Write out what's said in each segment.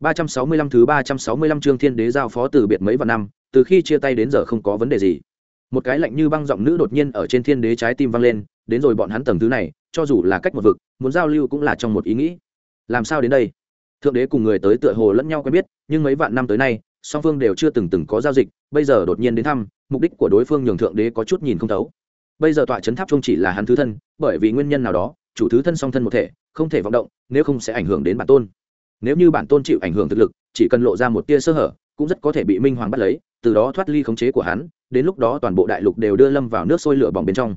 365 thứ 365 chương Thiên Đế giao phó từ biệt mấy vạn năm, từ khi chia tay đến giờ không có vấn đề gì. Một cái lạnh như băng giọng nữ đột nhiên ở trên Thiên Đế trái tim vang lên, đến rồi bọn hắn tầng thứ này, cho dù là cách một vực, muốn giao lưu cũng là trong một ý nghĩ. Làm sao đến đây? Thượng đế cùng người tới tựa hồ lẫn nhau quen biết, nhưng mấy vạn năm tới nay, song phương đều chưa từng từng có giao dịch, bây giờ đột nhiên đến thăm, mục đích của đối phương nhường thượng đế có chút nhìn không thấu. Bây giờ tọa chấn tháp trung chỉ là hắn thứ thân, bởi vì nguyên nhân nào đó, chủ thứ thân song thân một thể, không thể vọng động, nếu không sẽ ảnh hưởng đến bản tôn nếu như bản tôn chịu ảnh hưởng thực lực, chỉ cần lộ ra một tia sơ hở, cũng rất có thể bị minh hoàng bắt lấy, từ đó thoát ly khống chế của hắn, đến lúc đó toàn bộ đại lục đều đưa lâm vào nước sôi lửa bỏng bên trong.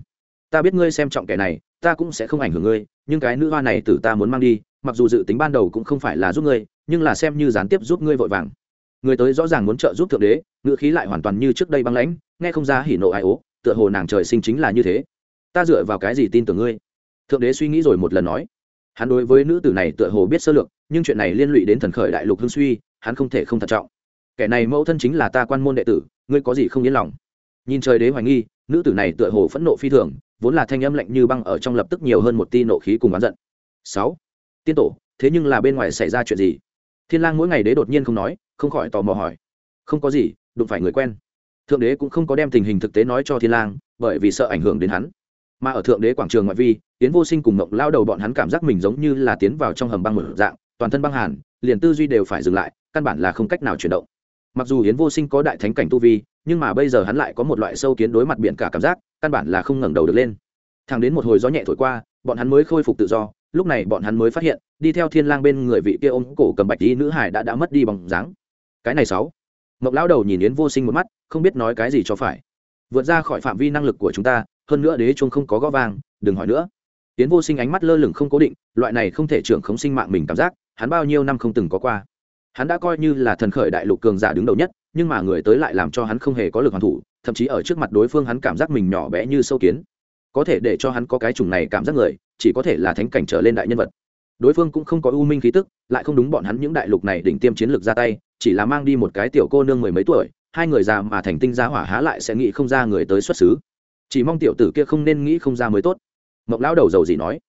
Ta biết ngươi xem trọng kẻ này, ta cũng sẽ không ảnh hưởng ngươi, nhưng cái nữ hoa này tử ta muốn mang đi, mặc dù dự tính ban đầu cũng không phải là giúp ngươi, nhưng là xem như gián tiếp giúp ngươi vội vàng. Người tới rõ ràng muốn trợ giúp thượng đế, ngữ khí lại hoàn toàn như trước đây băng lãnh, nghe không ra hỉ nộ ai ố, tựa hồ nàng trời sinh chính là như thế. Ta dựa vào cái gì tin tưởng ngươi? Thượng đế suy nghĩ rồi một lần nói hắn đối với nữ tử này tựa hồ biết sơ lược, nhưng chuyện này liên lụy đến thần khởi đại lục hương suy, hắn không thể không thận trọng. Kẻ này mẫu thân chính là ta quan môn đệ tử, ngươi có gì không yên lòng? Nhìn trời đế hoài nghi, nữ tử này tựa hồ phẫn nộ phi thường, vốn là thanh âm lạnh như băng ở trong lập tức nhiều hơn một ti nộ khí cùng oán giận. Sáu, tiên tổ, thế nhưng là bên ngoài xảy ra chuyện gì? Thiên lang mỗi ngày đế đột nhiên không nói, không khỏi tò mò hỏi. Không có gì, đụng phải người quen. Thượng đế cũng không có đem tình hình thực tế nói cho thiên lang, bởi vì sợ ảnh hưởng đến hắn mà ở thượng đế quảng trường ngoại vi tiến vô sinh cùng mộng lao đầu bọn hắn cảm giác mình giống như là tiến vào trong hầm băng một dạng, toàn thân băng hàn, liền tư duy đều phải dừng lại, căn bản là không cách nào chuyển động. Mặc dù hiến vô sinh có đại thánh cảnh tu vi, nhưng mà bây giờ hắn lại có một loại sâu kiến đối mặt biển cả cảm giác, căn bản là không ngẩng đầu được lên. Thẳng đến một hồi gió nhẹ thổi qua, bọn hắn mới khôi phục tự do, lúc này bọn hắn mới phát hiện, đi theo thiên lang bên người vị kia ôm cổ cầm bạch y nữ hải đã đã mất đi bằng dáng. Cái này sáu. Mộng lão đầu nhìn yến vô sinh một mắt, không biết nói cái gì cho phải. Vượt ra khỏi phạm vi năng lực của chúng ta hơn nữa đế chuông không có gõ vang, đừng hỏi nữa. Tiến vô sinh ánh mắt lơ lửng không cố định, loại này không thể trưởng khống sinh mạng mình cảm giác, hắn bao nhiêu năm không từng có qua. Hắn đã coi như là thần khởi đại lục cường giả đứng đầu nhất, nhưng mà người tới lại làm cho hắn không hề có lực hoàn thủ, thậm chí ở trước mặt đối phương hắn cảm giác mình nhỏ bé như sâu kiến. Có thể để cho hắn có cái chủng này cảm giác người, chỉ có thể là thánh cảnh trở lên đại nhân vật. Đối phương cũng không có ưu minh khí tức, lại không đúng bọn hắn những đại lục này đỉnh tiêm chiến lược ra tay, chỉ là mang đi một cái tiểu cô nương mười mấy tuổi, hai người già mà thành tinh gia hỏa há lại sẽ nghĩ không ra người tới xuất xứ chỉ mong tiểu tử kia không nên nghĩ không ra mới tốt. Mộng lão đầu dầu gì nói.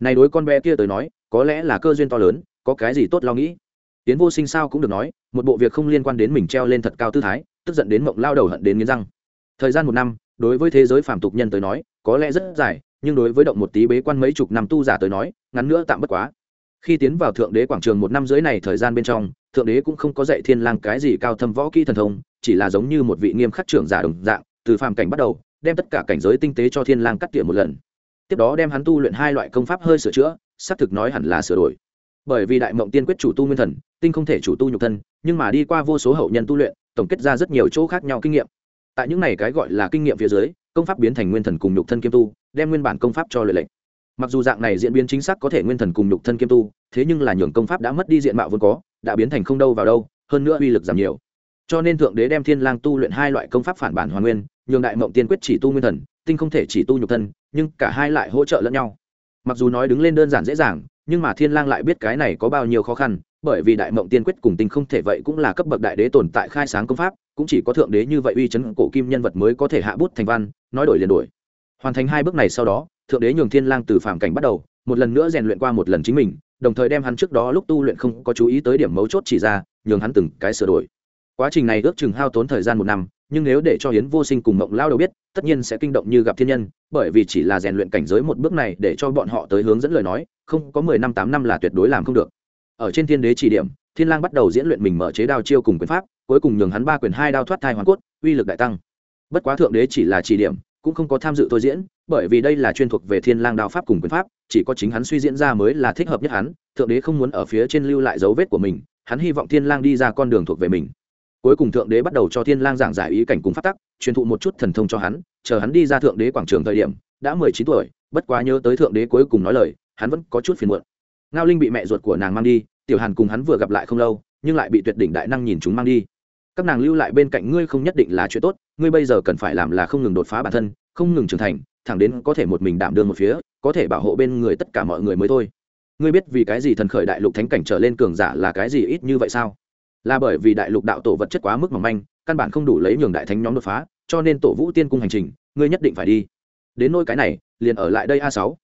Này đối con bé kia tới nói, có lẽ là cơ duyên to lớn, có cái gì tốt lo nghĩ. Tiến vô sinh sao cũng được nói, một bộ việc không liên quan đến mình treo lên thật cao tư thái, tức giận đến mộng lao đầu hận đến nghiến răng. Thời gian một năm, đối với thế giới phàm tục nhân tới nói, có lẽ rất dài, nhưng đối với động một tí bế quan mấy chục năm tu giả tới nói, ngắn nữa tạm bất quá. Khi tiến vào thượng đế quảng trường một năm dưới này thời gian bên trong, thượng đế cũng không có dạy thiên lang cái gì cao thâm võ kỹ thần thông, chỉ là giống như một vị nghiêm khắc trưởng giả đồng dạng, từ phàm cảnh bắt đầu đem tất cả cảnh giới tinh tế cho thiên lang cắt tỉa một lần. Tiếp đó đem hắn tu luyện hai loại công pháp hơi sửa chữa, xác thực nói hẳn là sửa đổi. Bởi vì đại mộng tiên quyết chủ tu nguyên thần, tinh không thể chủ tu nhục thân, nhưng mà đi qua vô số hậu nhân tu luyện, tổng kết ra rất nhiều chỗ khác nhau kinh nghiệm. Tại những này cái gọi là kinh nghiệm phía dưới, công pháp biến thành nguyên thần cùng nhục thân kiêm tu, đem nguyên bản công pháp cho luyện lệnh. Mặc dù dạng này diễn biến chính xác có thể nguyên thần cùng nhục thân kiêm tu, thế nhưng là nhường công pháp đã mất đi diện mạo vốn có, đã biến thành không đâu vào đâu, hơn nữa uy lực giảm nhiều. Cho nên thượng đế đem thiên lang tu luyện hai loại công pháp phản bản hoàn nguyên nhường đại mộng tiên quyết chỉ tu nguyên thần, tinh không thể chỉ tu nhục thân, nhưng cả hai lại hỗ trợ lẫn nhau. Mặc dù nói đứng lên đơn giản dễ dàng, nhưng mà thiên lang lại biết cái này có bao nhiêu khó khăn, bởi vì đại mộng tiên quyết cùng tinh không thể vậy cũng là cấp bậc đại đế tồn tại khai sáng công pháp, cũng chỉ có thượng đế như vậy uy chấn cổ kim nhân vật mới có thể hạ bút thành văn, nói đổi liền đổi. Hoàn thành hai bước này sau đó, thượng đế nhường thiên lang từ phàm cảnh bắt đầu, một lần nữa rèn luyện qua một lần chính mình, đồng thời đem hắn trước đó lúc tu luyện không có chú ý tới điểm mấu chốt chỉ ra, nhường hắn từng cái sửa đổi quá trình này ước chừng hao tốn thời gian một năm, nhưng nếu để cho hiến vô sinh cùng mộng lao đầu biết, tất nhiên sẽ kinh động như gặp thiên nhân, bởi vì chỉ là rèn luyện cảnh giới một bước này để cho bọn họ tới hướng dẫn lời nói, không, có mười năm, tám năm là tuyệt đối làm không được. Ở trên thiên đế chỉ điểm, thiên lang bắt đầu diễn luyện mình mở chế đao chiêu cùng quyền pháp, cuối cùng nhường hắn ba quyền hai đao thoát thai hoàn cốt, uy lực đại tăng. Bất quá thượng đế chỉ là chỉ điểm, cũng không có tham dự thôi diễn, bởi vì đây là chuyên thuộc về thiên lang đao pháp cùng quyền pháp, chỉ có chính hắn suy diễn ra mới là thích hợp nhất hắn, thượng đế không muốn ở phía trên lưu lại dấu vết của mình, hắn hy vọng thiên lang đi ra con đường thuộc về mình cuối cùng thượng đế bắt đầu cho thiên lang giảng giải ý cảnh cùng phát tắc, truyền thụ một chút thần thông cho hắn, chờ hắn đi ra thượng đế quảng trường thời điểm, đã mười chín tuổi, bất quá nhớ tới thượng đế cuối cùng nói lời, hắn vẫn có chút phiền muộn. Ngao linh bị mẹ ruột của nàng mang đi, tiểu hàn cùng hắn vừa gặp lại không lâu, nhưng lại bị tuyệt đỉnh đại năng nhìn chúng mang đi. Các nàng lưu lại bên cạnh ngươi không nhất định là chuyện tốt, ngươi bây giờ cần phải làm là không ngừng đột phá bản thân, không ngừng trưởng thành, thẳng đến có thể một mình đảm đương một phía, có thể bảo hộ bên người tất cả mọi người mới thôi. Ngươi biết vì cái gì thần khởi đại lục thánh cảnh trở lên cường giả là cái gì ít như vậy sao? Là bởi vì đại lục đạo tổ vật chất quá mức mỏng manh, căn bản không đủ lấy nhường đại thánh nhóm đột phá, cho nên tổ vũ tiên cung hành trình, ngươi nhất định phải đi. Đến nôi cái này, liền ở lại đây a sáu.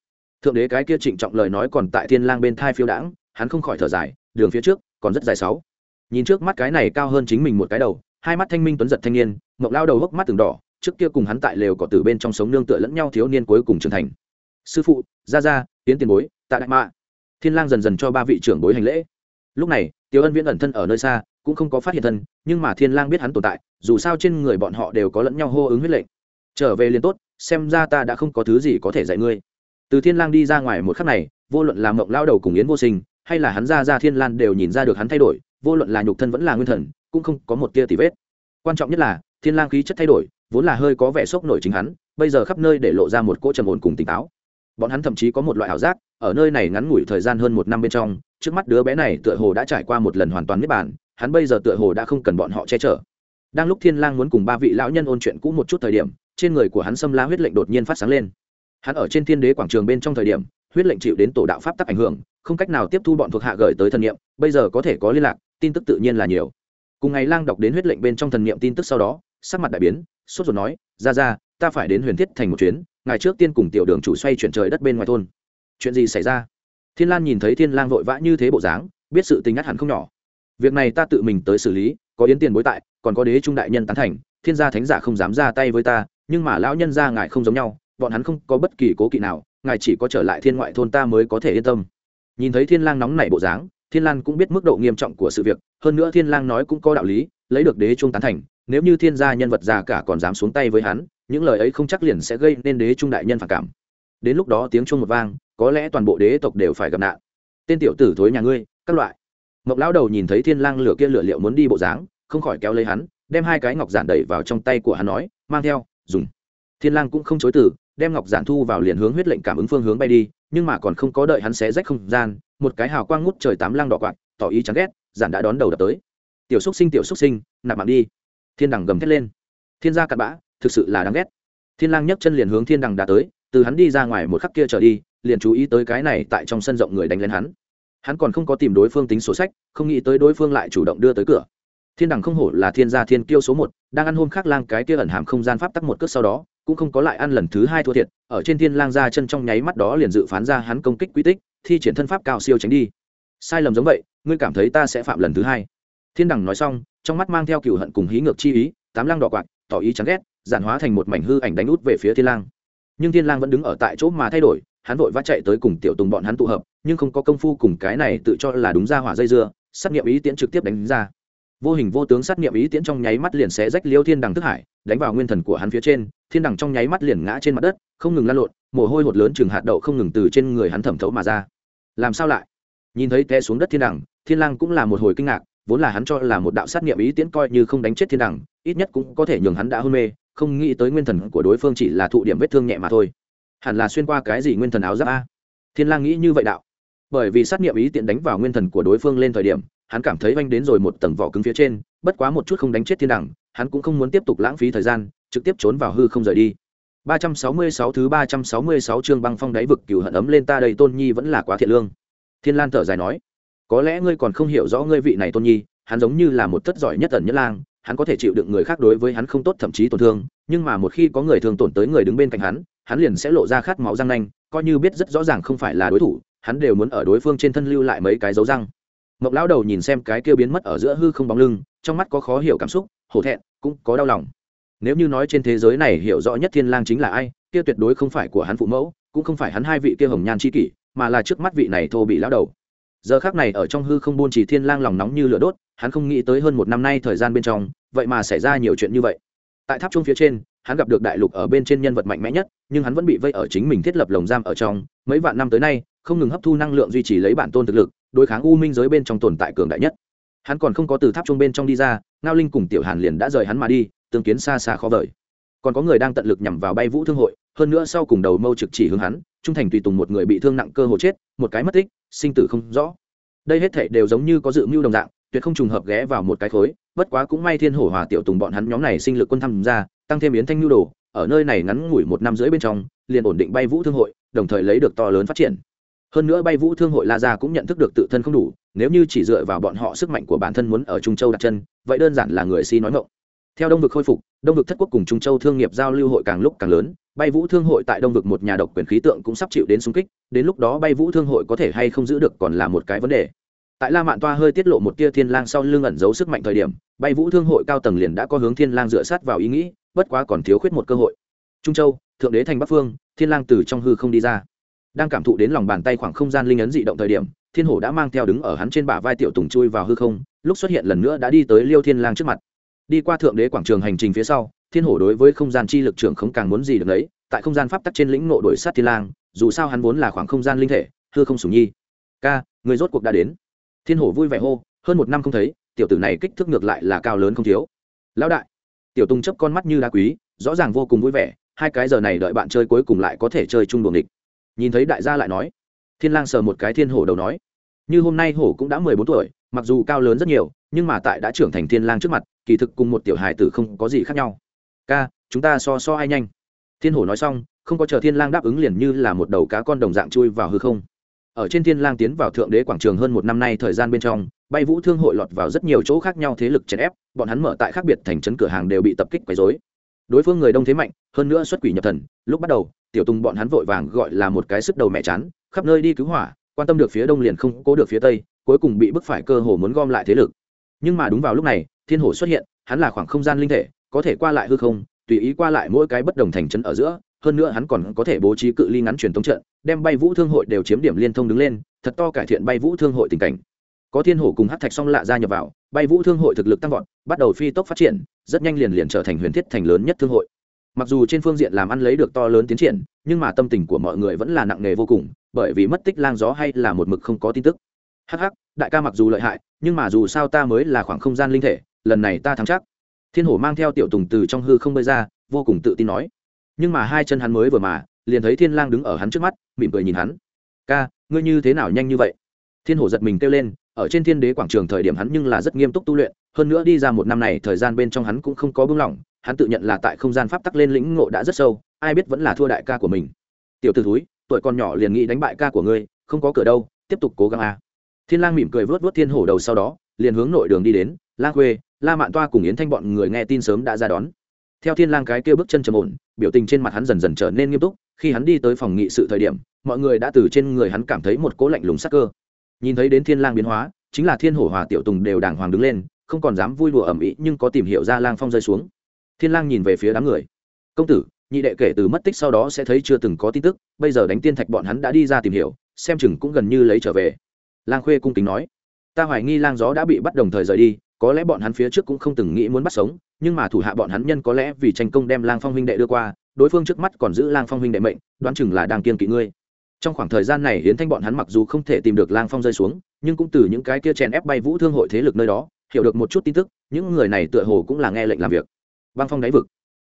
Thượng đế cái kia trịnh trọng lời nói còn tại thiên lang bên thai phiêu đãng, hắn không khỏi thở dài, đường phía trước, còn rất dài sáu. Nhìn trước mắt cái này cao hơn chính mình một cái đầu, hai mắt thanh minh tuấn giật thanh niên, mộng lao đầu hốc mắt từng đỏ, trước kia cùng hắn tại lều cỏ từ bên trong sống nương tựa lẫn nhau thiếu niên cuối cùng trưởng thành. Sư phụ, gia gia, tiến tiền bối, tạ đại mạ. Thiên lang dần dần cho ba vị trưởng bối hành lễ. Lúc này tiêu ân viễn ẩn thân ở nơi xa, cũng không có phát hiện thân, nhưng mà thiên lang biết hắn tồn tại, dù sao trên người bọn họ đều có lẫn nhau hô ứng huyết lệnh. Trở về liền tốt, xem ra ta đã không có thứ gì có thể dạy ngươi. Từ thiên lang đi ra ngoài một khắc này, vô luận là mộng lao đầu cùng yến vô sinh, hay là hắn ra ra thiên lan đều nhìn ra được hắn thay đổi, vô luận là nhục thân vẫn là nguyên thần, cũng không có một tia tì vết. Quan trọng nhất là, thiên lang khí chất thay đổi, vốn là hơi có vẻ sốc nổi chính hắn, bây giờ khắp nơi để lộ ra một cỗ trầm ổn cùng tỉnh táo. Bọn hắn thậm chí có một loại ảo giác, ở nơi này ngắn ngủi thời gian hơn một năm bên trong trước mắt đứa bé này tựa hồ đã trải qua một lần hoàn toàn miết bàn, hắn bây giờ tựa hồ đã không cần bọn họ che chở. Đang lúc thiên lang muốn cùng ba vị lão nhân ôn chuyện cũ một chút thời điểm, trên người của hắn xâm la huyết lệnh đột nhiên phát sáng lên. Hắn ở trên thiên đế quảng trường bên trong thời điểm, huyết lệnh chịu đến tổ đạo pháp tắc ảnh hưởng, không cách nào tiếp thu bọn thuộc hạ gửi tới thần niệm, bây giờ có thể có liên lạc, tin tức tự nhiên là nhiều. Cùng ngày lang đọc đến huyết lệnh bên trong thần niệm tin tức sau đó, sắc mặt đại biến, sốt ruột nói, ra ra, ta phải đến huyền thiết thành một chuyến, ngày trước tiên cùng tiểu đường chủ xoay chuyển trời đất bên ngoài thôn. Chuyện gì xảy ra? Thiên lan nhìn thấy thiên lang vội vã như thế bộ dáng, biết sự tình ngắt hẳn không nhỏ. Việc này ta tự mình tới xử lý, có yến tiền bối tại, còn có đế trung đại nhân tán thành, thiên gia thánh giả không dám ra tay với ta, nhưng mà lão nhân gia ngài không giống nhau, bọn hắn không có bất kỳ cố kỵ nào, ngài chỉ có trở lại thiên ngoại thôn ta mới có thể yên tâm. Nhìn thấy thiên lang nóng nảy bộ dáng, thiên lan cũng biết mức độ nghiêm trọng của sự việc, hơn nữa thiên lang nói cũng có đạo lý, lấy được đế trung tán thành, nếu như thiên gia nhân vật già cả còn dám xuống tay với hắn, những lời ấy không chắc liền sẽ gây nên đế trung đại nhân phản cảm. Đến lúc đó tiếng chuông một vang có lẽ toàn bộ đế tộc đều phải gặp nạn. Tên tiểu tử thối nhà ngươi, các loại. Mộc lão đầu nhìn thấy thiên lang lửa kia lửa liệu muốn đi bộ dáng, không khỏi kéo lấy hắn, đem hai cái ngọc giản đẩy vào trong tay của hắn nói, mang theo, dùng. Thiên lang cũng không chối từ, đem ngọc giản thu vào liền hướng huyết lệnh cảm ứng phương hướng bay đi, nhưng mà còn không có đợi hắn xé rách không gian, một cái hào quang ngút trời tám lăng đỏ quạt, tỏ ý chán ghét, giản đã đón đầu đập tới. Tiểu xúc sinh, tiểu xúc sinh, nạp mạng đi. Thiên đằng gầm thét lên. Thiên gia cặn bã, thực sự là đáng ghét. Thiên lang nhấc chân liền hướng thiên đằng đã tới, từ hắn đi ra ngoài một khắc kia trở đi liền chú ý tới cái này tại trong sân rộng người đánh lên hắn. Hắn còn không có tìm đối phương tính sổ sách, không nghĩ tới đối phương lại chủ động đưa tới cửa. Thiên đằng không hổ là thiên gia thiên kiêu số một, đang ăn hôm khác lang cái kia ẩn hàm không gian pháp tắc một cước sau đó, cũng không có lại ăn lần thứ hai thua thiệt, ở trên thiên lang ra chân trong nháy mắt đó liền dự phán ra hắn công kích quy tích, thi triển thân pháp cao siêu tránh đi. Sai lầm giống vậy, ngươi cảm thấy ta sẽ phạm lần thứ hai. Thiên đằng nói xong, trong mắt mang theo cựu hận cùng hí ngược chi ý, tám lang đỏ quạt, tỏ ý chán ghét, giản hóa thành một mảnh hư ảnh đánh út về phía thiên lang. Nhưng thiên lang vẫn đứng ở tại chỗ mà thay đổi hắn vội vã chạy tới cùng tiểu tùng bọn hắn tụ hợp, nhưng không có công phu cùng cái này tự cho là đúng ra hỏa dây dưa, sát nghiệm ý tiễn trực tiếp đánh ra. Vô hình vô tướng sát nghiệm ý tiễn trong nháy mắt liền xé rách liêu thiên đằng thức hải, đánh vào nguyên thần của hắn phía trên, thiên đằng trong nháy mắt liền ngã trên mặt đất, không ngừng lan lộn, mồ hôi hột lớn chừng hạt đậu không ngừng từ trên người hắn thẩm thấu mà ra. Làm sao lại? Nhìn thấy té xuống đất thiên đằng, thiên lang cũng là một hồi kinh ngạc, vốn là hắn cho là một đạo sát nghiệm ý tiễn coi như không đánh chết thiên đằng, ít nhất cũng có thể nhường hắn đã hôn mê, không nghĩ tới nguyên thần của đối phương chỉ là thụ điểm vết thương nhẹ mà thôi hẳn là xuyên qua cái gì nguyên thần áo giáp a? Thiên lang nghĩ như vậy đạo. Bởi vì sát nghiệm ý tiện đánh vào nguyên thần của đối phương lên thời điểm, hắn cảm thấy vanh đến rồi một tầng vỏ cứng phía trên, bất quá một chút không đánh chết thiên đẳng, hắn cũng không muốn tiếp tục lãng phí thời gian, trực tiếp trốn vào hư không rời đi. 366 thứ 366 chương băng phong đáy vực cừu hận ấm lên ta đây tôn nhi vẫn là quá thiện lương. Thiên lan thở dài nói, có lẽ ngươi còn không hiểu rõ ngươi vị này tôn nhi, hắn giống như là một thất giỏi nhất ẩn nhất lang, hắn có thể chịu đựng người khác đối với hắn không tốt thậm chí tổn thương, nhưng mà một khi có người thường tổn tới người đứng bên cạnh hắn hắn liền sẽ lộ ra khát máu răng nanh, coi như biết rất rõ ràng không phải là đối thủ, hắn đều muốn ở đối phương trên thân lưu lại mấy cái dấu răng. Mộng lão đầu nhìn xem cái kia biến mất ở giữa hư không bóng lưng, trong mắt có khó hiểu cảm xúc, hổ thẹn, cũng có đau lòng. Nếu như nói trên thế giới này hiểu rõ nhất thiên lang chính là ai, kia tuyệt đối không phải của hắn phụ mẫu, cũng không phải hắn hai vị kia hồng nhan chi kỷ, mà là trước mắt vị này thô bị lão đầu. Giờ khác này ở trong hư không buôn chỉ thiên lang lòng nóng như lửa đốt, hắn không nghĩ tới hơn một năm nay thời gian bên trong, vậy mà xảy ra nhiều chuyện như vậy. Tại tháp trung phía trên hắn gặp được đại lục ở bên trên nhân vật mạnh mẽ nhất, nhưng hắn vẫn bị vây ở chính mình thiết lập lồng giam ở trong. Mấy vạn năm tới nay, không ngừng hấp thu năng lượng duy trì lấy bản tôn thực lực, đối kháng u minh giới bên trong tồn tại cường đại nhất. Hắn còn không có từ tháp trung bên trong đi ra, ngao linh cùng tiểu hàn liền đã rời hắn mà đi, tương kiến xa xa khó vời. Còn có người đang tận lực nhằm vào bay vũ thương hội, hơn nữa sau cùng đầu mâu trực chỉ hướng hắn, trung thành tùy tùng một người bị thương nặng cơ hồ chết, một cái mất tích, sinh tử không rõ. Đây hết thể đều giống như có dự mưu đồng dạng, tuyệt không trùng hợp ghé vào một cái khối, bất quá cũng may thiên hổ hòa tiểu tùng bọn hắn nhóm này sinh lực quân tham gia tăng thêm yến thanh nhu đồ, ở nơi này ngắn ngủi một năm rưỡi bên trong, liền ổn định bay vũ thương hội, đồng thời lấy được to lớn phát triển. Hơn nữa bay vũ thương hội la gia cũng nhận thức được tự thân không đủ, nếu như chỉ dựa vào bọn họ sức mạnh của bản thân muốn ở trung châu đặt chân, vậy đơn giản là người si nói ngộng theo đông vực khôi phục, đông vực thất quốc cùng trung châu thương nghiệp giao lưu hội càng lúc càng lớn, bay vũ thương hội tại đông vực một nhà độc quyền khí tượng cũng sắp chịu đến xung kích, đến lúc đó bay vũ thương hội có thể hay không giữ được còn là một cái vấn đề. Tại la mạn toa hơi tiết lộ một tia thiên lang sau lưng ẩn giấu sức mạnh thời điểm, bay vũ thương hội cao tầng liền đã có hướng thiên lang dựa sát vào ý nghĩ bất quá còn thiếu khuyết một cơ hội. Trung châu, thượng đế thành bắc phương, thiên lang từ trong hư không đi ra. Đang cảm thụ đến lòng bàn tay khoảng không gian linh ấn dị động thời điểm, thiên hổ đã mang theo đứng ở hắn trên bả vai tiểu tùng chui vào hư không, lúc xuất hiện lần nữa đã đi tới liêu thiên lang trước mặt. Đi qua thượng đế quảng trường hành trình phía sau, thiên hổ đối với không gian chi lực trưởng không càng muốn gì được lấy tại không gian pháp tắc trên lĩnh nộ đổi sát thiên lang, dù sao hắn vốn là khoảng không gian linh thể, hư không sủng nhi. Ca, người rốt cuộc đã đến. Thiên hổ vui vẻ hô, hơn một năm không thấy, tiểu tử này kích thước ngược lại là cao lớn không thiếu. Lão đại tiểu tung chấp con mắt như đá quý, rõ ràng vô cùng vui vẻ, hai cái giờ này đợi bạn chơi cuối cùng lại có thể chơi chung đuồng địch nhìn thấy đại gia lại nói, thiên lang sờ một cái thiên hổ đầu nói, như hôm nay hổ cũng đã mười bốn tuổi, mặc dù cao lớn rất nhiều, nhưng mà tại đã trưởng thành thiên lang trước mặt, kỳ thực cùng một tiểu hài tử không có gì khác nhau. Ca, chúng ta so so ai nhanh? Thiên hổ nói xong, không có chờ thiên lang đáp ứng liền như là một đầu cá con đồng dạng chui vào hư không. Ở trên thiên lang tiến vào thượng đế quảng trường hơn một năm nay thời gian bên trong bay vũ thương hội lọt vào rất nhiều chỗ khác nhau thế lực chèn ép, bọn hắn mở tại khác biệt thành trấn cửa hàng đều bị tập kích quấy rối. Đối phương người đông thế mạnh, hơn nữa xuất quỷ nhập thần, lúc bắt đầu, tiểu tùng bọn hắn vội vàng gọi là một cái sức đầu mẹ chán, khắp nơi đi cứu hỏa, quan tâm được phía đông liền không cố được phía tây, cuối cùng bị bức phải cơ hồ muốn gom lại thế lực. Nhưng mà đúng vào lúc này, thiên hồ xuất hiện, hắn là khoảng không gian linh thể, có thể qua lại hư không, tùy ý qua lại mỗi cái bất đồng thành trấn ở giữa, hơn nữa hắn còn có thể bố trí cự ly ngắn truyền tống trận, đem bay vũ thương hội đều chiếm điểm liên thông đứng lên, thật to cải thiện bay vũ thương hội tình cảnh có thiên hổ cùng hát thạch song lạ ra nhập vào, bay vũ thương hội thực lực tăng vọt, bắt đầu phi tốc phát triển, rất nhanh liền liền trở thành huyền thiết thành lớn nhất thương hội. Mặc dù trên phương diện làm ăn lấy được to lớn tiến triển, nhưng mà tâm tình của mọi người vẫn là nặng nề vô cùng, bởi vì mất tích lang gió hay là một mực không có tin tức. Hh đại ca mặc dù lợi hại, nhưng mà dù sao ta mới là khoảng không gian linh thể, lần này ta thắng chắc. Thiên hổ mang theo tiểu tùng từ trong hư không bơi ra, vô cùng tự tin nói. Nhưng mà hai chân hắn mới vừa mà, liền thấy thiên lang đứng ở hắn trước mắt, mỉm cười nhìn hắn. Ca, ngươi như thế nào nhanh như vậy? Thiên hổ giật mình kêu lên ở trên thiên đế quảng trường thời điểm hắn nhưng là rất nghiêm túc tu luyện, hơn nữa đi ra một năm này thời gian bên trong hắn cũng không có buông lỏng, hắn tự nhận là tại không gian pháp tắc lên lĩnh ngộ đã rất sâu, ai biết vẫn là thua đại ca của mình. Tiểu t ử thúi, tuổi còn nhỏ liền nghĩ đánh bại ca của ngươi, không có cửa đâu, tiếp tục cố gắng a. Thiên lang mỉm cười vớt vớt thiên hổ đầu sau đó, liền hướng nội đường đi đến lang khuê, la mạn toa cùng yến thanh bọn người nghe tin sớm đã ra đón. Theo thiên lang cái kia bước chân trầm ổn, biểu tình trên mặt hắn dần dần trở nên nghiêm túc, khi hắn đi tới phòng nghị sự thời điểm, mọi người đã từ trên người hắn cảm thấy một cố lạnh lùng sắc cơ nhìn thấy đến thiên lang biến hóa, chính là thiên hổ hòa tiểu tùng đều đàng hoàng đứng lên, không còn dám vui đùa ẩm ĩ nhưng có tìm hiểu ra lang phong rơi xuống. Thiên lang nhìn về phía đám người. Công tử, nhị đệ kể từ mất tích sau đó sẽ thấy chưa từng có tin tức, bây giờ đánh tiên thạch bọn hắn đã đi ra tìm hiểu, xem chừng cũng gần như lấy trở về. Lang khuê cung kính nói. Ta hoài nghi lang gió đã bị bắt đồng thời rời đi, có lẽ bọn hắn phía trước cũng không từng nghĩ muốn bắt sống, nhưng mà thủ hạ bọn hắn nhân có lẽ vì tranh công đem lang phong huynh đệ đưa qua, đối phương trước mắt còn giữ lang phong huynh đệ mệnh, đoán chừng là đang kiên kỵ ngươi trong khoảng thời gian này hiến thanh bọn hắn mặc dù không thể tìm được lang phong rơi xuống, nhưng cũng từ những cái kia chèn ép bay vũ thương hội thế lực nơi đó, hiểu được một chút tin tức, những người này tựa hồ cũng là nghe lệnh làm việc. Băng phong đáy vực,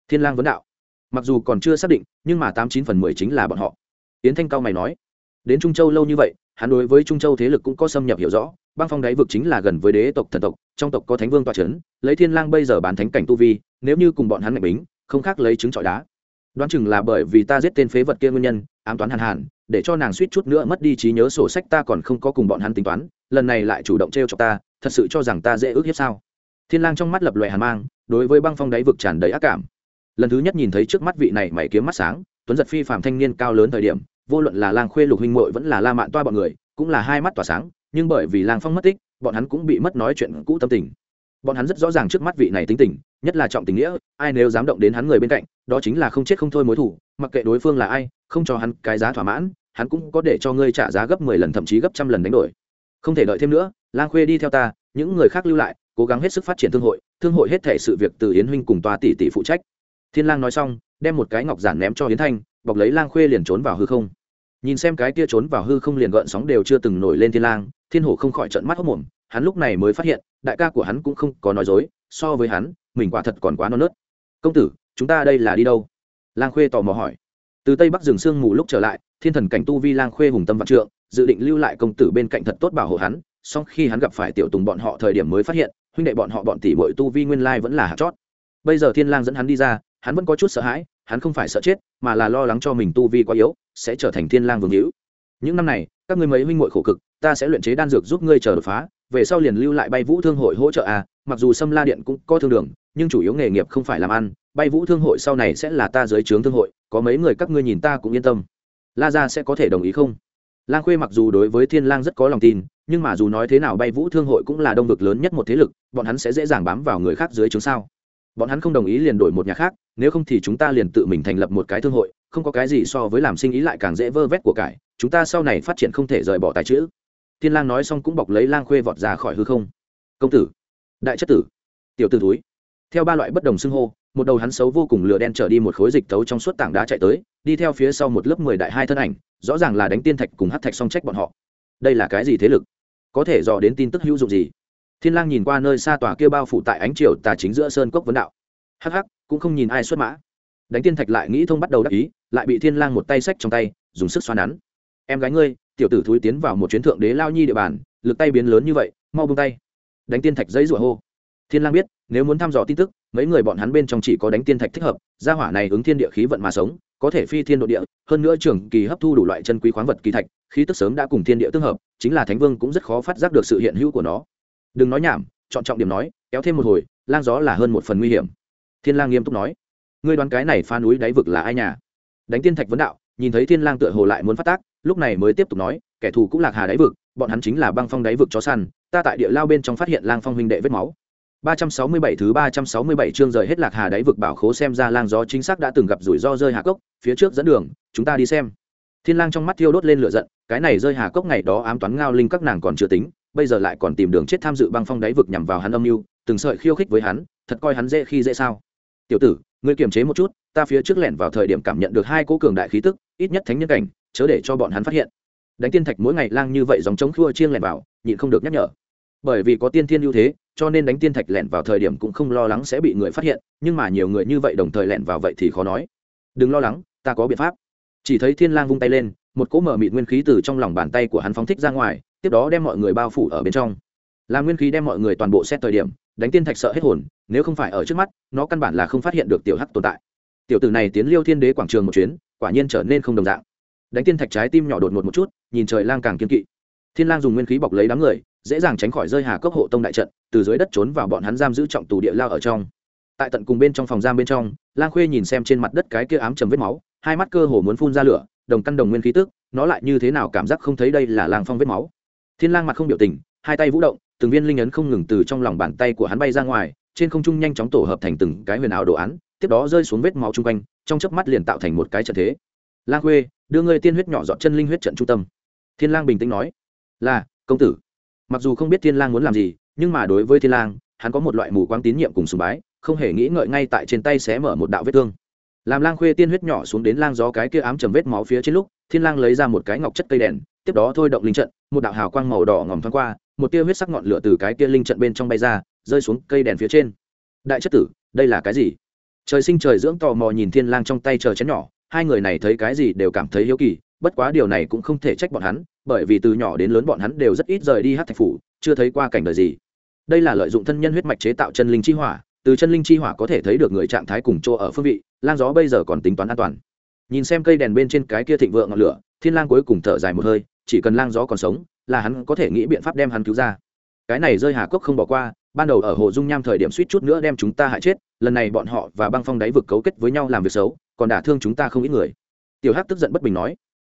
thiên lang vấn đạo. Mặc dù còn chưa xác định, nhưng mà tám chín phần mười chính là bọn họ. Yến thanh cao mày nói, đến trung châu lâu như vậy, hắn đối với trung châu thế lực cũng có xâm nhập hiểu rõ, băng phong đáy vực chính là gần với đế tộc thần tộc, trong tộc có thánh vương toa c h ấ n lấy thiên lang bây giờ bán thánh cảnh tu vi, nếu như cùng bọn hắn mạnh bính, không khác lấy trứng trọi đá. Đoán chừng là bởi vì ta giết tên phế vật kia nguyên nhân, ám toán hàn hàn để cho nàng suýt chút nữa mất đi trí nhớ sổ sách ta còn không có cùng bọn hắn tính toán, lần này lại chủ động t r e o cho ta, thật sự cho rằng ta dễ ước hiếp sao? Thiên lang trong mắt lập loè hàn mang, đối với băng phong đáy vực tràn đầy ác cảm. Lần thứ nhất nhìn thấy trước mắt vị này mày kiếm mắt sáng, tuấn giật phi phạm thanh niên cao lớn thời điểm, vô luận là lang khuê lục huynh muội vẫn là la mạn toa bọn người, cũng là hai mắt tỏa sáng, nhưng bởi vì lang phong mất tích, bọn hắn cũng bị mất nói chuyện cũ tâm tình bọn hắn rất rõ ràng trước mắt vị này tính tình, nhất là trọng tình nghĩa, ai nếu dám động đến hắn người bên cạnh, đó chính là không chết không thôi mối thủ, mặc kệ đối phương là ai, không cho hắn cái giá thỏa mãn, hắn cũng có để cho ngươi trả giá gấp mười lần thậm chí gấp trăm lần đánh đổi. Không thể đợi thêm nữa, lang khuê đi theo ta, những người khác lưu lại, cố gắng hết sức phát triển thương hội thương hội hết thể sự việc từ yến huynh cùng tòa tỷ tỷ phụ trách. Thiên lang nói xong, đem một cái ngọc giản ném cho yến thanh, bọc lấy lang khuê liền trốn vào hư không. Nhìn xem cái kia trốn vào hư không liền gợn sóng đều chưa từng nổi lên thiên lang, thiên hổ không khỏi trợn mắt hốc mồm hắn lúc này mới phát hiện, đại ca của hắn cũng không có nói dối, so với hắn, mình quả thật còn quá non nớt. Công tử, chúng ta đây là đi đâu? Lang khuê tò mò hỏi. Từ tây bắc rừng sương mù lúc trở lại, thiên thần cảnh tu vi lang khuê hùng tâm vạn trượng, dự định lưu lại công tử bên cạnh thật tốt bảo hộ hắn, song khi hắn gặp phải tiểu tùng bọn họ thời điểm mới phát hiện, huynh đệ bọn họ bọn tỷ bội tu vi nguyên lai vẫn là hạt chót. Bây giờ thiên lang dẫn hắn đi ra, hắn vẫn có chút sợ hãi, hắn không phải sợ chết, mà là lo lắng cho mình tu vi quá yếu, sẽ trở thành thiên lang vương hữu. Những năm này, các ngươi mấy huynh muội khổ cực, ta sẽ luyện chế đan dược giúp ngươi chờ đột phá về sau liền lưu lại bay vũ thương hội hỗ trợ à mặc dù sâm la điện cũng có thương đường, nhưng chủ yếu nghề nghiệp không phải làm ăn, bay vũ thương hội sau này sẽ là ta dưới trướng thương hội, có mấy người các ngươi nhìn ta cũng yên tâm. La gia sẽ có thể đồng ý không? Lang khuê mặc dù đối với thiên lang rất có lòng tin, nhưng mà dù nói thế nào bay vũ thương hội cũng là đông vực lớn nhất một thế lực, bọn hắn sẽ dễ dàng bám vào người khác dưới trướng sao? Bọn hắn không đồng ý liền đổi một nhà khác, nếu không thì chúng ta liền tự mình thành lập một cái thương hội, không có cái gì so với làm sinh ý lại càng dễ vơ vét của cải, chúng ta sau này phát triển không thể rời bỏ tài chữ thiên lang nói xong cũng bọc lấy lang khuê vọt ra khỏi hư không. Công tử, đại chất tử, tiểu tử túi theo ba loại bất đồng xưng hô, một đầu hắn xấu vô cùng lửa đen trở đi một khối dịch tấu trong suốt tảng đá chạy tới, đi theo phía sau một lớp mười đại hai thân ảnh, rõ ràng là đánh tiên thạch cùng hát thạch song trách bọn họ. Đây là cái gì thế lực? Có thể dò đến tin tức hữu dụng gì? Thiên lang nhìn qua nơi xa tòa kia bao phủ tại ánh chiều tà chính giữa sơn cốc vấn đạo. Hắc hắc, cũng không nhìn ai xuất mã. Đánh tiên thạch lại nghĩ thông bắt đầu đắc ý, lại bị thiên lang một tay sách trong tay, dùng sức xoa nắn. Em gái ngươi tiểu tử thúi tiến vào một chuyến thượng đế lao nhi địa bàn, lực tay biến lớn như vậy, mau buông tay. Đánh tiên thạch giấy rủa hô. Thiên lang biết, nếu muốn thăm dò tin tức, mấy người bọn hắn bên trong chỉ có đánh tiên thạch thích hợp, gia hỏa này ứng thiên địa khí vận mà sống, có thể phi thiên độ địa, hơn nữa trưởng kỳ hấp thu đủ loại chân quý khoáng vật kỳ thạch, khí tức sớm đã cùng thiên địa tương hợp, chính là thánh vương cũng rất khó phát giác được sự hiện hữu của nó. Đừng nói nhảm, chọn trọng điểm nói, kéo thêm một hồi, lang gió là hơn một phần nguy hiểm. Thiên lang nghiêm túc nói, ngươi đoán cái này pha núi đáy vực là ai nhà? Đánh tiên thạch vấn đạo, nhìn thấy thiên lang tựa hồ lại muốn phát tác lúc này mới tiếp tục nói, kẻ thù cũng lạc hà đáy vực, bọn hắn chính là băng phong đáy vực chó săn, ta tại địa lao bên trong phát hiện lang phong huynh đệ vết máu. 367 thứ 367 chương rời hết lạc hà đáy vực bảo khố xem ra lang gió chính xác đã từng gặp rủi ro rơi hà cốc, phía trước dẫn đường, chúng ta đi xem. Thiên lang trong mắt thiêu đốt lên lửa giận, cái này rơi hà cốc ngày đó ám toán ngao linh các nàng còn chưa tính, bây giờ lại còn tìm đường chết tham dự băng phong đáy vực nhằm vào hắn âm mưu, từng sợi khiêu khích với hắn, thật coi hắn dễ khi dễ sao. Tiểu tử, ngươi kiềm chế một chút, ta phía trước lẻn vào thời điểm cảm nhận được hai cỗ cường đại khí tức, ít nhất thánh nhân cảnh chớ để cho bọn hắn phát hiện. Đánh tiên thạch mỗi ngày lang như vậy dòng chống khua chiêng lẻn vào, nhịn không được nhắc nhở. Bởi vì có tiên thiên ưu thế, cho nên đánh tiên thạch lẻn vào thời điểm cũng không lo lắng sẽ bị người phát hiện, nhưng mà nhiều người như vậy đồng thời lẻn vào vậy thì khó nói. Đừng lo lắng, ta có biện pháp. Chỉ thấy thiên lang vung tay lên, một cỗ mở mịt nguyên khí từ trong lòng bàn tay của hắn phóng thích ra ngoài, tiếp đó đem mọi người bao phủ ở bên trong. Làm nguyên khí đem mọi người toàn bộ xét thời điểm, đánh tiên thạch sợ hết hồn, nếu không phải ở trước mắt, nó căn bản là không phát hiện được tiểu hắc tồn tại. Tiểu tử này tiến liêu thiên đế quảng trường một chuyến, quả nhiên trở nên không đồng dạng đánh tiên thạch trái tim nhỏ đột ngột một chút, nhìn trời lang càng kiên kỵ. Thiên lang dùng nguyên khí bọc lấy đám người, dễ dàng tránh khỏi rơi hà cốc hộ tông đại trận, từ dưới đất trốn vào bọn hắn giam giữ trọng tù địa lao ở trong. Tại tận cùng bên trong phòng giam bên trong, lang khuê nhìn xem trên mặt đất cái kia ám trầm vết máu, hai mắt cơ hồ muốn phun ra lửa, đồng căn đồng nguyên khí tức, nó lại như thế nào cảm giác không thấy đây là lang phong vết máu. Thiên lang mặt không biểu tình, hai tay vũ động, từng viên linh ấn không ngừng từ trong lòng bàn tay của hắn bay ra ngoài, trên không trung nhanh chóng tổ hợp thành từng cái huyền ảo đồ án, tiếp đó rơi xuống vết máu chung quanh, trong chớp mắt liền tạo thành một cái trận thế. Lang khuê đưa ngươi tiên huyết nhỏ dọn chân linh huyết trận trung tâm. Thiên lang bình tĩnh nói, là, công tử. Mặc dù không biết thiên lang muốn làm gì, nhưng mà đối với thiên lang, hắn có một loại mù quáng tín nhiệm cùng sùng bái, không hề nghĩ ngợi ngay tại trên tay xé mở một đạo vết thương. Làm lang khuê tiên huyết nhỏ xuống đến lang gió cái kia ám trầm vết máu phía trên lúc, thiên lang lấy ra một cái ngọc chất cây đèn, tiếp đó thôi động linh trận, một đạo hào quang màu đỏ ngòm thoáng qua, một tia huyết sắc ngọn lửa từ cái kia linh trận bên trong bay ra, rơi xuống cây đèn phía trên. Đại chất tử, đây là cái gì? Trời sinh trời dưỡng tò mò nhìn thiên lang trong tay chờ chén nhỏ hai người này thấy cái gì đều cảm thấy hiếu kỳ, bất quá điều này cũng không thể trách bọn hắn, bởi vì từ nhỏ đến lớn bọn hắn đều rất ít rời đi hát thạch phủ, chưa thấy qua cảnh đời gì. Đây là lợi dụng thân nhân huyết mạch chế tạo chân linh chi hỏa, từ chân linh chi hỏa có thể thấy được người trạng thái cùng chỗ ở phương vị, lang gió bây giờ còn tính toán an toàn. Nhìn xem cây đèn bên trên cái kia thịnh vượng ngọn lửa, thiên lang cuối cùng thở dài một hơi, chỉ cần lang gió còn sống, là hắn có thể nghĩ biện pháp đem hắn cứu ra. Cái này rơi hà cốc không bỏ qua ban đầu ở hồ dung nham thời điểm suýt chút nữa đem chúng ta hại chết, lần này bọn họ và băng phong đáy vực cấu kết với nhau làm việc xấu, còn đả thương chúng ta không ít người. Tiểu hắc tức giận bất bình nói.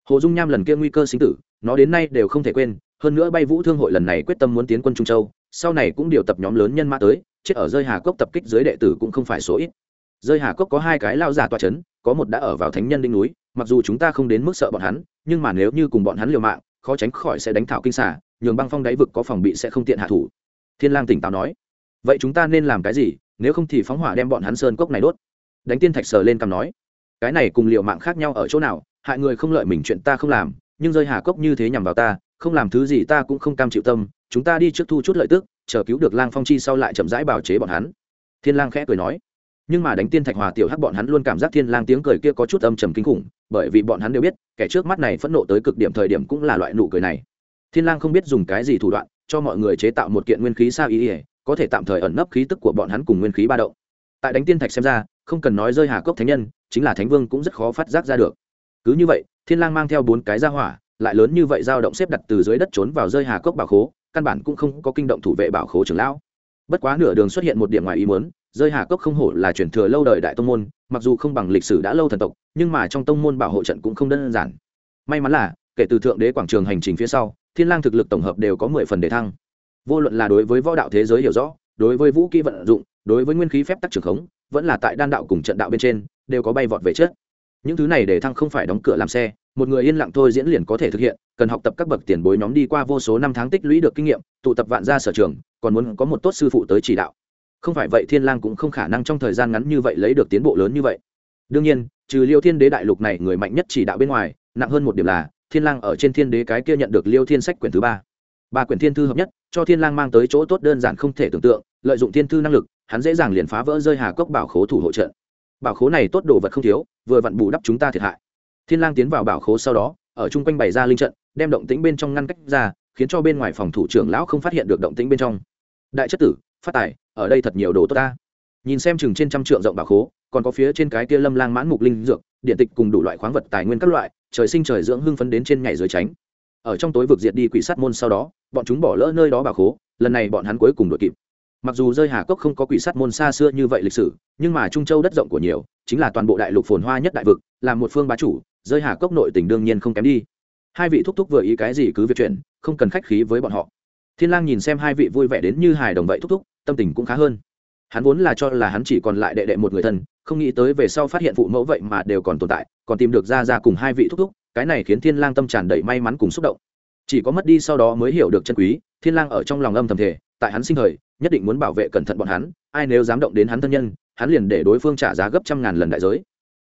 Hồ dung nham lần kia nguy cơ sinh tử, nó đến nay đều không thể quên, hơn nữa bay vũ thương hội lần này quyết tâm muốn tiến quân trung châu, sau này cũng điều tập nhóm lớn nhân mã tới, chết ở rơi hà cốc tập kích dưới đệ tử cũng không phải số ít. Rơi hà cốc có hai cái lao giả toa c h ấ n có một đã ở vào thánh nhân đinh núi, mặc dù chúng ta không đến mức sợ bọn hắn, nhưng mà nếu như cùng bọn hắn liều mạng, khó tránh khỏi sẽ đánh thảo kinh xả nhường băng phong đáy vực có phòng bị sẽ không tiện hạ thủ thiên lang tỉnh táo nói, vậy chúng ta nên làm cái gì? Nếu không thì phóng hỏa đem bọn hắn sơn cốc này đốt. Đánh tiên thạch sờ lên cằm nói, cái này cùng liều mạng khác nhau ở chỗ nào? Hại người không lợi mình chuyện ta không làm, nhưng rơi hà cốc như thế nhằm vào ta, không làm thứ gì ta cũng không cam chịu tâm, chúng ta đi trước thu chút lợi tức, chờ cứu được lang phong chi sau lại chậm rãi bào chế bọn hắn. Thiên lang khẽ cười nói, nhưng mà đánh tiên thạch hòa tiểu hắc bọn hắn luôn cảm giác thiên lang tiếng cười kia có chút âm trầm kinh khủng, bởi vì bọn hắn đều biết, kẻ trước mắt này phẫn nộ tới cực điểm thời điểm cũng là loại nụ cười này. Thiên lang không biết dùng cái gì thủ đoạn cho mọi người chế tạo một kiện nguyên khí sao ý ỉa, có thể tạm thời ẩn nấp khí tức của bọn hắn cùng nguyên khí ba động. Tại đánh tiên thạch xem ra, không cần nói rơi hà cốc thánh nhân, chính là thánh vương cũng rất khó phát giác ra được. Cứ như vậy, thiên lang mang theo bốn cái gia hỏa, lại lớn như vậy dao động xếp đặt từ dưới đất trốn vào rơi hà cốc bảo khố, căn bản cũng không có kinh động thủ vệ bảo khố trưởng lão. Bất quá nửa đường xuất hiện một điểm ngoài ý muốn, rơi hà cốc không hổ là truyền thừa lâu đời đại tông môn, mặc dù không bằng lịch sử đã lâu thần tộc, nhưng mà trong tông môn bảo hộ trận cũng không đơn giản. May mắn là kể từ thượng đế quảng trường hành trình phía sau, thiên lang thực lực tổng hợp đều có mười phần để thăng. Vô luận là đối với võ đạo thế giới hiểu rõ, đối với vũ khí vận dụng, đối với nguyên khí phép tắc trường khống, vẫn là tại đan đạo cùng trận đạo bên trên, đều có bay vọt về trước. Những thứ này để thăng không phải đóng cửa làm xe, một người yên lặng thôi diễn liền có thể thực hiện, cần học tập các bậc tiền bối nhóm đi qua vô số năm tháng tích lũy được kinh nghiệm, tụ tập vạn gia sở trường, còn muốn có một tốt sư phụ tới chỉ đạo. Không phải vậy thiên lang cũng không khả năng trong thời gian ngắn như vậy lấy được tiến bộ lớn như vậy. Đương nhiên, trừ liêu thiên đế đại lục này người mạnh nhất chỉ đạo bên ngoài, nặng hơn một điểm là thiên lang ở trên thiên đế cái kia nhận được liêu thiên sách quyển thứ ba. Ba quyển thiên thư hợp nhất, cho thiên lang mang tới chỗ tốt đơn giản không thể tưởng tượng, lợi dụng thiên thư năng lực, hắn dễ dàng liền phá vỡ rơi hà cốc bảo khố thủ hộ trận. Bảo khố này tốt đồ vật không thiếu, vừa vặn bù đắp chúng ta thiệt hại. Thiên lang tiến vào bảo khố sau đó, ở trung quanh bày ra linh trận, đem động tĩnh bên trong ngăn cách ra, khiến cho bên ngoài phòng thủ trưởng lão không phát hiện được động tĩnh bên trong. Đại chất tử, phát tài, ở đây thật nhiều đồ tốt ta nhìn xem chừng trên trăm trượng rộng bảo khố, còn có phía trên cái kia lâm lang mãn mục linh dược, điện tịch cùng đủ loại khoáng vật tài nguyên các loại, trời sinh trời dưỡng hưng phấn đến trên nhảy dưới tránh. Ở trong tối vực diệt đi quỷ sát môn sau đó, bọn chúng bỏ lỡ nơi đó bảo khố, lần này bọn hắn cuối cùng đội kịp. Mặc dù rơi hà cốc không có quỷ sát môn xa xưa như vậy lịch sử, nhưng mà trung châu đất rộng của nhiều, chính là toàn bộ đại lục phồn hoa nhất đại vực, là một phương bá chủ, rơi hà cốc nội tỉnh đương nhiên không kém đi. Hai vị thúc thúc vừa ý cái gì cứ việc chuyện, không cần khách khí với bọn họ. Thiên lang nhìn xem hai vị vui vẻ đến như hài đồng vậy thúc thúc, tâm tình cũng khá hơn hắn vốn là cho là hắn chỉ còn lại đệ đệ một người thân, không nghĩ tới về sau phát hiện phụ mẫu vậy mà đều còn tồn tại, còn tìm được ra ra cùng hai vị thúc thúc, cái này khiến thiên lang tâm tràn đầy may mắn cùng xúc động. Chỉ có mất đi sau đó mới hiểu được chân quý, thiên lang ở trong lòng âm thầm thể tại hắn sinh thời, nhất định muốn bảo vệ cẩn thận bọn hắn, ai nếu dám động đến hắn thân nhân, hắn liền để đối phương trả giá gấp trăm ngàn lần đại giới.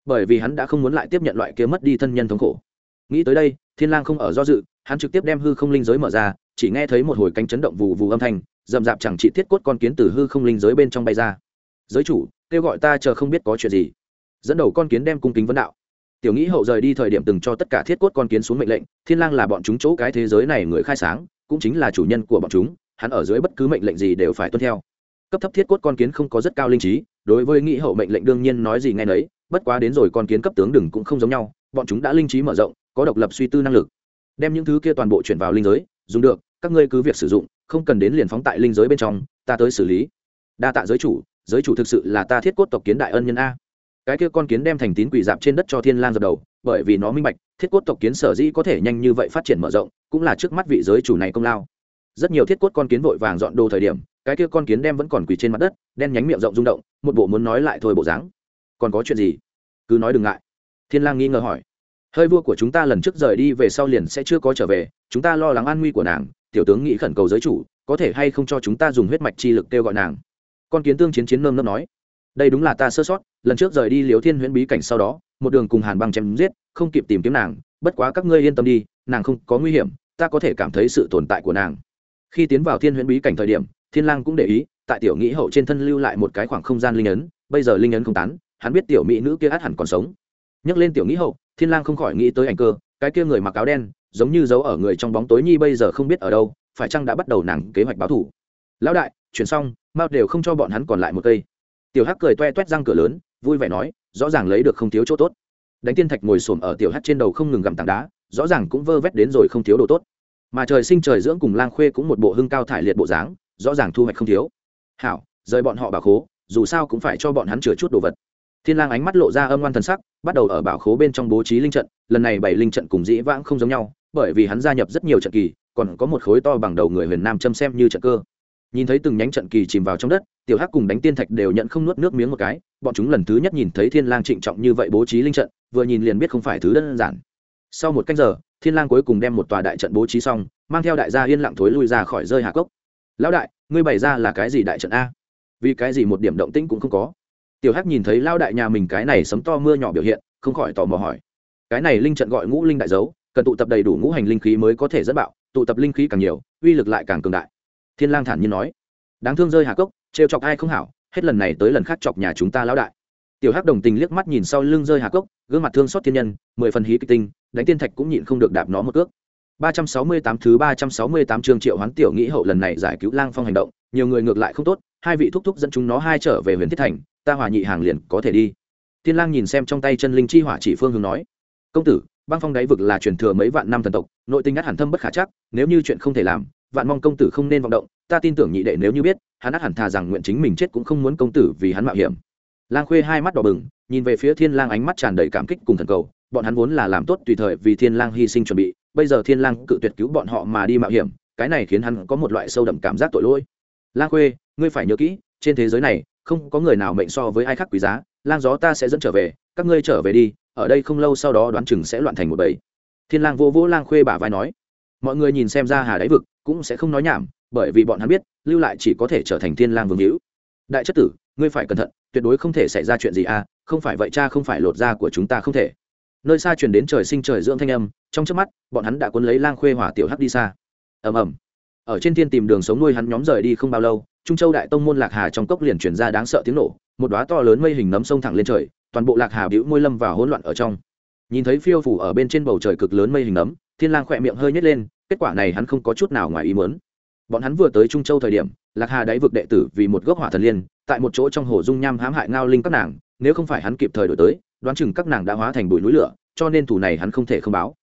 Bởi vì hắn đã không muốn lại tiếp nhận loại kia mất đi thân nhân thống khổ. Nghĩ tới đây, thiên lang không ở do dự, hắn trực tiếp đem hư không linh giới mở ra, chỉ nghe thấy một hồi cánh chấn động vù vù âm thanh rậm rạp chẳng chị thiết cốt con kiến từ hư không linh giới bên trong bay ra. Giới chủ, kêu gọi ta chờ không biết có chuyện gì. Dẫn đầu con kiến đem cung kính vấn đạo. Tiểu nghĩ hậu rời đi thời điểm từng cho tất cả thiết cốt con kiến xuống mệnh lệnh, thiên lang là bọn chúng chỗ cái thế giới này người khai sáng, cũng chính là chủ nhân của bọn chúng, hắn ở dưới bất cứ mệnh lệnh gì đều phải tuân theo. Cấp thấp thiết cốt con kiến không có rất cao linh trí, đối với nghĩ hậu mệnh lệnh đương nhiên nói gì nghe nấy, bất quá đến rồi con kiến cấp tướng đừng cũng không giống nhau, bọn chúng đã linh trí mở rộng, có độc lập suy tư năng lực. Đem những thứ kia toàn bộ chuyển vào linh giới, dùng được, các ngươi cứ việc sử dụng không cần đến liền phóng tại linh giới bên trong, ta tới xử lý. Đa tạ giới chủ giới chủ thực sự là ta thiết cốt tộc kiến đại ân nhân a. Cái kia con kiến đem thành tín quỷ dạp trên đất cho thiên lang dập đầu, bởi vì nó minh bạch, thiết cốt tộc kiến sở dĩ có thể nhanh như vậy phát triển mở rộng, cũng là trước mắt vị giới chủ này công lao. Rất nhiều thiết cốt con kiến vội vàng dọn đồ thời điểm, cái kia con kiến đem vẫn còn quỳ trên mặt đất, đen nhánh miệng rộng rung động, một bộ muốn nói lại thôi bộ dáng. Còn có chuyện gì? Cứ nói đừng ngại. Thiên lang nghi ngờ hỏi. Hơi vua của chúng ta lần trước rời đi về sau liền sẽ chưa có trở về, chúng ta lo lắng an nguy của nàng tiểu tướng nghĩ khẩn cầu giới chủ, có thể hay không cho chúng ta dùng huyết mạch chi lực kêu gọi nàng. Con kiến tương chiến chiến nơm nớp nói, đây đúng là ta sơ sót, lần trước rời đi liều thiên huyễn bí cảnh sau đó, một đường cùng hàn băng chém giết, không kịp tìm kiếm nàng, bất quá các ngươi yên tâm đi, nàng không có nguy hiểm, ta có thể cảm thấy sự tồn tại của nàng. Khi tiến vào thiên huyễn bí cảnh thời điểm, thiên lang cũng để ý, tại tiểu nghĩ hậu trên thân lưu lại một cái khoảng không gian linh ấn, bây giờ linh ấn không tán, hắn biết tiểu mỹ nữ kia át hẳn còn sống. Nhắc lên tiểu nghĩ hậu, thiên lang không khỏi nghĩ tới ảnh cơ, cái kia người mặc áo đen giống như giấu ở người trong bóng tối nhi bây giờ không biết ở đâu, phải chăng đã bắt đầu nàng kế hoạch báo thù? Lão đại, chuyển xong mao đều không cho bọn hắn còn lại một cây. Tiểu hắc cười toe toét răng cửa lớn, vui vẻ nói, rõ ràng lấy được không thiếu chỗ tốt. Đánh tiên thạch ngồi xổm ở tiểu hắc trên đầu không ngừng gặm tảng đá, rõ ràng cũng vơ vét đến rồi không thiếu đồ tốt. Mà trời sinh trời dưỡng cùng lang khuê cũng một bộ hưng cao thải liệt bộ dáng, rõ ràng thu hoạch không thiếu. Hảo, rời bọn họ bảo khố, dù sao cũng phải cho bọn hắn chừa chút đồ vật. Thiên lang ánh mắt lộ ra âm ngoan thần sắc, bắt đầu ở bảo khố bên trong bố trí linh trận, lần này bảy linh trận cùng dĩ vãng không giống nhau bởi vì hắn gia nhập rất nhiều trận kỳ, còn có một khối to bằng đầu người huyền nam châm xem như trận cơ. Nhìn thấy từng nhánh trận kỳ chìm vào trong đất, tiểu hắc cùng đánh tiên thạch đều nhận không nuốt nước miếng một cái, bọn chúng lần thứ nhất nhìn thấy thiên lang trịnh trọng như vậy bố trí linh trận, vừa nhìn liền biết không phải thứ đơn giản. Sau một canh giờ, thiên lang cuối cùng đem một tòa đại trận bố trí xong, mang theo đại gia yên lặng thối lui ra khỏi rơi hạ cốc. Lão đại, ngươi bày ra là cái gì đại trận a? Vì cái gì một điểm động tĩnh cũng không có. Tiểu hắc nhìn thấy lao đại nhà mình cái này sấm to mưa nhỏ biểu hiện, không khỏi tò mò hỏi. Cái này linh trận gọi ngũ linh đại dấu cần tụ tập đầy đủ ngũ hành linh khí mới có thể dẫn bạo, tụ tập linh khí càng nhiều, uy lực lại càng cường đại. Thiên lang thản nhiên nói. Đáng thương rơi hạ cốc, trêu chọc ai không hảo, hết lần này tới lần khác chọc nhà chúng ta lão đại. Tiểu hắc đồng tình liếc mắt nhìn sau lưng rơi hạ cốc, gương mặt thương xót thiên nhân, mười phần hí kịch tinh đánh tiên thạch cũng nhịn không được đạp nó một cước. 368 thứ 368 chương triệu hoán tiểu nghĩ hậu lần này giải cứu lang phong hành động, nhiều người ngược lại không tốt, hai vị thúc thúc dẫn chúng nó hai trở về huyền thiết thành, ta hòa nhị hàng liền có thể đi. Tiên lang nhìn xem trong tay chân linh chi hỏa chỉ phương hướng nói. Công tử băng phong đáy vực là truyền thừa mấy vạn năm thần tộc, nội tình át hẳn thâm bất khả chắc, nếu như chuyện không thể làm, vạn mong công tử không nên vọng động, ta tin tưởng nhị đệ nếu như biết, hắn át hẳn thà rằng nguyện chính mình chết cũng không muốn công tử vì hắn mạo hiểm. Lang khuê hai mắt đỏ bừng, nhìn về phía thiên lang ánh mắt tràn đầy cảm kích cùng thần cầu, bọn hắn vốn là làm tốt tùy thời vì thiên lang hy sinh chuẩn bị, bây giờ thiên lang cự tuyệt cứu bọn họ mà đi mạo hiểm, cái này khiến hắn có một loại sâu đậm cảm giác tội lỗi. Lang khuê, ngươi phải nhớ kỹ, trên thế giới này, không có người nào mệnh so với ai khác quý giá, lang gió ta sẽ dẫn trở về, các ngươi trở về đi ở đây không lâu sau đó đoán chừng sẽ loạn thành một bầy. Thiên lang vô vỗ lang khuê bả vai nói, mọi người nhìn xem ra hà đáy vực cũng sẽ không nói nhảm, bởi vì bọn hắn biết, lưu lại chỉ có thể trở thành thiên lang vương hữu. Đại chất tử, ngươi phải cẩn thận, tuyệt đối không thể xảy ra chuyện gì à không phải vậy cha không phải lột da của chúng ta không thể. Nơi xa truyền đến trời sinh trời dưỡng thanh âm, trong trước mắt, bọn hắn đã cuốn lấy lang khuê hỏa tiểu hắc đi xa. Ầm ầm. Ở trên thiên tìm đường sống nuôi hắn nhóm rời đi không bao lâu, trung châu đại tông môn lạc hà trong cốc liền truyền ra đáng sợ tiếng nổ, một đóa to lớn mây hình nấm sông thẳng lên trời toàn bộ lạc hà bĩu môi lâm vào hỗn loạn ở trong. Nhìn thấy phiêu phủ ở bên trên bầu trời cực lớn mây hình nấm thiên lang khỏe miệng hơi nhếch lên, kết quả này hắn không có chút nào ngoài ý muốn. Bọn hắn vừa tới trung châu thời điểm, lạc hà đáy vực đệ tử vì một gốc hỏa thần liên, tại một chỗ trong hồ dung nham hãm hại ngao linh các nàng, nếu không phải hắn kịp thời đổi tới, đoán chừng các nàng đã hóa thành bụi núi lửa, cho nên thủ này hắn không thể không báo.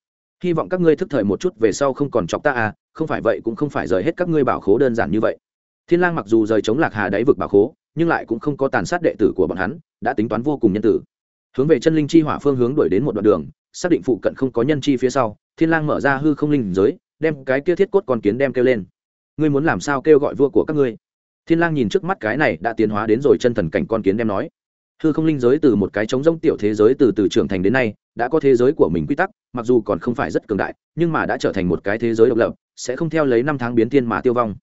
Hy vọng các ngươi thức thời một chút về sau không còn chọc ta à không phải vậy cũng không phải rời hết các ngươi bảo khố đơn giản như vậy. Thiên lang mặc dù rời chống lạc hà đáy vực bảo khố nhưng lại cũng không có tàn sát đệ tử của bọn hắn, đã tính toán vô cùng nhân tử. Hướng về chân linh chi hỏa phương hướng đuổi đến một đoạn đường, xác định phụ cận không có nhân chi phía sau, thiên lang mở ra hư không linh giới, đem cái kia thiết cốt con kiến đem kêu lên. Ngươi muốn làm sao kêu gọi vua của các ngươi? Thiên lang nhìn trước mắt cái này đã tiến hóa đến rồi chân thần cảnh con kiến đem nói. Hư không linh giới từ một cái trống rỗng tiểu thế giới từ từ trưởng thành đến nay, đã có thế giới của mình quy tắc, mặc dù còn không phải rất cường đại, nhưng mà đã trở thành một cái thế giới độc lập, sẽ không theo lấy năm tháng biến thiên mà tiêu vong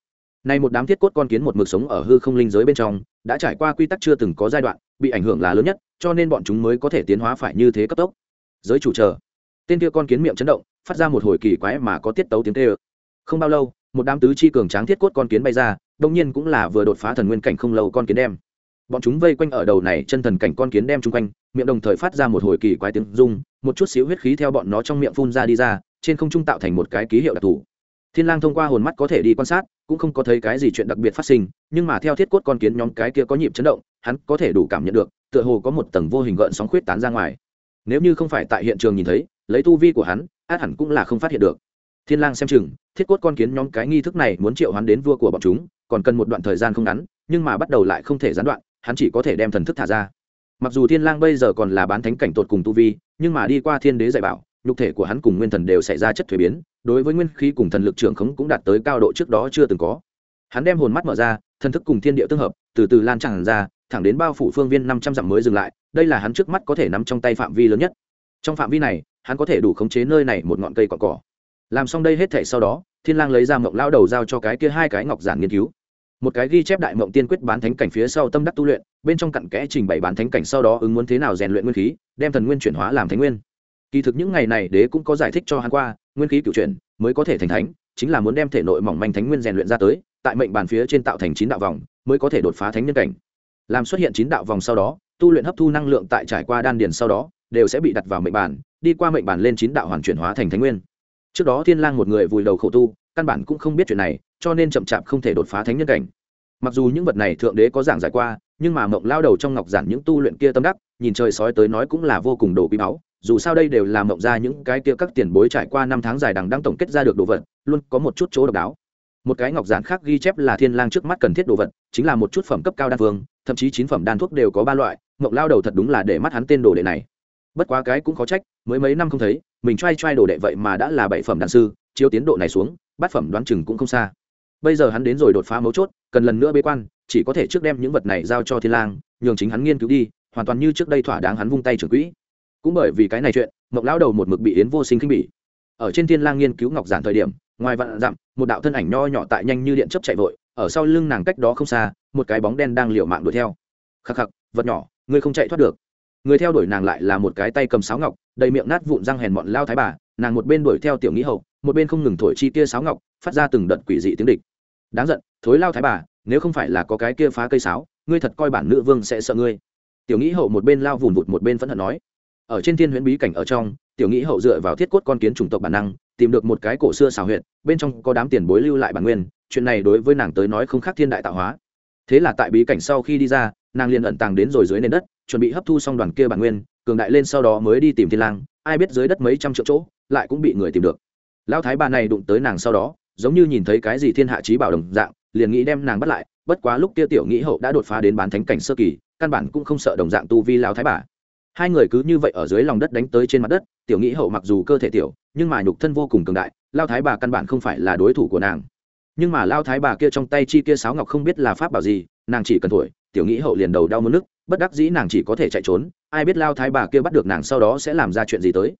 này một đám thiết cốt con kiến một mực sống ở hư không linh giới bên trong, đã trải qua quy tắc chưa từng có giai đoạn, bị ảnh hưởng là lớn nhất, cho nên bọn chúng mới có thể tiến hóa phải như thế cấp tốc. Giới chủ chờ. Tên kia con kiến miệng chấn động, phát ra một hồi kỳ quái mà có tiết tấu tiếng thê không bao lâu, một đám tứ chi cường tráng thiết cốt con kiến bay ra, đồng nhiên cũng là vừa đột phá thần nguyên cảnh không lâu con kiến đem. Bọn chúng vây quanh ở đầu này chân thần cảnh con kiến đem chung quanh, miệng đồng thời phát ra một hồi kỳ quái tiếng rung, một chút xíu huyết khí theo bọn nó trong miệng phun ra đi ra, trên không trung tạo thành một cái ký hiệu đặc thù. Thiên lang thông qua hồn mắt có thể đi quan sát cũng không có thấy cái gì chuyện đặc biệt phát sinh, nhưng mà theo thiết cốt con kiến nhóm cái kia có nhịp chấn động, hắn có thể đủ cảm nhận được, tựa hồ có một tầng vô hình gợn sóng khuyết tán ra ngoài. Nếu như không phải tại hiện trường nhìn thấy, lấy tu vi của hắn, át hẳn cũng là không phát hiện được. Thiên lang xem chừng, thiết cốt con kiến nhóm cái nghi thức này muốn triệu hắn đến vua của bọn chúng, còn cần một đoạn thời gian không ngắn, nhưng mà bắt đầu lại không thể gián đoạn, hắn chỉ có thể đem thần thức thả ra. Mặc dù thiên lang bây giờ còn là bán thánh cảnh tột cùng tu vi, nhưng mà đi qua thiên đế dạy bảo, nhục thể của hắn cùng nguyên thần đều xảy ra chất thuế biến đối với nguyên khí cùng thần lực trưởng khống cũng đạt tới cao độ trước đó chưa từng có. Hắn đem hồn mắt mở ra, thần thức cùng thiên địa tương hợp, từ từ lan tràn ra, thẳng đến bao phủ phương viên năm trăm dặm mới dừng lại, đây là hắn trước mắt có thể nắm trong tay phạm vi lớn nhất. Trong phạm vi này, hắn có thể đủ khống chế nơi này một ngọn cây cỏ cỏ. Làm xong đây hết thể sau đó, thiên lang lấy ra mộng lao đầu giao cho cái kia hai cái ngọc giản nghiên cứu. Một cái ghi chép đại mộng tiên quyết bán thánh cảnh phía sau tâm đắc tu luyện, bên trong cặn kẽ trình bày bán thánh cảnh sau đó ứng muốn thế nào rèn luyện nguyên khí, đem thần nguyên chuyển hóa làm thánh nguyên. Kỳ thực những ngày này đế cũng có giải thích cho hắn qua nguyên khí cựu chuyển mới có thể thành thánh, chính là muốn đem thể nội mỏng manh thánh nguyên rèn luyện ra tới, tại mệnh bàn phía trên tạo thành chín đạo vòng mới có thể đột phá thánh nhân cảnh. Làm xuất hiện chín đạo vòng sau đó, tu luyện hấp thu năng lượng tại trải qua đan điền sau đó, đều sẽ bị đặt vào mệnh bàn, đi qua mệnh bàn lên chín đạo hoàn chuyển hóa thành thánh nguyên. Trước đó thiên lang một người vùi đầu khổ tu, căn bản cũng không biết chuyện này, cho nên chậm chạp không thể đột phá thánh nhân cảnh. Mặc dù những vật này thượng đế có giảng giải qua, nhưng mà mộng lao đầu trong ngọc giản những tu luyện kia tâm đắc, nhìn trời sói tới nói cũng là vô cùng đồ quý báu dù sao đây đều là mộng ra những cái kia các tiền bối trải qua năm tháng dài đằng đang tổng kết ra được đồ vật, luôn có một chút chỗ độc đáo. Một cái ngọc giản khác ghi chép là thiên lang trước mắt cần thiết đồ vật, chính là một chút phẩm cấp cao đan phương thậm chí chín phẩm đan thuốc đều có ba loại, mộng lao đầu thật đúng là để mắt hắn tên đồ đệ này. Bất quá cái cũng khó trách, mới mấy năm không thấy, mình trai trai đồ đệ vậy mà đã là bảy phẩm đan sư, chiếu tiến độ này xuống, bát phẩm đoán chừng cũng không xa. Bây giờ hắn đến rồi đột phá mấu chốt, cần lần nữa bế quan, chỉ có thể trước đem những vật này giao cho thiên lang, nhường chính hắn nghiên cứu đi, hoàn toàn như trước đây thỏa đáng hắn vung tay trưởng quỹ cũng bởi vì cái này chuyện mộng lão đầu một mực bị yến vô sinh khinh bỉ. Ở trên thiên lang nghiên cứu ngọc giản thời điểm, ngoài vạn dặm, một đạo thân ảnh nho nhỏ tại nhanh như điện chớp chạy vội, ở sau lưng nàng cách đó không xa, một cái bóng đen đang liều mạng đuổi theo. Khắc khắc, vật nhỏ, ngươi không chạy thoát được. Người theo đuổi nàng lại là một cái tay cầm sáo ngọc, đầy miệng nát vụn răng hèn mọn lao thái bà, nàng một bên đuổi theo tiểu nghĩ hậu, một bên không ngừng thổi chi kia sáo ngọc, phát ra từng đợt quỷ dị tiếng địch. Đáng giận, thối lao thái bà, nếu không phải là có cái kia phá cây sáo, ngươi thật coi bản nữ vương sẽ sợ ngươi. Tiểu nghĩ hậu một bên lao vùn vụt một bên phẫn hận nói ở trên thiên huyễn bí cảnh ở trong, tiểu nghĩ hậu dựa vào thiết cốt con kiến chủng tộc bản năng, tìm được một cái cổ xưa xào huyệt, bên trong có đám tiền bối lưu lại bản nguyên, chuyện này đối với nàng tới nói không khác thiên đại tạo hóa. Thế là tại bí cảnh sau khi đi ra, nàng liền ẩn tàng đến rồi dưới nền đất, chuẩn bị hấp thu xong đoàn kia bản nguyên, cường đại lên sau đó mới đi tìm thiên lang, ai biết dưới đất mấy trăm triệu chỗ, lại cũng bị người tìm được. Lão thái bà này đụng tới nàng sau đó, giống như nhìn thấy cái gì thiên hạ trí bảo đồng dạng, liền nghĩ đem nàng bắt lại, bất quá lúc kia tiểu nghĩ hậu đã đột phá đến bán thánh cảnh sơ kỳ, căn bản cũng không sợ đồng dạng tu vi lão thái bà hai người cứ như vậy ở dưới lòng đất đánh tới trên mặt đất, tiểu nghĩ hậu mặc dù cơ thể tiểu, nhưng mà nhục thân vô cùng cường đại, lao thái bà căn bản không phải là đối thủ của nàng. Nhưng mà lao thái bà kia trong tay chi kia sáo ngọc không biết là pháp bảo gì, nàng chỉ cần thổi, tiểu nghĩ hậu liền đầu đau mất nước bất đắc dĩ nàng chỉ có thể chạy trốn, ai biết lao thái bà kia bắt được nàng sau đó sẽ làm ra chuyện gì tới.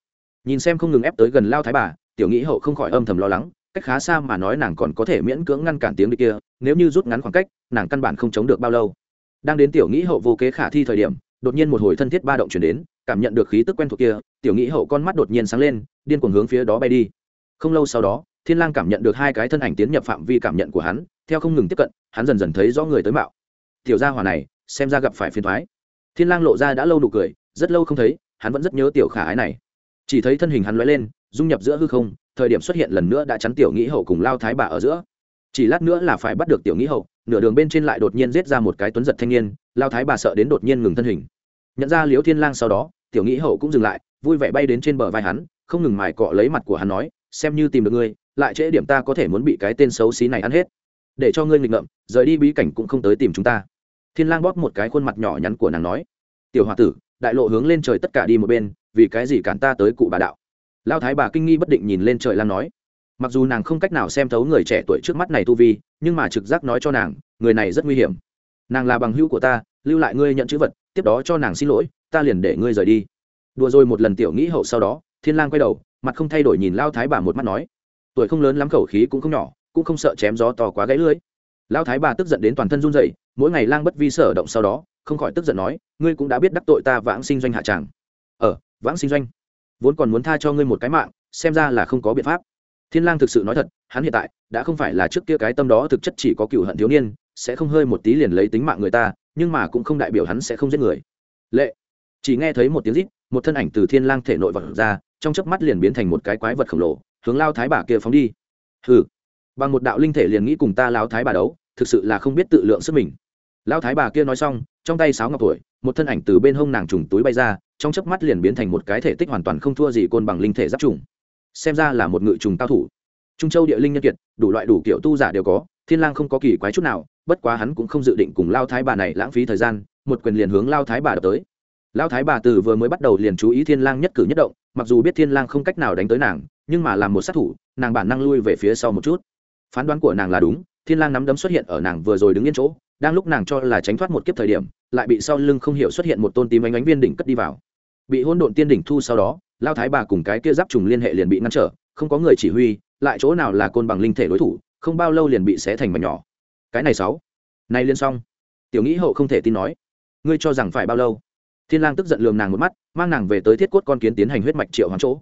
Nhìn xem không ngừng ép tới gần lao thái bà, tiểu nghĩ hậu không khỏi âm thầm lo lắng, cách khá xa mà nói nàng còn có thể miễn cưỡng ngăn cản tiếng đi kia, nếu như rút ngắn khoảng cách, nàng căn bản không chống được bao lâu. Đang đến tiểu nghĩ hậu vô kế khả thi thời điểm đột nhiên một hồi thân thiết ba động chuyển đến, cảm nhận được khí tức quen thuộc kia, tiểu nghĩ hậu con mắt đột nhiên sáng lên, điên cuồng hướng phía đó bay đi. Không lâu sau đó, thiên lang cảm nhận được hai cái thân ảnh tiến nhập phạm vi cảm nhận của hắn, theo không ngừng tiếp cận, hắn dần dần thấy rõ người tới mạo. Tiểu gia hỏa này, xem ra gặp phải phiền toái. Thiên lang lộ ra đã lâu nụ cười, rất lâu không thấy, hắn vẫn rất nhớ tiểu khả ái này. Chỉ thấy thân hình hắn lóe lên, dung nhập giữa hư không, thời điểm xuất hiện lần nữa đã chắn tiểu nghĩ hậu cùng lao thái bà ở giữa chỉ lát nữa là phải bắt được tiểu nghĩ hậu, nửa đường bên trên lại đột nhiên giết ra một cái tuấn giật thanh niên, lao thái bà sợ đến đột nhiên ngừng thân hình. Nhận ra liếu thiên lang sau đó, tiểu nghĩ hậu cũng dừng lại, vui vẻ bay đến trên bờ vai hắn, không ngừng mài cọ lấy mặt của hắn nói, xem như tìm được ngươi, lại trễ điểm ta có thể muốn bị cái tên xấu xí này ăn hết. Để cho ngươi nghịch ngợm, rời đi bí cảnh cũng không tới tìm chúng ta. Thiên lang bóp một cái khuôn mặt nhỏ nhắn của nàng nói, tiểu hòa tử, đại lộ hướng lên trời tất cả đi một bên, vì cái gì cản ta tới cụ bà đạo? Lao thái bà kinh nghi bất định nhìn lên trời lang nói mặc dù nàng không cách nào xem thấu người trẻ tuổi trước mắt này tu vi, nhưng mà trực giác nói cho nàng, người này rất nguy hiểm. Nàng là bằng hữu của ta, lưu lại ngươi nhận chữ vật, tiếp đó cho nàng xin lỗi, ta liền để ngươi rời đi. Đùa rồi một lần tiểu nghĩ hậu sau đó, thiên lang quay đầu, mặt không thay đổi nhìn lao thái bà một mắt nói, tuổi không lớn lắm, khẩu khí cũng không nhỏ, cũng không sợ chém gió to quá gãy lưỡi. lao thái bà tức giận đến toàn thân run rẩy, mỗi ngày lang bất vi sở động sau đó, không khỏi tức giận nói, ngươi cũng đã biết đắc tội ta vãng sinh doanh hạ tràng. Ở vãng sinh doanh, vốn còn muốn tha cho ngươi một cái mạng, xem ra là không có biện pháp thiên lang thực sự nói thật, hắn hiện tại đã không phải là trước kia cái tâm đó, thực chất chỉ có cựu hận thiếu niên, sẽ không hơi một tí liền lấy tính mạng người ta, nhưng mà cũng không đại biểu hắn sẽ không giết người. Lệ. Chỉ nghe thấy một tiếng rít, một thân ảnh từ thiên lang thể nội vật ra, trong chớp mắt liền biến thành một cái quái vật khổng lồ, hướng lao thái bà kia phóng đi. Hừ. Bằng một đạo linh thể liền nghĩ cùng ta lao thái bà đấu, thực sự là không biết tự lượng sức mình. Lao thái bà kia nói xong, trong tay sáo ngọc tuổi, một thân ảnh từ bên hông nàng trùng túi bay ra, trong chớp mắt liền biến thành một cái thể tích hoàn toàn không thua gì côn bằng linh thể giáp trùng xem ra là một ngự trùng cao thủ. Trung châu địa linh nhân kiệt, đủ loại đủ kiểu tu giả đều có, thiên lang không có kỳ quái chút nào, bất quá hắn cũng không dự định cùng lao thái bà này lãng phí thời gian, một quyền liền hướng lao thái bà đập tới. Lao thái bà từ vừa mới bắt đầu liền chú ý thiên lang nhất cử nhất động, mặc dù biết thiên lang không cách nào đánh tới nàng, nhưng mà làm một sát thủ, nàng bản năng lui về phía sau một chút. Phán đoán của nàng là đúng, thiên lang nắm đấm xuất hiện ở nàng vừa rồi đứng yên chỗ, đang lúc nàng cho là tránh thoát một kiếp thời điểm, lại bị sau lưng không hiểu xuất hiện một tôn tím ánh ánh viên đỉnh cất đi vào. Bị hỗn độn tiên đỉnh thu sau đó lao thái bà cùng cái kia giáp trùng liên hệ liền bị ngăn trở, không có người chỉ huy, lại chỗ nào là côn bằng linh thể đối thủ, không bao lâu liền bị xé thành mảnh nhỏ. Cái này sáu. Nay liên xong. Tiểu nghĩ hậu không thể tin nói. Ngươi cho rằng phải bao lâu? Thiên lang tức giận lườm nàng một mắt, mang nàng về tới thiết cốt con kiến tiến hành huyết mạch triệu hoán chỗ.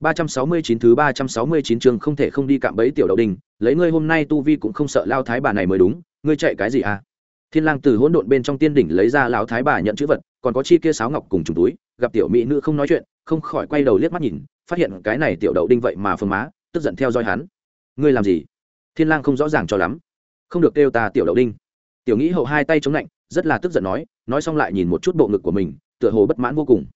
369 thứ 369 chương không thể không đi cạm bẫy tiểu đậu đình, lấy ngươi hôm nay tu vi cũng không sợ lao thái bà này mới đúng, ngươi chạy cái gì à? Thiên lang từ hỗn độn bên trong tiên đỉnh lấy ra lão thái bà nhận chữ vật còn có chi kia sáo ngọc cùng trùng túi, gặp tiểu mỹ nữ không nói chuyện, không khỏi quay đầu liếc mắt nhìn, phát hiện cái này tiểu đậu đinh vậy mà phương má, tức giận theo dõi hắn. Ngươi làm gì? Thiên lang không rõ ràng cho lắm. Không được kêu ta tiểu đậu đinh. Tiểu nghĩ hậu hai tay chống lạnh, rất là tức giận nói nói xong lại nhìn một chút bộ ngực của mình, tựa hồ bất mãn vô cùng.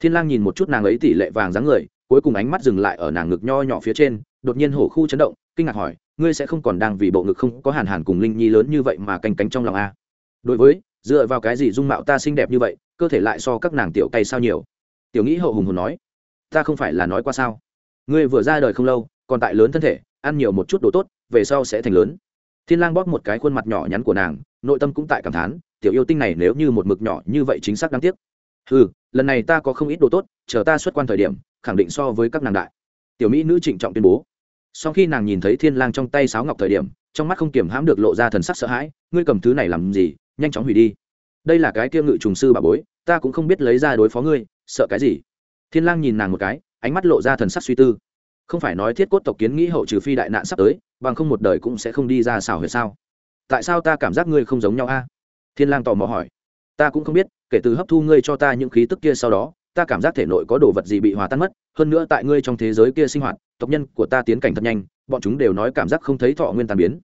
Thiên lang nhìn một chút nàng ấy tỷ lệ vàng dáng người, cuối cùng ánh mắt dừng lại ở nàng ngực nho nhỏ phía trên, đột nhiên hổ khu chấn động, kinh ngạc hỏi, ngươi sẽ không còn đang vì bộ ngực không có hàn hàn cùng linh nhi lớn như vậy mà canh cánh trong lòng a? Đối với, dựa vào cái gì dung mạo ta xinh đẹp như vậy cơ thể lại so các nàng tiểu cay sao nhiều. Tiểu nghĩ hậu hùng hồn nói, ta không phải là nói qua sao? Ngươi vừa ra đời không lâu, còn tại lớn thân thể, ăn nhiều một chút đồ tốt, về sau sẽ thành lớn. Thiên lang bóp một cái khuôn mặt nhỏ nhắn của nàng, nội tâm cũng tại cảm thán, tiểu yêu tinh này nếu như một mực nhỏ như vậy chính xác đáng tiếc. Ừ lần này ta có không ít đồ tốt, chờ ta xuất quan thời điểm, khẳng định so với các nàng đại. Tiểu mỹ nữ trịnh trọng tuyên bố. Sau khi nàng nhìn thấy thiên lang trong tay sáo ngọc thời điểm, trong mắt không kiềm hãm được lộ ra thần sắc sợ hãi, ngươi cầm thứ này làm gì? Nhanh chóng hủy đi đây là cái kia ngự trùng sư bà bối, ta cũng không biết lấy ra đối phó ngươi, sợ cái gì? Thiên lang nhìn nàng một cái, ánh mắt lộ ra thần sắc suy tư. Không phải nói thiết cốt tộc kiến nghĩ hậu trừ phi đại nạn sắp tới, bằng không một đời cũng sẽ không đi ra xảo huyệt sao? Tại sao ta cảm giác ngươi không giống nhau a? Thiên lang tò mò hỏi. Ta cũng không biết, kể từ hấp thu ngươi cho ta những khí tức kia sau đó, ta cảm giác thể nội có đồ vật gì bị hòa tan mất, hơn nữa tại ngươi trong thế giới kia sinh hoạt, tộc nhân của ta tiến cảnh thật nhanh, bọn chúng đều nói cảm giác không thấy thọ nguyên tàn biến.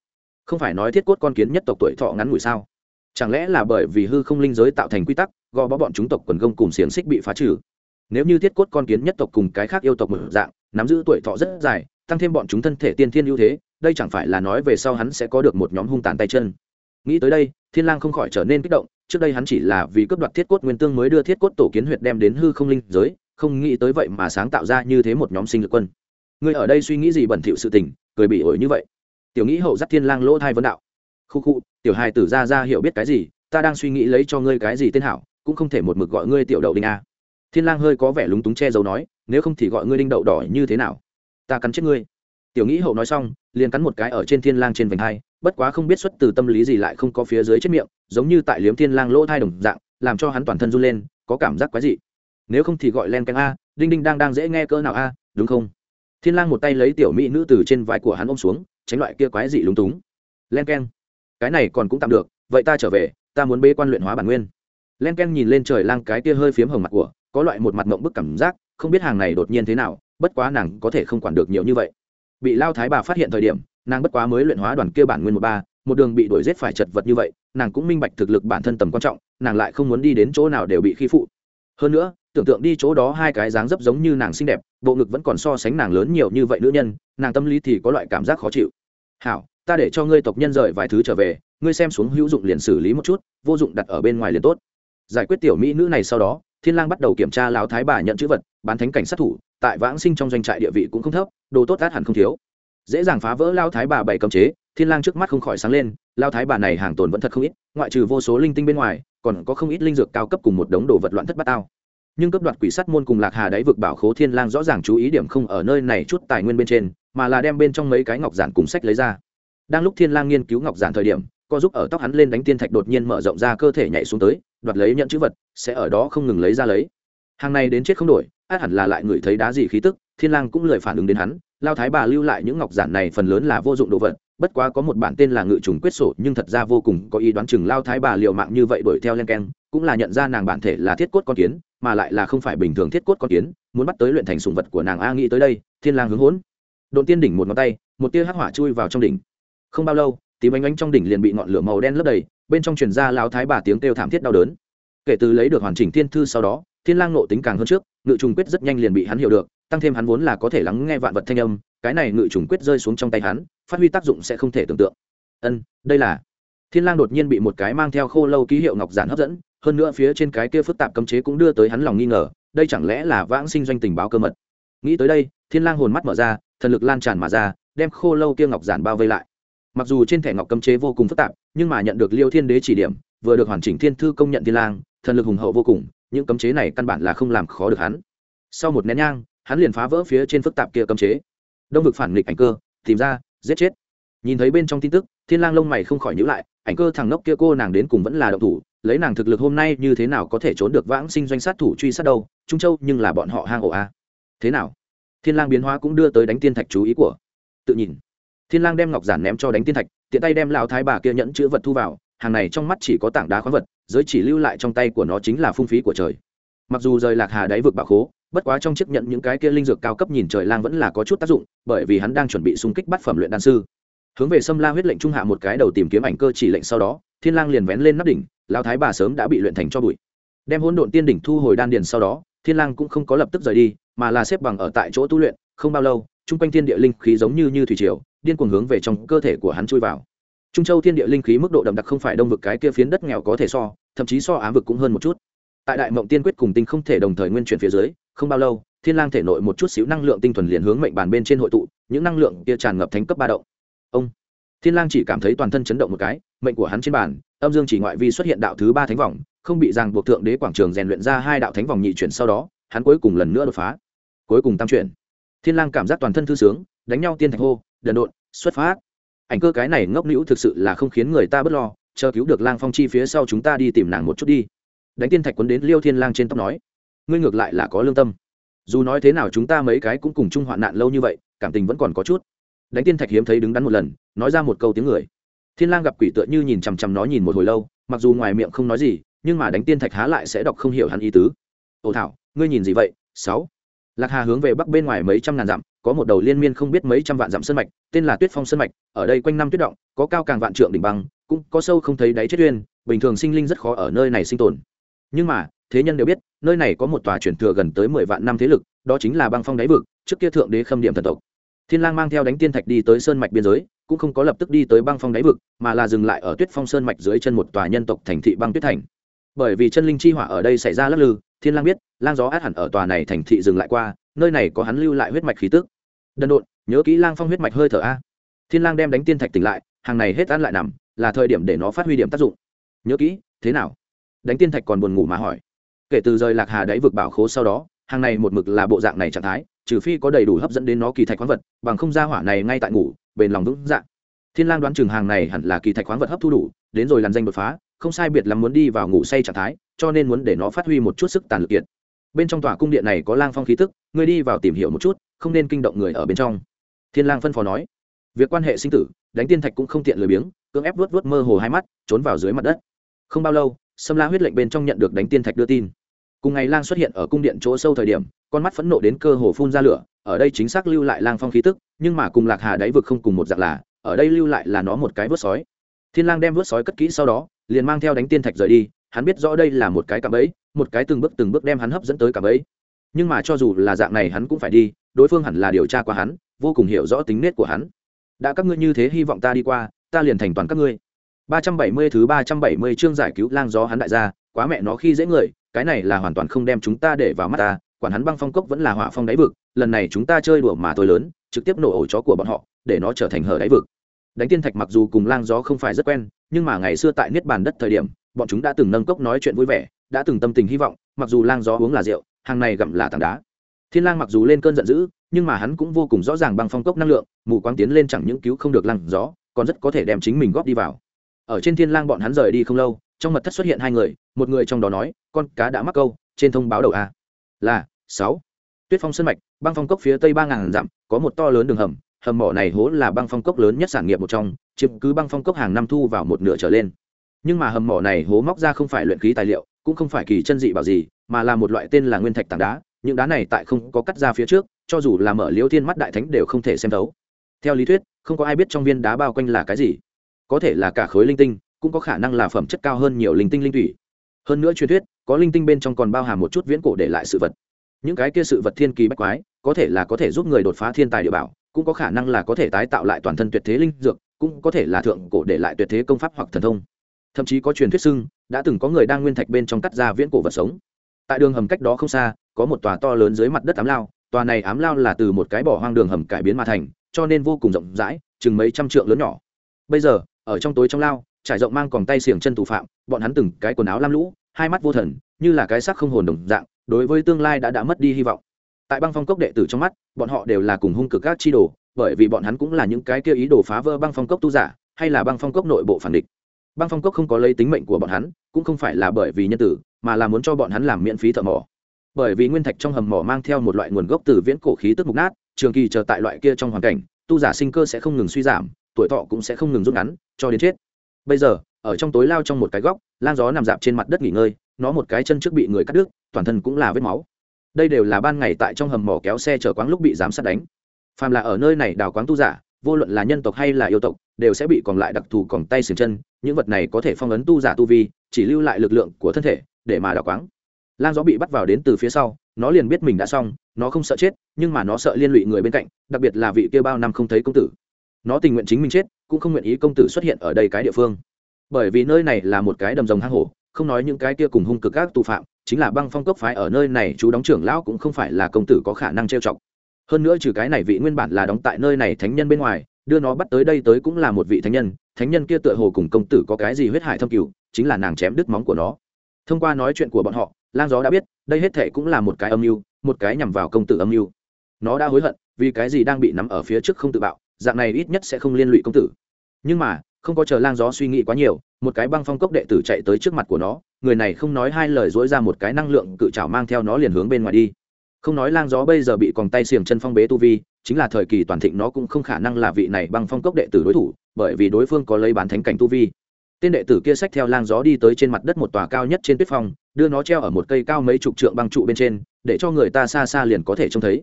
Không phải nói thiết cốt con kiến nhất tộc tuổi thọ ngắn ngủi sao? Chẳng lẽ là bởi vì hư không linh giới tạo thành quy tắc, gò bó bọn chúng tộc quần công cùng xiềng xích bị phá trừ? Nếu như thiết cốt con kiến nhất tộc cùng cái khác yêu tộc một dạng, nắm giữ tuổi thọ rất dài, tăng thêm bọn chúng thân thể tiên thiên ưu thế, đây chẳng phải là nói về sau hắn sẽ có được một nhóm hung tàn tay chân? Nghĩ tới đây, thiên lang không khỏi trở nên kích động, trước đây hắn chỉ là vì cướp đoạt thiết cốt nguyên tương mới đưa thiết cốt tổ kiến huyệt đem đến hư không linh giới, không nghĩ tới vậy mà sáng tạo ra như thế một nhóm sinh lực quân. Ngươi ở đây suy nghĩ gì bẩn thỉu sự tình, cười bị ổi như vậy. Tiểu nghĩ hậu dắt thiên lang lỗ thai vấn đạo khu khu, tiểu hài tử ra ra hiểu biết cái gì, ta đang suy nghĩ lấy cho ngươi cái gì tên hảo, cũng không thể một mực gọi ngươi tiểu đậu đinh a. Thiên lang hơi có vẻ lúng túng che giấu nói, nếu không thì gọi ngươi đinh đậu đỏ như thế nào? Ta cắn chết ngươi. Tiểu nghĩ hậu nói xong, liền cắn một cái ở trên thiên lang trên vành hai, bất quá không biết xuất từ tâm lý gì lại không có phía dưới chết miệng, giống như tại liếm thiên lang lỗ thai đồng dạng, làm cho hắn toàn thân run lên, có cảm giác quái dị. Nếu không thì gọi len canh a, đinh đinh đang đang dễ nghe cỡ nào a, đúng không? Thiên lang một tay lấy tiểu mỹ nữ từ trên vai của hắn ôm xuống, tránh loại kia quái dị lúng túng. Len keng cái này còn cũng tạm được, vậy ta trở về, ta muốn bê quan luyện hóa bản nguyên. Len keng nhìn lên trời lang cái kia hơi phiếm hồng mặt của, có loại một mặt mộng bức cảm giác, không biết hàng này đột nhiên thế nào, bất quá nàng có thể không quản được nhiều như vậy. Bị lao thái bà phát hiện thời điểm, nàng bất quá mới luyện hóa đoàn kia bản nguyên một ba, một đường bị đuổi giết phải chật vật như vậy, nàng cũng minh bạch thực lực bản thân tầm quan trọng, nàng lại không muốn đi đến chỗ nào đều bị khi phụ. Hơn nữa, tưởng tượng đi chỗ đó hai cái dáng dấp giống như nàng xinh đẹp, bộ ngực vẫn còn so sánh nàng lớn nhiều như vậy nữ nhân, nàng tâm lý thì có loại cảm giác khó chịu. Hảo ta để cho ngươi tộc nhân rời vài thứ trở về, ngươi xem xuống hữu dụng liền xử lý một chút, vô dụng đặt ở bên ngoài liền tốt. Giải quyết tiểu mỹ nữ này sau đó, thiên lang bắt đầu kiểm tra lão thái bà nhận chữ vật, bán thánh cảnh sát thủ, tại vãng sinh trong doanh trại địa vị cũng không thấp, đồ tốt át hẳn không thiếu. Dễ dàng phá vỡ lao thái bà bảy cấm chế, thiên lang trước mắt không khỏi sáng lên lao thái bà này hàng tồn vẫn thật không ít, ngoại trừ vô số linh tinh bên ngoài, còn có không ít linh dược cao cấp cùng một đống đồ vật loạn thất bát ao nhưng cấp đoạt quỷ sắt môn cùng lạc hà đáy vực bảo khố thiên lang rõ ràng chú ý điểm không ở nơi này chút tài nguyên bên trên, mà là đem bên trong mấy cái ngọc giản cùng sách lấy ra đang lúc thiên lang nghiên cứu ngọc giản thời điểm co giúp ở tóc hắn lên đánh tiên thạch đột nhiên mở rộng ra cơ thể nhảy xuống tới, đoạt lấy nhận chữ vật, sẽ ở đó không ngừng lấy ra lấy. Hàng này đến chết không đổi, át hẳn là lại ngửi thấy đá gì khí tức, thiên lang cũng lười phản ứng đến hắn, lao thái bà lưu lại những ngọc giản này phần lớn là vô dụng đồ vật, bất quá có một bản tên là ngự trùng quyết sổ, nhưng thật ra vô cùng có ý đoán chừng lao thái bà liều mạng như vậy đuổi theo len keng, cũng là nhận ra nàng bản thể là thiết cốt con kiến, mà lại là không phải bình thường thiết cốt con kiến, muốn bắt tới luyện thành sùng vật của nàng a nghĩ tới đây, thiên lang hướng hỗn đột tiên đỉnh một ngón tay, một tia hắc hỏa chui vào trong đỉnh không bao lâu, tím ánh ánh trong đỉnh liền bị ngọn lửa màu đen lấp đầy, bên trong truyền ra lao thái bà tiếng kêu thảm thiết đau đớn. Kể từ lấy được hoàn chỉnh thiên thư sau đó, thiên lang nộ tính càng hơn trước, ngự trùng quyết rất nhanh liền bị hắn hiểu được, tăng thêm hắn vốn là có thể lắng nghe vạn vật thanh âm, cái này ngự trùng quyết rơi xuống trong tay hắn, phát huy tác dụng sẽ không thể tưởng tượng. Ân, đây là thiên lang đột nhiên bị một cái mang theo khô lâu ký hiệu ngọc giản hấp dẫn, hơn nữa phía trên cái kia phức tạp cấm chế cũng đưa tới hắn lòng nghi ngờ, đây chẳng lẽ là vãng sinh doanh tình báo cơ mật? Nghĩ tới đây, thiên lang hồn mắt mở ra, thần lực lan tràn mà ra, đem khô lâu kia ngọc giản bao vây lại mặc dù trên thẻ ngọc cấm chế vô cùng phức tạp, nhưng mà nhận được liêu thiên đế chỉ điểm, vừa được hoàn chỉnh thiên thư công nhận thiên lang, thần lực hùng hậu vô cùng, những cấm chế này căn bản là không làm khó được hắn. Sau một nén nhang, hắn liền phá vỡ phía trên phức tạp kia cấm chế. Đông vực phản nghịch ảnh cơ, tìm ra, giết chết. Nhìn thấy bên trong tin tức, thiên lang lông mày không khỏi nhíu lại, ảnh cơ thằng nốc kia cô nàng đến cùng vẫn là động thủ, lấy nàng thực lực hôm nay như thế nào có thể trốn được vãng sinh doanh sát thủ truy sát đâu, trung châu nhưng là bọn họ hang ổ a. Thế nào? Thiên lang biến hóa cũng đưa tới đánh tiên thạch chú ý của. Tự nhìn thiên lang đem ngọc giản ném cho đánh tiên thạch, tiện tay đem lão thái bà kia nhẫn chứa vật thu vào, hàng này trong mắt chỉ có tảng đá khoáng vật, giới chỉ lưu lại trong tay của nó chính là phung phí của trời. Mặc dù rời lạc hà đáy vực bạo khố, bất quá trong chiếc nhận những cái kia linh dược cao cấp nhìn trời lang vẫn là có chút tác dụng, bởi vì hắn đang chuẩn bị xung kích bắt phẩm luyện đan sư. Hướng về sâm la huyết lệnh trung hạ một cái đầu tìm kiếm ảnh cơ chỉ lệnh sau đó, thiên lang liền vén lên nắp đỉnh, lão thái bà sớm đã bị luyện thành cho bụi. Đem hỗn độn tiên đỉnh thu hồi đan điền sau đó, thiên lang cũng không có lập tức rời đi, mà là xếp bằng ở tại chỗ tu luyện, không bao lâu trung quanh thiên địa linh khí giống như như thủy triều điên cuồng hướng về trong cơ thể của hắn chui vào. Trung châu thiên địa linh khí mức độ đậm đặc không phải đông vực cái kia phiến đất nghèo có thể so, thậm chí so ám vực cũng hơn một chút. Tại đại mộng tiên quyết cùng tinh không thể đồng thời nguyên chuyển phía dưới, không bao lâu, thiên lang thể nội một chút xíu năng lượng tinh thuần liền hướng mệnh bàn bên trên hội tụ, những năng lượng kia tràn ngập thánh cấp ba động. Ông, thiên lang chỉ cảm thấy toàn thân chấn động một cái, mệnh của hắn trên bàn, âm dương chỉ ngoại vi xuất hiện đạo thứ ba thánh vòng, không bị ràng buộc thượng đế quảng trường rèn luyện ra hai đạo thánh vòng nhị chuyển sau đó, hắn cuối cùng lần nữa đột phá, cuối cùng tam chuyển. Thiên lang cảm giác toàn thân thư sướng, đánh nhau tiên thạch hô đần độn, xuất phát. Ảnh cơ cái này ngốc nữ thực sự là không khiến người ta bất lo, chờ cứu được lang phong chi phía sau chúng ta đi tìm nàng một chút đi. Đánh tiên thạch quấn đến liêu thiên lang trên tóc nói, ngươi ngược lại là có lương tâm. Dù nói thế nào chúng ta mấy cái cũng cùng chung hoạn nạn lâu như vậy, cảm tình vẫn còn có chút. Đánh tiên thạch hiếm thấy đứng đắn một lần, nói ra một câu tiếng người. Thiên lang gặp quỷ tựa như nhìn chằm chằm nó nhìn một hồi lâu, mặc dù ngoài miệng không nói gì, nhưng mà đánh tiên thạch há lại sẽ đọc không hiểu hắn ý tứ. Ồ thảo, ngươi nhìn gì vậy? Sáu. Lạc hà hướng về bắc bên ngoài mấy trăm ngàn dặm có một đầu liên miên không biết mấy trăm vạn dặm sơn mạch, tên là tuyết phong sơn mạch, ở đây quanh năm tuyết động, có cao càng vạn trượng đỉnh băng, cũng có sâu không thấy đáy chết uyên, bình thường sinh linh rất khó ở nơi này sinh tồn. Nhưng mà, thế nhân đều biết, nơi này có một tòa truyền thừa gần tới mười vạn năm thế lực, đó chính là băng phong đáy vực, trước kia thượng đế khâm điểm thần tộc. Thiên lang mang theo đánh tiên thạch đi tới sơn mạch biên giới, cũng không có lập tức đi tới băng phong đáy vực, mà là dừng lại ở tuyết phong sơn mạch dưới chân một tòa nhân tộc thành thị băng tuyết thành. Bởi vì chân linh chi hỏa ở đây xảy ra lắc lư, thiên lang biết, lang gió át hẳn ở tòa này thành thị dừng lại qua, nơi này có hắn lưu lại huyết mạch khí tức đần độn, nhớ kỹ lang phong huyết mạch hơi thở a. Thiên lang đem đánh tiên thạch tỉnh lại, hàng này hết ăn lại nằm, là thời điểm để nó phát huy điểm tác dụng. Nhớ kỹ, thế nào? Đánh tiên thạch còn buồn ngủ mà hỏi. Kể từ rời lạc hà đáy vực bảo khố sau đó, hàng này một mực là bộ dạng này trạng thái, trừ phi có đầy đủ hấp dẫn đến nó kỳ thạch khoáng vật, bằng không ra hỏa này ngay tại ngủ, bền lòng vững dạng thiên lang đoán chừng hàng này hẳn là kỳ thạch khoáng vật hấp thu đủ, đến rồi làn danh đột phá, không sai biệt lắm muốn đi vào ngủ say trạng thái, cho nên muốn để nó phát huy một chút sức tàn lực kiện bên trong tòa cung điện này có lang phong khí tức ngươi đi vào tìm hiểu một chút không nên kinh động người ở bên trong. Thiên lang phân phó nói, việc quan hệ sinh tử, đánh tiên thạch cũng không tiện lười biếng, cưỡng ép vuốt vuốt mơ hồ hai mắt, trốn vào dưới mặt đất. Không bao lâu, sâm la huyết lệnh bên trong nhận được đánh tiên thạch đưa tin. Cùng ngày lang xuất hiện ở cung điện chỗ sâu thời điểm, con mắt phẫn nộ đến cơ hồ phun ra lửa, ở đây chính xác lưu lại lang phong khí tức, nhưng mà cùng lạc hà đáy vực không cùng một dạng là, ở đây lưu lại là nó một cái vớt sói. Thiên lang đem vớt sói cất kỹ sau đó, liền mang theo đánh tiên thạch rời đi, hắn biết rõ đây là một cái cạm bẫy, một cái từng bước từng bước đem hắn hấp dẫn tới cạm bẫy. Nhưng mà cho dù là dạng này hắn cũng phải đi đối phương hẳn là điều tra qua hắn, vô cùng hiểu rõ tính nết của hắn. Đã các ngươi như thế hy vọng ta đi qua, ta liền thành toàn các ngươi. 370 thứ 370 chương giải cứu lang gió hắn đại gia, quá mẹ nó khi dễ người, cái này là hoàn toàn không đem chúng ta để vào mắt ta, quản hắn băng phong cốc vẫn là hỏa phong đáy vực, lần này chúng ta chơi đùa mà tôi lớn, trực tiếp nổ ổ chó của bọn họ, để nó trở thành hở đáy vực. Đánh tiên thạch mặc dù cùng lang gió không phải rất quen, nhưng mà ngày xưa tại niết bàn đất thời điểm, bọn chúng đã từng nâng cốc nói chuyện vui vẻ, đã từng tâm tình hy vọng, mặc dù lang gió uống là rượu, hàng này gặm là tảng đá thiên lang mặc dù lên cơn giận dữ, nhưng mà hắn cũng vô cùng rõ ràng băng phong cốc năng lượng, mù quáng tiến lên chẳng những cứu không được lăng gió, còn rất có thể đem chính mình góp đi vào. Ở trên thiên lang bọn hắn rời đi không lâu, trong mật thất xuất hiện hai người, một người trong đó nói, con cá đã mắc câu, trên thông báo đầu a. Là, sáu. Tuyết phong sân mạch, băng phong cốc phía tây ba ngàn dặm, có một to lớn đường hầm hầm mỏ này hố là băng phong cốc lớn nhất sản nghiệp một trong, chiếm cứ băng phong cốc hàng năm thu vào một nửa trở lên. Nhưng mà hầm mỏ này hố móc ra không phải luyện khí tài liệu, cũng không phải kỳ chân dị bảo gì, mà là một loại tên là nguyên thạch tảng đá những đá này tại không có cắt ra phía trước, cho dù là mở liễu thiên mắt đại thánh đều không thể xem thấu. Theo lý thuyết, không có ai biết trong viên đá bao quanh là cái gì. Có thể là cả khối linh tinh, cũng có khả năng là phẩm chất cao hơn nhiều linh tinh linh thủy. Hơn nữa truyền thuyết, có linh tinh bên trong còn bao hàm một chút viễn cổ để lại sự vật. Những cái kia sự vật thiên kỳ bách quái, có thể là có thể giúp người đột phá thiên tài địa bảo, cũng có khả năng là có thể tái tạo lại toàn thân tuyệt thế linh dược, cũng có thể là thượng cổ để lại tuyệt thế công pháp hoặc thần thông. Thậm chí có truyền thuyết xưng, đã từng có người đang nguyên thạch bên trong cắt ra viễn cổ vật sống. Tại đường hầm cách đó không xa có một tòa to lớn dưới mặt đất ám lao, tòa này ám lao là từ một cái bỏ hoang đường hầm cải biến mà thành, cho nên vô cùng rộng rãi, chừng mấy trăm trượng lớn nhỏ. Bây giờ, ở trong tối trong lao, trải rộng mang còn tay xiềng chân tù phạm, bọn hắn từng cái quần áo lam lũ, hai mắt vô thần, như là cái xác không hồn đồng dạng, đối với tương lai đã đã mất đi hy vọng. Tại băng phong cốc đệ tử trong mắt, bọn họ đều là cùng hung cực các chi đồ, bởi vì bọn hắn cũng là những cái kia ý đồ phá vỡ băng phong cốc tu giả, hay là băng phong cốc nội bộ phản địch. Băng phong cốc không có lấy tính mệnh của bọn hắn, cũng không phải là bởi vì nhân tử, mà là muốn cho bọn hắn làm miễn phí thợ mỏ bởi vì nguyên thạch trong hầm mỏ mang theo một loại nguồn gốc từ viễn cổ khí tức mục nát, trường kỳ chờ tại loại kia trong hoàn cảnh, tu giả sinh cơ sẽ không ngừng suy giảm, tuổi thọ cũng sẽ không ngừng rút ngắn, cho đến chết. Bây giờ, ở trong tối lao trong một cái góc, lang gió nằm dạp trên mặt đất nghỉ ngơi, nó một cái chân trước bị người cắt đứt, toàn thân cũng là vết máu. Đây đều là ban ngày tại trong hầm mỏ kéo xe chở quáng lúc bị giám sát đánh. Phàm là ở nơi này đào quáng tu giả, vô luận là nhân tộc hay là yêu tộc, đều sẽ bị còn lại đặc thù còn tay sừng chân, những vật này có thể phong ấn tu giả tu vi, chỉ lưu lại lực lượng của thân thể để mà đào quáng lan gió bị bắt vào đến từ phía sau, nó liền biết mình đã xong, nó không sợ chết, nhưng mà nó sợ liên lụy người bên cạnh, đặc biệt là vị kia bao năm không thấy công tử. Nó tình nguyện chính mình chết, cũng không nguyện ý công tử xuất hiện ở đây cái địa phương. Bởi vì nơi này là một cái đầm rồng hang hổ, không nói những cái kia cùng hung cực các tù phạm, chính là băng phong cấp phái ở nơi này chú đóng trưởng lão cũng không phải là công tử có khả năng trêu chọc. Hơn nữa trừ cái này vị nguyên bản là đóng tại nơi này thánh nhân bên ngoài, đưa nó bắt tới đây tới cũng là một vị thánh nhân thánh nhân kia tựa hồ cùng công tử có cái gì huyết hải thâm cửu chính là nàng chém đứt móng của nó. Thông qua nói chuyện của bọn họ lang gió đã biết, đây hết thệ cũng là một cái âm mưu, một cái nhằm vào công tử âm mưu. Nó đã hối hận, vì cái gì đang bị nắm ở phía trước không tự bạo, dạng này ít nhất sẽ không liên lụy công tử. Nhưng mà, không có chờ lang gió suy nghĩ quá nhiều, một cái băng phong cốc đệ tử chạy tới trước mặt của nó, người này không nói hai lời dối ra một cái năng lượng cự trào mang theo nó liền hướng bên ngoài đi. Không nói lang gió bây giờ bị còn tay xiềng chân phong bế tu vi, chính là thời kỳ toàn thịnh nó cũng không khả năng là vị này băng phong cốc đệ tử đối thủ, bởi vì đối phương có lấy bán thánh cảnh tu vi. Tên đệ tử kia sách theo lang gió đi tới trên mặt đất một tòa cao nhất trên tuyết phong đưa nó treo ở một cây cao mấy chục trượng băng trụ bên trên, để cho người ta xa xa liền có thể trông thấy.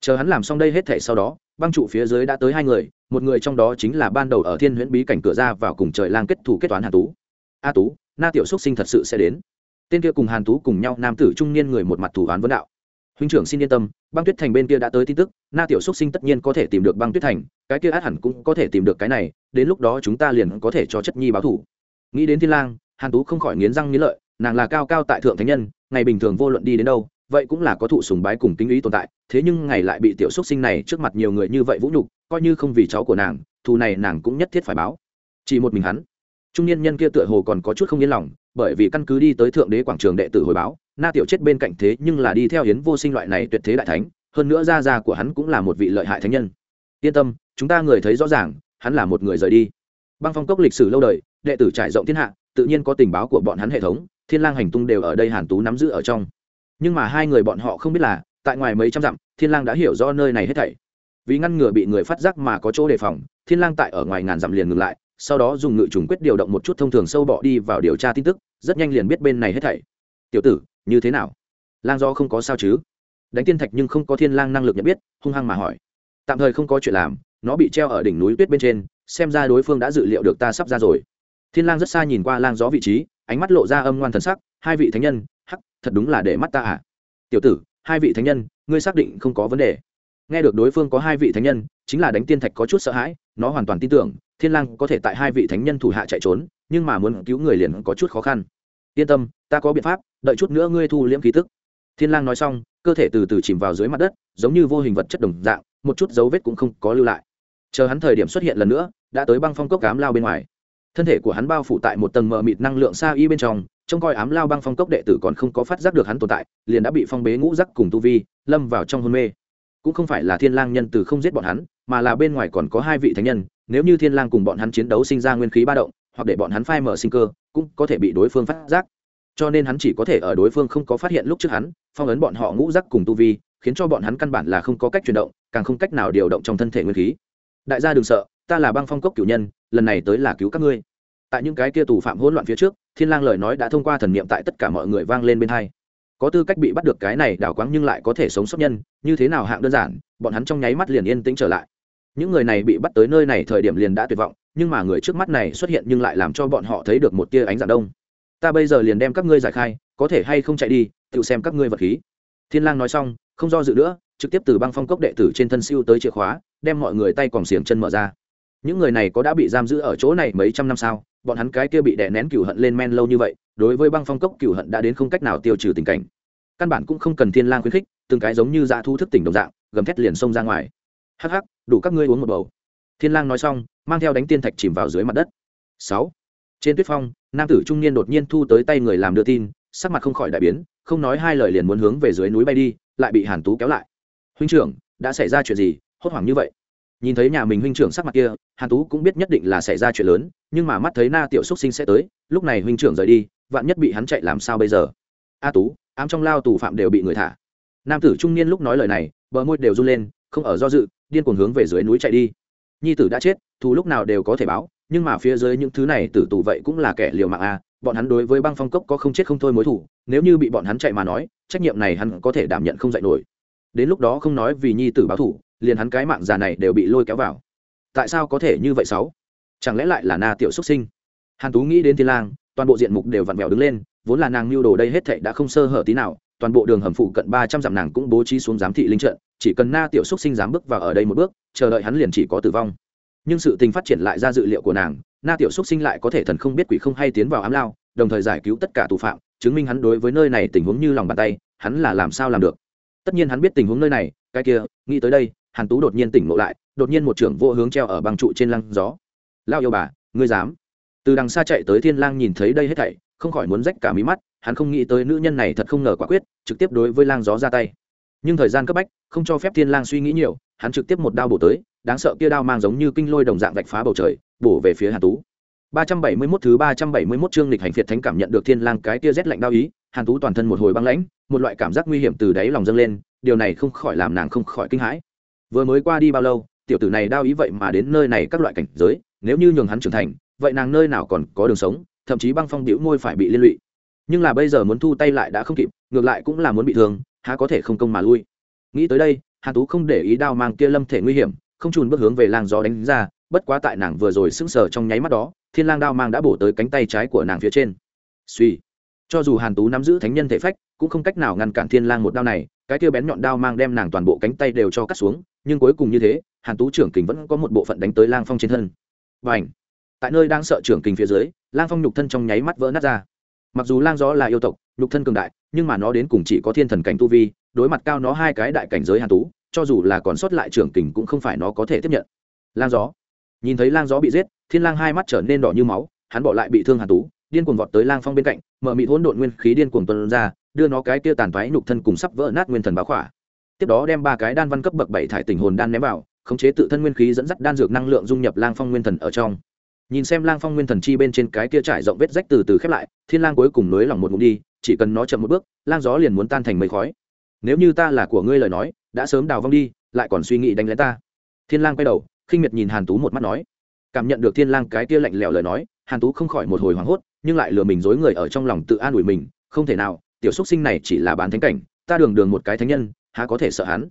Chờ hắn làm xong đây hết thể sau đó, băng trụ phía dưới đã tới hai người, một người trong đó chính là ban đầu ở thiên huyễn bí cảnh cửa ra vào cùng trời lang kết thủ kết toán hàn tú. A tú, na tiểu xúc sinh thật sự sẽ đến. Tên kia cùng hàn tú cùng nhau, nam tử trung niên người một mặt thủ án vấn đạo. Huynh trưởng xin yên tâm, băng tuyết thành bên kia đã tới tin tức, na tiểu xúc sinh tất nhiên có thể tìm được băng tuyết thành, cái kia át hẳn cũng có thể tìm được cái này, đến lúc đó chúng ta liền có thể cho chất nhi báo thủ. Nghĩ đến thiên lang, hàn tú không khỏi nghiến răng nghiến lợi nàng là cao cao tại thượng thánh nhân, ngày bình thường vô luận đi đến đâu, vậy cũng là có thụ sùng bái cùng kính ý tồn tại, thế nhưng ngày lại bị tiểu xúc sinh này trước mặt nhiều người như vậy vũ nhục, coi như không vì cháu của nàng, thù này nàng cũng nhất thiết phải báo. Chỉ một mình hắn, trung niên nhân kia tựa hồ còn có chút không yên lòng, bởi vì căn cứ đi tới thượng đế quảng trường đệ tử hồi báo, na tiểu chết bên cạnh thế nhưng là đi theo hiến vô sinh loại này tuyệt thế đại thánh, hơn nữa gia gia của hắn cũng là một vị lợi hại thánh nhân. Yên tâm, chúng ta người thấy rõ ràng, hắn là một người rời đi. Băng phong cốc lịch sử lâu đời, đệ tử trải rộng thiên hạ, tự nhiên có tình báo của bọn hắn hệ thống thiên lang hành tung đều ở đây hàn tú nắm giữ ở trong. Nhưng mà hai người bọn họ không biết là, tại ngoài mấy trăm dặm, thiên lang đã hiểu rõ nơi này hết thảy. Vì ngăn ngừa bị người phát giác mà có chỗ đề phòng, thiên lang tại ở ngoài ngàn dặm liền ngừng lại, sau đó dùng ngự trùng quyết điều động một chút thông thường sâu bọ đi vào điều tra tin tức, rất nhanh liền biết bên này hết thảy. Tiểu tử, như thế nào? Lang do không có sao chứ? Đánh tiên thạch nhưng không có thiên lang năng lực nhận biết, hung hăng mà hỏi. Tạm thời không có chuyện làm, nó bị treo ở đỉnh núi tuyết bên trên, xem ra đối phương đã dự liệu được ta sắp ra rồi. Thiên lang rất xa nhìn qua lang gió vị trí ánh mắt lộ ra âm ngoan thần sắc, hai vị thánh nhân, hắc, thật đúng là để mắt ta à. Tiểu tử, hai vị thánh nhân, ngươi xác định không có vấn đề. Nghe được đối phương có hai vị thánh nhân, chính là đánh tiên thạch có chút sợ hãi, nó hoàn toàn tin tưởng, thiên lang có thể tại hai vị thánh nhân thủ hạ chạy trốn, nhưng mà muốn cứu người liền có chút khó khăn. Yên tâm, ta có biện pháp, đợi chút nữa ngươi thu liễm khí tức. Thiên lang nói xong, cơ thể từ từ chìm vào dưới mặt đất, giống như vô hình vật chất đồng dạng, một chút dấu vết cũng không có lưu lại. Chờ hắn thời điểm xuất hiện lần nữa, đã tới băng phong cốc cám lao bên ngoài thân thể của hắn bao phủ tại một tầng mờ mịt năng lượng xa y bên trong, trông coi ám lao băng phong cốc đệ tử còn không có phát giác được hắn tồn tại, liền đã bị phong bế ngũ rắc cùng tu vi, lâm vào trong hôn mê. Cũng không phải là thiên lang nhân từ không giết bọn hắn, mà là bên ngoài còn có hai vị thánh nhân, nếu như thiên lang cùng bọn hắn chiến đấu sinh ra nguyên khí ba động, hoặc để bọn hắn phai mở sinh cơ, cũng có thể bị đối phương phát giác. Cho nên hắn chỉ có thể ở đối phương không có phát hiện lúc trước hắn, phong ấn bọn họ ngũ rắc cùng tu vi, khiến cho bọn hắn căn bản là không có cách chuyển động, càng không cách nào điều động trong thân thể nguyên khí. Đại gia đừng sợ, ta là băng phong cốc cửu nhân lần này tới là cứu các ngươi. Tại những cái kia tù phạm hỗn loạn phía trước, thiên lang lời nói đã thông qua thần niệm tại tất cả mọi người vang lên bên hai. Có tư cách bị bắt được cái này đảo quáng nhưng lại có thể sống sót nhân, như thế nào hạng đơn giản, bọn hắn trong nháy mắt liền yên tĩnh trở lại. Những người này bị bắt tới nơi này thời điểm liền đã tuyệt vọng, nhưng mà người trước mắt này xuất hiện nhưng lại làm cho bọn họ thấy được một tia ánh dạng đông. Ta bây giờ liền đem các ngươi giải khai, có thể hay không chạy đi, tự xem các ngươi vật khí. Thiên lang nói xong, không do dự nữa, trực tiếp từ băng phong cốc đệ tử trên thân siêu tới chìa khóa, đem mọi người tay còn xiềng chân mở ra những người này có đã bị giam giữ ở chỗ này mấy trăm năm sao? Bọn hắn cái kia bị đè nén cửu hận lên men lâu như vậy đối với băng phong cốc cửu hận đã đến không cách nào tiêu trừ tình cảnh. Căn bản cũng không cần thiên lang khuyến khích từng cái giống như dạ thu thức tỉnh đồng dạng gầm thét liền xông ra ngoài. Hắc hắc đủ các ngươi uống một bầu. Thiên lang nói xong mang theo đánh tiên thạch chìm vào dưới mặt đất. Sáu, trên tuyết phong nam tử trung niên đột nhiên thu tới tay người làm đưa tin sắc mặt không khỏi đại biến không nói hai lời liền muốn hướng về dưới núi bay đi lại bị hàn tú kéo lại. Huynh trưởng đã xảy ra chuyện gì? Hốt hoảng như vậy nhìn thấy nhà mình huynh trưởng sắc mặt kia, hàn tú cũng biết nhất định là xảy ra chuyện lớn, nhưng mà mắt thấy na tiểu xúc sinh sẽ tới, lúc này huynh trưởng rời đi, vạn nhất bị hắn chạy làm sao bây giờ? A tú, ám trong lao tù phạm đều bị người thả. Nam tử trung niên lúc nói lời này, bờ môi đều run lên, không ở do dự, điên cuồng hướng về dưới núi chạy đi. Nhi tử đã chết, thù lúc nào đều có thể báo, nhưng mà phía dưới những thứ này tử tù vậy cũng là kẻ liều mạng a, bọn hắn đối với băng phong cốc có không chết không thôi mối thủ, nếu như bị bọn hắn chạy mà nói, trách nhiệm này hắn có thể đảm nhận không dạy nổi. Đến lúc đó không nói vì nhi tử báo thủ liền hắn cái mạng già này đều bị lôi kéo vào. Tại sao có thể như vậy sáu? Chẳng lẽ lại là na tiểu xuất sinh? Hàn tú nghĩ đến thiên lang, toàn bộ diện mục đều vặn vẹo đứng lên, vốn là nàng lưu đồ đây hết thảy đã không sơ hở tí nào, toàn bộ đường hầm phụ cận ba trăm dặm nàng cũng bố trí xuống giám thị linh trận, chỉ cần na tiểu xuất sinh dám bước vào ở đây một bước, chờ đợi hắn liền chỉ có tử vong. Nhưng sự tình phát triển lại ra dự liệu của nàng, na tiểu xuất sinh lại có thể thần không biết quỷ không hay tiến vào ám lao, đồng thời giải cứu tất cả tù phạm, chứng minh hắn đối với nơi này tình huống như lòng bàn tay, hắn là làm sao làm được? Tất nhiên hắn biết tình huống nơi này, cái kia, nghĩ tới đây hàn tú đột nhiên tỉnh ngộ lại, đột nhiên một trưởng vô hướng treo ở băng trụ trên lăng gió. Lao yêu bà, ngươi dám? Từ đằng xa chạy tới thiên lang nhìn thấy đây hết thảy, không khỏi muốn rách cả mí mắt, hắn không nghĩ tới nữ nhân này thật không ngờ quả quyết, trực tiếp đối với lang gió ra tay. Nhưng thời gian cấp bách, không cho phép thiên lang suy nghĩ nhiều, hắn trực tiếp một đao bổ tới, đáng sợ kia đao mang giống như kinh lôi đồng dạng vạch phá bầu trời, bổ về phía hàn tú. 371 thứ 371 chương lịch hành phiệt thánh cảm nhận được thiên lang cái kia rét lạnh đau ý, hàn tú toàn thân một hồi băng lãnh, một loại cảm giác nguy hiểm từ đáy lòng dâng lên, điều này không khỏi làm nàng không khỏi kinh hãi vừa mới qua đi bao lâu, tiểu tử này đao ý vậy mà đến nơi này các loại cảnh giới, nếu như nhường hắn trưởng thành, vậy nàng nơi nào còn có đường sống, thậm chí băng phong biểu môi phải bị liên lụy. Nhưng là bây giờ muốn thu tay lại đã không kịp, ngược lại cũng là muốn bị thương, há có thể không công mà lui. Nghĩ tới đây, hàn tú không để ý đao mang kia lâm thể nguy hiểm, không trùn bước hướng về lang gió đánh ra, bất quá tại nàng vừa rồi sững sờ trong nháy mắt đó, thiên lang đao mang đã bổ tới cánh tay trái của nàng phía trên. Suy cho dù hàn tú nắm giữ thánh nhân thể phách, cũng không cách nào ngăn cản thiên lang một đao này cái kia bén nhọn đao mang đem nàng toàn bộ cánh tay đều cho cắt xuống, nhưng cuối cùng như thế, hàn tú trưởng kình vẫn có một bộ phận đánh tới lang phong trên thân. Và ảnh tại nơi đang sợ trưởng kình phía dưới, lang phong nhục thân trong nháy mắt vỡ nát ra. Mặc dù lang gió là yêu tộc, nhục thân cường đại, nhưng mà nó đến cùng chỉ có thiên thần cảnh tu vi, đối mặt cao nó hai cái đại cảnh giới hàn tú, cho dù là còn sót lại trưởng kình cũng không phải nó có thể tiếp nhận. Lang gió! Nhìn thấy lang gió bị giết, thiên lang hai mắt trở nên đỏ như máu, hắn bỏ lại bị thương hàn tú, điên cuồng vọt tới lang phong bên cạnh, mở mịt hỗn độn nguyên khí điên cuồng tuôn ra đưa nó cái kia tàn toái nhục thân cùng sắp vỡ nát nguyên thần bá khỏa. Tiếp đó đem ba cái đan văn cấp bậc bảy thải tình hồn đan ném vào, khống chế tự thân nguyên khí dẫn dắt đan dược năng lượng dung nhập lang phong nguyên thần ở trong. Nhìn xem lang phong nguyên thần chi bên trên cái kia trải rộng vết rách từ từ khép lại, thiên lang cuối cùng nới lỏng một ngụm đi, chỉ cần nó chậm một bước, lang gió liền muốn tan thành mây khói. Nếu như ta là của ngươi lời nói, đã sớm đào vong đi, lại còn suy nghĩ đánh lén ta. Thiên lang quay đầu, khinh miệt nhìn hàn tú một mắt nói. Cảm nhận được thiên lang cái kia lạnh lẽo lời nói, hàn tú không khỏi một hồi hoảng hốt, nhưng lại lừa mình dối người ở trong lòng tự an ủi mình, không thể nào tiểu xúc sinh này chỉ là bán thánh cảnh, ta đường đường một cái thánh nhân, há có thể sợ hắn?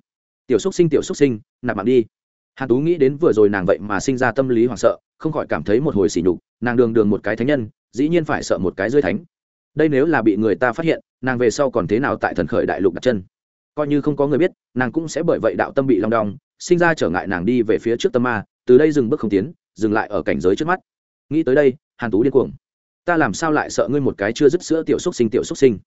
Tiểu xúc sinh, tiểu xúc sinh, nạp mạng đi. Hàn tú nghĩ đến vừa rồi nàng vậy mà sinh ra tâm lý hoảng sợ, không khỏi cảm thấy một hồi sỉ nhục, nàng đường đường một cái thánh nhân, dĩ nhiên phải sợ một cái dưới thánh. Đây nếu là bị người ta phát hiện, nàng về sau còn thế nào tại thần khởi đại lục đặt chân? Coi như không có người biết, nàng cũng sẽ bởi vậy đạo tâm bị long đong, sinh ra trở ngại nàng đi về phía trước tâm ma, từ đây dừng bước không tiến, dừng lại ở cảnh giới trước mắt. Nghĩ tới đây, hàn tú điên cuồng. Ta làm sao lại sợ ngươi một cái chưa dứt sữa tiểu xúc sinh, tiểu xúc sinh?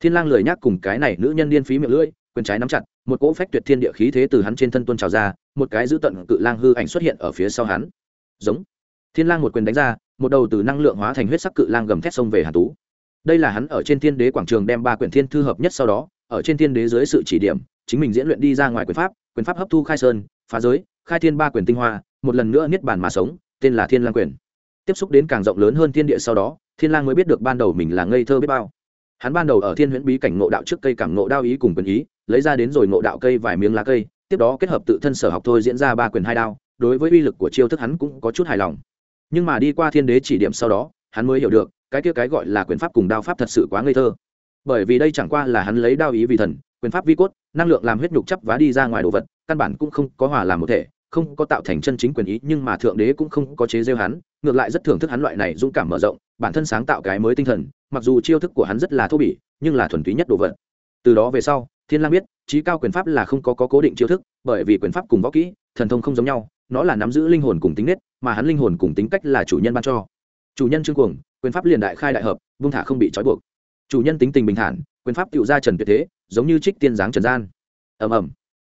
Thiên lang lười nhác cùng cái này nữ nhân liên phí miệng lưỡi, quyền trái nắm chặt, một cỗ phách tuyệt thiên địa khí thế từ hắn trên thân tuôn trào ra, một cái giữ tận cự lang hư ảnh xuất hiện ở phía sau hắn. Giống. Thiên lang một quyền đánh ra, một đầu từ năng lượng hóa thành huyết sắc cự lang gầm thét xông về hàn tú. Đây là hắn ở trên thiên đế quảng trường đem ba quyển thiên thư hợp nhất sau đó, ở trên thiên đế dưới sự chỉ điểm, chính mình diễn luyện đi ra ngoài quyền pháp quyền pháp hấp thu khai sơn, phá giới, khai thiên ba quyền tinh hoa, một lần nữa niết bàn mà sống, tên là thiên lang quyền. Tiếp xúc đến càng rộng lớn hơn thiên địa sau đó, thiên lang mới biết được ban đầu mình là ngây thơ biết bao hắn ban đầu ở thiên huyễn bí cảnh ngộ đạo trước cây cảm ngộ đao ý cùng quyền ý, lấy ra đến rồi ngộ đạo cây vài miếng lá cây, tiếp đó kết hợp tự thân sở học thôi diễn ra ba quyền hai đao, đối với uy lực của chiêu thức hắn cũng có chút hài lòng. Nhưng mà đi qua thiên đế chỉ điểm sau đó, hắn mới hiểu được, cái kia cái gọi là quyền pháp cùng đao pháp thật sự quá ngây thơ. Bởi vì đây chẳng qua là hắn lấy đao ý vì thần, quyền pháp vi cốt, năng lượng làm huyết nhục chấp vá đi ra ngoài đồ vật, căn bản cũng không có hòa làm một thể, không có tạo thành chân chính quyền ý, nhưng mà thượng đế cũng không có chế rêu hắn, ngược lại rất thưởng thức hắn loại này dũng cảm mở rộng bản thân sáng tạo cái mới tinh thần mặc dù chiêu thức của hắn rất là thô bỉ nhưng là thuần túy nhất đồ vật. Từ đó về sau thiên lang biết trí cao quyền pháp là không có, có cố định chiêu thức bởi vì quyền pháp cùng võ kỹ thần thông không giống nhau nó là nắm giữ linh hồn cùng tính nết mà hắn linh hồn cùng tính cách là chủ nhân ban cho. Chủ nhân trương cuồng quyền pháp liền đại khai đại hợp vung thả không bị trói buộc. Chủ nhân tính tình bình thản quyền pháp tựu ra trần tuyệt thế giống như trích tiên giáng trần gian. Ầm ầm.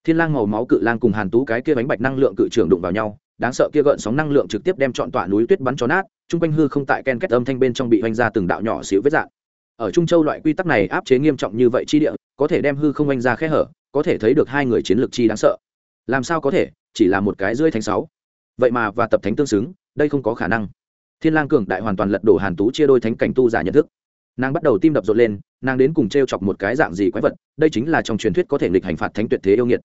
Thiên lang màu máu cự lang cùng hàn tú cái kia bánh bạch năng lượng cự trưởng đụng vào nhau đáng sợ kia gợn sóng năng lượng trực tiếp đem trọn tọa núi tuyết bắn cho nát, Chung quanh hư không tại ken kết âm thanh bên trong bị oanh ra từng đạo nhỏ xíu vết dạng. Ở trung châu loại quy tắc này áp chế nghiêm trọng như vậy chi địa, có thể đem hư không oanh ra khe hở, có thể thấy được hai người chiến lược chi đáng sợ. Làm sao có thể? Chỉ là một cái rưỡi thánh sáu. Vậy mà và tập thánh tương xứng, đây không có khả năng. Thiên lang cường đại hoàn toàn lật đổ hàn tú chia đôi thánh cảnh tu giả nhận thức. Nàng bắt đầu tim đập rộn lên, nàng đến cùng t r e o chọc một cái dạng gì quái vật, đây chính là trong truyền thuyết có thể nghịch hành phạt thánh tuyệt thế yêu nghiệt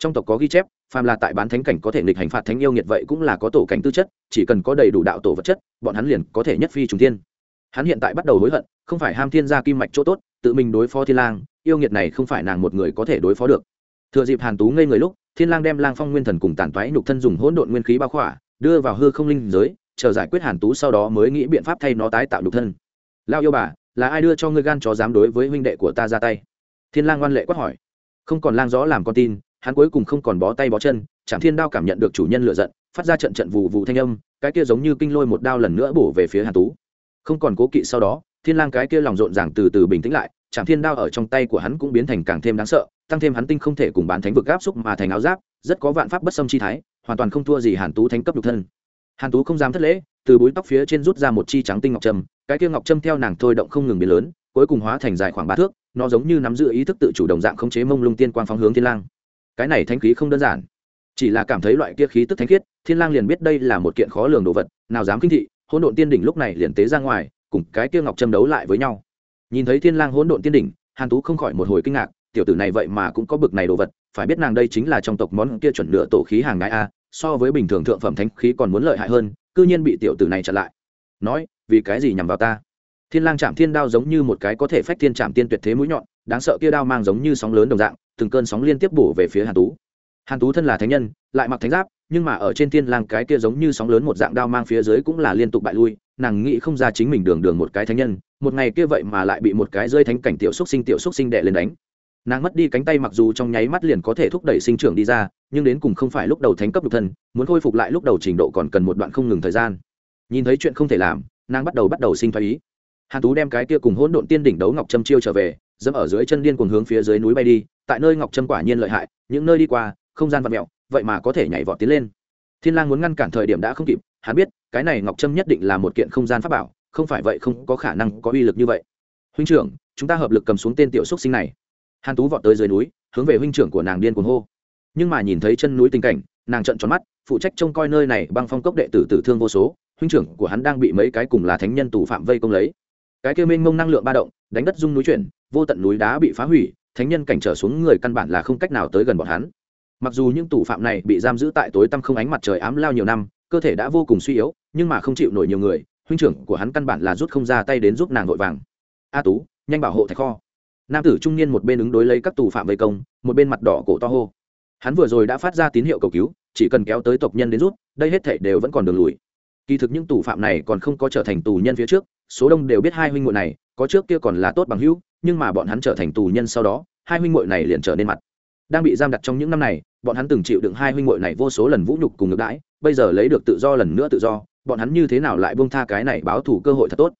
trong tộc có ghi chép, phàm là tại bán thánh cảnh có thể nghịch hành phạt thánh yêu nghiệt vậy cũng là có tổ cảnh tư chất, chỉ cần có đầy đủ đạo tổ vật chất, bọn hắn liền có thể nhất phi trùng thiên. Hắn hiện tại bắt đầu hối hận, không phải ham thiên gia kim mạch chỗ tốt, tự mình đối phó thiên lang, yêu nghiệt này không phải nàng một người có thể đối phó được. Thừa dịp hàn tú ngây người lúc, thiên lang đem lang phong nguyên thần cùng tàn toái nhục thân dùng hỗn độn nguyên khí bao khỏa, đưa vào hư không linh giới, chờ giải quyết hàn tú sau đó mới nghĩ biện pháp thay nó tái tạo nhục thân. Lao yêu bà, là ai đưa cho ngươi gan chó dám đối với huynh đệ của ta ra tay? Thiên lang ngoan lệ quát hỏi. Không còn lang gió làm con tin hắn cuối cùng không còn bó tay bó chân chạm thiên đao cảm nhận được chủ nhân lựa giận, phát ra trận trận vù vù thanh âm, cái kia giống như kinh lôi một đao lần nữa bổ về phía hàn tú. Không còn cố kỵ sau đó, thiên lang cái kia lòng rộn ràng từ từ bình tĩnh lại chạm thiên đao ở trong tay của hắn cũng biến thành càng thêm đáng sợ, tăng thêm hắn tinh không thể cùng bán thánh vực áp xúc mà thành áo giáp, rất có vạn pháp bất xâm chi thái, hoàn toàn không thua gì hàn tú thánh cấp độc thân. Hàn tú không dám thất lễ, từ búi tóc phía trên rút ra một chi trắng tinh ngọc trâm, cái kia ngọc trâm theo nàng thôi động không ngừng biến lớn, cuối cùng hóa thành dài khoảng ba thước, nó giống như nắm giữ ý thức tự chủ động dạng khống chế mông lung tiên quang phóng hướng thiên lang cái này thanh khí không đơn giản. Chỉ là cảm thấy loại kia khí tức thánh khiết, thiên lang liền biết đây là một kiện khó lường đồ vật, nào dám kinh thị, hỗn độn tiên đỉnh lúc này liền tế ra ngoài, cùng cái kia ngọc trâm đấu lại với nhau. Nhìn thấy thiên lang hỗn độn tiên đỉnh, hàn tú không khỏi một hồi kinh ngạc, tiểu tử này vậy mà cũng có bực này đồ vật, phải biết nàng đây chính là trong tộc món kia chuẩn nửa tổ khí hàng ngái a, so với bình thường thượng phẩm thánh khí còn muốn lợi hại hơn, cư nhiên bị tiểu tử này chặn lại. Nói, vì cái gì nhằm vào ta? Thiên lang chạm thiên đao giống như một cái có thể phách thiên chạm tiên tuyệt thế mũi nhọn đáng sợ kia đao mang giống như sóng lớn đồng dạng, từng cơn sóng liên tiếp bổ về phía hàn tú. Hàn tú thân là thánh nhân, lại mặc thánh giáp, nhưng mà ở trên thiên lang cái kia giống như sóng lớn một dạng đao mang phía dưới cũng là liên tục bại lui, nàng nghĩ không ra chính mình đường đường một cái thánh nhân, một ngày kia vậy mà lại bị một cái rơi thánh cảnh tiểu xúc sinh tiểu xúc sinh đệ lên đánh. Nàng mất đi cánh tay mặc dù trong nháy mắt liền có thể thúc đẩy sinh trưởng đi ra, nhưng đến cùng không phải lúc đầu thánh cấp nhục thân, muốn khôi phục lại lúc đầu trình độ còn cần một đoạn không ngừng thời gian. Nhìn thấy chuyện không thể làm, nàng bắt đầu bắt đầu sinh thái ý. Hàn tú đem cái kia cùng hỗn độn tiên đỉnh đấu ngọc trâm chiêu trở về dẫm ở dưới chân điên cuồng hướng phía dưới núi bay đi, tại nơi ngọc trâm quả nhiên lợi hại, những nơi đi qua, không gian vật mẹo vậy mà có thể nhảy vọt tiến lên. Thiên lang muốn ngăn cản thời điểm đã không kịp, hắn biết, cái này ngọc trâm nhất định là một kiện không gian pháp bảo, không phải vậy không có khả năng có uy lực như vậy. Huynh trưởng, chúng ta hợp lực cầm xuống tên tiểu xúc sinh này. Hàn tú vọt tới dưới núi, hướng về huynh trưởng của nàng điên cuồng hô. Nhưng mà nhìn thấy chân núi tình cảnh, nàng trợn tròn mắt, phụ trách trông coi nơi này băng phong cốc đệ tử tử thương vô số, huynh trưởng của hắn đang bị mấy cái cùng là thánh nhân tù phạm vây công lấy. Cái kia minh mông năng lượng ba động đánh đất rung núi chuyển, vô tận núi đá bị phá hủy, thánh nhân cảnh trở xuống người căn bản là không cách nào tới gần bọn hắn. Mặc dù những tù phạm này bị giam giữ tại tối tăm không ánh mặt trời ám lao nhiều năm, cơ thể đã vô cùng suy yếu, nhưng mà không chịu nổi nhiều người, huynh trưởng của hắn căn bản là rút không ra tay đến giúp nàng vội vàng. A tú, nhanh bảo hộ thạch kho. Nam tử trung niên một bên ứng đối lấy các tù phạm vây công, một bên mặt đỏ cổ to hô. Hắn vừa rồi đã phát ra tín hiệu cầu cứu, chỉ cần kéo tới tộc nhân đến rút, đây hết thể đều vẫn còn đường lùi. Kỳ thực những tù phạm này còn không có trở thành tù nhân phía trước, số đông đều biết hai huynh muội này có trước kia còn là tốt bằng hữu, nhưng mà bọn hắn trở thành tù nhân sau đó, hai huynh muội này liền trở nên mặt đang bị giam đặt trong những năm này, bọn hắn từng chịu đựng hai huynh muội này vô số lần vũ nhục cùng ngược đãi, bây giờ lấy được tự do lần nữa tự do, bọn hắn như thế nào lại buông tha cái này báo thủ cơ hội thật tốt?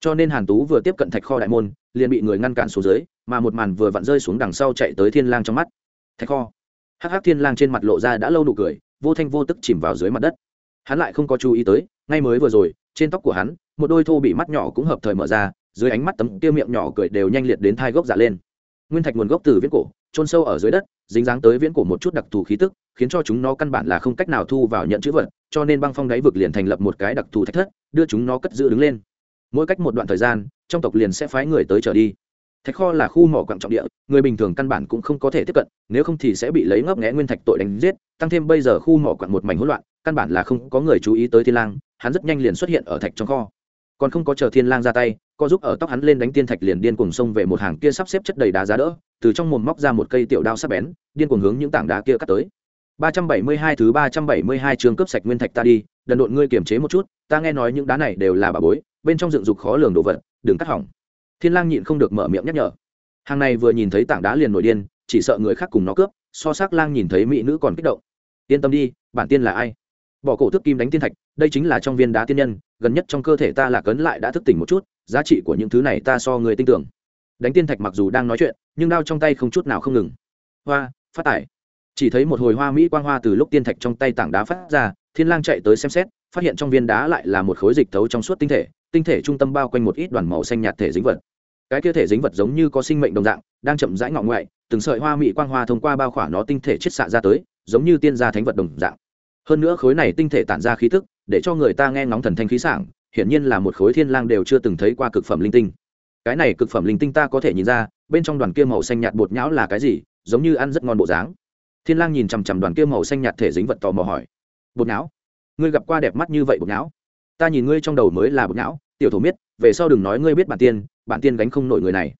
Cho nên hàn tú vừa tiếp cận thạch kho đại môn, liền bị người ngăn cản xuống dưới, mà một màn vừa vặn rơi xuống đằng sau chạy tới thiên lang trong mắt. Thạch kho. Hắc hắc thiên lang trên mặt lộ ra đã lâu nụ cười, vô thanh vô tức chìm vào dưới mặt đất. Hắn lại không có chú ý tới, ngay mới vừa rồi, trên tóc của hắn, một đôi thô bị mắt nhỏ cũng hợp thời mở ra dưới ánh mắt tấm kia miệng nhỏ cười đều nhanh liệt đến thai gốc dạ lên. Nguyên thạch nguồn gốc từ viễn cổ trôn sâu ở dưới đất, dính dáng tới viễn cổ một chút đặc thù khí tức, khiến cho chúng nó căn bản là không cách nào thu vào nhận chữ vật, cho nên băng phong đáy vực liền thành lập một cái đặc thù thạch thất, đưa chúng nó cất giữ đứng lên. Mỗi cách một đoạn thời gian, trong tộc liền sẽ phái người tới trở đi. Thạch kho là khu mỏ quặng trọng địa, người bình thường căn bản cũng không có thể tiếp cận, nếu không thì sẽ bị lấy ngấp nghẽ nguyên thạch tội đánh giết, tăng thêm bây giờ khu mỏ quặng một mảnh hỗn loạn, căn bản là không có người chú ý tới thiên lang, hắn rất nhanh liền xuất hiện ở thạch trong kho còn không có chờ thiên lang ra tay co giúp ở tóc hắn lên đánh tiên thạch liền điên cuồng xông về một hàng kia sắp xếp chất đầy đá giá đỡ, từ trong mồm móc ra một cây tiểu đao sắc bén, điên cuồng hướng những tảng đá kia cắt tới. 372 thứ 372 trường cướp sạch nguyên thạch ta đi, đần độn ngươi kiềm chế một chút, ta nghe nói những đá này đều là bà bối, bên trong dựng dục khó lường đồ vật, đừng cắt hỏng. Thiên lang nhịn không được mở miệng nhắc nhở. Hàng này vừa nhìn thấy tảng đá liền nổi điên, chỉ sợ người khác cùng nó cướp, so sắc lang nhìn thấy mỹ nữ còn kích động. Yên tâm đi, bản tiên là ai? Bỏ cổ thức kim đánh tiên thạch, đây chính là trong viên đá tiên nhân, gần nhất trong cơ thể ta là cấn lại đã thức tỉnh một chút, giá trị của những thứ này ta so người tin tưởng. Đánh tiên thạch mặc dù đang nói chuyện, nhưng đao trong tay không chút nào không ngừng. Hoa, phát tải. Chỉ thấy một hồi hoa mỹ quang hoa từ lúc tiên thạch trong tay tảng đá phát ra, thiên lang chạy tới xem xét, phát hiện trong viên đá lại là một khối dịch thấu trong suốt tinh thể tinh thể trung tâm bao quanh một ít đoàn màu xanh nhạt thể dính vật. Cái kia thể dính vật giống như có sinh mệnh đồng dạng, đang chậm rãi ngọ ngoại, từng sợi hoa mỹ quang hoa thông qua bao khỏa nó tinh thể chiết xạ ra tới, giống như tiên gia thánh vật đồng dạng hơn nữa khối này tinh thể tản ra khí tức để cho người ta nghe ngóng thần thanh khí sảng, hiển nhiên là một khối thiên lang đều chưa từng thấy qua cực phẩm linh tinh. Cái này cực phẩm linh tinh ta có thể nhìn ra, bên trong đoàn kia màu xanh nhạt bột nhão là cái gì, giống như ăn rất ngon bộ dáng. Thiên lang nhìn chằm chằm đoàn kia màu xanh nhạt thể dính vật tò mò hỏi. Bột nhão? Ngươi gặp qua đẹp mắt như vậy bột nhão? Ta nhìn ngươi trong đầu mới là bột nhão, tiểu thổ miết, về sau đừng nói ngươi biết bản tiên bản tiên gánh không nổi người này.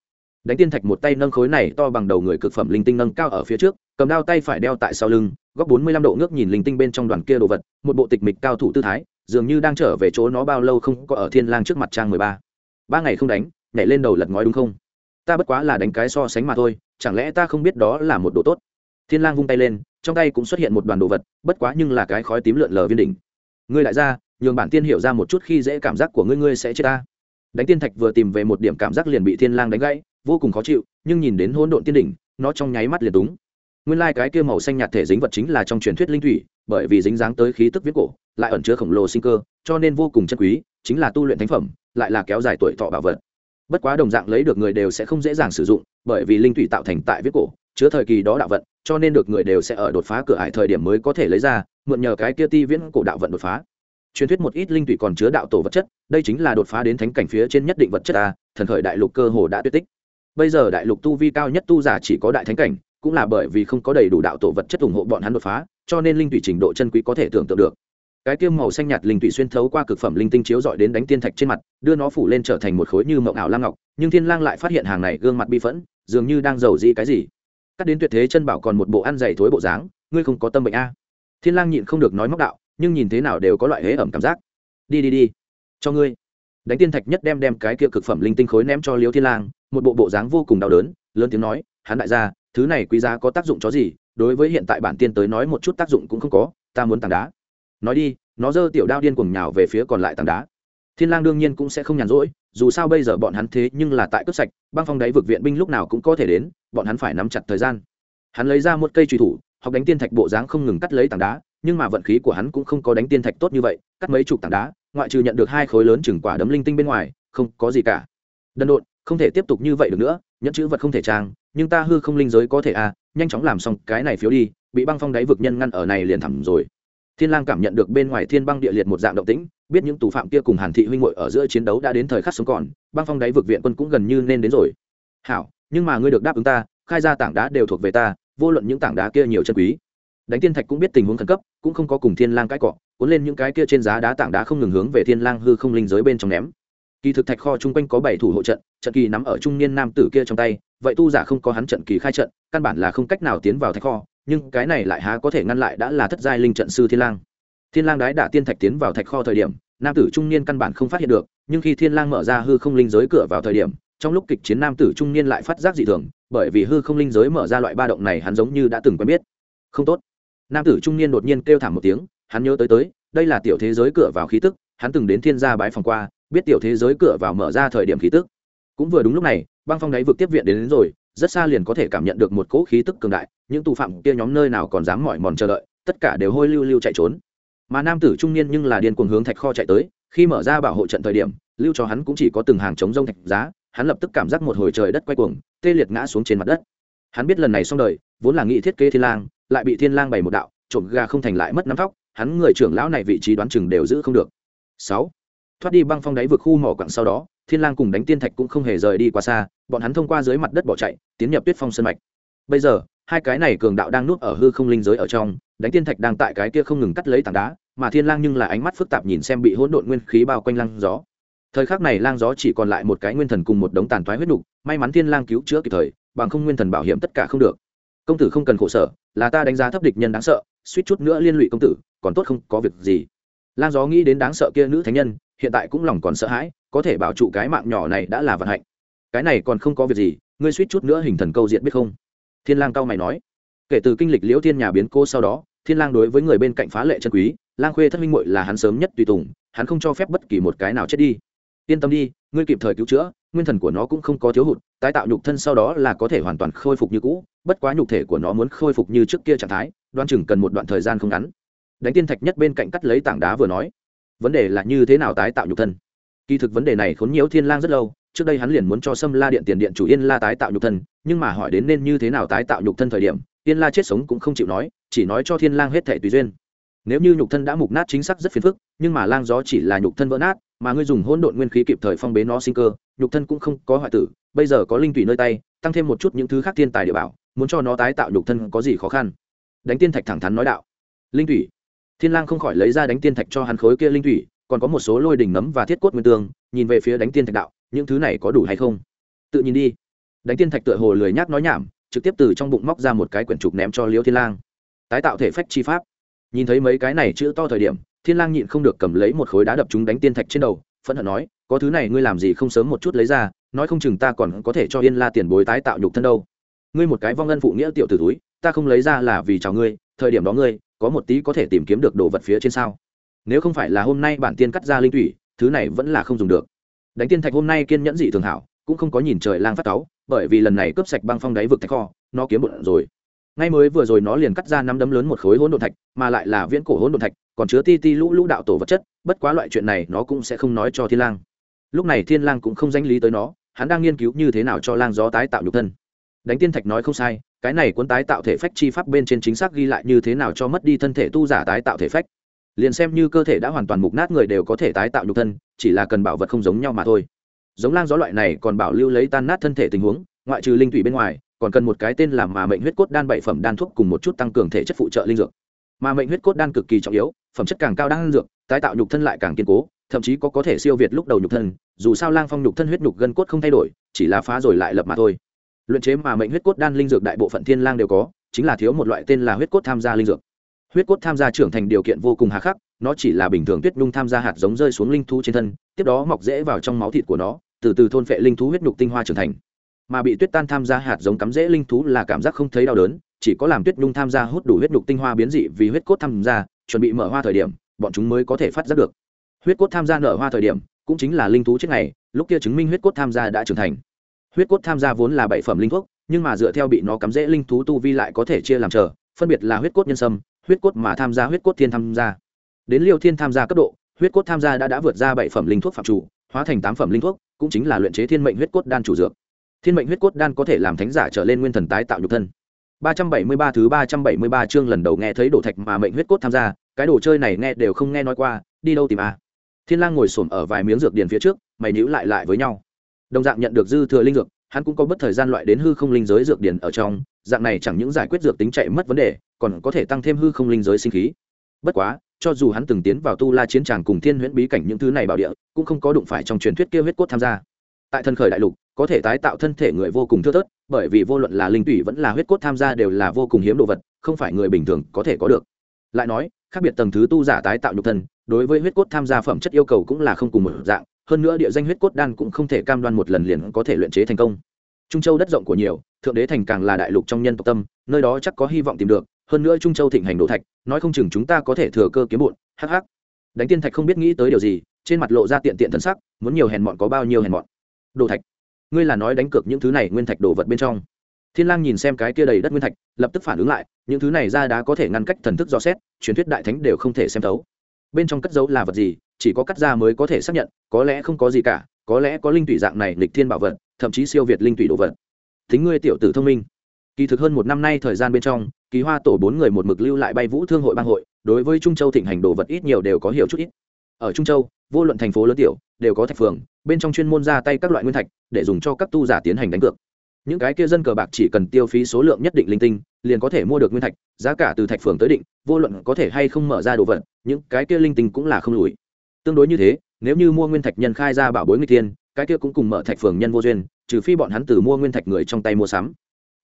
Đánh tiên thạch một tay nâng khối này to bằng đầu người cực phẩm linh tinh nâng cao ở phía trước cầm đao tay phải đeo tại sau lưng, góc bốn mươi lăm độ ngước nhìn linh tinh bên trong đoàn kia đồ vật, một bộ tịch mịch cao thủ tư thái, dường như đang trở về chỗ nó bao lâu không có ở thiên lang trước mặt trang mười ba. Ba ngày không đánh, nhảy lên đầu lật ngói đúng không? Ta bất quá là đánh cái so sánh mà thôi, chẳng lẽ ta không biết đó là một đồ tốt? Thiên lang vung tay lên, trong tay cũng xuất hiện một đoàn đồ vật, bất quá nhưng là cái khói tím lượn lờ viên đỉnh. Ngươi lại ra, nhường bản tiên hiểu ra một chút khi dễ cảm giác của ngươi ngươi sẽ chết ta. Đánh tiên thạch vừa tìm về một điểm cảm giác liền bị thiên lang đánh gãy, vô cùng khó chịu, nhưng nhìn đến hỗn độn tiên đỉnh, nó trong nháy mắt liền túng nguyên lai like cái kia màu xanh nhạt thể dính vật chính là trong truyền thuyết linh thủy, bởi vì dính dáng tới khí tức viết cổ, lại ẩn chứa khổng lồ sinh cơ, cho nên vô cùng chân quý, chính là tu luyện thánh phẩm, lại là kéo dài tuổi thọ bảo vật. Bất quá đồng dạng lấy được người đều sẽ không dễ dàng sử dụng, bởi vì linh thủy tạo thành tại viết cổ, chứa thời kỳ đó đạo vận, cho nên được người đều sẽ ở đột phá cửa ải thời điểm mới có thể lấy ra, mượn nhờ cái kia ti viễn cổ đạo vận đột phá. Truyền thuyết một ít linh thủy còn chứa đạo tổ vật chất, đây chính là đột phá đến thánh cảnh phía trên nhất định vật chất ta, thần khởi đại lục cơ hồ đã tuyệt tích. Bây giờ đại lục tu vi cao nhất tu giả chỉ có đại thánh cảnh cũng là bởi vì không có đầy đủ đạo tổ vật chất ủng hộ bọn hắn đột phá, cho nên linh thủy trình độ chân quý có thể tưởng tượng được. Cái tiêm màu xanh nhạt linh thủy xuyên thấu qua cực phẩm linh tinh chiếu dọi đến đánh tiên thạch trên mặt, đưa nó phủ lên trở thành một khối như mộng ảo lam ngọc, nhưng thiên lang lại phát hiện hàng này gương mặt bi phẫn, dường như đang giàu gì cái gì. Cắt đến tuyệt thế chân bảo còn một bộ ăn dày thối bộ dáng, ngươi không có tâm bệnh a. Thiên lang nhịn không được nói móc đạo, nhưng nhìn thế nào đều có loại hế ẩm cảm giác. Đi đi đi, cho ngươi. Đánh tiên thạch nhất đem đem cái kia cực phẩm linh tinh khối ném cho liêu thiên lang, một bộ bộ dáng vô cùng đau đớn, lớn tiếng nói, hắn đại gia thứ này quý giá có tác dụng chó gì, đối với hiện tại bản tiên tới nói một chút tác dụng cũng không có, ta muốn tảng đá. Nói đi, nó giơ tiểu đao điên cuồng nhào về phía còn lại tảng đá. Thiên lang đương nhiên cũng sẽ không nhàn rỗi, dù sao bây giờ bọn hắn thế nhưng là tại cướp sạch, băng phong đáy vực viện binh lúc nào cũng có thể đến, bọn hắn phải nắm chặt thời gian. Hắn lấy ra một cây truy thủ, học đánh tiên thạch bộ dáng không ngừng cắt lấy tảng đá, nhưng mà vận khí của hắn cũng không có đánh tiên thạch tốt như vậy, cắt mấy chục tảng đá, ngoại trừ nhận được hai khối lớn chừng quả đấm linh tinh bên ngoài, không có gì cả. Đần độn, không thể tiếp tục như vậy được nữa nhẫn chữ vật không thể trang, nhưng ta hư không linh giới có thể à nhanh chóng làm xong cái này phiếu đi, bị băng phong đáy vực nhân ngăn ở này liền thẳm rồi. Thiên lang cảm nhận được bên ngoài thiên băng địa liệt một dạng động tĩnh, biết những tù phạm kia cùng hàn thị huynh muội ở giữa chiến đấu đã đến thời khắc sống còn, băng phong đáy vực viện quân cũng gần như nên đến rồi. Hảo, nhưng mà ngươi được đáp ứng ta, khai ra tảng đá đều thuộc về ta, vô luận những tảng đá kia nhiều chân quý. Đánh thiên thạch cũng biết tình huống khẩn cấp, cũng không có cùng thiên lang cãi cọ, cuốn lên những cái kia trên giá đá tảng đá không ngừng hướng về thiên lang hư không linh giới bên trong ném kỳ thực thạch kho chung quanh có bảy thủ hộ trận trận kỳ nắm ở trung niên nam tử kia trong tay, vậy tu giả không có hắn trận kỳ khai trận, căn bản là không cách nào tiến vào thạch kho, nhưng cái này lại há có thể ngăn lại đã là thất giai linh trận sư thiên lang. Thiên lang đái đả tiên thạch tiến vào thạch kho thời điểm, nam tử trung niên căn bản không phát hiện được, nhưng khi thiên lang mở ra hư không linh giới cửa vào thời điểm, trong lúc kịch chiến nam tử trung niên lại phát giác dị thường, bởi vì hư không linh giới mở ra loại ba động này hắn giống như đã từng quen biết. Không tốt. Nam tử trung niên đột nhiên kêu thảm một tiếng, hắn nhớ tới tới, đây là tiểu thế giới cửa vào khí tức, hắn từng đến thiên gia bái phòng qua biết tiểu thế giới cửa vào mở ra thời điểm khí tức. Cũng vừa đúng lúc này băng phong đáy vực tiếp viện đến, đến rồi rất xa liền có thể cảm nhận được một cỗ khí tức cường đại những tù phạm kia nhóm nơi nào còn dám mỏi mòn chờ đợi tất cả đều hôi lưu lưu chạy trốn. Mà nam tử trung niên nhưng là điên cuồng hướng thạch kho chạy tới khi mở ra bảo hộ trận thời điểm lưu cho hắn cũng chỉ có từng hàng chống rông thạch giá hắn lập tức cảm giác một hồi trời đất quay cuồng tê liệt ngã xuống trên mặt đất. Hắn biết lần này xong đời vốn là nghị thiết kế thiên lang lại bị thiên lang bày một đạo trộm gà không thành lại mất nắm tóc hắn người trưởng lão này vị trí đoán chừng đều giữ không được. Sáu thoát đi băng phong đáy vượt khu mỏ quặng sau đó, thiên lang cùng đánh tiên thạch cũng không hề rời đi quá xa, bọn hắn thông qua dưới mặt đất bỏ chạy, tiến nhập tuyết phong sơn mạch. Bây giờ, hai cái này cường đạo đang nuốt ở hư không linh giới ở trong, đánh tiên thạch đang tại cái kia không ngừng cắt lấy tảng đá, mà thiên lang nhưng là ánh mắt phức tạp nhìn xem bị hỗn độn nguyên khí bao quanh lang gió. Thời khắc này lang gió chỉ còn lại một cái nguyên thần cùng một đống tàn toái huyết nục, may mắn thiên lang cứu chữa kịp thời, bằng không nguyên thần bảo hiểm tất cả không được. Công tử không cần khổ sở, là ta đánh giá thấp địch nhân đáng sợ, suýt chút nữa liên lụy công tử, còn tốt không có việc gì. Lang gió nghĩ đến đáng sợ kia nữ thánh nhân hiện tại cũng lòng còn sợ hãi, có thể bảo trụ cái mạng nhỏ này đã là vận hạnh. Cái này còn không có việc gì, ngươi suýt chút nữa hình thần câu diện biết không? Thiên lang cao mày nói. Kể từ kinh lịch liễu thiên nhà biến cô sau đó, thiên lang đối với người bên cạnh phá lệ chân quý, lang khuê thất minh muội là hắn sớm nhất tùy tùng, hắn không cho phép bất kỳ một cái nào chết đi. Yên tâm đi, ngươi kịp thời cứu chữa, nguyên thần của nó cũng không có thiếu hụt, tái tạo nhục thân sau đó là có thể hoàn toàn khôi phục như cũ, bất quá nhục thể của nó muốn khôi phục như trước kia trạng thái đoan chừng cần một đoạn thời gian không ngắn. Đánh tiên thạch nhất bên cạnh cắt lấy tảng đá vừa nói vấn đề là như thế nào tái tạo nhục thân? Kỳ thực vấn đề này khốn nhiễu thiên lang rất lâu, trước đây hắn liền muốn cho sâm la điện tiền điện chủ yên la tái tạo nhục thân, nhưng mà hỏi đến nên như thế nào tái tạo nhục thân thời điểm, yên la chết sống cũng không chịu nói, chỉ nói cho thiên lang hết thể tùy duyên. Nếu như nhục thân đã mục nát chính xác rất phiền phức, nhưng mà lang gió chỉ là nhục thân vỡ nát, mà ngươi dùng hỗn độn nguyên khí kịp thời phong bế nó sinh cơ, nhục thân cũng không có hoại tử, bây giờ có linh thủy nơi tay, tăng thêm một chút những thứ khác thiên tài địa bảo, muốn cho nó tái tạo nhục thân có gì khó khăn? Đánh tiên thạch thẳng thắn nói đạo. Linh thủy thiên lang không khỏi lấy ra đánh tiên thạch cho hắn khối kia linh thủy, còn có một số lôi đỉnh nấm và thiết cốt nguyên tương, nhìn về phía đánh tiên thạch đạo, những thứ này có đủ hay không? Tự nhìn đi. Đánh tiên thạch tựa hồ lười nhác nói nhảm, trực tiếp từ trong bụng móc ra một cái quyển trục ném cho liễu thiên lang. Tái tạo thể phách chi pháp. Nhìn thấy mấy cái này chữ to thời điểm, thiên lang nhịn không được cầm lấy một khối đá đập chúng đánh tiên thạch trên đầu, phẫn hận nói, có thứ này ngươi làm gì không sớm một chút lấy ra, nói không chừng ta còn có thể cho yên la tiền bối tái tạo nhục thân đâu. Ngươi một cái vong ân phụ nghĩa tiểu tử túi, ta không lấy ra là vì chào ngươi, thời điểm đó ngươi có một tí có thể tìm kiếm được đồ vật phía trên sao? Nếu không phải là hôm nay bản tiên cắt ra linh thủy, thứ này vẫn là không dùng được. Đánh tiên thạch hôm nay kiên nhẫn dị thường hảo, cũng không có nhìn trời lang phát cáu, bởi vì lần này cướp sạch băng phong đáy vực thạch kho, nó kiếm bụng rồi. Ngay mới vừa rồi nó liền cắt ra năm đấm lớn một khối hỗn độn thạch, mà lại là viễn cổ hỗn độn thạch, còn chứa ti ti lũ lũ đạo tổ vật chất, bất quá loại chuyện này nó cũng sẽ không nói cho thiên lang. Lúc này thiên lang cũng không danh lý tới nó, hắn đang nghiên cứu như thế nào cho lang gió tái tạo nhục thân. Đánh tiên thạch nói không sai cái này cuốn tái tạo thể phách chi pháp bên trên chính xác ghi lại như thế nào cho mất đi thân thể tu giả tái tạo thể phách. Liền xem như cơ thể đã hoàn toàn mục nát người đều có thể tái tạo nhục thân, chỉ là cần bảo vật không giống nhau mà thôi. Giống lang gió loại này còn bảo lưu lấy tan nát thân thể tình huống, ngoại trừ linh thủy bên ngoài, còn cần một cái tên làm mà mệnh huyết cốt đan bảy phẩm đan thuốc cùng một chút tăng cường thể chất phụ trợ linh dược. Mà mệnh huyết cốt đan cực kỳ trọng yếu, phẩm chất càng cao đan dược, tái tạo nhục thân lại càng kiên cố, thậm chí có có thể siêu việt lúc đầu nhục thân, dù sao lang phong nhục thân huyết nhục gân cốt không thay đổi, chỉ là phá rồi lại lập mà thôi luyện chế mà mệnh huyết cốt đan linh dược đại bộ phận thiên lang đều có, chính là thiếu một loại tên là huyết cốt tham gia linh dược. Huyết cốt tham gia trưởng thành điều kiện vô cùng hà khắc, nó chỉ là bình thường tuyết nhung tham gia hạt giống rơi xuống linh thú trên thân, tiếp đó mọc rễ vào trong máu thịt của nó, từ từ thôn phệ linh thú huyết nhục tinh hoa trưởng thành. Mà bị tuyết tan tham gia hạt giống cắm rễ linh thú là cảm giác không thấy đau đớn, chỉ có làm tuyết nhung tham gia hút đủ huyết nhục tinh hoa biến dị vì huyết cốt tham gia, chuẩn bị mở hoa thời điểm, bọn chúng mới có thể phát giác được. Huyết cốt tham gia nở hoa thời điểm, cũng chính là linh thú trước ngày, lúc kia chứng minh huyết cốt tham gia đã trưởng thành huyết cốt tham gia vốn là bảy phẩm linh thuốc, nhưng mà dựa theo bị nó cắm rễ linh thú tu vi lại có thể chia làm chờ, phân biệt là huyết cốt nhân sâm, huyết cốt mà tham gia huyết cốt thiên tham gia. Đến liêu thiên tham gia cấp độ, huyết cốt tham gia đã đã vượt ra bảy phẩm linh thuốc phạm chủ, hóa thành tám phẩm linh thuốc, cũng chính là luyện chế thiên mệnh huyết cốt đan chủ dược. Thiên mệnh huyết cốt đan có thể làm thánh giả trở lên nguyên thần tái tạo nhục thân. 373 thứ 373 chương lần đầu nghe thấy đồ thạch mà mệnh huyết cốt tham gia, cái đồ chơi này nghe đều không nghe nói qua, đi đâu tìm a à. thiên lang ngồi xổm ở vài miếng dược điền phía trước, mày nhíu lại lại với nhau đồng dạng nhận được dư thừa linh dược, hắn cũng có bất thời gian loại đến hư không linh giới dược điển ở trong, dạng này chẳng những giải quyết dược tính chạy mất vấn đề, còn có thể tăng thêm hư không linh giới sinh khí. Bất quá, cho dù hắn từng tiến vào tu la chiến tràng cùng thiên huyễn bí cảnh những thứ này bảo địa, cũng không có đụng phải trong truyền thuyết kia huyết cốt tham gia. Tại thần khởi đại lục, có thể tái tạo thân thể người vô cùng thưa thớt, bởi vì vô luận là linh tủy vẫn là huyết cốt tham gia đều là vô cùng hiếm đồ vật, không phải người bình thường có thể có được. Lại nói, khác biệt tầng thứ tu giả tái tạo nhục thân, đối với huyết cốt tham gia phẩm chất yêu cầu cũng là không cùng một dạng hơn nữa địa danh huyết cốt đan cũng không thể cam đoan một lần liền có thể luyện chế thành công. Trung châu đất rộng của nhiều, thượng đế thành càng là đại lục trong nhân tộc tâm, nơi đó chắc có hy vọng tìm được, hơn nữa trung châu thịnh hành đồ thạch, nói không chừng chúng ta có thể thừa cơ kiếm bụn hh đánh tiên thạch không biết nghĩ tới điều gì, trên mặt lộ ra tiện tiện thân sắc, muốn nhiều hèn mọn có bao nhiêu hèn mọn. Đồ thạch. Ngươi là nói đánh cược những thứ này nguyên thạch đồ vật bên trong. Thiên lang nhìn xem cái kia đầy đất nguyên thạch, lập tức phản ứng lại, những thứ này ra đá có thể ngăn cách thần thức dò xét, truyền thuyết đại thánh đều không thể xem thấu. Bên trong cất giấu là vật gì chỉ có cắt ra mới có thể xác nhận, có lẽ không có gì cả, có lẽ có linh tủy dạng này lịch thiên bảo vật, thậm chí siêu việt linh tủy đồ vật. Thính ngươi tiểu tử thông minh. Kỳ thực hơn một năm nay thời gian bên trong, kỳ hoa tổ bốn người một mực lưu lại bay vũ thương hội bang hội, đối với trung châu thịnh hành đồ vật ít nhiều đều có hiểu chút ít. Ở trung châu, vô luận thành phố lớn tiểu, đều có thạch phường, bên trong chuyên môn ra tay các loại nguyên thạch, để dùng cho các tu giả tiến hành đánh cược. Những cái kia dân cờ bạc chỉ cần tiêu phí số lượng nhất định linh tinh, liền có thể mua được nguyên thạch, giá cả từ thạch phường tới định, vô luận có thể hay không mở ra đồ vật, những cái kia linh tinh cũng là không lùi tương đối như thế, nếu như mua nguyên thạch nhân khai ra bảo bối người tiên, cái kia cũng cùng mở thạch phường nhân vô duyên, trừ phi bọn hắn từ mua nguyên thạch người trong tay mua sắm.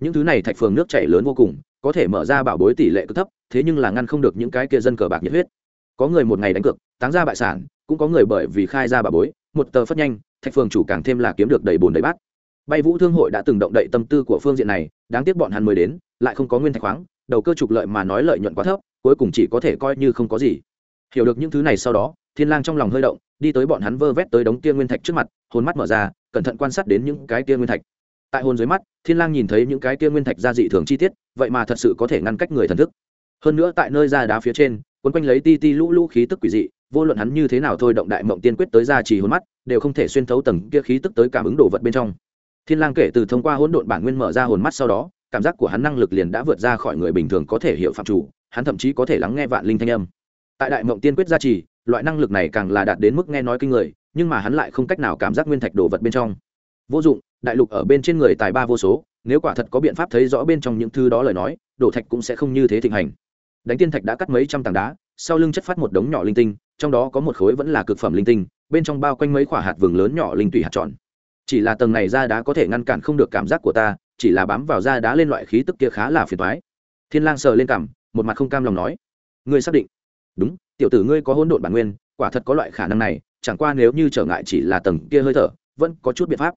Những thứ này thạch phường nước chảy lớn vô cùng, có thể mở ra bảo bối tỷ lệ cực thấp, thế nhưng là ngăn không được những cái kia dân cờ bạc nhiệt huyết. Có người một ngày đánh cược, táng ra bại sản, cũng có người bởi vì khai ra bảo bối, một tờ phất nhanh, thạch phường chủ càng thêm là kiếm được đầy bồn đầy bát. Bay vũ thương hội đã từng động đậy tâm tư của phương diện này, đáng tiếc bọn hắn mới đến, lại không có nguyên thạch khoáng, đầu cơ trục lợi mà nói lợi nhuận quá thấp, cuối cùng chỉ có thể coi như không có gì. Hiểu được những thứ này sau đó thiên lang trong lòng hơi động, đi tới bọn hắn vơ vét tới đống kia nguyên thạch trước mặt, hồn mắt mở ra, cẩn thận quan sát đến những cái kia nguyên thạch. Tại hồn dưới mắt, thiên lang nhìn thấy những cái kia nguyên thạch ra dị thường chi tiết, vậy mà thật sự có thể ngăn cách người thần thức. Hơn nữa tại nơi ra đá phía trên, quấn quanh lấy ti ti lũ lũ khí tức quỷ dị, vô luận hắn như thế nào thôi động đại mộng tiên quyết tới ra chỉ hồn mắt, đều không thể xuyên thấu tầng kia khí tức tới cảm ứng đồ vật bên trong. Thiên lang kể từ thông qua hỗn độn bản nguyên mở ra hồn mắt sau đó, cảm giác của hắn năng lực liền đã vượt ra khỏi người bình thường có thể hiểu phạm chủ, hắn thậm chí có thể lắng nghe vạn linh thanh âm. Tại đại mộng tiên quyết gia trì loại năng lực này càng là đạt đến mức nghe nói kinh người, nhưng mà hắn lại không cách nào cảm giác nguyên thạch đồ vật bên trong. Vô dụng, đại lục ở bên trên người tài ba vô số, nếu quả thật có biện pháp thấy rõ bên trong những thứ đó lời nói đổ thạch cũng sẽ không như thế thịnh hành. Đánh tiên thạch đã cắt mấy trăm tảng đá, sau lưng chất phát một đống nhỏ linh tinh, trong đó có một khối vẫn là cực phẩm linh tinh, bên trong bao quanh mấy quả hạt vừng lớn nhỏ linh tủy hạt tròn. Chỉ là tầng này ra đá có thể ngăn cản không được cảm giác của ta, chỉ là bám vào da đá lên loại khí tức kia khá là phiền toái. Thiên lang sờ lên cằm, một mặt không cam lòng nói. Ngươi xác định. Đúng tiểu tử ngươi có hỗn độn bản nguyên, quả thật có loại khả năng này, chẳng qua nếu như trở ngại chỉ là tầng kia hơi thở, vẫn có chút biện pháp.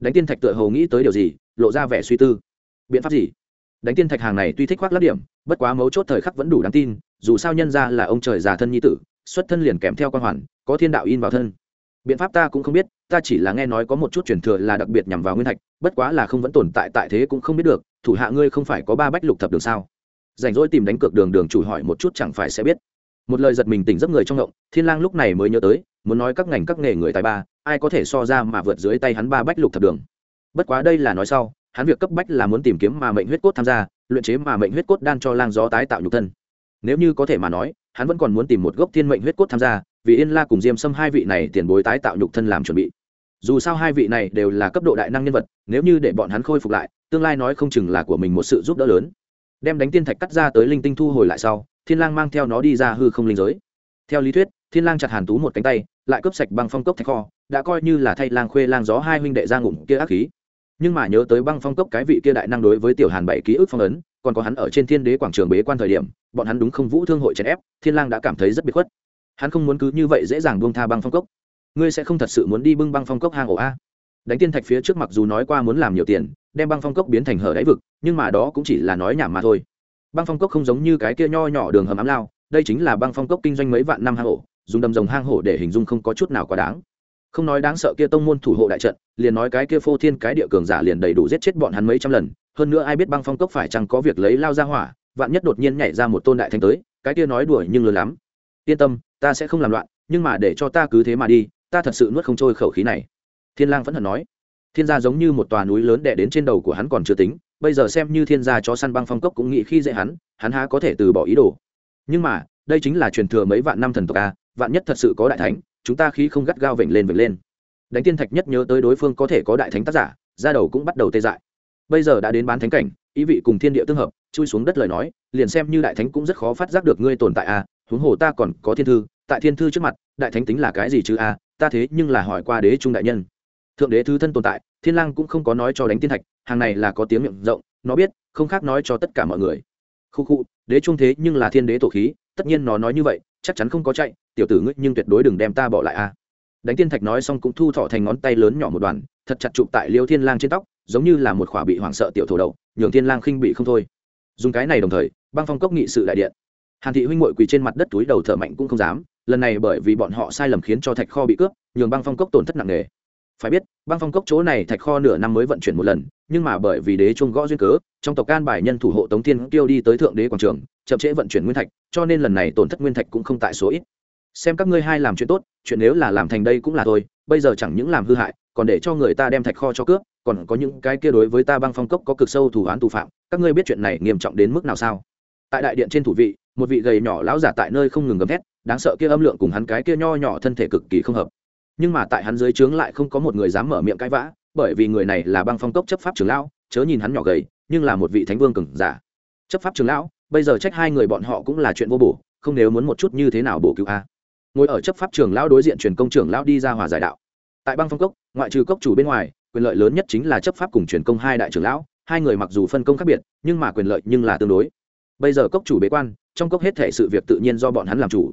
Đánh tiên thạch tựa hồ nghĩ tới điều gì, lộ ra vẻ suy tư. Biện pháp gì? Đánh tiên thạch hàng này tuy thích khoác lắp điểm, bất quá mấu chốt thời khắc vẫn đủ đáng tin, dù sao nhân ra là ông trời già thân nhi tử, xuất thân liền kèm theo quan hoàn, có thiên đạo in vào thân. Biện pháp ta cũng không biết, ta chỉ là nghe nói có một chút truyền thừa là đặc biệt nhằm vào nguyên thạch, bất quá là không vẫn tồn tại tại thế cũng không biết được, thủ hạ ngươi không phải có ba bách lục thập đường sao? Rảnh rỗi tìm đánh cược đường đường chủ hỏi một chút chẳng phải sẽ biết một lời giật mình tỉnh giấc người trong động thiên lang lúc này mới nhớ tới, muốn nói các ngành các nghề người tài ba, ai có thể so ra mà vượt dưới tay hắn ba bách lục thập đường. Bất quá đây là nói sau, hắn việc cấp bách là muốn tìm kiếm mà mệnh huyết cốt tham gia, luyện chế mà mệnh huyết cốt đan cho lang gió tái tạo nhục thân. Nếu như có thể mà nói, hắn vẫn còn muốn tìm một gốc thiên mệnh huyết cốt tham gia, vì yên la cùng diêm sâm hai vị này tiền bối tái tạo nhục thân làm chuẩn bị. Dù sao hai vị này đều là cấp độ đại năng nhân vật, nếu như để bọn hắn khôi phục lại, tương lai nói không chừng là của mình một sự giúp đỡ lớn. Đem đánh tiên thạch cắt ra tới linh tinh thu hồi lại sau thiên lang mang theo nó đi ra hư không linh giới. Theo lý thuyết, thiên lang chặt hàn tú một cánh tay, lại cướp sạch băng phong cốc thạch kho, đã coi như là thay lang khuê lang gió hai huynh đệ ra ngụm kia ác khí. Nhưng mà nhớ tới băng phong cốc cái vị kia đại năng đối với tiểu hàn bảy ký ức phong ấn, còn có hắn ở trên thiên đế quảng trường bế quan thời điểm, bọn hắn đúng không vũ thương hội chèn ép, thiên lang đã cảm thấy rất biệt khuất. Hắn không muốn cứ như vậy dễ dàng buông tha băng phong cốc. Ngươi sẽ không thật sự muốn đi bưng băng phong cốc hang ổ a? Đánh tiên thạch phía trước mặc dù nói qua muốn làm nhiều tiền, đem băng phong cốc biến thành hở đáy vực, nhưng mà đó cũng chỉ là nói nhảm mà thôi băng phong cốc không giống như cái kia nho nhỏ đường hầm ám lao, đây chính là băng phong cốc kinh doanh mấy vạn năm hang hổ, dùng đầm rồng hang hổ để hình dung không có chút nào quá đáng. Không nói đáng sợ kia tông môn thủ hộ đại trận, liền nói cái kia phô thiên cái địa cường giả liền đầy đủ giết chết bọn hắn mấy trăm lần, hơn nữa ai biết băng phong cốc phải chăng có việc lấy lao ra hỏa, vạn nhất đột nhiên nhảy ra một tôn đại thánh tới, cái kia nói đuổi nhưng lớn lắm. Yên tâm, ta sẽ không làm loạn, nhưng mà để cho ta cứ thế mà đi, ta thật sự nuốt không trôi khẩu khí này. Thiên lang vẫn hận nói. Thiên gia giống như một tòa núi lớn đè đến trên đầu của hắn còn chưa tính bây giờ xem như thiên gia chó săn băng phong cốc cũng nghĩ khi dễ hắn hắn há có thể từ bỏ ý đồ. Nhưng mà, đây chính là truyền thừa mấy vạn năm thần tộc a, vạn nhất thật sự có đại thánh, chúng ta khí không gắt gao vểnh lên vểnh lên. Đánh tiên thạch nhất nhớ tới đối phương có thể có đại thánh tác giả, ra đầu cũng bắt đầu tê dại. Bây giờ đã đến bán thánh cảnh, ý vị cùng thiên địa tương hợp, chui xuống đất lời nói, liền xem như đại thánh cũng rất khó phát giác được ngươi tồn tại a, huống hồ ta còn có thiên thư, tại thiên thư trước mặt, đại thánh tính là cái gì chứ a, ta thế nhưng là hỏi qua đế trung đại nhân. Thượng đế thứ thân tồn tại thiên lang cũng không có nói cho đánh tiên thạch, hàng này là có tiếng miệng rộng, nó biết, không khác nói cho tất cả mọi người. Khu khu, đế trung thế nhưng là thiên đế tổ khí, tất nhiên nó nói như vậy, chắc chắn không có chạy, tiểu tử ngươi nhưng tuyệt đối đừng đem ta bỏ lại a. Đánh tiên thạch nói xong cũng thu thọ thành ngón tay lớn nhỏ một đoàn, thật chặt chụp tại liêu thiên lang trên tóc, giống như là một khỏa bị hoảng sợ tiểu thổ đầu, nhường thiên lang khinh bị không thôi. Dùng cái này đồng thời, băng phong cốc nghị sự đại điện. Hàn thị huynh ngội quỳ trên mặt đất túi đầu thở mạnh cũng không dám, lần này bởi vì bọn họ sai lầm khiến cho thạch kho bị cướp, nhường băng phong cốc tổn thất nặng nề phải biết, băng phong cốc chỗ này thạch kho nửa năm mới vận chuyển một lần, nhưng mà bởi vì đế trung gõ duyên cớ, trong tộc can bài nhân thủ hộ tống thiên tiêu đi tới thượng đế quảng trường, chậm trễ vận chuyển nguyên thạch, cho nên lần này tổn thất nguyên thạch cũng không tại số ít. Xem các ngươi hai làm chuyện tốt, chuyện nếu là làm thành đây cũng là thôi, bây giờ chẳng những làm hư hại, còn để cho người ta đem thạch kho cho cướp, còn có những cái kia đối với ta băng phong cốc có cực sâu thủ án tù phạm, các ngươi biết chuyện này nghiêm trọng đến mức nào sao? Tại đại điện trên thủ vị, một vị gầy nhỏ lão giả tại nơi không ngừng gầm thét, đáng sợ kia âm lượng cùng hắn cái kia nho nhỏ thân thể cực kỳ không hợp nhưng mà tại hắn dưới trướng lại không có một người dám mở miệng cãi vã, bởi vì người này là băng phong cốc chấp pháp trưởng lão, chớ nhìn hắn nhỏ gầy, nhưng là một vị thánh vương cừng giả. Chấp pháp trưởng lão, bây giờ trách hai người bọn họ cũng là chuyện vô bổ, không nếu muốn một chút như thế nào bổ cứu a. Ngồi ở chấp pháp trưởng lão đối diện truyền công trưởng lão đi ra hòa giải đạo. Tại băng phong cốc, ngoại trừ cốc chủ bên ngoài, quyền lợi lớn nhất chính là chấp pháp cùng truyền công hai đại trưởng lão, hai người mặc dù phân công khác biệt, nhưng mà quyền lợi nhưng là tương đối. Bây giờ cốc chủ bế quan, trong cốc hết thể sự việc tự nhiên do bọn hắn làm chủ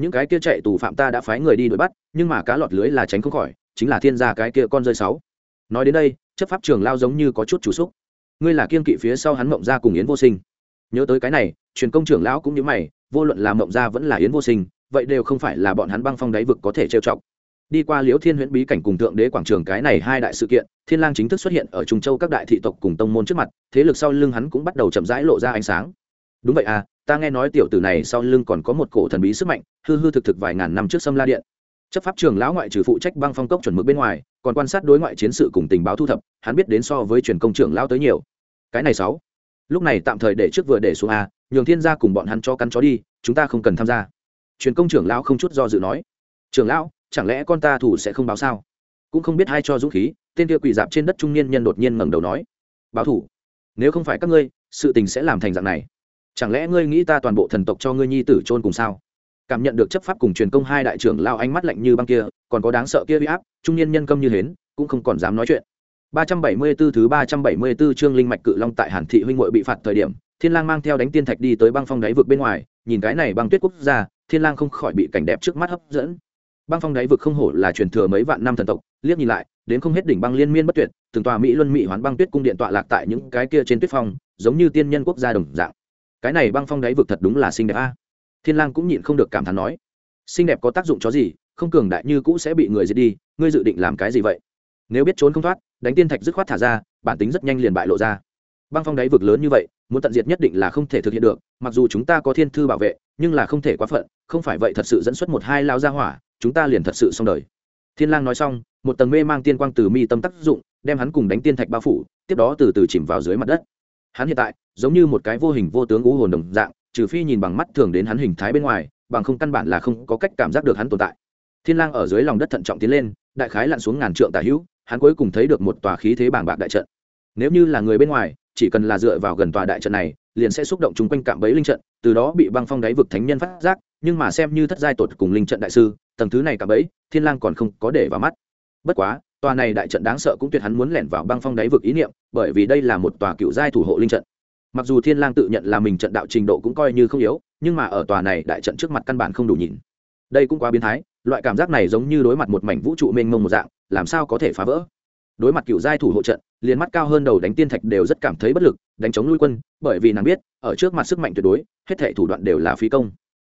những cái kia chạy tù phạm ta đã phái người đi đuổi bắt, nhưng mà cá lọt lưới là tránh không khỏi, chính là thiên gia cái kia con rơi sáu. Nói đến đây, chấp pháp trường lao giống như có chút chủ xúc. Ngươi là kiên kỵ phía sau hắn mộng ra cùng yến vô sinh. Nhớ tới cái này, truyền công trưởng lão cũng như mày, vô luận là mộng ra vẫn là yến vô sinh, vậy đều không phải là bọn hắn băng phong đáy vực có thể trêu chọc. Đi qua liễu thiên huyễn bí cảnh cùng thượng đế quảng trường cái này hai đại sự kiện, thiên lang chính thức xuất hiện ở trung châu các đại thị tộc cùng tông môn trước mặt, thế lực sau lưng hắn cũng bắt đầu chậm rãi lộ ra ánh sáng. Đúng vậy à ta nghe nói tiểu tử này sau lưng còn có một cổ thần bí sức mạnh, hư hư thực thực vài ngàn năm trước sâm la điện. Chấp pháp trường lão ngoại trừ phụ trách băng phong cốc chuẩn mực bên ngoài, còn quan sát đối ngoại chiến sự cùng tình báo thu thập, hắn biết đến so với truyền công trưởng lão tới nhiều. Cái này sáu. Lúc này tạm thời để trước vừa để xuống a, nhường thiên gia cùng bọn hắn cho cắn chó đi, chúng ta không cần tham gia. Truyền công trưởng lão không chút do dự nói. Trưởng lão, chẳng lẽ con ta thủ sẽ không báo sao? Cũng không biết ai cho dũng khí, tên kia quỳ dạp trên đất trung niên nhân đột nhiên ngẩng đầu nói. Báo thủ. Nếu không phải các ngươi, sự tình sẽ làm thành dạng này chẳng lẽ ngươi nghĩ ta toàn bộ thần tộc cho ngươi nhi tử trôn cùng sao? Cảm nhận được chấp pháp cùng truyền công hai đại trưởng lao ánh mắt lạnh như băng kia còn có đáng sợ kia huy áp trung niên nhân công như hến cũng không còn dám nói chuyện. 374 thứ 374 chương linh mạch cự long tại Hàn thị huynh muội bị phạt thời điểm, Thiên Lang mang theo đánh tiên thạch đi tới băng phong đáy vực bên ngoài, nhìn cái này băng tuyết quốc gia, Thiên Lang không khỏi bị cảnh đẹp trước mắt hấp dẫn. Băng phong đáy vực không hổ là truyền thừa mấy vạn năm thần tộc, liếc nhìn lại, đến không hết đỉnh băng liên miên bất tuyệt, từng tòa mỹ luân mỹ hoán băng tuyết cung điện tọa lạc tại những cái kia trên tuyết phong, giống như tiên nhân quốc gia đồng dạng cái này băng phong đáy vực thật đúng là xinh đẹp a. Thiên lang cũng nhịn không được cảm thán nói, xinh đẹp có tác dụng chó gì? Không cường đại như cũ sẽ bị người giết đi, ngươi dự định làm cái gì vậy? Nếu biết trốn không thoát, đánh tiên thạch dứt khoát thả ra, bản tính rất nhanh liền bại lộ ra. Băng phong đáy vực lớn như vậy, muốn tận diệt nhất định là không thể thực hiện được, mặc dù chúng ta có thiên thư bảo vệ, nhưng là không thể quá phận, không phải vậy thật sự dẫn xuất một hai lao ra hỏa, chúng ta liền thật sự xong đời. Thiên lang nói xong, một tầng mê mang tiên quang từ mi tâm tác dụng, đem hắn cùng đánh tiên thạch bao phủ, tiếp đó từ từ chìm vào dưới mặt đất hắn hiện tại giống như một cái vô hình vô tướng ngũ hồn đồng dạng, trừ phi nhìn bằng mắt thường đến hắn hình thái bên ngoài, bằng không căn bản là không có cách cảm giác được hắn tồn tại. Thiên lang ở dưới lòng đất thận trọng tiến lên, đại khái lặn xuống ngàn trượng tả hữu, hắn cuối cùng thấy được một tòa khí thế bàng bạc đại trận. Nếu như là người bên ngoài, chỉ cần là dựa vào gần tòa đại trận này, liền sẽ xúc động chung quanh cạm bẫy linh trận, từ đó bị băng phong đáy vực thánh nhân phát giác, nhưng mà xem như thất giai tột cùng linh trận đại sư, tầng thứ này cạm bẫy, thiên lang còn không có để vào mắt. Bất quá tòa này đại trận đáng sợ cũng tuyệt hắn muốn lẻn vào băng phong đáy vực ý niệm, bởi vì đây là một tòa cựu giai thủ hộ linh trận. Mặc dù thiên lang tự nhận là mình trận đạo trình độ cũng coi như không yếu, nhưng mà ở tòa này đại trận trước mặt căn bản không đủ nhìn. Đây cũng quá biến thái, loại cảm giác này giống như đối mặt một mảnh vũ trụ mênh mông một dạng, làm sao có thể phá vỡ? Đối mặt cựu giai thủ hộ trận, liền mắt cao hơn đầu đánh tiên thạch đều rất cảm thấy bất lực, đánh chống lui quân, bởi vì nàng biết, ở trước mặt sức mạnh tuyệt đối, hết thảy thủ đoạn đều là phí công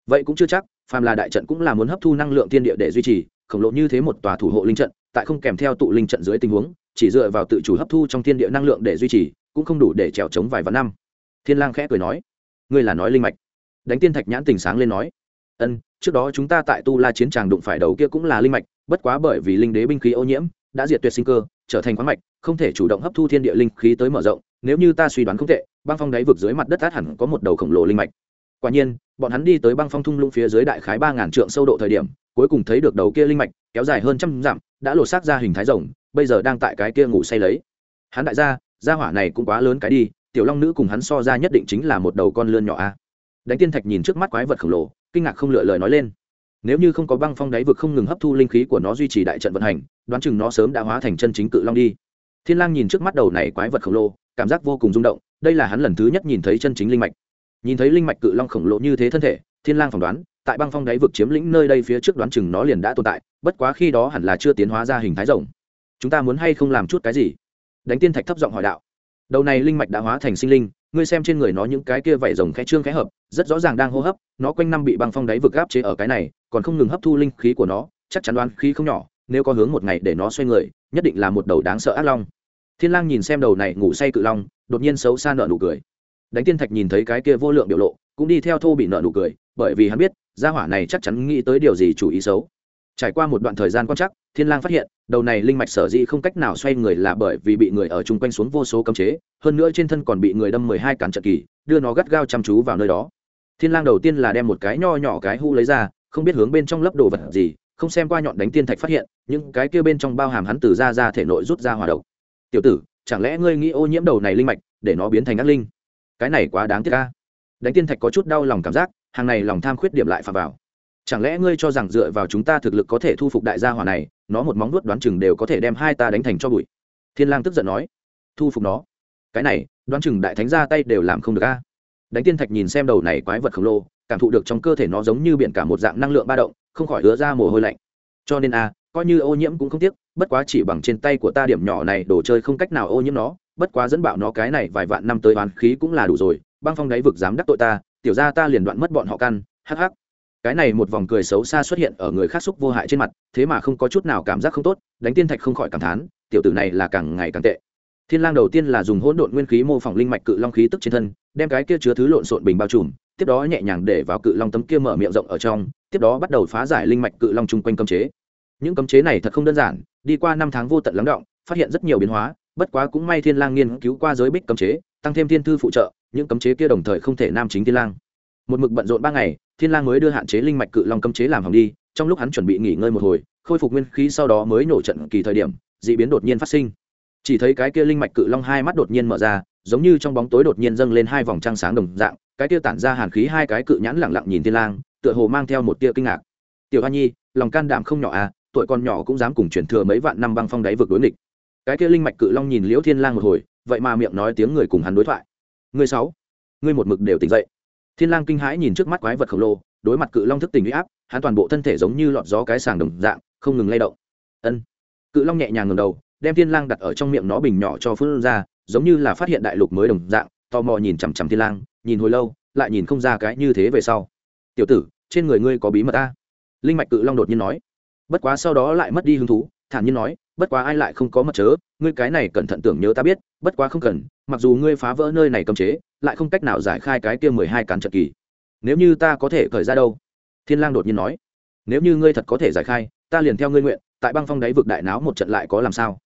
vậy cũng chưa chắc, phàm là đại trận cũng là muốn hấp thu năng lượng tiên địa để duy trì, khổng lồ như thế một tòa thủ hộ linh trận, tại không kèm theo tụ linh trận dưới tình huống, chỉ dựa vào tự chủ hấp thu trong thiên địa năng lượng để duy trì, cũng không đủ để trèo chống vài vạn năm. Thiên lang khẽ cười nói, ngươi là nói linh mạch. Đánh tiên thạch nhãn tình sáng lên nói, ân, trước đó chúng ta tại tu la chiến tràng đụng phải đầu kia cũng là linh mạch, bất quá bởi vì linh đế binh khí ô nhiễm, đã diệt tuyệt sinh cơ, trở thành khoáng mạch, không thể chủ động hấp thu thiên địa linh khí tới mở rộng, nếu như ta suy đoán không tệ, băng phong đáy vực dưới mặt đất át hẳn có một đầu khổng lồ linh mạch quả nhiên, bọn hắn đi tới băng phong thung lũng phía dưới đại khái ba ngàn trượng sâu độ thời điểm, cuối cùng thấy được đầu kia linh mạch, kéo dài hơn trăm dặm, đã lột xác ra hình thái rồng, bây giờ đang tại cái kia ngủ say lấy. Hắn đại gia gia hỏa này cũng quá lớn cái đi, tiểu long nữ cùng hắn so ra nhất định chính là một đầu con lươn nhỏ a. Đánh tiên thạch nhìn trước mắt quái vật khổng lồ, kinh ngạc không lựa lời nói lên. Nếu như không có băng phong đáy vực không ngừng hấp thu linh khí của nó duy trì đại trận vận hành, đoán chừng nó sớm đã hóa thành chân chính cự long đi. Thiên lang nhìn trước mắt đầu này quái vật khổng lồ, cảm giác vô cùng rung động, đây là hắn lần thứ nhất nhìn thấy chân chính linh mạch nhìn thấy linh mạch cự long khổng lồ như thế thân thể, thiên lang phỏng đoán, tại băng phong đáy vực chiếm lĩnh nơi đây phía trước đoán chừng nó liền đã tồn tại, bất quá khi đó hẳn là chưa tiến hóa ra hình thái rồng. Chúng ta muốn hay không làm chút cái gì? Đánh tiên thạch thấp giọng hỏi đạo. Đầu này linh mạch đã hóa thành sinh linh, ngươi xem trên người nó những cái kia vảy rồng khẽ trương khẽ hợp, rất rõ ràng đang hô hấp, nó quanh năm bị băng phong đáy vực gáp chế ở cái này, còn không ngừng hấp thu linh khí của nó, chắc chắn đoán khí không nhỏ, nếu có hướng một ngày để nó xoay người, nhất định là một đầu đáng sợ ác long. Thiên lang nhìn xem đầu này ngủ say cự long, đột nhiên xấu xa nở nụ cười đánh tiên thạch nhìn thấy cái kia vô lượng biểu lộ, cũng đi theo thô bị nợ nụ cười, bởi vì hắn biết, gia hỏa này chắc chắn nghĩ tới điều gì chủ ý xấu. Trải qua một đoạn thời gian quan chắc thiên lang phát hiện, đầu này linh mạch sở dĩ không cách nào xoay người là bởi vì bị người ở chung quanh xuống vô số cấm chế, hơn nữa trên thân còn bị người đâm mười hai cản trận kỳ, đưa nó gắt gao chăm chú vào nơi đó. Thiên lang đầu tiên là đem một cái nho nhỏ cái hu lấy ra, không biết hướng bên trong lấp đồ vật gì, không xem qua nhọn đánh tiên thạch phát hiện, những cái kia bên trong bao hàm hắn từ ra ra thể nội rút ra hỏa độc. Tiểu tử, chẳng lẽ ngươi nghĩ ô nhiễm đầu này linh mạch, để nó biến thành ác linh? Cái này quá đáng tiếc ca. Đánh tiên thạch có chút đau lòng cảm giác, hàng này lòng tham khuyết điểm lại phà vào. Chẳng lẽ ngươi cho rằng dựa vào chúng ta thực lực có thể thu phục đại gia hỏa này, nó một móng nuốt đoán chừng đều có thể đem hai ta đánh thành cho bụi? Thiên lang tức giận nói. Thu phục nó? Cái này, đoán chừng đại thánh ra tay đều làm không được a. Đánh tiên thạch nhìn xem đầu này quái vật khổng lồ, cảm thụ được trong cơ thể nó giống như biển cả một dạng năng lượng ba động, không khỏi hứa ra mồ hôi lạnh. Cho nên a, coi như ô nhiễm cũng không tiếc, bất quá chỉ bằng trên tay của ta điểm nhỏ này, đồ chơi không cách nào ô nhiễm nó bất quá dẫn bạo nó cái này vài vạn năm tới oán khí cũng là đủ rồi, băng phong đáy vực dám đắc tội ta, tiểu ra ta liền đoạn mất bọn họ căn, hắc hắc. Cái này một vòng cười xấu xa xuất hiện ở người khác xúc vô hại trên mặt, thế mà không có chút nào cảm giác không tốt, đánh tiên thạch không khỏi cảm thán, tiểu tử này là càng ngày càng tệ. Thiên lang đầu tiên là dùng hỗn độn nguyên khí mô phỏng linh mạch cự long khí tức trên thân, đem cái kia chứa thứ lộn xộn bình bao trùm, tiếp đó nhẹ nhàng để vào cự long tấm kia mở miệng rộng ở trong, tiếp đó bắt đầu phá giải linh mạch cự long chung quanh cấm chế. Những cấm chế này thật không đơn giản, đi qua năm tháng vô tận lắng động, phát hiện rất nhiều biến hóa bất quá cũng may thiên lang nghiên cứu qua giới bích cấm chế, tăng thêm thiên thư phụ trợ, những cấm chế kia đồng thời không thể nam chính thiên lang. Một mực bận rộn ba ngày, thiên lang mới đưa hạn chế linh mạch cự long cấm chế làm hỏng đi, trong lúc hắn chuẩn bị nghỉ ngơi một hồi, khôi phục nguyên khí sau đó mới nổ trận kỳ thời điểm, dị biến đột nhiên phát sinh. Chỉ thấy cái kia linh mạch cự long hai mắt đột nhiên mở ra, giống như trong bóng tối đột nhiên dâng lên hai vòng trăng sáng đồng dạng, cái kia tản ra hàn khí hai cái cự nhãn lặng lặng nhìn thiên lang, tựa hồ mang theo một tia kinh ngạc. Tiểu hoa nhi, lòng can đảm không nhỏ à tuổi còn nhỏ cũng dám cùng truyền thừa mấy vạn năm băng phong đáy vực đối nghịch cái kia linh mạch cự long nhìn liễu thiên lang một hồi, vậy mà miệng nói tiếng người cùng hắn đối thoại. Người sáu, người một mực đều tỉnh dậy. Thiên lang kinh hãi nhìn trước mắt quái vật khổng lồ, đối mặt cự long thức tỉnh uy áp, hắn toàn bộ thân thể giống như lọt gió cái sàng đồng dạng, không ngừng lay động. Ân. Cự long nhẹ nhàng ngẩng đầu, đem thiên lang đặt ở trong miệng nó bình nhỏ cho phun ra, giống như là phát hiện đại lục mới đồng dạng, tò mò nhìn chằm chằm thiên lang, nhìn hồi lâu, lại nhìn không ra cái như thế về sau. Tiểu tử, trên người ngươi có bí mật ta? Linh mạch cự long đột nhiên nói. Bất quá sau đó lại mất đi hứng thú, thản nhiên nói bất quá ai lại không có mật chớ, ngươi cái này cẩn thận tưởng nhớ ta biết, bất quá không cần, mặc dù ngươi phá vỡ nơi này cấm chế, lại không cách nào giải khai cái kia mười hai cán trận kỳ. Nếu như ta có thể khởi ra đâu? Thiên lang đột nhiên nói. Nếu như ngươi thật có thể giải khai, ta liền theo ngươi nguyện, tại băng phong đáy vực đại náo một trận lại có làm sao?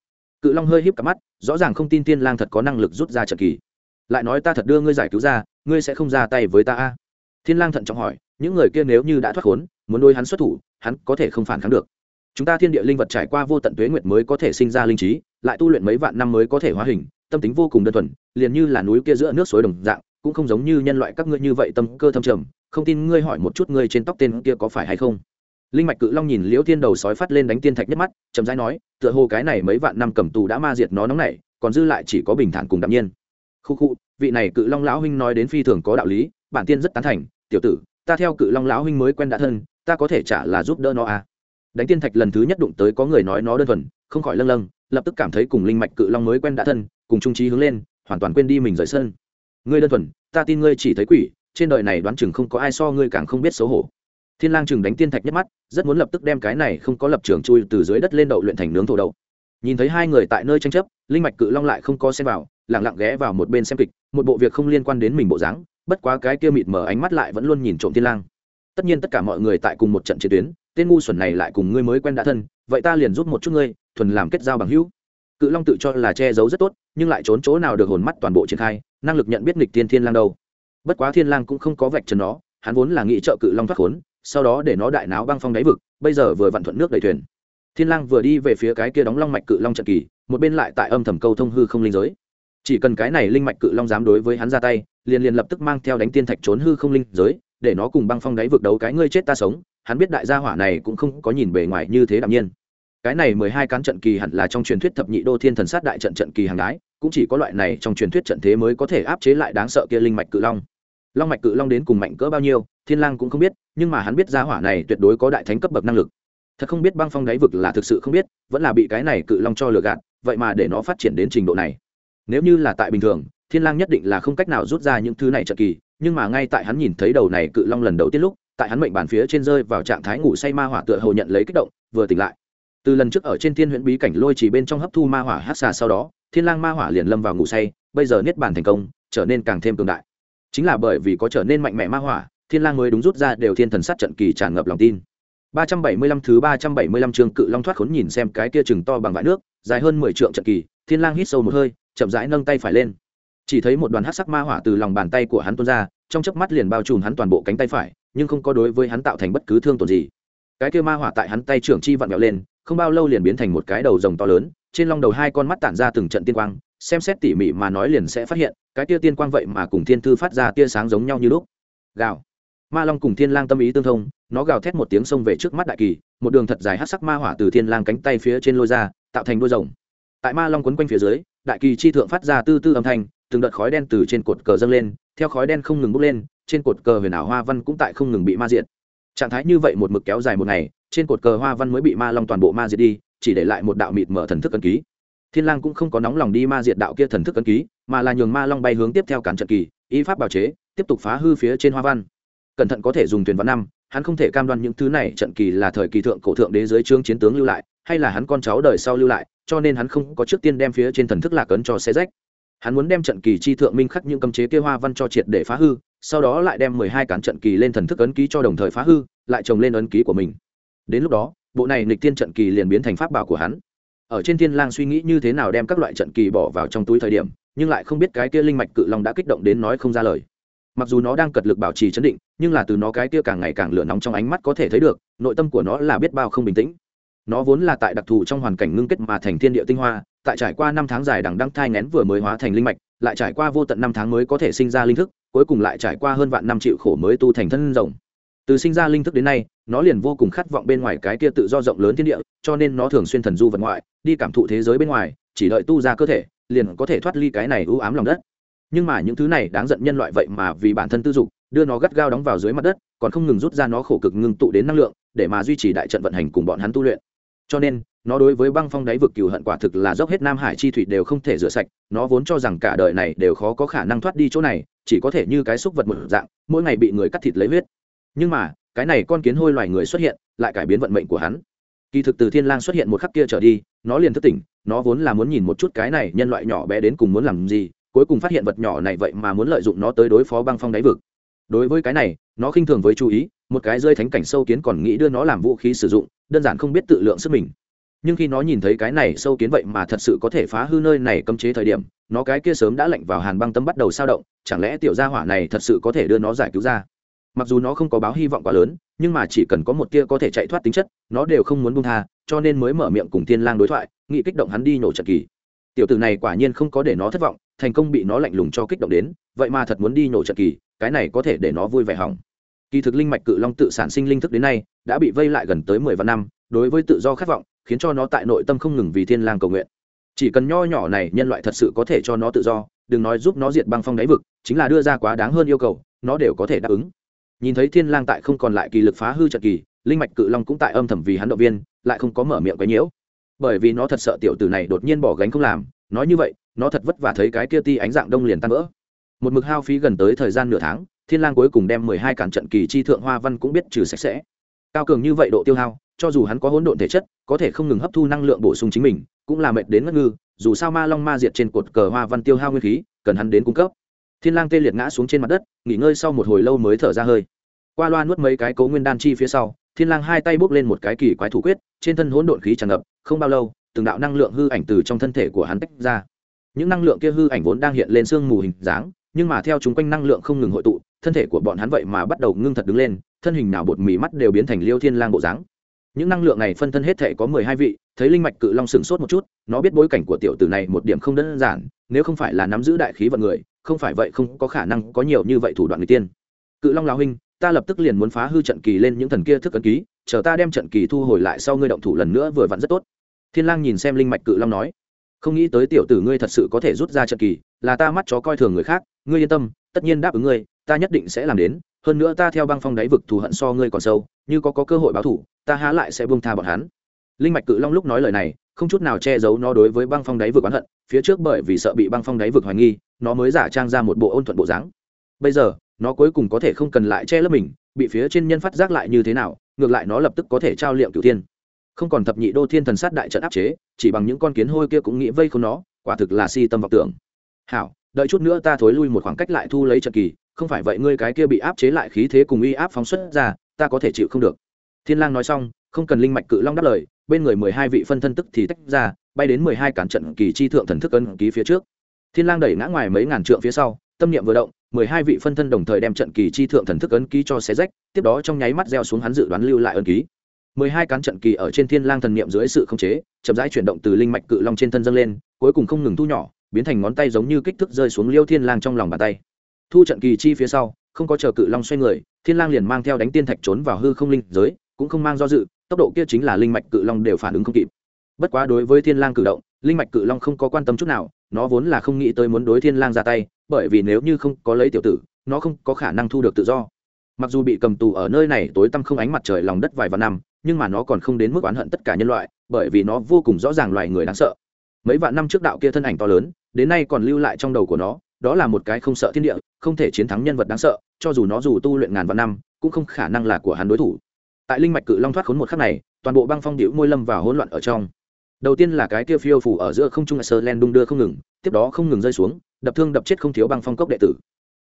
Cự long hơi híp cả mắt, rõ ràng không tin thiên lang thật có năng lực rút ra trận kỳ. Lại nói ta thật đưa ngươi giải cứu ra, ngươi sẽ không ra tay với ta a? Thiên lang thận trọng hỏi, những người kia nếu như đã thoát khốn, muốn đôi hắn xuất thủ, hắn có thể không phản kháng được chúng ta thiên địa linh vật trải qua vô tận tuế nguyệt mới có thể sinh ra linh trí, lại tu luyện mấy vạn năm mới có thể hóa hình, tâm tính vô cùng đơn thuần, liền như là núi kia giữa nước suối đồng dạng, cũng không giống như nhân loại các ngươi như vậy tâm cơ thâm trầm. Không tin ngươi hỏi một chút ngươi trên tóc tên kia có phải hay không? Linh mạch cự long nhìn liễu thiên đầu sói phát lên đánh tiên thạch nhất mắt, chậm rãi nói, tựa hồ cái này mấy vạn năm cầm tù đã ma diệt nó nóng nảy, còn dư lại chỉ có bình thản cùng đạm nhiên. Khu khu, vị này cự long lão huynh nói đến phi thường có đạo lý, bản tiên rất tán thành, tiểu tử, ta theo cự long lão huynh mới quen đã thân, ta có thể trả là giúp đỡ nó à? Đánh tiên thạch lần thứ nhất đụng tới có người nói nó đơn thuần, không khỏi lâng lâng, lập tức cảm thấy cùng linh mạch cự long mới quen đã thân, cùng trung trí hướng lên, hoàn toàn quên đi mình rời sân. Ngươi đơn thuần, ta tin ngươi chỉ thấy quỷ, trên đời này đoán chừng không có ai so ngươi càng không biết xấu hổ. Thiên lang chừng đánh tiên thạch nhất mắt, rất muốn lập tức đem cái này không có lập trường chui từ dưới đất lên đậu luyện thành nướng thổ đậu. Nhìn thấy hai người tại nơi tranh chấp, linh mạch cự long lại không có xem vào, lặng lặng ghé vào một bên xem kịch, một bộ việc không liên quan đến mình bộ dáng, bất quá cái kia mịt mở ánh mắt lại vẫn luôn nhìn trộm thiên lang. Tất nhiên tất cả mọi người tại cùng một trận chiến tuyến tên ngu xuẩn này lại cùng ngươi mới quen đã thân, vậy ta liền giúp một chút ngươi, thuần làm kết giao bằng hữu. Cự long tự cho là che giấu rất tốt, nhưng lại trốn chỗ nào được hồn mắt toàn bộ triển khai, năng lực nhận biết nghịch tiên thiên lang đâu. Bất quá thiên lang cũng không có vạch trần nó, hắn vốn là nghĩ trợ cự long thoát khốn, sau đó để nó đại náo băng phong đáy vực, bây giờ vừa vặn thuận nước đầy thuyền. Thiên lang vừa đi về phía cái kia đóng long mạch cự long trận kỳ, một bên lại tại âm thầm câu thông hư không linh giới. Chỉ cần cái này linh mạch cự long dám đối với hắn ra tay, liền liền lập tức mang theo đánh tiên thạch trốn hư không linh giới, để nó cùng băng phong đáy vực đấu cái ngươi chết ta sống hắn biết đại gia hỏa này cũng không có nhìn bề ngoài như thế đạm nhiên. Cái này mười hai cán trận kỳ hẳn là trong truyền thuyết thập nhị đô thiên thần sát đại trận trận kỳ hàng đái, cũng chỉ có loại này trong truyền thuyết trận thế mới có thể áp chế lại đáng sợ kia linh mạch cự long. Long mạch cự long đến cùng mạnh cỡ bao nhiêu, thiên lang cũng không biết, nhưng mà hắn biết gia hỏa này tuyệt đối có đại thánh cấp bậc năng lực. Thật không biết băng phong đáy vực là thực sự không biết, vẫn là bị cái này cự long cho lừa gạt, vậy mà để nó phát triển đến trình độ này. Nếu như là tại bình thường, thiên lang nhất định là không cách nào rút ra những thứ này trận kỳ, nhưng mà ngay tại hắn nhìn thấy đầu này cự long lần đầu tiên lúc tại hắn mệnh bàn phía trên rơi vào trạng thái ngủ say ma hỏa tựa hồ nhận lấy kích động, vừa tỉnh lại. Từ lần trước ở trên thiên huyễn bí cảnh lôi chỉ bên trong hấp thu ma hỏa hát xà sau đó, thiên lang ma hỏa liền lâm vào ngủ say, bây giờ niết bàn thành công, trở nên càng thêm cường đại. Chính là bởi vì có trở nên mạnh mẽ ma hỏa, thiên lang mới đúng rút ra đều thiên thần sát trận kỳ tràn ngập lòng tin. 375 thứ 375 chương cự long thoát khốn nhìn xem cái kia chừng to bằng vại nước, dài hơn 10 trượng trận kỳ, thiên lang hít sâu một hơi, chậm rãi nâng tay phải lên. Chỉ thấy một đoàn hắc sắc ma hỏa từ lòng bàn tay của hắn tuôn ra, trong chớp mắt liền bao trùm hắn toàn bộ cánh tay phải nhưng không có đối với hắn tạo thành bất cứ thương tổn gì. Cái kia ma hỏa tại hắn tay trưởng chi vặn vẹo lên, không bao lâu liền biến thành một cái đầu rồng to lớn, trên long đầu hai con mắt tản ra từng trận tiên quang, xem xét tỉ mỉ mà nói liền sẽ phát hiện, cái tia tiên quang vậy mà cùng thiên thư phát ra tia sáng giống nhau như lúc. Gào. Ma long cùng thiên lang tâm ý tương thông, nó gào thét một tiếng xông về trước mắt đại kỳ, một đường thật dài hắc sắc ma hỏa từ thiên lang cánh tay phía trên lôi ra, tạo thành đuôi rồng. Tại ma long quấn quanh phía dưới, đại kỳ chi thượng phát ra tư tư âm thanh từng đợt khói đen từ trên cột cờ dâng lên, theo khói đen không ngừng bốc lên, trên cột cờ huyền ảo hoa văn cũng tại không ngừng bị ma diệt. Trạng thái như vậy một mực kéo dài một ngày, trên cột cờ hoa văn mới bị ma long toàn bộ ma diệt đi, chỉ để lại một đạo mịt mở thần thức ấn ký. Thiên lang cũng không có nóng lòng đi ma diệt đạo kia thần thức ấn ký, mà là nhường ma long bay hướng tiếp theo cản trận kỳ, y pháp bảo chế, tiếp tục phá hư phía trên hoa văn. Cẩn thận có thể dùng thuyền văn năm, hắn không thể cam đoan những thứ này trận kỳ là thời kỳ thượng cổ thượng đế dưới trương chiến tướng lưu lại, hay là hắn con cháu đời sau lưu lại, cho nên hắn không có trước tiên đem phía trên thần thức lạc ấn cho xe rách hắn muốn đem trận kỳ chi thượng minh khắc những cấm chế kia hoa văn cho triệt để phá hư, sau đó lại đem mười hai cán trận kỳ lên thần thức ấn ký cho đồng thời phá hư, lại trồng lên ấn ký của mình. Đến lúc đó, bộ này nịch thiên trận kỳ liền biến thành pháp bảo của hắn. Ở trên thiên lang suy nghĩ như thế nào đem các loại trận kỳ bỏ vào trong túi thời điểm, nhưng lại không biết cái kia linh mạch cự long đã kích động đến nói không ra lời. Mặc dù nó đang cật lực bảo trì chấn định, nhưng là từ nó cái kia càng ngày càng lửa nóng trong ánh mắt có thể thấy được, nội tâm của nó là biết bao không bình tĩnh. Nó vốn là tại đặc thù trong hoàn cảnh ngưng kết mà thành thiên địa tinh hoa tại trải qua năm tháng dài đằng đăng thai ngén vừa mới hóa thành linh mạch, lại trải qua vô tận năm tháng mới có thể sinh ra linh thức, cuối cùng lại trải qua hơn vạn năm chịu khổ mới tu thành thân rồng. Từ sinh ra linh thức đến nay, nó liền vô cùng khát vọng bên ngoài cái kia tự do rộng lớn thiên địa, cho nên nó thường xuyên thần du vật ngoại, đi cảm thụ thế giới bên ngoài, chỉ đợi tu ra cơ thể, liền có thể thoát ly cái này ưu ám lòng đất. Nhưng mà những thứ này đáng giận nhân loại vậy mà vì bản thân tư dục, đưa nó gắt gao đóng vào dưới mặt đất, còn không ngừng rút ra nó khổ cực ngưng tụ đến năng lượng, để mà duy trì đại trận vận hành cùng bọn hắn tu luyện cho nên, nó đối với băng phong đáy vực cừu hận quả thực là dốc hết nam hải chi thủy đều không thể rửa sạch, nó vốn cho rằng cả đời này đều khó có khả năng thoát đi chỗ này, chỉ có thể như cái xúc vật một dạng, mỗi ngày bị người cắt thịt lấy huyết. Nhưng mà, cái này con kiến hôi loài người xuất hiện, lại cải biến vận mệnh của hắn. Kỳ thực từ thiên lang xuất hiện một khắc kia trở đi, nó liền thức tỉnh, nó vốn là muốn nhìn một chút cái này nhân loại nhỏ bé đến cùng muốn làm gì, cuối cùng phát hiện vật nhỏ này vậy mà muốn lợi dụng nó tới đối phó băng phong đáy vực. Đối với cái này, nó khinh thường với chú ý, một cái rơi thánh cảnh sâu kiến còn nghĩ đưa nó làm vũ khí sử dụng đơn giản không biết tự lượng sức mình. Nhưng khi nó nhìn thấy cái này sâu kiến vậy mà thật sự có thể phá hư nơi này cấm chế thời điểm, nó cái kia sớm đã lạnh vào hàn băng tâm bắt đầu sao động, chẳng lẽ tiểu gia hỏa này thật sự có thể đưa nó giải cứu ra? Mặc dù nó không có báo hy vọng quá lớn, nhưng mà chỉ cần có một tia có thể chạy thoát tính chất, nó đều không muốn buông tha, cho nên mới mở miệng cùng thiên lang đối thoại, nghị kích động hắn đi nổ trận kỳ. Tiểu tử này quả nhiên không có để nó thất vọng, thành công bị nó lạnh lùng cho kích động đến, vậy mà thật muốn đi nổ trận kỳ, cái này có thể để nó vui vẻ hỏng. Kỳ thực linh mạch cự long tự sản sinh linh thức đến nay đã bị vây lại gần tới mười vạn năm, đối với tự do khát vọng, khiến cho nó tại nội tâm không ngừng vì thiên lang cầu nguyện. Chỉ cần nho nhỏ này nhân loại thật sự có thể cho nó tự do, đừng nói giúp nó diệt băng phong đáy vực, chính là đưa ra quá đáng hơn yêu cầu, nó đều có thể đáp ứng. Nhìn thấy thiên lang tại không còn lại kỳ lực phá hư trận kỳ, linh mạch cự long cũng tại âm thầm vì hắn động viên, lại không có mở miệng quấy nhiễu. Bởi vì nó thật sợ tiểu tử này đột nhiên bỏ gánh không làm, nói như vậy, nó thật vất vả thấy cái kia ti ánh dạng đông liền tan vỡ. Một mực hao phí gần tới thời gian nửa tháng, thiên lang cuối cùng đem mười hai cản trận kỳ chi thượng hoa văn cũng biết trừ sạch sẽ cao cường như vậy độ tiêu hao, cho dù hắn có hỗn độn thể chất, có thể không ngừng hấp thu năng lượng bổ sung chính mình, cũng là mệt đến ngất ngư, dù sao ma long ma diệt trên cột cờ hoa văn tiêu hao nguyên khí, cần hắn đến cung cấp. Thiên lang tê liệt ngã xuống trên mặt đất, nghỉ ngơi sau một hồi lâu mới thở ra hơi. Qua loa nuốt mấy cái cố nguyên đan chi phía sau, thiên lang hai tay bốc lên một cái kỳ quái thủ quyết, trên thân hỗn độn khí tràn ngập, không bao lâu, từng đạo năng lượng hư ảnh từ trong thân thể của hắn tách ra. Những năng lượng kia hư ảnh vốn đang hiện lên sương mù hình dáng, nhưng mà theo chúng quanh năng lượng không ngừng hội tụ, thân thể của bọn hắn vậy mà bắt đầu ngưng thật đứng lên thân hình nào bột mì mắt đều biến thành liêu thiên lang bộ dáng. Những năng lượng này phân thân hết thể có mười hai vị, thấy linh mạch cự long sửng sốt một chút, nó biết bối cảnh của tiểu tử này một điểm không đơn giản, nếu không phải là nắm giữ đại khí vận người, không phải vậy không có khả năng có nhiều như vậy thủ đoạn người tiên. Cự long lão huynh, ta lập tức liền muốn phá hư trận kỳ lên những thần kia thức ấn ký, chờ ta đem trận kỳ thu hồi lại sau ngươi động thủ lần nữa vừa vặn rất tốt. Thiên lang nhìn xem linh mạch cự long nói, không nghĩ tới tiểu tử ngươi thật sự có thể rút ra trận kỳ, là ta mắt chó coi thường người khác, ngươi yên tâm, tất nhiên đáp ứng ngươi, ta nhất định sẽ làm đến hơn nữa ta theo băng phong đáy vực thù hận so ngươi còn sâu như có, có cơ hội báo thù ta há lại sẽ buông tha bọn hắn. Linh mạch cự long lúc nói lời này không chút nào che giấu nó đối với băng phong đáy vực oán hận phía trước bởi vì sợ bị băng phong đáy vực hoài nghi nó mới giả trang ra một bộ ôn thuận bộ dáng. Bây giờ nó cuối cùng có thể không cần lại che lấp mình bị phía trên nhân phát giác lại như thế nào ngược lại nó lập tức có thể trao liệm cửu thiên. Không còn thập nhị đô thiên thần sát đại trận áp chế chỉ bằng những con kiến hôi kia cũng nghĩ vây không nó quả thực là si tâm vọng tưởng. Hảo đợi chút nữa ta thối lui một khoảng cách lại thu lấy trận kỳ không phải vậy ngươi cái kia bị áp chế lại khí thế cùng uy áp phóng xuất ra, ta có thể chịu không được. Thiên lang nói xong, không cần linh mạch cự long đáp lời, bên người mười hai vị phân thân tức thì tách ra, bay đến mười hai cản trận kỳ chi thượng thần thức ân ký phía trước. Thiên lang đẩy ngã ngoài mấy ngàn trượng phía sau, tâm niệm vừa động, mười hai vị phân thân đồng thời đem trận kỳ chi thượng thần thức ấn ký cho xé rách, tiếp đó trong nháy mắt gieo xuống hắn dự đoán lưu lại ấn ký. mười hai cán trận kỳ ở trên thiên lang thần niệm dưới sự khống chế, chậm rãi chuyển động từ linh mạch cự long trên thân dâng lên, cuối cùng không ngừng thu nhỏ, biến thành ngón tay giống như kích thước rơi xuống liêu thiên lang trong lòng bàn tay thu trận kỳ chi phía sau, không có chờ cự long xoay người, thiên lang liền mang theo đánh tiên thạch trốn vào hư không linh giới, cũng không mang do dự, tốc độ kia chính là linh mạch cự long đều phản ứng không kịp. Bất quá đối với thiên lang cử động, linh mạch cự long không có quan tâm chút nào, nó vốn là không nghĩ tới muốn đối thiên lang ra tay, bởi vì nếu như không có lấy tiểu tử, nó không có khả năng thu được tự do. Mặc dù bị cầm tù ở nơi này tối tăm không ánh mặt trời lòng đất vài vạn năm, nhưng mà nó còn không đến mức oán hận tất cả nhân loại, bởi vì nó vô cùng rõ ràng loài người đáng sợ. Mấy vạn năm trước đạo kia thân ảnh to lớn, đến nay còn lưu lại trong đầu của nó đó là một cái không sợ thiên địa, không thể chiến thắng nhân vật đáng sợ, cho dù nó dù tu luyện ngàn vạn năm, cũng không khả năng là của hắn đối thủ. Tại linh mạch cự long thoát khốn một khắc này, toàn bộ băng phong điệu môi lâm và hỗn loạn ở trong. Đầu tiên là cái kia phiêu phủ ở giữa không trung sơ len đung đưa không ngừng, tiếp đó không ngừng rơi xuống, đập thương đập chết không thiếu băng phong cốc đệ tử.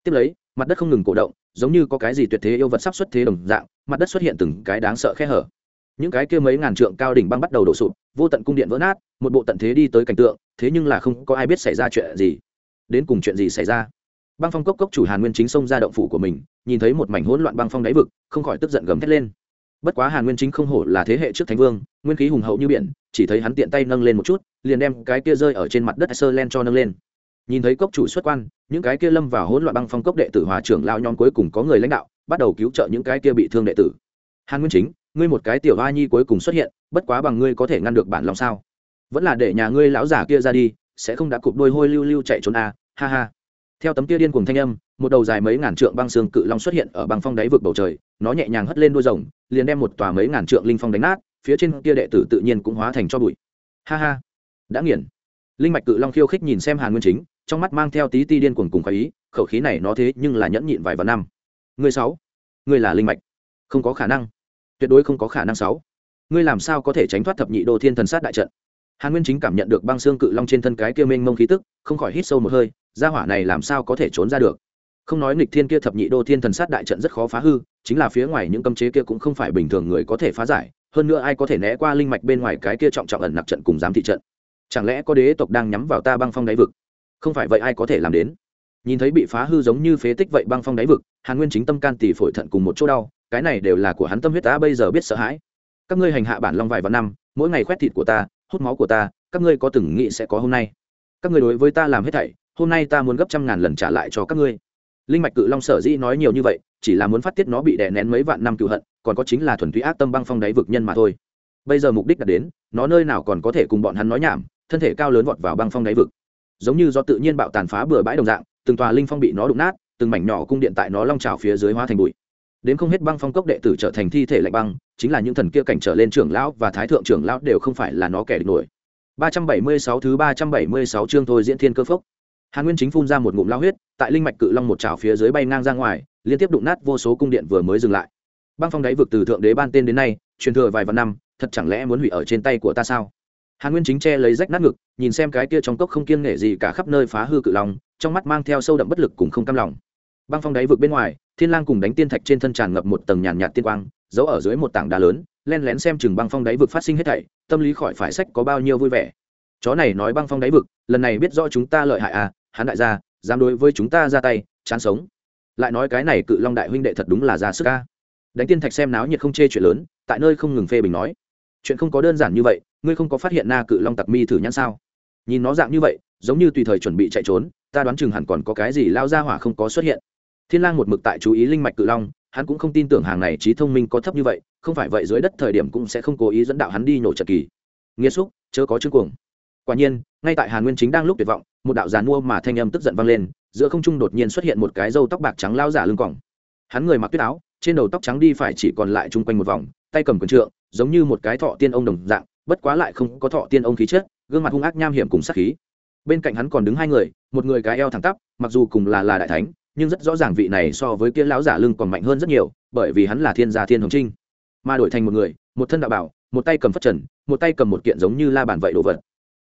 Tiếp lấy, mặt đất không ngừng cổ động, giống như có cái gì tuyệt thế yêu vật sắp xuất thế đồng dạng, mặt đất xuất hiện từng cái đáng sợ khe hở. Những cái kia mấy ngàn trượng cao đỉnh băng bắt đầu đổ sụp, vô tận cung điện vỡ nát, một bộ tận thế đi tới cảnh tượng, thế nhưng là không có ai biết xảy ra chuyện gì đến cùng chuyện gì xảy ra? Băng phong cốc cốc chủ hàn nguyên chính xông ra động phủ của mình, nhìn thấy một mảnh hỗn loạn băng phong đáy vực, không khỏi tức giận gầm thét lên. Bất quá hàn nguyên chính không hổ là thế hệ trước thánh vương, nguyên khí hùng hậu như biển, chỉ thấy hắn tiện tay nâng lên một chút, liền đem cái kia rơi ở trên mặt đất sơ len cho nâng lên. Nhìn thấy cốc chủ xuất quan, những cái kia lâm vào hỗn loạn băng phong cốc đệ tử hòa trưởng lao nhóm cuối cùng có người lãnh đạo, bắt đầu cứu trợ những cái kia bị thương đệ tử. Hàn nguyên chính, ngươi một cái tiểu hoa nhi cuối cùng xuất hiện, bất quá bằng ngươi có thể ngăn được bản lòng sao? Vẫn là để nhà ngươi lão giả kia ra đi sẽ không đã cụp đôi hôi lưu lưu chạy trốn à, ha ha. Theo tấm kia điên cùng thanh âm một đầu dài mấy ngàn trượng băng xương cự long xuất hiện ở băng phong đáy vực bầu trời nó nhẹ nhàng hất lên đuôi rồng liền đem một tòa mấy ngàn trượng linh phong đánh nát phía trên kia đệ tử tự nhiên cũng hóa thành cho bụi. Ha ha. Đã nghiền. Linh mạch cự long khiêu khích nhìn xem hàn nguyên chính trong mắt mang theo tí ti điên cuồng cùng khoái ý khẩu khí này nó thế nhưng là nhẫn nhịn vài vạn năm. Người sáu. Người là linh mạch. Không có khả năng. Tuyệt đối không có khả năng sáu. Ngươi làm sao có thể tránh thoát thập nhị đô thiên thần sát đại trận? Hàn nguyên chính cảm nhận được băng xương cự long trên thân cái kia mênh mông khí tức, không khỏi hít sâu một hơi, gia hỏa này làm sao có thể trốn ra được? Không nói nghịch thiên kia thập nhị đô thiên thần sát đại trận rất khó phá hư, chính là phía ngoài những cấm chế kia cũng không phải bình thường người có thể phá giải, hơn nữa ai có thể né qua linh mạch bên ngoài cái kia trọng trọng ẩn nặc trận cùng giám thị trận? Chẳng lẽ có đế tộc đang nhắm vào ta băng phong đáy vực? Không phải vậy ai có thể làm đến? Nhìn thấy bị phá hư giống như phế tích vậy băng phong đáy vực, hàn nguyên chính tâm can tỳ phổi thận cùng một chỗ đau, cái này đều là của hắn tâm huyết ta bây giờ biết sợ hãi. Các ngươi hành hạ bản long vài vạn năm, mỗi ngày khoét thịt của ta hút máu của ta, các ngươi có từng nghĩ sẽ có hôm nay? Các ngươi đối với ta làm hết thảy, hôm nay ta muốn gấp trăm ngàn lần trả lại cho các ngươi. Linh mạch cự long sở dĩ nói nhiều như vậy, chỉ là muốn phát tiết nó bị đè nén mấy vạn năm cựu hận, còn có chính là thuần túy ác tâm băng phong đáy vực nhân mà thôi. Bây giờ mục đích đã đến, nó nơi nào còn có thể cùng bọn hắn nói nhảm, thân thể cao lớn vọt vào băng phong đáy vực. Giống như do tự nhiên bạo tàn phá bừa bãi đồng dạng, từng tòa linh phong bị nó đụng nát, từng mảnh nhỏ cung điện tại nó long trào phía dưới hóa thành bụi đến không hết băng phong cốc đệ tử trở thành thi thể lạnh băng, chính là những thần kia cảnh trở lên trưởng lão và thái thượng trưởng lão đều không phải là nó kẻ địch nổi. 376 thứ 376 chương thôi diễn thiên cơ phốc. Hàn nguyên chính phun ra một ngụm lao huyết, tại linh mạch cự long một chảo phía dưới bay ngang ra ngoài, liên tiếp đụng nát vô số cung điện vừa mới dừng lại. Băng phong đáy vực từ thượng đế ban tên đến nay, truyền thừa vài vạn năm, thật chẳng lẽ muốn hủy ở trên tay của ta sao? Hàn nguyên chính che lấy rách nát ngực, nhìn xem cái kia trong cốc không kiêng nể gì cả khắp nơi phá hư cự long, trong mắt mang theo sâu đậm bất lực cùng không cam lòng băng phong đáy vực bên ngoài, thiên lang cùng đánh tiên thạch trên thân tràn ngập một tầng nhàn nhạt tiên quang, giấu ở dưới một tảng đá lớn, len lén xem chừng băng phong đáy vực phát sinh hết thảy, tâm lý khỏi phải sách có bao nhiêu vui vẻ. Chó này nói băng phong đáy vực, lần này biết rõ chúng ta lợi hại à hắn đại gia, dám đối với chúng ta ra tay, chán sống. Lại nói cái này cự long đại huynh đệ thật đúng là ra sức ca đánh tiên thạch xem náo nhiệt không chê chuyện lớn, tại nơi không ngừng phê bình nói. Chuyện không có đơn giản như vậy, ngươi không có phát hiện na cự long tặc mi thử nhãn sao? Nhìn nó dạng như vậy, giống như tùy thời chuẩn bị chạy trốn, ta đoán chừng hẳn còn có cái gì lao ra hỏa không có xuất hiện thiên lang một mực tại chú ý linh mạch cự long, hắn cũng không tin tưởng hàng này trí thông minh có thấp như vậy, không phải vậy dưới đất thời điểm cũng sẽ không cố ý dẫn đạo hắn đi nổ trận kỳ. Nghĩa xúc, chớ có chương cuồng. Quả nhiên, ngay tại hàn nguyên chính đang lúc tuyệt vọng, một đạo giàn mua mà thanh âm tức giận vang lên, giữa không trung đột nhiên xuất hiện một cái râu tóc bạc trắng lao giả lưng còng. Hắn người mặc tuyết áo, trên đầu tóc trắng đi phải chỉ còn lại chung quanh một vòng, tay cầm quần trượng, giống như một cái thọ tiên ông đồng dạng, bất quá lại không có thọ tiên ông khí chất, gương mặt hung ác nham hiểm cùng sát khí. Bên cạnh hắn còn đứng hai người, một người cái eo thẳng tắp, mặc dù cùng là là đại thánh nhưng rất rõ ràng vị này so với kia lão giả lưng còn mạnh hơn rất nhiều, bởi vì hắn là thiên gia thiên hồng trinh. Mà đổi thành một người, một thân đạo bảo, một tay cầm phất trần, một tay cầm một kiện giống như la bàn vậy đồ vật.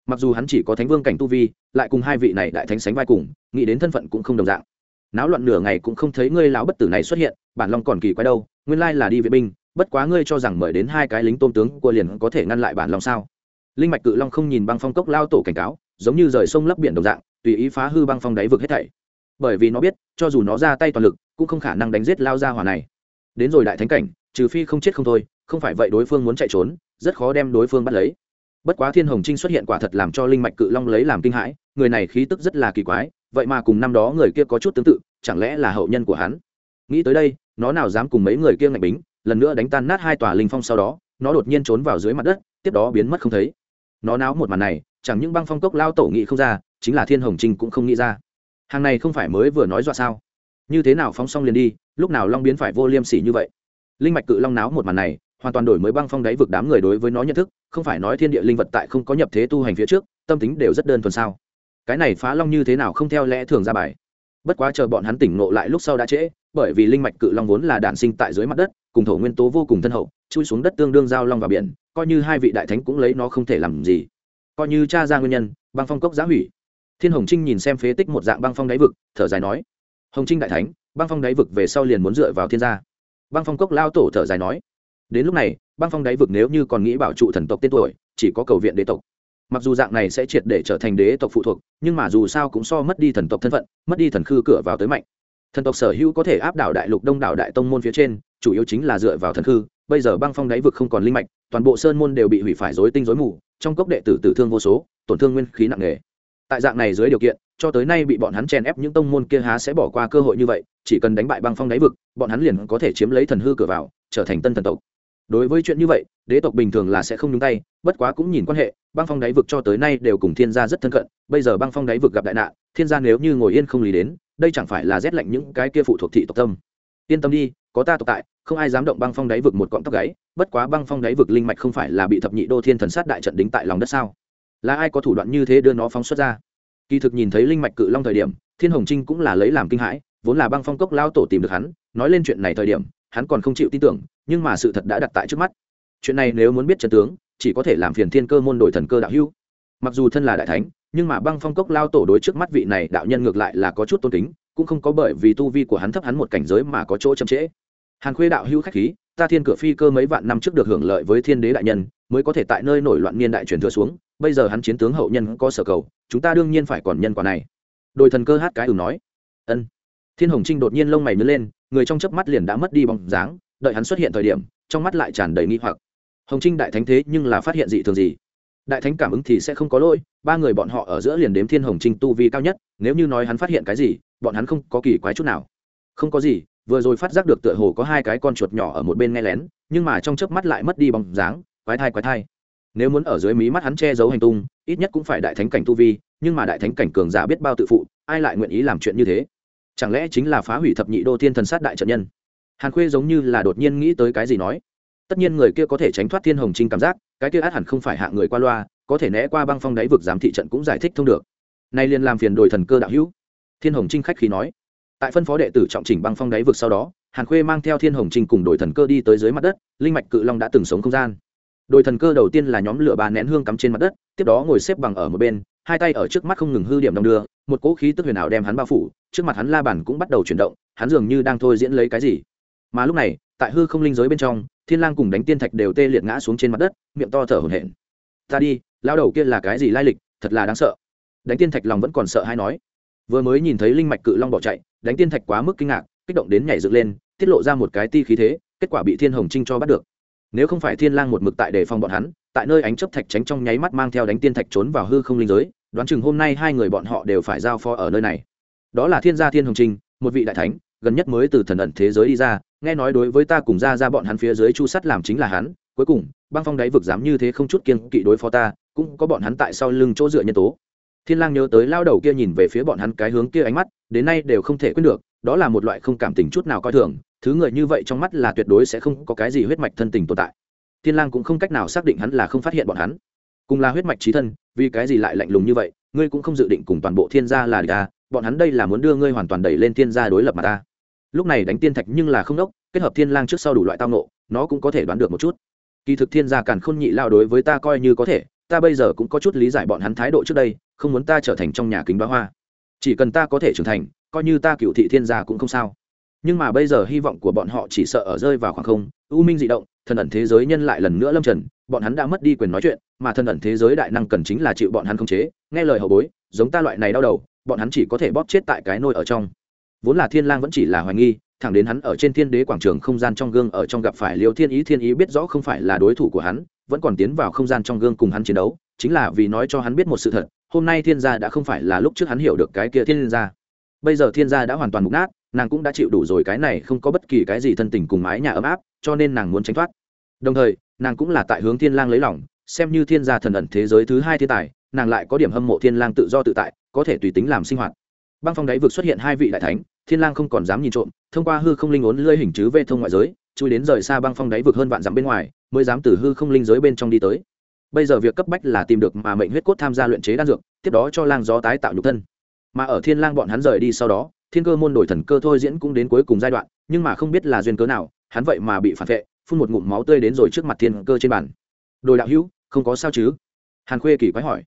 Mặc dù hắn chỉ có thánh vương cảnh tu vi, lại cùng hai vị này đại thánh sánh vai cùng, nghĩ đến thân phận cũng không đồng dạng. Náo loạn nửa ngày cũng không thấy ngươi lão bất tử này xuất hiện, bản long còn kỳ quái đâu, nguyên lai là đi vệ binh, bất quá ngươi cho rằng mời đến hai cái lính tôn tướng của liền có thể ngăn lại bản long sao? Linh mạch cự long không nhìn băng phong cốc lao tổ cảnh cáo, giống như rời sông lấp biển đồng dạng, tùy ý phá hư băng phong đáy vực hết thảy bởi vì nó biết, cho dù nó ra tay toàn lực, cũng không khả năng đánh giết lao ra hỏa này. Đến rồi đại thánh cảnh, trừ phi không chết không thôi, không phải vậy đối phương muốn chạy trốn, rất khó đem đối phương bắt lấy. Bất quá thiên hồng trinh xuất hiện quả thật làm cho linh mạch cự long lấy làm kinh hãi, người này khí tức rất là kỳ quái, vậy mà cùng năm đó người kia có chút tương tự, chẳng lẽ là hậu nhân của hắn? Nghĩ tới đây, nó nào dám cùng mấy người kia ngạch bính, lần nữa đánh tan nát hai tòa linh phong sau đó, nó đột nhiên trốn vào dưới mặt đất, tiếp đó biến mất không thấy. Nó náo một màn này, chẳng những băng phong cốc lao tổ nghị không ra, chính là thiên hồng trinh cũng không nghĩ ra hàng này không phải mới vừa nói dọa sao? Như thế nào phóng xong liền đi, lúc nào long biến phải vô liêm sỉ như vậy? Linh mạch cự long náo một màn này, hoàn toàn đổi mới băng phong đáy vực đám người đối với nó nhận thức, không phải nói thiên địa linh vật tại không có nhập thế tu hành phía trước, tâm tính đều rất đơn thuần sao? Cái này phá long như thế nào không theo lẽ thường ra bài? Bất quá chờ bọn hắn tỉnh ngộ lại lúc sau đã trễ, bởi vì linh mạch cự long vốn là đản sinh tại dưới mặt đất, cùng thổ nguyên tố vô cùng thân hậu, chui xuống đất tương đương giao long vào biển, coi như hai vị đại thánh cũng lấy nó không thể làm gì. Coi như cha ra nguyên nhân, băng phong cốc giá hủy thiên hồng trinh nhìn xem phế tích một dạng băng phong đáy vực, thở dài nói, hồng trinh đại thánh, băng phong đáy vực về sau liền muốn dựa vào thiên gia. Băng phong cốc lao tổ thở dài nói, đến lúc này, băng phong đáy vực nếu như còn nghĩ bảo trụ thần tộc tên tuổi, chỉ có cầu viện đế tộc. Mặc dù dạng này sẽ triệt để trở thành đế tộc phụ thuộc, nhưng mà dù sao cũng so mất đi thần tộc thân phận, mất đi thần khư cửa vào tới mạnh. Thần tộc sở hữu có thể áp đảo đại lục đông đảo đại tông môn phía trên, chủ yếu chính là dựa vào thần khư. Bây giờ băng phong đáy vực không còn linh mạch, toàn bộ sơn môn đều bị hủy phải dối tinh dối mù, trong cốc đệ tử tử thương vô số, tổn thương nguyên khí nặng nề tại dạng này dưới điều kiện, cho tới nay bị bọn hắn chèn ép những tông môn kia há sẽ bỏ qua cơ hội như vậy, chỉ cần đánh bại băng phong đáy vực, bọn hắn liền có thể chiếm lấy thần hư cửa vào, trở thành tân thần tộc. Đối với chuyện như vậy, đế tộc bình thường là sẽ không nhúng tay, bất quá cũng nhìn quan hệ, băng phong đáy vực cho tới nay đều cùng thiên gia rất thân cận, bây giờ băng phong đáy vực gặp đại nạn, thiên gia nếu như ngồi yên không lý đến, đây chẳng phải là rét lạnh những cái kia phụ thuộc thị tộc tâm. Yên tâm đi, có ta tộc tại, không ai dám động băng phong đáy vực một cọng tóc gáy, bất quá băng phong đáy vực linh mạch không phải là bị thập nhị đô thiên thần sát đại trận đính tại lòng đất sao? Là ai có thủ đoạn như thế đưa nó phóng xuất ra? Kỳ thực nhìn thấy linh mạch cự long thời điểm, thiên hồng trinh cũng là lấy làm kinh hãi, vốn là băng phong cốc lao tổ tìm được hắn, nói lên chuyện này thời điểm, hắn còn không chịu tin tưởng, nhưng mà sự thật đã đặt tại trước mắt. Chuyện này nếu muốn biết trần tướng, chỉ có thể làm phiền thiên cơ môn đổi thần cơ đạo hưu mặc dù thân là đại thánh, nhưng mà băng phong cốc lao tổ đối trước mắt vị này đạo nhân ngược lại là có chút tôn kính, cũng không có bởi vì tu vi của hắn thấp hắn một cảnh giới mà có chỗ chậm trễ. Hàn khuê đạo hưu khách khí, ta thiên cửa phi cơ mấy vạn năm trước được hưởng lợi với thiên đế đại nhân, mới có thể tại nơi nổi loạn niên đại truyền thừa xuống bây giờ hắn chiến tướng hậu nhân có sở cầu, chúng ta đương nhiên phải còn nhân quả này. Đội thần cơ hát cái ừm nói. Ân. Thiên hồng trinh đột nhiên lông mày nứt lên, người trong chớp mắt liền đã mất đi bóng dáng, đợi hắn xuất hiện thời điểm, trong mắt lại tràn đầy nghi hoặc. Hồng trinh đại thánh thế nhưng là phát hiện dị thường gì? Đại thánh cảm ứng thì sẽ không có lỗi, ba người bọn họ ở giữa liền đếm thiên hồng trinh tu vi cao nhất, nếu như nói hắn phát hiện cái gì, bọn hắn không có kỳ quái chút nào. Không có gì, vừa rồi phát giác được tựa hồ có hai cái con chuột nhỏ ở một bên nghe lén, nhưng mà trong chớp mắt lại mất đi bóng dáng, quái thai quái thai nếu muốn ở dưới mí mắt hắn che giấu hành tung, ít nhất cũng phải đại thánh cảnh tu vi, nhưng mà đại thánh cảnh cường giả biết bao tự phụ, ai lại nguyện ý làm chuyện như thế? Chẳng lẽ chính là phá hủy thập nhị đô thiên thần sát đại trận nhân? Hàn khuê giống như là đột nhiên nghĩ tới cái gì nói. Tất nhiên người kia có thể tránh thoát thiên hồng trinh cảm giác, cái kia át hẳn không phải hạ người qua loa, có thể né qua băng phong đáy vực giám thị trận cũng giải thích thông được. Nay liền làm phiền đổi thần cơ đạo hữu. Thiên hồng trinh khách khí nói. Tại phân phó đệ tử trọng trình băng phong đáy vực sau đó, hàn khuê mang theo thiên hồng trinh cùng đổi thần cơ đi tới dưới mặt đất, linh mạch cự long đã từng sống không gian đội thần cơ đầu tiên là nhóm lửa bà nén hương cắm trên mặt đất, tiếp đó ngồi xếp bằng ở một bên, hai tay ở trước mắt không ngừng hư điểm đong đưa, một cỗ khí tức huyền ảo đem hắn bao phủ, trước mặt hắn la bàn cũng bắt đầu chuyển động, hắn dường như đang thôi diễn lấy cái gì. Mà lúc này, tại hư không linh giới bên trong, thiên lang cùng đánh tiên thạch đều tê liệt ngã xuống trên mặt đất, miệng to thở hổn hển. Ta đi lao đầu kia là cái gì lai lịch, thật là đáng sợ. Đánh tiên thạch lòng vẫn còn sợ hay nói. Vừa mới nhìn thấy linh mạch cự long bỏ chạy, đánh tiên thạch quá mức kinh ngạc, kích động đến nhảy dựng lên, tiết lộ ra một cái ti khí thế, kết quả bị thiên hồng trinh cho bắt được nếu không phải thiên lang một mực tại đề phòng bọn hắn, tại nơi ánh chớp thạch tránh trong nháy mắt mang theo đánh tiên thạch trốn vào hư không linh giới, đoán chừng hôm nay hai người bọn họ đều phải giao phó ở nơi này. Đó là thiên gia thiên hồng trinh, một vị đại thánh, gần nhất mới từ thần ẩn thế giới đi ra, nghe nói đối với ta cùng ra ra bọn hắn phía dưới chu sắt làm chính là hắn, cuối cùng, băng phong đáy vực dám như thế không chút kiên kỵ đối phó ta, cũng có bọn hắn tại sau lưng chỗ dựa nhân tố. Thiên lang nhớ tới lao đầu kia nhìn về phía bọn hắn cái hướng kia ánh mắt, đến nay đều không thể quên được, đó là một loại không cảm tình chút nào coi thường thứ người như vậy trong mắt là tuyệt đối sẽ không có cái gì huyết mạch thân tình tồn tại. Thiên lang cũng không cách nào xác định hắn là không phát hiện bọn hắn. Cùng là huyết mạch trí thân, vì cái gì lại lạnh lùng như vậy, ngươi cũng không dự định cùng toàn bộ thiên gia là địch à, bọn hắn đây là muốn đưa ngươi hoàn toàn đẩy lên thiên gia đối lập mà ta. Lúc này đánh tiên thạch nhưng là không đốc, kết hợp thiên lang trước sau đủ loại tao nộ nó cũng có thể đoán được một chút. Kỳ thực thiên gia càn khôn nhị lao đối với ta coi như có thể, ta bây giờ cũng có chút lý giải bọn hắn thái độ trước đây, không muốn ta trở thành trong nhà kính bá hoa. Chỉ cần ta có thể trưởng thành, coi như ta cựu thị thiên gia cũng không sao nhưng mà bây giờ hy vọng của bọn họ chỉ sợ ở rơi vào khoảng không, u minh dị động, thần ẩn thế giới nhân lại lần nữa lâm trần, bọn hắn đã mất đi quyền nói chuyện, mà thần ẩn thế giới đại năng cần chính là chịu bọn hắn khống chế, nghe lời hậu bối, giống ta loại này đau đầu, bọn hắn chỉ có thể bóp chết tại cái nôi ở trong. Vốn là thiên lang vẫn chỉ là hoài nghi, thẳng đến hắn ở trên thiên đế quảng trường không gian trong gương ở trong gặp phải liêu thiên ý thiên ý biết rõ không phải là đối thủ của hắn, vẫn còn tiến vào không gian trong gương cùng hắn chiến đấu, chính là vì nói cho hắn biết một sự thật, hôm nay thiên gia đã không phải là lúc trước hắn hiểu được cái kia thiên gia. Bây giờ thiên gia đã hoàn toàn mục nát nàng cũng đã chịu đủ rồi cái này không có bất kỳ cái gì thân tình cùng mái nhà ấm áp, cho nên nàng muốn tránh thoát. Đồng thời, nàng cũng là tại hướng thiên lang lấy lòng, xem như thiên gia thần ẩn thế giới thứ hai thiên tài, nàng lại có điểm hâm mộ thiên lang tự do tự tại, có thể tùy tính làm sinh hoạt. Băng phong đáy vực xuất hiện hai vị đại thánh, thiên lang không còn dám nhìn trộm, thông qua hư không linh ốn lưỡi hình chứ về thông ngoại giới, chui đến rời xa băng phong đáy vực hơn vạn dặm bên ngoài, mới dám từ hư không linh giới bên trong đi tới. Bây giờ việc cấp bách là tìm được mà mệnh huyết cốt tham gia luyện chế đan dược, tiếp đó cho lang gió tái tạo nhục thân. Mà ở thiên lang bọn hắn rời đi sau đó thiên cơ môn đổi thần cơ thôi diễn cũng đến cuối cùng giai đoạn, nhưng mà không biết là duyên cớ nào, hắn vậy mà bị phản vệ, phun một ngụm máu tươi đến rồi trước mặt thiên cơ trên bàn. Đồi đạo hữu, không có sao chứ? Hàn khuê kỳ quái hỏi.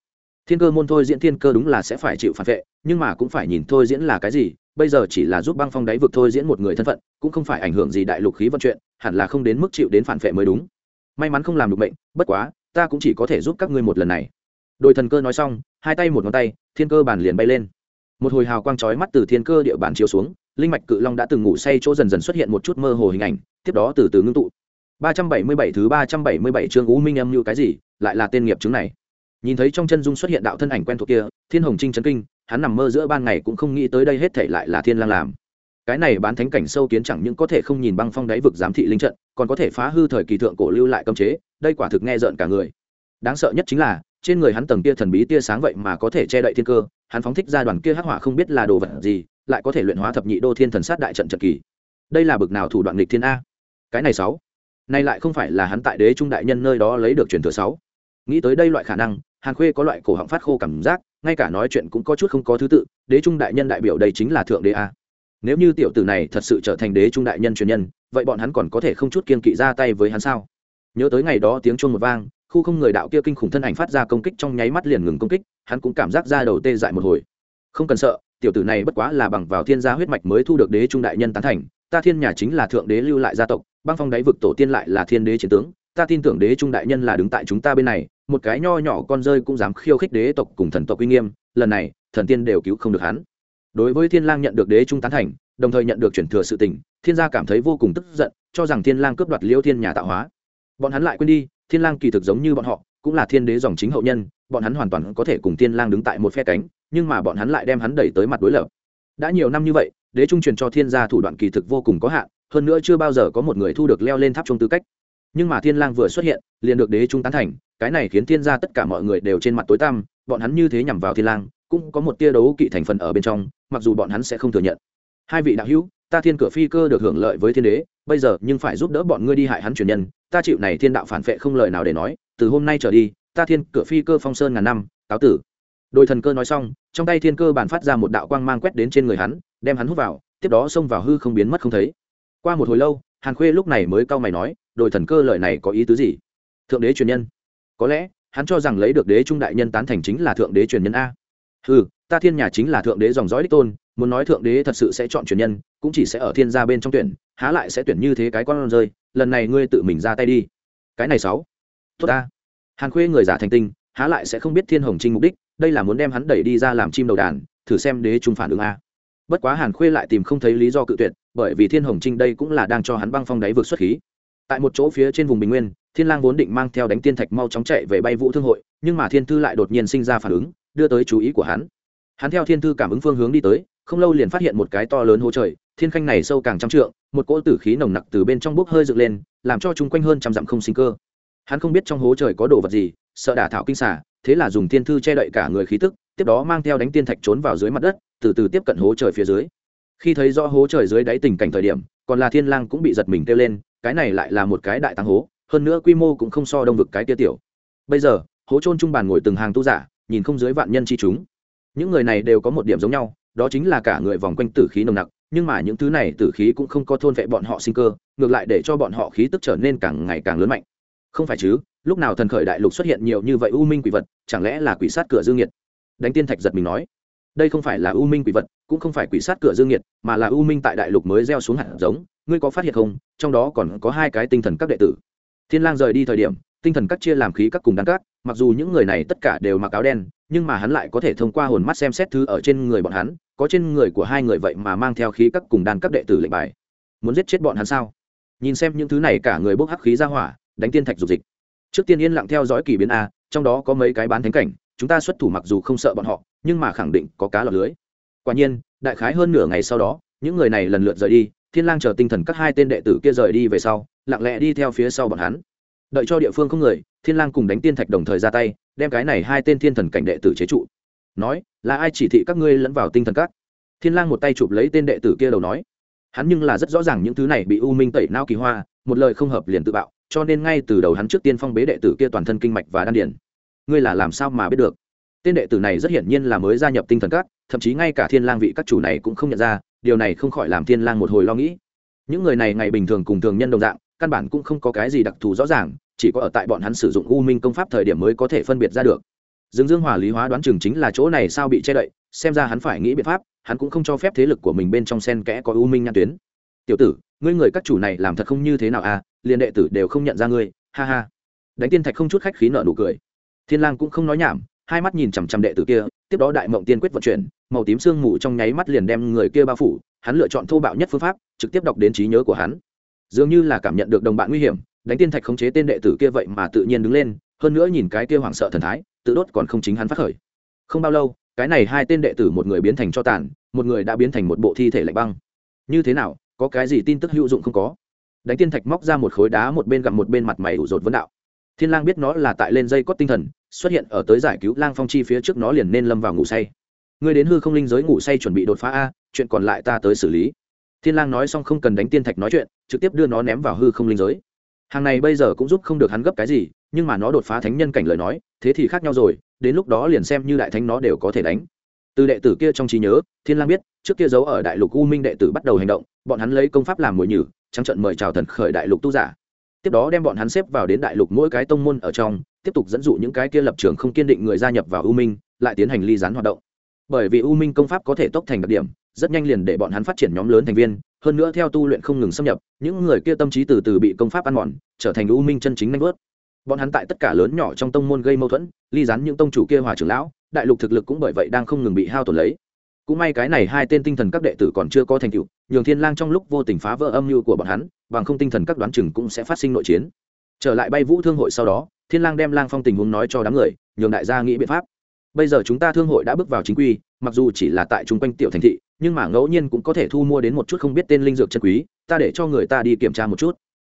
Thiên cơ môn thôi diễn thiên cơ đúng là sẽ phải chịu phản vệ, nhưng mà cũng phải nhìn thôi diễn là cái gì, bây giờ chỉ là giúp băng phong đáy vực thôi diễn một người thân phận, cũng không phải ảnh hưởng gì đại lục khí vận chuyện, hẳn là không đến mức chịu đến phản vệ mới đúng. May mắn không làm được bệnh bất quá, ta cũng chỉ có thể giúp các ngươi một lần này. Đội thần cơ nói xong, hai tay một ngón tay, thiên cơ bàn liền bay lên một hồi hào quang chói mắt từ thiên cơ địa bàn chiếu xuống, linh mạch cự long đã từng ngủ say chỗ dần dần xuất hiện một chút mơ hồ hình ảnh, tiếp đó từ từ ngưng tụ. Ba trăm bảy mươi bảy thứ ba trăm bảy mươi bảy chương u minh âm như cái gì, lại là tên nghiệp chứng này. Nhìn thấy trong chân dung xuất hiện đạo thân ảnh quen thuộc kia, thiên hồng trinh chấn kinh, hắn nằm mơ giữa ban ngày cũng không nghĩ tới đây hết thể lại là thiên lang làm. Cái này bán thánh cảnh sâu kiến chẳng những có thể không nhìn băng phong đáy vực giám thị linh trận, còn có thể phá hư thời kỳ thượng cổ lưu lại cấm chế, đây quả thực nghe rợn cả người. Đáng sợ nhất chính là trên người hắn tầng kia thần bí tia sáng vậy mà có thể che đậy thiên cơ, hắn phóng thích ra đoàn kia hắc hỏa không biết là đồ vật gì, lại có thể luyện hóa thập nhị đô thiên thần sát đại trận trận kỳ. Đây là bực nào thủ đoạn lịch thiên a? Cái này sáu. Này lại không phải là hắn tại đế trung đại nhân nơi đó lấy được truyền thừa sáu. Nghĩ tới đây loại khả năng, hàn khuê có loại cổ họng phát khô cảm giác, ngay cả nói chuyện cũng có chút không có thứ tự, đế trung đại nhân đại biểu đây chính là thượng đế a. Nếu như tiểu tử này thật sự trở thành đế trung đại nhân truyền nhân, vậy bọn hắn còn có thể không chút kiên kỵ ra tay với hắn sao? Nhớ tới ngày đó tiếng chuông một vang khu không người đạo kia kinh khủng thân ảnh phát ra công kích trong nháy mắt liền ngừng công kích, hắn cũng cảm giác ra đầu tê dại một hồi. Không cần sợ, tiểu tử này bất quá là bằng vào thiên gia huyết mạch mới thu được đế trung đại nhân tán thành, ta thiên nhà chính là thượng đế lưu lại gia tộc, băng phong đáy vực tổ tiên lại là thiên đế chiến tướng, ta tin tưởng đế trung đại nhân là đứng tại chúng ta bên này, một cái nho nhỏ con rơi cũng dám khiêu khích đế tộc cùng thần tộc uy nghiêm, lần này, thần tiên đều cứu không được hắn. Đối với thiên lang nhận được đế trung tán thành, đồng thời nhận được chuyển thừa sự tình, thiên gia cảm thấy vô cùng tức giận, cho rằng thiên lang cướp đoạt liêu thiên nhà tạo hóa. Bọn hắn lại quên đi thiên lang kỳ thực giống như bọn họ, cũng là thiên đế dòng chính hậu nhân, bọn hắn hoàn toàn có thể cùng thiên lang đứng tại một phe cánh, nhưng mà bọn hắn lại đem hắn đẩy tới mặt đối lập. Đã nhiều năm như vậy, đế trung truyền cho thiên gia thủ đoạn kỳ thực vô cùng có hạn, hơn nữa chưa bao giờ có một người thu được leo lên tháp trung tư cách. Nhưng mà thiên lang vừa xuất hiện, liền được đế trung tán thành, cái này khiến thiên gia tất cả mọi người đều trên mặt tối tăm, bọn hắn như thế nhằm vào thiên lang, cũng có một tia đấu kỵ thành phần ở bên trong, mặc dù bọn hắn sẽ không thừa nhận. Hai vị đạo hữu ta thiên cửa phi cơ được hưởng lợi với thiên đế, bây giờ nhưng phải giúp đỡ bọn ngươi đi hại hắn truyền nhân, ta chịu này thiên đạo phản vệ không lời nào để nói, từ hôm nay trở đi, ta thiên cửa phi cơ phong sơn ngàn năm, cáo tử. Đội thần cơ nói xong, trong tay thiên cơ bản phát ra một đạo quang mang quét đến trên người hắn, đem hắn hút vào, tiếp đó xông vào hư không biến mất không thấy. Qua một hồi lâu, hàn khuê lúc này mới cau mày nói đội thần cơ lời này có ý tứ gì? Thượng đế truyền nhân. Có lẽ, hắn cho rằng lấy được đế trung đại nhân tán thành chính là thượng đế truyền nhân a. Ừ ta thiên nhà chính là thượng đế dòng dõi đích tôn muốn nói thượng đế thật sự sẽ chọn truyền nhân, cũng chỉ sẽ ở thiên gia bên trong tuyển, há lại sẽ tuyển như thế cái con rơi, lần này ngươi tự mình ra tay đi. Cái này sáu. Tốt ta. Hàn khuê người giả thành tinh, há lại sẽ không biết thiên hồng trinh mục đích, đây là muốn đem hắn đẩy đi ra làm chim đầu đàn, thử xem đế trung phản ứng a. Bất quá hàn khuê lại tìm không thấy lý do cự tuyệt, bởi vì thiên hồng trinh đây cũng là đang cho hắn băng phong đáy vượt xuất khí. Tại một chỗ phía trên vùng bình nguyên, thiên lang vốn định mang theo đánh tiên thạch mau chóng chạy về bay vũ thương hội, nhưng mà thiên thư lại đột nhiên sinh ra phản ứng, đưa tới chú ý của hắn. Hắn theo thiên thư cảm ứng phương hướng đi tới không lâu liền phát hiện một cái to lớn hố trời, thiên khanh này sâu càng trăm trượng, một cỗ tử khí nồng nặc từ bên trong bốc hơi dựng lên, làm cho chung quanh hơn trăm dặm không sinh cơ. Hắn không biết trong hố trời có đồ vật gì, sợ đả thảo kinh xả thế là dùng tiên thư che đậy cả người khí tức, tiếp đó mang theo đánh tiên thạch trốn vào dưới mặt đất, từ từ tiếp cận hố trời phía dưới. Khi thấy rõ hố trời dưới đáy tình cảnh thời điểm, còn là thiên lang cũng bị giật mình kêu lên, cái này lại là một cái đại tăng hố, hơn nữa quy mô cũng không so đông vực cái tia tiểu. Bây giờ, hố trôn trung bàn ngồi từng hàng tu giả, nhìn không dưới vạn nhân chi chúng. Những người này đều có một điểm giống nhau đó chính là cả người vòng quanh tử khí nồng nặc, nhưng mà những thứ này tử khí cũng không có thôn vệ bọn họ sinh cơ, ngược lại để cho bọn họ khí tức trở nên càng ngày càng lớn mạnh. Không phải chứ, lúc nào thần khởi đại lục xuất hiện nhiều như vậy u minh quỷ vật, chẳng lẽ là quỷ sát cửa dương nhiệt? Đánh tiên thạch giật mình nói. Đây không phải là u minh quỷ vật, cũng không phải quỷ sát cửa dương nhiệt, mà là u minh tại đại lục mới gieo xuống hạt giống, ngươi có phát hiện không? Trong đó còn có hai cái tinh thần các đệ tử. Thiên lang rời đi thời điểm, tinh thần các chia làm khí các cùng đan các, mặc dù những người này tất cả đều mặc áo đen, nhưng mà hắn lại có thể thông qua hồn mắt xem xét thứ ở trên người bọn hắn có trên người của hai người vậy mà mang theo khí các cùng đan các đệ tử lệnh bài. Muốn giết chết bọn hắn sao? Nhìn xem những thứ này cả người bốc hắc khí ra hỏa, đánh tiên thạch dục dịch. Trước tiên yên lặng theo dõi kỳ biến a, trong đó có mấy cái bán thánh cảnh, chúng ta xuất thủ mặc dù không sợ bọn họ, nhưng mà khẳng định có cá lọt lưới. Quả nhiên, đại khái hơn nửa ngày sau đó, những người này lần lượt rời đi, thiên lang chờ tinh thần các hai tên đệ tử kia rời đi về sau, lặng lẽ đi theo phía sau bọn hắn. Đợi cho địa phương không người, thiên lang cùng đánh tiên thạch đồng thời ra tay, đem cái này hai tên thiên thần cảnh đệ tử chế trụ nói, là ai chỉ thị các ngươi lẫn vào tinh thần các? Thiên lang một tay chụp lấy tên đệ tử kia đầu nói, hắn nhưng là rất rõ ràng những thứ này bị u minh tẩy nao kỳ hoa, một lời không hợp liền tự bạo, cho nên ngay từ đầu hắn trước tiên phong bế đệ tử kia toàn thân kinh mạch và đan điển ngươi là làm sao mà biết được? Tên đệ tử này rất hiển nhiên là mới gia nhập tinh thần các, thậm chí ngay cả thiên lang vị các chủ này cũng không nhận ra, điều này không khỏi làm thiên lang một hồi lo nghĩ. Những người này ngày bình thường cùng thường nhân đồng dạng, căn bản cũng không có cái gì đặc thù rõ ràng, chỉ có ở tại bọn hắn sử dụng u minh công pháp thời điểm mới có thể phân biệt ra được dương dương hòa lý hóa đoán chừng chính là chỗ này sao bị che đậy, xem ra hắn phải nghĩ biện pháp, hắn cũng không cho phép thế lực của mình bên trong sen kẽ có u minh nhãn tuyến. Tiểu tử, ngươi người các chủ này làm thật không như thế nào à liền đệ tử đều không nhận ra ngươi, ha ha. Đánh tiên thạch không chút khách khí nợ nụ cười. Thiên lang cũng không nói nhảm, hai mắt nhìn chằm chằm đệ tử kia, tiếp đó đại mộng tiên quyết vận chuyển, màu tím sương mù trong nháy mắt liền đem người kia bao phủ, hắn lựa chọn thô bạo nhất phương pháp, trực tiếp đọc đến trí nhớ của hắn. Dường như là cảm nhận được đồng bạn nguy hiểm, đánh tiên thạch khống chế tên đệ tử kia vậy mà tự nhiên đứng lên, hơn nữa nhìn cái kia hoảng sợ thần thái tự đốt còn không chính hắn phát khởi. Không bao lâu, cái này hai tên đệ tử một người biến thành cho tàn, một người đã biến thành một bộ thi thể lạnh băng. Như thế nào, có cái gì tin tức hữu dụng không có? Đánh tiên thạch móc ra một khối đá một bên gặp một bên mặt mày ủ rột vấn đạo. Thiên lang biết nó là tại lên dây cót tinh thần, xuất hiện ở tới giải cứu lang phong chi phía trước nó liền nên lâm vào ngủ say. Ngươi đến hư không linh giới ngủ say chuẩn bị đột phá a, chuyện còn lại ta tới xử lý. Thiên lang nói xong không cần đánh tiên thạch nói chuyện, trực tiếp đưa nó ném vào hư không linh giới. Hàng này bây giờ cũng giúp không được hắn gấp cái gì nhưng mà nó đột phá thánh nhân cảnh lời nói, thế thì khác nhau rồi, đến lúc đó liền xem như đại thánh nó đều có thể đánh. Từ đệ tử kia trong trí nhớ, thiên lang biết, trước kia giấu ở đại lục u minh đệ tử bắt đầu hành động, bọn hắn lấy công pháp làm mồi nhử, trắng trận mời chào thần khởi đại lục tu giả. Tiếp đó đem bọn hắn xếp vào đến đại lục mỗi cái tông môn ở trong, tiếp tục dẫn dụ những cái kia lập trường không kiên định người gia nhập vào u minh, lại tiến hành ly gián hoạt động. Bởi vì u minh công pháp có thể tốc thành đặc điểm, rất nhanh liền để bọn hắn phát triển nhóm lớn thành viên, hơn nữa theo tu luyện không ngừng xâm nhập, những người kia tâm trí từ từ bị công pháp ăn mòn, trở thành u minh chân chính nanh vớt bọn hắn tại tất cả lớn nhỏ trong tông môn gây mâu thuẫn, ly rán những tông chủ kia hòa trưởng lão, đại lục thực lực cũng bởi vậy đang không ngừng bị hao tổn lấy. Cũng may cái này hai tên tinh thần các đệ tử còn chưa có thành tựu, nhường thiên lang trong lúc vô tình phá vỡ âm mưu của bọn hắn, bằng không tinh thần các đoán chừng cũng sẽ phát sinh nội chiến. Trở lại bay vũ thương hội sau đó, thiên lang đem lang phong tình huống nói cho đám người, nhường đại gia nghĩ biện pháp. Bây giờ chúng ta thương hội đã bước vào chính quy, mặc dù chỉ là tại trung quanh tiểu thành thị, nhưng mà ngẫu nhiên cũng có thể thu mua đến một chút không biết tên linh dược chân quý, ta để cho người ta đi kiểm tra một chút.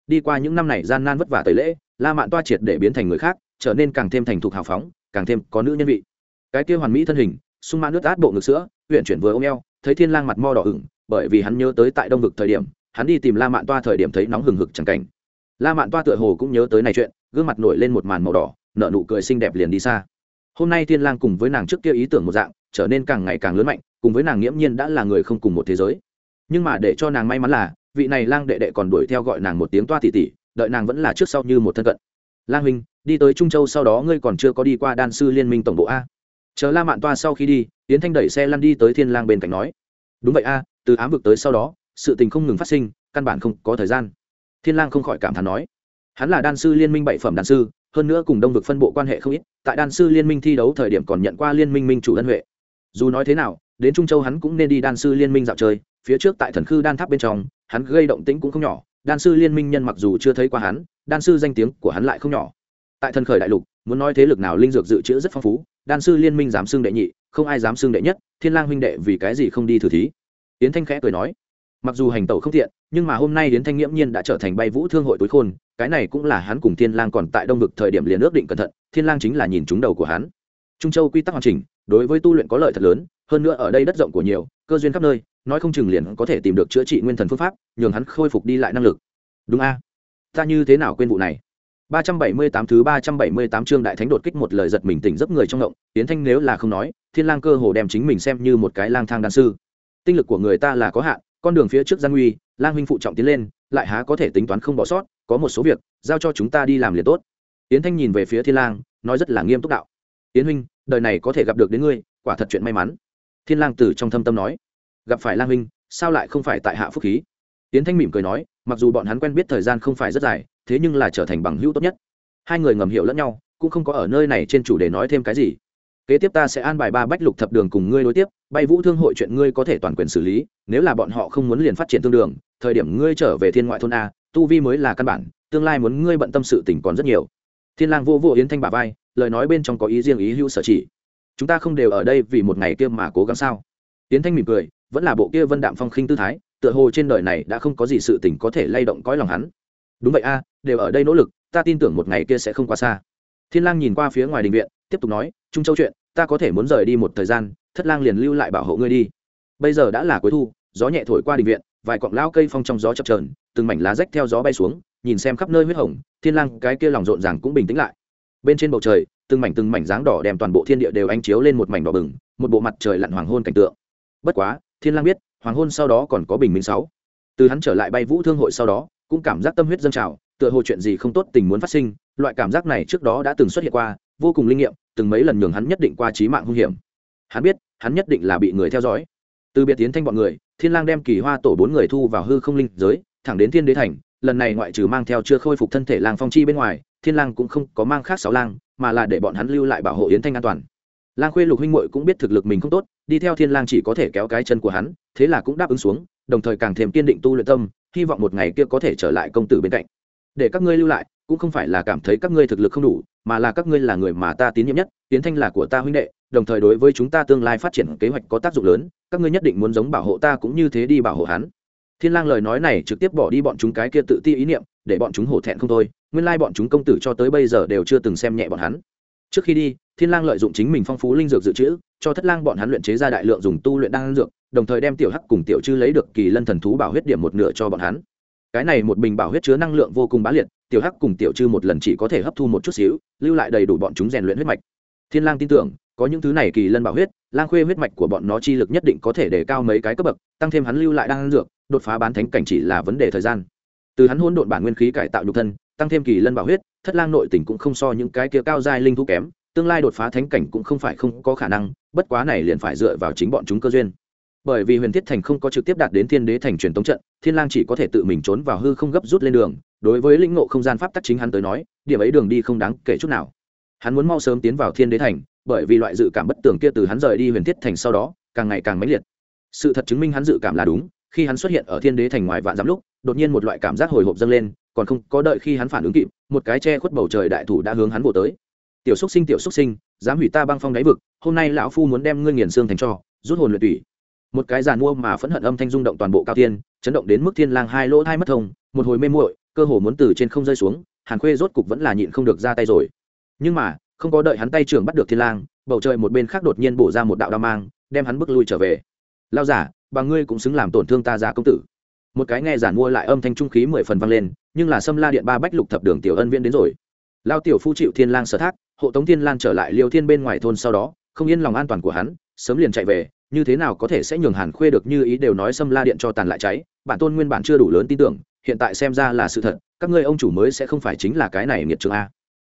Đi qua những năm này gian nan vất vả tẩy lễ la mạn toa triệt để biến thành người khác, trở nên càng thêm thành thục hào phóng, càng thêm có nữ nhân vị. Cái kia hoàn mỹ thân hình, sung mãn nước át bộ ngực sữa huyện chuyển vừa ôm eo, thấy thiên lang mặt mo đỏ ửng, bởi vì hắn nhớ tới tại đông vực thời điểm, hắn đi tìm la mạn toa thời điểm thấy nóng hừng hực chẳng cảnh. La mạn toa tựa hồ cũng nhớ tới này chuyện, gương mặt nổi lên một màn màu đỏ, nở nụ cười xinh đẹp liền đi xa. Hôm nay thiên lang cùng với nàng trước kia ý tưởng một dạng, trở nên càng ngày càng lớn mạnh, cùng với nàng nghiễm nhiên đã là người không cùng một thế giới. Nhưng mà để cho nàng may mắn là, vị này lang đệ đệ còn đuổi theo gọi nàng một tiếng toa tỷ tỷ đợi nàng vẫn là trước sau như một thân cận. Lang huynh, đi tới trung châu sau đó ngươi còn chưa có đi qua đan sư liên minh tổng bộ a. Chờ la mạn toa sau khi đi, yến thanh đẩy xe lăn đi tới thiên lang bên cạnh nói. Đúng vậy a, từ ám vực tới sau đó, sự tình không ngừng phát sinh, căn bản không có thời gian. Thiên lang không khỏi cảm thán nói. Hắn là đan sư liên minh bảy phẩm đan sư, hơn nữa cùng đông vực phân bộ quan hệ không ít, tại đan sư liên minh thi đấu thời điểm còn nhận qua liên minh minh chủ ân huệ. Dù nói thế nào, đến trung châu hắn cũng nên đi đan sư liên minh dạo chơi, phía trước tại thần khư đan tháp bên trong, hắn gây động tĩnh cũng không nhỏ đan sư liên minh nhân mặc dù chưa thấy qua hắn, đan sư danh tiếng của hắn lại không nhỏ. Tại thần khởi đại lục, muốn nói thế lực nào linh dược dự trữ rất phong phú, đan sư liên minh dám xưng đệ nhị, không ai dám xưng đệ nhất, thiên lang huynh đệ vì cái gì không đi thử thí? Yến thanh khẽ cười nói, mặc dù hành tẩu không thiện nhưng mà hôm nay yến thanh nghiễm nhiên đã trở thành bay vũ thương hội tối khôn, cái này cũng là hắn cùng thiên lang còn tại đông vực thời điểm liền ước định cẩn thận, thiên lang chính là nhìn trúng đầu của hắn. Trung châu quy tắc hoàn chỉnh, đối với tu luyện có lợi thật lớn, hơn nữa ở đây đất rộng của nhiều, cơ duyên khắp nơi nói không chừng liền có thể tìm được chữa trị nguyên thần phương pháp nhường hắn khôi phục đi lại năng lực đúng a ta như thế nào quên vụ này 378 thứ 378 chương đại thánh đột kích một lời giật mình tỉnh giấc người trong động, Tiễn Thanh nếu là không nói, Thiên Lang cơ hồ đem chính mình xem như một cái lang thang đan sư. Tinh lực của người ta là có hạn, con đường phía trước gian nguy, Lang huynh phụ trọng tiến lên, lại há có thể tính toán không bỏ sót, có một số việc, giao cho chúng ta đi làm liền tốt. Tiễn Thanh nhìn về phía Thiên Lang, nói rất là nghiêm túc đạo. Tiễn huynh, đời này có thể gặp được đến ngươi, quả thật chuyện may mắn. Thiên Lang từ trong thâm tâm nói, gặp phải Lang huynh, sao lại không phải tại hạ phúc khí? Tiến Thanh mỉm cười nói, mặc dù bọn hắn quen biết thời gian không phải rất dài, thế nhưng là trở thành bằng hữu tốt nhất. Hai người ngầm hiểu lẫn nhau cũng không có ở nơi này trên chủ đề nói thêm cái gì. Kế tiếp ta sẽ an bài ba bách lục thập đường cùng ngươi đối tiếp bay vũ thương hội chuyện ngươi có thể toàn quyền xử lý nếu là bọn họ không muốn liền phát triển thương đường thời điểm ngươi trở về thiên ngoại thôn a tu vi mới là căn bản tương lai muốn ngươi bận tâm sự tình còn rất nhiều. Thiên lang vô vô yến thanh bà vai lời nói bên trong có ý riêng ý hữu sở chỉ. Chúng ta không đều ở đây vì một ngày kia mà cố gắng sao? Yến thanh mỉm cười vẫn là bộ kia vân đạm phong khinh tư thái, tựa hồ trên đời này đã không có gì sự tình có thể lay động cõi lòng hắn. Đúng vậy a, đều ở đây nỗ lực, ta tin tưởng một ngày kia sẽ không quá xa. Thiên lang nhìn qua phía ngoài đình viện, tiếp tục nói, trung châu chuyện, ta có thể muốn rời đi một thời gian, thất lang liền lưu lại bảo hộ ngươi đi. Bây giờ đã là cuối thu, gió nhẹ thổi qua đình viện, vài cọng lao cây phong trong gió chập chờn, từng mảnh lá rách theo gió bay xuống, nhìn xem khắp nơi huyết hồng, thiên lang cái kia lòng rộn ràng cũng bình tĩnh lại. Bên trên bầu trời, từng mảnh từng mảnh dáng đỏ đem toàn bộ thiên địa đều ánh chiếu lên một mảnh đỏ bừng, một bộ mặt trời lặn hoàng hôn cảnh tượng. Bất quá thiên lang biết, hoàng hôn sau đó còn có bình minh sáu. Từ hắn trở lại bay vũ thương hội sau đó, cũng cảm giác tâm huyết dâng trào, tựa hồ chuyện gì không tốt tình muốn phát sinh, loại cảm giác này trước đó đã từng xuất hiện qua, vô cùng linh nghiệm, từng mấy lần nhường hắn nhất định qua trí mạng hung hiểm. Hắn biết, hắn nhất định là bị người theo dõi. Từ biệt tiến thanh bọn người, thiên lang đem kỳ hoa tổ bốn người thu vào hư không linh giới, thẳng đến thiên đế thành, lần này ngoại trừ mang theo chưa khôi phục thân thể lang phong chi bên ngoài, thiên lang cũng không có mang khác sáu lang, mà là để bọn hắn lưu lại bảo hộ yến thanh an toàn lang khuê lục huynh muội cũng biết thực lực mình không tốt, đi theo thiên lang chỉ có thể kéo cái chân của hắn, thế là cũng đáp ứng xuống, đồng thời càng thêm kiên định tu luyện tâm, hy vọng một ngày kia có thể trở lại công tử bên cạnh. Để các ngươi lưu lại, cũng không phải là cảm thấy các ngươi thực lực không đủ, mà là các ngươi là người mà ta tín nhiệm nhất tiến thanh là của ta huynh đệ, đồng thời đối với chúng ta tương lai phát triển kế hoạch có tác dụng lớn, các ngươi nhất định muốn giống bảo hộ ta cũng như thế đi bảo hộ hắn. Thiên lang lời nói này trực tiếp bỏ đi bọn chúng cái kia tự ti ý niệm, để bọn chúng hổ thẹn không thôi, nguyên lai bọn chúng công tử cho tới bây giờ đều chưa từng xem nhẹ bọn hắn trước khi đi, thiên lang lợi dụng chính mình phong phú linh dược dự trữ, cho thất lang bọn hắn luyện chế ra đại lượng dùng tu luyện đan dược, đồng thời đem tiểu hắc cùng tiểu chư lấy được kỳ lân thần thú bảo huyết điểm một nửa cho bọn hắn. Cái này một bình bảo huyết chứa năng lượng vô cùng bá liệt, tiểu hắc cùng tiểu chư một lần chỉ có thể hấp thu một chút xíu, lưu lại đầy đủ bọn chúng rèn luyện huyết mạch. Thiên lang tin tưởng, có những thứ này kỳ lân bảo huyết, lang khuê huyết mạch của bọn nó chi lực nhất định có thể để cao mấy cái cấp bậc, tăng thêm hắn lưu lại đan dược, đột phá bán thánh cảnh chỉ là vấn đề thời gian. Từ hắn hỗn độn bản nguyên khí cải tạo nhục thân tăng thêm kỳ lân bảo huyết, thất lang nội tình cũng không so những cái kia cao giai linh thú kém, tương lai đột phá thánh cảnh cũng không phải không có khả năng, bất quá này liền phải dựa vào chính bọn chúng cơ duyên. Bởi vì huyền thiết thành không có trực tiếp đạt đến thiên đế thành truyền tống trận, thiên lang chỉ có thể tự mình trốn vào hư không gấp rút lên đường, đối với lĩnh ngộ không gian pháp tắc chính hắn tới nói, điểm ấy đường đi không đáng kể chút nào. Hắn muốn mau sớm tiến vào thiên đế thành, bởi vì loại dự cảm bất tường kia từ hắn rời đi huyền thiết thành sau đó, càng ngày càng mãnh liệt. Sự thật chứng minh hắn dự cảm là đúng, khi hắn xuất hiện ở thiên đế thành ngoài vạn dặm lúc đột nhiên một loại cảm giác hồi hộp dâng lên, còn không có đợi khi hắn phản ứng kịp, một cái che khuất bầu trời đại thủ đã hướng hắn vỗ tới. Tiểu xúc sinh, tiểu xúc sinh, dám hủy ta băng phong đáy vực, hôm nay lão phu muốn đem ngươi nghiền xương thành cho, rút hồn luyện tủy. Một cái giàn mua mà phẫn hận âm thanh rung động toàn bộ cao thiên chấn động đến mức thiên lang hai lỗ hai mất thông, một hồi mê muội, cơ hồ muốn từ trên không rơi xuống, hàn khuê rốt cục vẫn là nhịn không được ra tay rồi. Nhưng mà, không có đợi hắn tay trưởng bắt được thiên lang, bầu trời một bên khác đột nhiên bổ ra một đạo đao mang, đem hắn bước lui trở về. Lao giả bằng ngươi cũng xứng làm tổn thương ta ra công tử một cái nghe giản mua lại âm thanh trung khí mười phần vang lên, nhưng là sâm la điện ba bách lục thập đường tiểu ân viên đến rồi. Lao tiểu phu chịu thiên lang sở thác, hộ tống thiên lan trở lại liêu thiên bên ngoài thôn sau đó, không yên lòng an toàn của hắn, sớm liền chạy về, như thế nào có thể sẽ nhường hàn khuê được như ý đều nói sâm la điện cho tàn lại cháy, bản tôn nguyên bản chưa đủ lớn tin tưởng, hiện tại xem ra là sự thật, các ngươi ông chủ mới sẽ không phải chính là cái này nghiệt trường a.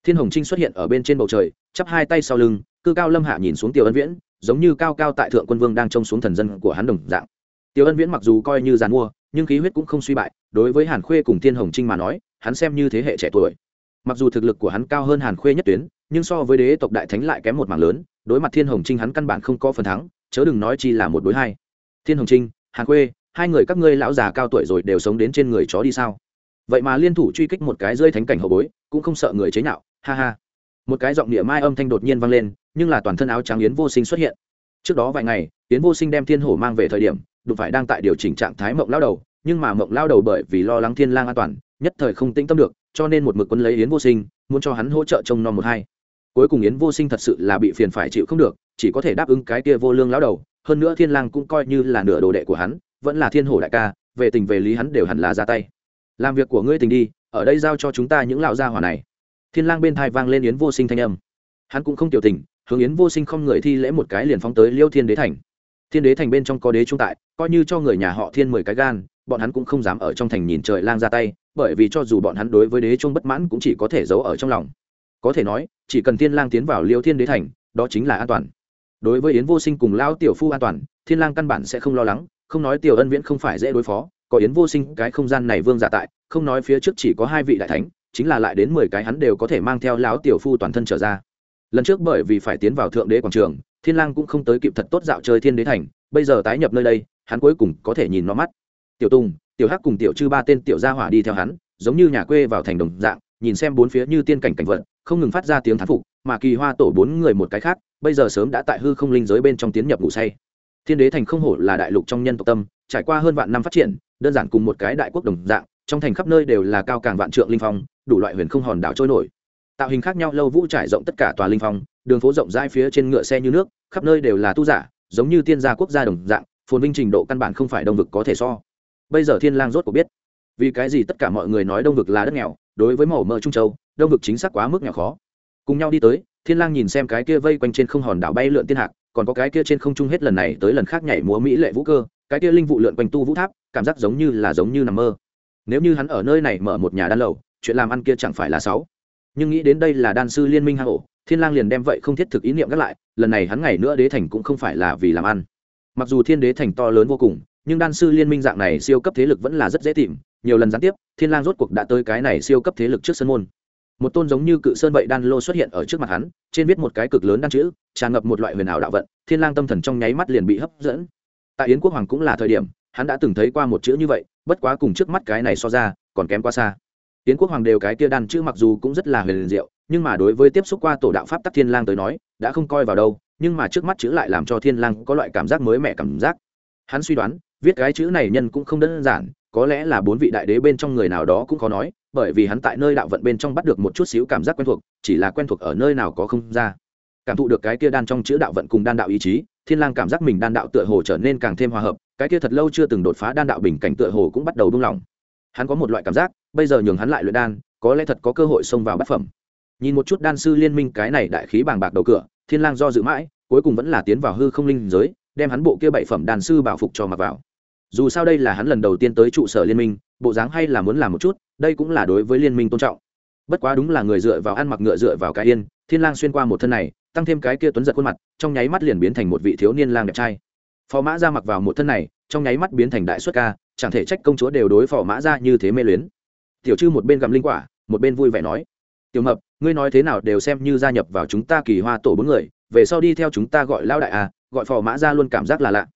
Thiên hồng trinh xuất hiện ở bên trên bầu trời, chắp hai tay sau lưng, cư cao lâm hạ nhìn xuống tiểu ân viễn, giống như cao cao tại thượng quân vương đang trông xuống thần dân của hắn đồng dạng. Tiểu ân viễn mặc dù coi như giàn mua nhưng khí huyết cũng không suy bại, đối với hàn khuê cùng thiên hồng trinh mà nói, hắn xem như thế hệ trẻ tuổi. Mặc dù thực lực của hắn cao hơn hàn khuê nhất tuyến, nhưng so với đế tộc đại thánh lại kém một mảng lớn, đối mặt thiên hồng trinh hắn căn bản không có phần thắng, chớ đừng nói chi là một đối hai. Thiên hồng trinh, hàn khuê, hai người các ngươi lão già cao tuổi rồi đều sống đến trên người chó đi sao? Vậy mà liên thủ truy kích một cái rơi thánh cảnh hậu bối, cũng không sợ người chế nhạo, ha ha. Một cái giọng địa mai âm thanh đột nhiên vang lên, nhưng là toàn thân áo trắng yến vô sinh xuất hiện. Trước đó vài ngày, yến vô sinh đem thiên hổ mang về thời điểm đụng phải đang tại điều chỉnh trạng thái mộng lao đầu, nhưng mà mộng lao đầu bởi vì lo lắng thiên lang an toàn, nhất thời không tĩnh tâm được, cho nên một mực quân lấy yến vô sinh, muốn cho hắn hỗ trợ trông nom một hai. Cuối cùng yến vô sinh thật sự là bị phiền phải chịu không được, chỉ có thể đáp ứng cái kia vô lương lão đầu, hơn nữa thiên lang cũng coi như là nửa đồ đệ của hắn, vẫn là thiên hổ đại ca, về tình về lý hắn đều hẳn là ra tay. Làm việc của ngươi tình đi, ở đây giao cho chúng ta những lão gia hỏa này. Thiên lang bên thai vang lên yến vô sinh thanh âm. Hắn cũng không tiểu tình, hướng yến vô sinh không người thi lễ một cái liền phóng tới liêu thiên đế thành thiên đế thành bên trong có đế trung tại, coi như cho người nhà họ thiên mười cái gan, bọn hắn cũng không dám ở trong thành nhìn trời lang ra tay, bởi vì cho dù bọn hắn đối với đế trung bất mãn cũng chỉ có thể giấu ở trong lòng. Có thể nói, chỉ cần thiên lang tiến vào liêu thiên đế thành, đó chính là an toàn. Đối với yến vô sinh cùng lao tiểu phu an toàn, thiên lang căn bản sẽ không lo lắng, không nói tiểu ân viễn không phải dễ đối phó, có yến vô sinh cái không gian này vương giả tại, không nói phía trước chỉ có hai vị đại thánh, chính là lại đến mười cái hắn đều có thể mang theo lão tiểu phu toàn thân trở ra. Lần trước bởi vì phải tiến vào thượng đế quảng trường thiên lang cũng không tới kịp thật tốt dạo chơi thiên đế thành, bây giờ tái nhập nơi đây, hắn cuối cùng có thể nhìn nó mắt. Tiểu tùng, tiểu hắc cùng tiểu chư ba tên tiểu gia hỏa đi theo hắn, giống như nhà quê vào thành đồng dạng, nhìn xem bốn phía như tiên cảnh cảnh vật, không ngừng phát ra tiếng thán phục, mà kỳ hoa tổ bốn người một cái khác, bây giờ sớm đã tại hư không linh giới bên trong tiến nhập ngủ say. Thiên đế thành không hổ là đại lục trong nhân tộc tâm, trải qua hơn vạn năm phát triển, đơn giản cùng một cái đại quốc đồng dạng, trong thành khắp nơi đều là cao càng vạn trượng linh phong, đủ loại huyền không hòn đảo trôi nổi. Tạo hình khác nhau lâu vũ trải rộng tất cả tòa linh phong đường phố rộng rãi phía trên ngựa xe như nước, khắp nơi đều là tu giả, giống như tiên gia quốc gia đồng dạng, phồn vinh trình độ căn bản không phải đông vực có thể so. Bây giờ thiên lang rốt cuộc biết. Vì cái gì tất cả mọi người nói đông vực là đất nghèo, đối với màu mỡ trung châu, đông vực chính xác quá mức nghèo khó. Cùng nhau đi tới, thiên lang nhìn xem cái kia vây quanh trên không hòn đảo bay lượn tiên hạc, còn có cái kia trên không trung hết lần này tới lần khác nhảy múa mỹ lệ vũ cơ, cái kia linh vụ lượn quanh tu vũ tháp, cảm giác giống như là giống như nằm mơ. Nếu như hắn ở nơi này mở một nhà đan lầu, chuyện làm ăn kia chẳng phải là sáu nhưng nghĩ đến đây là đan sư liên minh hang ổ thiên lang liền đem vậy không thiết thực ý niệm gác lại, lần này hắn ngày nữa đế thành cũng không phải là vì làm ăn. Mặc dù thiên đế thành to lớn vô cùng, nhưng đan sư liên minh dạng này siêu cấp thế lực vẫn là rất dễ tìm, nhiều lần gián tiếp, thiên lang rốt cuộc đã tới cái này siêu cấp thế lực trước sân môn. Một tôn giống như cự sơn vậy đan lô xuất hiện ở trước mặt hắn, trên viết một cái cực lớn đan chữ, tràn ngập một loại huyền ảo đạo vận, thiên lang tâm thần trong nháy mắt liền bị hấp dẫn. Tại yến quốc hoàng cũng là thời điểm, hắn đã từng thấy qua một chữ như vậy, bất quá cùng trước mắt cái này so ra, còn kém quá xa. Yến quốc hoàng đều cái kia đan chữ mặc dù cũng rất là huyền diệu nhưng mà đối với tiếp xúc qua tổ đạo pháp tắc thiên lang tới nói, đã không coi vào đâu, nhưng mà trước mắt chữ lại làm cho thiên lang có loại cảm giác mới mẻ cảm giác. Hắn suy đoán, viết cái chữ này nhân cũng không đơn giản, có lẽ là bốn vị đại đế bên trong người nào đó cũng khó nói, bởi vì hắn tại nơi đạo vận bên trong bắt được một chút xíu cảm giác quen thuộc, chỉ là quen thuộc ở nơi nào có không ra. Cảm thụ được cái kia đan trong chữ đạo vận cùng đan đạo ý chí, thiên lang cảm giác mình đan đạo tựa hồ trở nên càng thêm hòa hợp, cái kia thật lâu chưa từng đột phá đan đạo bình cảnh tựa hồ cũng bắt đầu buông lỏng. Hắn có một loại cảm giác, bây giờ nhường hắn lại luyện đan, có lẽ thật có cơ hội xông vào bát phẩm nhìn một chút đan sư liên minh cái này đại khí bàng bạc đầu cửa, thiên lang do dự mãi, cuối cùng vẫn là tiến vào hư không linh giới, đem hắn bộ kia bảy phẩm đan sư bảo phục cho mặc vào. Dù sao đây là hắn lần đầu tiên tới trụ sở liên minh, bộ dáng hay là muốn làm một chút, đây cũng là đối với liên minh tôn trọng. Bất quá đúng là người dựa vào ăn mặc ngựa dựa vào cái yên, thiên lang xuyên qua một thân này, tăng thêm cái kia tuấn giật khuôn mặt, trong nháy mắt liền biến thành một vị thiếu niên lang đẹp trai. Phò mã ra mặc vào một thân này, trong nháy mắt biến thành đại xuất ca, chẳng thể trách công chúa đều đối phò mã ra như thế mê luyến. Tiểu chư một bên gặm linh quả, một bên vui vẻ nói, tiểu mập ngươi nói thế nào đều xem như gia nhập vào chúng ta kỳ hoa tổ bốn người, về sau đi theo chúng ta gọi lao đại à gọi phò mã ra luôn cảm giác là lạ.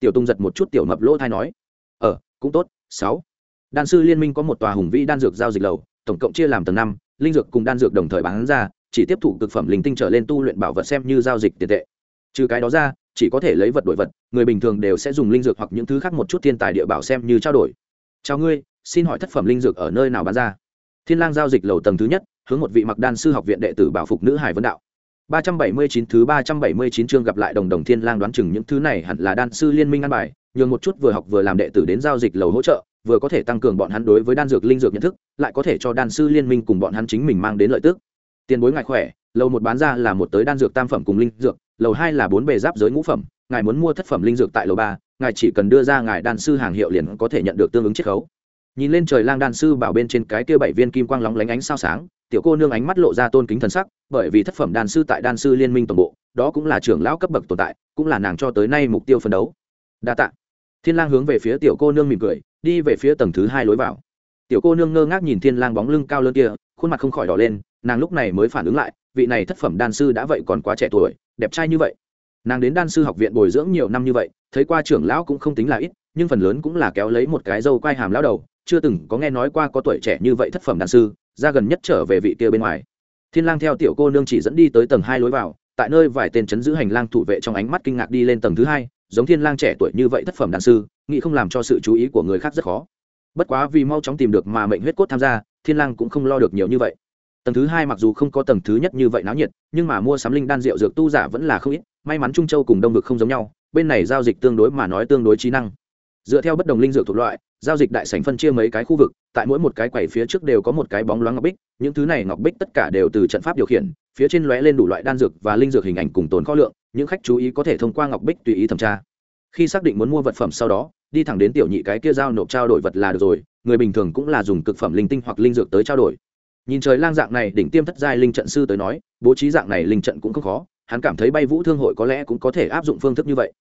Tiểu tung giật một chút tiểu mập lỗ thai nói ờ cũng tốt, sáu. Đan sư liên minh có một tòa hùng vĩ đan dược giao dịch lầu, tổng cộng chia làm tầng năm, linh dược cùng đan dược đồng thời bán ra, chỉ tiếp thụ thực phẩm linh tinh trở lên tu luyện bảo vật xem như giao dịch tiền tệ. Trừ cái đó ra, chỉ có thể lấy vật đổi vật, người bình thường đều sẽ dùng linh dược hoặc những thứ khác một chút thiên tài địa bảo xem như trao đổi. Chào ngươi, xin hỏi thất phẩm linh dược ở nơi nào bán ra? Thiên lang giao dịch lầu tầng thứ nhất hướng một vị mặc đan sư học viện đệ tử bảo phục nữ hải vấn đạo. 379 thứ 379 chương gặp lại đồng đồng thiên lang đoán chừng những thứ này hẳn là đan sư liên minh ăn bài, nhường một chút vừa học vừa làm đệ tử đến giao dịch lầu hỗ trợ, vừa có thể tăng cường bọn hắn đối với đan dược linh dược nhận thức, lại có thể cho đan sư liên minh cùng bọn hắn chính mình mang đến lợi tức. Tiền bối ngài khỏe, lầu một bán ra là một tới đan dược tam phẩm cùng linh dược, lầu hai là bốn bề giáp giới ngũ phẩm, ngài muốn mua thất phẩm linh dược tại lầu ba, ngài chỉ cần đưa ra ngài đan sư hàng hiệu liền có thể nhận được tương ứng chiết khấu nhìn lên trời lang đan sư bảo bên trên cái kia bảy viên kim quang lóng lánh ánh sao sáng, tiểu cô nương ánh mắt lộ ra tôn kính thần sắc, bởi vì thất phẩm đan sư tại đan sư liên minh toàn bộ, đó cũng là trưởng lão cấp bậc tồn tại, cũng là nàng cho tới nay mục tiêu phấn đấu. Đa tạ. Thiên lang hướng về phía tiểu cô nương mỉm cười, đi về phía tầng thứ hai lối vào. Tiểu cô nương ngơ ngác nhìn thiên lang bóng lưng cao lớn kia, khuôn mặt không khỏi đỏ lên, nàng lúc này mới phản ứng lại, vị này thất phẩm đan sư đã vậy còn quá trẻ tuổi, đẹp trai như vậy. Nàng đến đan sư học viện bồi dưỡng nhiều năm như vậy, thấy qua trưởng lão cũng không tính là ít, nhưng phần lớn cũng là kéo lấy một cái dâu quai hàm lão đầu chưa từng có nghe nói qua có tuổi trẻ như vậy thất phẩm đan sư, ra gần nhất trở về vị kia bên ngoài. Thiên lang theo tiểu cô nương chỉ dẫn đi tới tầng hai lối vào, tại nơi vài tên chấn giữ hành lang thủ vệ trong ánh mắt kinh ngạc đi lên tầng thứ hai, giống thiên lang trẻ tuổi như vậy thất phẩm đan sư, nghĩ không làm cho sự chú ý của người khác rất khó. Bất quá vì mau chóng tìm được mà mệnh huyết cốt tham gia, thiên lang cũng không lo được nhiều như vậy. Tầng thứ hai mặc dù không có tầng thứ nhất như vậy náo nhiệt, nhưng mà mua sắm linh đan rượu dược tu giả vẫn là không ít, may mắn trung châu cùng đông vực không giống nhau, bên này giao dịch tương đối mà nói tương đối trí năng dựa theo bất đồng linh dược thuộc loại, giao dịch đại sảnh phân chia mấy cái khu vực, tại mỗi một cái quầy phía trước đều có một cái bóng loáng ngọc bích, những thứ này ngọc bích tất cả đều từ trận pháp điều khiển, phía trên lóe lên đủ loại đan dược và linh dược hình ảnh cùng tồn kho lượng, những khách chú ý có thể thông qua ngọc bích tùy ý thẩm tra. Khi xác định muốn mua vật phẩm sau đó, đi thẳng đến tiểu nhị cái kia giao nộp trao đổi vật là được rồi, người bình thường cũng là dùng cực phẩm linh tinh hoặc linh dược tới trao đổi. Nhìn trời lang dạng này, đỉnh tiêm thất giai linh trận sư tới nói, bố trí dạng này linh trận cũng không khó, hắn cảm thấy bay vũ thương hội có lẽ cũng có thể áp dụng phương thức như vậy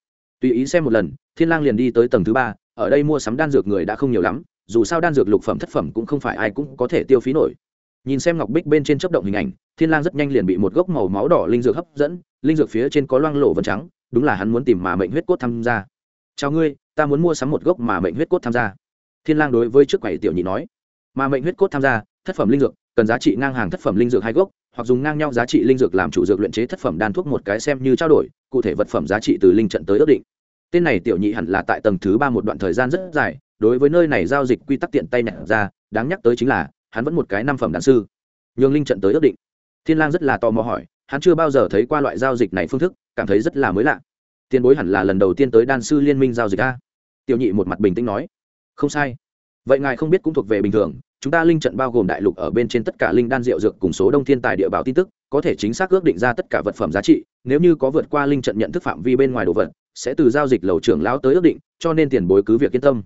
tùy ý xem một lần, thiên lang liền đi tới tầng thứ ba, ở đây mua sắm đan dược người đã không nhiều lắm, dù sao đan dược lục phẩm thất phẩm cũng không phải ai cũng có thể tiêu phí nổi. Nhìn xem ngọc bích bên trên chớp động hình ảnh, thiên lang rất nhanh liền bị một gốc màu máu đỏ linh dược hấp dẫn, linh dược phía trên có loang lổ vân trắng, đúng là hắn muốn tìm mà mệnh huyết cốt tham gia. Chào ngươi, ta muốn mua sắm một gốc mà mệnh huyết cốt tham gia. Thiên lang đối với trước quầy tiểu nhị nói. Mà mệnh huyết cốt tham gia, thất phẩm linh dược, cần giá trị ngang hàng thất phẩm linh dược hai gốc, hoặc dùng ngang nhau giá trị linh dược làm chủ dược luyện chế thất phẩm đan thuốc một cái xem như trao đổi, cụ thể vật phẩm giá trị từ linh trận tới ước định tên này tiểu nhị hẳn là tại tầng thứ ba một đoạn thời gian rất dài, đối với nơi này giao dịch quy tắc tiện tay nhặt ra, đáng nhắc tới chính là, hắn vẫn một cái năm phẩm đan sư. Nhường linh trận tới ước định. Thiên lang rất là tò mò hỏi, hắn chưa bao giờ thấy qua loại giao dịch này phương thức, cảm thấy rất là mới lạ. Tiền bối hẳn là lần đầu tiên tới đan sư liên minh giao dịch a? Tiểu nhị một mặt bình tĩnh nói. Không sai. Vậy ngài không biết cũng thuộc về bình thường, chúng ta linh trận bao gồm đại lục ở bên trên tất cả linh đan rượu dược cùng số đông thiên tài địa báo tin tức, có thể chính xác ước định ra tất cả vật phẩm giá trị nếu như có vượt qua linh trận nhận thức phạm vi bên ngoài đồ vật, sẽ từ giao dịch lầu trưởng lão tới ước định, cho nên tiền bối cứ việc yên tâm.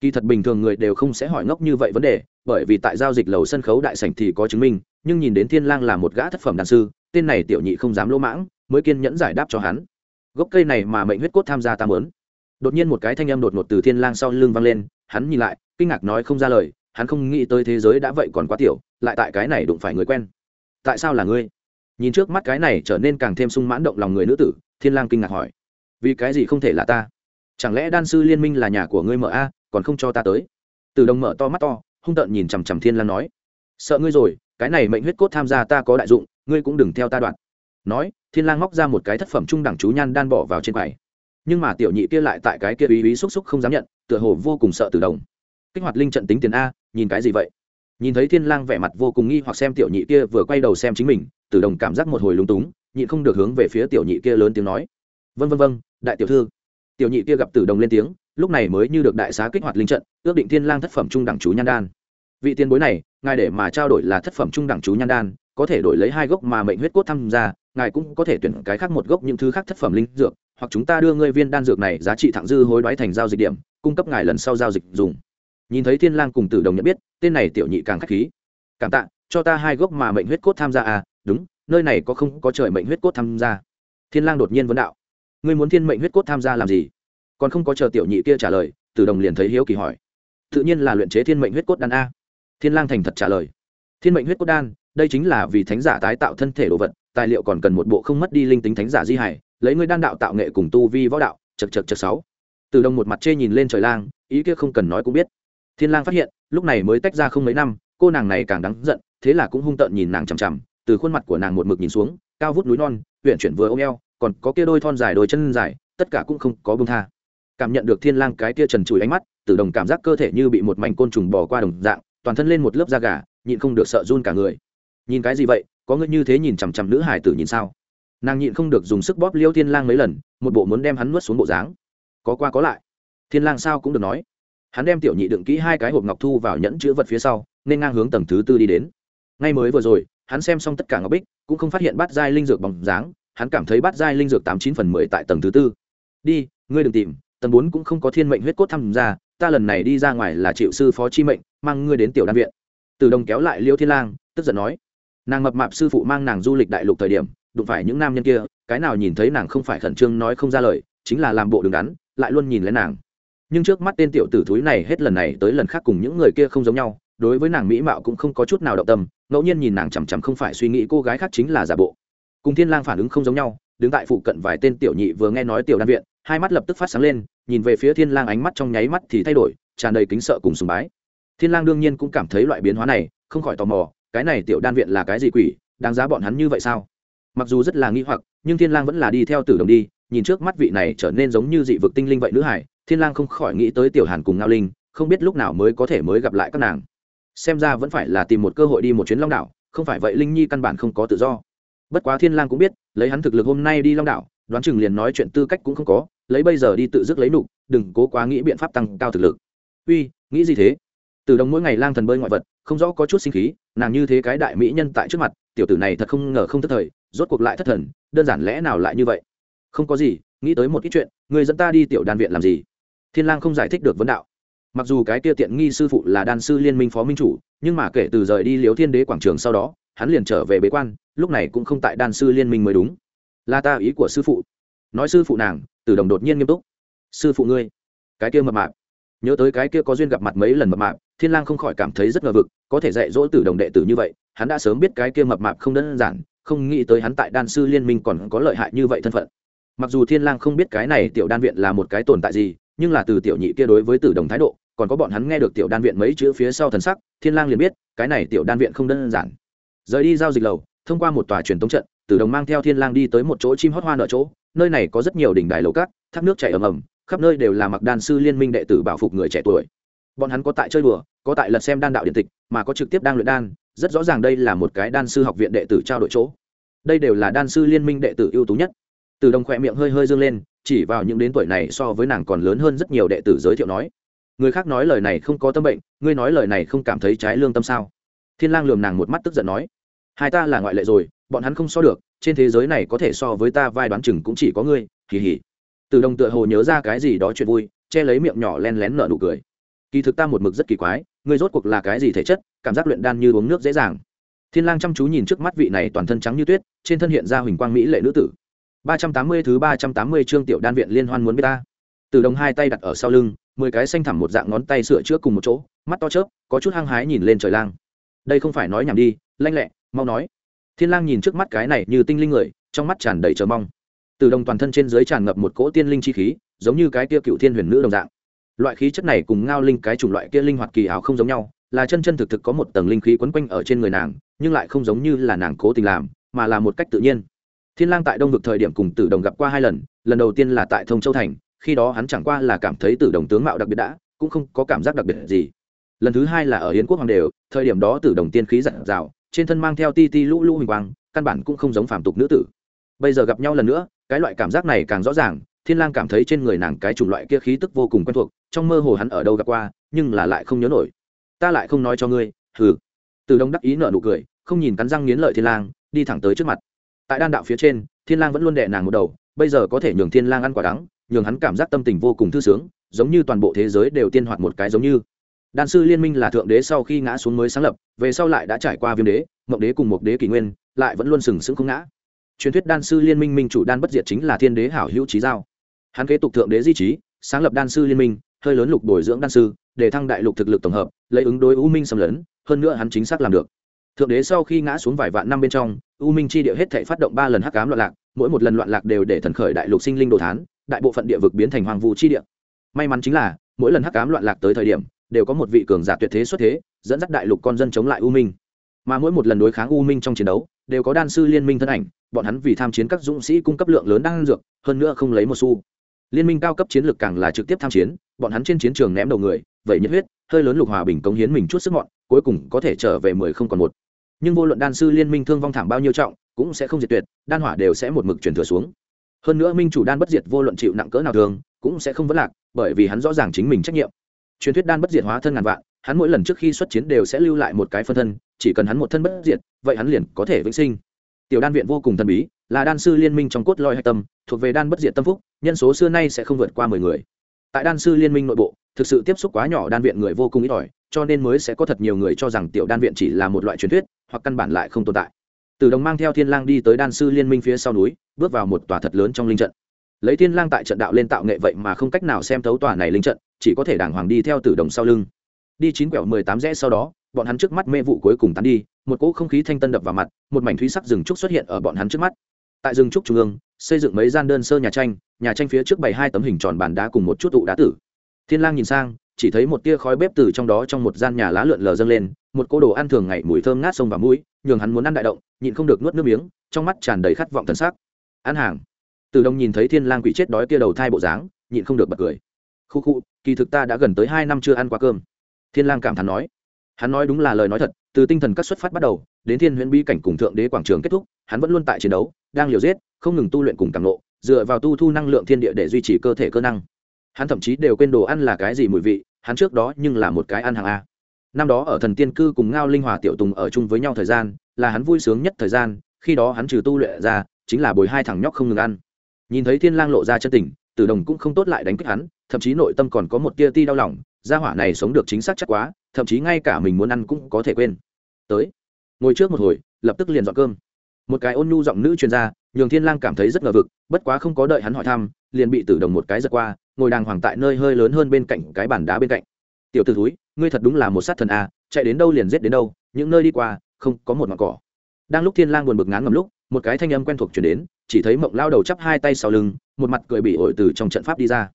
Kỳ thật bình thường người đều không sẽ hỏi ngốc như vậy vấn đề, bởi vì tại giao dịch lầu sân khấu đại sảnh thì có chứng minh, nhưng nhìn đến thiên lang là một gã thất phẩm đàn sư, tên này tiểu nhị không dám lỗ mãng, mới kiên nhẫn giải đáp cho hắn. Gốc cây này mà mệnh huyết cốt tham gia ta muốn đột nhiên một cái thanh âm đột ngột từ thiên lang sau lưng vang lên, hắn nhìn lại, kinh ngạc nói không ra lời, hắn không nghĩ tới thế giới đã vậy còn quá tiểu, lại tại cái này đụng phải người quen. Tại sao là ngươi? Nhìn trước mắt cái này trở nên càng thêm sung mãn động lòng người nữ tử, thiên lang kinh ngạc hỏi, vì cái gì không thể là ta? Chẳng lẽ đan sư liên minh là nhà của ngươi mở a, còn không cho ta tới? Từ đồng mở to mắt to, hung tợn nhìn chằm chằm thiên lang nói, sợ ngươi rồi, cái này mệnh huyết cốt tham gia ta có đại dụng, ngươi cũng đừng theo ta đoạn. Nói, thiên lang móc ra một cái thất phẩm trung đẳng chú nhan đan bỏ vào trên quầy. Nhưng mà tiểu nhị kia lại tại cái kia ý ý xúc xúc không dám nhận, tựa hồ vô cùng sợ từ đồng kích hoạt linh trận tính tiền a, nhìn cái gì vậy? Nhìn thấy thiên lang vẻ mặt vô cùng nghi hoặc xem tiểu nhị kia vừa quay đầu xem chính mình Tử đồng cảm giác một hồi lúng túng, nhịn không được hướng về phía tiểu nhị kia lớn tiếng nói. Vân vân vân đại tiểu thư. Tiểu nhị kia gặp tử đồng lên tiếng, lúc này mới như được đại xá kích hoạt linh trận, ước định thiên lang thất phẩm trung đẳng chú nhan đan. Vị tiền bối này, ngài để mà trao đổi là thất phẩm trung đẳng chú nhan đan, có thể đổi lấy hai gốc mà mệnh huyết cốt tham gia, ngài cũng có thể tuyển cái khác một gốc những thứ khác thất phẩm linh dược, hoặc chúng ta đưa ngươi viên đan dược này giá trị thẳng dư hối đoái thành giao dịch điểm, cung cấp ngài lần sau giao dịch dùng. Nhìn thấy thiên lang cùng tử đồng nhận biết, tên này tiểu nhị càng khách khí. Cảm tạ, cho ta hai gốc mà mệnh huyết cốt tham gia à đúng, nơi này có không có trời mệnh huyết cốt tham gia? Thiên lang đột nhiên vấn đạo. Ngươi muốn thiên mệnh huyết cốt tham gia làm gì? Còn không có chờ tiểu nhị kia trả lời, tử đồng liền thấy hiếu kỳ hỏi. Tự nhiên là luyện chế thiên mệnh huyết cốt đan a. Thiên lang thành thật trả lời. Thiên mệnh huyết cốt đan, đây chính là vì thánh giả tái tạo thân thể đồ vật, tài liệu còn cần một bộ không mất đi linh tính thánh giả di hải, lấy ngươi đan đạo tạo nghệ cùng tu vi võ đạo chật chật chật sáu. Từ đồng một mặt chê nhìn lên trời lang, ý kia không cần nói cũng biết. Thiên lang phát hiện, lúc này mới tách ra không mấy năm, cô nàng này càng đáng giận, thế là cũng hung tợn nhìn nàng chằm chằm từ khuôn mặt của nàng một mực nhìn xuống, cao vút núi non huyện chuyển vừa ôm eo, còn có kia đôi thon dài đôi chân dài, tất cả cũng không có bông tha. Cảm nhận được thiên lang cái kia trần trụi ánh mắt, tử đồng cảm giác cơ thể như bị một mảnh côn trùng bò qua đồng dạng, toàn thân lên một lớp da gà, nhịn không được sợ run cả người. Nhìn cái gì vậy, có ngươi như thế nhìn chằm chằm nữ hải tử nhìn sao? Nàng nhịn không được dùng sức bóp liêu thiên lang mấy lần, một bộ muốn đem hắn nuốt xuống bộ dáng. Có qua có lại. Thiên lang sao cũng được nói. Hắn đem tiểu nhị đựng kỹ hai cái hộp ngọc thu vào nhẫn chứa vật phía sau, nên ngang hướng tầng thứ tư đi đến. Ngay mới vừa rồi hắn xem xong tất cả ngọc bích, cũng không phát hiện bát giai linh dược bóng dáng, hắn cảm thấy bát giai linh dược tám chín phần mười tại tầng thứ tư. Đi, ngươi đừng tìm, tầng bốn cũng không có thiên mệnh huyết cốt tham gia, ta lần này đi ra ngoài là triệu sư phó chi mệnh, mang ngươi đến tiểu đan viện. Từ đồng kéo lại liêu thiên lang, tức giận nói, nàng mập mạp sư phụ mang nàng du lịch đại lục thời điểm, đụng phải những nam nhân kia, cái nào nhìn thấy nàng không phải khẩn trương nói không ra lời, chính là làm bộ đứng đắn, lại luôn nhìn lên nàng. Nhưng trước mắt tên tiểu tử thúi này hết lần này tới lần khác cùng những người kia không giống nhau đối với nàng mỹ mạo cũng không có chút nào động tâm, ngẫu nhiên nhìn nàng chằm chằm không phải suy nghĩ cô gái khác chính là giả bộ. Cùng thiên lang phản ứng không giống nhau, đứng tại phụ cận vài tên tiểu nhị vừa nghe nói tiểu đan viện, hai mắt lập tức phát sáng lên, nhìn về phía thiên lang ánh mắt trong nháy mắt thì thay đổi, tràn đầy kính sợ cùng sùng bái. Thiên lang đương nhiên cũng cảm thấy loại biến hóa này, không khỏi tò mò, cái này tiểu đan viện là cái gì quỷ, đáng giá bọn hắn như vậy sao? Mặc dù rất là nghi hoặc, nhưng thiên lang vẫn là đi theo tử đồng đi, nhìn trước mắt vị này trở nên giống như dị vực tinh linh vậy nữ hải, thiên lang không khỏi nghĩ tới tiểu hàn cùng ngao linh, không biết lúc nào mới có thể mới gặp lại các nàng xem ra vẫn phải là tìm một cơ hội đi một chuyến long đảo, không phải vậy linh nhi căn bản không có tự do. Bất quá thiên lang cũng biết, lấy hắn thực lực hôm nay đi long đảo, đoán chừng liền nói chuyện tư cách cũng không có, lấy bây giờ đi tự dứt lấy nụ, đừng cố quá nghĩ biện pháp tăng cao thực lực. Uy, nghĩ gì thế? Từ đồng mỗi ngày lang thần bơi ngoại vật, không rõ có chút sinh khí, nàng như thế cái đại mỹ nhân tại trước mặt, tiểu tử này thật không ngờ không thất thời, rốt cuộc lại thất thần, đơn giản lẽ nào lại như vậy? Không có gì, nghĩ tới một ít chuyện, người dẫn ta đi tiểu đan viện làm gì? Thiên lang không giải thích được vấn đạo mặc dù cái kia tiện nghi sư phụ là đan sư liên minh phó minh chủ, nhưng mà kể từ rời đi liếu thiên đế quảng trường sau đó, hắn liền trở về bế quan, lúc này cũng không tại đan sư liên minh mới đúng. Là ta ý của sư phụ. Nói sư phụ nàng từ đồng đột nhiên nghiêm túc. Sư phụ ngươi, cái kia mập mạp. Nhớ tới cái kia có duyên gặp mặt mấy lần mập mạp, thiên lang không khỏi cảm thấy rất ngờ vực, có thể dạy dỗ tử đồng đệ tử như vậy, hắn đã sớm biết cái kia mập mạp không đơn giản, không nghĩ tới hắn tại đan sư liên minh còn có lợi hại như vậy thân phận. Mặc dù thiên lang không biết cái này tiểu đan viện là một cái tồn tại gì, nhưng là từ tiểu nhị kia đối với tử đồng thái độ còn có bọn hắn nghe được tiểu đan viện mấy chữ phía sau thần sắc, thiên lang liền biết, cái này tiểu đan viện không đơn giản. Rời đi giao dịch lầu, thông qua một tòa truyền tống trận tử đồng mang theo thiên lang đi tới một chỗ chim hót hoa nở chỗ, nơi này có rất nhiều đỉnh đài lầu cát, thác nước chảy ầm ầm, khắp nơi đều là mặc đan sư liên minh đệ tử bảo phục người trẻ tuổi. Bọn hắn có tại chơi đùa, có tại lật xem đan đạo điện tịch, mà có trực tiếp đang luyện đan, rất rõ ràng đây là một cái đan sư học viện đệ tử trao đổi chỗ. Đây đều là đan sư liên minh đệ tử ưu tú nhất. Từ đồng khỏe miệng hơi hơi dương lên, chỉ vào những đến tuổi này so với nàng còn lớn hơn rất nhiều đệ tử giới thiệu nói người khác nói lời này không có tâm bệnh, ngươi nói lời này không cảm thấy trái lương tâm sao? Thiên lang lườm nàng một mắt tức giận nói, hai ta là ngoại lệ rồi, bọn hắn không so được, trên thế giới này có thể so với ta vai đoán chừng cũng chỉ có ngươi kỳ hỉ từ đồng tựa hồ nhớ ra cái gì đó chuyện vui, che lấy miệng nhỏ len lén nở nụ cười. Kỳ thực ta một mực rất kỳ quái, ngươi rốt cuộc là cái gì thể chất, cảm giác luyện đan như uống nước dễ dàng. Thiên lang chăm chú nhìn trước mắt vị này toàn thân trắng như tuyết, trên thân hiện ra huỳnh quang mỹ lệ nữ tử. Ba trăm tám mươi thứ ba trăm tám mươi chương tiểu đan viện liên hoan muốn biết ta. Từ đồng hai tay đặt ở sau lưng mười cái xanh thẳm một dạng ngón tay sửa chữa cùng một chỗ, mắt to chớp, có chút hăng hái nhìn lên trời lang. Đây không phải nói nhảm đi, lanh lẹ, mau nói. Thiên lang nhìn trước mắt cái này như tinh linh người, trong mắt tràn đầy chờ mong. Từ đồng toàn thân trên dưới tràn ngập một cỗ tiên linh chi khí, giống như cái kia cựu thiên huyền nữ đồng dạng. Loại khí chất này cùng ngao linh cái chủng loại kia linh hoạt kỳ ảo không giống nhau, là chân chân thực thực có một tầng linh khí quấn quanh ở trên người nàng, nhưng lại không giống như là nàng cố tình làm, mà là một cách tự nhiên. Thiên lang tại đông vực thời điểm cùng tử đồng gặp qua hai lần lần đầu tiên là tại thông châu thành khi đó hắn chẳng qua là cảm thấy tử đồng tướng mạo đặc biệt đã, cũng không có cảm giác đặc biệt gì. Lần thứ hai là ở yến quốc hoàng đều, thời điểm đó tử đồng tiên khí giận dào, trên thân mang theo ti ti lũ lũ hình quang, căn bản cũng không giống phàm tục nữ tử. Bây giờ gặp nhau lần nữa, cái loại cảm giác này càng rõ ràng, thiên lang cảm thấy trên người nàng cái chủng loại kia khí tức vô cùng quen thuộc, trong mơ hồ hắn ở đâu gặp qua, nhưng là lại không nhớ nổi. Ta lại không nói cho ngươi, hừ. Từ đông đắc ý nở nụ cười, không nhìn cắn răng nghiến lợi thiên lang, đi thẳng tới trước mặt. Tại đan đạo phía trên, thiên lang vẫn luôn đè nàng một đầu, bây giờ có thể nhường thiên lang ăn quả đắng nhường hắn cảm giác tâm tình vô cùng thư sướng, giống như toàn bộ thế giới đều tiên hoạt một cái giống như. Đan sư liên minh là thượng đế sau khi ngã xuống mới sáng lập, về sau lại đã trải qua viêm đế, mộng đế cùng một đế kỷ nguyên, lại vẫn luôn sừng sững không ngã. Truyền thuyết đan sư liên minh minh chủ đan bất diệt chính là thiên đế hảo hữu trí giao. Hắn kế tục thượng đế di trí, sáng lập đan sư liên minh, hơi lớn lục bồi dưỡng đan sư, để thăng đại lục thực lực tổng hợp, lấy ứng đối u minh xâm lấn, hơn nữa hắn chính xác làm được. Thượng đế sau khi ngã xuống vài vạn năm bên trong, u minh chi địa hết thể phát động ba lần hắc cám loạn lạc, mỗi một lần loạn lạc đều để thần khởi đại lục sinh linh đồ thán đại bộ phận địa vực biến thành hoàng vu chi địa. May mắn chính là, mỗi lần hắc cám loạn lạc tới thời điểm, đều có một vị cường giả tuyệt thế xuất thế, dẫn dắt đại lục con dân chống lại u minh. Mà mỗi một lần đối kháng u minh trong chiến đấu, đều có đan sư liên minh thân ảnh, bọn hắn vì tham chiến các dũng sĩ cung cấp lượng lớn đan dược, hơn nữa không lấy một xu. Liên minh cao cấp chiến lược càng là trực tiếp tham chiến, bọn hắn trên chiến trường ném đầu người vậy nhiệt huyết, hơi lớn lục hòa bình cống hiến mình chút sức mọn, cuối cùng có thể trở về mười không còn một. Nhưng vô luận đan sư liên minh thương vong thảm bao nhiêu trọng, cũng sẽ không diệt tuyệt, đan hỏa đều sẽ một mực truyền thừa xuống hơn nữa minh chủ đan bất diệt vô luận chịu nặng cỡ nào thường, cũng sẽ không vấn lạc, bởi vì hắn rõ ràng chính mình trách nhiệm. Truyền thuyết đan bất diệt hóa thân ngàn vạn, hắn mỗi lần trước khi xuất chiến đều sẽ lưu lại một cái phân thân, chỉ cần hắn một thân bất diệt, vậy hắn liền có thể vĩnh sinh. Tiểu đan viện vô cùng thần bí, là đan sư liên minh trong cốt lõi hạch tâm, thuộc về đan bất diệt tâm phúc, nhân số xưa nay sẽ không vượt qua mười người. Tại đan sư liên minh nội bộ, thực sự tiếp xúc quá nhỏ đan viện người vô cùng ít ỏi, cho nên mới sẽ có thật nhiều người cho rằng tiểu đan viện chỉ là một loại truyền thuyết, hoặc căn bản lại không tồn tại. Tử đồng mang theo thiên lang đi tới đan sư liên minh phía sau núi, bước vào một tòa thật lớn trong linh trận. Lấy thiên lang tại trận đạo lên tạo nghệ vậy mà không cách nào xem thấu tòa này linh trận, chỉ có thể đàng hoàng đi theo tử đồng sau lưng. Đi chín quẹo mười tám rẽ sau đó, bọn hắn trước mắt mê vụ cuối cùng tán đi, một cỗ không khí thanh tân đập vào mặt, một mảnh thúy sắc rừng trúc xuất hiện ở bọn hắn trước mắt. Tại rừng trúc trung ương, xây dựng mấy gian đơn sơ nhà tranh nhà tranh phía trước bày hai tấm hình tròn bàn đá cùng một chút tụ đá tử. Thiên lang nhìn sang, chỉ thấy một tia khói bếp từ trong đó trong một gian nhà lá lượn lờ dâng lên một cô đồ ăn thường ngày mùi thơm ngát sông vào mũi, nhường hắn muốn ăn đại động, nhịn không được nuốt nước miếng, trong mắt tràn đầy khát vọng thần sắc. Ăn hàng. Từ đông nhìn thấy thiên lang quỷ chết đói kia đầu thai bộ dáng, nhịn không được bật cười. Khu khu, kỳ thực ta đã gần tới hai năm chưa ăn qua cơm. Thiên lang cảm thán nói. Hắn nói đúng là lời nói thật, từ tinh thần các xuất phát bắt đầu, đến thiên huyễn bi cảnh cùng thượng đế quảng trường kết thúc, hắn vẫn luôn tại chiến đấu, đang liều giết, không ngừng tu luyện cùng càng lộ dựa vào tu thu năng lượng thiên địa để duy trì cơ thể cơ năng. Hắn thậm chí đều quên đồ ăn là cái gì mùi vị, hắn trước đó nhưng là một cái ăn hàng a năm đó ở thần tiên cư cùng ngao linh hòa tiểu tùng ở chung với nhau thời gian, là hắn vui sướng nhất thời gian, khi đó hắn trừ tu luyện ra, chính là bồi hai thằng nhóc không ngừng ăn. Nhìn thấy thiên lang lộ ra chân tình, tử đồng cũng không tốt lại đánh kích hắn, thậm chí nội tâm còn có một tia ti đau lòng, gia hỏa này sống được chính xác chắc quá, thậm chí ngay cả mình muốn ăn cũng có thể quên. Tới, ngồi trước một hồi, lập tức liền dọn cơm. Một cái ôn nhu giọng nữ chuyên gia nhường thiên lang cảm thấy rất ngờ vực, bất quá không có đợi hắn hỏi thăm, liền bị tử đồng một cái giật qua, ngồi đàng hoàng tại nơi hơi lớn hơn bên cạnh cái bàn đá bên cạnh tiểu tử thúi, ngươi thật đúng là một sát thần a, chạy đến đâu liền giết đến đâu, những nơi đi qua, không có một mặt cỏ. Đang lúc thiên lang buồn bực ngán ngầm lúc, một cái thanh âm quen thuộc truyền đến, chỉ thấy mộng lao đầu chắp hai tay sau lưng, một mặt cười bị ổi từ trong trận pháp đi ra.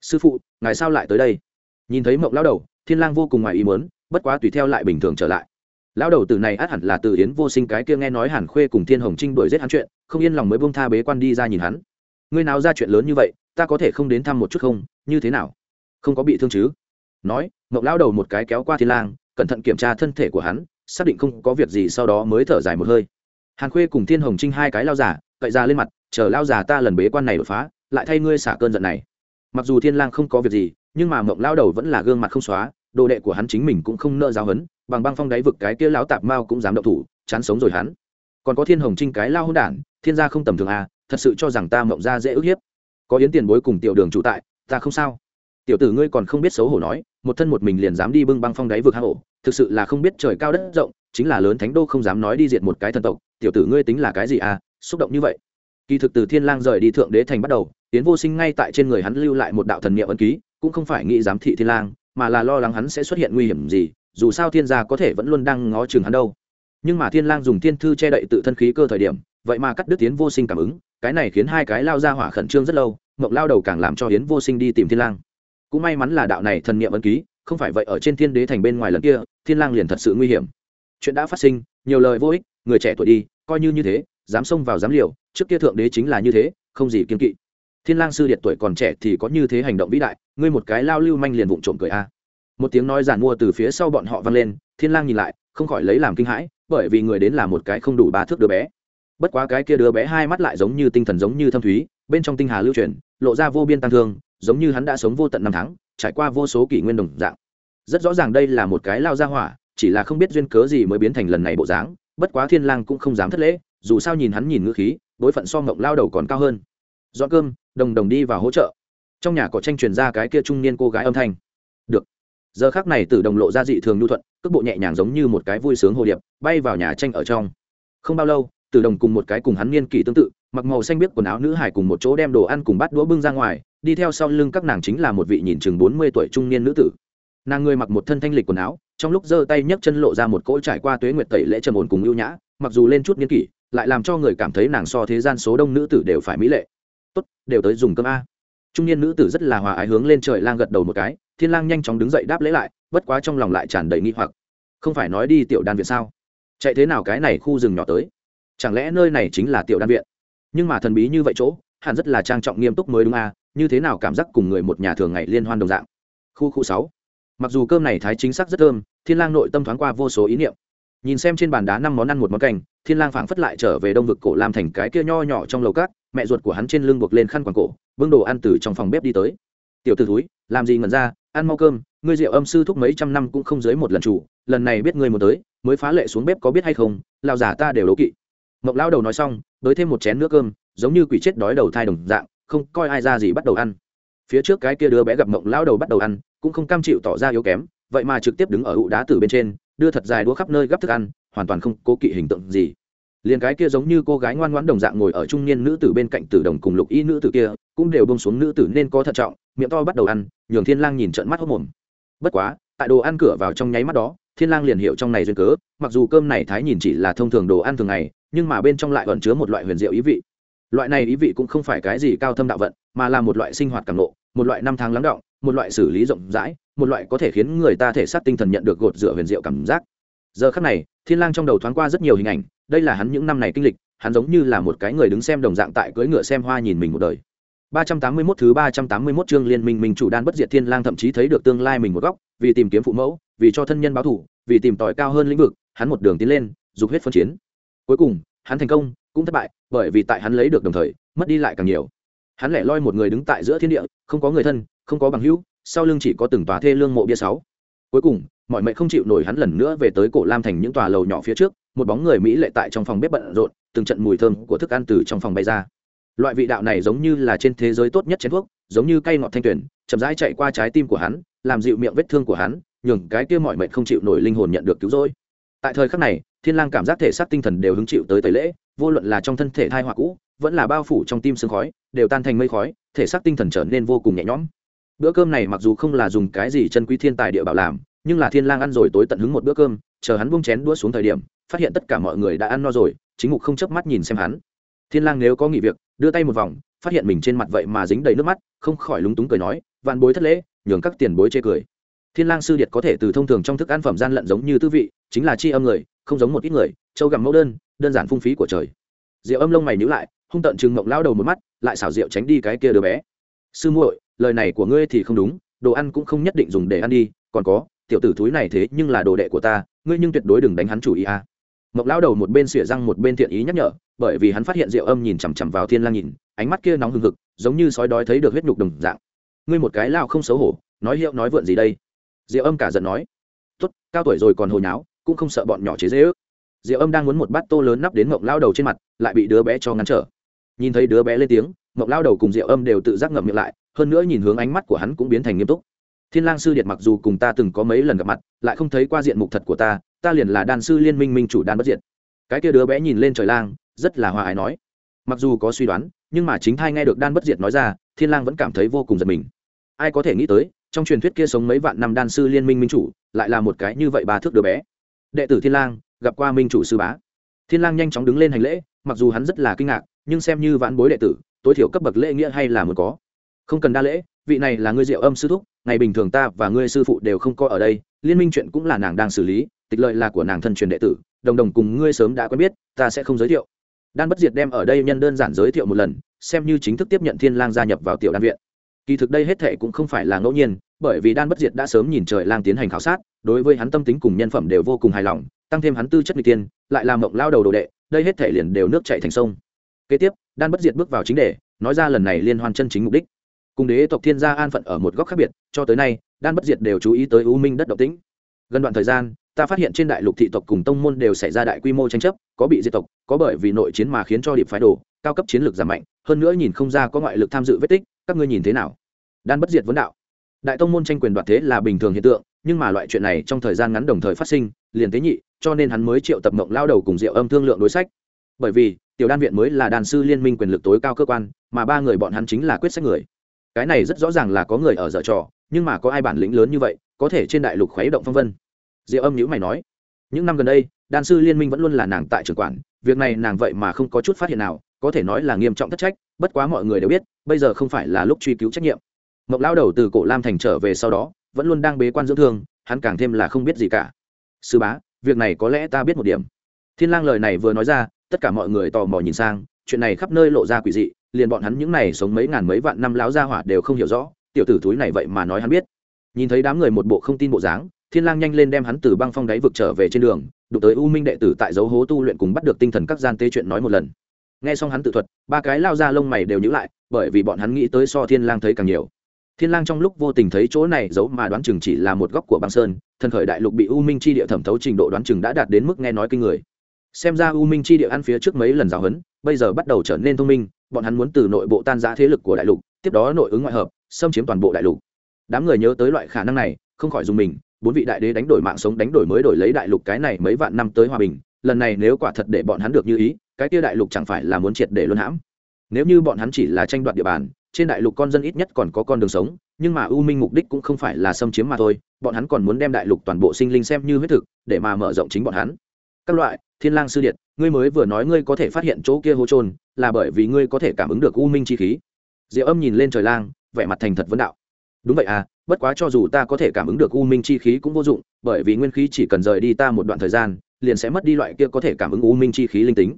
Sư phụ, ngài sao lại tới đây? Nhìn thấy mộng lao đầu, thiên lang vô cùng ngoài ý muốn, bất quá tùy theo lại bình thường trở lại. Lão đầu từ này át hẳn là từ yến vô sinh cái kia nghe nói hàn khuê cùng thiên hồng trinh đuổi giết hắn chuyện, không yên lòng mới buông tha bế quan đi ra nhìn hắn. Ngươi nào ra chuyện lớn như vậy, ta có thể không đến thăm một chút không? Như thế nào? Không có bị thương chứ? Nói mộng lão đầu một cái kéo qua thiên lang, cẩn thận kiểm tra thân thể của hắn, xác định không có việc gì sau đó mới thở dài một hơi. Hàn khuê cùng thiên hồng trinh hai cái lao giả, cậy ra lên mặt, chờ lao giả ta lần bế quan này đột phá, lại thay ngươi xả cơn giận này. Mặc dù thiên lang không có việc gì, nhưng mà mộng lao đầu vẫn là gương mặt không xóa, đồ đệ của hắn chính mình cũng không nợ giáo hấn bằng băng phong đáy vực cái kia lão tạp mao cũng dám động thủ, chán sống rồi hắn. Còn có thiên hồng trinh cái lao hôn đản, thiên gia không tầm thường à thật sự cho rằng ta mộng ra dễ ức hiếp. Có yến tiền bối cùng tiểu đường chủ tại, ta không sao. Tiểu tử ngươi còn không biết xấu hổ nói một thân một mình liền dám đi bưng băng phong đáy vực hang ổ, thực sự là không biết trời cao đất rộng, chính là lớn thánh đô không dám nói đi diệt một cái thần tộc, tiểu tử ngươi tính là cái gì à xúc động như vậy. Kỳ thực từ thiên lang rời đi thượng đế thành bắt đầu tiến vô sinh ngay tại trên người hắn lưu lại một đạo thần niệm ấn ký, cũng không phải nghĩ giám thị thiên lang, mà là lo lắng hắn sẽ xuất hiện nguy hiểm gì, dù sao thiên gia có thể vẫn luôn đang ngó chừng hắn đâu. Nhưng mà thiên lang dùng thiên thư che đậy tự thân khí cơ thời điểm, vậy mà cắt đứt tiến vô sinh cảm ứng, cái này khiến hai cái lao ra hỏa khẩn trương rất lâu mộng lao đầu càng làm cho hiến vô sinh đi tìm thiên lang cũng may mắn là đạo này thần niệm ấn ký, không phải vậy ở trên thiên đế thành bên ngoài lần kia, thiên lang liền thật sự nguy hiểm. Chuyện đã phát sinh, nhiều lời vô ích, người trẻ tuổi đi, coi như như thế, dám xông vào dám liều, trước kia thượng đế chính là như thế, không gì kiên kỵ. Thiên lang sư điện tuổi còn trẻ thì có như thế hành động vĩ đại, ngươi một cái lao lưu manh liền vụng trộm cười a. Một tiếng nói giản mua từ phía sau bọn họ vang lên, thiên lang nhìn lại, không khỏi lấy làm kinh hãi, bởi vì người đến là một cái không đủ ba thước đứa bé. Bất quá cái kia đứa bé hai mắt lại giống như tinh thần giống như thâm thúy, bên trong tinh hà lưu truyền, lộ ra vô biên tăng thương giống như hắn đã sống vô tận năm tháng, trải qua vô số kỷ nguyên đồng dạng. Rất rõ ràng đây là một cái lao ra hỏa, chỉ là không biết duyên cớ gì mới biến thành lần này bộ dáng, bất quá thiên lang cũng không dám thất lễ, dù sao nhìn hắn nhìn ngữ khí bối phận so ngộng lao đầu còn cao hơn. Dọn cơm, đồng đồng đi vào hỗ trợ. Trong nhà có tranh truyền ra cái kia trung niên cô gái âm thanh. Được. Giờ khắc này tử đồng lộ ra dị thường nhu thuận, cước bộ nhẹ nhàng giống như một cái vui sướng hồ điệp, bay vào nhà tranh ở trong. Không bao lâu, tử đồng cùng một cái cùng hắn niên kỷ tương tự, mặc màu xanh biết quần áo nữ hải cùng một chỗ đem đồ ăn cùng bát đũa bưng ra ngoài đi theo sau lưng các nàng chính là một vị nhìn chừng bốn mươi tuổi trung niên nữ tử. Nàng người mặc một thân thanh lịch quần áo, trong lúc giơ tay nhấc chân lộ ra một cỗ trải qua tuế nguyệt tẩy lễ trầm ổn cùng ưu nhã, mặc dù lên chút niên kỷ, lại làm cho người cảm thấy nàng so thế gian số đông nữ tử đều phải mỹ lệ. Tốt, đều tới dùng cơm a. Trung niên nữ tử rất là hòa ái hướng lên trời lang gật đầu một cái, thiên lang nhanh chóng đứng dậy đáp lễ lại, bất quá trong lòng lại tràn đầy nghi hoặc. Không phải nói đi tiểu đan viện sao? Chạy thế nào cái này khu rừng nhỏ tới? Chẳng lẽ nơi này chính là tiểu đan viện? Nhưng mà thần bí như vậy chỗ hẳn rất là trang trọng nghiêm túc mới đúng à như thế nào cảm giác cùng người một nhà thường ngày liên hoan đồng dạng. Khu khu sáu. Mặc dù cơm này thái chính xác rất thơm, thiên lang nội tâm thoáng qua vô số ý niệm. Nhìn xem trên bàn đá năm món ăn một món canh, thiên lang phảng phất lại trở về đông vực cổ làm thành cái kia nho nhỏ trong lầu cát, mẹ ruột của hắn trên lưng buộc lên khăn quàng cổ, bưng đồ ăn từ trong phòng bếp đi tới. Tiểu t ử túi làm gì ngẩn ra, ăn mau cơm, ngươi rượu âm sư thúc mấy trăm năm cũng không dưới một lần chủ, lần này biết ngươi một tới, mới phá lệ xuống bếp có biết hay không lao giả ta đều đố kỵ. Mộc lao đầu nói xong tới thêm một chén nước cơm giống như quỷ chết đói đầu thai đồng dạng, không coi ai ra gì bắt đầu ăn. Phía trước cái kia đứa bé gặp mộng lao đầu bắt đầu ăn, cũng không cam chịu tỏ ra yếu kém, vậy mà trực tiếp đứng ở ụ đá từ bên trên, đưa thật dài đũa khắp nơi gắp thức ăn, hoàn toàn không cố kỵ hình tượng gì. Liền cái kia giống như cô gái ngoan ngoãn đồng dạng ngồi ở trung niên nữ tử bên cạnh tử đồng cùng lục y nữ tử kia, cũng đều bông xuống nữ tử nên có thận trọng, miệng to bắt đầu ăn, nhường thiên lang nhìn trợn mắt hốc mồm. Bất quá, tại đồ ăn cửa vào trong nháy mắt đó, thiên lang liền hiểu trong này duyên cớ, mặc dù cơm này thái nhìn chỉ là thông thường đồ ăn thường ngày, nhưng mà bên trong lại ẩn chứa một loại huyền diệu ý vị loại này ý vị cũng không phải cái gì cao thâm đạo vận, mà là một loại sinh hoạt cảm nộ một loại năm tháng lắng động, một loại xử lý rộng rãi, một loại có thể khiến người ta thể xác tinh thần nhận được gột rửa huyền diệu cảm giác. Giờ khắc này, thiên lang trong đầu thoáng qua rất nhiều hình ảnh, đây là hắn những năm này kinh lịch, hắn giống như là một cái người đứng xem đồng dạng tại cưỡi ngựa xem hoa nhìn mình một đời. 381 thứ 381 chương liên minh minh chủ đan bất diệt thiên lang thậm chí thấy được tương lai mình một góc, vì tìm kiếm phụ mẫu, vì cho thân nhân báo thù, vì tìm tòi cao hơn lĩnh vực, hắn một đường tiến lên, dục huyết phân chiến. Cuối cùng, hắn thành công cũng thất bại, bởi vì tại hắn lấy được đồng thời, mất đi lại càng nhiều. Hắn lẻ loi một người đứng tại giữa thiên địa, không có người thân, không có bằng hữu, sau lưng chỉ có từng tòa thê lương mộ bia sáu. Cuối cùng, mọi mệnh không chịu nổi hắn lần nữa về tới cổ lam thành những tòa lầu nhỏ phía trước, một bóng người mỹ lệ tại trong phòng bếp bận rộn, từng trận mùi thơm của thức ăn từ trong phòng bay ra. Loại vị đạo này giống như là trên thế giới tốt nhất chén thuốc, giống như cây ngọt thanh tuyển, chậm rãi chạy qua trái tim của hắn, làm dịu miệng vết thương của hắn, nhường cái kia mọi mệnh không chịu nổi linh hồn nhận được cứu rỗi. Tại thời khắc này, thiên lang cảm giác thể xác tinh thần đều hứng chịu tới tẩy lễ vô luận là trong thân thể thai họa cũ, vẫn là bao phủ trong tim sương khói, đều tan thành mây khói, thể xác tinh thần trở nên vô cùng nhẹ nhõm. Bữa cơm này mặc dù không là dùng cái gì chân quý thiên tài địa bảo làm, nhưng là thiên lang ăn rồi tối tận hứng một bữa cơm, chờ hắn buông chén đũa xuống thời điểm, phát hiện tất cả mọi người đã ăn no rồi, chính ngục không chớp mắt nhìn xem hắn. Thiên lang nếu có nghỉ việc, đưa tay một vòng, phát hiện mình trên mặt vậy mà dính đầy nước mắt, không khỏi lúng túng cười nói, vạn bối thất lễ, nhường các tiền bối chê cười. Thiên lang sư điệt có thể từ thông thường trong thức ăn phẩm gian lận giống như tư vị, chính là chi âm người, không giống một ít người, châu gặm mẫu đơn đơn giản phung phí của trời. Diệu âm lông mày nhíu lại, hung tận chừng mộng lao đầu một mắt, lại xảo diệu tránh đi cái kia đứa bé. Sư muội, lời này của ngươi thì không đúng, đồ ăn cũng không nhất định dùng để ăn đi, còn có, tiểu tử thúi này thế nhưng là đồ đệ của ta, ngươi nhưng tuyệt đối đừng đánh hắn chủ ý a à. mộng lao đầu một bên xỉa răng một bên thiện ý nhắc nhở, bởi vì hắn phát hiện diệu âm nhìn chằm chằm vào thiên lang nhìn, ánh mắt kia nóng hừng hực, giống như sói đói thấy được huyết nhục đồng dạng. Ngươi một cái lao không xấu hổ, nói hiệu nói vượn gì đây? Diệu âm cả giận nói. Tốt, cao tuổi rồi còn hồi nháo, cũng không sợ bọn nhỏ chế dễ ước diệu âm đang muốn một bát tô lớn nắp đến mộng lao đầu trên mặt, lại bị đứa bé cho ngăn trở. Nhìn thấy đứa bé lên tiếng mộng lao đầu cùng diệu âm đều tự giác ngậm miệng lại, hơn nữa nhìn hướng ánh mắt của hắn cũng biến thành nghiêm túc. Thiên lang sư điệt mặc dù cùng ta từng có mấy lần gặp mặt, lại không thấy qua diện mục thật của ta ta liền là đan sư liên minh minh chủ đan bất diệt. Cái kia đứa bé nhìn lên trời lang, rất là hòa ái nói. Mặc dù có suy đoán, nhưng mà chính thai nghe được đan bất diệt nói ra, thiên lang vẫn cảm thấy vô cùng giật mình. Ai có thể nghĩ tới, trong truyền thuyết kia sống mấy vạn năm đan sư liên minh minh chủ, lại là một cái như vậy bà thước đứa bé. Đệ tử thiên lang gặp qua minh chủ sư bá. Thiên lang nhanh chóng đứng lên hành lễ, mặc dù hắn rất là kinh ngạc, nhưng xem như vãn bối đệ tử, tối thiểu cấp bậc lễ nghĩa hay là muốn có. Không cần đa lễ, vị này là ngươi diệu âm sư thúc, ngày bình thường ta và ngươi sư phụ đều không có ở đây, liên minh chuyện cũng là nàng đang xử lý, tịch lợi là của nàng thân truyền đệ tử, đồng đồng cùng ngươi sớm đã quen biết, ta sẽ không giới thiệu. Đan bất diệt đem ở đây nhân đơn giản giới thiệu một lần, xem như chính thức tiếp nhận thiên lang gia nhập vào tiểu đan viện kỳ thực đây hết thệ cũng không phải là ngẫu nhiên, bởi vì đan bất diệt đã sớm nhìn trời lang tiến hành khảo sát, đối với hắn tâm tính cùng nhân phẩm đều vô cùng hài lòng, tăng thêm hắn tư chất n tiên lại làm mộng lao đầu đồ đệ, đây hết thể liền đều nước chạy thành sông. Kế tiếp, đan bất diệt bước vào chính đề, nói ra lần này liên hoan chân chính mục đích. Cùng đế tộc thiên gia an phận ở một góc khác biệt, cho tới nay, đan bất diệt đều chú ý tới u minh đất độc tĩnh. Gần đoạn thời gian, ta phát hiện trên đại lục thị tộc cùng tông môn đều xảy ra đại quy mô tranh chấp, có bị diệt tộc, có bởi vì nội chiến mà khiến cho điệp phái đồ, cao cấp chiến lược giảm mạnh, hơn nữa nhìn không ra có ngoại lực tham dự vết tích, các ngươi nhìn thế nào? Đan bất diệt vấn đạo. Đại tông môn tranh quyền đoạt thế là bình thường hiện tượng, nhưng mà loại chuyện này trong thời gian ngắn đồng thời phát sinh, liền tế nhị, cho nên hắn mới triệu tập mộng lao đầu cùng diệu âm thương lượng đối sách. Bởi vì, tiểu đan viện mới là đàn sư liên minh quyền lực tối cao cơ quan, mà ba người bọn hắn chính là quyết sách người. Cái này rất rõ ràng là có người ở dở trò, nhưng mà có ai bản lĩnh lớn như vậy, có thể trên đại lục khuấy động phong vân? Diệu âm nhữ mày nói. Những năm gần đây, đan sư liên minh vẫn luôn là nàng tại trường quản, việc này nàng vậy mà không có chút phát hiện nào, có thể nói là nghiêm trọng thất trách, bất quá mọi người đều biết, bây giờ không phải là lúc truy cứu trách nhiệm mộng lao đầu từ cổ lam thành trở về sau đó, vẫn luôn đang bế quan dưỡng thương, hắn càng thêm là không biết gì cả. Sư bá, việc này có lẽ ta biết một điểm. Thiên lang lời này vừa nói ra, tất cả mọi người tò mò nhìn sang, chuyện này khắp nơi lộ ra quỷ dị, liền bọn hắn những này sống mấy ngàn mấy vạn năm láo gia hỏa đều không hiểu rõ, tiểu tử túi này vậy mà nói hắn biết. Nhìn thấy đám người một bộ không tin bộ dáng, thiên lang nhanh lên đem hắn từ băng phong đáy vực trở về trên đường, đụng tới u minh đệ tử tại dấu hố tu luyện cùng bắt được tinh thần các gian tê chuyện nói một lần. Nghe xong hắn tự thuật, ba cái lao ra lông mày đều nhíu lại, bởi vì bọn hắn nghĩ tới so thiên lang thấy càng nhiều thiên lang trong lúc vô tình thấy chỗ này giấu mà đoán chừng chỉ là một góc của băng sơn, thần khởi đại lục bị u minh chi địa thẩm thấu trình độ đoán chừng đã đạt đến mức nghe nói kinh người. Xem ra u minh chi địa ăn phía trước mấy lần giáo huấn, bây giờ bắt đầu trở nên thông minh, bọn hắn muốn từ nội bộ tan rã thế lực của đại lục, tiếp đó nội ứng ngoại hợp, xâm chiếm toàn bộ đại lục. Đám người nhớ tới loại khả năng này, không khỏi dùng mình, bốn vị đại đế đánh đổi mạng sống đánh đổi mới đổi lấy đại lục cái này mấy vạn năm tới hòa bình, lần này nếu quả thật để bọn hắn được như ý, cái kia đại lục chẳng phải là muốn triệt để luân hãm. Nếu như bọn hắn chỉ là tranh đoạt địa bàn trên đại lục con dân ít nhất còn có con đường sống, nhưng mà u minh mục đích cũng không phải là xâm chiếm mà thôi, bọn hắn còn muốn đem đại lục toàn bộ sinh linh xem như huyết thực, để mà mở rộng chính bọn hắn. Các loại, thiên lang sư điện, ngươi mới vừa nói ngươi có thể phát hiện chỗ kia hố trôn là bởi vì ngươi có thể cảm ứng được u minh chi khí. Diệu âm nhìn lên trời lang, vẻ mặt thành thật vấn đạo. Đúng vậy à bất quá cho dù ta có thể cảm ứng được u minh chi khí cũng vô dụng, bởi vì nguyên khí chỉ cần rời đi ta một đoạn thời gian, liền sẽ mất đi loại kia có thể cảm ứng u minh chi khí linh tính.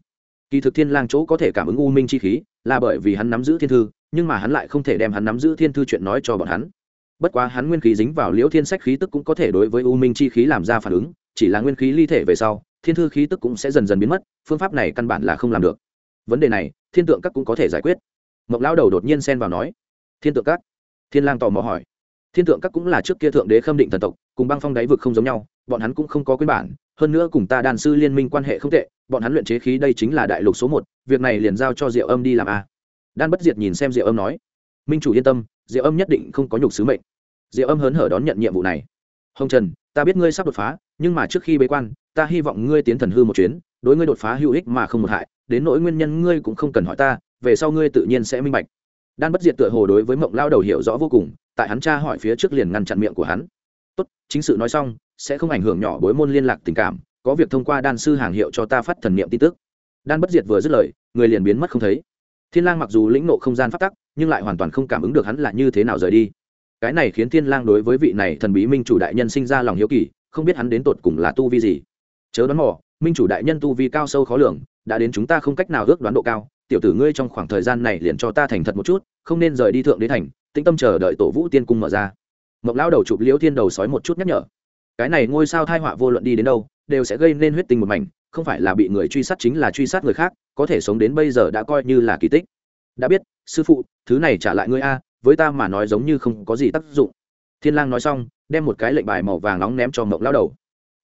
Kỳ thực thiên lang chỗ có thể cảm ứng u minh chi khí, là bởi vì hắn nắm giữ thiên thư nhưng mà hắn lại không thể đem hắn nắm giữ thiên thư chuyện nói cho bọn hắn. Bất quá hắn nguyên khí dính vào liễu thiên sách khí tức cũng có thể đối với u minh chi khí làm ra phản ứng, chỉ là nguyên khí ly thể về sau, thiên thư khí tức cũng sẽ dần dần biến mất, phương pháp này căn bản là không làm được. Vấn đề này, thiên tượng các cũng có thể giải quyết. Mộc lão đầu đột nhiên xen vào nói, thiên tượng các? Thiên lang tò mò hỏi. Thiên tượng các cũng là trước kia thượng đế khâm định thần tộc, cùng băng phong đáy vực không giống nhau, bọn hắn cũng không có quyên bản, hơn nữa cùng ta đàn sư liên minh quan hệ không tệ, bọn hắn luyện chế khí đây chính là đại lục số một, việc này liền giao cho diệu âm đi làm a đan bất diệt nhìn xem diệu âm nói, minh chủ yên tâm, diệu âm nhất định không có nhục sứ mệnh. Diệu âm hớn hở đón nhận nhiệm vụ này. Hồng trần, ta biết ngươi sắp đột phá, nhưng mà trước khi bế quan, ta hy vọng ngươi tiến thần hư một chuyến, đối ngươi đột phá hữu ích mà không một hại, đến nỗi nguyên nhân ngươi cũng không cần hỏi ta, về sau ngươi tự nhiên sẽ minh bạch. Đan bất diệt tựa hồ đối với mộng lao đầu hiểu rõ vô cùng, tại hắn cha hỏi phía trước liền ngăn chặn miệng của hắn. Tốt, chính sự nói xong, sẽ không ảnh hưởng nhỏ bối môn liên lạc tình cảm, có việc thông qua đan sư hàng hiệu cho ta phát thần niệm tin tức. Đan bất diệt vừa dứt lời, người liền biến mất không thấy thiên lang mặc dù lĩnh nộ không gian phát tắc, nhưng lại hoàn toàn không cảm ứng được hắn là như thế nào rời đi. Cái này khiến thiên lang đối với vị này thần bí minh chủ đại nhân sinh ra lòng hiếu kỳ, không biết hắn đến tột cùng là tu vi gì. Chớ đoán mò, minh chủ đại nhân tu vi cao sâu khó lường, đã đến chúng ta không cách nào ước đoán độ cao. Tiểu tử ngươi trong khoảng thời gian này liền cho ta thành thật một chút, không nên rời đi thượng đế thành, tĩnh tâm chờ đợi tổ vũ tiên cung mở ra. Mộc lão đầu chụp liễu thiên đầu sói một chút nhắc nhở. Cái này ngôi sao thai họa vô luận đi đến đâu, đều sẽ gây nên huyết tình một mảnh không phải là bị người truy sát chính là truy sát người khác, có thể sống đến bây giờ đã coi như là kỳ tích. Đã biết, sư phụ, thứ này trả lại ngươi a, với ta mà nói giống như không có gì tác dụng. Thiên lang nói xong, đem một cái lệnh bài màu vàng nóng ném cho mộng lão đầu.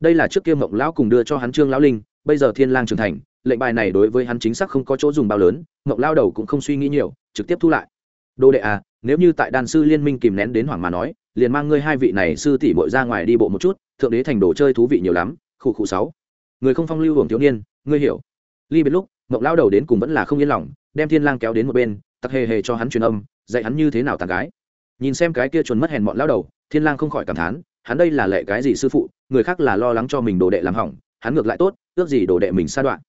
Đây là trước kia mộng lão cùng đưa cho hắn trương lão linh, bây giờ thiên lang trưởng thành, lệnh bài này đối với hắn chính xác không có chỗ dùng bao lớn, mộng Lão đầu cũng không suy nghĩ nhiều, trực tiếp thu lại. Đô đệ à nếu như tại đan sư liên minh kìm nén đến hoàng mà nói, liền mang ngươi hai vị này sư tỷ bội ra ngoài đi bộ một chút, thượng đế thành đồ chơi thú vị nhiều lắm khu khu sáu người không phong lưu hưởng thiếu niên ngươi hiểu. Ly biệt lúc mộng lao đầu đến cùng vẫn là không yên lòng đem thiên lang kéo đến một bên tặc hề hề cho hắn truyền âm dạy hắn như thế nào tàn gái. Nhìn xem cái kia chuẩn mất hèn mọn lao đầu thiên lang không khỏi cảm thán hắn đây là lệ cái gì sư phụ người khác là lo lắng cho mình đồ đệ làm hỏng hắn ngược lại tốt ước gì đồ đệ mình xa đoạn.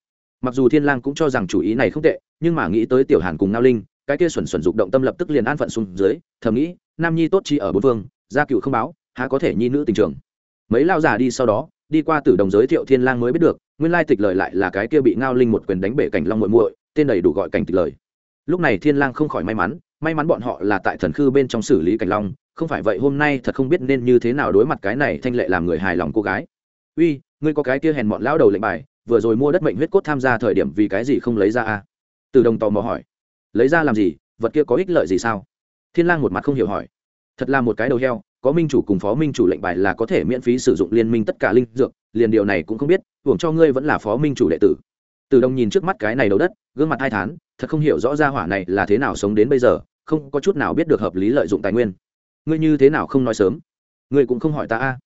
Mặc dù thiên lang cũng cho rằng chủ ý này không tệ nhưng mà nghĩ tới tiểu hàn cùng nao linh cái kia xuẩn xuẩn dục động tâm lập tức liền an phận xuống dưới thầm nghĩ nam nhi tốt chi ở bốn Vương, gia cựu không báo há có thể nhi nữ tình trường. Mấy lao già đi sau đó đi qua tử đồng giới thiệu thiên lang mới biết được, nguyên lai tịch lời lại là cái kia bị ngao linh một quyền đánh bể cảnh long muội muội, tên đầy đủ gọi cảnh tịch lời. Lúc này thiên lang không khỏi may mắn may mắn bọn họ là tại thần khư bên trong xử lý cảnh long, không phải vậy hôm nay thật không biết nên như thế nào đối mặt cái này thanh lệ làm người hài lòng cô gái. Uy, ngươi có cái kia hèn bọn lão đầu lệnh bài, vừa rồi mua đất mệnh huyết cốt tham gia thời điểm vì cái gì không lấy ra a? Từ đồng tò mò hỏi. Lấy ra làm gì? Vật kia có ích lợi gì sao? Thiên lang một mặt không hiểu hỏi. Thật là một cái đầu heo có minh chủ cùng phó minh chủ lệnh bài là có thể miễn phí sử dụng liên minh tất cả linh dược, liền điều này cũng không biết, hưởng cho ngươi vẫn là phó minh chủ đệ tử. Từ đông nhìn trước mắt cái này đầu đất, gương mặt hai tháng thật không hiểu rõ ra hỏa này là thế nào sống đến bây giờ, không có chút nào biết được hợp lý lợi dụng tài nguyên. Ngươi như thế nào không nói sớm? Ngươi cũng không hỏi ta a.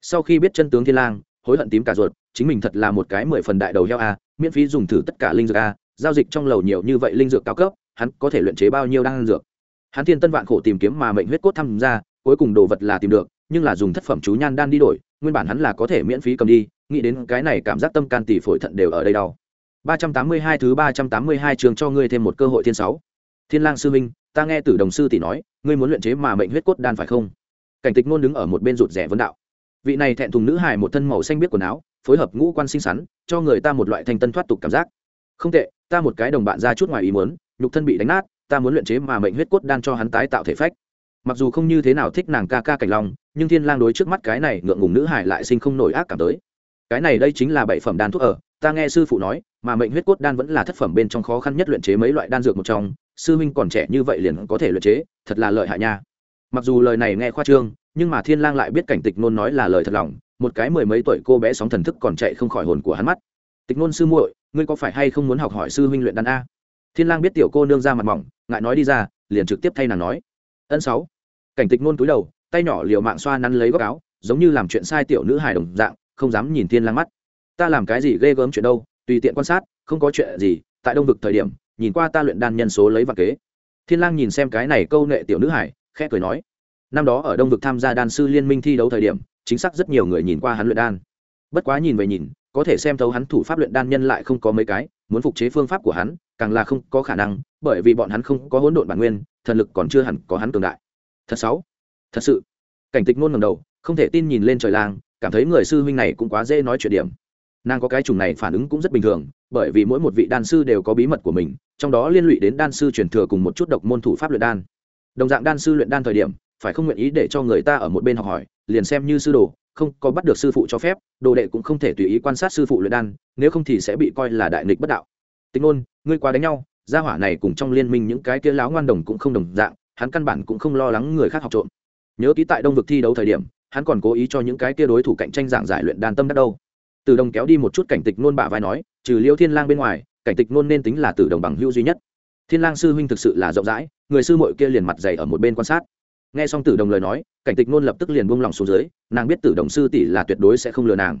Sau khi biết chân tướng thiên lang, hối hận tím cả ruột, chính mình thật là một cái mười phần đại đầu heo a, miễn phí dùng thử tất cả linh dược a, giao dịch trong lầu nhiều như vậy linh dược cao cấp, hắn có thể luyện chế bao nhiêu đan dược? Hắn thiên tân vạn khổ tìm kiếm mà mệnh huyết cốt tham gia cuối cùng đồ vật là tìm được, nhưng là dùng thất phẩm chú nhan đan đi đổi, nguyên bản hắn là có thể miễn phí cầm đi, nghĩ đến cái này cảm giác tâm can tỷ phổi thận đều ở đây đau. 382 thứ 382 trường cho ngươi thêm một cơ hội thiên sáu. Thiên lang sư minh ta nghe tử đồng sư tỷ nói, ngươi muốn luyện chế mà mệnh huyết cốt đan phải không? Cảnh tịch nôn đứng ở một bên rụt rẻ vấn đạo. Vị này thẹn thùng nữ hài một thân màu xanh biết quần áo, phối hợp ngũ quan xinh xắn, cho người ta một loại thanh tân thoát tục cảm giác. Không tệ, ta một cái đồng bạn ra chút ngoài ý muốn, nhục thân bị đánh nát, ta muốn luyện chế mà mệnh huyết cốt đan cho hắn tái tạo thể phách mặc dù không như thế nào thích nàng ca ca cảnh long, nhưng thiên lang đối trước mắt cái này ngượng ngùng nữ hải lại sinh không nổi ác cảm tới. Cái này đây chính là bảy phẩm đan thuốc ở, ta nghe sư phụ nói, mà mệnh huyết cốt đan vẫn là thất phẩm bên trong khó khăn nhất luyện chế mấy loại đan dược một trong, sư huynh còn trẻ như vậy liền có thể luyện chế, thật là lợi hại nha. Mặc dù lời này nghe khoa trương, nhưng mà thiên lang lại biết cảnh tịch nôn nói là lời thật lòng, một cái mười mấy tuổi cô bé sóng thần thức còn chạy không khỏi hồn của hắn mắt. Tịch nôn sư muội, ngươi có phải hay không muốn học hỏi sư huynh luyện đan a? Thiên lang biết tiểu cô nương ra mặt mỏng, ngại nói đi ra, liền trực tiếp thay nàng nói ân sáu. Cảnh tịch nôn túi đầu, tay nhỏ liều mạng xoa nắn lấy góc áo, giống như làm chuyện sai tiểu nữ hài đồng dạng, không dám nhìn thiên lang mắt. Ta làm cái gì ghê gớm chuyện đâu, tùy tiện quan sát, không có chuyện gì, tại đông vực thời điểm, nhìn qua ta luyện đan nhân số lấy vạn kế. Thiên lang nhìn xem cái này câu nệ tiểu nữ hải khẽ cười nói, năm đó ở đông vực tham gia đan sư liên minh thi đấu thời điểm, chính xác rất nhiều người nhìn qua hắn luyện đan. Bất quá nhìn về nhìn, có thể xem thấu hắn thủ pháp luyện đan nhân lại không có mấy cái, muốn phục chế phương pháp của hắn, càng là không có khả năng bởi vì bọn hắn không có hỗn độn bản nguyên, thần lực còn chưa hẳn có hắn cường đại. Thật xấu thật sự, cảnh tịch ngôn ngầm đầu, không thể tin nhìn lên trời lang, cảm thấy người sư huynh này cũng quá dễ nói chuyện điểm. Nàng có cái chủng này phản ứng cũng rất bình thường, bởi vì mỗi một vị đan sư đều có bí mật của mình, trong đó liên lụy đến đan sư truyền thừa cùng một chút độc môn thủ pháp luyện đan. Đồng dạng đan sư luyện đan thời điểm, phải không nguyện ý để cho người ta ở một bên học hỏi, liền xem như sư đồ, không có bắt được sư phụ cho phép, đồ đệ cũng không thể tùy ý quan sát sư phụ luyện đan, nếu không thì sẽ bị coi là đại nghịch bất đạo. Tính ôn ngươi quá đánh nhau gia hỏa này cùng trong liên minh những cái kia láo ngoan đồng cũng không đồng dạng, hắn căn bản cũng không lo lắng người khác học trộm. Nhớ ký tại đông vực thi đấu thời điểm, hắn còn cố ý cho những cái kia đối thủ cạnh tranh giảng giải luyện đan tâm đắc đâu. Từ đồng kéo đi một chút cảnh tịch nôn bả vai nói, trừ liêu thiên lang bên ngoài, cảnh tịch nôn nên tính là từ đồng bằng hữu duy nhất. Thiên lang sư huynh thực sự là rộng rãi, người sư muội kia liền mặt dày ở một bên quan sát. Nghe xong tử đồng lời nói, cảnh tịch nôn lập tức liền buông lòng xuống dưới, nàng biết tử đồng sư tỷ là tuyệt đối sẽ không lừa nàng.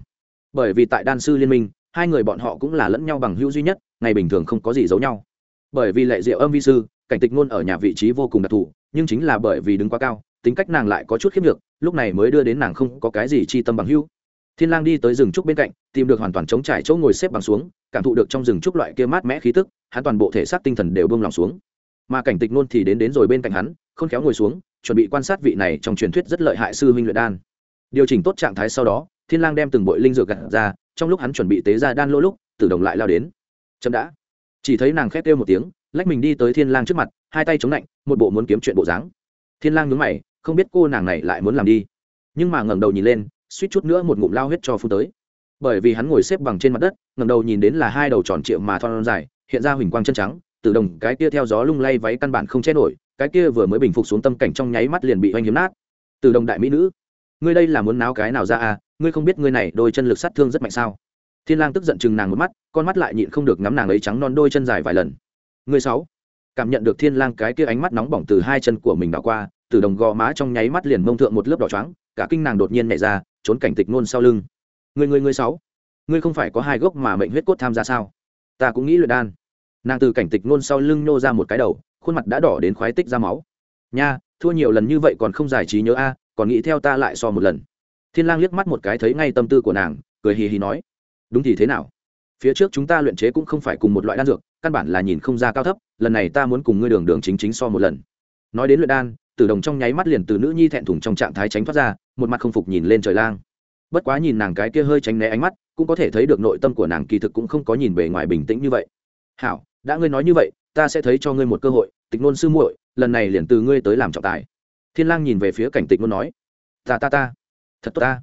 Bởi vì tại đan sư liên minh, hai người bọn họ cũng là lẫn nhau bằng hữu duy nhất, ngày bình thường không có gì giấu nhau bởi vì lệ diệu âm vi sư, cảnh tịch ngôn ở nhà vị trí vô cùng đặc thù, nhưng chính là bởi vì đứng quá cao, tính cách nàng lại có chút khiếp nhược, lúc này mới đưa đến nàng không có cái gì chi tâm bằng hữu. Thiên lang đi tới rừng trúc bên cạnh, tìm được hoàn toàn chống trải chỗ ngồi xếp bằng xuống, cảm thụ được trong rừng trúc loại kia mát mẻ khí tức, hắn toàn bộ thể xác tinh thần đều buông lòng xuống. Mà cảnh tịch nôn thì đến đến rồi bên cạnh hắn không khéo ngồi xuống, chuẩn bị quan sát vị này trong truyền thuyết rất lợi hại sư huynh luyện đan. Điều chỉnh tốt trạng thái sau đó, thiên lang đem từng bội linh dược gặt ra, trong lúc hắn chuẩn bị tế ra đan lỗ lúc tử đồng lại lao đến. Chậm đã chỉ thấy nàng khét kêu một tiếng, lách mình đi tới thiên lang trước mặt, hai tay chống lạnh, một bộ muốn kiếm chuyện bộ dáng. Thiên lang nhướng mày, không biết cô nàng này lại muốn làm đi. Nhưng mà ngẩng đầu nhìn lên, suýt chút nữa một ngụm lao huyết cho phun tới. Bởi vì hắn ngồi xếp bằng trên mặt đất, ngẩng đầu nhìn đến là hai đầu tròn trịa mà thon dài, hiện ra huỳnh quang chân trắng tự đồng cái kia theo gió lung lay váy căn bản không che nổi, cái kia vừa mới bình phục xuống tâm cảnh trong nháy mắt liền bị oanh hiếm nát. Từ đồng đại mỹ nữ, ngươi đây là muốn náo cái nào ra à ngươi không biết ngươi này đôi chân lực sát thương rất mạnh sao? Thiên lang tức giận chừng nàng một mắt, con mắt lại nhịn không được ngắm nàng ấy trắng non đôi chân dài vài lần. Người sáu, cảm nhận được thiên lang cái kia ánh mắt nóng bỏng từ hai chân của mình đảo qua, từ đồng gò má trong nháy mắt liền mông thượng một lớp đỏ trắng cả kinh nàng đột nhiên nhảy ra, trốn cảnh tịch nôn sau lưng. Người người người sáu, ngươi không phải có hai gốc mà mệnh huyết cốt tham gia sao? Ta cũng nghĩ luyện đan. Nàng từ cảnh tịch nôn sau lưng nô ra một cái đầu, khuôn mặt đã đỏ đến khoái tích ra máu. Nha, thua nhiều lần như vậy còn không giải trí nhớ a, còn nghĩ theo ta lại so một lần. Thiên lang liếc mắt một cái thấy ngay tâm tư của nàng, cười hì hì nói đúng thì thế nào? Phía trước chúng ta luyện chế cũng không phải cùng một loại đan dược, căn bản là nhìn không ra cao thấp, lần này ta muốn cùng ngươi đường đường chính chính so một lần. Nói đến luyện đan, tử đồng trong nháy mắt liền từ nữ nhi thẹn thùng trong trạng thái tránh thoát ra, một mặt không phục nhìn lên trời lang. Bất quá nhìn nàng cái kia hơi tránh né ánh mắt, cũng có thể thấy được nội tâm của nàng kỳ thực cũng không có nhìn bề ngoài bình tĩnh như vậy. Hảo, đã ngươi nói như vậy, ta sẽ thấy cho ngươi một cơ hội, tịch nôn sư muội, lần này liền từ ngươi tới làm trọng tài. Thiên lang nhìn về phía cảnh tịch nôn nói, ta ta ta, thật tốt ta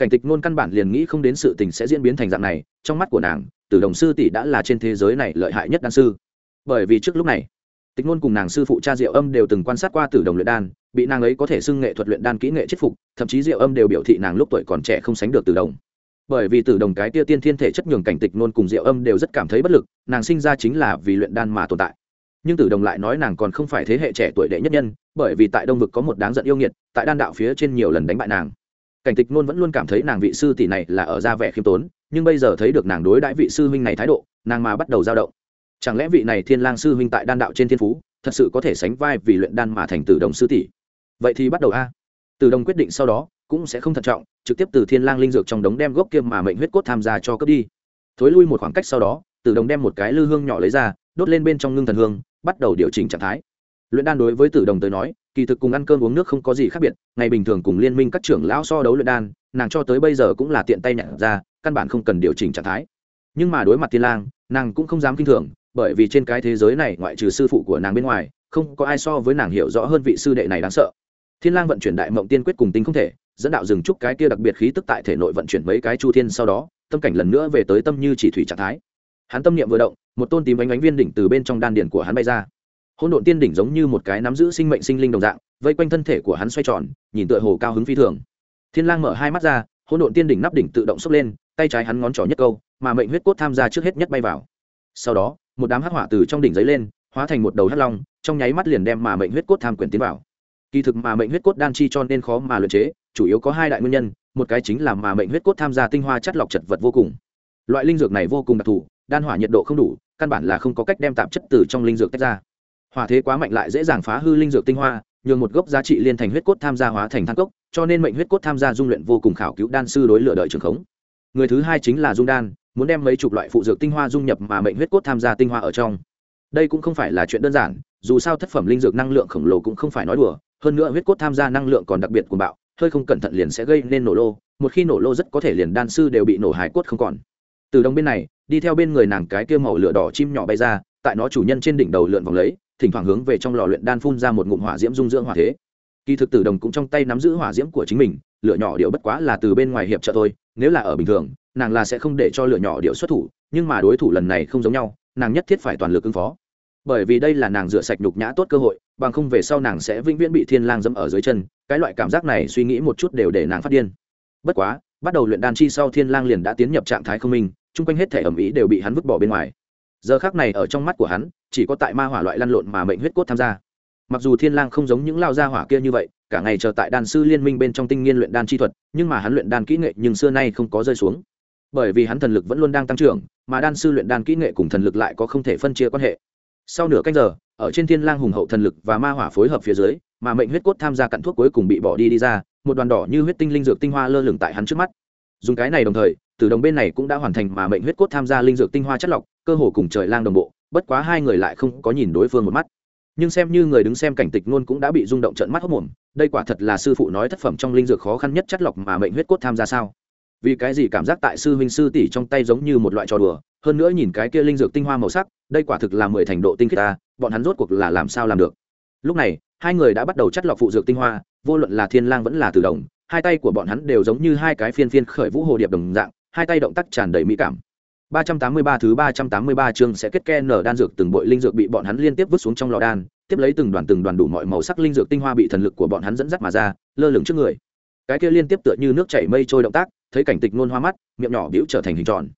cảnh tịch ngôn căn bản liền nghĩ không đến sự tình sẽ diễn biến thành dạng này, trong mắt của nàng, tử đồng sư tỷ đã là trên thế giới này lợi hại nhất đan sư. Bởi vì trước lúc này, tịch ngôn cùng nàng sư phụ cha diệu âm đều từng quan sát qua tử đồng luyện đan, bị nàng ấy có thể xưng nghệ thuật luyện đan kỹ nghệ chết phục, thậm chí diệu âm đều biểu thị nàng lúc tuổi còn trẻ không sánh được tử đồng. Bởi vì tử đồng cái tia tiên thiên thể chất nhường cảnh tịch nôn cùng diệu âm đều rất cảm thấy bất lực, nàng sinh ra chính là vì luyện đan mà tồn tại. Nhưng tử đồng lại nói nàng còn không phải thế hệ trẻ tuổi đệ nhất nhân, bởi vì tại đông vực có một đáng giận yêu nghiệt, tại đan đạo phía trên nhiều lần đánh bại nàng cảnh tịch nôn vẫn luôn cảm thấy nàng vị sư tỷ này là ở ra vẻ khiêm tốn, nhưng bây giờ thấy được nàng đối đãi vị sư huynh này thái độ, nàng mà bắt đầu dao động. Chẳng lẽ vị này thiên lang sư huynh tại đan đạo trên thiên phú, thật sự có thể sánh vai vì luyện đan mà thành tử đồng sư tỷ? Vậy thì bắt đầu a. Tử đồng quyết định sau đó, cũng sẽ không thận trọng, trực tiếp từ thiên lang linh dược trong đống đem gốc kia mà mệnh huyết cốt tham gia cho cấp đi. Thối lui một khoảng cách sau đó, tử đồng đem một cái lư hương nhỏ lấy ra, đốt lên bên trong ngưng thần hương, bắt đầu điều chỉnh trạng thái. Luyện đan đối với tử đồng tới nói kỳ thực cùng ăn cơm uống nước không có gì khác biệt, ngày bình thường cùng liên minh các trưởng lão so đấu luyện đan, nàng cho tới bây giờ cũng là tiện tay nhận ra, căn bản không cần điều chỉnh trạng thái. Nhưng mà đối mặt thiên lang, nàng cũng không dám kinh thường, bởi vì trên cái thế giới này ngoại trừ sư phụ của nàng bên ngoài, không có ai so với nàng hiểu rõ hơn vị sư đệ này đáng sợ. Thiên lang vận chuyển đại mộng tiên quyết cùng tinh không thể, dẫn đạo dừng trúc cái kia đặc biệt khí tức tại thể nội vận chuyển mấy cái chu thiên sau đó, tâm cảnh lần nữa về tới tâm như chỉ thủy trạng thái. Hắn tâm niệm vừa động, một tôn tím ánh ánh viên đỉnh từ bên trong đan điển của hắn bay ra hỗn độn tiên đỉnh giống như một cái nắm giữ sinh mệnh sinh linh đồng dạng, vây quanh thân thể của hắn xoay tròn, nhìn tựa hồ cao hứng phi thường. Thiên lang mở hai mắt ra, hỗn độn tiên đỉnh nắp đỉnh tự động xốc lên, tay trái hắn ngón trỏ nhất câu, mà mệnh huyết cốt tham gia trước hết nhất bay vào. Sau đó, một đám hắc hỏa từ trong đỉnh giấy lên, hóa thành một đầu hắc long, trong nháy mắt liền đem mà mệnh huyết cốt tham quyền tiến vào. Kỳ thực mà mệnh huyết cốt đan chi cho nên khó mà luyện chế, chủ yếu có hai đại nguyên nhân, một cái chính là mà mệnh huyết cốt tham gia tinh hoa chất lọc chật vật vô cùng. Loại linh dược này vô cùng đặc thù, đan hỏa nhiệt độ không đủ, căn bản là không có cách đem tạp chất từ trong linh dược tách ra hỏa thế quá mạnh lại dễ dàng phá hư linh dược tinh hoa, nhường một gốc giá trị liên thành huyết cốt tham gia hóa thành thang cốc, cho nên mệnh huyết cốt tham gia dung luyện vô cùng khảo cứu đan sư đối lựa đợi trường khống. Người thứ hai chính là dung đan, muốn đem mấy chục loại phụ dược tinh hoa dung nhập mà mệnh huyết cốt tham gia tinh hoa ở trong. Đây cũng không phải là chuyện đơn giản, dù sao thất phẩm linh dược năng lượng khổng lồ cũng không phải nói đùa, hơn nữa huyết cốt tham gia năng lượng còn đặc biệt của bạo, hơi không cẩn thận liền sẽ gây nên nổ lô, một khi nổ lô rất có thể liền đan sư đều bị nổ hải cốt không còn. Từ đông bên này, đi theo bên người nàng cái kia màu lửa đỏ chim nhỏ bay ra, tại nó chủ nhân trên đỉnh đầu lượn vòng lấy thỉnh thoảng hướng về trong lò luyện đan phun ra một ngụm hỏa diễm dung dưỡng hỏa thế. Kỳ thực tử đồng cũng trong tay nắm giữ hỏa diễm của chính mình, lửa nhỏ điệu bất quá là từ bên ngoài hiệp trợ thôi, nếu là ở bình thường, nàng là sẽ không để cho lửa nhỏ điệu xuất thủ, nhưng mà đối thủ lần này không giống nhau, nàng nhất thiết phải toàn lực ứng phó. Bởi vì đây là nàng rửa sạch nhục nhã tốt cơ hội, bằng không về sau nàng sẽ vĩnh viễn bị thiên lang dẫm ở dưới chân, cái loại cảm giác này suy nghĩ một chút đều để nàng phát điên. Bất quá, bắt đầu luyện đan chi sau thiên lang liền đã tiến nhập trạng thái không minh, chung quanh hết thể ẩm ý đều bị hắn vứt bỏ bên ngoài giờ khác này ở trong mắt của hắn, chỉ có tại ma hỏa loại lăn lộn mà mệnh huyết cốt tham gia. Mặc dù thiên lang không giống những lao gia hỏa kia như vậy, cả ngày chờ tại đan sư liên minh bên trong tinh nghiên luyện đan chi thuật, nhưng mà hắn luyện đan kỹ nghệ nhưng xưa nay không có rơi xuống. Bởi vì hắn thần lực vẫn luôn đang tăng trưởng, mà đan sư luyện đan kỹ nghệ cùng thần lực lại có không thể phân chia quan hệ. Sau nửa canh giờ, ở trên thiên lang hùng hậu thần lực và ma hỏa phối hợp phía dưới, mà mệnh huyết cốt tham gia cặn thuốc cuối cùng bị bỏ đi đi ra, một đoàn đỏ như huyết tinh linh dược tinh hoa lơ lửng tại hắn trước mắt dùng cái này đồng thời, từ đồng bên này cũng đã hoàn thành mà mệnh huyết cốt tham gia linh dược tinh hoa chất lọc, cơ hồ cùng trời lang đồng bộ, bất quá hai người lại không có nhìn đối phương một mắt. Nhưng xem như người đứng xem cảnh tịch luôn cũng đã bị rung động trận mắt hốc mồm, đây quả thật là sư phụ nói thất phẩm trong linh dược khó khăn nhất chất lọc mà mệnh huyết cốt tham gia sao? Vì cái gì cảm giác tại sư huynh sư tỷ trong tay giống như một loại trò đùa, hơn nữa nhìn cái kia linh dược tinh hoa màu sắc, đây quả thực là mười thành độ tinh khiết ta, bọn hắn rốt cuộc là làm sao làm được? Lúc này, hai người đã bắt đầu chất lọc phụ dược tinh hoa, vô luận là thiên lang vẫn là từ đồng hai tay của bọn hắn đều giống như hai cái phiên phiên khởi vũ hồ điệp đồng dạng hai tay động tác tràn đầy mỹ cảm 383 thứ 383 chương sẽ kết ke nở đan dược từng bội linh dược bị bọn hắn liên tiếp vứt xuống trong lò đan, tiếp lấy từng đoàn từng đoàn đủ mọi màu sắc linh dược tinh hoa bị thần lực của bọn hắn dẫn dắt mà ra, lơ lửng trước người. Cái kia liên tiếp tựa như nước chảy mây trôi động tác, thấy cảnh tịch nôn hoa mắt, miệng nhỏ bĩu trở thành hình tròn.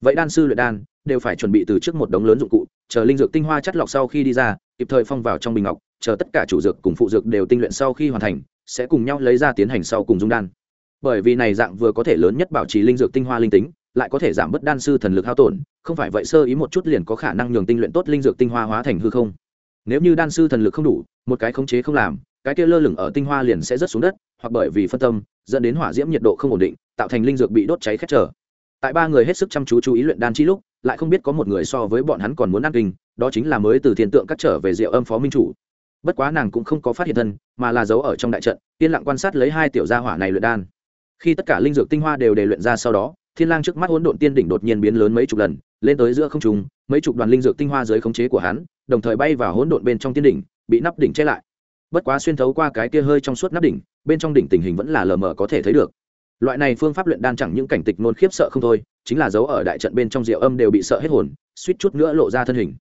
Vậy đan sư luyện đan đều phải chuẩn bị từ trước một đống lớn dụng cụ, chờ linh dược tinh hoa chất lọc sau khi đi ra, kịp thời phong vào trong bình ngọc, chờ tất cả chủ dược cùng phụ dược đều tinh luyện sau khi hoàn thành, sẽ cùng nhau lấy ra tiến hành sau cùng dung đan. Bởi vì này dạng vừa có thể lớn nhất bảo trì linh dược tinh hoa linh tính, lại có thể giảm bớt đan sư thần lực hao tổn không phải vậy sơ ý một chút liền có khả năng nhường tinh luyện tốt linh dược tinh hoa hóa thành hư không. Nếu như đan sư thần lực không đủ một cái khống chế không làm cái kia lơ lửng ở tinh hoa liền sẽ rớt xuống đất hoặc bởi vì phân tâm dẫn đến hỏa diễm nhiệt độ không ổn định tạo thành linh dược bị đốt cháy khét trở. Tại ba người hết sức chăm chú chú ý luyện đan chi lúc lại không biết có một người so với bọn hắn còn muốn ăn kinh đó chính là mới từ thiên tượng cắt trở về rượu âm phó minh chủ bất quá nàng cũng không có phát hiện thân, mà là giấu ở trong đại trận, yên lặng quan sát lấy hai tiểu gia hỏa này luyện đan. Khi tất cả linh dược tinh hoa đều đề luyện ra sau đó, thiên lang trước mắt hỗn độn tiên đỉnh đột nhiên biến lớn mấy chục lần, lên tới giữa không trung, mấy chục đoàn linh dược tinh hoa dưới khống chế của hắn, đồng thời bay vào hỗn độn bên trong tiên đỉnh, bị nắp đỉnh che lại. Bất quá xuyên thấu qua cái kia hơi trong suốt nắp đỉnh, bên trong đỉnh tình hình vẫn là lờ mờ có thể thấy được. Loại này phương pháp luyện đan chẳng những cảnh tịch nôn khiếp sợ không thôi, chính là dấu ở đại trận bên trong rượu âm đều bị sợ hết hồn, suýt chút nữa lộ ra thân hình.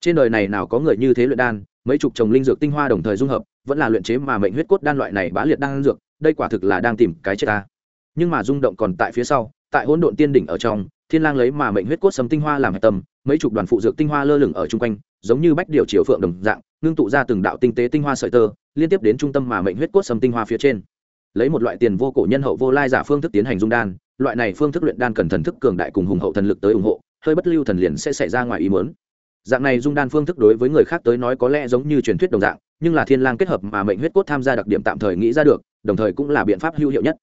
Trên đời này nào có người như thế luyện đan mấy chục trồng linh dược tinh hoa đồng thời dung hợp, vẫn là luyện chế mà mệnh huyết cốt đan loại này bá liệt đan dược, đây quả thực là đang tìm cái chết ta. Nhưng mà rung động còn tại phía sau, tại hỗn độn tiên đỉnh ở trong, thiên lang lấy mà mệnh huyết cốt sấm tinh hoa làm hạch tâm, mấy chục đoàn phụ dược tinh hoa lơ lửng ở trung quanh, giống như bách điều chiều phượng đồng dạng, ngưng tụ ra từng đạo tinh tế tinh hoa sợi tơ, liên tiếp đến trung tâm mà mệnh huyết cốt sấm tinh hoa phía trên. Lấy một loại tiền vô cổ nhân hậu vô lai giả phương thức tiến hành dung đan, loại này phương thức luyện đan cần thần thức cường đại cùng hùng hậu thần lực tới ủng hộ, hơi bất lưu thần liền sẽ xảy ra ngoài ý muốn dạng này dung đan phương thức đối với người khác tới nói có lẽ giống như truyền thuyết đồng dạng, nhưng là thiên lang kết hợp mà mệnh huyết cốt tham gia đặc điểm tạm thời nghĩ ra được, đồng thời cũng là biện pháp hữu hiệu nhất.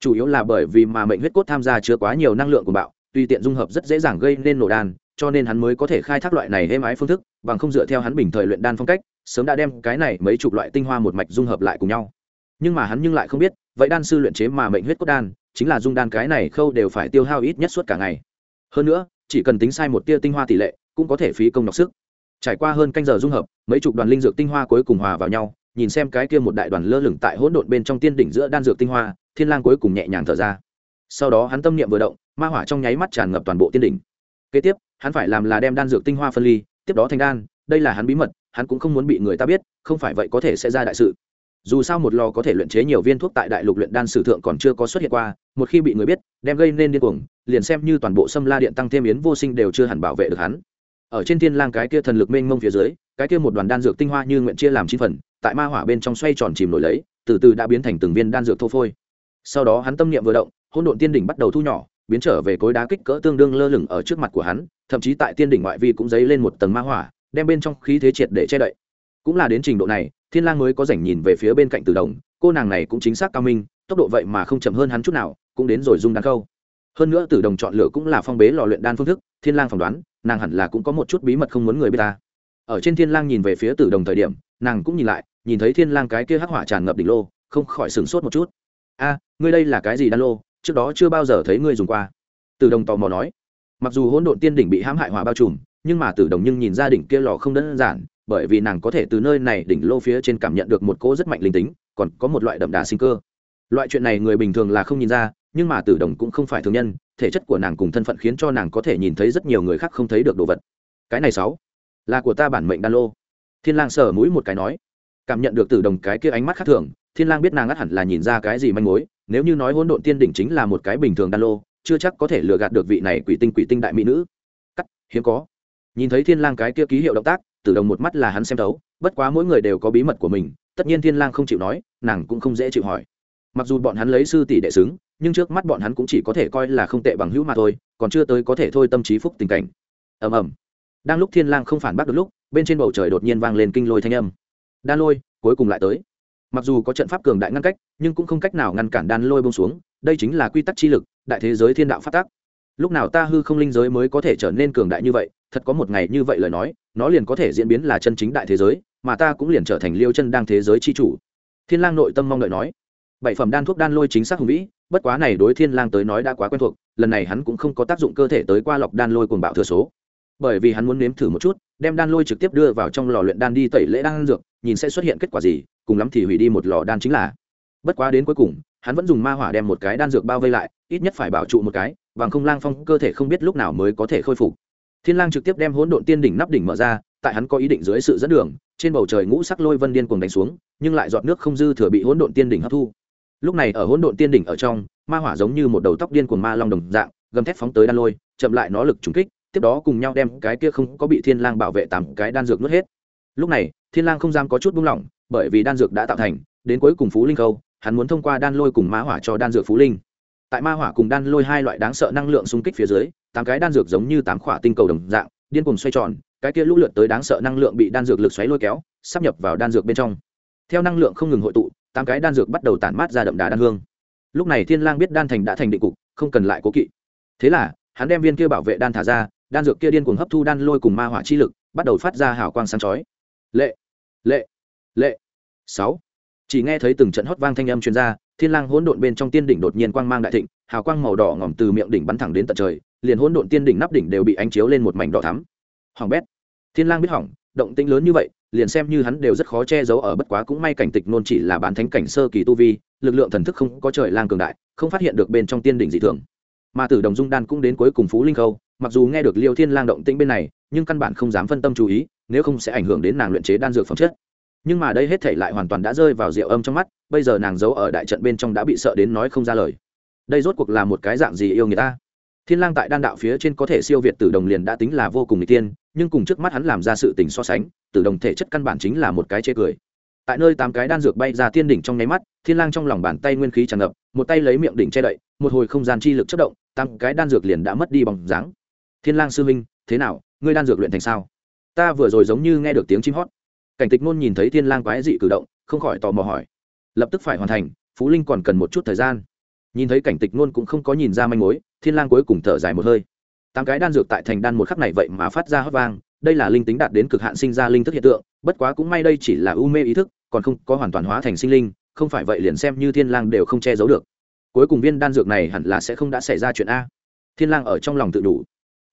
Chủ yếu là bởi vì mà mệnh huyết cốt tham gia chứa quá nhiều năng lượng của bạo, tuy tiện dung hợp rất dễ dàng gây nên nổ đan, cho nên hắn mới có thể khai thác loại này êm ái phương thức, bằng không dựa theo hắn bình thời luyện đan phong cách, sớm đã đem cái này mấy chục loại tinh hoa một mạch dung hợp lại cùng nhau. Nhưng mà hắn nhưng lại không biết, vậy đan sư luyện chế mà mệnh huyết cốt đan, chính là dung đan cái này khâu đều phải tiêu hao ít nhất suốt cả ngày. Hơn nữa, chỉ cần tính sai một tia tinh hoa tỷ lệ cũng có thể phí công nhọc sức. Trải qua hơn canh giờ dung hợp, mấy chục đoàn linh dược tinh hoa cuối cùng hòa vào nhau, nhìn xem cái kia một đại đoàn lơ lửng tại hỗn độn bên trong tiên đỉnh giữa đan dược tinh hoa, thiên lang cuối cùng nhẹ nhàng thở ra. Sau đó hắn tâm niệm vừa động, ma hỏa trong nháy mắt tràn ngập toàn bộ tiên đỉnh. Kế tiếp, hắn phải làm là đem đan dược tinh hoa phân ly, tiếp đó thành đan, đây là hắn bí mật, hắn cũng không muốn bị người ta biết, không phải vậy có thể sẽ ra đại sự. Dù sao một lò có thể luyện chế nhiều viên thuốc tại đại lục luyện đan sử thượng còn chưa có xuất hiện qua, một khi bị người biết, đem gây nên điên cuồng, liền xem như toàn bộ xâm la điện tăng thêm yến vô sinh đều chưa hẳn bảo vệ được hắn ở trên thiên lang cái kia thần lực mênh mông phía dưới, cái kia một đoàn đan dược tinh hoa như nguyện chia làm chín phần, tại ma hỏa bên trong xoay tròn chìm nổi lấy, từ từ đã biến thành từng viên đan dược thô phôi. Sau đó hắn tâm niệm vừa động, hỗn độn tiên đỉnh bắt đầu thu nhỏ, biến trở về cối đá kích cỡ tương đương lơ lửng ở trước mặt của hắn, thậm chí tại tiên đỉnh ngoại vi cũng dấy lên một tầng ma hỏa, đem bên trong khí thế triệt để che đậy. Cũng là đến trình độ này, thiên lang mới có rảnh nhìn về phía bên cạnh tử đồng, cô nàng này cũng chính xác cao minh, tốc độ vậy mà không chậm hơn hắn chút nào, cũng đến rồi dung đan câu hơn nữa tử đồng chọn lựa cũng là phong bế lò luyện đan phương thức, thiên lang phỏng đoán nàng hẳn là cũng có một chút bí mật không muốn người biết ta. Ở trên thiên lang nhìn về phía tử đồng thời điểm, nàng cũng nhìn lại, nhìn thấy thiên lang cái kia hắc hỏa tràn ngập đỉnh lô, không khỏi sửng sốt một chút. A, ngươi đây là cái gì đan lô? Trước đó chưa bao giờ thấy ngươi dùng qua. Tử đồng tò mò nói. Mặc dù hỗn độn tiên đỉnh bị hãm hại hỏa bao trùm, nhưng mà tử đồng nhưng nhìn ra đỉnh kia lò không đơn giản, bởi vì nàng có thể từ nơi này đỉnh lô phía trên cảm nhận được một cỗ rất mạnh linh tính, còn có một loại đậm đà sinh cơ. Loại chuyện này người bình thường là không nhìn ra nhưng mà tử đồng cũng không phải thường nhân, thể chất của nàng cùng thân phận khiến cho nàng có thể nhìn thấy rất nhiều người khác không thấy được đồ vật. Cái này sáu, là của ta bản mệnh đan lô. Thiên lang sờ mũi một cái nói, cảm nhận được tử đồng cái kia ánh mắt khác thường, thiên lang biết nàng ngắt hẳn là nhìn ra cái gì manh mối, nếu như nói hỗn độn tiên đỉnh chính là một cái bình thường đan lô, chưa chắc có thể lừa gạt được vị này quỷ tinh quỷ tinh đại mỹ nữ. Cắt, hiếm có. Nhìn thấy thiên lang cái kia ký hiệu động tác, tử đồng một mắt là hắn xem thấu, bất quá mỗi người đều có bí mật của mình, tất nhiên thiên lang không chịu nói, nàng cũng không dễ chịu hỏi. Mặc dù bọn hắn lấy sư tỷ đệ xứng nhưng trước mắt bọn hắn cũng chỉ có thể coi là không tệ bằng hữu mà thôi, còn chưa tới có thể thôi tâm trí phúc tình cảnh. Ầm ầm. Đang lúc thiên lang không phản bác được lúc, bên trên bầu trời đột nhiên vang lên kinh lôi thanh âm. Đan lôi, cuối cùng lại tới. Mặc dù có trận pháp cường đại ngăn cách, nhưng cũng không cách nào ngăn cản đan lôi bông xuống, đây chính là quy tắc chi lực, đại thế giới thiên đạo phát tác. Lúc nào ta hư không linh giới mới có thể trở nên cường đại như vậy, thật có một ngày như vậy lời nói, nó liền có thể diễn biến là chân chính đại thế giới, mà ta cũng liền trở thành liêu chân đang thế giới chi chủ. Thiên lang nội tâm mong đợi nói bảy phẩm đan thuốc đan lôi chính xác hùng vĩ, bất quá này đối thiên lang tới nói đã quá quen thuộc, lần này hắn cũng không có tác dụng cơ thể tới qua lọc đan lôi cuồng bạo thừa số. Bởi vì hắn muốn nếm thử một chút, đem đan lôi trực tiếp đưa vào trong lò luyện đan đi tẩy lễ đan dược, nhìn sẽ xuất hiện kết quả gì, cùng lắm thì hủy đi một lò đan chính là. Bất quá đến cuối cùng, hắn vẫn dùng ma hỏa đem một cái đan dược bao vây lại, ít nhất phải bảo trụ một cái, bằng không lang phong cơ thể không biết lúc nào mới có thể khôi phục. Thiên lang trực tiếp đem hỗn độn tiên đỉnh nắp đỉnh mở ra, tại hắn có ý định dưới sự dẫn đường, trên bầu trời ngũ sắc lôi vân điên cuồng đánh xuống, nhưng lại giọt nước không dư thừa bị hỗn độn tiên đỉnh hấp thu lúc này ở hỗn độn tiên đỉnh ở trong, ma hỏa giống như một đầu tóc điên của ma long đồng dạng, gầm thép phóng tới đan lôi, chậm lại nó lực trúng kích, tiếp đó cùng nhau đem cái kia không có bị thiên lang bảo vệ tám cái đan dược nuốt hết. Lúc này, thiên lang không dám có chút buông lỏng, bởi vì đan dược đã tạo thành, đến cuối cùng phú linh khâu, hắn muốn thông qua đan lôi cùng ma hỏa cho đan dược phú linh. Tại ma hỏa cùng đan lôi hai loại đáng sợ năng lượng xung kích phía dưới, tám cái đan dược giống như tám khỏa tinh cầu đồng dạng, điên cuồng xoay tròn, cái kia lũ lượt tới đáng sợ năng lượng bị đan dược lực xoáy lôi kéo, sắp nhập vào đan dược bên trong. Theo năng lượng không ngừng hội tụ tám cái đan dược bắt đầu tản mát ra đậm đà đan hương. Lúc này thiên lang biết đan thành đã thành định cục, không cần lại cố kỵ. Thế là, hắn đem viên kia bảo vệ đan thả ra, đan dược kia điên cuồng hấp thu đan lôi cùng ma hỏa chi lực, bắt đầu phát ra hào quang sáng chói. Lệ lệ lệ. Sáu. Chỉ nghe thấy từng trận hót vang thanh âm truyền ra, thiên lang hỗn độn bên trong tiên đỉnh đột nhiên quang mang đại thịnh, hào quang màu đỏ ngỏm từ miệng đỉnh bắn thẳng đến tận trời, liền hỗn độn tiên đỉnh nắp đỉnh đều bị ánh chiếu lên một mảnh đỏ thắm. Hoàng bét. Thiên lang biết hỏng động tĩnh lớn như vậy, liền xem như hắn đều rất khó che giấu ở bất quá cũng may cảnh tịch nôn chỉ là bán thánh cảnh sơ kỳ tu vi, lực lượng thần thức không có trời lang cường đại, không phát hiện được bên trong tiên đỉnh dị thường. Mà tử đồng dung đan cũng đến cuối cùng phú linh khâu, mặc dù nghe được liêu thiên lang động tĩnh bên này, nhưng căn bản không dám phân tâm chú ý, nếu không sẽ ảnh hưởng đến nàng luyện chế đan dược phẩm chất. Nhưng mà đây hết thảy lại hoàn toàn đã rơi vào rượu âm trong mắt, bây giờ nàng giấu ở đại trận bên trong đã bị sợ đến nói không ra lời. Đây rốt cuộc là một cái dạng gì yêu người ta? Thiên lang tại đan đạo phía trên có thể siêu việt tử đồng liền đã tính là vô cùng người tiên nhưng cùng trước mắt hắn làm ra sự tình so sánh, tử đồng thể chất căn bản chính là một cái chế cười. Tại nơi tám cái đan dược bay ra tiên đỉnh trong nháy mắt, thiên lang trong lòng bàn tay nguyên khí tràn ngập, một tay lấy miệng đỉnh che đậy, một hồi không gian chi lực chất động, tám cái đan dược liền đã mất đi bóng dáng. Thiên lang sư minh thế nào, ngươi đan dược luyện thành sao? Ta vừa rồi giống như nghe được tiếng chim hót. Cảnh tịch nôn nhìn thấy thiên lang quái dị cử động, không khỏi tò mò hỏi. Lập tức phải hoàn thành, phú linh còn cần một chút thời gian nhìn thấy cảnh tịch nôn cũng không có nhìn ra manh mối, thiên lang cuối cùng thở dài một hơi. Tám cái đan dược tại thành đan một khắc này vậy mà phát ra hót vang, đây là linh tính đạt đến cực hạn sinh ra linh thức hiện tượng, bất quá cũng may đây chỉ là u mê ý thức, còn không có hoàn toàn hóa thành sinh linh, không phải vậy liền xem như thiên lang đều không che giấu được. Cuối cùng viên đan dược này hẳn là sẽ không đã xảy ra chuyện a. Thiên lang ở trong lòng tự đủ.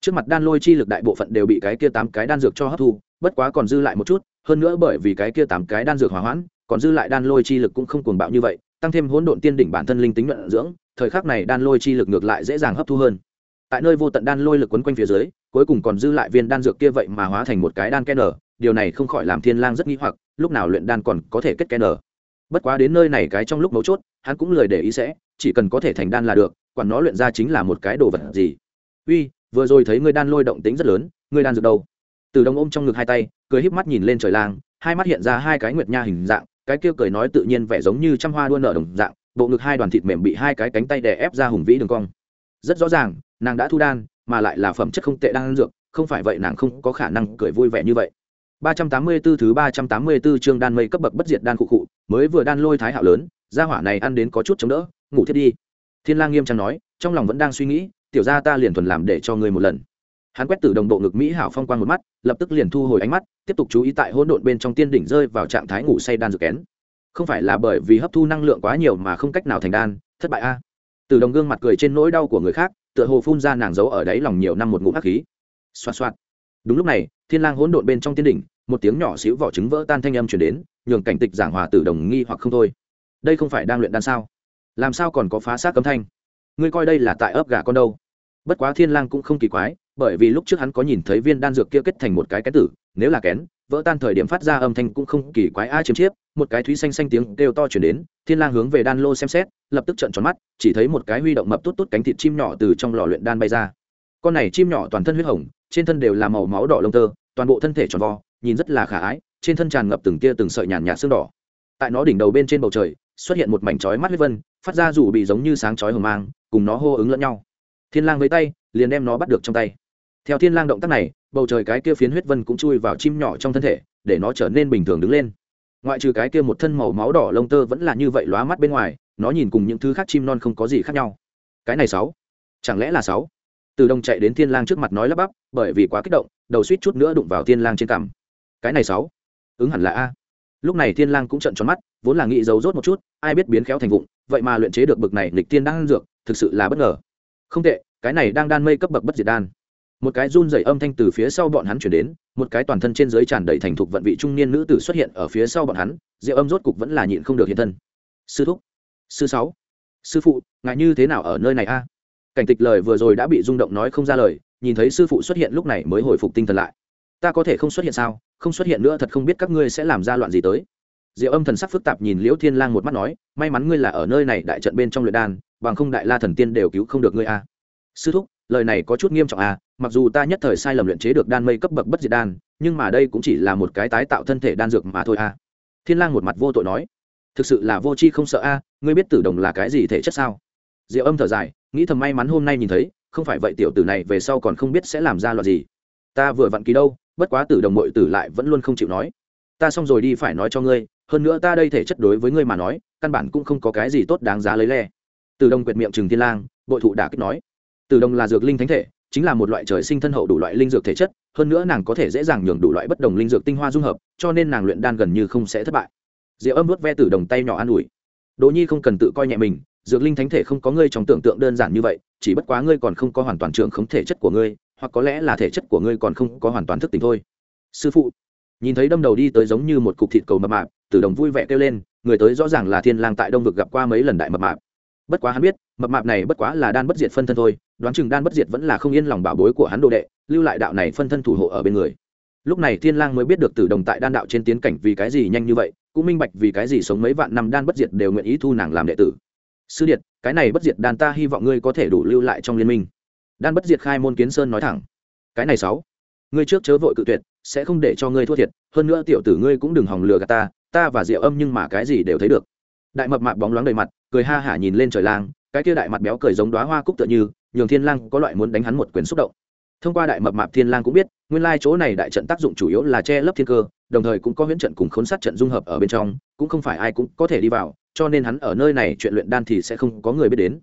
Trước mặt đan lôi chi lực đại bộ phận đều bị cái kia tám cái đan dược cho hấp thu, bất quá còn dư lại một chút, hơn nữa bởi vì cái kia tám cái đan dược hòa hoãn, còn dư lại đan lôi chi lực cũng không cuồng bạo như vậy tăng thêm hỗn độn tiên đỉnh bản thân linh tính luận dưỡng, thời khắc này đan lôi chi lực ngược lại dễ dàng hấp thu hơn. Tại nơi vô tận đan lôi lực quấn quanh phía dưới, cuối cùng còn dư lại viên đan dược kia vậy mà hóa thành một cái đan ken điều này không khỏi làm thiên lang rất nghi hoặc, lúc nào luyện đan còn có thể kết kẽ nở. Bất quá đến nơi này cái trong lúc mấu chốt, hắn cũng lười để ý sẽ, chỉ cần có thể thành đan là được, quản nó luyện ra chính là một cái đồ vật gì. Uy, vừa rồi thấy ngươi đan lôi động tính rất lớn, ngươi đan dược đâu? Từ đông ôm trong ngực hai tay, cười híp mắt nhìn lên trời lang, hai mắt hiện ra hai cái nguyệt nha hình dạng cái kia cười nói tự nhiên vẻ giống như trăm hoa đua nở đồng dạng bộ ngực hai đoàn thịt mềm bị hai cái cánh tay đè ép ra hùng vĩ đường cong rất rõ ràng nàng đã thu đan mà lại là phẩm chất không tệ đang dược không phải vậy nàng không có khả năng cười vui vẻ như vậy 384 thứ 384 chương đan mây cấp bậc bất diệt đan cụ cụ, mới vừa đan lôi thái hạo lớn, gia hỏa này ăn đến có chút chống đỡ, ngủ thiết đi. Thiên Lang nghiêm trang nói, trong lòng vẫn đang suy nghĩ, tiểu gia ta liền thuần làm để cho ngươi một lần. Hắn quét từ đồng bộ ngực mỹ hảo phong quang một mắt, lập tức liền thu hồi ánh mắt, tiếp tục chú ý tại hỗn độn bên trong tiên đỉnh rơi vào trạng thái ngủ say đan dược kén. Không phải là bởi vì hấp thu năng lượng quá nhiều mà không cách nào thành đan, thất bại a. Từ đồng gương mặt cười trên nỗi đau của người khác, tựa hồ phun ra nàng giấu ở đáy lòng nhiều năm một ngụm hắc khí. Xoạt xoạt. Đúng lúc này, Thiên Lang hỗn độn bên trong tiên đỉnh, một tiếng nhỏ xíu vỏ trứng vỡ tan thanh âm truyền đến nhường cảnh tịch giảng hòa tử đồng nghi hoặc không thôi đây không phải đang luyện đan sao làm sao còn có phá xác cấm thanh ngươi coi đây là tại ấp gà con đâu bất quá thiên lang cũng không kỳ quái bởi vì lúc trước hắn có nhìn thấy viên đan dược kia kết thành một cái cái tử, nếu là kén, vỡ tan thời điểm phát ra âm thanh cũng không kỳ quái, a chiếm chiếp, một cái thúy xanh xanh tiếng kêu to chuyển đến, thiên lang hướng về đan lô xem xét, lập tức trợn tròn mắt, chỉ thấy một cái huy động mập tốt tốt cánh thịt chim nhỏ từ trong lò luyện đan bay ra. Con này chim nhỏ toàn thân huyết hồng, trên thân đều là màu máu đỏ lông tơ, toàn bộ thân thể tròn vo, nhìn rất là khả ái, trên thân tràn ngập từng tia từng sợi nhàn nhạt xương đỏ. Tại nó đỉnh đầu bên trên bầu trời, xuất hiện một mảnh chói mắt huyết vân, phát ra rủ bị giống như sáng chói hồng mang, cùng nó hô ứng lẫn nhau. Thiên lang với tay, liền đem nó bắt được trong tay theo thiên lang động tác này, bầu trời cái kia phiến huyết vân cũng chui vào chim nhỏ trong thân thể, để nó trở nên bình thường đứng lên. Ngoại trừ cái kia một thân màu máu đỏ lông tơ vẫn là như vậy lóa mắt bên ngoài, nó nhìn cùng những thứ khác chim non không có gì khác nhau. Cái này sáu. Chẳng lẽ là sáu? Từ đông chạy đến thiên lang trước mặt nói lắp bắp, bởi vì quá kích động, đầu suýt chút nữa đụng vào thiên lang trên cằm. Cái này sáu. Ứng hẳn là a. Lúc này thiên lang cũng trợn tròn mắt, vốn là nghĩ giấu rốt một chút, ai biết biến khéo thành vụng, vậy mà luyện chế được bực này lịch tiên đang dược, thực sự là bất ngờ. Không tệ, cái này đang đan mây cấp bậc bất diệt đan một cái run rẩy âm thanh từ phía sau bọn hắn chuyển đến, một cái toàn thân trên dưới tràn đầy thành thục vận vị trung niên nữ tử xuất hiện ở phía sau bọn hắn, rượu âm rốt cục vẫn là nhịn không được hiện thân. Sư thúc, sư sáu, sư phụ, ngài như thế nào ở nơi này a? Cảnh tịch lời vừa rồi đã bị rung động nói không ra lời, nhìn thấy sư phụ xuất hiện lúc này mới hồi phục tinh thần lại. Ta có thể không xuất hiện sao? Không xuất hiện nữa thật không biết các ngươi sẽ làm ra loạn gì tới. Diệu âm thần sắc phức tạp nhìn liễu thiên lang một mắt nói, may mắn ngươi là ở nơi này đại trận bên trong luyện đan, bằng không đại la thần tiên đều cứu không được ngươi a. Sư thúc lời này có chút nghiêm trọng a mặc dù ta nhất thời sai lầm luyện chế được đan mây cấp bậc bất diệt đan, nhưng mà đây cũng chỉ là một cái tái tạo thân thể đan dược mà thôi a thiên lang một mặt vô tội nói, thực sự là vô chi không sợ a, ngươi biết tử đồng là cái gì thể chất sao? Diệu âm thở dài, nghĩ thầm may mắn hôm nay nhìn thấy, không phải vậy tiểu tử này về sau còn không biết sẽ làm ra loạn gì. Ta vừa vặn ký đâu, bất quá tử đồng mội tử lại vẫn luôn không chịu nói. Ta xong rồi đi phải nói cho ngươi, hơn nữa ta đây thể chất đối với ngươi mà nói, căn bản cũng không có cái gì tốt đáng giá lấy le. Tử đồng quyệt miệng trừng thiên lang, bội thụ đã kích nói tử đồng là dược linh thánh thể, chính là một loại trời sinh thân hậu đủ loại linh dược thể chất, hơn nữa nàng có thể dễ dàng nhường đủ loại bất đồng linh dược tinh hoa dung hợp, cho nên nàng luyện đan gần như không sẽ thất bại. Diệu âm nuốt ve tử đồng tay nhỏ an ủi. Đỗ nhi không cần tự coi nhẹ mình, dược linh thánh thể không có ngươi trong tưởng tượng đơn giản như vậy, chỉ bất quá ngươi còn không có hoàn toàn trưởng khống thể chất của ngươi, hoặc có lẽ là thể chất của ngươi còn không có hoàn toàn thức tỉnh thôi. Sư phụ. Nhìn thấy đâm đầu đi tới giống như một cục thịt cầu mập mạp, tử đồng vui vẻ kêu lên, người tới rõ ràng là thiên lang tại đông vực gặp qua mấy lần đại mập mạp. Bất quá hắn biết, mập mạp này bất quá là đan bất diệt phân thân thôi đoán chừng đan bất diệt vẫn là không yên lòng bảo bối của hắn đồ đệ, lưu lại đạo này phân thân thủ hộ ở bên người. Lúc này thiên lang mới biết được tử đồng tại đan đạo trên tiến cảnh vì cái gì nhanh như vậy, cũng minh bạch vì cái gì sống mấy vạn năm đan bất diệt đều nguyện ý thu nàng làm đệ tử. Sư điệt, cái này bất diệt đan ta hy vọng ngươi có thể đủ lưu lại trong liên minh. Đan bất diệt khai môn kiến sơn nói thẳng. Cái này sáu, ngươi trước chớ vội cự tuyệt, sẽ không để cho ngươi thua thiệt, hơn nữa tiểu tử ngươi cũng đừng hòng lừa gạt ta ta và diệu âm nhưng mà cái gì đều thấy được. Đại mập mạp bóng loáng đầy mặt, cười ha hả nhìn lên trời lang, cái kia đại mặt béo cười giống đóa hoa cúc tựa như nhường thiên lang có loại muốn đánh hắn một quyền xúc động. Thông qua đại mập mạp thiên lang cũng biết, nguyên lai chỗ này đại trận tác dụng chủ yếu là che lấp thiên cơ, đồng thời cũng có huyễn trận cùng khốn sát trận dung hợp ở bên trong, cũng không phải ai cũng có thể đi vào, cho nên hắn ở nơi này chuyện luyện đan thì sẽ không có người biết đến.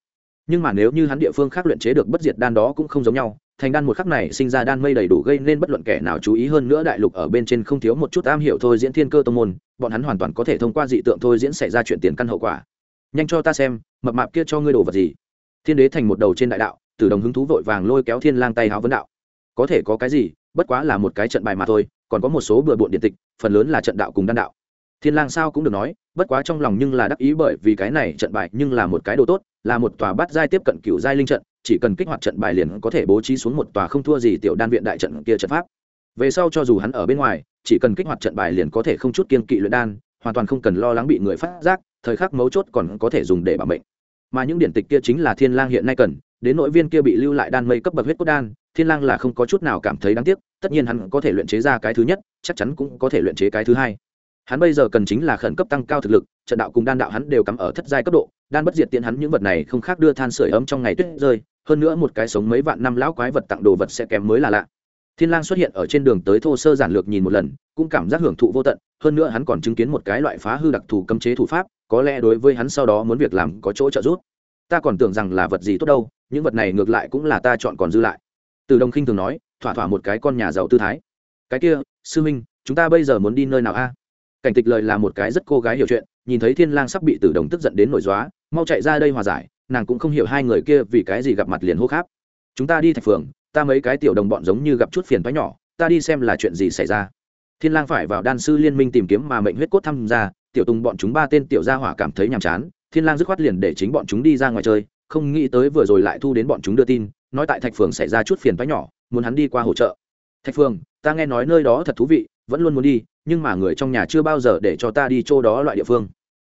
Nhưng mà nếu như hắn địa phương khác luyện chế được bất diệt đan đó cũng không giống nhau, thành đan một khắc này sinh ra đan mây đầy đủ gây nên bất luận kẻ nào chú ý hơn nữa đại lục ở bên trên không thiếu một chút am hiểu thôi diễn thiên cơ tông môn, bọn hắn hoàn toàn có thể thông qua dị tượng thôi diễn xảy ra chuyện tiền căn hậu quả. Nhanh cho ta xem, mập mạp kia cho ngươi đồ vật gì? Thiên đế thành một đầu trên đại đạo tử đồng hứng thú vội vàng lôi kéo thiên lang tay háo vấn đạo. Có thể có cái gì, bất quá là một cái trận bài mà thôi, còn có một số bừa bộn điện tịch, phần lớn là trận đạo cùng đan đạo. Thiên lang sao cũng được nói, bất quá trong lòng nhưng là đắc ý bởi vì cái này trận bài nhưng là một cái đồ tốt, là một tòa bát giai tiếp cận cựu giai linh trận, chỉ cần kích hoạt trận bài liền có thể bố trí xuống một tòa không thua gì tiểu đan viện đại trận kia trận pháp. Về sau cho dù hắn ở bên ngoài, chỉ cần kích hoạt trận bài liền có thể không chút kiên kỵ luyện đan, hoàn toàn không cần lo lắng bị người phát giác, thời khắc mấu chốt còn có thể dùng để bảo mệnh mà những điển tịch kia chính là thiên lang hiện nay cần, đến nội viên kia bị lưu lại đan mây cấp bậc huyết cốt đan, thiên lang là không có chút nào cảm thấy đáng tiếc, tất nhiên hắn có thể luyện chế ra cái thứ nhất, chắc chắn cũng có thể luyện chế cái thứ hai. Hắn bây giờ cần chính là khẩn cấp tăng cao thực lực, trận đạo cùng đan đạo hắn đều cắm ở thất giai cấp độ, đan bất diệt tiện hắn những vật này không khác đưa than sửa ấm trong ngày tuyết rơi, hơn nữa một cái sống mấy vạn năm lão quái vật tặng đồ vật sẽ kém mới là lạ thiên lang xuất hiện ở trên đường tới thô sơ giản lược nhìn một lần, cũng cảm giác hưởng thụ vô tận, hơn nữa hắn còn chứng kiến một cái loại phá hư đặc thù cấm chế thủ pháp, có lẽ đối với hắn sau đó muốn việc làm có chỗ trợ giúp. Ta còn tưởng rằng là vật gì tốt đâu, những vật này ngược lại cũng là ta chọn còn dư lại. Từ đồng khinh thường nói, thỏa thỏa một cái con nhà giàu tư thái. Cái kia, sư minh, chúng ta bây giờ muốn đi nơi nào a? Cảnh tịch lời là một cái rất cô gái hiểu chuyện, nhìn thấy thiên lang sắp bị tử đồng tức giận đến nổi dóa mau chạy ra đây hòa giải, nàng cũng không hiểu hai người kia vì cái gì gặp mặt liền hô kháp chúng ta đi thạch phường ta mấy cái tiểu đồng bọn giống như gặp chút phiền toái nhỏ, ta đi xem là chuyện gì xảy ra. Thiên lang phải vào đan sư liên minh tìm kiếm mà mệnh huyết cốt tham gia tiểu tùng bọn chúng ba tên tiểu gia hỏa cảm thấy nhàm chán, thiên lang dứt khoát liền để chính bọn chúng đi ra ngoài chơi, không nghĩ tới vừa rồi lại thu đến bọn chúng đưa tin, nói tại thạch phường xảy ra chút phiền toái nhỏ, muốn hắn đi qua hỗ trợ. Thạch phường, ta nghe nói nơi đó thật thú vị, vẫn luôn muốn đi, nhưng mà người trong nhà chưa bao giờ để cho ta đi chỗ đó loại địa phương.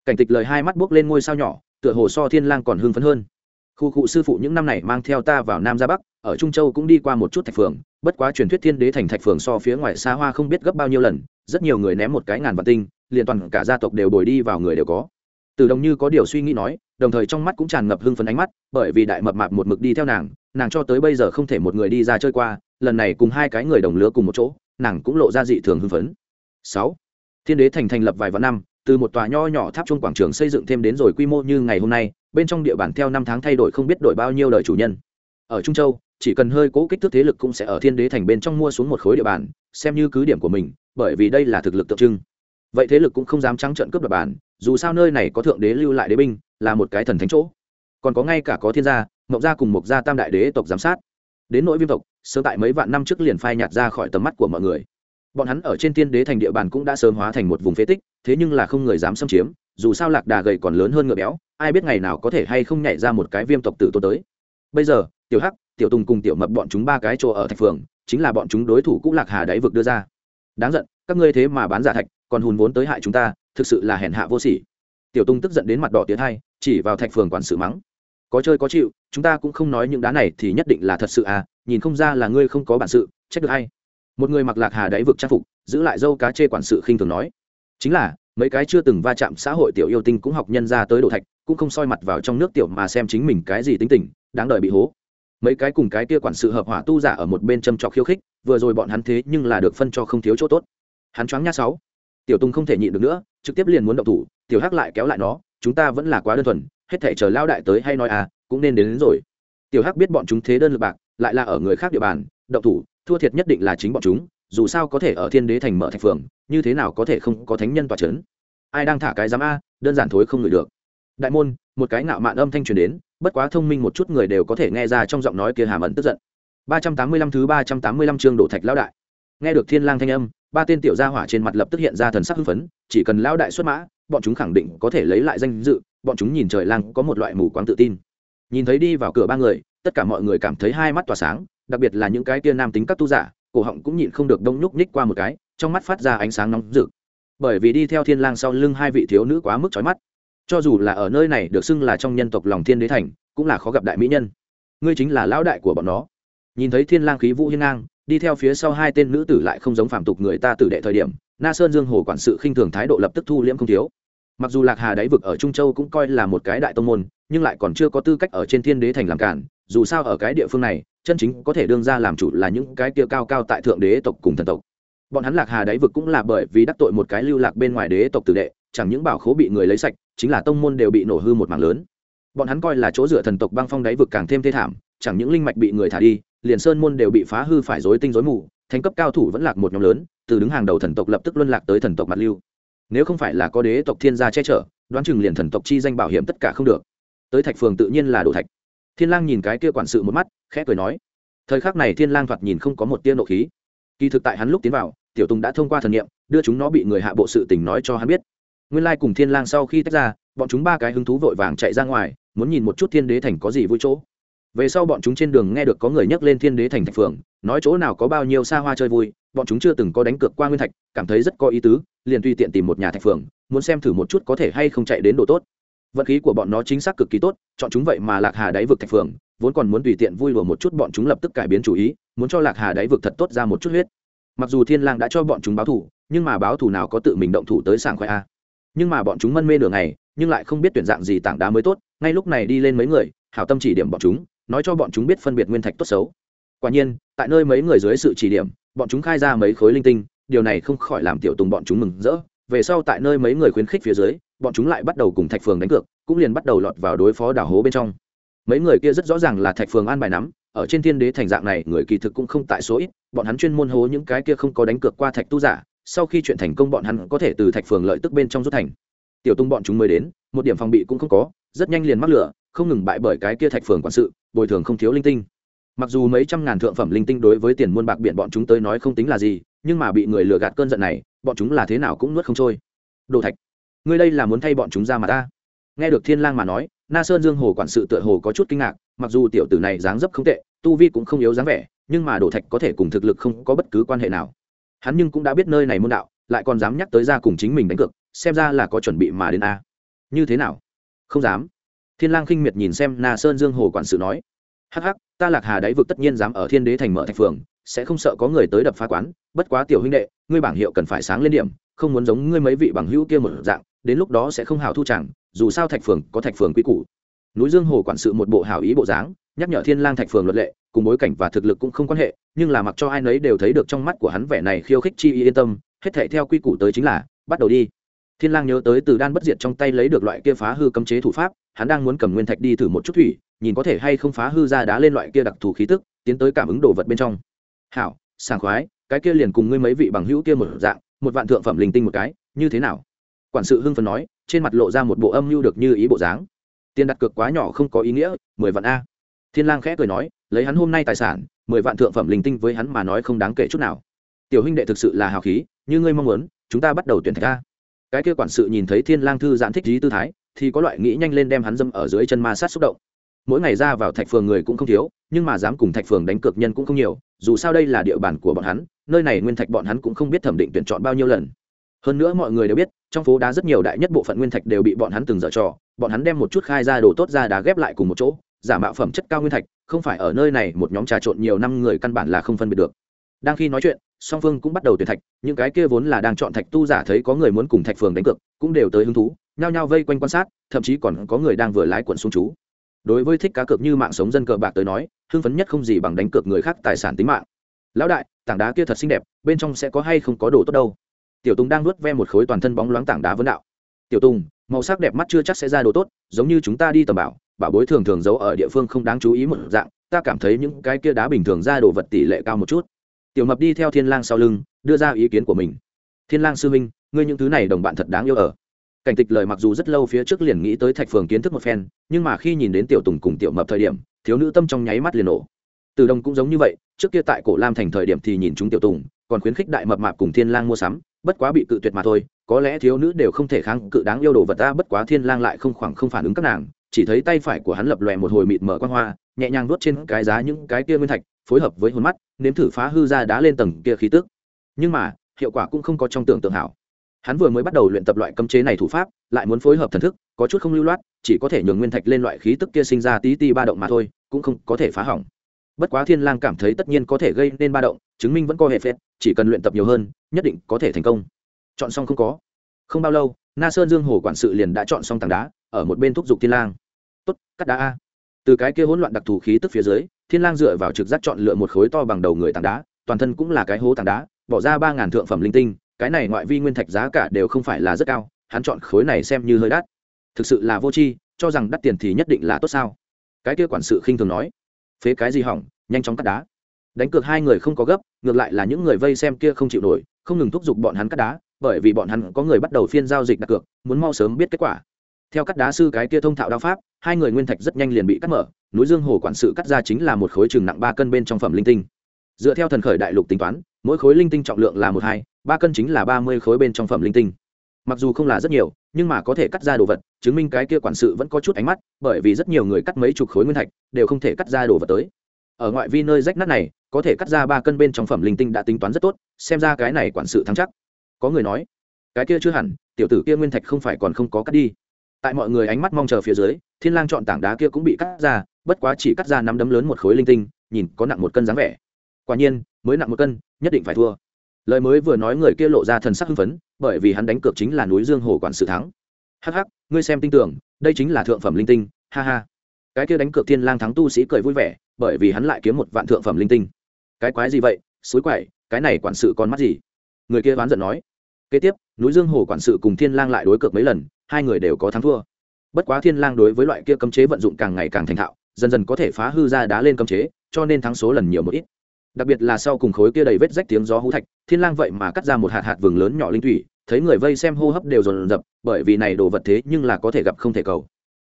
Cảnh tịch lời hai mắt buốc lên ngôi sao nhỏ, tựa hồ so thiên lang còn hưng phấn hơn. Khu cụ sư phụ những năm này mang theo ta vào nam ra bắc ở trung châu cũng đi qua một chút thạch phường, bất quá truyền thuyết thiên đế thành thạch phường so phía ngoài xa hoa không biết gấp bao nhiêu lần, rất nhiều người ném một cái ngàn vạn tinh, liền toàn cả gia tộc đều đổi đi vào người đều có. Từ đồng như có điều suy nghĩ nói, đồng thời trong mắt cũng tràn ngập hưng phấn ánh mắt, bởi vì đại mập mạp một mực đi theo nàng nàng cho tới bây giờ không thể một người đi ra chơi qua, lần này cùng hai cái người đồng lứa cùng một chỗ, nàng cũng lộ ra dị thường hưng phấn. Sáu, thiên đế thành thành lập vài vạn năm, từ một tòa nho nhỏ tháp trung quảng trường xây dựng thêm đến rồi quy mô như ngày hôm nay, bên trong địa bàn theo năm tháng thay đổi không biết đổi bao nhiêu đời chủ nhân. Ở trung châu chỉ cần hơi cố kích thước thế lực cũng sẽ ở thiên đế thành bên trong mua xuống một khối địa bàn, xem như cứ điểm của mình, bởi vì đây là thực lực tượng trưng. Vậy thế lực cũng không dám trắng trận cướp địa bàn, dù sao nơi này có thượng đế lưu lại đế binh, là một cái thần thánh chỗ. Còn có ngay cả có thiên gia, mộc gia cùng mộc gia tam đại đế tộc giám sát. Đến nỗi viêm tộc, sớm tại mấy vạn năm trước liền phai nhạt ra khỏi tầm mắt của mọi người. Bọn hắn ở trên thiên đế thành địa bàn cũng đã sớm hóa thành một vùng phế tích, thế nhưng là không người dám xâm chiếm, dù sao lạc đà gầy còn lớn hơn ngựa béo, ai biết ngày nào có thể hay không nhảy ra một cái viêm tộc tử tô tới. Bây giờ tiểu hắc, tiểu tùng cùng tiểu mập bọn chúng ba cái chỗ ở thạch phường, chính là bọn chúng đối thủ cũng lạc hà đáy vực đưa ra. Đáng giận, các ngươi thế mà bán giả thạch, còn hùn vốn tới hại chúng ta, thực sự là hèn hạ vô sỉ. Tiểu tùng tức giận đến mặt đỏ tiến hai chỉ vào thạch phường quản sự mắng. Có chơi có chịu, chúng ta cũng không nói những đá này thì nhất định là thật sự à nhìn không ra là ngươi không có bản sự, trách được hay một người mặc lạc hà đáy vực trang phục, giữ lại dâu cá chê quản sự khinh thường nói. Chính là, mấy cái chưa từng va chạm xã hội tiểu yêu tinh cũng học nhân ra tới đổ thạch, cũng không soi mặt vào trong nước tiểu mà xem chính mình cái gì tính tình, đáng đợi bị hố mấy cái cùng cái kia quản sự hợp hỏa tu giả ở một bên châm trọc khiêu khích vừa rồi bọn hắn thế nhưng là được phân cho không thiếu chỗ tốt. Hắn choáng nha sáu. Tiểu tùng không thể nhịn được nữa trực tiếp liền muốn động thủ tiểu hắc lại kéo lại nó chúng ta vẫn là quá đơn thuần hết thể chờ lao đại tới hay nói à cũng nên đến, đến rồi. Tiểu hắc biết bọn chúng thế đơn lực bạc lại là ở người khác địa bàn động thủ thua thiệt nhất định là chính bọn chúng dù sao có thể ở thiên đế thành mở thành phường như thế nào có thể không có thánh nhân tòa c ai đang thả cái giám a đơn giản thối không ngửi được. Đại môn một cái ngạo mạn âm thanh truyền đến bất quá thông minh một chút người đều có thể nghe ra trong giọng nói kia hàm ẩn tức giận. Ba trăm tám mươi lăm thứ ba trăm tám mươi lăm chương đổ thạch lão đại. Nghe được thiên lang thanh âm, ba tên tiểu gia hỏa trên mặt lập tức hiện ra thần sắc hưng phấn, chỉ cần lão đại xuất mã, bọn chúng khẳng định có thể lấy lại danh dự, bọn chúng nhìn trời lang có một loại mù quáng tự tin. Nhìn thấy đi vào cửa ba người, tất cả mọi người cảm thấy hai mắt tỏa sáng, đặc biệt là những cái kia nam tính các tu giả, cổ họng cũng nhịn không được đông nhúc nhích qua một cái, trong mắt phát ra ánh sáng nóng rực. Bởi vì đi theo thiên lang sau lưng hai vị thiếu nữ quá mức chói mắt cho dù là ở nơi này được xưng là trong nhân tộc lòng thiên đế thành, cũng là khó gặp đại mỹ nhân. Ngươi chính là lão đại của bọn nó. Nhìn thấy thiên lang khí vũ hiên ngang, đi theo phía sau hai tên nữ tử lại không giống phạm tục người ta tử đệ thời điểm, na sơn dương hồ quản sự khinh thường thái độ lập tức thu liễm không thiếu. Mặc dù lạc hà đáy vực ở trung châu cũng coi là một cái đại tông môn, nhưng lại còn chưa có tư cách ở trên thiên đế thành làm cản, dù sao ở cái địa phương này, chân chính có thể đương ra làm chủ là những cái kia cao cao tại thượng đế tộc cùng thần tộc. Bọn hắn lạc hà đáy vực cũng là bởi vì đắc tội một cái lưu lạc bên ngoài đế tộc tử đệ chẳng những bảo khố bị người lấy sạch, chính là tông môn đều bị nổ hư một mảng lớn. Bọn hắn coi là chỗ dựa thần tộc băng phong đáy vực càng thêm thê thảm, chẳng những linh mạch bị người thả đi, liền sơn môn đều bị phá hư phải rối tinh rối mù thành cấp cao thủ vẫn lạc một nhóm lớn, từ đứng hàng đầu thần tộc lập tức luân lạc tới thần tộc mặt lưu. Nếu không phải là có đế tộc thiên gia che chở, đoán chừng liền thần tộc chi danh bảo hiểm tất cả không được. Tới thạch phường tự nhiên là đổ thạch. Thiên lang nhìn cái kia quản sự một mắt, khẽ cười nói, thời khắc này thiên lang thoạt nhìn không có một tia nộ khí. Kỳ thực tại hắn lúc tiến vào, tiểu tùng đã thông qua thần niệm, đưa chúng nó bị người hạ bộ sự tình nói cho hắn biết nguyên lai cùng thiên lang sau khi tách ra, bọn chúng ba cái hứng thú vội vàng chạy ra ngoài, muốn nhìn một chút thiên đế thành có gì vui chỗ. Về sau bọn chúng trên đường nghe được có người nhắc lên thiên đế thành thạch phường nói chỗ nào có bao nhiêu xa hoa chơi vui, bọn chúng chưa từng có đánh cược qua nguyên thạch, cảm thấy rất có ý tứ, liền tùy tiện tìm một nhà thạch phường muốn xem thử một chút có thể hay không chạy đến độ tốt. Vận khí của bọn nó chính xác cực kỳ tốt, chọn chúng vậy mà lạc hà đáy vực thạch phường vốn còn muốn tùy tiện vui lùa một chút bọn chúng lập tức cải biến chủ ý, muốn cho lạc hà đáy vực thật tốt ra một chút huyết. Mặc dù thiên lang đã cho bọn chúng báo thủ nhưng mà báo thủ nào có tự mình động thủ tới sảng khoai a nhưng mà bọn chúng mân mê nửa ngày, nhưng lại không biết tuyển dạng gì tảng đá mới tốt, ngay lúc này đi lên mấy người, hảo tâm chỉ điểm bọn chúng, nói cho bọn chúng biết phân biệt nguyên thạch tốt xấu. Quả nhiên, tại nơi mấy người dưới sự chỉ điểm, bọn chúng khai ra mấy khối linh tinh, điều này không khỏi làm tiểu tùng bọn chúng mừng rỡ. Về sau tại nơi mấy người khuyến khích phía dưới, bọn chúng lại bắt đầu cùng thạch phường đánh cược, cũng liền bắt đầu lọt vào đối phó đảo hố bên trong. Mấy người kia rất rõ ràng là thạch phường an bài nắm, ở trên thiên đế thành dạng này, người kỳ thực cũng không tại số ít, bọn hắn chuyên môn hố những cái kia không có đánh cược qua thạch tu giả sau khi chuyện thành công bọn hắn có thể từ thạch phường lợi tức bên trong rút thành. Tiểu tung bọn chúng mới đến, một điểm phòng bị cũng không có, rất nhanh liền mắc lửa, không ngừng bại bởi cái kia thạch phường quản sự, bồi thường không thiếu linh tinh. Mặc dù mấy trăm ngàn thượng phẩm linh tinh đối với tiền muôn bạc biện bọn chúng tới nói không tính là gì, nhưng mà bị người lừa gạt cơn giận này, bọn chúng là thế nào cũng nuốt không trôi. Đồ thạch, ngươi đây là muốn thay bọn chúng ra mà ta? Nghe được thiên lang mà nói, na sơn dương hồ quản sự tựa hồ có chút kinh ngạc, mặc dù tiểu tử này dáng dấp không tệ, tu vi cũng không yếu dáng vẻ, nhưng mà đồ thạch có thể cùng thực lực không có bất cứ quan hệ nào hắn nhưng cũng đã biết nơi này môn đạo, lại còn dám nhắc tới ra cùng chính mình đánh cược, xem ra là có chuẩn bị mà đến a. Như thế nào? Không dám. Thiên lang khinh miệt nhìn xem na sơn dương hồ quản sự nói. Hắc hắc, ta lạc hà đáy vực tất nhiên dám ở thiên đế thành mở thạch phường, sẽ không sợ có người tới đập phá quán, bất quá tiểu huynh đệ, ngươi bảng hiệu cần phải sáng lên điểm, không muốn giống ngươi mấy vị bằng hữu kia một dạng, đến lúc đó sẽ không hảo thu chẳng, dù sao thạch phường có thạch phường quy củ. Núi dương hồ quản sự một bộ hảo ý bộ dáng, nhắc nhở thiên lang thạch phường luật lệ cùng bối cảnh và thực lực cũng không quan hệ, nhưng là mặc cho ai nấy đều thấy được trong mắt của hắn vẻ này khiêu khích chi yên tâm, hết thể theo quy củ tới chính là, bắt đầu đi. Thiên lang nhớ tới từ đan bất diệt trong tay lấy được loại kia phá hư cấm chế thủ pháp, hắn đang muốn cầm nguyên thạch đi thử một chút thủy, nhìn có thể hay không phá hư ra đá lên loại kia đặc thù khí tức, tiến tới cảm ứng đồ vật bên trong. Hảo, sảng khoái, cái kia liền cùng ngươi mấy vị bằng hữu kia một dạng, một vạn thượng phẩm linh tinh một cái, như thế nào? Quản sự hưng phấn nói, trên mặt lộ ra một bộ âm mưu được như ý bộ dáng. Tiền đặt cược quá nhỏ không có ý nghĩa, mười vạn a. Thiên lang khẽ cười nói lấy hắn hôm nay tài sản, mười vạn thượng phẩm linh tinh với hắn mà nói không đáng kể chút nào. Tiểu huynh đệ thực sự là hào khí, như ngươi mong muốn, chúng ta bắt đầu tuyển thạch a. Cái kia quản sự nhìn thấy thiên lang thư giãn thích trí tư thái, thì có loại nghĩ nhanh lên đem hắn dâm ở dưới chân ma sát xúc động. Mỗi ngày ra vào thạch phường người cũng không thiếu, nhưng mà dám cùng thạch phường đánh cược nhân cũng không nhiều, dù sao đây là địa bàn của bọn hắn, nơi này nguyên thạch bọn hắn cũng không biết thẩm định tuyển chọn bao nhiêu lần. Hơn nữa mọi người đều biết, trong phố đá rất nhiều đại nhất bộ phận nguyên thạch đều bị bọn hắn từng dở trò, bọn hắn đem một chút khai ra đồ tốt ra đá ghép lại cùng một chỗ giả mạo phẩm chất cao nguyên thạch, không phải ở nơi này một nhóm trà trộn nhiều năm người căn bản là không phân biệt được. Đang khi nói chuyện, song phương cũng bắt đầu tuyển thạch, những cái kia vốn là đang chọn thạch tu giả thấy có người muốn cùng thạch phường đánh cược, cũng đều tới hứng thú, nhao nhao vây quanh quan sát, thậm chí còn có người đang vừa lái quận xuống chú. Đối với thích cá cược như mạng sống dân cờ bạc tới nói, hưng phấn nhất không gì bằng đánh cược người khác tài sản tính mạng. Lão đại, tảng đá kia thật xinh đẹp, bên trong sẽ có hay không có đồ tốt đâu? Tiểu tùng đang nuốt ve một khối toàn thân bóng loáng tảng đá vấn đạo. Tiểu tùng, màu sắc đẹp mắt chưa chắc sẽ ra đồ tốt, giống như chúng ta đi tầm bảo bảo bối thường thường giấu ở địa phương không đáng chú ý một dạng, ta cảm thấy những cái kia đá bình thường ra đồ vật tỷ lệ cao một chút. Tiểu mập đi theo thiên lang sau lưng, đưa ra ý kiến của mình. Thiên lang sư minh ngươi những thứ này đồng bạn thật đáng yêu ở. Cảnh tịch lời mặc dù rất lâu phía trước liền nghĩ tới thạch phường kiến thức một phen, nhưng mà khi nhìn đến tiểu tùng cùng tiểu mập thời điểm, thiếu nữ tâm trong nháy mắt liền nổ. Từ đồng cũng giống như vậy, trước kia tại cổ lam thành thời điểm thì nhìn chúng tiểu tùng, còn khuyến khích đại mập mạp cùng thiên lang mua sắm, bất quá bị cự tuyệt mà thôi, có lẽ thiếu nữ đều không thể kháng cự đáng yêu đồ vật ta, bất quá thiên lang lại không khoảng không phản ứng các nàng chỉ thấy tay phải của hắn lập lòe một hồi mịt mở quan hoa, nhẹ nhàng nuốt trên cái giá những cái kia nguyên thạch, phối hợp với hồn mắt, nếm thử phá hư ra đá lên tầng kia khí tức. Nhưng mà, hiệu quả cũng không có trong tưởng tượng hảo. Hắn vừa mới bắt đầu luyện tập loại cấm chế này thủ pháp, lại muốn phối hợp thần thức, có chút không lưu loát, chỉ có thể nhường nguyên thạch lên loại khí tức kia sinh ra tí ti ba động mà thôi, cũng không có thể phá hỏng. Bất quá thiên lang cảm thấy tất nhiên có thể gây nên ba động, chứng minh vẫn có hệ phép, chỉ cần luyện tập nhiều hơn, nhất định có thể thành công. Chọn xong không có. Không bao lâu, na sơn dương hồ quản sự liền đã chọn xong tảng đá, ở một bên thúc giục thiên lang cắt đá a. Từ cái kia hỗn loạn đặc thù khí tức phía dưới, thiên lang dựa vào trực giác chọn lựa một khối to bằng đầu người tảng đá, toàn thân cũng là cái hố tảng đá, bỏ ra ba ngàn thượng phẩm linh tinh, cái này ngoại vi nguyên thạch giá cả đều không phải là rất cao, hắn chọn khối này xem như hơi đắt. Thực sự là vô tri, cho rằng đắt tiền thì nhất định là tốt sao? Cái kia quản sự khinh thường nói. Phế cái gì hỏng, nhanh chóng cắt đá. Đánh cược hai người không có gấp, ngược lại là những người vây xem kia không chịu nổi, không ngừng thúc giục bọn hắn cắt đá, bởi vì bọn hắn có người bắt đầu phiên giao dịch đặt cược, muốn mau sớm biết kết quả theo cắt đá sư cái kia thông thạo đao pháp, hai người nguyên thạch rất nhanh liền bị cắt mở, núi dương hồ quản sự cắt ra chính là một khối chừng nặng ba cân bên trong phẩm linh tinh. Dựa theo thần khởi đại lục tính toán, mỗi khối linh tinh trọng lượng là một hai, ba cân chính là ba mươi khối bên trong phẩm linh tinh. Mặc dù không là rất nhiều, nhưng mà có thể cắt ra đồ vật, chứng minh cái kia quản sự vẫn có chút ánh mắt, bởi vì rất nhiều người cắt mấy chục khối nguyên thạch, đều không thể cắt ra đồ vật tới. Ở ngoại vi nơi rách nát này, có thể cắt ra ba cân bên trong phẩm linh tinh đã tính toán rất tốt, xem ra cái này quản sự thắng chắc. Có người nói, cái kia chưa hẳn, tiểu tử kia nguyên thạch không phải còn không có cắt đi tại mọi người ánh mắt mong chờ phía dưới, thiên lang chọn tảng đá kia cũng bị cắt ra, bất quá chỉ cắt ra năm đấm lớn một khối linh tinh, nhìn có nặng một cân dáng vẻ. Quả nhiên, mới nặng một cân, nhất định phải thua. Lời mới vừa nói người kia lộ ra thần sắc hưng phấn, bởi vì hắn đánh cược chính là núi dương hồ quản sự thắng. Hắc hắc, ngươi xem tin tưởng, đây chính là thượng phẩm linh tinh, ha ha. Cái kia đánh cược thiên lang thắng tu sĩ cười vui vẻ, bởi vì hắn lại kiếm một vạn thượng phẩm linh tinh. Cái quái gì vậy? Suối quậy, cái này quản sự còn mắt gì? Người kia oán giận nói. Kế tiếp, núi dương hồ quản sự cùng thiên lang lại đối cược mấy lần hai người đều có thắng thua. Bất quá thiên lang đối với loại kia cấm chế vận dụng càng ngày càng thành thạo, dần dần có thể phá hư ra đá lên cấm chế, cho nên thắng số lần nhiều một ít. Đặc biệt là sau cùng khối kia đầy vết rách tiếng gió hú thạch, thiên lang vậy mà cắt ra một hạt hạt vừng lớn nhỏ linh thủy, thấy người vây xem hô hấp đều dồn dập, bởi vì này đồ vật thế nhưng là có thể gặp không thể cầu.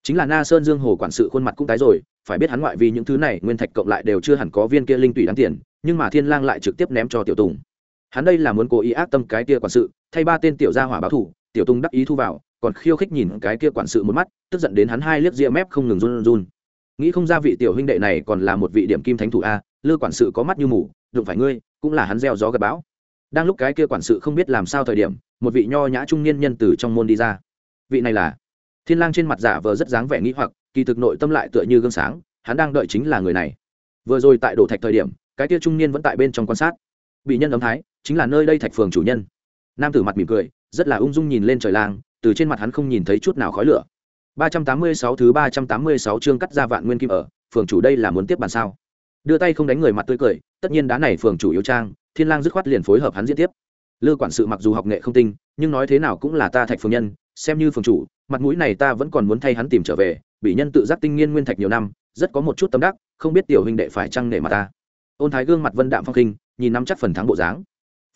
Chính là na sơn dương hồ quản sự khuôn mặt cũng tái rồi, phải biết hắn ngoại vì những thứ này, nguyên thạch cộng lại đều chưa hẳn có viên kia linh thủy đáng tiền, nhưng mà thiên lang lại trực tiếp ném cho tiểu tùng. Hắn đây là muốn cố ý ác tâm cái kia quản sự, thay ba tên tiểu gia hỏa báo thủ tiểu tùng đắc ý thu vào còn khiêu khích nhìn cái kia quản sự một mắt, tức giận đến hắn hai liếc ria mép không ngừng run run. Nghĩ không ra vị tiểu huynh đệ này còn là một vị điểm kim thánh thủ a, lư quản sự có mắt như mù, đụng phải ngươi, cũng là hắn gieo gió gặp bão. Đang lúc cái kia quản sự không biết làm sao thời điểm, một vị nho nhã trung niên nhân từ trong môn đi ra. Vị này là thiên lang trên mặt giả vờ rất dáng vẻ nghĩ hoặc, kỳ thực nội tâm lại tựa như gương sáng, hắn đang đợi chính là người này. Vừa rồi tại đổ thạch thời điểm, cái kia trung niên vẫn tại bên trong quan sát. Bị nhân ấm thái, chính là nơi đây thạch phường chủ nhân. Nam tử mặt mỉm cười, rất là ung dung nhìn lên trời lang từ trên mặt hắn không nhìn thấy chút nào khói lửa. 386 thứ 386 chương cắt ra vạn nguyên kim ở, phường chủ đây là muốn tiếp bàn sao? Đưa tay không đánh người mặt tươi cười, tất nhiên đá này phường chủ yếu trang, thiên lang dứt khoát liền phối hợp hắn diễn tiếp. Lư quản sự mặc dù học nghệ không tinh, nhưng nói thế nào cũng là ta thạch phường nhân, xem như phường chủ, mặt mũi này ta vẫn còn muốn thay hắn tìm trở về, bị nhân tự giác tinh nghiên nguyên thạch nhiều năm, rất có một chút tâm đắc, không biết tiểu huynh đệ phải chăng nể mà ta. Ôn thái gương mặt vân đạm phong khinh, nhìn nắm chắc phần thắng bộ dáng.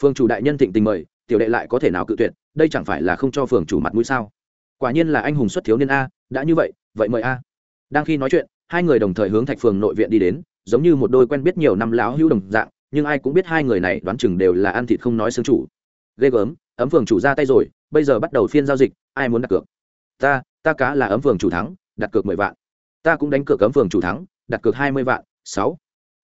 Phường chủ đại nhân thịnh tình mời tiểu đệ lại có thể nào cự tuyệt đây chẳng phải là không cho phường chủ mặt mũi sao? Quả nhiên là anh hùng xuất thiếu niên a đã như vậy vậy mời a. Đang khi nói chuyện hai người đồng thời hướng thạch phường nội viện đi đến giống như một đôi quen biết nhiều năm láo hữu đồng dạng nhưng ai cũng biết hai người này đoán chừng đều là ăn thịt không nói xương chủ. Ghê gớm ấm phường chủ ra tay rồi bây giờ bắt đầu phiên giao dịch ai muốn đặt cược? Ta ta cá là ấm phường chủ thắng đặt cược mười vạn. Ta cũng đánh cược ấm phường chủ thắng đặt cược hai mươi vạn sáu.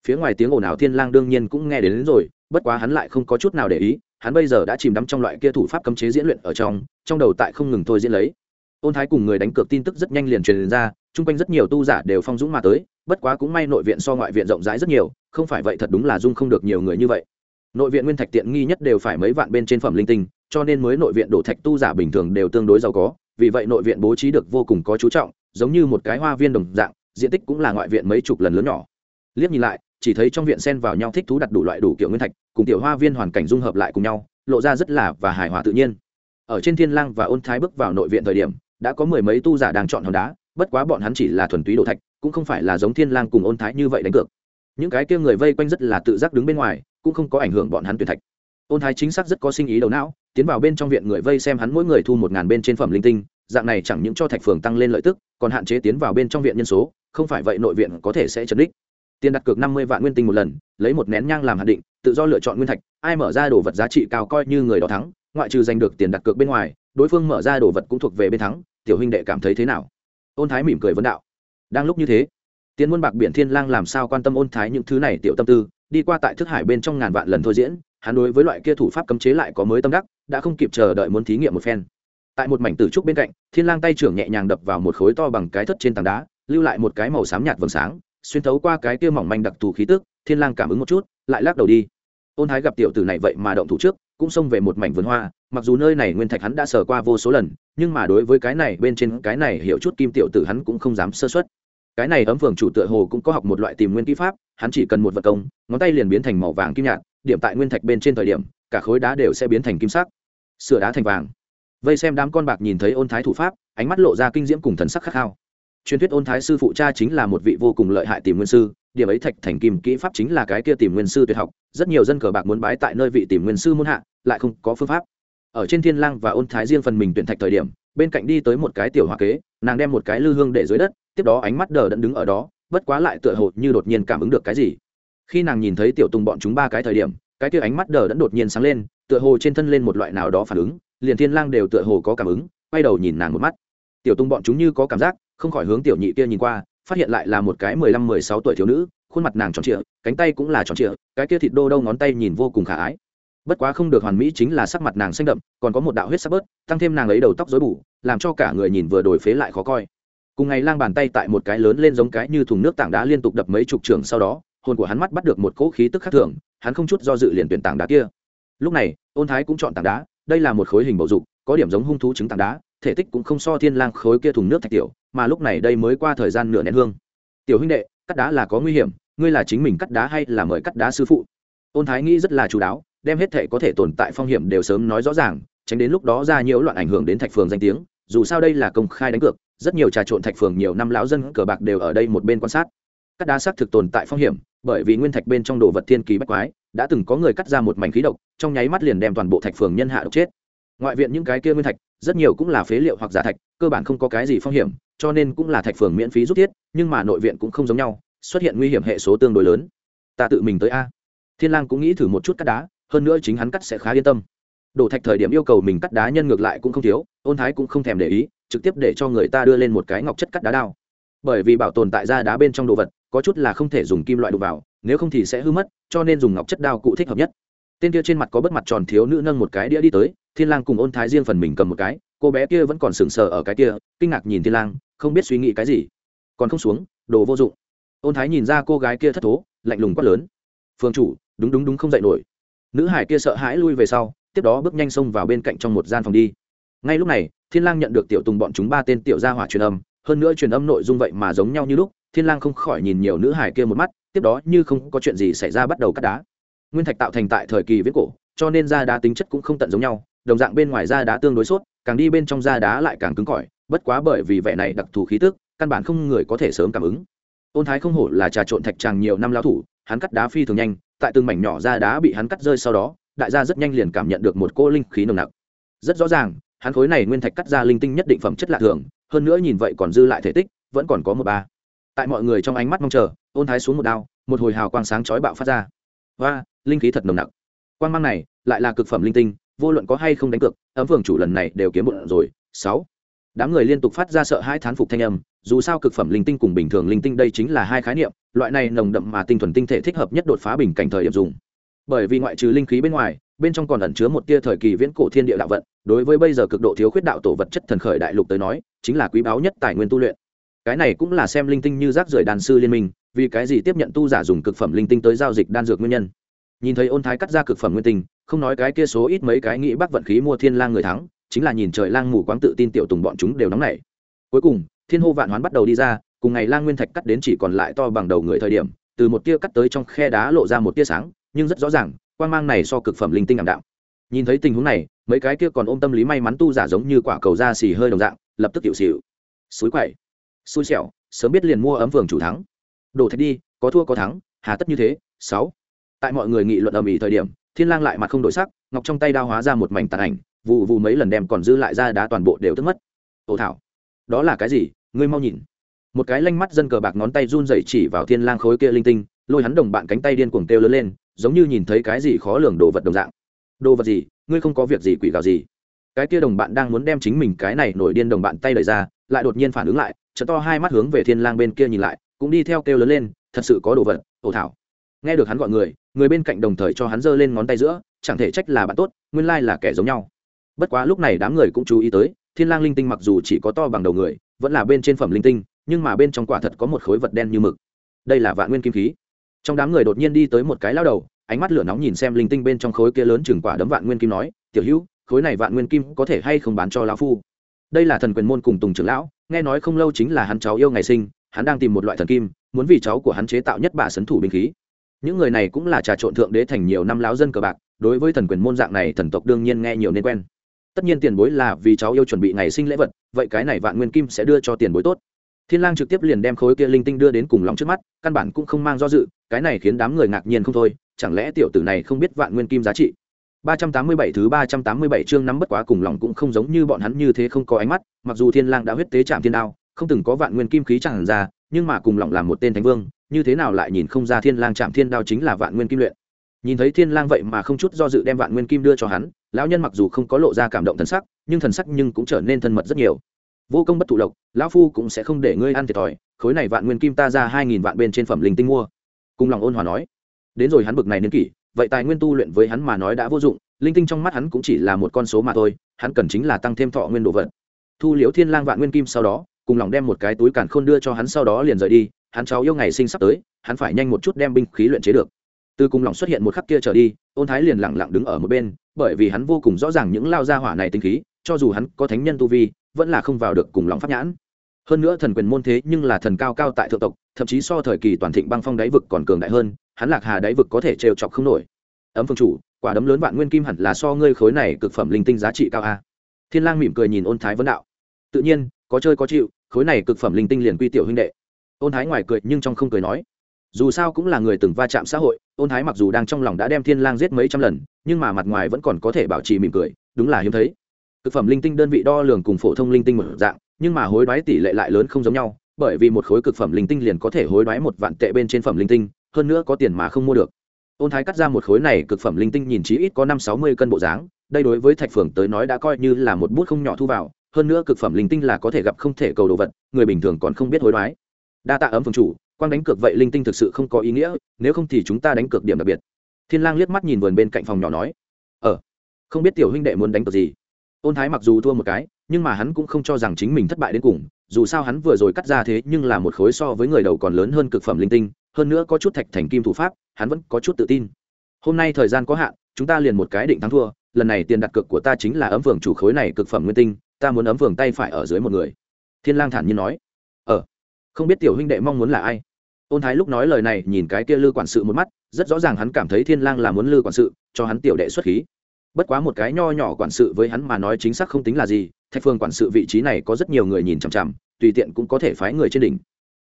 Phía ngoài tiếng ồn ào thiên lang đương nhiên cũng nghe đến, đến rồi bất quá hắn lại không có chút nào để ý hắn bây giờ đã chìm đắm trong loại kia thủ pháp cấm chế diễn luyện ở trong trong đầu tại không ngừng thôi diễn lấy. Ôn thái cùng người đánh cược tin tức rất nhanh liền truyền ra, chung quanh rất nhiều tu giả đều phong dũng mà tới, bất quá cũng may nội viện so ngoại viện rộng rãi rất nhiều, không phải vậy thật đúng là dung không được nhiều người như vậy. Nội viện nguyên thạch tiện nghi nhất đều phải mấy vạn bên trên phẩm linh tinh, cho nên mới nội viện đổ thạch tu giả bình thường đều tương đối giàu có, vì vậy nội viện bố trí được vô cùng có chú trọng, giống như một cái hoa viên đồng dạng, diện tích cũng là ngoại viện mấy chục lần lớn nhỏ. Liếc nhìn lại chỉ thấy trong viện xen vào nhau thích thú đặt đủ loại đủ kiểu nguyên thạch, cùng tiểu hoa viên hoàn cảnh dung hợp lại cùng nhau, lộ ra rất là và hài hòa tự nhiên. Ở trên thiên lang và ôn thái bước vào nội viện thời điểm, đã có mười mấy tu giả đang chọn hòn đá, bất quá bọn hắn chỉ là thuần túy đồ thạch, cũng không phải là giống thiên lang cùng ôn thái như vậy đánh cược. Những cái kia người vây quanh rất là tự giác đứng bên ngoài, cũng không có ảnh hưởng bọn hắn tuyển thạch. Ôn thái chính xác rất có sinh ý đầu não, tiến vào bên trong viện người vây xem hắn mỗi người thu một ngàn bên trên phẩm linh tinh, dạng này chẳng những cho thạch phường tăng lên lợi tức, còn hạn chế tiến vào bên trong viện nhân số, không phải vậy nội viện có thể sẽ chấn đích tiền đặt cược năm mươi vạn nguyên tinh một lần, lấy một nén nhang làm hạn định, tự do lựa chọn nguyên thạch, ai mở ra đồ vật giá trị cao coi như người đó thắng, ngoại trừ giành được tiền đặt cược bên ngoài, đối phương mở ra đồ vật cũng thuộc về bên thắng, tiểu huynh đệ cảm thấy thế nào? Ôn thái mỉm cười vấn đạo. Đang lúc như thế tiến muôn bạc biển thiên lang làm sao quan tâm ôn thái những thứ này tiểu tâm tư, đi qua tại thức hải bên trong ngàn vạn lần thôi diễn, hắn đối với loại kia thủ pháp cấm chế lại có mới tâm đắc, đã không kịp chờ đợi muốn thí nghiệm một phen. Tại một mảnh tử trúc bên cạnh, thiên lang tay trưởng nhẹ nhàng đập vào một khối to bằng cái thất trên tảng đá, lưu lại một cái màu xám nhạt vầng sáng xuyên thấu qua cái kia mỏng manh đặc thù khí tức, thiên lang cảm ứng một chút, lại lắc đầu đi. Ôn thái gặp tiểu tử này vậy mà động thủ trước, cũng xông về một mảnh vườn hoa, mặc dù nơi này nguyên thạch hắn đã sờ qua vô số lần, nhưng mà đối với cái này bên trên, cái này hiểu chút kim tiểu tử hắn cũng không dám sơ xuất cái này ấm phường chủ tựa hồ cũng có học một loại tìm nguyên kỹ pháp, hắn chỉ cần một vật công, ngón tay liền biến thành màu vàng kim nhạt, điểm tại nguyên thạch bên trên thời điểm, cả khối đá đều sẽ biến thành kim sắc. Sửa đá thành vàng. Vây xem đám con bạc nhìn thấy ôn thái thủ pháp, ánh mắt lộ ra kinh diễm cùng thần sắc khát khao truyền thuyết ôn thái sư phụ cha chính là một vị vô cùng lợi hại tìm nguyên sư, điểm ấy thạch thành kim kỹ pháp chính là cái kia tìm nguyên sư tuyệt học, rất nhiều dân cờ bạc muốn bái tại nơi vị tìm nguyên sư muốn hạ, lại không có phương pháp. Ở trên thiên lang và ôn thái riêng phần mình tuyển thạch thời điểm, bên cạnh đi tới một cái tiểu hoa kế, nàng đem một cái lư hương để dưới đất, tiếp đó ánh mắt đờ đẫn đứng ở đó, bất quá lại tựa hồ như đột nhiên cảm ứng được cái gì. Khi nàng nhìn thấy tiểu tùng bọn chúng ba cái thời điểm, cái kia ánh mắt đờ đẫn đột nhiên sáng lên, tựa hồ trên thân lên một loại nào đó phản ứng, liền thiên lang đều tựa hồ có cảm ứng, quay đầu nhìn nàng một mắt. Tiểu tung bọn chúng như có cảm giác không khỏi hướng tiểu nhị kia nhìn qua, phát hiện lại là một cái mười lăm, mười sáu tuổi thiếu nữ, khuôn mặt nàng tròn trịa, cánh tay cũng là tròn trịa, cái kia thịt đô đâu ngón tay nhìn vô cùng khả ái. Bất quá không được hoàn mỹ chính là sắc mặt nàng xanh đậm, còn có một đạo huyết sắc bớt, tăng thêm nàng ấy đầu tóc rối bù, làm cho cả người nhìn vừa đổi phế lại khó coi. Cùng ngày lang bàn tay tại một cái lớn lên giống cái như thùng nước tảng đá liên tục đập mấy chục trường sau đó, hồn của hắn mắt bắt được một cỗ khí tức khác thường, hắn không chút do dự liền tuyển tảng đá kia. Lúc này, ôn thái cũng chọn tảng đá, đây là một khối hình bầu dục, có điểm giống hung thú trứng tảng đá, thể tích cũng không so thiên lang khối kia thùng nước thạch tiểu mà lúc này đây mới qua thời gian nửa nén hương. Tiểu huynh đệ, cắt đá là có nguy hiểm, ngươi là chính mình cắt đá hay là mời cắt đá sư phụ? Ôn thái nghĩ rất là chú đáo, đem hết thể có thể tồn tại phong hiểm đều sớm nói rõ ràng, tránh đến lúc đó ra nhiều loạn ảnh hưởng đến thạch phường danh tiếng, dù sao đây là công khai đánh cược, rất nhiều trà trộn thạch phường nhiều năm lão dân cờ bạc đều ở đây một bên quan sát. Cắt đá xác thực tồn tại phong hiểm, bởi vì nguyên thạch bên trong đồ vật thiên kỳ bách quái, đã từng có người cắt ra một mảnh khí độc, trong nháy mắt liền đem toàn bộ thạch phường nhân hạ độc chết ngoại viện những cái kia nguyên thạch, rất nhiều cũng là phế liệu hoặc giả thạch, cơ bản không có cái gì phong hiểm, cho nên cũng là thạch phường miễn phí rút thiết, nhưng mà nội viện cũng không giống nhau, xuất hiện nguy hiểm hệ số tương đối lớn. Ta tự mình tới a. Thiên lang cũng nghĩ thử một chút cắt đá, hơn nữa chính hắn cắt sẽ khá yên tâm. Đổ thạch thời điểm yêu cầu mình cắt đá nhân ngược lại cũng không thiếu, ôn thái cũng không thèm để ý, trực tiếp để cho người ta đưa lên một cái ngọc chất cắt đá đao. Bởi vì bảo tồn tại ra đá bên trong đồ vật, có chút là không thể dùng kim loại đục vào, nếu không thì sẽ hư mất, cho nên dùng ngọc chất đao cụ thích hợp nhất tên kia trên mặt có bất mặt tròn thiếu nữ nâng một cái đĩa đi tới, thiên lang cùng ôn thái riêng phần mình cầm một cái, cô bé kia vẫn còn sừng sờ ở cái kia, kinh ngạc nhìn thiên lang, không biết suy nghĩ cái gì. Còn không xuống, đồ vô dụng. Ôn thái nhìn ra cô gái kia thất thố, lạnh lùng quát lớn. Phương chủ, đúng đúng đúng không dậy nổi. Nữ hải kia sợ hãi lui về sau, tiếp đó bước nhanh xông vào bên cạnh trong một gian phòng đi. Ngay lúc này, thiên lang nhận được tiểu tùng bọn chúng ba tên tiểu gia hỏa truyền âm, hơn nữa truyền âm nội dung vậy mà giống nhau như lúc, thiên lang không khỏi nhìn nhiều nữ hải kia một mắt, tiếp đó như không có chuyện gì xảy ra bắt đầu cắt đá nguyên thạch tạo thành tại thời kỳ viễn cổ, cho nên da đá tính chất cũng không tận giống nhau, đồng dạng bên ngoài da đá tương đối sốt, càng đi bên trong da đá lại càng cứng cỏi, bất quá bởi vì vẻ này đặc thù khí tức, căn bản không người có thể sớm cảm ứng. Ôn thái không hổ là trà trộn thạch tràng nhiều năm lao thủ, hắn cắt đá phi thường nhanh, tại từng mảnh nhỏ da đá bị hắn cắt rơi sau đó, đại gia rất nhanh liền cảm nhận được một cô linh khí nồng nặc. Rất rõ ràng, hắn khối này nguyên thạch cắt ra linh tinh nhất định phẩm chất lạ thường, hơn nữa nhìn vậy còn dư lại thể tích, vẫn còn có một ba. Tại mọi người trong ánh mắt mong chờ ôn thái xuống một đao, một hồi hào quang sáng chói bạo phát ra hoa, linh khí thật nồng nặc. Quang mang này lại là cực phẩm linh tinh, vô luận có hay không đánh cược, ấm phường chủ lần này đều kiếm một rồi. Sáu. Đám người liên tục phát ra sợ hai thán phục thanh âm, dù sao cực phẩm linh tinh cùng bình thường linh tinh đây chính là hai khái niệm, loại này nồng đậm mà tinh thuần tinh thể thích hợp nhất đột phá bình cảnh thời điểm dùng. Bởi vì ngoại trừ linh khí bên ngoài, bên trong còn ẩn chứa một tia thời kỳ viễn cổ thiên địa đạo vận, đối với bây giờ cực độ thiếu khuyết đạo tổ vật chất thần khởi đại lục tới nói, chính là quý báu nhất tài nguyên tu luyện cái này cũng là xem linh tinh như rác rưởi đàn sư liên minh, vì cái gì tiếp nhận tu giả dùng cực phẩm linh tinh tới giao dịch đan dược nguyên nhân? Nhìn thấy ôn thái cắt ra cực phẩm nguyên tinh, không nói cái kia số ít mấy cái nghĩ bác vận khí mua thiên lang người thắng, chính là nhìn trời lang mù quáng tự tin tiểu tùng bọn chúng đều nóng nảy. Cuối cùng, thiên hô vạn hoán bắt đầu đi ra, cùng ngày lang nguyên thạch cắt đến chỉ còn lại to bằng đầu người thời điểm, từ một tia cắt tới trong khe đá lộ ra một tia sáng, nhưng rất rõ ràng quan mang này so cực phẩm linh tinh ảm đạm. Nhìn thấy tình huống này, mấy cái kia còn ôm tâm lý may mắn tu giả giống như quả cầu da xì hơi đồng dạng, lập tức tiểu xỉu. suối quậy xui xẻo, sớm biết liền mua ấm vườn chủ thắng. Đổ thạch đi, có thua có thắng, hà tất như thế, sáu. Tại mọi người nghị luận ầm ĩ thời điểm, thiên lang lại mặt không đổi sắc, ngọc trong tay đao hóa ra một mảnh tàn ảnh vụ vụ mấy lần đem còn dư lại ra đá toàn bộ đều tức mất. Ồ thảo, đó là cái gì? Ngươi mau nhìn. Một cái lanh mắt dân cờ bạc ngón tay run rẩy chỉ vào thiên lang khối kia linh tinh, lôi hắn đồng bạn cánh tay điên cuồng kêu lớn lên, giống như nhìn thấy cái gì khó lường đồ vật đồng dạng. Đồ vật gì? Ngươi không có việc gì quỷ gào gì? Cái kia đồng bạn đang muốn đem chính mình cái này nổi điên đồng bạn tay đẩy ra, lại đột nhiên phản ứng lại chợt to hai mắt hướng về thiên lang bên kia nhìn lại, cũng đi theo kêu lớn lên, thật sự có đồ vật, ổ thảo. Nghe được hắn gọi người người bên cạnh đồng thời cho hắn giơ lên ngón tay giữa, chẳng thể trách là bạn tốt, nguyên lai là kẻ giống nhau. Bất quá lúc này đám người cũng chú ý tới, thiên lang linh tinh mặc dù chỉ có to bằng đầu người, vẫn là bên trên phẩm linh tinh, nhưng mà bên trong quả thật có một khối vật đen như mực. Đây là vạn nguyên kim khí. Trong đám người đột nhiên đi tới một cái lao đầu, ánh mắt lửa nóng nhìn xem linh tinh bên trong khối kia lớn chừng quả đấm vạn nguyên kim nói, tiểu hữu, khối này vạn nguyên kim có thể hay không bán cho lão phu? Đây là thần quyền môn cùng tùng trưởng lão nghe nói không lâu chính là hắn cháu yêu ngày sinh, hắn đang tìm một loại thần kim, muốn vì cháu của hắn chế tạo nhất bà sấn thủ binh khí. Những người này cũng là trà trộn thượng đế thành nhiều năm láo dân cờ bạc, đối với thần quyền môn dạng này thần tộc đương nhiên nghe nhiều nên quen. Tất nhiên tiền bối là vì cháu yêu chuẩn bị ngày sinh lễ vật, vậy cái này vạn nguyên kim sẽ đưa cho tiền bối tốt. Thiên lang trực tiếp liền đem khối kia linh tinh đưa đến cùng lòng trước mắt, căn bản cũng không mang do dự, cái này khiến đám người ngạc nhiên không thôi, chẳng lẽ tiểu tử này không biết vạn nguyên kim giá trị? 387 thứ 387 chương nắm bất quá cùng lòng cũng không giống như bọn hắn như thế không có ánh mắt, mặc dù Thiên Lang đã huyết tế chạm thiên đao, không từng có vạn nguyên kim khí chẳng ra, nhưng mà cùng lòng làm một tên thánh vương, như thế nào lại nhìn không ra Thiên Lang chạm thiên đao chính là vạn nguyên kim luyện. Nhìn thấy Thiên Lang vậy mà không chút do dự đem vạn nguyên kim đưa cho hắn, lão nhân mặc dù không có lộ ra cảm động thần sắc, nhưng thần sắc nhưng cũng trở nên thân mật rất nhiều. vô công bất thụ lộc lão phu cũng sẽ không để ngươi ăn thiệt thòi khối này vạn nguyên kim ta ra hai nghìn vạn bên trên phẩm linh tinh mua cùng lòng ôn hòa nói đến rồi hắn bực này niên kỷ vậy tài nguyên tu luyện với hắn mà nói đã vô dụng, linh tinh trong mắt hắn cũng chỉ là một con số mà thôi, hắn cần chính là tăng thêm thọ nguyên đồ vật. Thu liễu thiên lang vạn nguyên kim sau đó, cùng lòng đem một cái túi càn khôn đưa cho hắn sau đó liền rời đi, hắn cháu yêu ngày sinh sắp tới, hắn phải nhanh một chút đem binh khí luyện chế được. Từ cùng lòng xuất hiện một khắc kia trở đi, ôn thái liền lặng lặng đứng ở một bên, bởi vì hắn vô cùng rõ ràng những lao gia hỏa này tinh khí, cho dù hắn có thánh nhân tu vi, vẫn là không vào được cùng lòng pháp nhãn. Hơn nữa thần quyền môn thế nhưng là thần cao cao tại thượng tộc, thậm chí so thời kỳ toàn thịnh băng phong đáy vực còn cường đại hơn hắn lạc hà đáy vực có thể trêu chọc không nổi. Ấm phương chủ, quả đấm lớn vạn nguyên kim hẳn là so ngươi khối này cực phẩm linh tinh giá trị cao a. Thiên lang mỉm cười nhìn ôn thái vấn đạo. Tự nhiên, có chơi có chịu, khối này cực phẩm linh tinh liền quy tiểu huynh đệ. Ôn thái ngoài cười nhưng trong không cười nói, dù sao cũng là người từng va chạm xã hội, ôn thái mặc dù đang trong lòng đã đem thiên lang giết mấy trăm lần, nhưng mà mặt ngoài vẫn còn có thể bảo trì mỉm cười, đúng là hiếm thấy. Cực phẩm linh tinh đơn vị đo lường cùng phổ thông linh tinh một dạng, nhưng mà hối đoái tỷ lệ lại lớn không giống nhau, bởi vì một khối cực phẩm linh tinh liền có thể hối đoái một vạn tệ bên trên phẩm linh tinh hơn nữa có tiền mà không mua được. Ôn thái cắt ra một khối này cực phẩm linh tinh nhìn chí ít có năm sáu mươi cân bộ dáng, đây đối với thạch phường tới nói đã coi như là một bút không nhỏ thu vào, hơn nữa cực phẩm linh tinh là có thể gặp không thể cầu đồ vật, người bình thường còn không biết hối đoái. Đa tạ ấm phường chủ, quang đánh cược vậy linh tinh thực sự không có ý nghĩa, nếu không thì chúng ta đánh cược điểm đặc biệt. Thiên lang liếc mắt nhìn vườn bên cạnh phòng nhỏ nói ờ không biết tiểu huynh đệ muốn đánh cược gì? Ôn thái mặc dù thua một cái, nhưng mà hắn cũng không cho rằng chính mình thất bại đến cùng, dù sao hắn vừa rồi cắt ra thế nhưng là một khối so với người đầu còn lớn hơn cực phẩm linh tinh hơn nữa có chút thạch thành kim thủ pháp, hắn vẫn có chút tự tin. Hôm nay thời gian có hạn, chúng ta liền một cái định thắng thua, lần này tiền đặt cược của ta chính là ấm vườn chủ khối này cực phẩm nguyên tinh, ta muốn ấm vườn tay phải ở dưới một người. Thiên lang thản nhiên nói. Ờ không biết tiểu huynh đệ mong muốn là ai? Ôn thái lúc nói lời này, nhìn cái kia lư quản sự một mắt, rất rõ ràng hắn cảm thấy thiên lang là muốn lư quản sự, cho hắn tiểu đệ xuất khí. Bất quá một cái nho nhỏ quản sự với hắn mà nói chính xác không tính là gì, thạch phương quản sự vị trí này có rất nhiều người nhìn chằm chằm, tùy tiện cũng có thể phái người trên đỉnh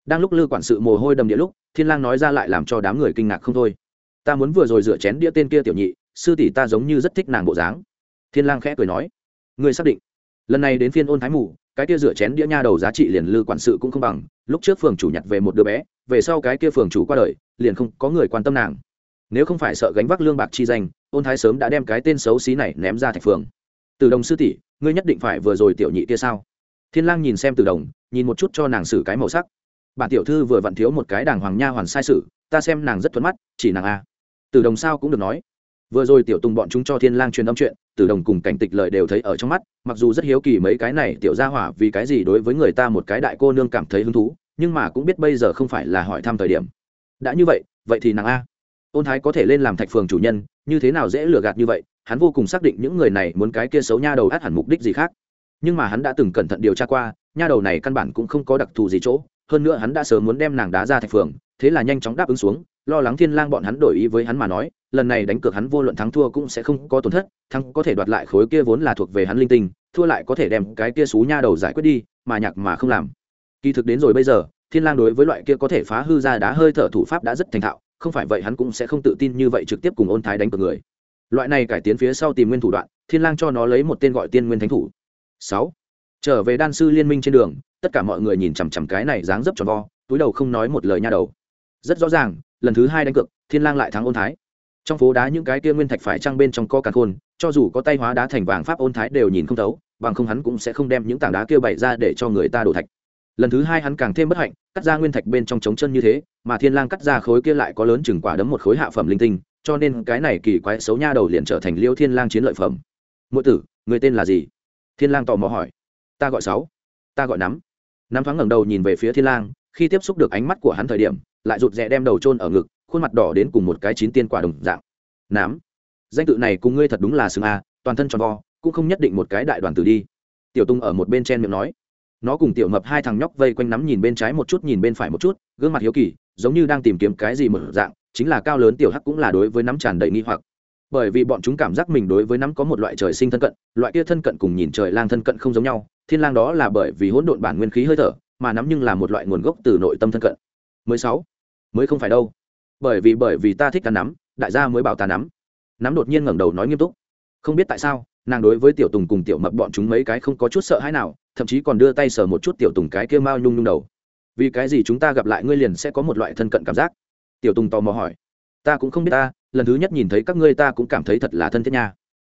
đang lúc lư quản sự mồ hôi đầm địa lúc, thiên lang nói ra lại làm cho đám người kinh ngạc không thôi. Ta muốn vừa rồi rửa chén đĩa tên kia tiểu nhị, sư tỷ ta giống như rất thích nàng bộ dáng. Thiên lang khẽ cười nói, ngươi xác định. Lần này đến phiên ôn thái mù, cái kia rửa chén đĩa nha đầu giá trị liền lư quản sự cũng không bằng. Lúc trước phường chủ nhặt về một đứa bé, về sau cái kia phường chủ qua đời, liền không có người quan tâm nàng. Nếu không phải sợ gánh vác lương bạc chi danh, ôn thái sớm đã đem cái tên xấu xí này ném ra thạch phường. Từ đồng sư tỷ, ngươi nhất định phải vừa rồi tiểu nhị kia sao? Thiên lang nhìn xem từ đồng, nhìn một chút cho nàng xử cái màu sắc bản tiểu thư vừa vặn thiếu một cái đàng hoàng nha hoàn sai sử ta xem nàng rất thuận mắt, chỉ nàng a. Từ đồng sao cũng được nói. Vừa rồi tiểu tùng bọn chúng cho thiên lang truyền âm chuyện, từ đồng cùng cảnh tịch lời đều thấy ở trong mắt, mặc dù rất hiếu kỳ mấy cái này tiểu gia hỏa vì cái gì đối với người ta một cái đại cô nương cảm thấy hứng thú, nhưng mà cũng biết bây giờ không phải là hỏi thăm thời điểm. Đã như vậy vậy thì nàng a. Ôn thái có thể lên làm thạch phường chủ nhân, như thế nào dễ lừa gạt như vậy, hắn vô cùng xác định những người này muốn cái kia xấu nha đầu át hẳn mục đích gì khác. Nhưng mà hắn đã từng cẩn thận điều tra qua, nha đầu này căn bản cũng không có đặc thù gì chỗ hơn nữa hắn đã sớm muốn đem nàng đá ra thạch phường thế là nhanh chóng đáp ứng xuống lo lắng thiên lang bọn hắn đổi ý với hắn mà nói lần này đánh cược hắn vô luận thắng thua cũng sẽ không có tổn thất thắng có thể đoạt lại khối kia vốn là thuộc về hắn linh tinh thua lại có thể đem cái kia xú nha đầu giải quyết đi mà nhạc mà không làm. Kỳ thực đến rồi bây giờ thiên lang đối với loại kia có thể phá hư ra đá hơi thở thủ pháp đã rất thành thạo không phải vậy hắn cũng sẽ không tự tin như vậy trực tiếp cùng ôn thái đánh cược người. Loại này cải tiến phía sau tìm nguyên thủ đoạn thiên lang cho nó lấy một tên gọi tiên nguyên thánh thủ. Sáu, trở về đan sư liên minh trên đường tất cả mọi người nhìn chằm chằm cái này dáng dấp tròn vo, túi đầu không nói một lời nha đầu. Rất rõ ràng, lần thứ hai đánh cược, thiên lang lại thắng ôn thái. Trong phố đá những cái kia nguyên thạch phải trăng bên trong co càn khôn, cho dù có tay hóa đá thành vàng pháp ôn thái đều nhìn không thấu, bằng không hắn cũng sẽ không đem những tảng đá kia bày ra để cho người ta đổ thạch. Lần thứ hai hắn càng thêm bất hạnh, cắt ra nguyên thạch bên trong trống chân như thế, mà thiên lang cắt ra khối kia lại có lớn chừng quả đấm một khối hạ phẩm linh tinh, cho nên cái này kỳ quái xấu nha đầu liền trở thành liêu thiên lang chiến lợi phẩm. Muội tử, người tên là gì? Thiên lang tò mò hỏi. Ta gọi sáu, ta gọi nắm nắm thoáng ngẩng đầu nhìn về phía thiên lang, khi tiếp xúc được ánh mắt của hắn thời điểm, lại rụt rè đem đầu chôn ở ngực, khuôn mặt đỏ đến cùng một cái chín tiên quả đồng dạng. Nám, danh tự này cùng ngươi thật đúng là xứng a, toàn thân tròn vo, cũng không nhất định một cái đại đoàn tử đi. Tiểu tung ở một bên chen miệng nói. Nó cùng tiểu mập hai thằng nhóc vây quanh nắm nhìn bên trái một chút nhìn bên phải một chút, gương mặt hiếu kỳ, giống như đang tìm kiếm cái gì một dạng, chính là cao lớn tiểu hắc cũng là đối với nắm tràn đầy nghi hoặc bởi vì bọn chúng cảm giác mình đối với nắm có một loại trời sinh thân cận, loại kia thân cận cùng nhìn trời lang thân cận không giống nhau, thiên lang đó là bởi vì hỗn độn bản nguyên khí hơi thở, mà nắm nhưng là một loại nguồn gốc từ nội tâm thân cận. Mới sáu, mới không phải đâu. Bởi vì bởi vì ta thích ta nắm, đại gia mới bảo ta nắm. Nắm đột nhiên ngẩng đầu nói nghiêm túc. Không biết tại sao, nàng đối với tiểu tùng cùng tiểu mập bọn chúng mấy cái không có chút sợ hãi nào, thậm chí còn đưa tay sờ một chút tiểu tùng cái kia mao nhung nhung đầu. Vì cái gì chúng ta gặp lại ngươi liền sẽ có một loại thân cận cảm giác? Tiểu tùng tò mò hỏi. Ta cũng không biết ta lần thứ nhất nhìn thấy các ngươi ta cũng cảm thấy thật là thân thiết nha.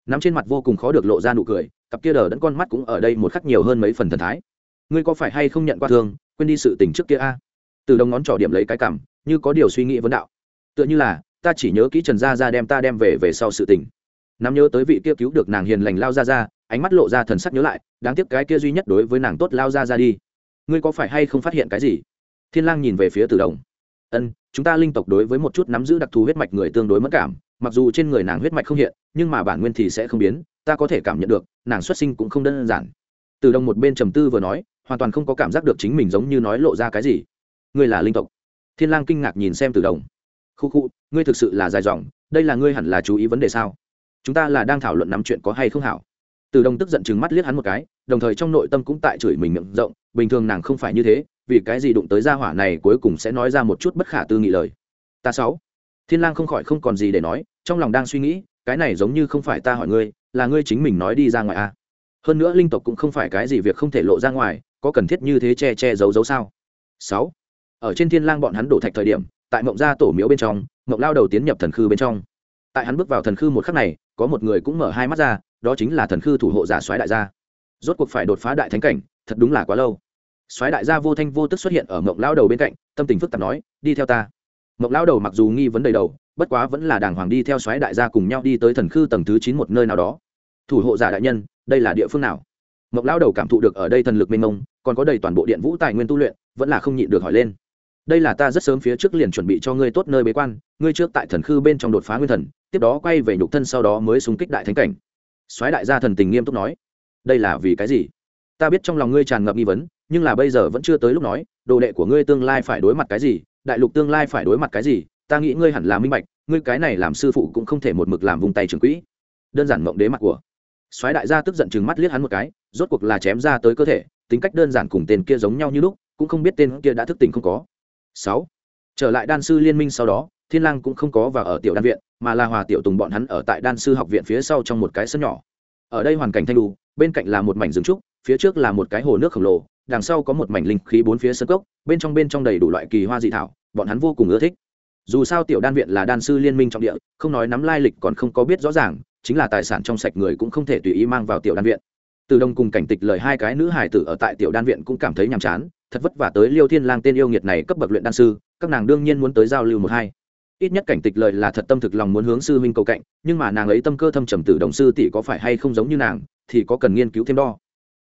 Nắm trên mặt vô cùng khó được lộ ra nụ cười, cặp kia đờ đẫn con mắt cũng ở đây một khắc nhiều hơn mấy phần thần thái. Ngươi có phải hay không nhận qua thương, quên đi sự tình trước kia a? Từ đồng ngón trỏ điểm lấy cái cảm, như có điều suy nghĩ vấn đạo. Tựa như là, ta chỉ nhớ kỹ trần gia ra đem ta đem về về sau sự tình. Nắm nhớ tới vị kia cứu được nàng hiền lành lao ra ra ánh mắt lộ ra thần sắc nhớ lại, đáng tiếc cái kia duy nhất đối với nàng tốt lao ra ra đi. Ngươi có phải hay không phát hiện cái gì? Thiên lang nhìn về phía từ đồng. Ân chúng ta linh tộc đối với một chút nắm giữ đặc thù huyết mạch người tương đối mất cảm, mặc dù trên người nàng huyết mạch không hiện, nhưng mà bản nguyên thì sẽ không biến, ta có thể cảm nhận được, nàng xuất sinh cũng không đơn giản. Từ đồng một bên trầm tư vừa nói, hoàn toàn không có cảm giác được chính mình giống như nói lộ ra cái gì. Ngươi là linh tộc. Thiên lang kinh ngạc nhìn xem từ đồng khu khu, ngươi thực sự là dài dòng, đây là ngươi hẳn là chú ý vấn đề sao? Chúng ta là đang thảo luận nắm chuyện có hay không hảo. Từ đồng tức giận chừng mắt liếc hắn một cái, đồng thời trong nội tâm cũng tại chửi mình miệng rộng, bình thường nàng không phải như thế vì cái gì đụng tới gia hỏa này cuối cùng sẽ nói ra một chút bất khả tư nghị lời. Ta sáu. Thiên lang không khỏi không còn gì để nói, trong lòng đang suy nghĩ, cái này giống như không phải ta hỏi ngươi, là ngươi chính mình nói đi ra ngoài à? Hơn nữa linh tộc cũng không phải cái gì việc không thể lộ ra ngoài, có cần thiết như thế che che giấu giấu sao? Sáu. Ở trên thiên lang bọn hắn đổ thạch thời điểm, tại mộng gia tổ miếu bên trong, mộng lao đầu tiến nhập thần khư bên trong. Tại hắn bước vào thần khư một khắc này, có một người cũng mở hai mắt ra, đó chính là thần khư thủ hộ giả soái đại gia. Rốt cuộc phải đột phá đại thánh cảnh, thật đúng là quá lâu soái đại gia vô thanh vô tức xuất hiện ở mộng lao đầu bên cạnh, tâm tình phức tạp nói, đi theo ta. Mộng lao đầu mặc dù nghi vấn đầy đầu, bất quá vẫn là đàng hoàng đi theo soái đại gia cùng nhau đi tới thần khư tầng thứ chín một nơi nào đó. Thủ hộ giả đại nhân, đây là địa phương nào? Mộng lao đầu cảm thụ được ở đây thần lực mênh mông, còn có đầy toàn bộ điện vũ tài nguyên tu luyện, vẫn là không nhịn được hỏi lên. Đây là ta rất sớm phía trước liền chuẩn bị cho ngươi tốt nơi bế quan, ngươi trước tại thần khư bên trong đột phá nguyên thần, tiếp đó quay về nhục thân sau đó mới xung kích đại thánh cảnh. Soái đại gia thần tình nghiêm túc nói, đây là vì cái gì? Ta biết trong lòng ngươi tràn ngập nghi vấn nhưng là bây giờ vẫn chưa tới lúc nói, đồ đệ của ngươi tương lai phải đối mặt cái gì, đại lục tương lai phải đối mặt cái gì, ta nghĩ ngươi hẳn là minh bạch, ngươi cái này làm sư phụ cũng không thể một mực làm vùng tay trường quỹ. Đơn giản mộng đế mặt của. Soái đại gia tức giận chừng mắt liếc hắn một cái, rốt cuộc là chém ra tới cơ thể, tính cách đơn giản cùng tên kia giống nhau như lúc, cũng không biết tên kia đã thức tỉnh không có. Sáu. Trở lại đan sư liên minh sau đó, thiên lang cũng không có vào ở tiểu đan viện, mà là hòa tiểu tùng bọn hắn ở tại đan sư học viện phía sau trong một cái sân nhỏ. Ở đây hoàn cảnh thanh đủ bên cạnh là một mảnh rừng trúc, phía trước là một cái hồ nước khổng lồ đằng sau có một mảnh linh khí bốn phía sân cốc, bên trong bên trong đầy đủ loại kỳ hoa dị thảo, bọn hắn vô cùng ưa thích. Dù sao tiểu đan viện là đan sư liên minh trọng địa, không nói nắm lai lịch còn không có biết rõ ràng, chính là tài sản trong sạch người cũng không thể tùy ý mang vào tiểu đan viện. Từ đông cùng cảnh tịch lời hai cái nữ hải tử ở tại tiểu đan viện cũng cảm thấy nhàm chán, thật vất vả tới liêu thiên lang tên yêu nghiệt này cấp bậc luyện đan sư, các nàng đương nhiên muốn tới giao lưu một hai. Ít nhất cảnh tịch lời là thật tâm thực lòng muốn hướng sư huynh cầu cạnh, nhưng mà nàng ấy tâm cơ thâm trầm tử đồng sư tỷ có phải hay không giống như nàng, thì có cần nghiên cứu thêm đo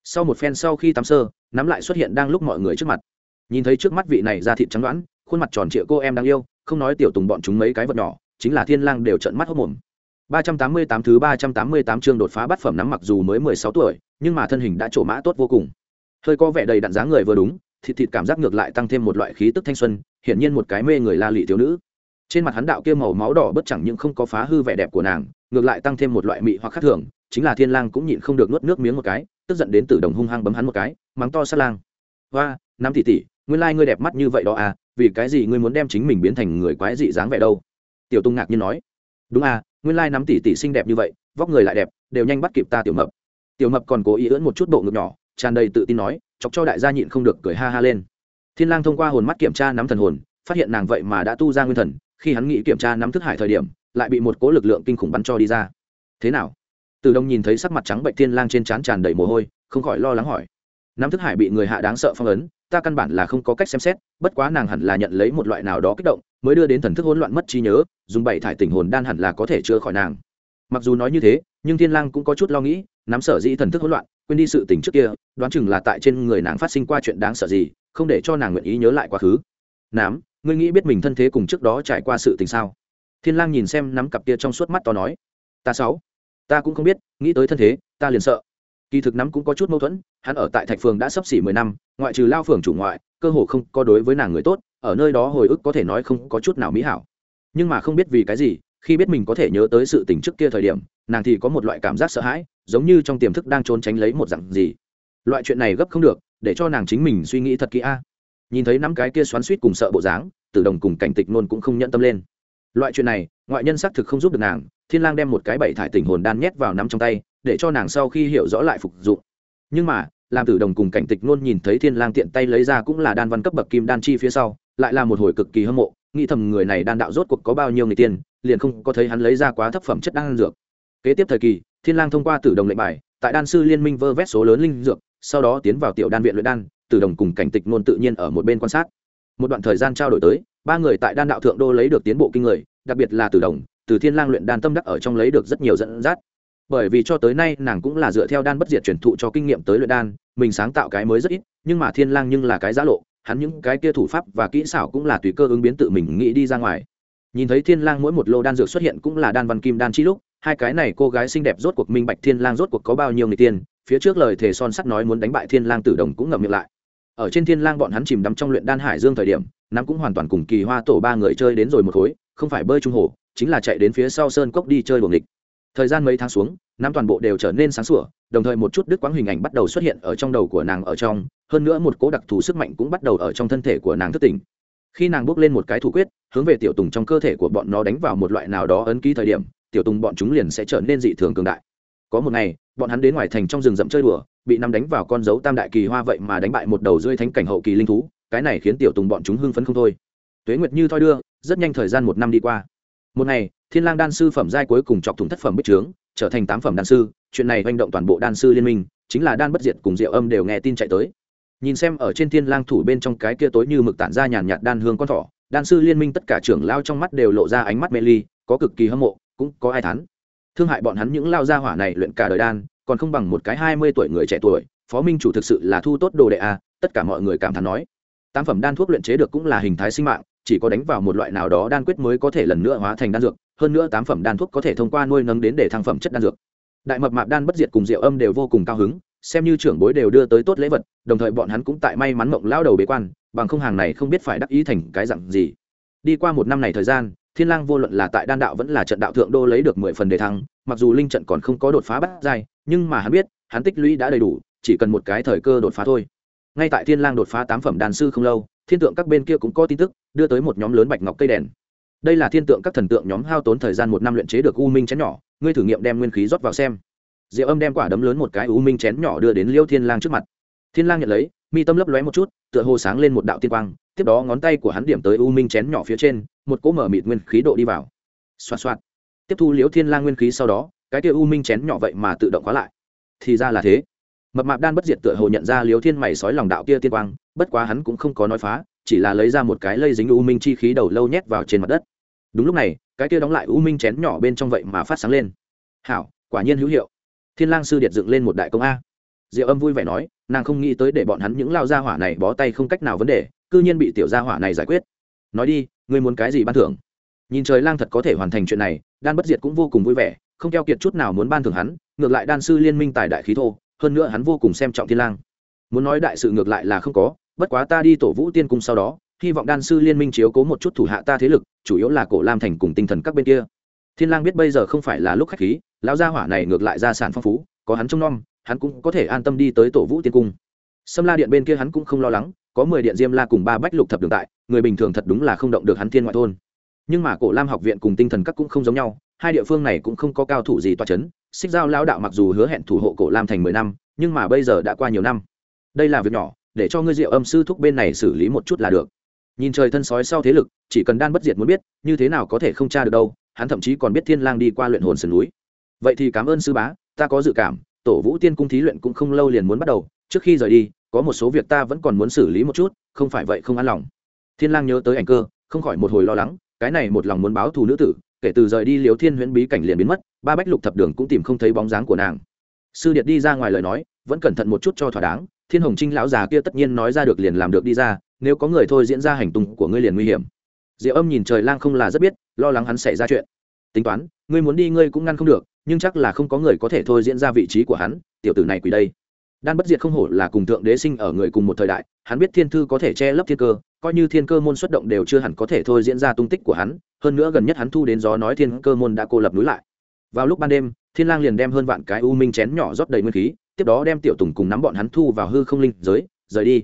sau một phen sau khi tắm sơ, nắm lại xuất hiện đang lúc mọi người trước mặt. Nhìn thấy trước mắt vị này ra thịt trắng đoán, khuôn mặt tròn trịa cô em đang yêu, không nói tiểu tùng bọn chúng mấy cái vật nhỏ, chính là thiên lang đều trợn mắt hốc mồm. 388 thứ 388 chương đột phá bát phẩm nắm mặc dù mới 16 tuổi, nhưng mà thân hình đã trổ mã tốt vô cùng. Hơi có vẻ đầy đặn dáng người vừa đúng, thịt thịt cảm giác ngược lại tăng thêm một loại khí tức thanh xuân, hiển nhiên một cái mê người la lị thiếu nữ. Trên mặt hắn đạo kia màu máu đỏ bất chẳng những không có phá hư vẻ đẹp của nàng, ngược lại tăng thêm một loại mị hoặc khác thường, chính là thiên lang cũng nhịn không được nuốt nước miếng một cái tức giận đến từ đồng hung hăng bấm hắn một cái, mắng to sát lang. Hoa năm tỷ tỷ, nguyên lai like ngươi đẹp mắt như vậy đó à vì cái gì ngươi muốn đem chính mình biến thành người quái dị dáng vẻ đâu? Tiểu tung ngạc nhiên nói. Đúng à nguyên lai like năm tỷ tỷ xinh đẹp như vậy, vóc người lại đẹp, đều nhanh bắt kịp ta tiểu mập. Tiểu mập còn cố ý ưỡn một chút bộ ngực nhỏ, tràn đầy tự tin nói, chọc cho đại gia nhịn không được cười ha ha lên. Thiên lang thông qua hồn mắt kiểm tra nắm thần hồn, phát hiện nàng vậy mà đã tu ra nguyên thần, khi hắn nghĩ kiểm tra nắm thức hải thời điểm, lại bị một cố lực lượng kinh khủng bắn cho đi ra. Thế nào? Từ đông nhìn thấy sắc mặt trắng bệnh thiên lang trên trán tràn đầy mồ hôi, không khỏi lo lắng hỏi. Nắm thức hải bị người hạ đáng sợ phong ấn, ta căn bản là không có cách xem xét, bất quá nàng hẳn là nhận lấy một loại nào đó kích động, mới đưa đến thần thức hỗn loạn mất trí nhớ, dùng bảy thải tình hồn đan hẳn là có thể chữa khỏi nàng. Mặc dù nói như thế, nhưng thiên lang cũng có chút lo nghĩ, nắm sở dĩ thần thức hỗn loạn, quên đi sự tình trước kia, đoán chừng là tại trên người nàng phát sinh qua chuyện đáng sợ gì, không để cho nàng nguyện ý nhớ lại quá khứ. Nám ngươi nghĩ biết mình thân thế cùng trước đó trải qua sự tình sao? Thiên lang nhìn xem nắm cặp kia trong suốt mắt to nói. Ta sáu ta cũng không biết, nghĩ tới thân thế, ta liền sợ. Kỳ thực nắm cũng có chút mâu thuẫn, hắn ở tại thạch phường đã sắp xỉ mười năm, ngoại trừ lao phường chủ ngoại, cơ hồ không có đối với nàng người tốt, ở nơi đó hồi ức có thể nói không có chút nào mỹ hảo. Nhưng mà không biết vì cái gì, khi biết mình có thể nhớ tới sự tình trước kia thời điểm, nàng thì có một loại cảm giác sợ hãi, giống như trong tiềm thức đang trốn tránh lấy một dặn gì. Loại chuyện này gấp không được, để cho nàng chính mình suy nghĩ thật kỹ a. Nhìn thấy năm cái kia xoắn suýt cùng sợ bộ dáng, tử đồng cùng cảnh tịch nôn cũng không nhận tâm lên. Loại chuyện này ngoại nhân xác thực không giúp được nàng, thiên lang đem một cái bảy thải tình hồn đan nhét vào nắm trong tay, để cho nàng sau khi hiểu rõ lại phục dụng nhưng mà làm tử đồng cùng cảnh tịch luôn nhìn thấy thiên lang tiện tay lấy ra cũng là đan văn cấp bậc kim đan chi phía sau, lại là một hồi cực kỳ hâm mộ, nghĩ thầm người này đan đạo rốt cuộc có bao nhiêu người tiền liền không có thấy hắn lấy ra quá thấp phẩm chất đan dược. Kế tiếp thời kỳ, thiên lang thông qua tử đồng lệnh bài, tại đan sư liên minh vơ vét số lớn linh dược, sau đó tiến vào tiểu đan viện luyện đan, tử đồng cùng cảnh tịch nôn tự nhiên ở một bên quan sát. Một đoạn thời gian trao đổi tới, ba người tại đan đạo thượng đô lấy được tiến bộ kinh người đặc biệt là từ đồng từ thiên lang luyện đan tâm đắc ở trong lấy được rất nhiều dẫn dắt. Bởi vì cho tới nay nàng cũng là dựa theo đan bất diệt truyền thụ cho kinh nghiệm tới luyện đan, mình sáng tạo cái mới rất ít, nhưng mà thiên lang nhưng là cái giá lộ, hắn những cái kia thủ pháp và kỹ xảo cũng là tùy cơ ứng biến tự mình nghĩ đi ra ngoài. Nhìn thấy thiên lang mỗi một lô đan dược xuất hiện cũng là đan văn kim đan chi lúc, hai cái này cô gái xinh đẹp rốt cuộc minh bạch thiên lang rốt cuộc có bao nhiêu người tiên, phía trước lời thề son sắt nói muốn đánh bại thiên lang tử đồng cũng ngậm miệng lại. Ở trên thiên lang bọn hắn chìm đắm trong luyện đan hải dương thời điểm, nắm cũng hoàn toàn cùng kỳ hoa tổ ba người chơi đến rồi một khối không phải bơi trung hồ, chính là chạy đến phía sau sơn cốc đi chơi buồng địch thời gian mấy tháng xuống, năm toàn bộ đều trở nên sáng sủa, đồng thời một chút đứt quãng hình ảnh bắt đầu xuất hiện ở trong đầu của nàng ở trong, hơn nữa một cố đặc thù sức mạnh cũng bắt đầu ở trong thân thể của nàng thức tỉnh. Khi nàng bước lên một cái thủ quyết, hướng về tiểu tùng trong cơ thể của bọn nó đánh vào một loại nào đó ấn ký thời điểm, tiểu tùng bọn chúng liền sẽ trở nên dị thường cường đại. Có một ngày, bọn hắn đến ngoài thành trong rừng rậm chơi đùa, bị nằm đánh vào con dấu tam đại kỳ hoa vậy mà đánh bại một đầu rơi thánh cảnh hậu kỳ linh thú, cái này khiến tiểu tùng bọn chúng hưng phấn không thôi tuế nguyệt như thoi đưa, rất nhanh thời gian một năm đi qua. Một ngày, thiên lang đan sư phẩm giai cuối cùng chọc thủng thất phẩm bích trướng, trở thành tám phẩm đan sư. Chuyện này manh động toàn bộ đan sư liên minh, chính là đan bất diệt cùng diệu âm đều nghe tin chạy tới. Nhìn xem ở trên thiên lang thủ bên trong cái kia tối như mực tản ra nhàn nhạt đan hương con thỏ, đan sư liên minh tất cả trưởng lao trong mắt đều lộ ra ánh mắt mê ly, có cực kỳ hâm mộ, cũng có ai thán. Thương hại bọn hắn những lao gia hỏa này luyện cả đời đan, còn không bằng một cái hai mươi tuổi người trẻ tuổi, phó minh chủ thực sự là thu tốt đồ đệ a, tất cả mọi người cảm thán nói. Tam phẩm đan thuốc luyện chế được cũng là hình thái sinh mạng chỉ có đánh vào một loại nào đó đan quyết mới có thể lần nữa hóa thành đan dược, hơn nữa tám phẩm đan thuốc có thể thông qua nuôi nấng đến để thăng phẩm chất đan dược. Đại mập mạp đan bất diệt cùng diệu âm đều vô cùng cao hứng, xem như trưởng bối đều đưa tới tốt lễ vật, đồng thời bọn hắn cũng tại may mắn mộng lao đầu bế quan, bằng không hàng này không biết phải đắc ý thành cái dặn gì. Đi qua một năm này thời gian, thiên lang vô luận là tại đan đạo vẫn là trận đạo thượng đô lấy được mười phần đề thăng, mặc dù linh trận còn không có đột phá bắt dai nhưng mà hắn biết, hắn tích lũy đã đầy đủ, chỉ cần một cái thời cơ đột phá thôi. Ngay tại thiên lang đột phá tám phẩm đan sư không lâu thiên tượng các bên kia cũng có tin tức, đưa tới một nhóm lớn bạch ngọc cây đèn. Đây là thiên tượng các thần tượng nhóm hao tốn thời gian một năm luyện chế được u minh chén nhỏ, ngươi thử nghiệm đem nguyên khí rót vào xem. Diệu âm đem quả đấm lớn một cái u minh chén nhỏ đưa đến liêu thiên lang trước mặt. Thiên lang nhận lấy, mi tâm lấp lóe một chút, tựa hồ sáng lên một đạo tiên quang, tiếp đó ngón tay của hắn điểm tới u minh chén nhỏ phía trên, một cỗ mở mịt nguyên khí độ đi vào. Xoa xoa tiếp thu liễu thiên lang nguyên khí sau đó, cái kia u minh chén nhỏ vậy mà tự động khóa lại. Thì ra là thế mập mạp đan bất diệt tựa hồ nhận ra liếu thiên mày sói lòng đạo kia tiên quang, bất quá hắn cũng không có nói phá, chỉ là lấy ra một cái lây dính u minh chi khí đầu lâu nhét vào trên mặt đất. Đúng lúc này, cái kia đóng lại u minh chén nhỏ bên trong vậy mà phát sáng lên. Hảo, quả nhiên hữu hiệu. Thiên lang sư điệt dựng lên một đại công a. Diệu âm vui vẻ nói, nàng không nghĩ tới để bọn hắn những lao gia hỏa này bó tay không cách nào vấn đề, cư nhiên bị tiểu gia hỏa này giải quyết. Nói đi, ngươi muốn cái gì ban thưởng? Nhìn trời lang thật có thể hoàn thành chuyện này, đan bất diệt cũng vô cùng vui vẻ, không keo kiệt chút nào muốn ban thưởng hắn, ngược lại đan sư liên minh tài đại khí thô hơn nữa hắn vô cùng xem trọng thiên lang. Muốn nói đại sự ngược lại là không có, bất quá ta đi tổ vũ tiên cung sau đó, hy vọng đan sư liên minh chiếu cố một chút thủ hạ ta thế lực, chủ yếu là cổ lam thành cùng tinh thần các bên kia. Thiên lang biết bây giờ không phải là lúc khách khí, lão gia hỏa này ngược lại gia sản phong phú, có hắn trông nom, hắn cũng có thể an tâm đi tới tổ vũ tiên cung. Sâm la điện bên kia hắn cũng không lo lắng, có mười điện diêm la cùng ba bách lục thập đường tại, người bình thường thật đúng là không động được hắn thiên ngoại thôn. Nhưng mà cổ lam học viện cùng tinh thần các cũng không giống nhau hai địa phương này cũng không có cao thủ gì toa chấn, xích giao lao đạo mặc dù hứa hẹn thủ hộ cổ lam thành mười năm nhưng mà bây giờ đã qua nhiều năm. Đây là việc nhỏ để cho ngươi diệu âm sư thúc bên này xử lý một chút là được. Nhìn trời thân sói sau thế lực chỉ cần đan bất diệt muốn biết như thế nào có thể không tra được đâu hắn thậm chí còn biết thiên lang đi qua luyện hồn sườn núi. Vậy thì cảm ơn sư bá ta có dự cảm tổ vũ tiên cung thí luyện cũng không lâu liền muốn bắt đầu trước khi rời đi có một số việc ta vẫn còn muốn xử lý một chút không phải vậy không an lòng. Thiên lang nhớ tới ảnh cơ không khỏi một hồi lo lắng cái này một lòng muốn báo thù nữ tử kể từ rời đi liều thiên huyễn bí cảnh liền biến mất, ba bách lục thập đường cũng tìm không thấy bóng dáng của nàng. Sư điệt đi ra ngoài lời nói, vẫn cẩn thận một chút cho thỏa đáng, thiên hồng trinh lão già kia tất nhiên nói ra được liền làm được đi ra, nếu có người thôi diễn ra hành tung của ngươi liền nguy hiểm. Diệu âm nhìn trời lang không là rất biết, lo lắng hắn xảy ra chuyện. Tính toán, ngươi muốn đi ngươi cũng ngăn không được, nhưng chắc là không có người có thể thôi diễn ra vị trí của hắn, tiểu tử này quỳ đây đan bất diệt không hổ là cùng thượng đế sinh ở người cùng một thời đại, hắn biết thiên thư có thể che lấp thiên cơ, coi như thiên cơ môn xuất động đều chưa hẳn có thể thôi diễn ra tung tích của hắn, hơn nữa gần nhất hắn thu đến gió nói thiên cơ môn đã cô lập núi lại. Vào lúc ban đêm, thiên lang liền đem hơn vạn cái u minh chén nhỏ rót đầy nguyên khí, tiếp đó đem tiểu tùng cùng nắm bọn hắn thu vào hư không linh giới, rời đi.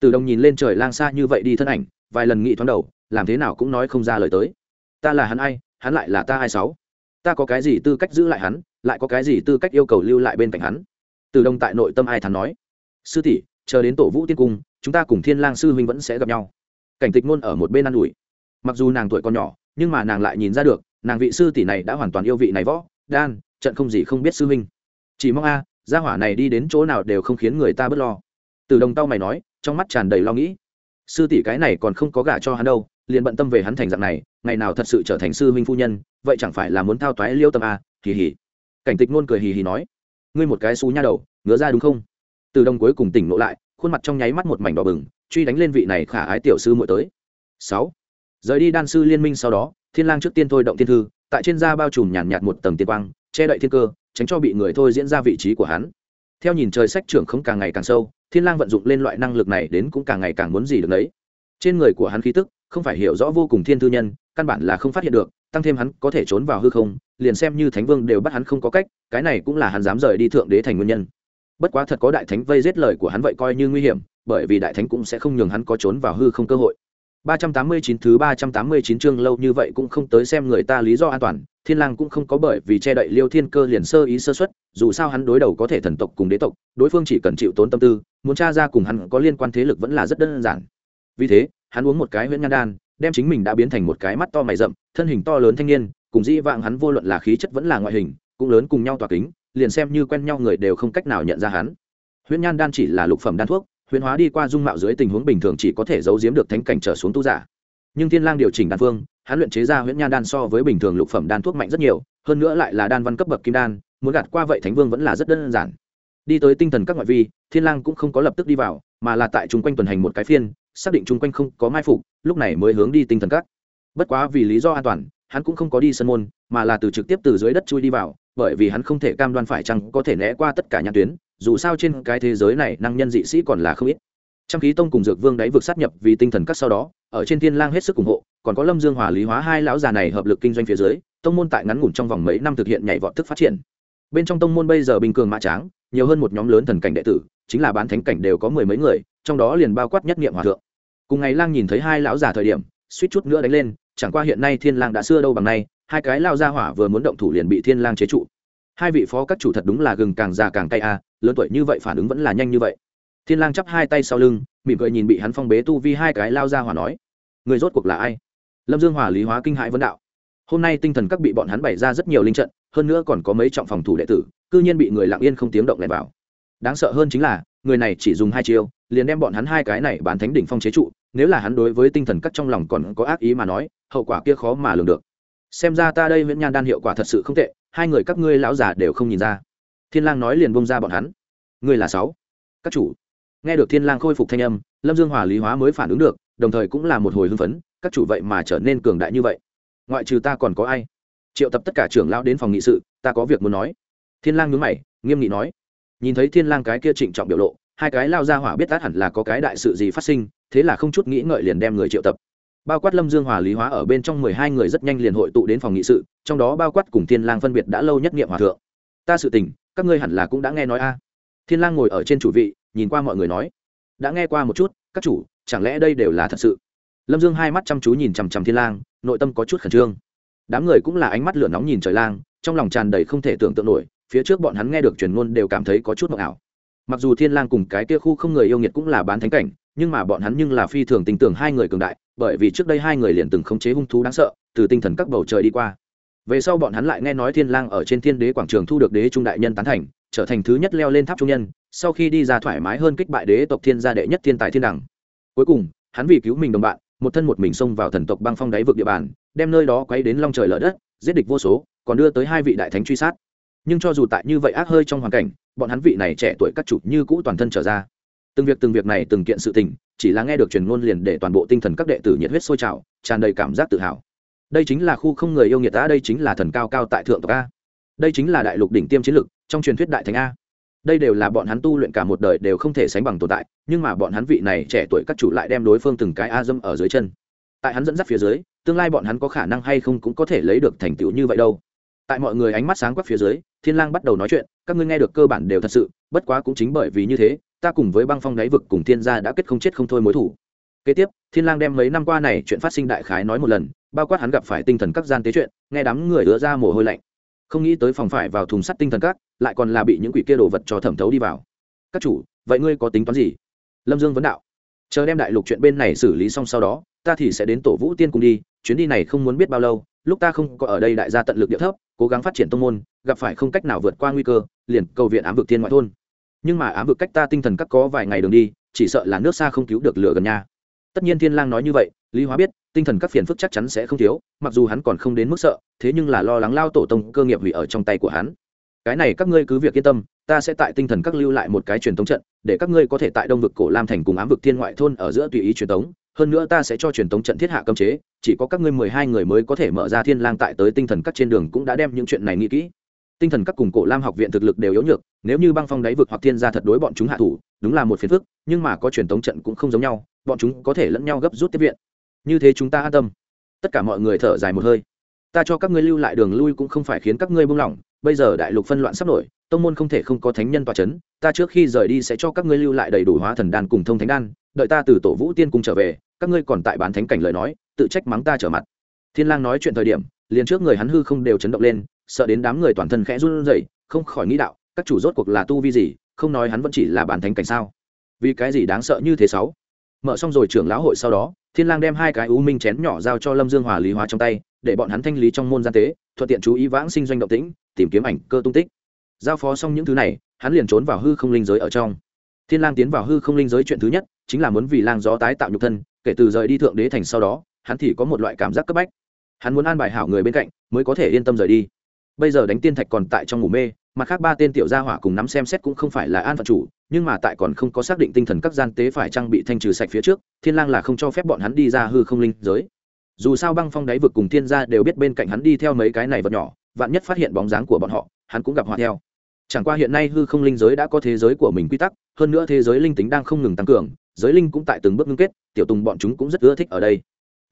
Từ đồng nhìn lên trời lang xa như vậy đi thân ảnh, vài lần nghĩ thoáng đầu, làm thế nào cũng nói không ra lời tới. Ta là hắn ai, hắn lại là ta ai sáu? Ta có cái gì tư cách giữ lại hắn, lại có cái gì tư cách yêu cầu lưu lại bên cạnh hắn? Từ đông tại nội tâm ai thắn nói, sư tỷ, chờ đến tổ vũ tiên cung, chúng ta cùng thiên lang sư huynh vẫn sẽ gặp nhau. Cảnh tịch ngôn ở một bên ă n ủi. Mặc dù nàng tuổi còn nhỏ, nhưng mà nàng lại nhìn ra được, nàng vị sư tỷ này đã hoàn toàn yêu vị này võ, đan, trận không gì không biết sư huynh. Chỉ mong a, gia hỏa này đi đến chỗ nào đều không khiến người ta bớt lo. Từ đồng tao mày nói, trong mắt tràn đầy lo nghĩ. Sư tỷ cái này còn không có gả cho hắn đâu, liền bận tâm về hắn thành dạng này, ngày nào thật sự trở thành sư huynh phu nhân, vậy chẳng phải là muốn thao toái liêu tâm a, hì hì. Cảnh tịch nôn cười hì hì nói ngươi một cái xú nha đầu ngứa ra đúng không? Từ đồng cuối cùng tỉnh nộ lại khuôn mặt trong nháy mắt một mảnh đỏ bừng truy đánh lên vị này khả ái tiểu sư muội tới. Sáu. Rời đi đan sư liên minh sau đó thiên lang trước tiên thôi động thiên thư tại trên da bao trùm nhàn nhạt, một tầng tiên quang che đậy thiên cơ tránh cho bị người thôi diễn ra vị trí của hắn. Theo nhìn trời sách trưởng không càng ngày càng sâu thiên lang vận dụng lên loại năng lực này đến cũng càng ngày càng muốn gì được đấy trên người của hắn khí tức không phải hiểu rõ vô cùng thiên thư nhân căn bản là không phát hiện được tăng thêm hắn có thể trốn vào hư không liền xem như thánh vương đều bắt hắn không có cách cái này cũng là hắn dám rời đi thượng đế thành nguyên nhân bất quá thật có đại thánh vây giết lời của hắn vậy coi như nguy hiểm bởi vì đại thánh cũng sẽ không nhường hắn có trốn vào hư không cơ hội 389 thứ 389 chương lâu như vậy cũng không tới xem người ta lý do an toàn, Thiên Lang cũng không có bởi vì che đậy Liêu Thiên Cơ liền sơ ý sơ suất, dù sao hắn đối đầu có thể thần tộc cùng đế tộc, đối phương chỉ cần chịu tốn tâm tư, muốn tra ra cùng hắn có liên quan thế lực vẫn là rất đơn giản. Vì thế, hắn uống một cái huyễn nhan đan, đem chính mình đã biến thành một cái mắt to mày rậm, thân hình to lớn thanh niên, cùng dĩ vãng hắn vô luận là khí chất vẫn là ngoại hình, cũng lớn cùng nhau tỏa kính, liền xem như quen nhau người đều không cách nào nhận ra hắn. Huyễn nhan đan chỉ là lục phẩm đan thuốc, Huyễn hóa đi qua dung mạo dưới tình huống bình thường chỉ có thể giấu giếm được thánh cảnh trở xuống tu giả. Nhưng thiên lang điều chỉnh đan phương hắn luyện chế ra huyễn nhan đan so với bình thường lục phẩm đan thuốc mạnh rất nhiều hơn nữa lại là đan văn cấp bậc kim đan muốn gạt qua vậy thánh vương vẫn là rất đơn giản. Đi tới tinh thần các ngoại vi thiên lang cũng không có lập tức đi vào mà là tại trung quanh tuần hành một cái phiên xác định trung quanh không có mai phục lúc này mới hướng đi tinh thần các bất quá vì lý do an toàn, hắn cũng không có đi sân môn, mà là từ trực tiếp từ dưới đất chui đi vào, bởi vì hắn không thể cam đoan phải chăng có thể né qua tất cả nhãn tuyến, dù sao trên cái thế giới này năng nhân dị sĩ còn là không ít. Trăm khí tông cùng dược vương đáy vực sát nhập vì tinh thần các sau đó, ở trên thiên lang hết sức ủng hộ, còn có lâm dương hòa lý hóa hai lão già này hợp lực kinh doanh phía dưới, tông môn tại ngắn ngủn trong vòng mấy năm thực hiện nhảy vọt thức phát triển. Bên trong tông môn bây giờ bình cường mã tráng, nhiều hơn một nhóm lớn thần cảnh đệ tử, chính là bán thánh cảnh đều có mười mấy người, trong đó liền bao quát nhất niệm hòa thượng. Cùng ngày lang nhìn thấy hai lão già thời điểm, suýt chút nữa đánh lên chẳng qua hiện nay thiên lang đã xưa đâu bằng nay, hai cái lao ra hỏa vừa muốn động thủ liền bị thiên lang chế trụ. Hai vị phó các chủ thật đúng là gừng càng già càng cay a lớn tuổi như vậy phản ứng vẫn là nhanh như vậy. Thiên lang chắp hai tay sau lưng, mỉm cười nhìn bị hắn phong bế tu vi hai cái lao ra hỏa nói, người rốt cuộc là ai? Lâm dương hòa lý hóa kinh hãi vấn đạo, hôm nay tinh thần các bị bọn hắn bày ra rất nhiều linh trận, hơn nữa còn có mấy trọng phòng thủ đệ tử, cư nhiên bị người lặng yên không tiếng động lẻn vào. Đáng sợ hơn chính là, người này chỉ dùng hai chiêu, liền đem bọn hắn hai cái này bán thánh đỉnh phong chế trụ, nếu là hắn đối với tinh thần các trong lòng còn có ác ý mà nói hậu quả kia khó mà lường được. Xem ra ta đây nguyễn nhan đan hiệu quả thật sự không tệ, hai người các ngươi lão già đều không nhìn ra. Thiên lang nói liền bông ra bọn hắn. Ngươi là sáu. Các chủ. Nghe được thiên lang khôi phục thanh âm, lâm dương hòa lý hóa mới phản ứng được, đồng thời cũng là một hồi hưng phấn, các chủ vậy mà trở nên cường đại như vậy. Ngoại trừ ta còn có ai? Triệu tập tất cả trưởng lão đến phòng nghị sự, ta có việc muốn nói. Thiên lang nhướng mày, nghiêm nghị nói. Nhìn thấy thiên lang cái kia trịnh trọng biểu lộ, hai cái lao ra hỏa biết tát hẳn là có cái đại sự gì phát sinh, thế là không chút nghĩ ngợi liền đem người triệu tập bao quát lâm dương hòa lý hóa ở bên trong mười hai người rất nhanh liền hội tụ đến phòng nghị sự, trong đó bao quát cùng thiên lang phân biệt đã lâu nhất nghiệm hòa thượng. Ta sự tình, các ngươi hẳn là cũng đã nghe nói a. Thiên lang ngồi ở trên chủ vị, nhìn qua mọi người nói. Đã nghe qua một chút, các chủ, chẳng lẽ đây đều là thật sự? Lâm dương hai mắt chăm chú nhìn chằm chằm thiên lang, nội tâm có chút khẩn trương. Đám người cũng là ánh mắt lửa nóng nhìn trời lang, trong lòng tràn đầy không thể tưởng tượng nổi, phía trước bọn hắn nghe được truyền ngôn đều cảm thấy có chút mộng ảo mặc dù thiên lang cùng cái kia khu không người yêu nghiệt cũng là bán thánh cảnh nhưng mà bọn hắn nhưng là phi thường tình tưởng hai người cường đại, bởi vì trước đây hai người liền từng khống chế hung thú đáng sợ, từ tinh thần các bầu trời đi qua. Về sau bọn hắn lại nghe nói thiên lang ở trên thiên đế quảng trường thu được đế trung đại nhân tán thành, trở thành thứ nhất leo lên tháp trung nhân, sau khi đi ra thoải mái hơn kích bại đế tộc thiên gia đệ nhất thiên tài thiên đẳng. Cuối cùng, hắn vì cứu mình đồng bạn, một thân một mình xông vào thần tộc băng phong đáy vực địa bàn, đem nơi đó quấy đến long trời lở đất, giết địch vô số, còn đưa tới hai vị đại thánh truy sát. Nhưng cho dù tại như vậy ác hơi trong hoàn cảnh, bọn hắn vị này trẻ tuổi các chủ như cũ toàn thân trở ra từng việc từng việc này từng kiện sự tình, chỉ là nghe được truyền ngôn liền để toàn bộ tinh thần các đệ tử nhiệt huyết sôi trào, tràn đầy cảm giác tự hào. Đây chính là khu không người yêu nghiệt ta đây chính là thần cao cao tại thượng tộc a đây chính là đại lục đỉnh tiêm chiến lực, trong truyền thuyết đại thánh a đây đều là bọn hắn tu luyện cả một đời đều không thể sánh bằng tồn tại, nhưng mà bọn hắn vị này trẻ tuổi các chủ lại đem đối phương từng cái a dâm ở dưới chân. Tại hắn dẫn dắt phía dưới, tương lai bọn hắn có khả năng hay không cũng có thể lấy được thành tựu như vậy đâu. Tại mọi người ánh mắt sáng quắc phía dưới, thiên lang bắt đầu nói chuyện, các ngươi nghe được cơ bản đều thật sự, bất quá cũng chính bởi vì như thế ta cùng với băng phong đáy vực cùng thiên gia đã kết không chết không thôi mối thủ. Kế tiếp, thiên lang đem mấy năm qua này chuyện phát sinh đại khái nói một lần, bao quát hắn gặp phải tinh thần các gian tế chuyện, nghe đám người ứa ra mồ hôi lạnh. Không nghĩ tới phòng phải vào thùng sắt tinh thần các, lại còn là bị những quỷ kia đồ vật cho thẩm thấu đi vào. Các chủ, vậy ngươi có tính toán gì? Lâm dương vấn đạo. Chờ đem đại lục chuyện bên này xử lý xong sau đó, ta thì sẽ đến tổ vũ tiên cùng đi, chuyến đi này không muốn biết bao lâu, lúc ta không có ở đây đại gia tận lực địa thấp, cố gắng phát triển tông môn, gặp phải không cách nào vượt qua nguy cơ, liền cầu viện ám vực tiên ngoại thôn nhưng mà ám vực cách ta tinh thần các có vài ngày đường đi, chỉ sợ là nước xa không cứu được lửa gần nha. Tất nhiên thiên lang nói như vậy, lý hóa biết, tinh thần các phiền phức chắc chắn sẽ không thiếu, mặc dù hắn còn không đến mức sợ, thế nhưng là lo lắng lao tổ tông cơ nghiệp hủy ở trong tay của hắn. Cái này các ngươi cứ việc yên tâm, ta sẽ tại tinh thần các lưu lại một cái truyền thống trận, để các ngươi có thể tại đông vực cổ lam thành cùng ám vực thiên ngoại thôn ở giữa tùy ý truyền thống hơn nữa ta sẽ cho truyền thống trận thiết hạ cấm chế, chỉ có các ngươi mười hai người mới có thể mở ra thiên lang tại tới tinh thần các trên đường cũng đã đem những chuyện này nghĩ kỹ tinh thần các cùng cổ lam học viện thực lực đều yếu nhược, nếu như băng phong đáy vực hoặc thiên gia thật đối bọn chúng hạ thủ, đúng là một phiền phức, nhưng mà có truyền thống trận cũng không giống nhau, bọn chúng có thể lẫn nhau gấp rút tiếp viện. Như thế chúng ta an tâm. Tất cả mọi người thở dài một hơi. Ta cho các ngươi lưu lại đường lui cũng không phải khiến các ngươi buông lỏng, bây giờ đại lục phân loạn sắp nổi, tông môn không thể không có thánh nhân tòa c h ấ n ta trước khi rời đi sẽ cho các ngươi lưu lại đầy đủ hóa thần đan cùng thông thánh đan, đợi ta từ tổ vũ tiên cùng trở về, các ngươi còn tại bán thánh cảnh lời nói, tự trách mắng ta trở mặt. Thiên lang nói chuyện thời điểm, liền trước người hắn hư không đều chấn động lên sợ đến đám người toàn thân khẽ run rẩy, không khỏi nghĩ đạo, các chủ rốt cuộc là tu vi gì, không nói hắn vẫn chỉ là bản thánh cảnh sao? Vì cái gì đáng sợ như thế sáu? Mở xong rồi trưởng lão hội sau đó, thiên lang đem hai cái u minh chén nhỏ giao cho lâm dương hòa lý hóa trong tay, để bọn hắn thanh lý trong môn gian tế, thuận tiện chú ý vãng sinh doanh động tĩnh, tìm kiếm ảnh cơ tung tích. Giao phó xong những thứ này, hắn liền trốn vào hư không linh giới ở trong. Thiên lang tiến vào hư không linh giới chuyện thứ nhất, chính là muốn vì lang gió tái tạo nhục thân, kể từ rời đi thượng đế thành sau đó, hắn thì có một loại cảm giác cấp bách. Hắn muốn an bài hảo người bên cạnh, mới có thể yên tâm rời đi bây giờ đánh tiên thạch còn tại trong ngủ mê, mặt khác ba tên tiểu gia hỏa cùng nắm xem xét cũng không phải là an phận chủ, nhưng mà tại còn không có xác định tinh thần các gian tế phải trang bị thanh trừ sạch phía trước, thiên lang là không cho phép bọn hắn đi ra hư không linh giới. Dù sao băng phong đáy vực cùng thiên gia đều biết bên cạnh hắn đi theo mấy cái này vật nhỏ, vạn nhất phát hiện bóng dáng của bọn họ, hắn cũng gặp họa theo. Chẳng qua hiện nay hư không linh giới đã có thế giới của mình quy tắc, hơn nữa thế giới linh tính đang không ngừng tăng cường, giới linh cũng tại từng bước ngưng kết, tiểu tùng bọn chúng cũng rất ưa thích ở đây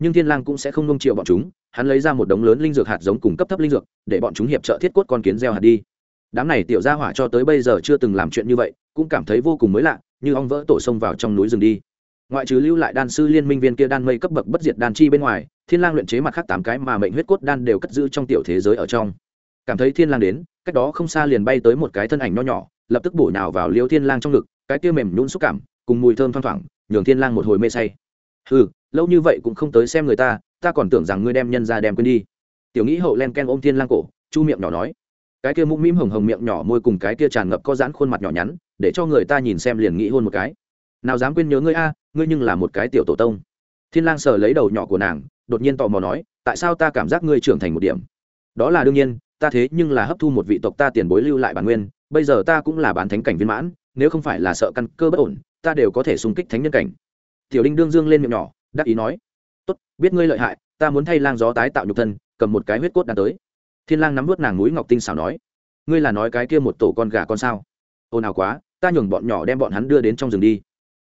nhưng thiên lang cũng sẽ không nung chiều bọn chúng, hắn lấy ra một đống lớn linh dược hạt giống cùng cấp thấp linh dược, để bọn chúng hiệp trợ thiết cốt con kiến gieo hạt đi. Đám này tiểu gia hỏa cho tới bây giờ chưa từng làm chuyện như vậy, cũng cảm thấy vô cùng mới lạ, như ong vỡ tổ sông vào trong núi rừng đi. Ngoại trừ lưu lại đan sư liên minh viên kia đan mây cấp bậc bất diệt đan chi bên ngoài, thiên lang luyện chế mặt khác tám cái mà mệnh huyết cốt đan đều cất giữ trong tiểu thế giới ở trong. Cảm thấy thiên lang đến, cách đó không xa liền bay tới một cái thân ảnh nho nhỏ, lập tức bổ nhào vào liêu thiên lang trong ngực, cái kia mềm nhũn xúc cảm, cùng mùi thơm thoang thoảng, nhường thiên lang một hồi mê say. Hừ lâu như vậy cũng không tới xem người ta ta còn tưởng rằng ngươi đem nhân ra đem quên đi. Tiểu nghĩ hậu len ken ôm thiên lang cổ, chu miệng nhỏ nói. Cái kia mũm mĩm hồng hồng miệng nhỏ môi cùng cái kia tràn ngập có giãn khuôn mặt nhỏ nhắn, để cho người ta nhìn xem liền nghĩ hôn một cái. Nào dám quên nhớ ngươi a, ngươi nhưng là một cái tiểu tổ tông. Thiên lang sờ lấy đầu nhỏ của nàng, đột nhiên tò mò nói, tại sao ta cảm giác ngươi trưởng thành một điểm? Đó là đương nhiên, ta thế nhưng là hấp thu một vị tộc ta tiền bối lưu lại bản nguyên, bây giờ ta cũng là bán thánh cảnh viên mãn, nếu không phải là sợ căn cơ bất ổn, ta đều có thể xung kích thánh nhân cảnh. Tiểu đinh đương dương lên miệng nhỏ đắc ý nói, tốt, biết ngươi lợi hại, ta muốn thay lang gió tái tạo nhục thân, cầm một cái huyết cốt đàn tới. Thiên lang nắm vút nàng núi ngọc tinh xảo nói, ngươi là nói cái kia một tổ con gà con sao? Ồn ào quá, ta nhường bọn nhỏ đem bọn hắn đưa đến trong rừng đi.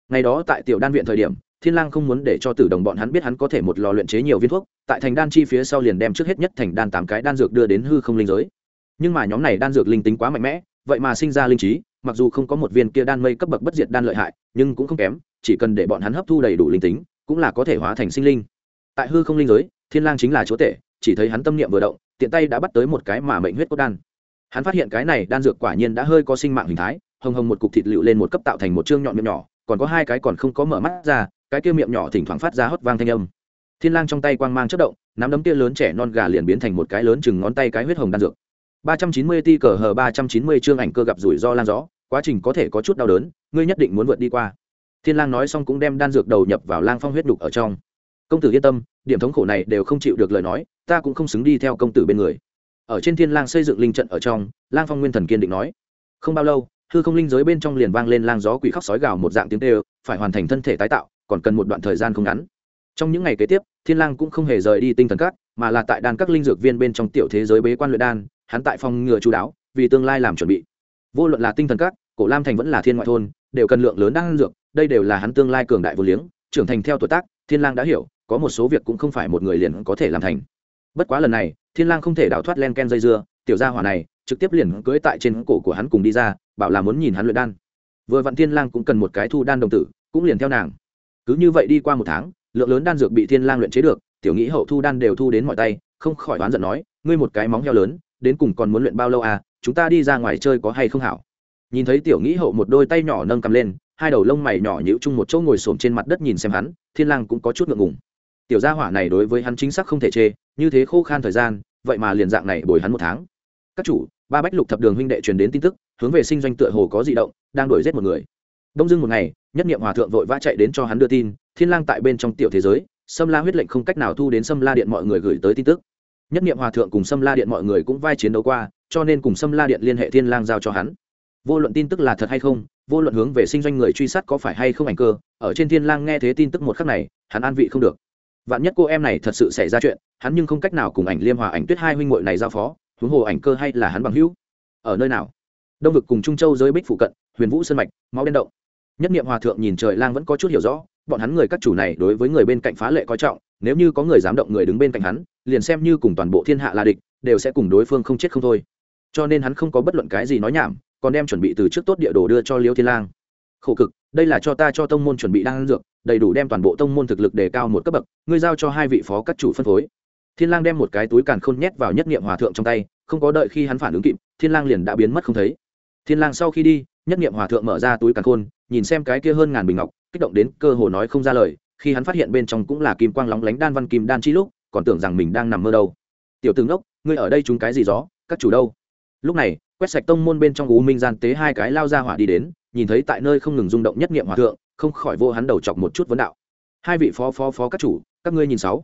Ngày đó tại tiểu đan viện thời điểm, thiên lang không muốn để cho tử đồng bọn hắn biết hắn có thể một lò luyện chế nhiều viên thuốc, tại thành đan chi phía sau liền đem trước hết nhất thành đan tám cái đan dược đưa đến hư không linh giới. Nhưng mà nhóm này đan dược linh tính quá mạnh mẽ, vậy mà sinh ra linh trí, mặc dù không có một viên kia đan mây cấp bậc bất diệt đan lợi hại, nhưng cũng không kém, chỉ cần để bọn hắn hấp thu đầy đủ linh tính cũng là có thể hóa thành sinh linh. Tại hư không linh giới, thiên lang chính là chúa tể, chỉ thấy hắn tâm niệm vừa động, tiện tay đã bắt tới một cái mà mệnh huyết cốt đan. Hắn phát hiện cái này đan dược quả nhiên đã hơi có sinh mạng hình thái, hồng hồng một cục thịt lựu lên một cấp tạo thành một chương nhọn miệng nhỏ, còn có hai cái còn không có mở mắt ra, cái kia miệng nhỏ thỉnh thoảng phát ra hót vang thanh âm. Thiên lang trong tay quang mang chất động, nắm đấm kia lớn trẻ non gà liền biến thành một cái lớn chừng ngón tay cái huyết hồng đan dược. 390 ti cờ hờ 390 chương ảnh cơ gặp rủi ro lan gió, quá trình có thể có chút đau đớn, ngươi nhất định muốn vượt đi qua thiên lang nói xong cũng đem đan dược đầu nhập vào lang phong huyết đục ở trong. Công tử yên tâm điểm thống khổ này đều không chịu được lời nói ta cũng không xứng đi theo công tử bên người. Ở trên thiên lang xây dựng linh trận ở trong lang phong nguyên thần kiên định nói. Không bao lâu hư không linh giới bên trong liền vang lên lang gió quỷ khóc sói gào một dạng tiếng kêu, phải hoàn thành thân thể tái tạo còn cần một đoạn thời gian không ngắn. Trong những ngày kế tiếp thiên lang cũng không hề rời đi tinh thần các mà là tại đan các linh dược viên bên trong tiểu thế giới bế quan luyện đan hắn tại phòng ngừa chú đáo vì tương lai làm chuẩn bị. Vô luận là tinh thần các cổ lam thành vẫn là thiên ngoại thôn đều cần lượng lớn đan dược đây đều là hắn tương lai cường đại vô liếng, trưởng thành theo tuổi tác, thiên lang đã hiểu, có một số việc cũng không phải một người liền có thể làm thành. Bất quá lần này, thiên lang không thể đào thoát len ken dây dưa, tiểu gia hỏa này trực tiếp liền cưỡi tại trên cổ của hắn cùng đi ra, bảo là muốn nhìn hắn luyện đan. Vừa vặn thiên lang cũng cần một cái thu đan đồng tử, cũng liền theo nàng. Cứ như vậy đi qua một tháng, lượng lớn đan dược bị thiên lang luyện chế được, tiểu nghĩ hậu thu đan đều thu đến mọi tay, không khỏi đoán giận nói, ngươi một cái móng heo lớn, đến cùng còn muốn luyện bao lâu à chúng ta đi ra ngoài chơi có hay không hảo? Nhìn thấy tiểu nghĩ hậu một đôi tay nhỏ nâng cầm lên hai đầu lông mày nhỏ nhíu chung một chỗ ngồi xổm trên mặt đất nhìn xem hắn, thiên lang cũng có chút ngượng ngùng. Tiểu gia hỏa này đối với hắn chính xác không thể chê, như thế khô khan thời gian, vậy mà liền dạng này bồi hắn một tháng. Các chủ, ba bách lục thập đường huynh đệ truyền đến tin tức, hướng về sinh doanh tựa hồ có dị động, đang đuổi giết một người. Đông dương một ngày, nhất niệm hòa thượng vội vã chạy đến cho hắn đưa tin, thiên lang tại bên trong tiểu thế giới, sâm la huyết lệnh không cách nào thu đến sâm la điện mọi người gửi tới tin tức. Nhất niệm hòa thượng cùng sâm la điện mọi người cũng vai chiến đấu qua, cho nên cùng sâm la điện liên hệ thiên lang giao cho hắn. Vô luận tin tức là thật hay không vô luận hướng về sinh doanh người truy sát có phải hay không ảnh cơ, ở trên thiên lang nghe thế tin tức một khắc này, hắn an vị không được. Vạn nhất cô em này thật sự xảy ra chuyện, hắn nhưng không cách nào cùng ảnh liêm hòa, ảnh tuyết hai huynh muội này giao phó, huống hồ ảnh cơ hay là hắn bằng hữu. Ở nơi nào? Đông vực cùng trung châu giới bích phụ cận, huyền vũ sơn mạch, máu đen động. Nhất niệm hòa thượng nhìn trời lang vẫn có chút hiểu rõ, bọn hắn người các chủ này đối với người bên cạnh phá lệ coi trọng, nếu như có người dám động người đứng bên cạnh hắn, liền xem như cùng toàn bộ thiên hạ là địch, đều sẽ cùng đối phương không chết không thôi. Cho nên hắn không có bất luận cái gì nói nhảm còn đem chuẩn bị từ trước tốt địa đồ đưa cho liêu thiên lang. Khổ cực, đây là cho ta cho tông môn chuẩn bị đang dược, đầy đủ đem toàn bộ tông môn thực lực đề cao một cấp bậc, ngươi giao cho hai vị phó các chủ phân phối. Thiên lang đem một cái túi càn khôn nhét vào nhất niệm hòa thượng trong tay, không có đợi khi hắn phản ứng kịp, thiên lang liền đã biến mất không thấy. Thiên lang sau khi đi, nhất niệm hòa thượng mở ra túi càn khôn, nhìn xem cái kia hơn ngàn bình ngọc, kích động đến cơ hồ nói không ra lời, khi hắn phát hiện bên trong cũng là kim quang lóng lánh đan văn kim đan chi lúc, còn tưởng rằng mình đang nằm mơ đâu. Tiểu tướng đốc ngươi ở đây chúng cái gì gió? Các chủ đâu? Lúc này quét sạch tông môn bên trong u minh gian tế hai cái lao ra hỏa đi đến, nhìn thấy tại nơi không ngừng rung động nhất niệm hòa thượng, không khỏi vô hắn đầu chọc một chút vấn đạo. Hai vị phó phó phó các chủ, các ngươi nhìn sáu.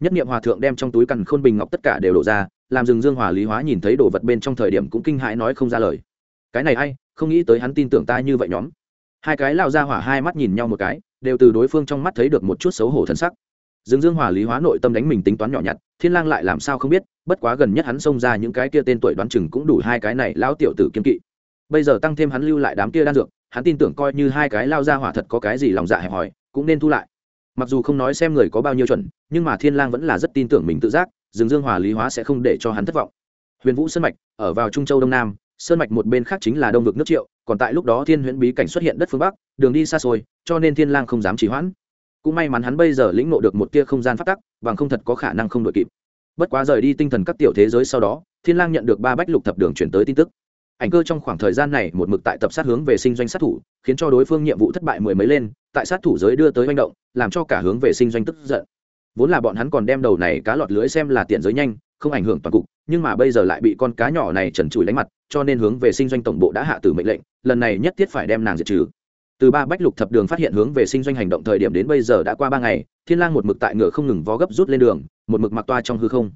Nhất niệm hòa thượng đem trong túi cằn khôn bình ngọc tất cả đều đổ ra, làm rừng dương hòa lý hóa nhìn thấy đồ vật bên trong thời điểm cũng kinh hãi nói không ra lời. Cái này ai, không nghĩ tới hắn tin tưởng ta như vậy nhóm. Hai cái lao ra hỏa hai mắt nhìn nhau một cái, đều từ đối phương trong mắt thấy được một chút xấu hổ thân sắc. Dương dương hòa lý hóa nội tâm đánh mình tính toán nhỏ nhặt, thiên lang lại làm sao không biết bất quá gần nhất hắn xông ra những cái kia tên tuổi đoán chừng cũng đủ hai cái này lão tiểu tử kiên kỵ. Bây giờ tăng thêm hắn lưu lại đám kia đan dược, hắn tin tưởng coi như hai cái lao ra hỏa thật có cái gì lòng dạ hẹp hòi, cũng nên thu lại. Mặc dù không nói xem người có bao nhiêu chuẩn, nhưng mà thiên lang vẫn là rất tin tưởng mình tự giác, dương dương hòa lý hóa sẽ không để cho hắn thất vọng. Huyền vũ sơn mạch, ở vào trung châu đông nam, sơn mạch một bên khác chính là đông vực nước triệu, còn tại lúc đó thiên huyễn bí cảnh xuất hiện đất phương bắc, đường đi xa xôi, cho nên thiên lang không dám trì hoãn. Cũng may mắn hắn bây giờ lĩnh ngộ được một tia không gian phát tắc, bằng không thật có khả năng không đội kịp bất quá rời đi tinh thần các tiểu thế giới sau đó, thiên lang nhận được ba bách lục thập đường chuyển tới tin tức. Ảnh cơ trong khoảng thời gian này một mực tại tập sát hướng về sinh doanh sát thủ, khiến cho đối phương nhiệm vụ thất bại mười mấy lên, tại sát thủ giới đưa tới manh động, làm cho cả hướng về sinh doanh tức giận. Vốn là bọn hắn còn đem đầu này cá lọt lưới xem là tiện giới nhanh, không ảnh hưởng toàn cục, nhưng mà bây giờ lại bị con cá nhỏ này trần trụi đánh mặt, cho nên hướng về sinh doanh tổng bộ đã hạ tử mệnh lệnh, lần này nhất thiết phải đem nàng diệt trừ. Từ ba bách lục thập đường phát hiện hướng về sinh doanh hành động thời điểm đến bây giờ đã qua ba ngày, thiên lang một mực tại ngựa không ngừng vó gấp rút lên đường một mực mặc toa trong hư không.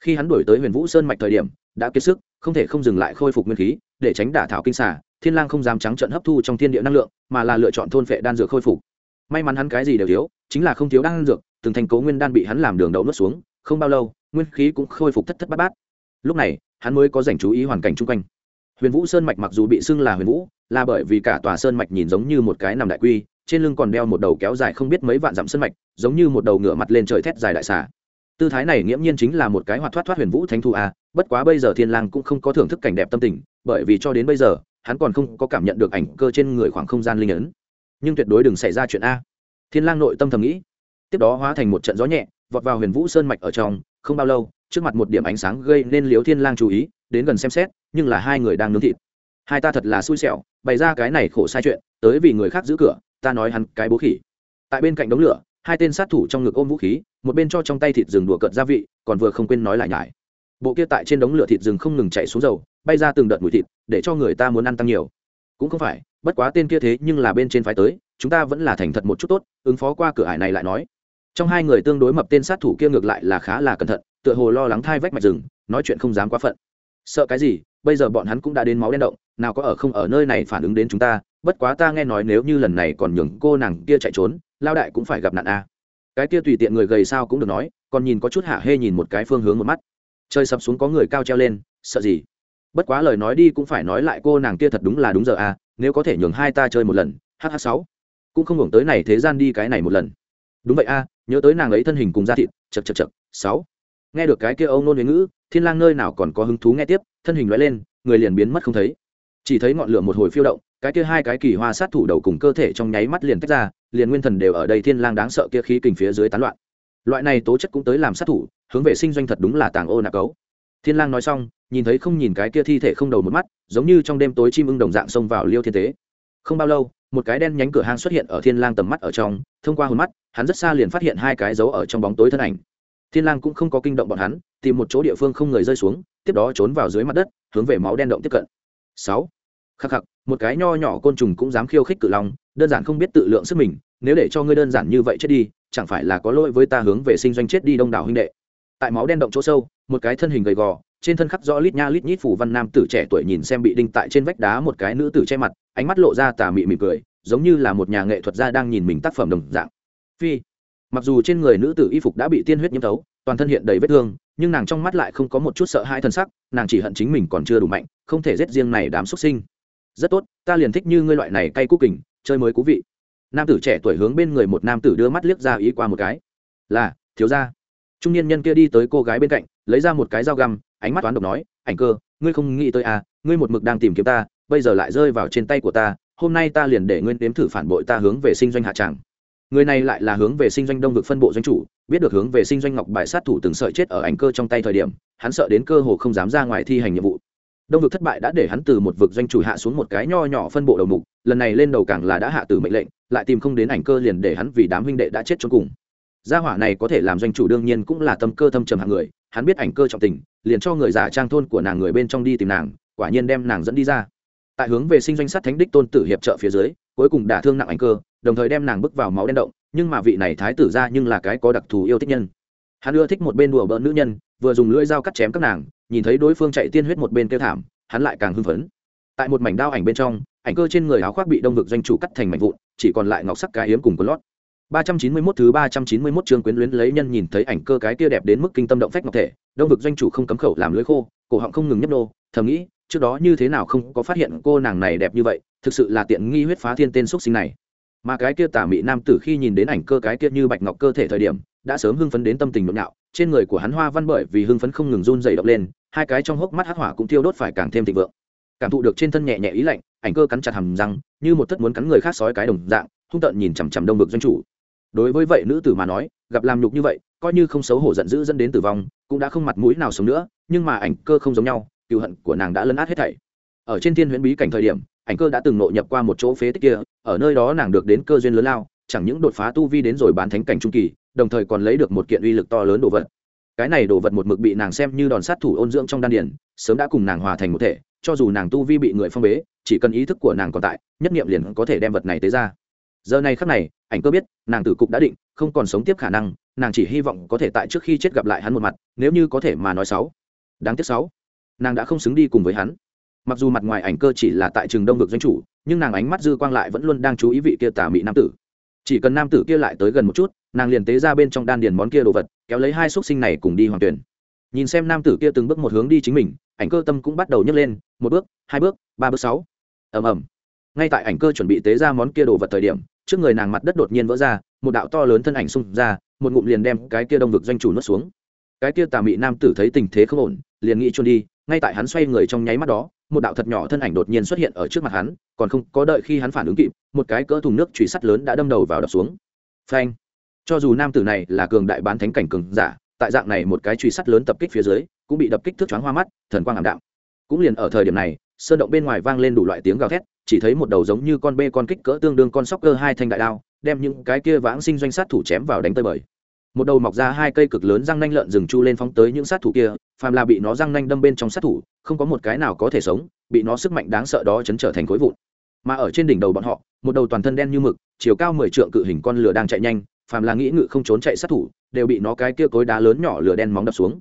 Khi hắn đuổi tới huyền vũ sơn mạch thời điểm, đã kiệt sức, không thể không dừng lại khôi phục nguyên khí, để tránh đả thảo kinh xả thiên lang không dám trắng trợn hấp thu trong thiên địa năng lượng, mà là lựa chọn thôn phệ đan dược khôi phục. May mắn hắn cái gì đều thiếu, chính là không thiếu đan dược, từng thành cố nguyên đan bị hắn làm đường đậu nuốt xuống, không bao lâu, nguyên khí cũng khôi phục thất thất bát bát. Lúc này, hắn mới có dành chú ý hoàn cảnh chung quanh. Huyền vũ sơn mạch mặc dù bị xưng là huyền vũ, là bởi vì cả tòa sơn mạch nhìn giống như một cái nằm đại quy, trên lưng còn đeo một đầu kéo dài không biết mấy vạn dặm sơn mạch, giống như một đầu ngựa mặt lên trời thét dài đại xà tư thái này nghiễm nhiên chính là một cái hoạt thoát thoát huyền vũ thánh thu a, bất quá bây giờ thiên lang cũng không có thưởng thức cảnh đẹp tâm tình, bởi vì cho đến bây giờ, hắn còn không có cảm nhận được ảnh cơ trên người khoảng không gian linh ấn. Nhưng tuyệt đối đừng xảy ra chuyện a. Thiên lang nội tâm thầm nghĩ. Tiếp đó hóa thành một trận gió nhẹ, vọt vào huyền vũ sơn mạch ở trong, không bao lâu, trước mặt một điểm ánh sáng gây nên liếu thiên lang chú ý, đến gần xem xét, nhưng là hai người đang nướng thịt. Hai ta thật là xui xẻo, bày ra cái này khổ sai chuyện, tới vì người khác giữ cửa, ta nói hắn cái bố khỉ. Tại bên cạnh đống lửa hai tên sát thủ trong ngực ôm vũ khí, một bên cho trong tay thịt rừng đùa cợt gia vị, còn vừa không quên nói lại nhải. Bộ kia tại trên đống lửa thịt rừng không ngừng chạy xuống dầu, bay ra từng đợt mùi thịt, để cho người ta muốn ăn tăng nhiều. Cũng không phải, bất quá tên kia thế nhưng là bên trên phái tới, chúng ta vẫn là thành thật một chút tốt, ứng phó qua cửa ải này lại nói. Trong hai người tương đối mập tên sát thủ kia ngược lại là khá là cẩn thận, tựa hồ lo lắng thai vách mạch rừng, nói chuyện không dám quá phận. Sợ cái gì, bây giờ bọn hắn cũng đã đến máu đen động, nào có ở không ở nơi này phản ứng đến chúng ta bất quá ta nghe nói nếu như lần này còn nhường cô nàng kia chạy trốn, lao đại cũng phải gặp nạn a. Cái kia tùy tiện người gầy sao cũng được nói, còn nhìn có chút hạ hê nhìn một cái phương hướng một mắt. Chơi sập xuống có người cao treo lên, sợ gì? Bất quá lời nói đi cũng phải nói lại cô nàng kia thật đúng là đúng giờ a, nếu có thể nhường hai ta chơi một lần hh sáu. Cũng không hưởng tới này thế gian đi cái này một lần. Đúng vậy a, nhớ tới nàng ấy thân hình cùng da thịt, chật chật chật, sáu. Nghe được cái kia ông nôn huế ngữ, thiên lang nơi nào còn có hứng thú nghe tiếp, thân hình loại lên, người liền biến mất không thấy. Chỉ thấy ngọn lửa một hồi phiêu động cái kia hai cái kỳ hoa sát thủ đầu cùng cơ thể trong nháy mắt liền tách ra, liền nguyên thần đều ở đây thiên lang đáng sợ kia khí kình phía dưới tán loạn. Loại này tố chất cũng tới làm sát thủ, hướng về sinh doanh thật đúng là tàng ô nạp cấu. Thiên lang nói xong, nhìn thấy không nhìn cái kia thi thể không đầu một mắt, giống như trong đêm tối chim ưng đồng dạng xông vào liêu thiên tế. Không bao lâu, một cái đen nhánh cửa hang xuất hiện ở thiên lang tầm mắt ở trong, thông qua hồn mắt, hắn rất xa liền phát hiện hai cái dấu ở trong bóng tối thân ảnh. Thiên lang cũng không có kinh động bọn hắn, tìm một chỗ địa phương không người rơi xuống, tiếp đó trốn vào dưới mặt đất, hướng về máu đen động tiếp cận. Sáu. Khắc khắc một cái nho nhỏ côn trùng cũng dám khiêu khích cự long, đơn giản không biết tự lượng sức mình, nếu để cho ngươi đơn giản như vậy chết đi, chẳng phải là có lỗi với ta hướng về sinh doanh chết đi đông đảo huynh đệ. Tại máu đen động chỗ sâu, một cái thân hình gầy gò, trên thân khắc rõ lít nha lít nhít phủ văn nam tử trẻ tuổi nhìn xem bị đinh tại trên vách đá một cái nữ tử che mặt, ánh mắt lộ ra tà mị mị cười, giống như là một nhà nghệ thuật gia đang nhìn mình tác phẩm đồng dạng. Phi, mặc dù trên người nữ tử y phục đã bị tiên huyết nhiễm thấu, toàn thân hiện đầy vết thương, nhưng nàng trong mắt lại không có một chút sợ hãi thân sắc, nàng chỉ hận chính mình còn chưa đủ mạnh, không thể giết riêng này đám xuất sinh rất tốt, ta liền thích như ngươi loại này cay cú kình, chơi mới cú vị. Nam tử trẻ tuổi hướng bên người một nam tử đưa mắt liếc ra ý qua một cái. Là, thiếu gia. Trung niên nhân kia đi tới cô gái bên cạnh, lấy ra một cái dao găm, ánh mắt toán độc nói, ảnh cơ, ngươi không nghĩ tới à ngươi một mực đang tìm kiếm ta, bây giờ lại rơi vào trên tay của ta, hôm nay ta liền để nguyên đếm thử phản bội ta hướng về sinh doanh hạ tràng. Người này lại là hướng về sinh doanh đông vực phân bộ doanh chủ, biết được hướng về sinh doanh ngọc bài sát thủ từng sợi chết ở ảnh cơ trong tay thời điểm, hắn sợ đến cơ hồ không dám ra ngoài thi hành nhiệm vụ đông vực thất bại đã để hắn từ một vực doanh chủ hạ xuống một cái nho nhỏ phân bộ đầu mục, lần này lên đầu càng là đã hạ từ mệnh lệnh, lại tìm không đến ảnh cơ liền để hắn vì đám huynh đệ đã chết cho cùng. Gia hỏa này có thể làm doanh chủ đương nhiên cũng là tâm cơ thâm trầm hạng người, hắn biết ảnh cơ trọng tình, liền cho người giả trang thôn của nàng người bên trong đi tìm nàng, quả nhiên đem nàng dẫn đi ra. Tại hướng về sinh doanh sát thánh đích tôn tử hiệp trợ phía dưới, cuối cùng đả thương nặng ảnh cơ, đồng thời đem nàng bước vào máu đen động, nhưng mà vị này thái tử ra nhưng là cái có đặc thù yêu thích nhân. Hắn ưa thích một bên đùa bỡn nữ nhân, vừa dùng lưỡi dao cắt chém các nàng nhìn thấy đối phương chạy tiên huyết một bên kêu thảm hắn lại càng hưng phấn tại một mảnh đao ảnh bên trong ảnh cơ trên người áo khoác bị đông vực doanh chủ cắt thành mảnh vụn chỉ còn lại ngọc sắc cái hiếm cùng con lót 391 thứ 391 chương quyến luyến lấy nhân nhìn thấy ảnh cơ cái kia đẹp đến mức kinh tâm động phách ngọc thể, đông vực doanh chủ không cấm khẩu làm lưỡi khô, cổ họng không ngừng nhấp nô, thầm nghĩ, trước đó như thế nào không có phát hiện cô nàng này đẹp như vậy, thực sự là tiện nghi huyết phá thiên tên xuất sinh này. Mà cái kia tà mị nam tử khi nhìn đến ảnh cơ cái kia như bạch ngọc cơ thể thời điểm, đã sớm hưng phấn đến tâm tình nhộn nhạo, trên người của hắn hoa văn bởi vì hưng phấn không ngừng run rẩy động lên, hai cái trong hốc mắt hắc hỏa cũng thiêu đốt phải càng thêm thịnh vượng. Cảm thụ được trên thân nhẹ nhẹ ý lạnh, ảnh cơ cắn chặt hầm răng, như một thất muốn cắn người khác sói cái đồng dạng, hung tợn nhìn chằm chằm đông vực doanh chủ. Đối với vậy nữ tử mà nói gặp làm nhục như vậy coi như không xấu hổ giận dữ dẫn đến tử vong cũng đã không mặt mũi nào sống nữa nhưng mà ảnh cơ không giống nhau cựu hận của nàng đã lấn át hết thảy. Ở trên thiên huyễn bí cảnh thời điểm ảnh cơ đã từng nội nhập qua một chỗ phế tích kia ở nơi đó nàng được đến cơ duyên lớn lao chẳng những đột phá tu vi đến rồi bán thánh cảnh trung kỳ, đồng thời còn lấy được một kiện uy lực to lớn đồ vật. Cái này đồ vật một mực bị nàng xem như đòn sát thủ ôn dưỡng trong đan điển sớm đã cùng nàng hòa thành một thể, cho dù nàng tu vi bị người phong bế, chỉ cần ý thức của nàng còn tại, nhất nghiệm liền có thể đem vật này tới ra. Giờ này khắc này, ảnh cơ biết, nàng tử cục đã định, không còn sống tiếp khả năng, nàng chỉ hy vọng có thể tại trước khi chết gặp lại hắn một mặt, nếu như có thể mà nói sáu. Đáng tiếc sáu, nàng đã không xứng đi cùng với hắn. Mặc dù mặt ngoài ảnh cơ chỉ là tại trường đông vực doanh chủ, nhưng nàng ánh mắt dư quang lại vẫn luôn đang chú ý vị kia tà mị nam tử chỉ cần nam tử kia lại tới gần một chút, nàng liền tế ra bên trong đan điền món kia đồ vật, kéo lấy hai xúc sinh này cùng đi hoàng tuyển. Nhìn xem nam tử kia từng bước một hướng đi chính mình, ảnh cơ tâm cũng bắt đầu nhấc lên, một bước, hai bước, ba bước, sáu. Ầm ầm. Ngay tại ảnh cơ chuẩn bị tế ra món kia đồ vật thời điểm, trước người nàng mặt đất đột nhiên vỡ ra, một đạo to lớn thân ảnh xung ra, một ngụm liền đem cái kia đông vực doanh chủ nuốt xuống. Cái kia tà mị nam tử thấy tình thế không ổn, liền nghĩ trốn đi, ngay tại hắn xoay người trong nháy mắt đó một đạo thật nhỏ thân ảnh đột nhiên xuất hiện ở trước mặt hắn, còn không có đợi khi hắn phản ứng kịp, một cái cỡ thùng nước truy sắt lớn đã đâm đầu vào đập xuống. Phanh! Cho dù nam tử này là cường đại bán thánh cảnh cường giả, tại dạng này một cái truy sắt lớn tập kích phía dưới, cũng bị đập kích thước choáng hoa mắt, thần quang ảm đạm. Cũng liền ở thời điểm này, sơn động bên ngoài vang lên đủ loại tiếng gào thét, chỉ thấy một đầu giống như con bê con kích cỡ tương đương con sóc cơ hai thanh đại đao, đem những cái kia vãng sinh doanh sát thủ chém vào đánh tơi bời một đầu mọc ra hai cây cực lớn răng nanh lợn rừng chu lên phóng tới những sát thủ kia, phàm là bị nó răng nanh đâm bên trong sát thủ, không có một cái nào có thể sống, bị nó sức mạnh đáng sợ đó chấn trở thành khối vụn. Mà ở trên đỉnh đầu bọn họ, một đầu toàn thân đen như mực, chiều cao mười trượng cự hình con lửa đang chạy nhanh, phàm là nghĩ ngự không trốn chạy sát thủ, đều bị nó cái kia cối đá lớn nhỏ lửa đen móng đập xuống.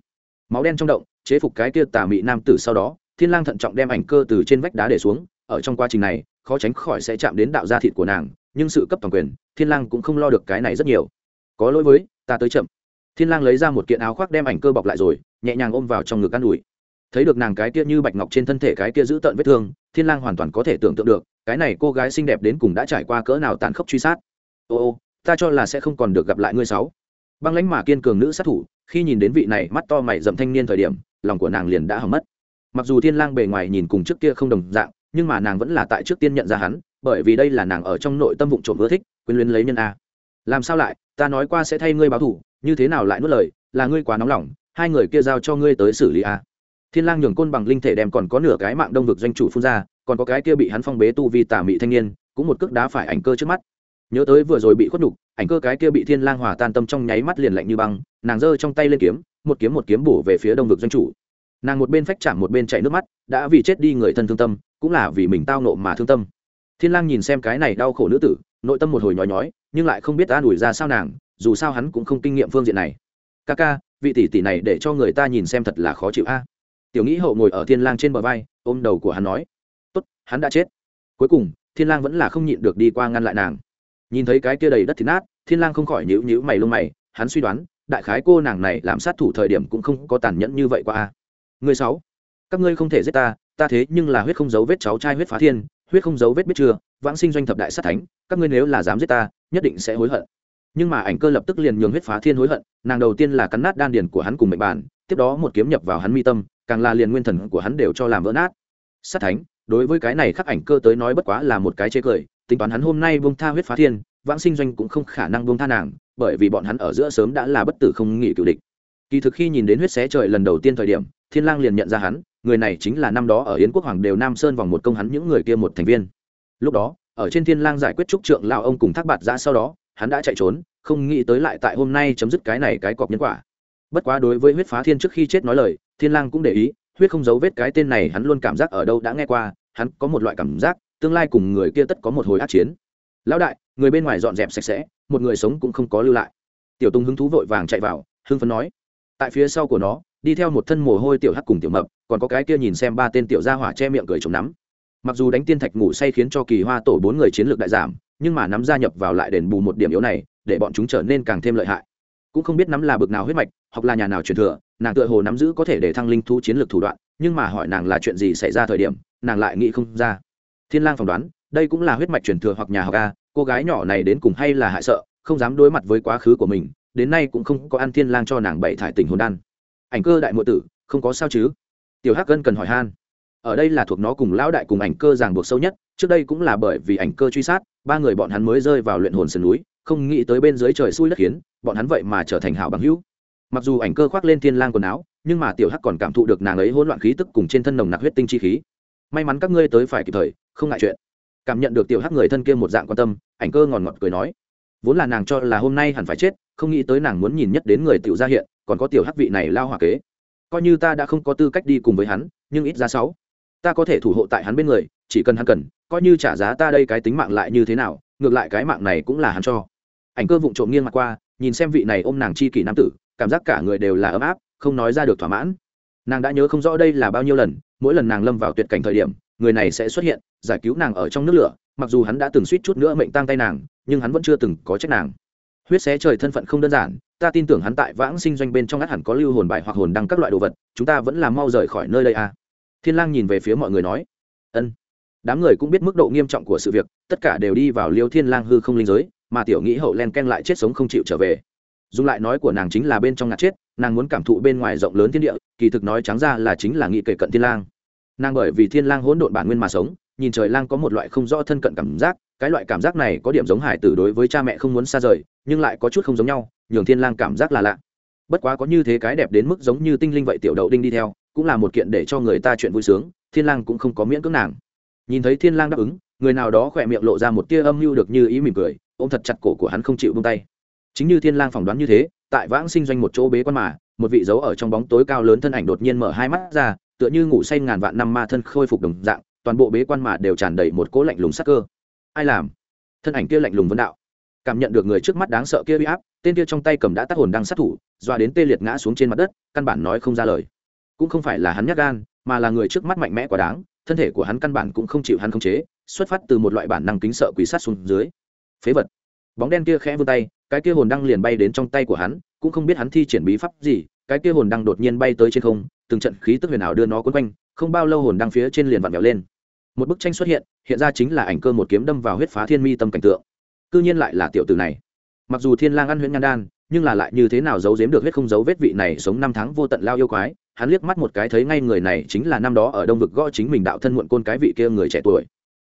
Máu đen trong động, chế phục cái kia tà mị nam tử sau đó, thiên lang thận trọng đem ảnh cơ từ trên vách đá để xuống, ở trong quá trình này, khó tránh khỏi sẽ chạm đến đạo da thịt của nàng, nhưng sự cấp toàn quyền, thiên lang cũng không lo được cái này rất nhiều. Có lỗi với ta tới chậm. Thiên lang lấy ra một kiện áo khoác đem ảnh cơ bọc lại rồi, nhẹ nhàng ôm vào trong ngực an ủi. Thấy được nàng cái kia như bạch ngọc trên thân thể cái kia giữ tận vết thương, thiên lang hoàn toàn có thể tưởng tượng được, cái này cô gái xinh đẹp đến cùng đã trải qua cỡ nào tàn khốc truy sát. Ô ô, ta cho là sẽ không còn được gặp lại ngươi sáu. Băng lãnh mà kiên cường nữ sát thủ, khi nhìn đến vị này, mắt to mày dậm thanh niên thời điểm, lòng của nàng liền đã hỏng mất. Mặc dù thiên lang bề ngoài nhìn cùng trước kia không đồng dạng, nhưng mà nàng vẫn là tại trước tiên nhận ra hắn, bởi vì đây là nàng ở trong nội tâm vụng trộm ưa thích, quyến luyến lấy nhân a làm sao lại, ta nói qua sẽ thay ngươi báo thủ, như thế nào lại nuốt lời, là ngươi quá nóng lòng, hai người kia giao cho ngươi tới xử lý à? thiên lang nhường côn bằng linh thể đem còn có nửa cái mạng đông vực doanh chủ phun ra, còn có cái kia bị hắn phong bế tu vi tà mị thanh niên, cũng một cước đá phải ảnh cơ trước mắt. Nhớ tới vừa rồi bị khuất nhục, ảnh cơ cái kia bị thiên lang hòa tan tâm trong nháy mắt liền lạnh như băng, nàng giơ trong tay lên kiếm, một kiếm một kiếm bổ về phía đông vực doanh chủ. Nàng một bên phách chạm một bên chạy nước mắt, đã vì chết đi người thân thương tâm, cũng là vì mình tao nộ mà thương tâm. Thiên lang nhìn xem cái này đau khổ nữ tử nội tâm một hồi nhói nhói, nhưng lại không biết ta đuổi ra sao nàng, dù sao hắn cũng không kinh nghiệm phương diện này. Ca ca, vị tỷ tỷ này để cho người ta nhìn xem thật là khó chịu a. Tiểu nghĩ hậu ngồi ở thiên lang trên bờ vai, ôm đầu của hắn nói, tốt, hắn đã chết. Cuối cùng, thiên lang vẫn là không nhịn được đi qua ngăn lại nàng. Nhìn thấy cái kia đầy đất thịt nát, thiên lang không khỏi nhíu nhíu mày lông mày, hắn suy đoán, đại khái cô nàng này làm sát thủ thời điểm cũng không có tàn nhẫn như vậy qua a. Người sáu, các ngươi không thể giết ta ta thế nhưng là huyết không dấu vết cháu trai huyết phá thiên, huyết không dấu vết biết chưa vãng sinh doanh thập đại sát thánh, các ngươi nếu là dám giết ta, nhất định sẽ hối hận. Nhưng mà ảnh cơ lập tức liền nhường huyết phá thiên hối hận, nàng đầu tiên là cắn nát đan điền của hắn cùng mệnh bản, tiếp đó một kiếm nhập vào hắn mi tâm, càng là liền nguyên thần của hắn đều cho làm vỡ nát. Sát thánh, đối với cái này khắc ảnh cơ tới nói bất quá là một cái chế cười, tính toán hắn hôm nay buông tha huyết phá thiên, vãng sinh doanh cũng không khả năng buông tha nàng, bởi vì bọn hắn ở giữa sớm đã là bất tử không nghỉ cựu địch. Kỳ thực khi nhìn đến huyết xé trời lần đầu tiên thời điểm, thiên lang liền nhận ra hắn, người này chính là năm đó ở yến quốc hoàng đều nam sơn vòng một công hắn những người kia một thành viên lúc đó, ở trên thiên lang giải quyết trúc trượng lao ông cùng thác bạt ra sau đó, hắn đã chạy trốn, không nghĩ tới lại tại hôm nay chấm dứt cái này cái cọp nhân quả. Bất quá đối với huyết phá thiên trước khi chết nói lời, thiên lang cũng để ý, huyết không giấu vết cái tên này hắn luôn cảm giác ở đâu đã nghe qua, hắn có một loại cảm giác, tương lai cùng người kia tất có một hồi ác chiến. Lão đại, người bên ngoài dọn dẹp sạch sẽ, một người sống cũng không có lưu lại. Tiểu tung hứng thú vội vàng chạy vào, hưng phấn nói, tại phía sau của nó, đi theo một thân mồ hôi tiểu hắc cùng tiểu mập, còn có cái kia nhìn xem ba tên tiểu gia hỏa che miệng cười chống nắm mặc dù đánh tiên thạch ngủ say khiến cho kỳ hoa tổ bốn người chiến lược đại giảm, nhưng mà nắm gia nhập vào lại đền bù một điểm yếu này, để bọn chúng trở nên càng thêm lợi hại. Cũng không biết nắm là bực nào huyết mạch, hoặc là nhà nào truyền thừa, nàng tựa hồ nắm giữ có thể để thăng linh thu chiến lược thủ đoạn, nhưng mà hỏi nàng là chuyện gì xảy ra thời điểm, nàng lại nghĩ không ra. Thiên lang phỏng đoán, đây cũng là huyết mạch truyền thừa hoặc nhà học a, cô gái nhỏ này đến cùng hay là hại sợ, không dám đối mặt với quá khứ của mình, đến nay cũng không có ăn thiên lang cho nàng bảy thải tình hồn đan. Ảnh cơ đại muội tử, không có sao chứ? Tiểu hắc cân cần hỏi han ở đây là thuộc nó cùng lão đại cùng ảnh cơ ràng buộc sâu nhất, trước đây cũng là bởi vì ảnh cơ truy sát, ba người bọn hắn mới rơi vào luyện hồn sườn núi, không nghĩ tới bên dưới trời xui đất khiến, bọn hắn vậy mà trở thành hảo bằng hữu. Mặc dù ảnh cơ khoác lên thiên lang quần áo, nhưng mà tiểu hắc còn cảm thụ được nàng ấy hỗn loạn khí tức cùng trên thân nồng nặc huyết tinh chi khí. May mắn các ngươi tới phải kịp thời, không ngại chuyện. Cảm nhận được tiểu hắc người thân kia một dạng quan tâm, ảnh cơ ngòn ngọt cười nói. Vốn là nàng cho là hôm nay hẳn phải chết, không nghĩ tới nàng muốn nhìn nhất đến người tiểu gia hiện, còn có tiểu hắc vị này lao hỏa kế. Coi như ta đã không có tư cách đi cùng với hắn, nhưng ít ra sáu ta có thể thủ hộ tại hắn bên người, chỉ cần hắn cần, coi như trả giá ta đây cái tính mạng lại như thế nào, ngược lại cái mạng này cũng là hắn cho. Ảnh cơ vụng trộm nghiêng mặt qua, nhìn xem vị này ôm nàng chi kỷ nam tử, cảm giác cả người đều là ấm áp, không nói ra được thỏa mãn. Nàng đã nhớ không rõ đây là bao nhiêu lần, mỗi lần nàng lâm vào tuyệt cảnh thời điểm, người này sẽ xuất hiện, giải cứu nàng ở trong nước lửa, mặc dù hắn đã từng suýt chút nữa mệnh tăng tay nàng, nhưng hắn vẫn chưa từng có trách nàng. Huyết xé trời thân phận không đơn giản, ta tin tưởng hắn tại vãng sinh doanh bên trong át hẳn có lưu hồn bài hoặc hồn đăng các loại đồ vật, chúng ta vẫn làm mau rời khỏi nơi đây à thiên lang nhìn về phía mọi người nói, ân. Đám người cũng biết mức độ nghiêm trọng của sự việc, tất cả đều đi vào liêu thiên lang hư không linh giới, mà tiểu nghĩ hậu len ken lại chết sống không chịu trở về. Dùng lại nói của nàng chính là bên trong ngạt chết, nàng muốn cảm thụ bên ngoài rộng lớn thiên địa, kỳ thực nói trắng ra là chính là nghĩ kể cận thiên lang. Nàng bởi vì thiên lang hỗn độn bản nguyên mà sống, nhìn trời lang có một loại không rõ thân cận cảm giác, cái loại cảm giác này có điểm giống hải tử đối với cha mẹ không muốn xa rời, nhưng lại có chút không giống nhau, nhường thiên lang cảm giác là lạ. Bất quá có như thế cái đẹp đến mức giống như tinh linh vậy tiểu đậu đinh đi theo cũng là một kiện để cho người ta chuyện vui sướng, thiên lang cũng không có miễn cưỡng nàng. Nhìn thấy thiên lang đáp ứng, người nào đó khỏe miệng lộ ra một tia âm mưu được như ý mỉm cười, ôm thật chặt cổ của hắn không chịu buông tay. Chính như thiên lang phỏng đoán như thế, tại vãng sinh doanh một chỗ bế quan mà, một vị dấu ở trong bóng tối cao lớn thân ảnh đột nhiên mở hai mắt ra, tựa như ngủ say ngàn vạn năm ma thân khôi phục đồng dạng, toàn bộ bế quan mà đều tràn đầy một cỗ lạnh lùng sắc cơ. Ai làm? Thân ảnh kia lạnh lùng vấn đạo. Cảm nhận được người trước mắt đáng sợ kia uy áp, tên kia trong tay cầm đã tắt hồn đang sát thủ, doa đến tê liệt ngã xuống trên mặt đất, căn bản nói không ra lời cũng không phải là hắn nhát gan, mà là người trước mắt mạnh mẽ quá đáng, thân thể của hắn căn bản cũng không chịu hắn khống chế, xuất phát từ một loại bản năng kính sợ quỷ sát xuống dưới. Phế vật. Bóng đen kia khẽ vươn tay, cái kia hồn đăng liền bay đến trong tay của hắn, cũng không biết hắn thi triển bí pháp gì, cái kia hồn đăng đột nhiên bay tới trên không, từng trận khí tức huyền ảo đưa nó quấn quanh, không bao lâu hồn đăng phía trên liền vặn vẹo lên. Một bức tranh xuất hiện hiện ra chính là ảnh cơ một kiếm đâm vào huyết phá thiên mi tâm cảnh tượng. Cư nhiên lại là tiểu tử này. Mặc dù thiên lang ăn huyễn nhan đan, nhưng là lại như thế nào giấu giếm được huyết không giấu vết vị này sống năm tháng vô tận lao yêu quái hắn liếc mắt một cái thấy ngay người này chính là năm đó ở đông vực gõ chính mình đạo thân muộn côn cái vị kia người trẻ tuổi.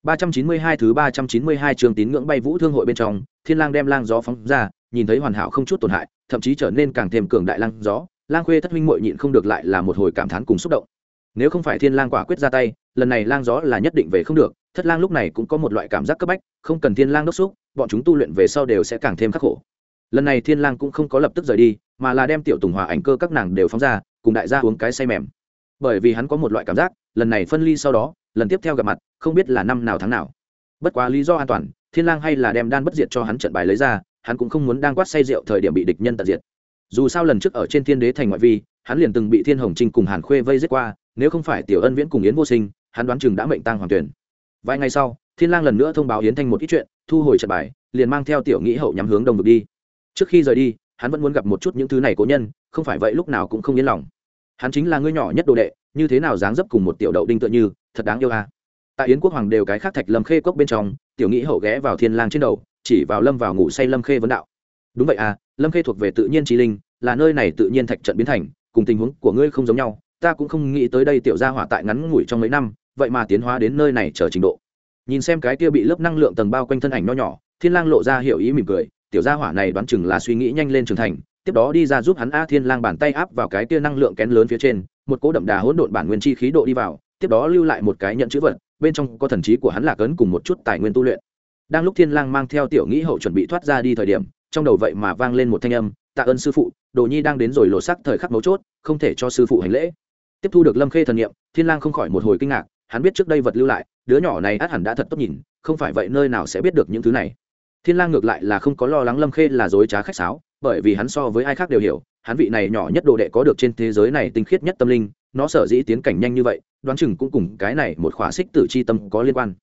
392 thứ 392 trường tín ngưỡng bay vũ thương hội bên trong thiên lang đem lang gió phóng ra nhìn thấy hoàn hảo không chút tổn hại thậm chí trở nên càng thêm cường đại lang gió lang khuê thất huynh muội nhịn không được lại là một hồi cảm thán cùng xúc động. Nếu không phải thiên lang quả quyết ra tay lần này lang gió là nhất định về không được thất lang lúc này cũng có một loại cảm giác cấp bách không cần thiên lang đốc thúc, bọn chúng tu luyện về sau đều sẽ càng thêm khắc khổ lần này thiên lang cũng không có lập tức rời đi, mà là đem tiểu tùng hòa ảnh cơ các nàng đều phóng ra, cùng đại gia uống cái say mềm. Bởi vì hắn có một loại cảm giác, lần này phân ly sau đó, lần tiếp theo gặp mặt, không biết là năm nào tháng nào. Bất quá lý do an toàn, thiên lang hay là đem đan bất diệt cho hắn trận bài lấy ra, hắn cũng không muốn đang quát say rượu thời điểm bị địch nhân tận diệt. Dù sao lần trước ở trên thiên đế thành ngoại vi, hắn liền từng bị thiên hồng trinh cùng hàn khuê vây giết qua, nếu không phải tiểu ân viễn cùng yến vô sinh, hắn đoán chừng đã mệnh tang hoàng tuyển. Vài ngày sau, thiên lang lần nữa thông báo yến thanh một ít chuyện, thu hồi trận bài, liền mang theo tiểu nghĩ hậu nhắm hướng đông vực đi trước khi rời đi, hắn vẫn muốn gặp một chút những thứ này cố nhân, không phải vậy lúc nào cũng không yên lòng. Hắn chính là ngươi nhỏ nhất đồ đệ, như thế nào dáng dấp cùng một tiểu đậu đinh tựa như, thật đáng yêu à. tại yến quốc hoàng đều cái khác thạch lâm khê cốc bên trong, tiểu nghĩ hậu ghé vào thiên lang trên đầu, chỉ vào lâm vào ngủ say lâm khê vấn đạo. Đúng vậy à lâm khê thuộc về tự nhiên trí linh, là nơi này tự nhiên thạch trận biến thành, cùng tình huống của ngươi không giống nhau, ta cũng không nghĩ tới đây tiểu gia hỏa tại ngắn ngủi trong mấy năm, vậy mà tiến hóa đến nơi này chờ trình độ. Nhìn xem cái kia bị lớp năng lượng tầng bao quanh thân ảnh nho nhỏ, thiên lang lộ ra hiểu ý mỉm cười tiểu gia hỏa này đoán chừng là suy nghĩ nhanh lên trưởng thành, tiếp đó đi ra giúp hắn a thiên lang bàn tay áp vào cái kia năng lượng kén lớn phía trên, một cỗ đậm đà hỗn độn bản nguyên chi khí độ đi vào, tiếp đó lưu lại một cái nhận chữ vật, bên trong có thần trí của hắn là cấn cùng một chút tài nguyên tu luyện. Đang lúc thiên lang mang theo tiểu nghĩ hậu chuẩn bị thoát ra đi thời điểm, trong đầu vậy mà vang lên một thanh âm, tạ ơn sư phụ, đồ nhi đang đến rồi lộ sắc thời khắc mấu chốt, không thể cho sư phụ hành lễ. Tiếp thu được lâm khê thần niệm, thiên lang không khỏi một hồi kinh ngạc, hắn biết trước đây vật lưu lại, đứa nhỏ này át hẳn đã thật tốt nhìn, không phải vậy nơi nào sẽ biết được những thứ này thiên lang ngược lại là không có lo lắng lâm khê là dối trá khách sáo, bởi vì hắn so với ai khác đều hiểu, hắn vị này nhỏ nhất đồ đệ có được trên thế giới này tinh khiết nhất tâm linh, nó sở dĩ tiến cảnh nhanh như vậy, đoán chừng cũng cùng cái này một khỏa xích tử chi tâm có liên quan.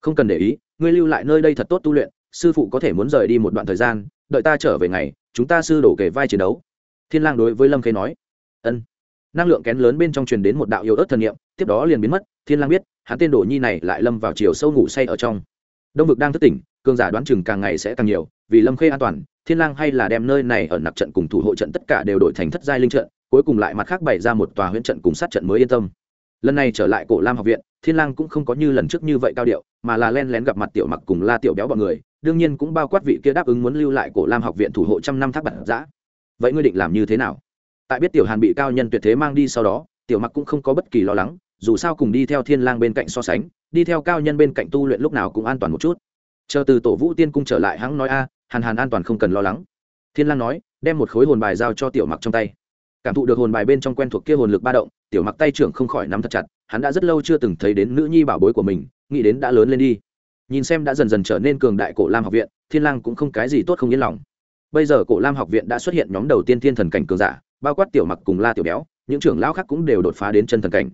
Không cần để ý, ngươi lưu lại nơi đây thật tốt tu luyện, sư phụ có thể muốn rời đi một đoạn thời gian, đợi ta trở về ngày, chúng ta sư đổ kể vai chiến đấu. Thiên lang đối với lâm khê nói. Ân. Năng lượng kén lớn bên trong truyền đến một đạo yêu ớt thần niệm, tiếp đó liền biến mất, thiên lang biết, hắn tên đồ nhi này lại lâm vào chiều sâu ngủ say ở trong đông vực đang thức tỉnh, cường giả đoán chừng càng ngày sẽ càng nhiều, vì lâm khê an toàn, thiên lang hay là đem nơi này ở nặc trận cùng thủ hộ trận tất cả đều đổi thành thất giai linh trận, cuối cùng lại mặt khác bày ra một tòa huyễn trận cùng sát trận mới yên tâm. Lần này trở lại cổ lam học viện, thiên lang cũng không có như lần trước như vậy cao điệu, mà là len lén gặp mặt tiểu mặc cùng la tiểu béo bọn người, đương nhiên cũng bao quát vị kia đáp ứng muốn lưu lại cổ lam học viện thủ hộ trăm năm thác bản giã vậy ngươi định làm như thế nào? Tại biết tiểu hàn bị cao nhân tuyệt thế mang đi sau đó, tiểu mặc cũng không có bất kỳ lo lắng dù sao cùng đi theo thiên lang bên cạnh so sánh, đi theo cao nhân bên cạnh tu luyện lúc nào cũng an toàn một chút. Chờ từ tổ vũ tiên cung trở lại, hắn nói, a, hàn hàn an toàn không cần lo lắng. Thiên lang nói, đem một khối hồn bài giao cho tiểu mặc trong tay. Cảm thụ được hồn bài bên trong quen thuộc kia hồn lực ba động, tiểu mặc tay trưởng không khỏi nắm thật chặt, hắn đã rất lâu chưa từng thấy đến nữ nhi bảo bối của mình, nghĩ đến đã lớn lên đi. Nhìn xem đã dần dần trở nên cường đại cổ lam học viện, thiên lang cũng không cái gì tốt không yên lòng. Bây giờ cổ lam học viện đã xuất hiện nhóm đầu tiên thiên thần cảnh cường giả, bao quát tiểu mặc cùng la tiểu béo, những trưởng lão khác cũng đều đột phá đến chân thần cảnh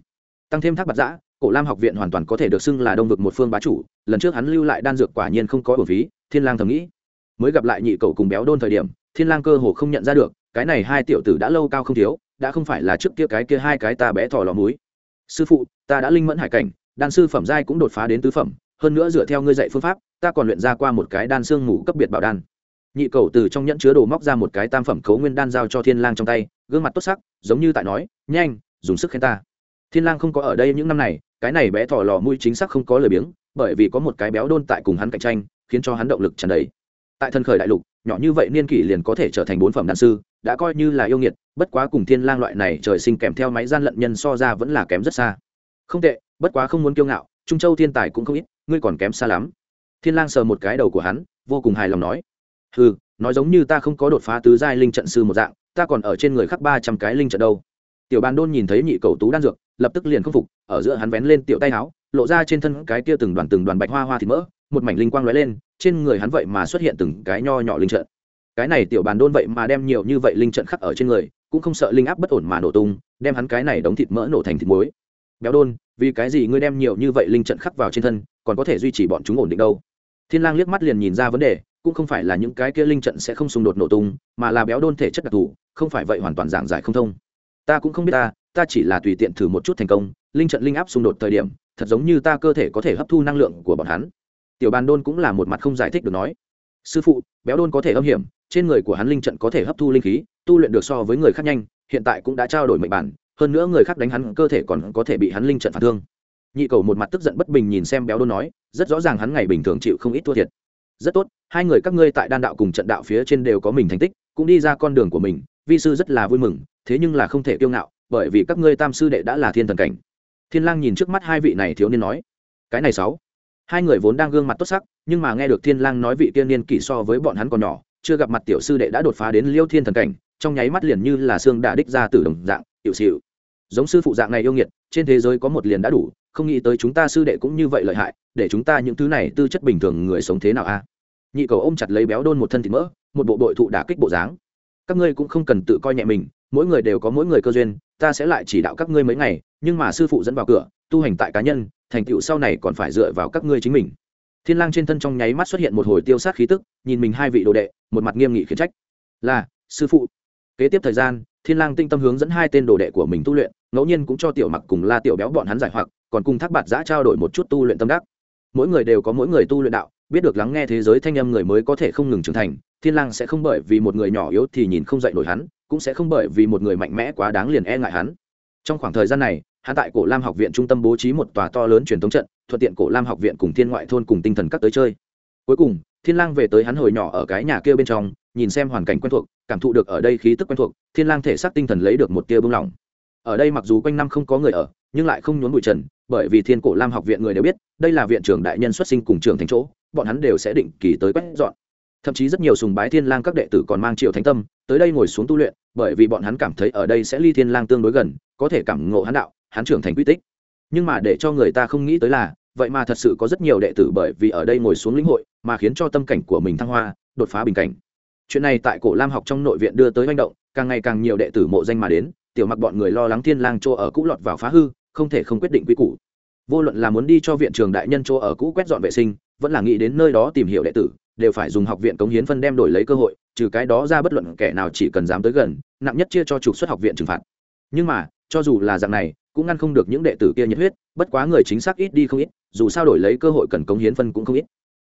tăng thêm thác bạc giã, cổ lam học viện hoàn toàn có thể được xưng là đông vực một phương bá chủ, lần trước hắn lưu lại đan dược quả nhiên không có bổ phí, thiên lang thầm nghĩ. Mới gặp lại nhị cậu cùng béo đôn thời điểm, thiên lang cơ hồ không nhận ra được, cái này hai tiểu tử đã lâu cao không thiếu, đã không phải là trước kia cái kia hai cái ta bé thỏ lò múi. Sư phụ, ta đã linh mẫn hải cảnh, đan sư phẩm giai cũng đột phá đến tứ phẩm, hơn nữa dựa theo ngươi dạy phương pháp, ta còn luyện ra qua một cái đan xương ngủ cấp biệt bảo đan. Nhị cầu từ trong nhẫn chứa đồ móc ra một cái tam phẩm cấu nguyên đan giao cho thiên lang trong tay, gương mặt tốt sắc, giống như tại nói, nhanh, dùng sức khen ta thiên lang không có ở đây những năm này, cái này bé thỏ lò mũi chính xác không có lời biếng, bởi vì có một cái béo đôn tại cùng hắn cạnh tranh, khiến cho hắn động lực tràn đầy. Tại thân khởi đại lục, nhỏ như vậy niên kỷ liền có thể trở thành bốn phẩm đan sư, đã coi như là yêu nghiệt, bất quá cùng thiên lang loại này trời sinh kèm theo máy gian lận nhân so ra vẫn là kém rất xa. Không tệ, bất quá không muốn kiêu ngạo, trung châu thiên tài cũng không ít, ngươi còn kém xa lắm. Thiên lang sờ một cái đầu của hắn, vô cùng hài lòng nói. Hừ, nói giống như ta không có đột phá tứ giai linh trận sư một dạng, ta còn ở trên người khắc ba trăm cái linh trận đâu. Tiểu bàn đôn nhìn thấy nhị cầu tú đan dược lập tức liền khâm phục, ở giữa hắn vén lên tiểu tay áo, lộ ra trên thân cái kia từng đoàn từng đoàn bạch hoa hoa thịt mỡ, một mảnh linh quang lóe lên, trên người hắn vậy mà xuất hiện từng cái nho nhỏ linh trận. Cái này tiểu bàn đôn vậy mà đem nhiều như vậy linh trận khắc ở trên người, cũng không sợ linh áp bất ổn mà nổ tung, đem hắn cái này đóng thịt mỡ nổ thành thịt muối. Béo đôn, vì cái gì ngươi đem nhiều như vậy linh trận khắc vào trên thân, còn có thể duy trì bọn chúng ổn định đâu? Thiên lang liếc mắt liền nhìn ra vấn đề, cũng không phải là những cái kia linh trận sẽ không xung đột nổ tung, mà là béo đôn thể chất đặc thù, không phải vậy hoàn toàn giảng giải không thông. Ta cũng không biết ta ta chỉ là tùy tiện thử một chút thành công, linh trận linh áp xung đột thời điểm, thật giống như ta cơ thể có thể hấp thu năng lượng của bọn hắn. Tiểu bàn đôn cũng là một mặt không giải thích được nói. Sư phụ, béo đôn có thể âm hiểm, trên người của hắn linh trận có thể hấp thu linh khí, tu luyện được so với người khác nhanh, hiện tại cũng đã trao đổi mệnh bản, hơn nữa người khác đánh hắn cơ thể còn có thể bị hắn linh trận phản thương. Nhị cầu một mặt tức giận bất bình nhìn xem béo đôn nói, rất rõ ràng hắn ngày bình thường chịu không ít thua thiệt. Rất tốt, hai người các ngươi tại đan đạo cùng trận đạo phía trên đều có mình thành tích, cũng đi ra con đường của mình, vi sư rất là vui mừng, thế nhưng là không thể kiêu ngạo bởi vì các ngươi tam sư đệ đã là thiên thần cảnh. Thiên lang nhìn trước mắt hai vị này thiếu niên nói, cái này sáu. Hai người vốn đang gương mặt tốt sắc, nhưng mà nghe được thiên lang nói vị tiên niên kỷ so với bọn hắn còn nhỏ, chưa gặp mặt tiểu sư đệ đã đột phá đến liêu thiên thần cảnh, trong nháy mắt liền như là xương đả đích ra từ đồng dạng, tiểu xịu giống sư phụ dạng này yêu nghiệt, trên thế giới có một liền đã đủ, không nghĩ tới chúng ta sư đệ cũng như vậy lợi hại, để chúng ta những thứ này tư chất bình thường người sống thế nào a? Nhị cầu ôm chặt lấy béo đôn một thân thịt mỡ, một bộ đội thụ đả kích bộ dáng. Các ngươi cũng không cần tự coi nhẹ mình mỗi người đều có mỗi người cơ duyên, ta sẽ lại chỉ đạo các ngươi mấy ngày, nhưng mà sư phụ dẫn vào cửa, tu hành tại cá nhân, thành tựu sau này còn phải dựa vào các ngươi chính mình. Thiên lang trên thân trong nháy mắt xuất hiện một hồi tiêu sát khí tức, nhìn mình hai vị đồ đệ, một mặt nghiêm nghị khiển trách. Là, sư phụ. Kế tiếp thời gian, thiên lang tinh tâm hướng dẫn hai tên đồ đệ của mình tu luyện, ngẫu nhiên cũng cho tiểu mặc cùng la tiểu béo bọn hắn giải hoặc, còn cùng thác bạt giã trao đổi một chút tu luyện tâm đắc. Mỗi người đều có mỗi người tu luyện đạo, biết được lắng nghe thế giới thanh âm người mới có thể không ngừng trưởng thành thiên lang sẽ không bởi vì một người nhỏ yếu thì nhìn không dậy nổi hắn, cũng sẽ không bởi vì một người mạnh mẽ quá đáng liền e ngại hắn. Trong khoảng thời gian này, hắn tại cổ lam học viện trung tâm bố trí một tòa to lớn truyền thống trận, thuận tiện cổ lam học viện cùng thiên ngoại thôn cùng tinh thần các tới chơi. Cuối cùng, thiên lang về tới hắn hồi nhỏ ở cái nhà kia bên trong, nhìn xem hoàn cảnh quen thuộc, cảm thụ được ở đây khí tức quen thuộc, thiên lang thể xác tinh thần lấy được một tia bưng lỏng ở đây mặc dù quanh năm không có người ở, nhưng lại không nhốn bụi trần, bởi vì thiên cổ lam học viện người đều biết, đây là viện trưởng đại nhân xuất sinh cùng trường thành chỗ, bọn hắn đều sẽ định kỳ tới quét dọn thậm chí rất nhiều sùng bái thiên lang các đệ tử còn mang triệu thánh tâm, tới đây ngồi xuống tu luyện, bởi vì bọn hắn cảm thấy ở đây sẽ ly thiên lang tương đối gần, có thể cảm ngộ hắn đạo, hắn trưởng thành quy tích. Nhưng mà để cho người ta không nghĩ tới là, vậy mà thật sự có rất nhiều đệ tử bởi vì ở đây ngồi xuống lĩnh hội, mà khiến cho tâm cảnh của mình thăng hoa, đột phá bình cảnh. Chuyện này tại cổ lam học trong nội viện đưa tới manh động, càng ngày càng nhiều đệ tử mộ danh mà đến, tiểu mặc bọn người lo lắng thiên lang chỗ ở cũ lọt vào phá hư, không thể không quyết định quy củ. Vô luận là muốn đi cho viện trường đại nhân chỗ ở cũ quét dọn vệ sinh, vẫn là nghĩ đến nơi đó tìm hiểu đệ tử đều phải dùng học viện cống hiến phân đem đổi lấy cơ hội, trừ cái đó ra bất luận kẻ nào chỉ cần dám tới gần, nặng nhất chia cho trục xuất học viện trừng phạt. Nhưng mà, cho dù là dạng này, cũng ngăn không được những đệ tử kia nhiệt huyết, bất quá người chính xác ít đi không ít, dù sao đổi lấy cơ hội cần cống hiến phân cũng không ít.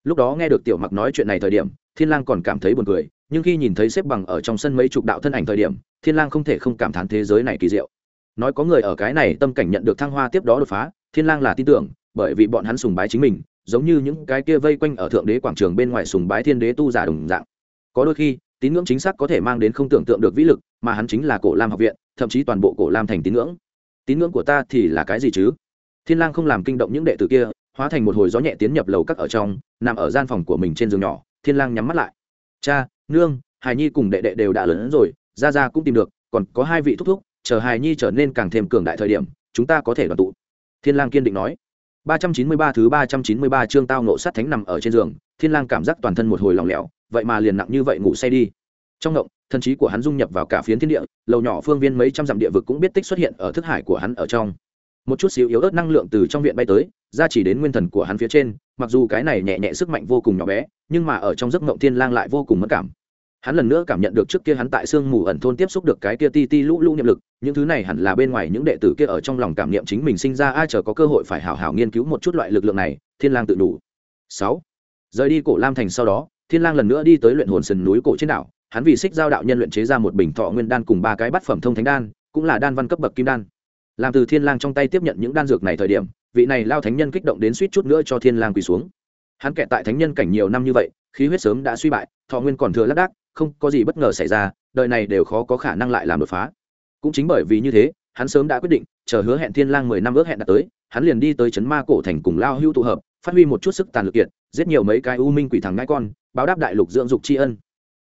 Lúc đó nghe được tiểu mặc nói chuyện này thời điểm, thiên lang còn cảm thấy buồn cười, nhưng khi nhìn thấy xếp bằng ở trong sân mấy chục đạo thân ảnh thời điểm, thiên lang không thể không cảm thán thế giới này kỳ diệu. Nói có người ở cái này tâm cảnh nhận được thăng hoa tiếp đó đột phá, thiên lang là tin tưởng, bởi vì bọn hắn sùng bái chính mình giống như những cái kia vây quanh ở thượng đế quảng trường bên ngoài sùng bái thiên đế tu giả đồng dạng. Có đôi khi, tín ngưỡng chính xác có thể mang đến không tưởng tượng được vĩ lực, mà hắn chính là cổ lam học viện, thậm chí toàn bộ cổ lam thành tín ngưỡng. Tín ngưỡng của ta thì là cái gì chứ? Thiên lang không làm kinh động những đệ tử kia, hóa thành một hồi gió nhẹ tiến nhập lầu các ở trong, nằm ở gian phòng của mình trên giường nhỏ, thiên lang nhắm mắt lại. Cha, nương hài nhi cùng đệ đệ đều đã lớn rồi gia gia cũng tìm được, còn có hai vị thúc thúc, chờ hài nhi trở nên càng thêm cường đại thời điểm, chúng ta có thể đoàn tụ. Thiên lang kiên định nói. 393 thứ 393 chương tao nộ sát thánh nằm ở trên giường, thiên lang cảm giác toàn thân một hồi lỏng lẻo, vậy mà liền nặng như vậy ngủ say đi. Trong động thần trí của hắn dung nhập vào cả phiến thiên địa, lầu nhỏ phương viên mấy trăm dặm địa vực cũng biết tích xuất hiện ở thức hải của hắn ở trong. Một chút xíu yếu ớt năng lượng từ trong viện bay tới, ra chỉ đến nguyên thần của hắn phía trên, mặc dù cái này nhẹ nhẹ sức mạnh vô cùng nhỏ bé, nhưng mà ở trong giấc mộng thiên lang lại vô cùng mất cảm hắn lần nữa cảm nhận được trước kia hắn tại sương mù ẩn thôn tiếp xúc được cái kia ti ti lũ lũ niệm lực, những thứ này hẳn là bên ngoài những đệ tử kia ở trong lòng cảm niệm chính mình sinh ra, ai chờ có cơ hội phải hảo hảo nghiên cứu một chút loại lực lượng này, thiên lang tự đủ. Sáu. Rời đi cổ lam thành sau đó, thiên lang lần nữa đi tới luyện hồn sườn núi cổ trên đảo, hắn vì xích giao đạo nhân luyện chế ra một bình thọ nguyên đan cùng ba cái bát phẩm thông thánh đan, cũng là đan văn cấp bậc kim đan. Làm từ thiên lang trong tay tiếp nhận những đan dược này thời điểm, vị này lao thánh nhân kích động đến suýt chút nữa cho thiên lang quỳ xuống. Hắn kẹt tại thánh nhân cảnh nhiều năm như vậy, khí huyết sớm đã suy bại, thọ nguyên còn thừa lác đác không có gì bất ngờ xảy ra, đời này đều khó có khả năng lại làm đột phá. Cũng chính bởi vì như thế, hắn sớm đã quyết định, chờ hứa hẹn thiên lang mười năm ước hẹn đã tới, hắn liền đi tới chấn ma cổ thành cùng lao hưu tụ hợp, phát huy một chút sức tàn lực kiệt, giết nhiều mấy cái u minh quỷ thằng ngai con, báo đáp đại lục dưỡng dục tri ân.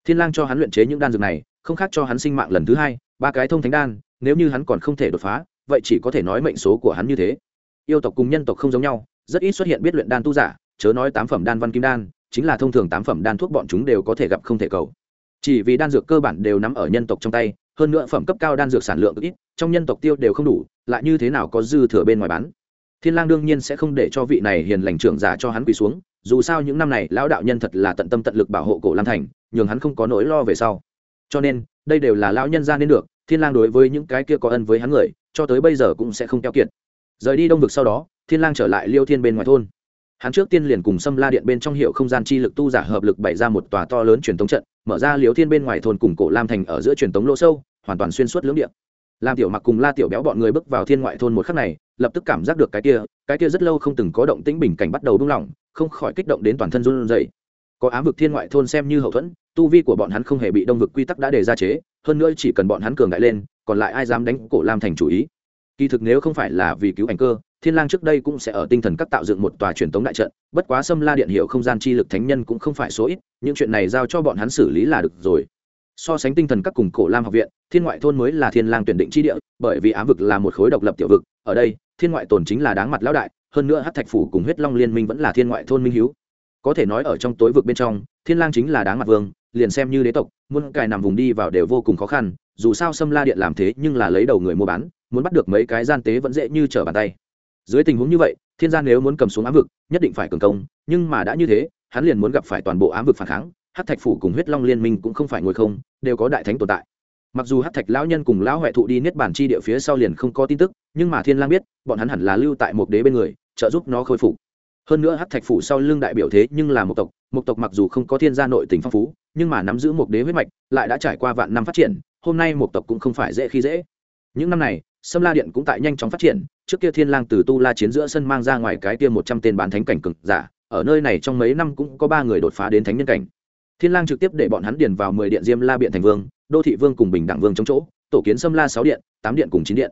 Thiên lang cho hắn luyện chế những đan dược này, không khác cho hắn sinh mạng lần thứ hai, ba cái thông thánh đan, nếu như hắn còn không thể đột phá, vậy chỉ có thể nói mệnh số của hắn như thế. Yêu tộc cùng nhân tộc không giống nhau, rất ít xuất hiện biết luyện đan tu giả, chớ nói tám phẩm đan văn kim đan, chính là thông thường tám phẩm đan thuốc bọn chúng đều có thể gặp không thể cầu chỉ vì đan dược cơ bản đều nắm ở nhân tộc trong tay, hơn nữa phẩm cấp cao đan dược sản lượng ít, trong nhân tộc tiêu đều không đủ, lại như thế nào có dư thừa bên ngoài bán? Thiên lang đương nhiên sẽ không để cho vị này hiền lành trưởng giả cho hắn quỳ xuống, dù sao những năm này lão đạo nhân thật là tận tâm tận lực bảo hộ cổ lam thành, nhường hắn không có nỗi lo về sau. Cho nên, đây đều là lão nhân ra nên được, thiên lang đối với những cái kia có ân với hắn người, cho tới bây giờ cũng sẽ không keo kiệt. Rời đi đông vực sau đó, thiên lang trở lại liêu thiên bên ngoài thôn hắn trước tiên liền cùng xâm la điện bên trong hiệu không gian chi lực tu giả hợp lực bày ra một tòa to lớn truyền thống trận, mở ra liều thiên bên ngoài thôn cùng cổ lam thành ở giữa truyền thống lỗ sâu, hoàn toàn xuyên suốt lưỡng điện lam tiểu mặc cùng la tiểu béo bọn người bước vào thiên ngoại thôn một khắc này, lập tức cảm giác được cái kia cái kia rất lâu không từng có động tĩnh bình cảnh bắt đầu buông lỏng, không khỏi kích động đến toàn thân run rẩy. Có ám vực thiên ngoại thôn xem như hậu thuẫn, tu vi của bọn hắn không hề bị đông vực quy tắc đã đề ra chế, hơn nữa chỉ cần bọn hắn cường đại lên, còn lại ai dám đánh cổ lam thành chủ ý? Kỳ thực nếu không phải là vì cứu ảnh cơ thiên lang trước đây cũng sẽ ở tinh thần các tạo dựng một tòa truyền tống đại trận, bất quá xâm la điện hiệu không gian chi lực thánh nhân cũng không phải số ít, những chuyện này giao cho bọn hắn xử lý là được rồi. So sánh tinh thần các cùng cổ lam học viện, thiên ngoại thôn mới là thiên lang tuyển định chi địa, bởi vì ám vực là một khối độc lập tiểu vực, ở đây, thiên ngoại tồn chính là đáng mặt lão đại, hơn nữa hát thạch phủ cùng huyết long liên minh vẫn là thiên ngoại thôn minh hiếu. Có thể nói ở trong tối vực bên trong, thiên lang chính là đáng mặt vương, liền xem như đế tộc, muốn cài nằm vùng đi vào đều vô cùng khó khăn, dù sao sâm la điện làm thế nhưng là lấy đầu người mua bán, muốn bắt được mấy cái gian tế vẫn dễ như trở bàn tay dưới tình huống như vậy, thiên gia nếu muốn cầm xuống ám vực, nhất định phải cường công, nhưng mà đã như thế, hắn liền muốn gặp phải toàn bộ ám vực phản kháng hát thạch phủ cùng huyết long liên minh cũng không phải ngồi không, đều có đại thánh tồn tại. Mặc dù hát thạch lão nhân cùng lão huệ thụ đi niết bản chi địa phía sau liền không có tin tức, nhưng mà thiên lang biết, bọn hắn hẳn là lưu tại một đế bên người, trợ giúp nó khôi phục. Hơn nữa hát thạch phủ sau lưng đại biểu thế nhưng là một tộc một tộc mặc dù không có thiên gia nội tình phong phú, nhưng mà nắm giữ một đế huyết mạch, lại đã trải qua vạn năm phát triển, hôm nay một tộc cũng không phải dễ khi dễ. Những năm này sâm la điện cũng tại nhanh chóng phát triển, trước kia thiên lang từ tu la chiến giữa sân mang ra ngoài cái kia một trăm tên bán thánh cảnh cực giả, ở nơi này trong mấy năm cũng có ba người đột phá đến thánh nhân cảnh. Thiên lang trực tiếp để bọn hắn điền vào mười điện diêm la biện thành vương, đô thị vương cùng bình đẳng vương chống chỗ, tổ kiến sâm la sáu điện, tám điện cùng chín điện.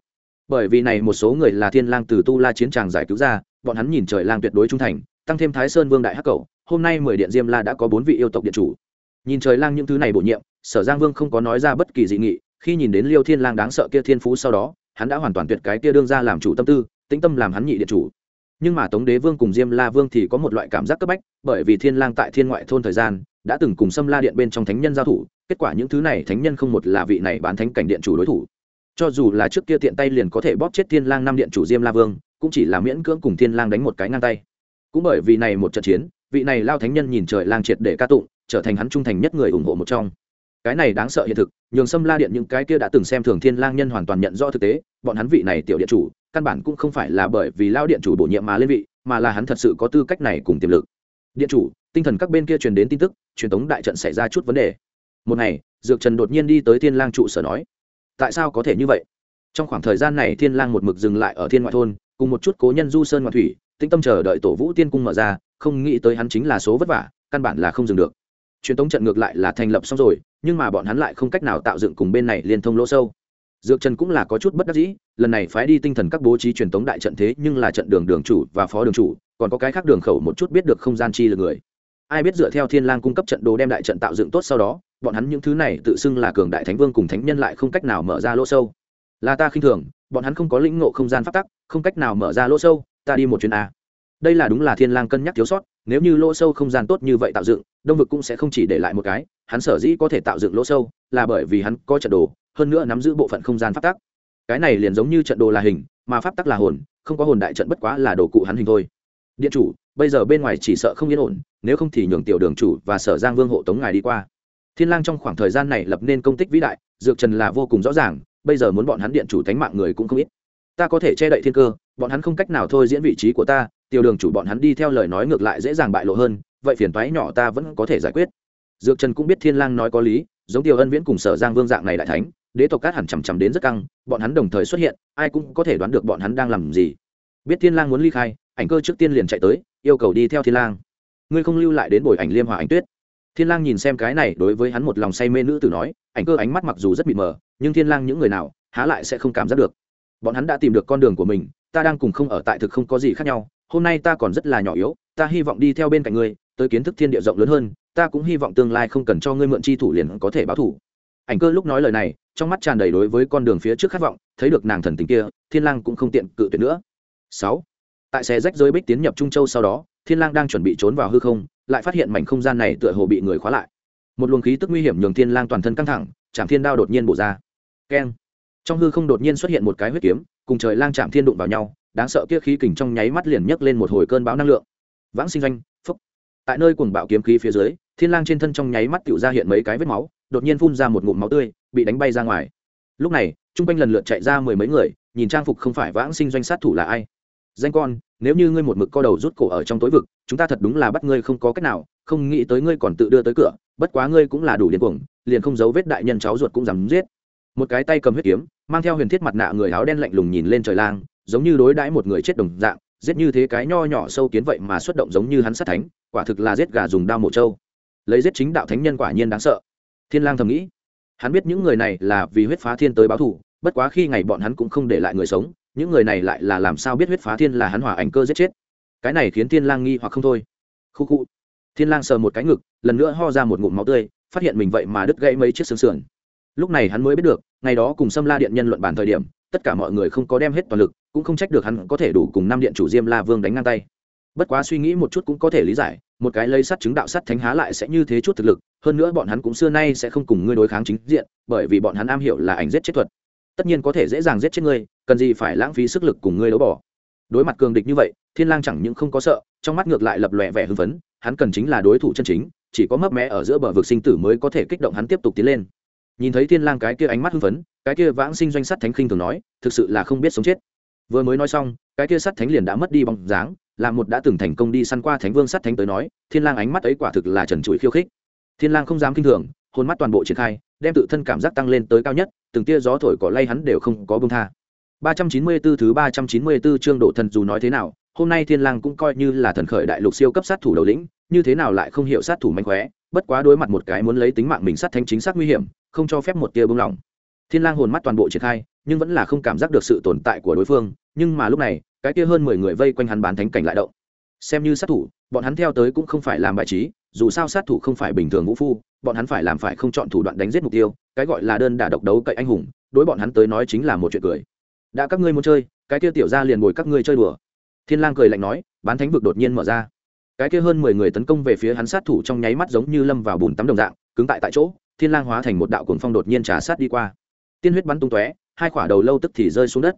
Bởi vì này một số người là thiên lang từ tu la chiến tràng giải cứu ra, bọn hắn nhìn trời lang tuyệt đối trung thành, tăng thêm thái sơn vương đại hắc cầu, hôm nay mười điện diêm la đã có bốn vị yêu tộc điện chủ. Nhìn trời lang những thứ này bổ nhiệm, sở giang vương không có nói ra bất kỳ dị nghị, khi nhìn đến liêu thiên lang đáng sợ kia thiên phú sau đó hắn đã hoàn toàn tuyệt cái kia đương ra làm chủ tâm tư, tĩnh tâm làm hắn nhị điện chủ. Nhưng mà tống đế vương cùng diêm la vương thì có một loại cảm giác cấp bách, bởi vì thiên lang tại thiên ngoại thôn thời gian, đã từng cùng xâm la điện bên trong thánh nhân giao thủ, kết quả những thứ này thánh nhân không một là vị này bán thánh cảnh điện chủ đối thủ. Cho dù là trước kia tiện tay liền có thể bóp chết thiên lang năm điện chủ diêm la vương, cũng chỉ là miễn cưỡng cùng thiên lang đánh một cái ngang tay. Cũng bởi vì này một trận chiến, vị này lao thánh nhân nhìn trời lang triệt để ca tụng, trở thành hắn trung thành nhất người ủng hộ một trong cái này đáng sợ hiện thực, nhường xâm la điện những cái kia đã từng xem thường thiên lang nhân hoàn toàn nhận rõ thực tế, bọn hắn vị này tiểu điện chủ, căn bản cũng không phải là bởi vì lao điện chủ bổ nhiệm mà lên vị, mà là hắn thật sự có tư cách này cùng tiềm lực. Điện chủ, tinh thần các bên kia truyền đến tin tức, truyền tống đại trận xảy ra chút vấn đề. Một ngày, dược trần đột nhiên đi tới thiên lang trụ sở nói, tại sao có thể như vậy? Trong khoảng thời gian này, thiên lang một mực dừng lại ở thiên ngoại thôn, cùng một chút cố nhân du sơn ngoại thủy, tĩnh tâm chờ đợi tổ vũ tiên cung mở ra, không nghĩ tới hắn chính là số vất vả, căn bản là không dừng được. Truyền tống trận ngược lại là thành lập xong rồi nhưng mà bọn hắn lại không cách nào tạo dựng cùng bên này liên thông lỗ sâu. Dược trần cũng là có chút bất đắc dĩ, lần này phái đi tinh thần các bố trí truyền tống đại trận thế nhưng là trận đường đường chủ và phó đường chủ, còn có cái khác đường khẩu một chút biết được không gian chi là người. Ai biết dựa theo thiên lang cung cấp trận đồ đem đại trận tạo dựng tốt sau đó, bọn hắn những thứ này tự xưng là cường đại thánh vương cùng thánh nhân lại không cách nào mở ra lỗ sâu. Là ta khinh thường, bọn hắn không có lĩnh ngộ không gian pháp tắc, không cách nào mở ra lỗ sâu, ta đi một chuyến a. Đây là đúng là thiên lang cân nhắc thiếu sót, nếu như lỗ sâu không gian tốt như vậy tạo dựng đông vực cũng sẽ không chỉ để lại một cái, hắn sở dĩ có thể tạo dựng lỗ sâu là bởi vì hắn có trận đồ, hơn nữa nắm giữ bộ phận không gian pháp tắc. Cái này liền giống như trận đồ là hình, mà pháp tắc là hồn, không có hồn đại trận bất quá là đồ cụ hắn hình thôi. Điện chủ, bây giờ bên ngoài chỉ sợ không yên ổn, nếu không thì nhường tiểu đường chủ và sở giang vương hộ tống ngài đi qua. Thiên lang trong khoảng thời gian này lập nên công tích vĩ đại, dược trần là vô cùng rõ ràng, bây giờ muốn bọn hắn điện chủ thánh mạng người cũng không ít. Ta có thể che đậy thiên cơ, bọn hắn không cách nào thôi diễn vị trí của ta, tiểu đường chủ bọn hắn đi theo lời nói ngược lại dễ dàng bại lộ hơn vậy phiền toái nhỏ ta vẫn có thể giải quyết. Dược trần cũng biết thiên lang nói có lý, giống tiểu ân viễn cùng sở giang vương dạng này đại thánh, đế tộc cát hẳn chằm chằm đến rất căng, bọn hắn đồng thời xuất hiện, ai cũng có thể đoán được bọn hắn đang làm gì. Biết thiên lang muốn ly khai, ảnh cơ trước tiên liền chạy tới, yêu cầu đi theo thiên lang. Ngươi không lưu lại đến bồi ảnh liêm hòa ảnh tuyết. Thiên lang nhìn xem cái này, đối với hắn một lòng say mê nữ tử nói, ảnh cơ ánh mắt mặc dù rất mịt mờ, nhưng thiên lang những người nào, há lại sẽ không cảm giác được. Bọn hắn đã tìm được con đường của mình, ta đang cùng không ở tại thực không có gì khác nhau, hôm nay ta còn rất là nhỏ yếu, ta hy vọng đi theo bên cạnh ngươi tới kiến thức thiên địa rộng lớn hơn, ta cũng hy vọng tương lai không cần cho ngươi mượn chi thủ liền có thể báo thủ. Ảnh cơ lúc nói lời này, trong mắt tràn đầy đối với con đường phía trước khát vọng, thấy được nàng thần tình kia, thiên lang cũng không tiện cự tuyệt nữa. Sáu. Tại xe rách rơi bích tiến nhập trung châu sau đó, thiên lang đang chuẩn bị trốn vào hư không, lại phát hiện mảnh không gian này tựa hồ bị người khóa lại. Một luồng khí tức nguy hiểm nhường thiên lang toàn thân căng thẳng chạm thiên đao đột nhiên bổ ra. Keng. Trong hư không đột nhiên xuất hiện một cái huyết kiếm, cùng trời lang chạm thiên đụng vào nhau, đáng sợ kia khí kình trong nháy mắt liền nhấc lên một hồi cơn bão năng lượng. Vãng sinh doanh tại nơi cuồng bạo kiếm khí phía dưới, thiên lang trên thân trong nháy mắt tựu ra hiện mấy cái vết máu, đột nhiên phun ra một ngụm máu tươi, bị đánh bay ra ngoài. Lúc này trung quanh lần lượt chạy ra mười mấy người, nhìn trang phục không phải vãng sinh doanh sát thủ là ai. Danh con, nếu như ngươi một mực co đầu rút cổ ở trong tối vực, chúng ta thật đúng là bắt ngươi không có cách nào, không nghĩ tới ngươi còn tự đưa tới cửa, bất quá ngươi cũng là đủ điên cuồng, liền không giấu vết đại nhân cháu ruột cũng dám giết. Một cái tay cầm huyết kiếm, mang theo huyền thiết mặt nạ người áo đen lạnh lùng nhìn lên trời lang, giống như đối đãi một người chết đồng dạng, giết như thế cái nho nhỏ sâu kiến vậy mà xuất động giống như hắn sát thánh quả thực là giết gà dùng đao mổ trâu. Lấy giết chính đạo thánh nhân quả nhiên đáng sợ. Thiên lang thầm nghĩ, hắn biết những người này là vì huyết phá thiên tới báo thù, bất quá khi ngày bọn hắn cũng không để lại người sống, những người này lại là làm sao biết huyết phá thiên là hắn hỏa ảnh cơ giết chết. Cái này khiến thiên lang nghi hoặc không thôi. Khu khu. Thiên lang sờ một cái ngực, lần nữa ho ra một ngụm máu tươi, phát hiện mình vậy mà đứt gãy mấy chiếc xương sườn. Lúc này hắn mới biết được, ngày đó cùng xâm la điện nhân luận bàn thời điểm, tất cả mọi người không có đem hết toàn lực, cũng không trách được hắn có thể đủ cùng năm điện chủ diêm la vương đánh ngang tay bất quá suy nghĩ một chút cũng có thể lý giải, một cái lấy sắt chứng đạo sắt thánh há lại sẽ như thế chút thực lực, hơn nữa bọn hắn cũng xưa nay sẽ không cùng ngươi đối kháng chính diện, bởi vì bọn hắn am hiểu là ảnh giết chết thuật. Tất nhiên có thể dễ dàng giết chết ngươi, cần gì phải lãng phí sức lực cùng ngươi đấu bỏ. Đối mặt cường địch như vậy, thiên lang chẳng những không có sợ, trong mắt ngược lại lập lòe vẻ hưng phấn, hắn cần chính là đối thủ chân chính, chỉ có mấp mé ở giữa bờ vực sinh tử mới có thể kích động hắn tiếp tục tiến lên. Nhìn thấy thiên lang cái kia ánh mắt hưng phấn, cái kia vãng sinh doanh sắt thánh khinh thường nói, thực sự là không biết sống chết. Vừa mới nói xong, cái kia sắt thánh liền đã mất đi bóng dáng là một đã từng thành công đi săn qua thánh vương sắt thánh tới nói, thiên lang ánh mắt ấy quả thực là trần trụi khiêu khích. Thiên lang không dám kinh thường, hồn mắt toàn bộ triển khai, đem tự thân cảm giác tăng lên tới cao nhất, từng tia gió thổi cỏ lay hắn đều không có buông tha. 394 thứ 394 chương độ thần dù nói thế nào, hôm nay thiên lang cũng coi như là thần khởi đại lục siêu cấp sát thủ đầu lĩnh, như thế nào lại không hiểu sát thủ manh khóe, bất quá đối mặt một cái muốn lấy tính mạng mình sát thánh chính xác nguy hiểm, không cho phép một tia buông lỏng thiên lang hồn mắt toàn bộ triển khai, nhưng vẫn là không cảm giác được sự tồn tại của đối phương, nhưng mà lúc này, cái kia hơn mười người vây quanh hắn bán thánh cảnh lại động. Xem như sát thủ, bọn hắn theo tới cũng không phải làm bài trí, dù sao sát thủ không phải bình thường vũ phu, bọn hắn phải làm phải không chọn thủ đoạn đánh giết mục tiêu, cái gọi là đơn đả độc đấu cậy anh hùng, đối bọn hắn tới nói chính là một chuyện cười. Đã các ngươi muốn chơi, cái kia tiểu ra liền bồi các ngươi chơi đùa. Thiên lang cười lạnh nói, bán thánh vực đột nhiên mở ra. Cái kia hơn mười người tấn công về phía hắn sát thủ trong nháy mắt giống như lâm vào bùn tắm đồng dạng, cứng tại tại chỗ, thiên lang hóa thành một đạo cuồng phong đột nhiên trà sát đi qua tiên huyết bắn tung tóe, hai quả đầu lâu tức thì rơi xuống đất.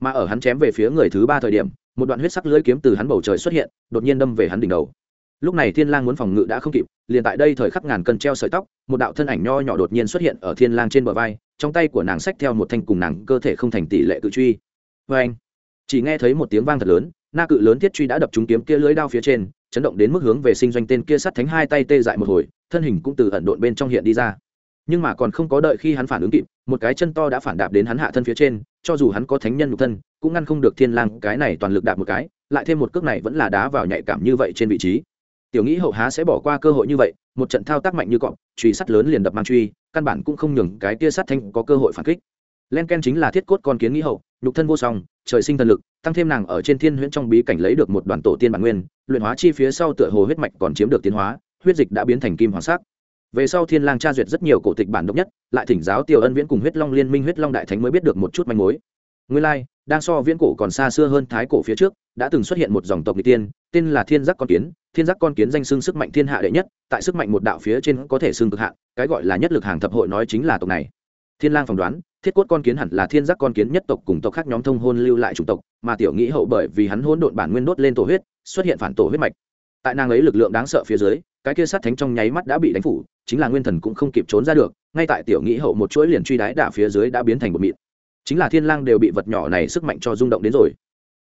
Mà ở hắn chém về phía người thứ ba thời điểm, một đoạn huyết sắc lưỡi kiếm từ hắn bầu trời xuất hiện, đột nhiên đâm về hắn đỉnh đầu. Lúc này thiên lang muốn phòng ngự đã không kịp, liền tại đây thời khắc ngàn cân treo sợi tóc, một đạo thân ảnh nho nhỏ đột nhiên xuất hiện ở thiên lang trên bờ vai, trong tay của nàng xách theo một thanh cùng nàng cơ thể không thành tỷ lệ cự truy. Với anh, chỉ nghe thấy một tiếng vang thật lớn, na cự lớn thiết truy đã đập trúng kiếm kia lưỡi đao phía trên, chấn động đến mức hướng về sinh doanh tên kia sắt thánh hai tay tê dại một hồi, thân hình cũng từ ẩn độn bên trong hiện đi ra nhưng mà còn không có đợi khi hắn phản ứng kịp, một cái chân to đã phản đạp đến hắn hạ thân phía trên, cho dù hắn có thánh nhân nhục thân, cũng ngăn không được thiên lang cái này toàn lực đạp một cái, lại thêm một cước này vẫn là đá vào nhạy cảm như vậy trên vị trí. Tiểu nghĩ hậu há sẽ bỏ qua cơ hội như vậy, một trận thao tác mạnh như cọp truy sắt lớn liền đập mang truy, căn bản cũng không nhường cái kia sắt thanh có cơ hội phản kích. Len ken chính là thiết cốt con kiến nghĩ hậu, nhục thân vô song, trời sinh thần lực, tăng thêm nàng ở trên thiên huyễn trong bí cảnh lấy được một đoàn tổ tiên bản nguyên, luyện hóa chi phía sau tựa hồ huyết mạch còn chiếm được tiến hóa, huyết dịch đã biến thành kim hoàng sắc về sau thiên lang tra duyệt rất nhiều cổ tịch bản độc nhất lại thỉnh giáo tiểu ân viễn cùng huyết long liên minh huyết long đại thánh mới biết được một chút manh mối. Nguyên lai like, đang so viễn cổ còn xa xưa hơn thái cổ phía trước đã từng xuất hiện một dòng tộc n tiên tên là thiên giác con kiến. Thiên giác con kiến danh xưng sức mạnh thiên hạ đệ nhất tại sức mạnh một đạo phía trên có thể xưng cực hạn cái gọi là nhất lực hàng thập hội nói chính là tộc này. Thiên lang phỏng đoán thiết cốt con kiến hẳn là thiên giác con kiến nhất tộc cùng tộc khác nhóm thông hôn lưu lại chủng tộc mà tiểu nghĩ hậu bởi vì hắn hôn độn bản nguyên đốt lên tổ huyết xuất hiện phản tổ huyết mạch. Tại nàng ấy lực lượng đáng sợ phía dưới cái kia sát thánh trong nháy mắt đã bị đánh phủ, chính là nguyên thần cũng không kịp trốn ra được, ngay tại tiểu nghĩ hậu một chuỗi liền truy đái đả phía dưới đã biến thành một mịn. Chính là thiên lang đều bị vật nhỏ này sức mạnh cho rung động đến rồi.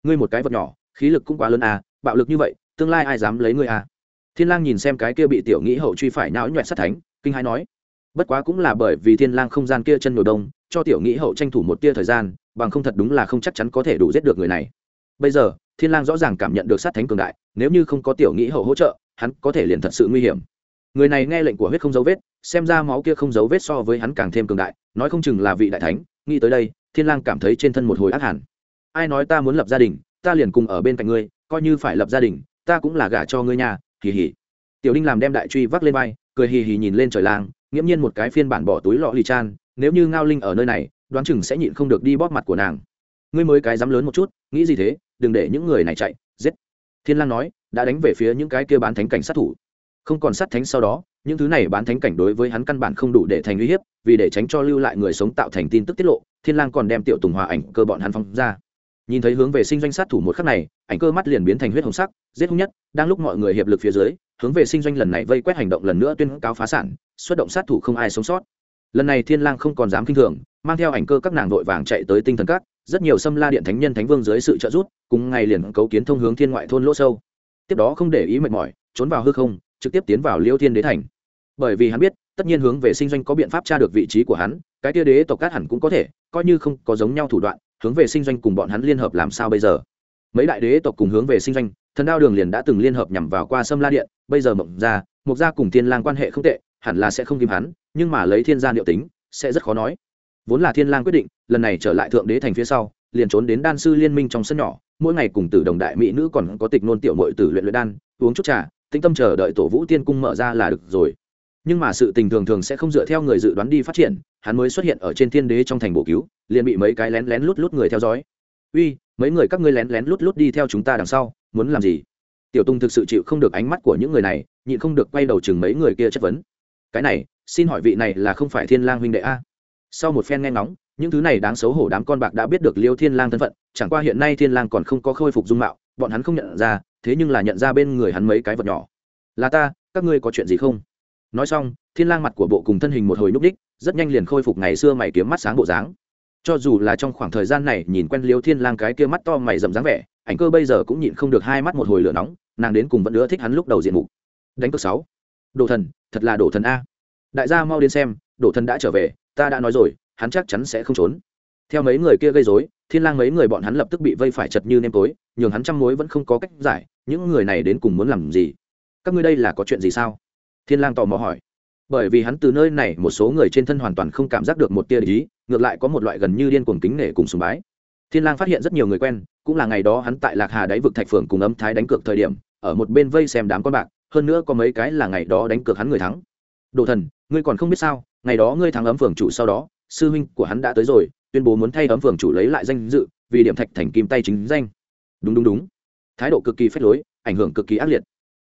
Ngươi một cái vật nhỏ, khí lực cũng quá lớn à bạo lực như vậy, tương lai ai dám lấy ngươi à? Thiên lang nhìn xem cái kia bị tiểu nghĩ hậu truy phải nhão nhọt sát thánh, kinh hãi nói. Bất quá cũng là bởi vì thiên lang không gian kia chân nổi đông, cho tiểu nghĩ hậu tranh thủ một tia thời gian, bằng không thật đúng là không chắc chắn có thể đủ giết được người này. Bây giờ, thiên lang rõ ràng cảm nhận được sát thánh cường đại, nếu như không có tiểu nghĩ hậu hỗ trợ hắn có thể liền thật sự nguy hiểm. Người này nghe lệnh của huyết không dấu vết, xem ra máu kia không dấu vết so với hắn càng thêm cường đại, nói không chừng là vị đại thánh, nghĩ tới đây, thiên lang cảm thấy trên thân một hồi ác hẳn. Ai nói ta muốn lập gia đình, ta liền cùng ở bên cạnh ngươi, coi như phải lập gia đình, ta cũng là gả cho ngươi nhà hì hì. Tiểu đinh làm đem đại truy vác lên vai, cười hì hì nhìn lên trời lang, nghiễm nhiên một cái phiên bản bỏ túi lọ lì chan, nếu như ngao linh ở nơi này, đoán chừng sẽ nhịn không được đi bóp mặt của nàng. Ngươi mới cái dám lớn một chút, nghĩ gì thế, đừng để những người này chạy, giết. Thiên lang nói đã đánh về phía những cái kia bán thánh cảnh sát thủ. Không còn sát thánh sau đó, những thứ này bán thánh cảnh đối với hắn căn bản không đủ để thành uy hiếp, vì để tránh cho lưu lại người sống tạo thành tin tức tiết lộ, thiên lang còn đem tiểu tùng hòa ảnh cơ bọn hắn phóng ra. Nhìn thấy hướng về sinh doanh sát thủ một khắc này, ảnh cơ mắt liền biến thành huyết hồng sắc, giết hung nhất, đang lúc mọi người hiệp lực phía dưới, hướng về sinh doanh lần này vây quét hành động lần nữa tuyên cáo phá sản, xuất động sát thủ không ai sống sót. Lần này thiên lang không còn dám kinh thường, mang theo ảnh cơ các nàng vội vàng chạy tới tinh thần các, rất nhiều xâm la điện thánh nhân thánh vương dưới sự trợ giúp, cùng ngày liền cấu kiến thông hướng thiên ngoại thôn lỗ sâu tiếp đó không để ý mệt mỏi, trốn vào hư không, trực tiếp tiến vào liêu thiên đế thành. Bởi vì hắn biết, tất nhiên hướng về sinh doanh có biện pháp tra được vị trí của hắn, cái tia đế tộc cát hẳn cũng có thể, coi như không có giống nhau thủ đoạn, hướng về sinh doanh cùng bọn hắn liên hợp làm sao bây giờ? Mấy đại đế tộc cùng hướng về sinh doanh, thần đao đường liền đã từng liên hợp nhằm vào qua sâm la điện, bây giờ mộng ra mộc gia cùng thiên lang quan hệ không tệ, hẳn là sẽ không tìm hắn, nhưng mà lấy thiên gia liệu tính, sẽ rất khó nói. Vốn là thiên lang quyết định, lần này trở lại thượng đế thành phía sau, liền trốn đến đan sư liên minh trong sân nhỏ mỗi ngày cùng tử đồng đại mỹ nữ còn có tịch nôn tiểu mội tử luyện luyện đan, uống chút trà, tĩnh tâm chờ đợi tổ vũ tiên cung mở ra là được rồi. Nhưng mà sự tình thường thường sẽ không dựa theo người dự đoán đi phát triển, hắn mới xuất hiện ở trên thiên đế trong thành bổ cứu, liền bị mấy cái lén lén lút lút người theo dõi. Uy, mấy người các ngươi lén lén lút lút đi theo chúng ta đằng sau, muốn làm gì? Tiểu tung thực sự chịu không được ánh mắt của những người này, nhịn không được quay đầu chừng mấy người kia chất vấn. Cái này, xin hỏi vị này là không phải thiên lang huynh đệ a? Sau một phen nghe ngóng những thứ này đáng xấu hổ đám con bạc đã biết được liêu thiên lang thân phận, chẳng qua hiện nay thiên lang còn không có khôi phục dung mạo, bọn hắn không nhận ra, thế nhưng là nhận ra bên người hắn mấy cái vật nhỏ. Là ta, các ngươi có chuyện gì không? Nói xong, thiên lang mặt của bộ cùng thân hình một hồi núp đích, rất nhanh liền khôi phục ngày xưa mày kiếm mắt sáng bộ dáng. Cho dù là trong khoảng thời gian này nhìn quen liêu thiên lang cái kia mắt to mày rậm dáng vẻ, ảnh cơ bây giờ cũng nhịn không được hai mắt một hồi lửa nóng, nàng đến cùng vẫn nữa thích hắn lúc đầu diện mục. Đánh cược sáu. Đồ thần, thật là đồ thần a. Đại gia mau đến xem, đồ thần đã trở về, ta đã nói rồi hắn chắc chắn sẽ không trốn. Theo mấy người kia gây rối, thiên lang mấy người bọn hắn lập tức bị vây phải chật như nêm tối, nhường hắn trăm mối vẫn không có cách giải, những người này đến cùng muốn làm gì? Các ngươi đây là có chuyện gì sao? Thiên lang tò mò hỏi. Bởi vì hắn từ nơi này một số người trên thân hoàn toàn không cảm giác được một tia ý, ngược lại có một loại gần như điên cuồng kính nể cùng sùng bái. Thiên lang phát hiện rất nhiều người quen, cũng là ngày đó hắn tại lạc hà đáy vực thạch phường cùng ấm thái đánh cược thời điểm, ở một bên vây xem đám con bạc, hơn nữa có mấy cái là ngày đó đánh cược hắn người thắng. Đồ thần, ngươi còn không biết sao, ngày đó ngươi thắng ấm phường chủ sau đó sư huynh của hắn đã tới rồi, tuyên bố muốn thay ấm phường chủ lấy lại danh dự, vì điểm thạch thành kim tay chính danh. Đúng đúng đúng. Thái độ cực kỳ phách lối, ảnh hưởng cực kỳ ác liệt.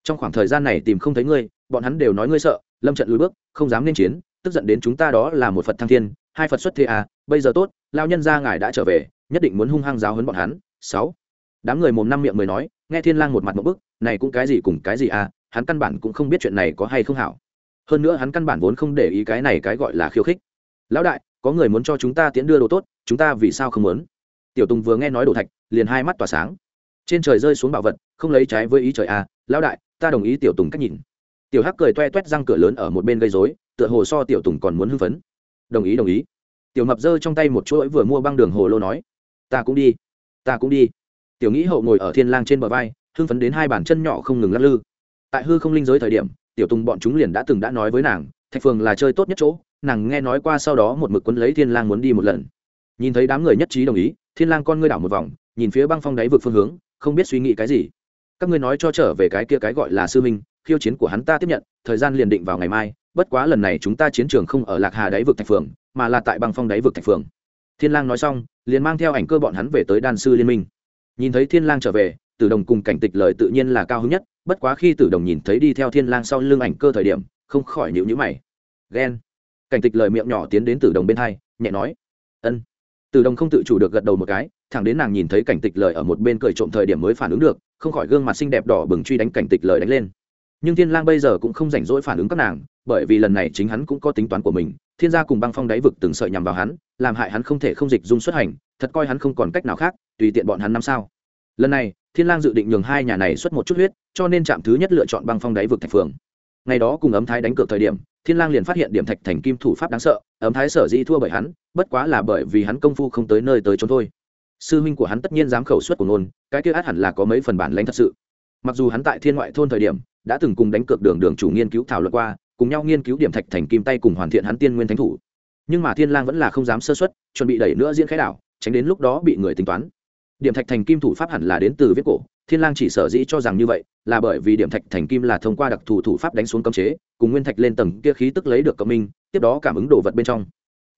Trong khoảng thời gian này tìm không thấy ngươi, bọn hắn đều nói ngươi sợ, lâm trận lùi bước, không dám nên chiến, tức giận đến chúng ta đó là một phật thăng thiên, hai phật xuất thế à bây giờ tốt lao nhân gia ngài đã trở về, nhất định muốn hung hăng giáo hấn bọn hắn. Sáu. Đám người mồm năm miệng mười nói, nghe thiên lang một mặt một bức, này cũng cái gì cùng cái gì à hắn căn bản cũng không biết chuyện này có hay không hảo. Hơn nữa hắn căn bản vốn không để ý cái này cái gọi là khiêu khích. Lão đại có người muốn cho chúng ta tiễn đưa đồ tốt, chúng ta vì sao không muốn? Tiểu tùng vừa nghe nói đồ thạch, liền hai mắt tỏa sáng. Trên trời rơi xuống bảo vật, không lấy trái với ý trời à lão đại, ta đồng ý tiểu tùng cách nhìn. Tiểu hắc cười toe toét răng cửa lớn ở một bên gây rối, tựa hồ so tiểu tùng còn muốn hưng phấn. Đồng ý đồng ý. Tiểu mập giơ trong tay một chuỗi vừa mua băng đường hồ lô nói, ta cũng đi, ta cũng đi. Tiểu nghĩ hậu ngồi ở thiên lang trên bờ vai, hưng phấn đến hai bàn chân nhỏ không ngừng lắc lư. Tại hư không linh giới thời điểm, tiểu tùng bọn chúng liền đã từng đã nói với nàng, thạch phường là chơi tốt nhất chỗ nàng nghe nói qua sau đó một mực quấn lấy thiên lang muốn đi một lần. Nhìn thấy đám người nhất trí đồng ý, thiên lang con ngươi đảo một vòng, nhìn phía băng phong đáy vực phương hướng, không biết suy nghĩ cái gì. Các ngươi nói cho trở về cái kia cái gọi là sư minh, khiêu chiến của hắn ta tiếp nhận, thời gian liền định vào ngày mai, bất quá lần này chúng ta chiến trường không ở lạc hà đáy vực thạch phường, mà là tại băng phong đáy vực thạch phường. Thiên lang nói xong, liền mang theo ảnh cơ bọn hắn về tới đan sư liên minh. Nhìn thấy thiên lang trở về, tử đồng cùng cảnh tịch lời tự nhiên là cao hứng nhất, bất quá khi tử đồng nhìn thấy đi theo thiên lang sau lưng ảnh cơ thời điểm, không khỏi nhíu nhíu mày. Ghen cảnh tịch lời miệng nhỏ tiến đến tử đồng bên hai, nhẹ nói, ân. Tử đồng không tự chủ được gật đầu một cái, thẳng đến nàng nhìn thấy cảnh tịch lời ở một bên cười trộm thời điểm mới phản ứng được, không khỏi gương mặt xinh đẹp đỏ bừng truy đánh cảnh tịch lời đánh lên. Nhưng thiên lang bây giờ cũng không rảnh rỗi phản ứng các nàng, bởi vì lần này chính hắn cũng có tính toán của mình, thiên gia cùng băng phong đáy vực từng sợi nhằm vào hắn, làm hại hắn không thể không dịch dung xuất hành, thật coi hắn không còn cách nào khác, tùy tiện bọn hắn năm sao. Lần này, thiên lang dự định nhường hai nhà này xuất một chút huyết, cho nên trạm thứ nhất lựa chọn băng phong đáy vực thạch phường ngày đó cùng ấm thái đánh cược thời điểm, thiên lang liền phát hiện điểm thạch thành kim thủ pháp đáng sợ, ấm thái sở dĩ thua bởi hắn, bất quá là bởi vì hắn công phu không tới nơi tới chốn thôi. Sư huynh của hắn tất nhiên dám khẩu suất của nôn cái kia át hẳn là có mấy phần bản lãnh thật sự. Mặc dù hắn tại thiên ngoại thôn thời điểm, đã từng cùng đánh cược đường đường chủ nghiên cứu thảo luận qua, cùng nhau nghiên cứu điểm thạch thành kim tay cùng hoàn thiện hắn tiên nguyên thánh thủ. Nhưng mà thiên lang vẫn là không dám sơ suất, chuẩn bị đẩy nữa diễn khái đảo, tránh đến lúc đó bị người tính toán. Điểm thạch thành kim thủ pháp hẳn là đến từ viết cổ thiên lang chỉ sở dĩ cho rằng như vậy là bởi vì điểm thạch thành kim là thông qua đặc thù thủ pháp đánh xuống cấm chế cùng nguyên thạch lên tầng kia khí tức lấy được cộng minh tiếp đó cảm ứng đồ vật bên trong.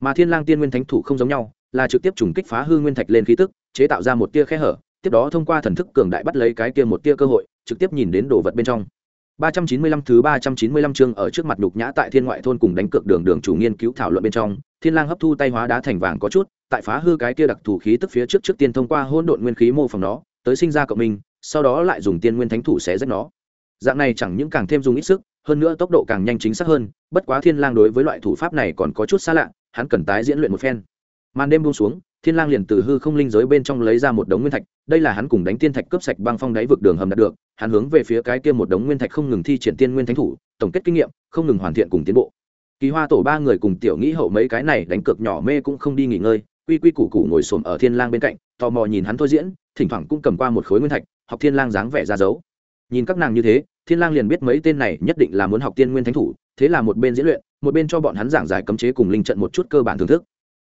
Mà thiên lang tiên nguyên thánh thủ không giống nhau là trực tiếp trùng kích phá hư nguyên thạch lên khí tức chế tạo ra một tia khe hở tiếp đó thông qua thần thức cường đại bắt lấy cái kia một tia cơ hội trực tiếp nhìn đến đồ vật bên trong. 395 thứ 395 chương ở trước mặt nhục nhã tại Thiên ngoại thôn cùng đánh cược đường đường chủ nghiên cứu thảo luận bên trong, Thiên Lang hấp thu tay hóa đá thành vàng có chút, tại phá hư cái kia đặc thù khí tức phía trước trước tiên thông qua hỗn độn nguyên khí mô phỏng nó, tới sinh ra cộng minh, sau đó lại dùng tiên nguyên thánh thủ xé rách nó. Dạng này chẳng những càng thêm dùng ít sức, hơn nữa tốc độ càng nhanh chính xác hơn, bất quá Thiên Lang đối với loại thủ pháp này còn có chút xa lạ, hắn cần tái diễn luyện một phen. Màn đêm buông xuống, Thiên Lang liền từ hư không linh giới bên trong lấy ra một đống nguyên thạch, đây là hắn cùng đánh tiên thạch cướp sạch băng phong đáy vực đường hầm đạt được, hắn hướng về phía cái kia một đống nguyên thạch không ngừng thi triển tiên nguyên thánh thủ, tổng kết kinh nghiệm, không ngừng hoàn thiện cùng tiến bộ. Kỳ Hoa tổ ba người cùng tiểu nghĩ hậu mấy cái này đánh cược nhỏ mê cũng không đi nghỉ ngơi, quy quy củ củ ngồi xổm ở Thiên Lang bên cạnh, tò mò nhìn hắn thôi diễn, thỉnh thoảng cũng cầm qua một khối nguyên thạch, học Thiên Lang dáng vẻ ra dấu. Nhìn các nàng như thế, Thiên Lang liền biết mấy tên này nhất định là muốn học tiên nguyên thánh thủ, thế là một bên diễn luyện, một bên cho bọn hắn giảng giải cấm chế cùng linh trận một chút cơ bản thưởng thức.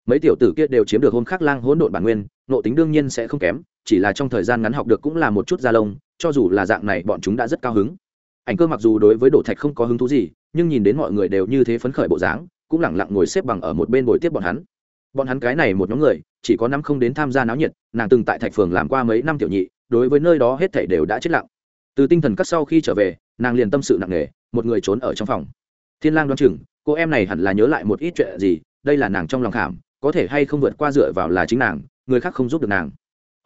Mấy tiểu tử kia đều chiếm được hôm khác lang hỗn độn bản nguyên nộ tính đương nhiên sẽ không kém chỉ là trong thời gian ngắn học được cũng là một chút da lông cho dù là dạng này bọn chúng đã rất cao hứng. Ảnh cơ mặc dù đối với đổ thạch không có hứng thú gì nhưng nhìn đến mọi người đều như thế phấn khởi bộ dáng cũng lẳng lặng ngồi xếp bằng ở một bên bồi tiếp bọn hắn. Bọn hắn cái này một nhóm người chỉ có năm không đến tham gia náo nhiệt nàng từng tại thạch phường làm qua mấy năm tiểu nhị đối với nơi đó hết thảy đều đã chết lặng. Từ tinh thần cắt sau khi trở về, nàng liền tâm sự nặng nề, một người trốn ở trong phòng. Thiên lang đoán chừng, cô em này hẳn là nhớ lại một ít chuyện gì, đây là nàng trong lòng khảm, có thể hay không vượt qua dựa vào là chính nàng, người khác không giúp được nàng.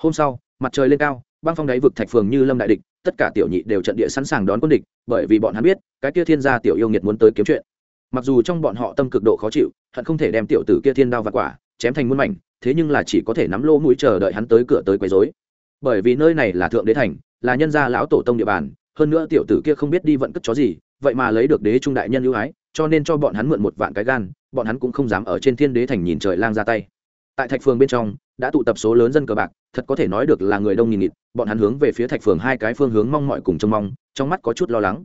Hôm sau, mặt trời lên cao, băng phong đáy vực thạch phường như lâm đại địch, tất cả tiểu nhị đều trận địa sẵn sàng đón quân địch, bởi vì bọn hắn biết, cái kia thiên gia tiểu yêu nghiệt muốn tới kiếm chuyện. Mặc dù trong bọn họ tâm cực độ khó chịu, hận không thể đem tiểu tử kia thiên đao và quả, chém thành muôn mảnh, thế nhưng là chỉ có thể nắm lô mũi chờ đợi hắn tới cửa tới quấy rối bởi vì nơi này là thượng đế thành, là nhân gia lão tổ tông địa bàn, hơn nữa tiểu tử kia không biết đi vận cất chó gì, vậy mà lấy được đế trung đại nhân ưu ái, cho nên cho bọn hắn mượn một vạn cái gan, bọn hắn cũng không dám ở trên thiên đế thành nhìn trời lang ra tay. Tại thạch phường bên trong, đã tụ tập số lớn dân cờ bạc, thật có thể nói được là người đông nghìn nghịt, bọn hắn hướng về phía thạch phường hai cái phương hướng mong mọi cùng trông mong, trong mắt có chút lo lắng.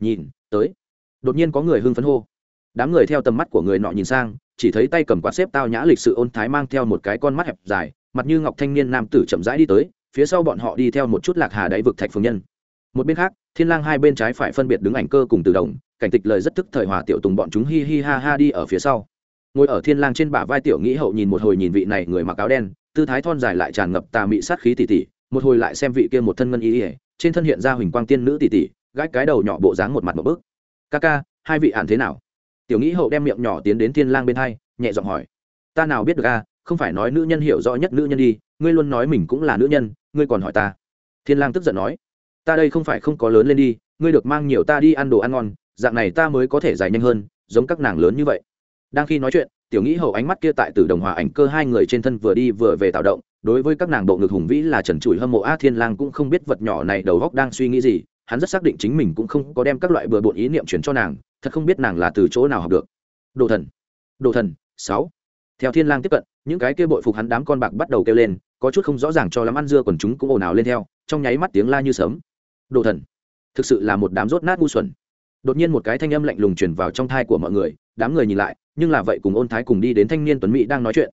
Nhìn, tới. Đột nhiên có người hưng phấn hô. Đám người theo tầm mắt của người nọ nhìn sang, chỉ thấy tay cầm quạt xếp tao nhã lịch sự ôn thái mang theo một cái con mắt hẹp dài, mặt như ngọc thanh niên nam tử chậm rãi đi tới phía sau bọn họ đi theo một chút lạc hà đáy vực thạch phương nhân. Một bên khác, thiên lang hai bên trái phải phân biệt đứng ảnh cơ cùng từ đồng, cảnh tịch lời rất thức thời hòa tiểu tùng bọn chúng hi hi ha ha đi ở phía sau. Ngồi ở thiên lang trên bả vai tiểu nghĩ hậu nhìn một hồi nhìn vị này người mặc áo đen, tư thái thon dài lại tràn ngập tà mị sát khí tỷ tỷ một hồi lại xem vị kia một thân ngân y ỉa trên thân hiện ra huỳnh quang tiên nữ tỷ tỷ gãi cái đầu nhỏ bộ dáng một mặt một bước. Ca ca, hai vị ản thế nào? Tiểu nghĩ hậu đem miệng nhỏ tiến đến thiên lang bên hai, nhẹ giọng hỏi. Ta nào biết được a, không phải nói nữ nhân hiểu rõ nhất nữ nhân đi, ngươi luôn nói mình cũng là nữ nhân ngươi còn hỏi ta? Thiên lang tức giận nói. Ta đây không phải không có lớn lên đi, ngươi được mang nhiều ta đi ăn đồ ăn ngon, dạng này ta mới có thể dài nhanh hơn, giống các nàng lớn như vậy. Đang khi nói chuyện, tiểu nghĩ hậu ánh mắt kia tại từ đồng hòa ảnh cơ hai người trên thân vừa đi vừa về tạo động, đối với các nàng bộ ngực hùng vĩ là trần trụi hâm mộ, a thiên lang cũng không biết vật nhỏ này đầu góc đang suy nghĩ gì, hắn rất xác định chính mình cũng không có đem các loại bừa bộn ý niệm truyền cho nàng, thật không biết nàng là từ chỗ nào học được. Đồ thần đồ thần, sáu. Theo thiên lang tiếp cận, những cái kia bội phục hắn đám con bạc bắt đầu kêu lên có chút không rõ ràng cho lắm, ăn dưa còn chúng cũng ồn ào lên theo, trong nháy mắt tiếng la như sớm đồ thần, thực sự là một đám rốt nát ngu xuẩn. Đột nhiên một cái thanh âm lạnh lùng truyền vào trong thai của mọi người, đám người nhìn lại, nhưng là vậy cùng ôn thái cùng đi đến thanh niên tuấn mỹ đang nói chuyện.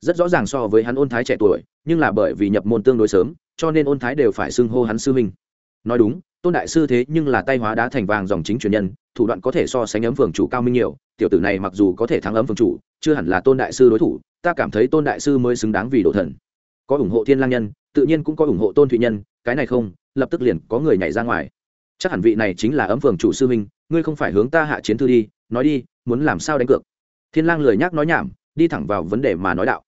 Rất rõ ràng so với hắn ôn thái trẻ tuổi, nhưng là bởi vì nhập môn tương đối sớm, cho nên ôn thái đều phải xưng hô hắn sư minh nói đúng, tôn đại sư thế nhưng là tay hóa đá thành vàng dòng chính truyền nhân, thủ đoạn có thể so sánh ấm phường chủ cao minh nhiều, tiểu tử này mặc dù có thể thắng ấm phường chủ, chưa hẳn là tôn đại sư đối thủ, ta cảm thấy tôn đại sư mới xứng đáng vì đồ thần có ủng hộ thiên lang nhân, tự nhiên cũng có ủng hộ tôn thụy nhân, cái này không, lập tức liền có người nhảy ra ngoài. Chắc hẳn vị này chính là ấm phường chủ sư minh ngươi không phải hướng ta hạ chiến thư đi, nói đi, muốn làm sao đánh cược? Thiên lang lười nhắc nói nhảm, đi thẳng vào vấn đề mà nói đạo.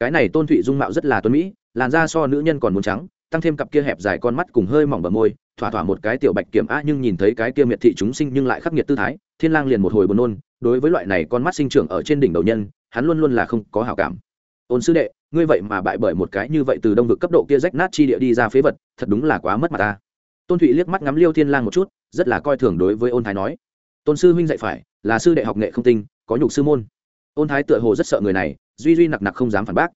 Cái này tôn thụy dung mạo rất là tuấn mỹ, làn da so nữ nhân còn muốn trắng, tăng thêm cặp kia hẹp dài con mắt cùng hơi mỏng bờ môi, thỏa thỏa một cái tiểu bạch kiểm a nhưng nhìn thấy cái kia miệt thị chúng sinh nhưng lại khắc nghiệt tư thái, thiên lang liền một hồi buồn nôn, đối với loại này con mắt sinh trưởng ở trên đỉnh đầu nhân, hắn luôn luôn là không có hảo cảm. Ôn sư đệ ngươi vậy mà bại bởi một cái như vậy từ đông vực cấp độ kia rách nát chi địa đi ra phế vật, thật đúng là quá mất mặt ta. Tôn thụy liếc mắt ngắm liêu thiên lang một chút, rất là coi thường đối với ôn thái nói. Tôn sư huynh dạy phải, là sư đệ học nghệ không tinh, có nhục sư môn. Ôn thái tựa hồ rất sợ người này, duy duy nặc nặc không dám phản bác.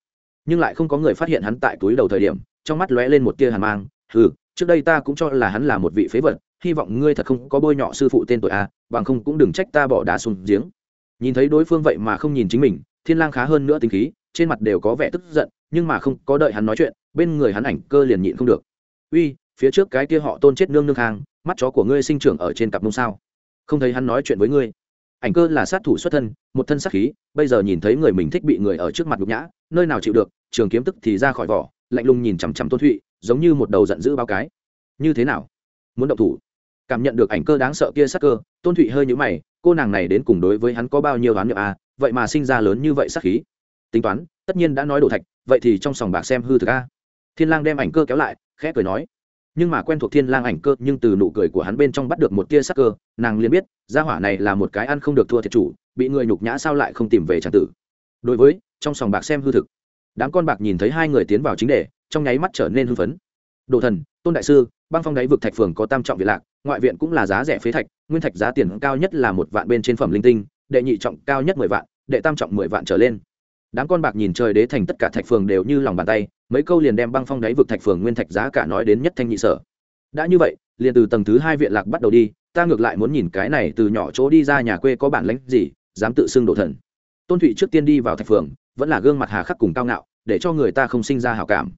Nhưng lại không có người phát hiện hắn tại túi đầu thời điểm, trong mắt lóe lên một tia hàn mang, hừ, trước đây ta cũng cho là hắn là một vị phế vật, hy vọng ngươi thật không có bôi nhọ sư phụ tên tuổi a, bằng không cũng đừng trách ta bỏ đá xuống giếng. Nhìn thấy đối phương vậy mà không nhìn chính mình, thiên lang khá hơn nữa tính khí trên mặt đều có vẻ tức giận, nhưng mà không có đợi hắn nói chuyện, bên người hắn ảnh cơ liền nhịn không được. Uy, phía trước cái kia họ tôn chết nương nương khang, mắt chó của ngươi sinh trưởng ở trên cặp mông sao? Không thấy hắn nói chuyện với ngươi. Ảnh cơ là sát thủ xuất thân, một thân sát khí, bây giờ nhìn thấy người mình thích bị người ở trước mặt nhục nhã, nơi nào chịu được, trường kiếm tức thì ra khỏi vỏ, lạnh lùng nhìn chằm chằm tôn thụy, giống như một đầu giận dữ bao cái. Như thế nào? Muốn động thủ? Cảm nhận được ảnh cơ đáng sợ kia sát cơ, tôn thụy hơi nhũ mày, cô nàng này đến cùng đối với hắn có bao nhiêu đoán nhậm à? Vậy mà sinh ra lớn như vậy sát khí tính toán, tất nhiên đã nói đổ thạch, vậy thì trong sòng bạc xem hư thực a. Thiên lang đem ảnh cơ kéo lại, khẽ cười nói. Nhưng mà quen thuộc thiên lang ảnh cơ, nhưng từ nụ cười của hắn bên trong bắt được một tia sắc cơ, nàng liền biết, gia hỏa này là một cái ăn không được thua thiệt chủ, bị người nhục nhã sao lại không tìm về trang tử. Đối với, trong sòng bạc xem hư thực, đám con bạc nhìn thấy hai người tiến vào chính đề, trong nháy mắt trở nên hưng phấn. Đồ thần, tôn đại sư, băng phong đáy vực thạch phường có tam trọng việt lạc, ngoại viện cũng là giá rẻ phế thạch, nguyên thạch giá tiền cao nhất là một vạn bên trên phẩm linh tinh, đệ nhị trọng cao nhất mười vạn, đệ tam trọng mười vạn trở lên đám con bạc nhìn trời đế thành tất cả thạch phường đều như lòng bàn tay, mấy câu liền đem băng phong đáy vực thạch phường nguyên thạch giá cả nói đến nhất thanh nhị sở. Đã như vậy, liền từ tầng thứ hai viện lạc bắt đầu đi, ta ngược lại muốn nhìn cái này từ nhỏ chỗ đi ra nhà quê có bản lãnh gì, dám tự xưng đổ thần. Tôn thụy trước tiên đi vào thạch phường, vẫn là gương mặt hà khắc cùng cao ngạo, để cho người ta không sinh ra hào cảm.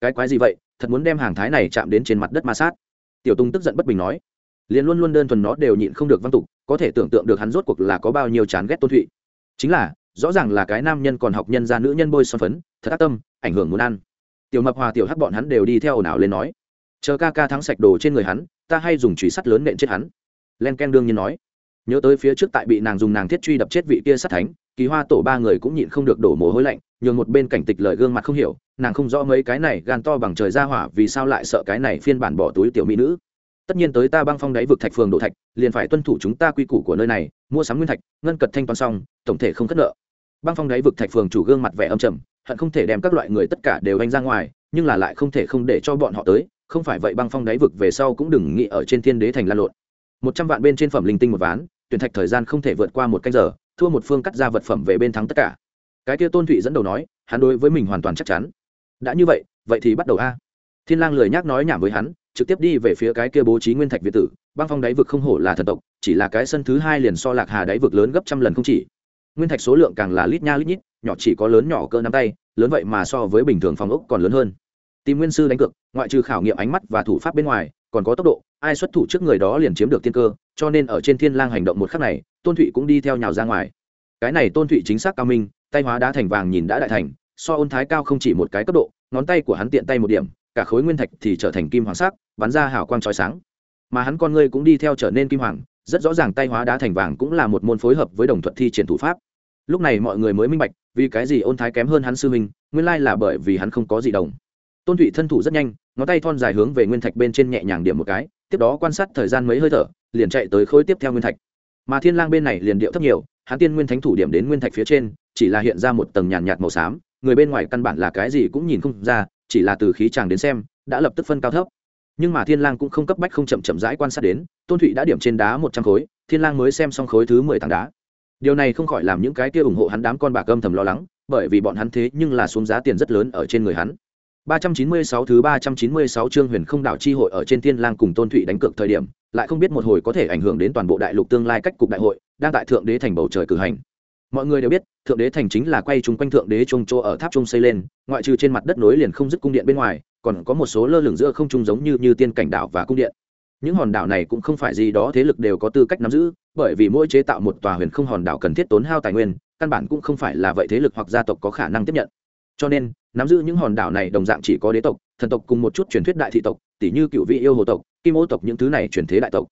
Cái quái gì vậy, thật muốn đem hàng thái này chạm đến trên mặt đất ma sát. Tiểu tung tức giận bất bình nói. Liền luôn luôn đơn thuần nó đều nhịn không được văn tục, có thể tưởng tượng được hắn rốt cuộc là có bao nhiêu chán ghét tôn thụy. Chính là rõ ràng là cái nam nhân còn học nhân ra nữ nhân bôi son phấn, thật ác tâm, ảnh hưởng muốn ăn. Tiểu mập hòa, tiểu hắc bọn hắn đều đi theo ồn ào lên nói. Chờ ca ca thắng sạch đồ trên người hắn, ta hay dùng chùy sắt lớn nện chết hắn. Len ken đương nhiên nói. Nhớ tới phía trước tại bị nàng dùng nàng thiết truy đập chết vị kia sát thánh, kỳ hoa tổ ba người cũng nhịn không được đổ mồ hôi lạnh, nhường một bên cảnh tịch lời gương mặt không hiểu, nàng không rõ mấy cái này gan to bằng trời ra hỏa vì sao lại sợ cái này phiên bản bỏ túi tiểu mỹ nữ tất nhiên tới ta băng phong đáy vực thạch phường đổ thạch, liền phải tuân thủ chúng ta quy củ của nơi này, mua sắm nguyên thạch, ngân cật thanh toán xong, tổng thể không cất nợ. Băng phong đáy vực thạch phường chủ gương mặt vẻ âm trầm, hận không thể đem các loại người tất cả đều anh ra ngoài, nhưng là lại không thể không để cho bọn họ tới, không phải vậy băng phong đáy vực về sau cũng đừng nghĩ ở trên thiên đế thành lan lộn. Một trăm vạn bên trên phẩm linh tinh một ván, tuyển thạch thời gian không thể vượt qua một canh giờ, thua một phương cắt ra vật phẩm về bên thắng tất cả. Cái kia tôn thụy dẫn đầu nói, hắn đối với mình hoàn toàn chắc chắn. Đã như vậy vậy thì bắt đầu a thiên lang lười nhác nói nhảm với hắn, trực tiếp đi về phía cái kia bố trí nguyên thạch việt tử, băng phong đáy vực không hổ là thần tộc, chỉ là cái sân thứ hai liền so lạc hà đáy vực lớn gấp trăm lần không chỉ. Nguyên thạch số lượng càng là lít nha lít nhít, nhỏ chỉ có lớn nhỏ cỡ nắm tay, lớn vậy mà so với bình thường phòng ốc còn lớn hơn. Tìm nguyên sư đánh cược, ngoại trừ khảo nghiệm ánh mắt và thủ pháp bên ngoài, còn có tốc độ, ai xuất thủ trước người đó liền chiếm được tiên cơ, cho nên ở trên thiên lang hành động một khắc này, tôn thụy cũng đi theo nhào ra ngoài. Cái này tôn thụy chính xác cao minh, tay hóa đá thành vàng nhìn đã đại thành, so ôn thái cao không chỉ một cái cấp độ, ngón tay của hắn tiện tay một điểm cả khối nguyên thạch thì trở thành kim hoàng sắc, bắn ra hào quang trói sáng. Mà hắn con ngươi cũng đi theo trở nên kim hoàng, rất rõ ràng tay hóa đá thành vàng cũng là một môn phối hợp với đồng thuận thi triển thủ pháp. Lúc này mọi người mới minh bạch, vì cái gì ôn thái kém hơn hắn sư minh nguyên lai là bởi vì hắn không có gì đồng. Tôn thụy thân thủ rất nhanh, ngón tay thon dài hướng về nguyên thạch bên trên nhẹ nhàng điểm một cái, tiếp đó quan sát thời gian mấy hơi thở, liền chạy tới khối tiếp theo nguyên thạch. Mà thiên lang bên này liền điệu thấp nhiều, hắn tiên nguyên thánh thủ điểm đến nguyên thạch phía trên, chỉ là hiện ra một tầng nhàn nhạt màu xám, người bên ngoài căn bản là cái gì cũng nhìn không ra chỉ là từ khí chàng đến xem đã lập tức phân cao thấp. Nhưng mà thiên lang cũng không cấp bách không chậm chậm rãi quan sát đến tôn thụy đã điểm trên đá một trăm khối thiên lang mới xem xong khối thứ mười tảng đá. Điều này không khỏi làm những cái kia ủng hộ hắn đám con bạc âm thầm lo lắng bởi vì bọn hắn thế nhưng là xuống giá tiền rất lớn ở trên người hắn. 396 thứ 396 chương Huyền Không đảo chi hội ở trên Thiên Lang cùng Tôn Thụy đánh cược thời điểm, lại không biết một hồi có thể ảnh hưởng đến toàn bộ đại lục tương lai cách cục đại hội, đang tại thượng đế thành bầu trời cử hành. Mọi người đều biết, thượng đế thành chính là quay chung quanh thượng đế trung chỗ ở tháp trung xây lên, ngoại trừ trên mặt đất nối liền không dứt cung điện bên ngoài, còn có một số lơ lửng giữa không trung giống như như tiên cảnh đảo và cung điện. Những hòn đảo này cũng không phải gì đó thế lực đều có tư cách nắm giữ, bởi vì mỗi chế tạo một tòa huyền không hòn đảo cần thiết tốn hao tài nguyên, căn bản cũng không phải là vậy thế lực hoặc gia tộc có khả năng tiếp nhận cho nên nắm giữ những hòn đảo này đồng dạng chỉ có đế tộc thần tộc cùng một chút truyền thuyết đại thị tộc tỷ như cựu vị yêu hồ tộc kim ô tộc những thứ này truyền thế đại tộc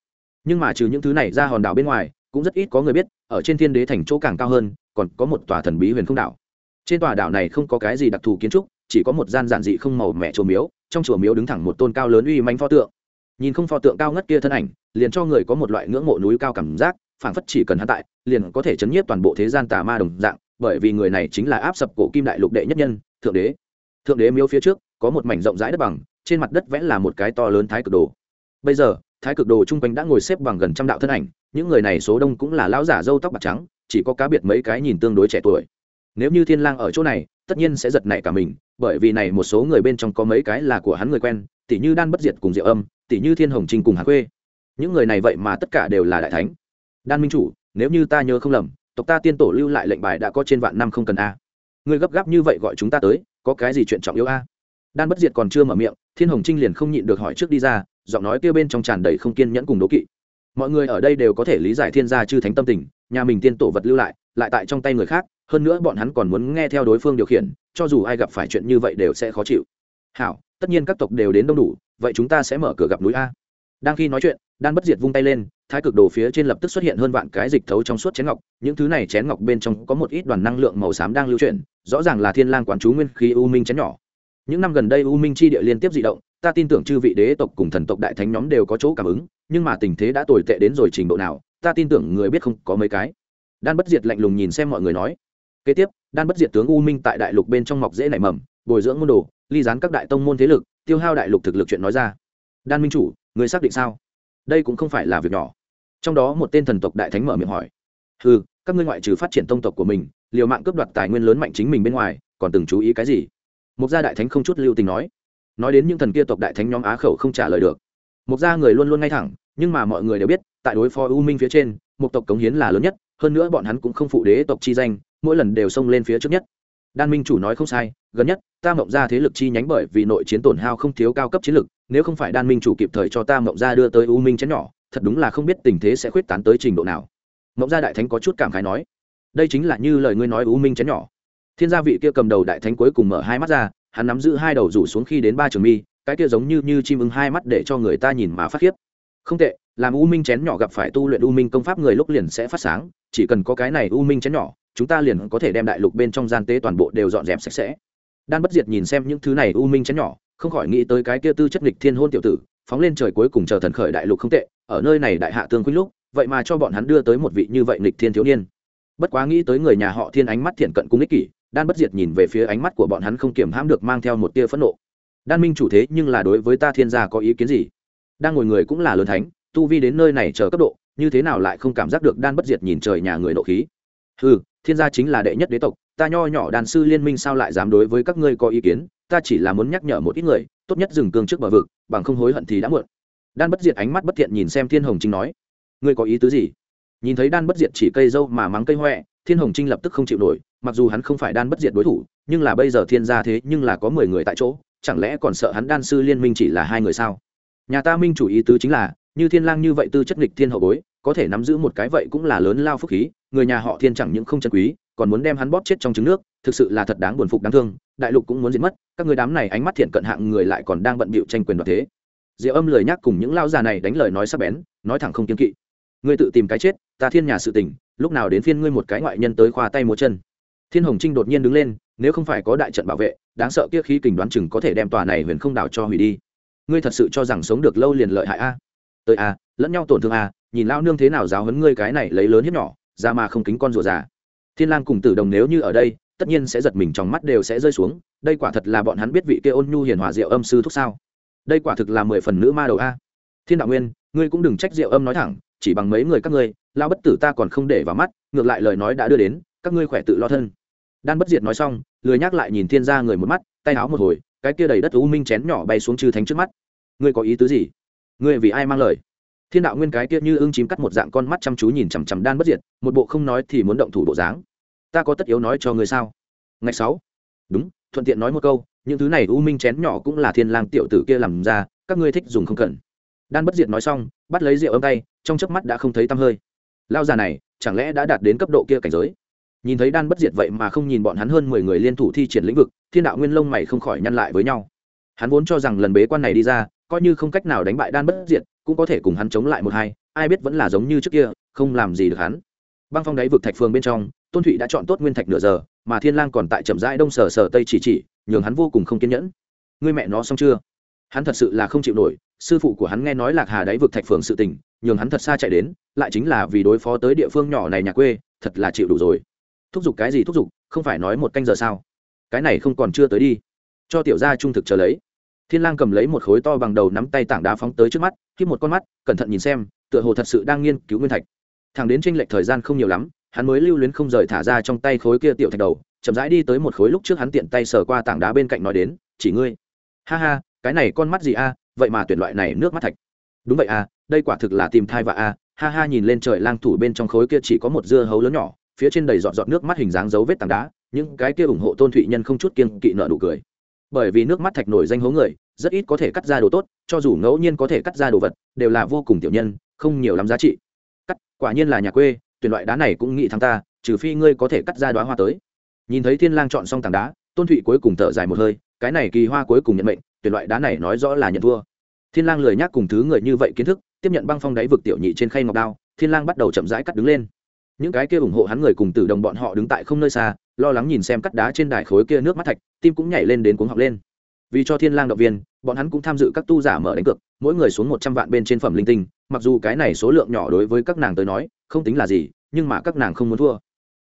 nhưng mà trừ những thứ này ra hòn đảo bên ngoài cũng rất ít có người biết, ở trên thiên đế thành chỗ càng cao hơn, còn có một tòa thần bí huyền không đảo. Trên tòa đảo này không có cái gì đặc thù kiến trúc, chỉ có một gian giản dị không màu mẹ chùa miếu, trong chùa miếu đứng thẳng một tôn cao lớn uy manh pho tượng. Nhìn không pho tượng cao ngất kia thân ảnh, liền cho người có một loại ngưỡng mộ núi cao cảm giác, phảng phất chỉ cần hắn tại, liền có thể chấn nhiếp toàn bộ thế gian tà ma đồng dạng, bởi vì người này chính là áp sập cổ kim đại lục đệ nhất nhân, thượng đế. Thượng đế miếu phía trước, có một mảnh rộng rãi đất bằng, trên mặt đất vẽ là một cái to lớn thái cực đồ. Bây giờ, thái cực đồ chung quanh đã ngồi xếp bằng gần trăm đạo thân ảnh những người này số đông cũng là lão giả râu tóc bạc trắng, chỉ có cá biệt mấy cái nhìn tương đối trẻ tuổi. Nếu như thiên lang ở chỗ này, tất nhiên sẽ giật nảy cả mình, bởi vì này một số người bên trong có mấy cái là của hắn người quen tỷ như đan bất diệt cùng diệu âm tỷ như thiên hồng trinh cùng hà quê những người này vậy mà tất cả đều là đại thánh. Đan minh chủ, nếu như ta nhớ không lầm, tộc ta tiên tổ lưu lại lệnh bài đã có trên vạn năm không cần a. Ngươi gấp gáp như vậy gọi chúng ta tới, có cái gì chuyện trọng yếu a? Đan bất diệt còn chưa mở miệng, thiên hồng trinh liền không nhịn được hỏi trước đi ra, giọng nói kêu bên trong tràn đầy không kiên nhẫn cùng đố kỵ mọi người ở đây đều có thể lý giải thiên gia chư thánh tâm tình, nhà mình tiên tổ vật lưu lại lại tại trong tay người khác, hơn nữa bọn hắn còn muốn nghe theo đối phương điều khiển, cho dù ai gặp phải chuyện như vậy đều sẽ khó chịu. Hảo, tất nhiên các tộc đều đến đông đủ, vậy chúng ta sẽ mở cửa gặp núi a. Đang khi nói chuyện, đan bất diệt vung tay lên, thái cực đồ phía trên lập tức xuất hiện hơn vạn cái dịch thấu trong suốt chén ngọc, những thứ này chén ngọc bên trong có một ít đoàn năng lượng màu xám đang lưu chuyển, rõ ràng là thiên lang quản chú nguyên khí u minh chén nhỏ. Những năm gần đây u minh chi địa liên tiếp dị động, ta tin tưởng chư vị đế tộc cùng thần tộc đại thánh nhóm đều có chỗ cảm ứng nhưng mà tình thế đã tồi tệ đến rồi trình độ nào, ta tin tưởng người biết không có mấy cái. Đan bất diệt lạnh lùng nhìn xem mọi người nói. Kế tiếp, đan bất diệt tướng u minh tại đại lục bên trong mọc dễ nảy mầm, bồi dưỡng môn đồ, ly dán các đại tông môn thế lực, tiêu hao đại lục thực lực chuyện nói ra. Đan minh chủ, người xác định sao? Đây cũng không phải là việc nhỏ. Trong đó một tên thần tộc đại thánh mở miệng hỏi. Ừ các ngươi ngoại trừ phát triển tông tộc của mình, liều mạng cướp đoạt tài nguyên lớn mạnh chính mình bên ngoài, còn từng chú ý cái gì? Một gia đại thánh không chút lưu tình nói. Nói đến những thần kia tộc đại thánh nhóm á khẩu không trả lời được mục gia người luôn luôn ngay thẳng, nhưng mà mọi người đều biết, tại đối phó u minh phía trên một tộc cống hiến là lớn nhất, hơn nữa bọn hắn cũng không phụ đế tộc chi danh, mỗi lần đều xông lên phía trước nhất. Đan minh chủ nói không sai, gần nhất, ta mộng ra thế lực chi nhánh bởi vì nội chiến tổn hao không thiếu cao cấp chiến lực, nếu không phải đan minh chủ kịp thời cho ta mộng ra đưa tới u minh chén nhỏ, thật đúng là không biết tình thế sẽ khuyết tán tới trình độ nào. Mộng gia đại thánh có chút cảm khái nói, đây chính là như lời ngươi nói u minh chén nhỏ. Thiên gia vị kia cầm đầu đại thánh cuối cùng mở hai mắt ra, hắn nắm giữ hai đầu rủ xuống khi đến ba trường mi cái kia giống như như chim ưng hai mắt để cho người ta nhìn mà phát khiếp. Không tệ, làm u minh chén nhỏ gặp phải tu luyện u minh công pháp người lúc liền sẽ phát sáng, chỉ cần có cái này u minh chén nhỏ, chúng ta liền có thể đem đại lục bên trong gian tế toàn bộ đều dọn dẹp sạch sẽ. Đan bất diệt nhìn xem những thứ này u minh chén nhỏ, không khỏi nghĩ tới cái kia tư chất nghịch thiên hôn tiểu tử, phóng lên trời cuối cùng chờ thần khởi đại lục không tệ, ở nơi này đại hạ tương khuynh lúc, vậy mà cho bọn hắn đưa tới một vị như vậy nghịch thiên thiếu niên. Bất quá nghĩ tới người nhà họ thiên ánh mắt thiện cận cung ích kỷ, đan bất diệt nhìn về phía ánh mắt của bọn hắn không kiểm hãm được mang theo một tia phẫn nộ đan minh chủ thế nhưng là đối với ta thiên gia có ý kiến gì? Đang ngồi người cũng là lớn thánh, tu vi đến nơi này chờ cấp độ, như thế nào lại không cảm giác được đan bất diệt nhìn trời nhà người nộ khí? Ừ thiên gia chính là đệ nhất đế tộc, ta nho nhỏ đàn sư liên minh sao lại dám đối với các ngươi có ý kiến? Ta chỉ là muốn nhắc nhở một ít người, tốt nhất dừng cương trước bờ vực, bằng không hối hận thì đã muộn. Đan bất diệt ánh mắt bất thiện nhìn xem thiên hồng trinh nói, ngươi có ý tứ gì? Nhìn thấy đan bất diệt chỉ cây dâu mà mắng cây huệ thiên hồng trinh lập tức không chịu nổi, mặc dù hắn không phải đan bất diệt đối thủ, nhưng là bây giờ thiên gia thế nhưng là có mười người tại chỗ chẳng lẽ còn sợ hắn đan sư liên minh chỉ là hai người sao? Nhà ta minh chủ ý tứ chính là, như thiên lang như vậy tư chất nghịch thiên hậu bối, có thể nắm giữ một cái vậy cũng là lớn lao phúc khí, người nhà họ thiên chẳng những không chân quý, còn muốn đem hắn bóp chết trong trứng nước, thực sự là thật đáng buồn phục đáng thương, đại lục cũng muốn diệt mất, các người đám này ánh mắt thiện cận hạng người lại còn đang bận bịu tranh quyền đoạt thế. Diệu âm lời nhắc cùng những lao già này đánh lời nói sắc bén, nói thẳng không kiên kỵ. Ngươi tự tìm cái chết, ta thiên nhà sự tình, lúc nào đến phiên ngươi một cái ngoại nhân tới khoa tay múa chân. Thiên hồng trinh đột nhiên đứng lên nếu không phải có đại trận bảo vệ, đáng sợ kia khí kình đoán chừng có thể đem tòa này huyền không đảo cho hủy đi. Ngươi thật sự cho rằng sống được lâu liền lợi hại a? Tới a, lẫn nhau tổn thương a, nhìn lao nương thế nào giáo hấn ngươi cái này lấy lớn hiếp nhỏ ra mà không kính con rùa già. Thiên lang cùng tử đồng nếu như ở đây, tất nhiên sẽ giật mình, trong mắt đều sẽ rơi xuống, đây quả thật là bọn hắn biết vị kia ôn nhu hiền hòa diệu âm sư thúc sao? Đây quả thực là mười phần nữ ma đầu a. Thiên đạo nguyên, ngươi cũng đừng trách diệu âm nói thẳng, chỉ bằng mấy người các ngươi lao bất tử ta còn không để vào mắt, ngược lại lời nói đã đưa đến, các ngươi khỏe tự lo thân đan bất diệt nói xong, lười nhắc lại nhìn thiên gia người một mắt, tay áo một hồi, cái kia đầy đất u minh chén nhỏ bay xuống chư thánh trước mắt. Ngươi có ý tứ gì? Ngươi vì ai mang lời? Thiên đạo nguyên cái kia như ưng chím cắt một dạng con mắt chăm chú nhìn chằm chằm đan bất diệt, một bộ không nói thì muốn động thủ bộ dáng. Ta có tất yếu nói cho ngươi sao? Ngày sáu. Đúng, thuận tiện nói một câu, những thứ này u minh chén nhỏ cũng là thiên lang tiểu tử kia làm ra, các ngươi thích dùng không cần. Đan bất diệt nói xong, bắt lấy rượu âm tay, trong chớp mắt đã không thấy tăm hơi. Lao già này, chẳng lẽ đã đạt đến cấp độ kia cảnh giới? Nhìn thấy đan bất diệt vậy mà không nhìn bọn hắn hơn mười người liên thủ thi triển lĩnh vực, thiên đạo nguyên lông mày không khỏi nhăn lại với nhau. Hắn vốn cho rằng lần bế quan này đi ra, coi như không cách nào đánh bại đan bất diệt, cũng có thể cùng hắn chống lại một hai, ai biết vẫn là giống như trước kia, không làm gì được hắn. Băng phong đáy vực thạch phường bên trong, tôn thụy đã chọn tốt nguyên thạch nửa giờ, mà thiên lang còn tại chậm rãi đông sở sở tây chỉ chỉ, nhường hắn vô cùng không kiên nhẫn. Ngươi mẹ nó xong chưa? Hắn thật sự là không chịu nổi, sư phụ của hắn nghe nói lạc hà đáy vực thạch phường sự tình, nhường hắn thật xa chạy đến, lại chính là vì đối phó tới địa phương nhỏ này nhà quê, thật là chịu đủ rồi thúc giục cái gì thúc giục, không phải nói một canh giờ sao? Cái này không còn chưa tới đi. Cho tiểu gia trung thực chờ lấy. Thiên lang cầm lấy một khối to bằng đầu nắm tay tảng đá phóng tới trước mắt, khiếp một con mắt, cẩn thận nhìn xem, tựa hồ thật sự đang nghiên cứu nguyên thạch. Thằng đến tranh lệch thời gian không nhiều lắm, hắn mới lưu luyến không rời thả ra trong tay khối kia tiểu thạch đầu, chậm rãi đi tới một khối lúc trước hắn tiện tay sờ qua tảng đá bên cạnh nói đến, chỉ ngươi. Ha ha, cái này con mắt gì a, vậy mà tuyển loại này nước mắt thạch. Đúng vậy a, đây quả thực là tìm thai và a. Ha ha nhìn lên trời lang thủ bên trong khối kia chỉ có một dưa hấu lớn nhỏ phía trên đầy dọn dọn nước mắt hình dáng dấu vết tảng đá, những cái kia ủng hộ tôn thụy nhân không chút kiên kỵ nợ đủ cười. Bởi vì nước mắt thạch nổi danh hố người, rất ít có thể cắt ra đồ tốt, cho dù ngẫu nhiên có thể cắt ra đồ vật, đều là vô cùng tiểu nhân, không nhiều lắm giá trị. Cắt, quả nhiên là nhà quê, tuyển loại đá này cũng nghĩ thắng ta, trừ phi ngươi có thể cắt ra đoá hoa tới. Nhìn thấy thiên lang chọn xong tảng đá, tôn thụy cuối cùng thở dài một hơi, cái này kỳ hoa cuối cùng nhận mệnh, tuyển loại đá này nói rõ là nhận thua. Thiên lang lười nhắc cùng thứ người như vậy kiến thức, tiếp nhận băng phong đáy vực tiểu nhị trên khay ngọc đao, thiên lang bắt đầu chậm rãi cắt đứng lên những cái kia ủng hộ hắn người cùng tử đồng bọn họ đứng tại không nơi xa, lo lắng nhìn xem cắt đá trên đài khối kia nước mắt thạch, tim cũng nhảy lên đến cuống học lên. Vì cho thiên lang động viên, bọn hắn cũng tham dự các tu giả mở đánh cược, mỗi người xuống một trăm vạn bên trên phẩm linh tinh, mặc dù cái này số lượng nhỏ đối với các nàng tới nói, không tính là gì, nhưng mà các nàng không muốn thua.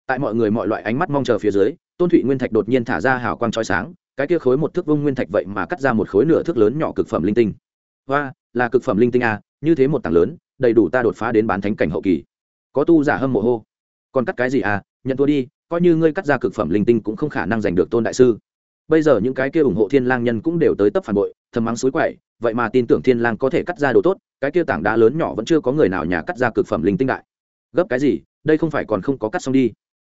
Tại mọi người mọi loại ánh mắt mong chờ phía dưới, tôn thụy nguyên thạch đột nhiên thả ra hào quang chói sáng, cái kia khối một thước vông nguyên thạch vậy mà cắt ra một khối nửa thước lớn nhỏ cực phẩm linh tinh. Và là cực phẩm linh tinh à như thế một tảng lớn, đầy đủ ta đột phá đến bán thánh cảnh hậu kỳ có tu giả hâm mộ hô. Còn cắt cái gì à? Nhận thua đi, coi như ngươi cắt ra cực phẩm linh tinh cũng không khả năng giành được tôn đại sư. Bây giờ những cái kia ủng hộ thiên lang nhân cũng đều tới tấp phản bội, thầm mắng suối quậy, vậy mà tin tưởng thiên lang có thể cắt ra đồ tốt, cái kia tảng đá lớn nhỏ vẫn chưa có người nào nhà cắt ra cực phẩm linh tinh đại. Gấp cái gì? Đây không phải còn không có cắt xong đi.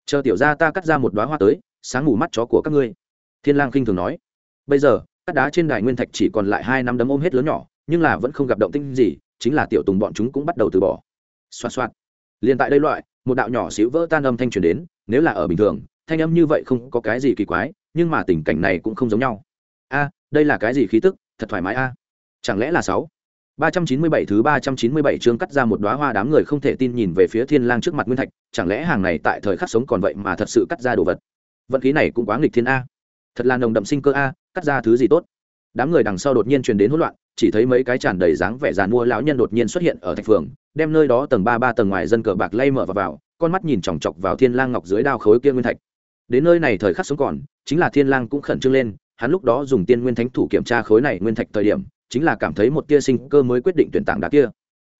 Chờ tiểu gia ta cắt ra một đóa hoa tới, sáng mù mắt chó của các ngươi. Thiên lang khinh thường nói. Bây giờ, cắt đá trên đài nguyên thạch chỉ còn lại hai năm đấm ôm hết lớn nhỏ, nhưng là vẫn không gặp động tĩnh gì, chính là tiểu tùng bọn chúng cũng bắt đầu từ bỏ. Xoa xoa liền tại đây loại một đạo nhỏ xíu vỡ tan âm thanh truyền đến nếu là ở bình thường thanh âm như vậy không có cái gì kỳ quái nhưng mà tình cảnh này cũng không giống nhau a đây là cái gì khí tức thật thoải mái a chẳng lẽ là sáu ba trăm chín mươi bảy thứ ba trăm chín mươi bảy chương cắt ra một đóa hoa đám người không thể tin nhìn về phía Thiên Lang trước mặt Nguyên Thạch, chẳng lẽ hàng này tại thời khắc sống còn vậy mà thật sự cắt ra đồ vật. Vận khí này cũng quá nghịch thiên a. Thật là nồng đậm sinh cơ a, cắt ra thứ gì tốt. Đám người đằng sau đột nhiên truyền đến hỗn loạn, chỉ thấy mấy cái tràn đầy dáng vẻ giàn mua lão nhân đột nhiên xuất hiện ở thạch phường, đem nơi đó tầng ba ba tầng ngoài dân cờ bạc lay mở vào, vào con mắt nhìn chòng chọc vào Thiên Lang ngọc dưới đao khối kia nguyên thạch. Đến nơi này thời khắc sống còn, chính là Thiên Lang cũng khẩn trương lên, hắn lúc đó dùng tiên nguyên thánh thủ kiểm tra khối này nguyên thạch thời điểm, chính là cảm thấy một tia sinh cơ mới quyết định tuyển tảng đá kia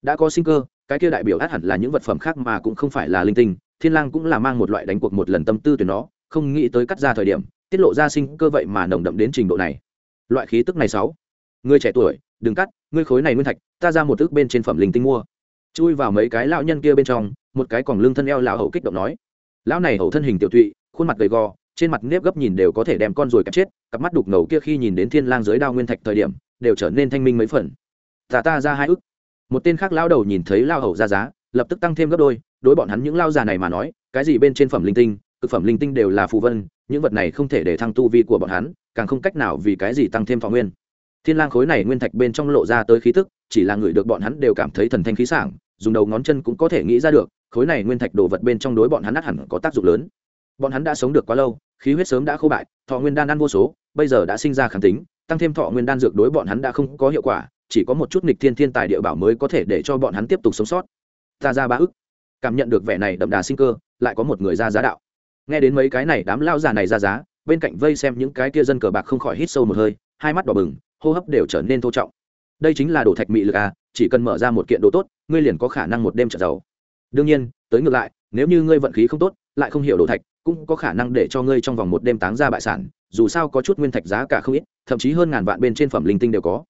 đã có sinh cơ cái kia đại biểu át hẳn là những vật phẩm khác mà cũng không phải là linh tinh thiên lang cũng là mang một loại đánh cuộc một lần tâm tư tuyển nó không nghĩ tới cắt ra thời điểm tiết lộ ra sinh cơ vậy mà nồng đậm đến trình độ này loại khí tức này sáu ngươi trẻ tuổi, đừng cắt, ngươi khối này nguyên thạch, ta ra một ước bên trên phẩm linh tinh mua. Chui vào mấy cái lão nhân kia bên trong, một cái còn lưng thân eo lão hậu kích động nói. Lão này hậu thân hình tiểu thụy khuôn mặt gầy gò, trên mặt nếp gấp nhìn đều có thể đem con rồi cặp chết, cặp mắt đục ngầu kia khi nhìn đến thiên lang dưới đao nguyên thạch thời điểm, đều trở nên thanh minh mấy phần. Ta ta ra hai ức. Một tên khác lao đầu nhìn thấy lão hậu ra giá, lập tức tăng thêm gấp đôi, đối bọn hắn những lao già này mà nói, cái gì bên trên phẩm linh tinh, cực phẩm linh tinh đều là phù vân, những vật này không thể để thăng tu vi của bọn hắn, càng không cách nào vì cái gì tăng thêm thọ nguyên thiên lang khối này nguyên thạch bên trong lộ ra tới khí tức, chỉ là người được bọn hắn đều cảm thấy thần thanh khí sảng, dùng đầu ngón chân cũng có thể nghĩ ra được, khối này nguyên thạch đồ vật bên trong đối bọn hắn ắt hẳn có tác dụng lớn. Bọn hắn đã sống được quá lâu, khí huyết sớm đã khô bại, thọ nguyên đan ăn vô số, bây giờ đã sinh ra kháng tính, tăng thêm thọ nguyên đan dược đối bọn hắn đã không có hiệu quả, chỉ có một chút nghịch thiên thiên tài địa bảo mới có thể để cho bọn hắn tiếp tục sống sót. Ta ra ba ức. Cảm nhận được vẻ này đậm đà sinh cơ, lại có một người ra giá đạo. Nghe đến mấy cái này đám lao già này ra giá, bên cạnh vây xem những cái kia dân cờ bạc không khỏi hít sâu một hơi, hai mắt đỏ bừng hô hấp đều trở nên thô trọng. Đây chính là đồ thạch mị lực à chỉ cần mở ra một kiện đồ tốt, ngươi liền có khả năng một đêm trở giàu. Đương nhiên, tới ngược lại, nếu như ngươi vận khí không tốt, lại không hiểu đồ thạch, cũng có khả năng để cho ngươi trong vòng một đêm táng ra bại sản, dù sao có chút nguyên thạch giá cả không ít, thậm chí hơn ngàn vạn bên trên phẩm linh tinh đều có.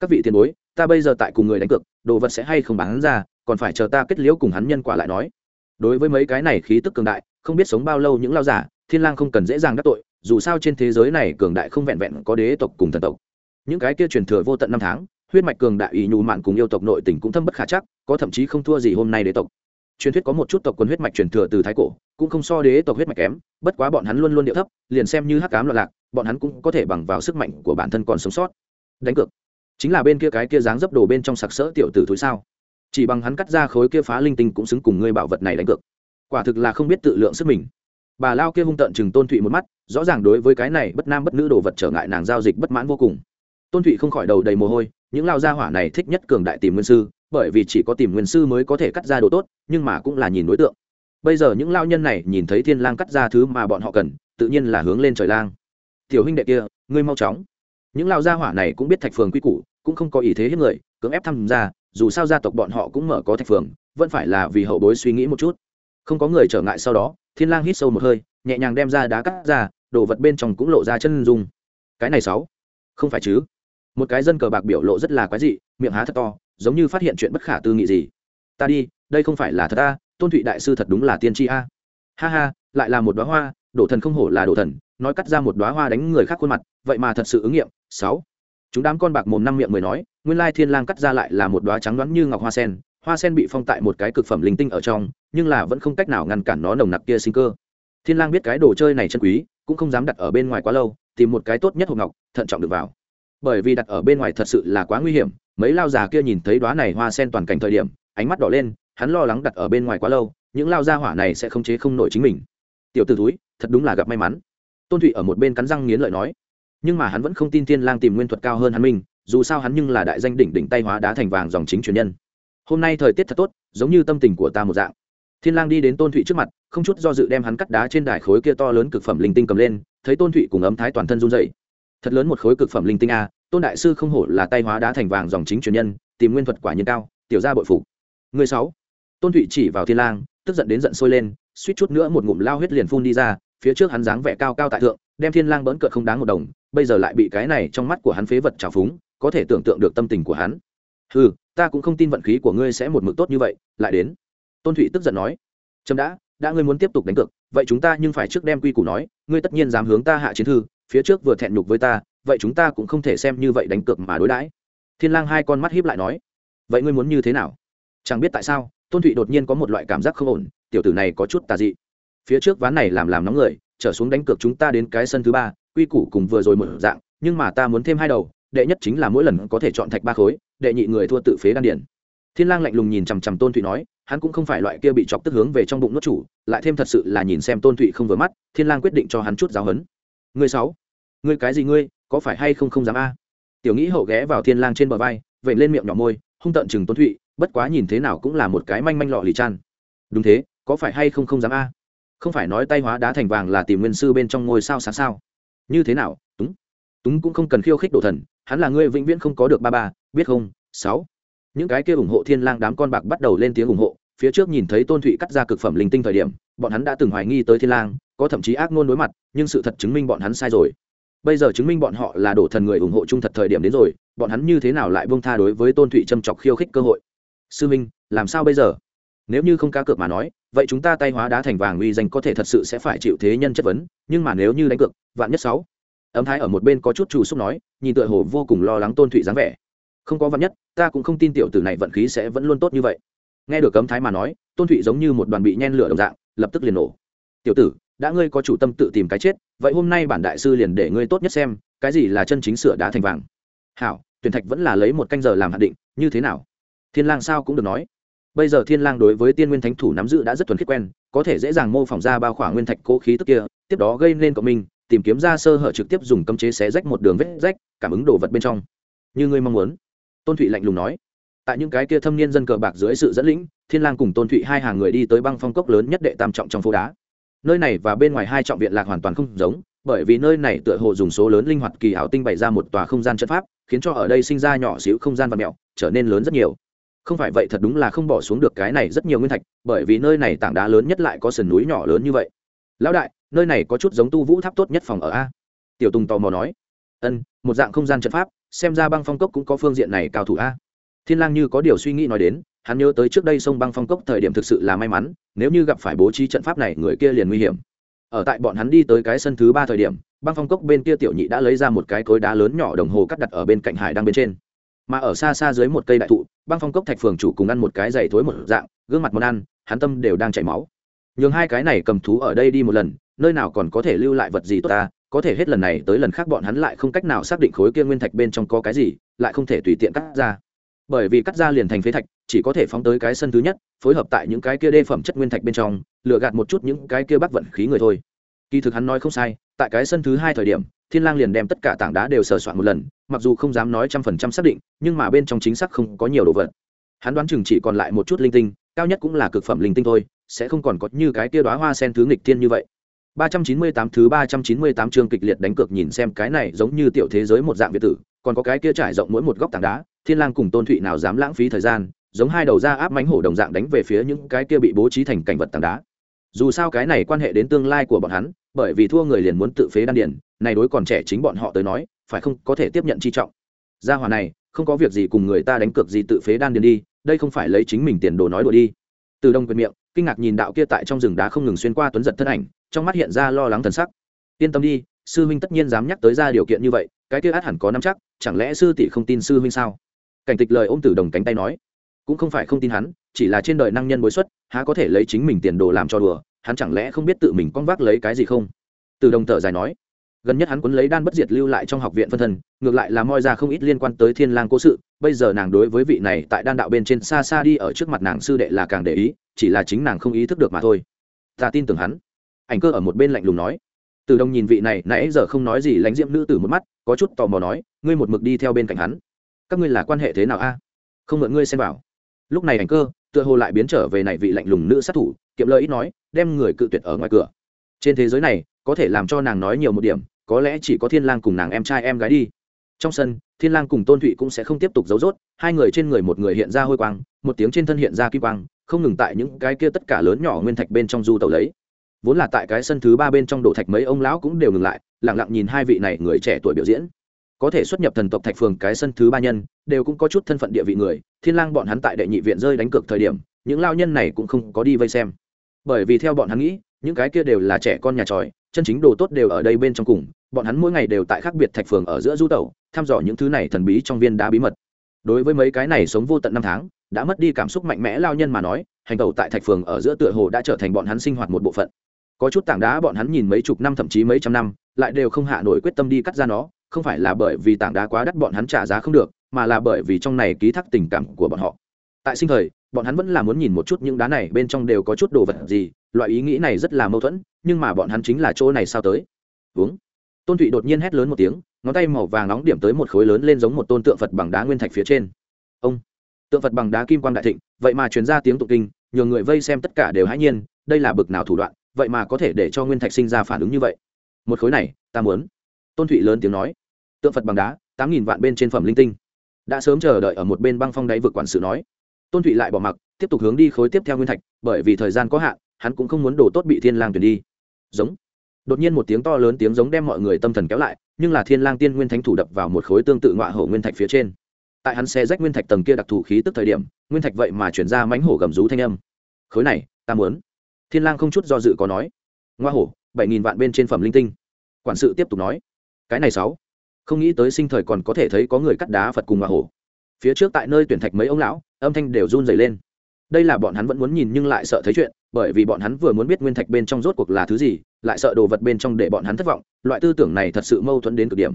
Các vị tiền bối, ta bây giờ tại cùng người đánh cược, đồ vật sẽ hay không bán ra, còn phải chờ ta kết liễu cùng hắn nhân quả lại nói. Đối với mấy cái này khí tức cường đại, không biết sống bao lâu những lao giả, thiên lang không cần dễ dàng đắc tội, dù sao trên thế giới này cường đại không vẹn vẹn có đế tộc cùng thần tộc những cái kia truyền thừa vô tận năm tháng, huyết mạch cường đại ý nhu mạn cùng yêu tộc nội tình cũng thâm bất khả chắc, có thậm chí không thua gì hôm nay đế tộc. Truyền thuyết có một chút tộc quân huyết mạch truyền thừa từ thái cổ, cũng không so đế tộc huyết mạch kém, bất quá bọn hắn luôn luôn điệu thấp, liền xem như hắc cám loạn lạc, bọn hắn cũng có thể bằng vào sức mạnh của bản thân còn sống sót. Đánh cược. Chính là bên kia cái kia dáng dấp đồ bên trong sặc sỡ tiểu tử thúi sao? Chỉ bằng hắn cắt ra khối kia phá linh tinh cũng xứng cùng ngươi bảo vật này đánh cược. Quả thực là không biết tự lượng sức mình. Bà lao kia hung tận chừng tôn thụy một mắt, rõ ràng đối với cái này bất nam bất nữ đồ vật trở ngại nàng giao dịch bất mãn vô cùng tôn thụy không khỏi đầu đầy mồ hôi, những lao gia hỏa này thích nhất cường đại tìm nguyên sư, bởi vì chỉ có tìm nguyên sư mới có thể cắt ra đồ tốt, nhưng mà cũng là nhìn đối tượng. Bây giờ những lao nhân này nhìn thấy thiên lang cắt ra thứ mà bọn họ cần, tự nhiên là hướng lên trời lang. Tiểu huynh đệ kia, ngươi mau chóng. Những lao gia hỏa này cũng biết thạch phường quy củ, cũng không có ý thế hết người, cưỡng ép tham gia dù sao gia tộc bọn họ cũng mở có thạch phường, vẫn phải là vì hậu bối suy nghĩ một chút. Không có người trở ngại sau đó, thiên lang hít sâu một hơi, nhẹ nhàng đem ra đá cắt ra, đồ vật bên trong cũng lộ ra chân dung. Cái này sáu, không phải chứ? Một cái dân cờ bạc biểu lộ rất là quái dị, miệng há thật to, giống như phát hiện chuyện bất khả tư nghị gì. Ta đi, đây không phải là thật ta, tôn thụy đại sư thật đúng là tiên tri a. Ha ha, lại là một đoá hoa, đổ thần không hổ là đổ thần, nói cắt ra một đoá hoa đánh người khác khuôn mặt, vậy mà thật sự ứng nghiệm. Sáu. Chúng đám con bạc mồm năm miệng mười nói, nguyên lai thiên lang cắt ra lại là một đoá trắng đoán như ngọc hoa sen hoa sen bị phong tại một cái cực phẩm linh tinh ở trong, nhưng là vẫn không cách nào ngăn cản nó nồng nặc kia sinh cơ. Thiên lang biết cái đồ chơi này chân quý, cũng không dám đặt ở bên ngoài quá lâu, tìm một cái tốt nhất hộp ngọc, thận trọng được vào bởi vì đặt ở bên ngoài thật sự là quá nguy hiểm, mấy lao già kia nhìn thấy đoá này hoa sen toàn cảnh thời điểm, ánh mắt đỏ lên, hắn lo lắng đặt ở bên ngoài quá lâu, những lao gia hỏa này sẽ không chế không nổi chính mình. Tiểu t ử túi thật đúng là gặp may mắn. Tôn thụy ở một bên cắn răng nghiến lợi nói. Nhưng mà hắn vẫn không tin thiên lang tìm nguyên thuật cao hơn hắn mình, dù sao hắn nhưng là đại danh đỉnh đỉnh tay hóa đá thành vàng dòng chính truyền nhân. Hôm nay thời tiết thật tốt, giống như tâm tình của ta một dạng. Thiên lang đi đến tôn thụy trước mặt, không chút do dự đem hắn cắt đá trên đài khối kia to lớn cực phẩm linh tinh cầm lên, thấy tôn thụy cùng ấm thái toàn thân run dậy thật lớn một khối cực phẩm linh tinh a, tôn đại sư không hổ là tay hóa đá thành vàng dòng chính truyền nhân, tìm nguyên thuật quả nhiên cao, tiểu gia bội phục. Người sáu. Tôn thụy chỉ vào thiên lang, tức giận đến giận sôi lên, suýt chút nữa một ngụm lao huyết liền phun đi ra, phía trước hắn dáng vẻ cao cao tại thượng, đem thiên lang bỡn cợt không đáng một đồng, bây giờ lại bị cái này trong mắt của hắn phế vật trào phúng, có thể tưởng tượng được tâm tình của hắn. Hừ, ta cũng không tin vận khí của ngươi sẽ một mực tốt như vậy, lại đến. Tôn thụy tức giận nói. Trâm đã đã ngươi muốn tiếp tục đánh cược, vậy chúng ta nhưng phải trước đem quy củ nói, ngươi tất nhiên dám hướng ta hạ chiến thư phía trước vừa thẹn nhục với ta, vậy chúng ta cũng không thể xem như vậy đánh cược mà đối đãi. Thiên lang hai con mắt híp lại nói, vậy ngươi muốn như thế nào? Chẳng biết tại sao, tôn thụy đột nhiên có một loại cảm giác không ổn, tiểu tử này có chút tà dị. Phía trước ván này làm làm nóng người, trở xuống đánh cược chúng ta đến cái sân thứ ba, quy củ cùng vừa rồi một dạng, nhưng mà ta muốn thêm hai đầu, đệ nhất chính là mỗi lần có thể chọn thạch ba khối, đệ nhị người thua tự phế đan điển thiên lang lạnh lùng nhìn chằm chằm tôn thụy nói, hắn cũng không phải loại kia bị chọc tức hướng về trong bụng nuốt chủ, lại thêm thật sự là nhìn xem tôn thụy không vừa mắt, thiên lang quyết định cho hắn chút giáo hấn ngươi sáu. Ngươi cái gì ngươi, có phải hay không không dám a? Tiểu nghĩ hậu ghé vào thiên lang trên bờ vai vậy lên miệng nhỏ môi, hung tợn chừng tôn thụy, bất quá nhìn thế nào cũng là một cái manh manh lọ lì chan. Đúng thế, có phải hay không không dám a? Không phải nói tay hóa đá thành vàng là tìm nguyên sư bên trong ngôi sao sáng sao? Như thế nào, túng? Túng cũng không cần khiêu khích đổ thần, hắn là ngươi vĩnh viễn không có được ba ba, biết không? Sáu. Những cái kia ủng hộ thiên lang đám con bạc bắt đầu lên tiếng ủng hộ, phía trước nhìn thấy tôn thụy cắt ra cực phẩm linh tinh thời điểm, bọn hắn đã từng hoài nghi tới thiên lang có thậm chí ác ngôn đối mặt, nhưng sự thật chứng minh bọn hắn sai rồi. Bây giờ chứng minh bọn họ là đổ thần người ủng hộ trung thật thời điểm đến rồi, bọn hắn như thế nào lại buông tha đối với tôn thụy châm chọc khiêu khích cơ hội? Sư minh, làm sao bây giờ? Nếu như không cá cược mà nói, vậy chúng ta tay hóa đá thành vàng uy danh có thể thật sự sẽ phải chịu thế nhân chất vấn, nhưng mà nếu như đánh cược, vạn nhất sáu. Ấm thái ở một bên có chút chủ xúc nói, nhìn tựa hồ vô cùng lo lắng tôn thụy dáng vẻ. Không có vạn nhất, ta cũng không tin tiểu tử này vận khí sẽ vẫn luôn tốt như vậy. Nghe được cấm thái mà nói, tôn thụy giống như một đoàn bị nhen lửa đồng dạng, lập tức liền nổ. Tiểu tử đã ngươi có chủ tâm tự tìm cái chết, vậy hôm nay bản đại sư liền để ngươi tốt nhất xem, cái gì là chân chính sửa đá thành vàng. Hảo, tuyển thạch vẫn là lấy một canh giờ làm hạn định, như thế nào? Thiên lang sao cũng được nói. Bây giờ thiên lang đối với tiên nguyên thánh thủ nắm giữ đã rất thuần khiết quen, có thể dễ dàng mô phỏng ra bao khỏa nguyên thạch cố khí tức kia, tiếp đó gây nên cộng minh, tìm kiếm ra sơ hở trực tiếp dùng cấm chế xé rách một đường vết rách, cảm ứng đồ vật bên trong. Như ngươi mong muốn. Tôn thụy lạnh lùng nói. Tại những cái kia thâm niên dân cờ bạc dưới sự dẫn lĩnh, thiên lang cùng tôn thụy hai hàng người đi tới băng phong cốc lớn nhất đệ tam trọng trong phố đá nơi này và bên ngoài hai trọng viện lạc hoàn toàn không giống, bởi vì nơi này tựa hồ dùng số lớn linh hoạt kỳ ảo tinh bày ra một tòa không gian trận pháp, khiến cho ở đây sinh ra nhỏ xíu không gian và mẹo, trở nên lớn rất nhiều. Không phải vậy thật đúng là không bỏ xuống được cái này rất nhiều nguyên thạch, bởi vì nơi này tảng đá lớn nhất lại có sườn núi nhỏ lớn như vậy. Lão đại, nơi này có chút giống tu vũ tháp tốt nhất phòng ở a. Tiểu tùng tò mò nói. Ân, một dạng không gian trận pháp, xem ra băng phong cốc cũng có phương diện này cao thủ a. Thiên lang như có điều suy nghĩ nói đến hắn nhớ tới trước đây sông băng phong cốc thời điểm thực sự là may mắn, nếu như gặp phải bố trí trận pháp này, người kia liền nguy hiểm. Ở tại bọn hắn đi tới cái sân thứ ba thời điểm, băng phong cốc bên kia tiểu nhị đã lấy ra một cái cối đá lớn nhỏ đồng hồ cắt đặt ở bên cạnh hải đang bên trên. Mà ở xa xa dưới một cây đại thụ, băng phong cốc thạch phường chủ cùng ăn một cái dày thối một dạng, gương mặt món ăn, hắn tâm đều đang chảy máu. Nhường hai cái này cầm thú ở đây đi một lần, nơi nào còn có thể lưu lại vật gì tốt ta, có thể hết lần này tới lần khác bọn hắn lại không cách nào xác định khối kia nguyên thạch bên trong có cái gì, lại không thể tùy tiện cắt ra. Bởi vì cắt ra liền thành phế thạch chỉ có thể phóng tới cái sân thứ nhất phối hợp tại những cái kia đê phẩm chất nguyên thạch bên trong lựa gạt một chút những cái kia bắc vận khí người thôi. Kỳ thực hắn nói không sai tại cái sân thứ hai thời điểm thiên lang liền đem tất cả tảng đá đều sờ soạn một lần mặc dù không dám nói trăm phần trăm xác định nhưng mà bên trong chính xác không có nhiều đồ vật. Hắn đoán chừng chỉ còn lại một chút linh tinh cao nhất cũng là cực phẩm linh tinh thôi sẽ không còn có như cái kia đóa hoa sen thứ nghịch thiên như vậy. 398 thứ 398 chương kịch liệt đánh cược nhìn xem cái này giống như tiểu thế giới một dạng việt tử, còn có cái kia trải rộng mỗi một góc tảng đá, Thiên Lang cùng Tôn Thụy nào dám lãng phí thời gian, giống hai đầu ra áp mãnh hổ đồng dạng đánh về phía những cái kia bị bố trí thành cảnh vật tảng đá. Dù sao cái này quan hệ đến tương lai của bọn hắn, bởi vì thua người liền muốn tự phế đan điền, này đối còn trẻ chính bọn họ tới nói, phải không có thể tiếp nhận chi trọng. Gia hỏa này, không có việc gì cùng người ta đánh cược gì tự phế đan điền đi, đây không phải lấy chính mình tiền đồ nói đùa đi. Từ Đông quyền miệng, kinh ngạc nhìn đạo kia tại trong rừng đá không ngừng xuyên qua tuấn giật thân ảnh, trong mắt hiện ra lo lắng thần sắc yên tâm đi sư huynh tất nhiên dám nhắc tới ra điều kiện như vậy cái kia át hẳn có năm chắc chẳng lẽ sư tỷ không tin sư huynh sao cảnh tịch lời ôm tử đồng cánh tay nói cũng không phải không tin hắn, chỉ là trên đời năng nhân bối xuất, há có thể lấy chính mình tiền đồ làm cho đùa, hắn chẳng lẽ không biết tự mình con vác lấy cái gì không? Từ đồng thở dài nói, gần nhất hắn quấn lấy đan bất diệt lưu lại trong học viện phân thân, ngược lại là moi ra không ít liên quan tới thiên lang cố sự, bây giờ nàng đối với vị này tại đan đạo bên trên xa xa đi ở trước mặt nàng sư đệ là càng để ý, chỉ là chính nàng không ý thức được mà thôi. Ta tin tưởng hắn. Ảnh cơ ở một bên lạnh lùng nói. Từ đông nhìn vị này, nãy giờ không nói gì lánh diễm nữ tử một mắt, có chút tò mò nói, ngươi một mực đi theo bên cạnh hắn. Các ngươi là quan hệ thế nào a? Không mượn ngươi xem vào lúc này ảnh cơ, tựa hồ lại biến trở về này vị lạnh lùng nữ sát thủ, kiệm lời ít nói, đem người cự tuyệt ở ngoài cửa. Trên thế giới này, có thể làm cho nàng nói nhiều một điểm, có lẽ chỉ có thiên lang cùng nàng em trai em gái đi. Trong sân, thiên lang cùng tôn thụy cũng sẽ không tiếp tục giấu rốt, hai người trên người một người hiện ra hôi quang, một tiếng trên thân hiện ra kim quang, không ngừng tại những cái kia tất cả lớn nhỏ nguyên thạch bên trong du tàu lấy. Vốn là tại cái sân thứ ba bên trong đổ thạch mấy ông lão cũng đều ngừng lại, lặng lặng nhìn hai vị này người trẻ tuổi biểu diễn có thể xuất nhập thần tộc thạch phường cái sân thứ ba nhân, đều cũng có chút thân phận địa vị người, thiên lang bọn hắn tại đệ nhị viện rơi đánh cược thời điểm, những lao nhân này cũng không có đi vây xem. Bởi vì theo bọn hắn nghĩ, những cái kia đều là trẻ con nhà tròi, chân chính đồ tốt đều ở đây bên trong cùng, bọn hắn mỗi ngày đều tại khác biệt thạch phường ở giữa du tẩu, thăm dò những thứ này thần bí trong viên đá bí mật. Đối với mấy cái này sống vô tận năm tháng, đã mất đi cảm xúc mạnh mẽ lao nhân mà nói, hành tẩu tại thạch phường ở giữa tựa hồ đã trở thành bọn hắn sinh hoạt một bộ phận. Có chút tảng đá bọn hắn nhìn mấy chục năm thậm chí mấy trăm năm, lại đều không hạ nổi quyết tâm đi cắt ra nó không phải là bởi vì tảng đá quá đắt bọn hắn trả giá không được, mà là bởi vì trong này ký thác tình cảm của bọn họ. Tại sinh thời, bọn hắn vẫn là muốn nhìn một chút những đá này bên trong đều có chút đồ vật gì, loại ý nghĩ này rất là mâu thuẫn, nhưng mà bọn hắn chính là chỗ này sao tới? Uống tôn thụy đột nhiên hét lớn một tiếng, ngón tay màu vàng nóng điểm tới một khối lớn lên giống một tôn tượng phật bằng đá nguyên thạch phía trên. Ông. Tượng phật bằng đá kim quang đại thịnh, vậy mà truyền ra tiếng tụng kinh nhiều người vây xem tất cả đều hãy nhiên, đây là bực nào thủ đoạn, vậy mà có thể để cho nguyên thạch sinh ra phản ứng như vậy? Một khối này, ta muốn tôn thụy lớn tiếng nói, tượng phật bằng đá, tám nghìn vạn bên trên phẩm linh tinh. Đã sớm chờ đợi ở một bên băng phong đáy vực quản sự nói. Tôn thụy lại bỏ mặc, tiếp tục hướng đi khối tiếp theo nguyên thạch, bởi vì thời gian có hạn, hắn cũng không muốn đổ tốt bị thiên lang tuyển đi. Giống. Đột nhiên một tiếng to lớn tiếng giống đem mọi người tâm thần kéo lại, nhưng là thiên lang tiên nguyên thánh thủ đập vào một khối tương tự ngọa hổ nguyên thạch phía trên. Tại hắn xe rách nguyên thạch tầng kia đặc thù khí tức thời điểm, nguyên thạch vậy mà chuyển ra mánh hổ gầm rú thanh âm. Khối này, ta muốn. Thiên lang không chút do dự có nói. Ngoa hổ, bảy nghìn vạn bên trên phẩm linh tinh. Quản sự tiếp tục nói cái này sáu. Không nghĩ tới sinh thời còn có thể thấy có người cắt đá phật cùng ngoa hổ. Phía trước tại nơi tuyển thạch mấy ông lão, âm thanh đều run rẩy lên. Đây là bọn hắn vẫn muốn nhìn nhưng lại sợ thấy chuyện, bởi vì bọn hắn vừa muốn biết nguyên thạch bên trong rốt cuộc là thứ gì, lại sợ đồ vật bên trong để bọn hắn thất vọng, loại tư tưởng này thật sự mâu thuẫn đến cực điểm.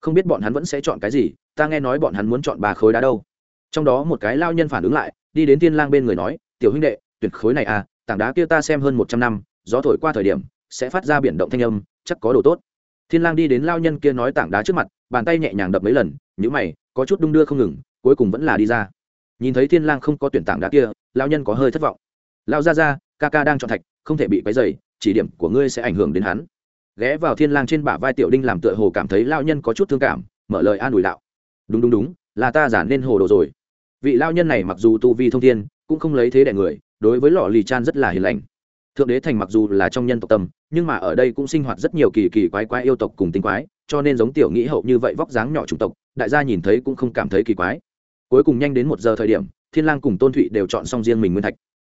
Không biết bọn hắn vẫn sẽ chọn cái gì, ta nghe nói bọn hắn muốn chọn ba khối đá đâu. Trong đó một cái lao nhân phản ứng lại, đi đến tiên lang bên người nói, tiểu huynh đệ, tuyển khối này à tảng đá kia ta xem hơn một trăm năm, gió thổi qua thời điểm, sẽ phát ra biển động thanh âm, chắc có đồ tốt thiên lang đi đến lao nhân kia nói tảng đá trước mặt, bàn tay nhẹ nhàng đập mấy lần nhữ mày, có chút đung đưa không ngừng, cuối cùng vẫn là đi ra. Nhìn thấy thiên lang không có tuyển tảng đá kia, lao nhân có hơi thất vọng. Lao ra ra ca ca đang chọn thạch, không thể bị quấy dày chỉ điểm của ngươi sẽ ảnh hưởng đến hắn. Ghé vào thiên lang trên bả vai tiểu đinh làm tựa hồ cảm thấy lao nhân có chút thương cảm, mở lời an ủi đạo. Đúng đúng đúng, là ta giả nên hồ đồ rồi. Vị lao nhân này mặc dù tu vi thông thiên, cũng không lấy thế đẻ người, đối với lọ lì chan rất là hiền lành thượng đế thành mặc dù là trong nhân tộc tâm nhưng mà ở đây cũng sinh hoạt rất nhiều kỳ kỳ quái quái yêu tộc cùng tinh quái, cho nên giống tiểu nghĩ hậu như vậy vóc dáng nhỏ chủng tộc, đại gia nhìn thấy cũng không cảm thấy kỳ quái. Cuối cùng nhanh đến một giờ thời điểm, thiên lang cùng tôn thụy đều chọn xong riêng mình nguyên thạch.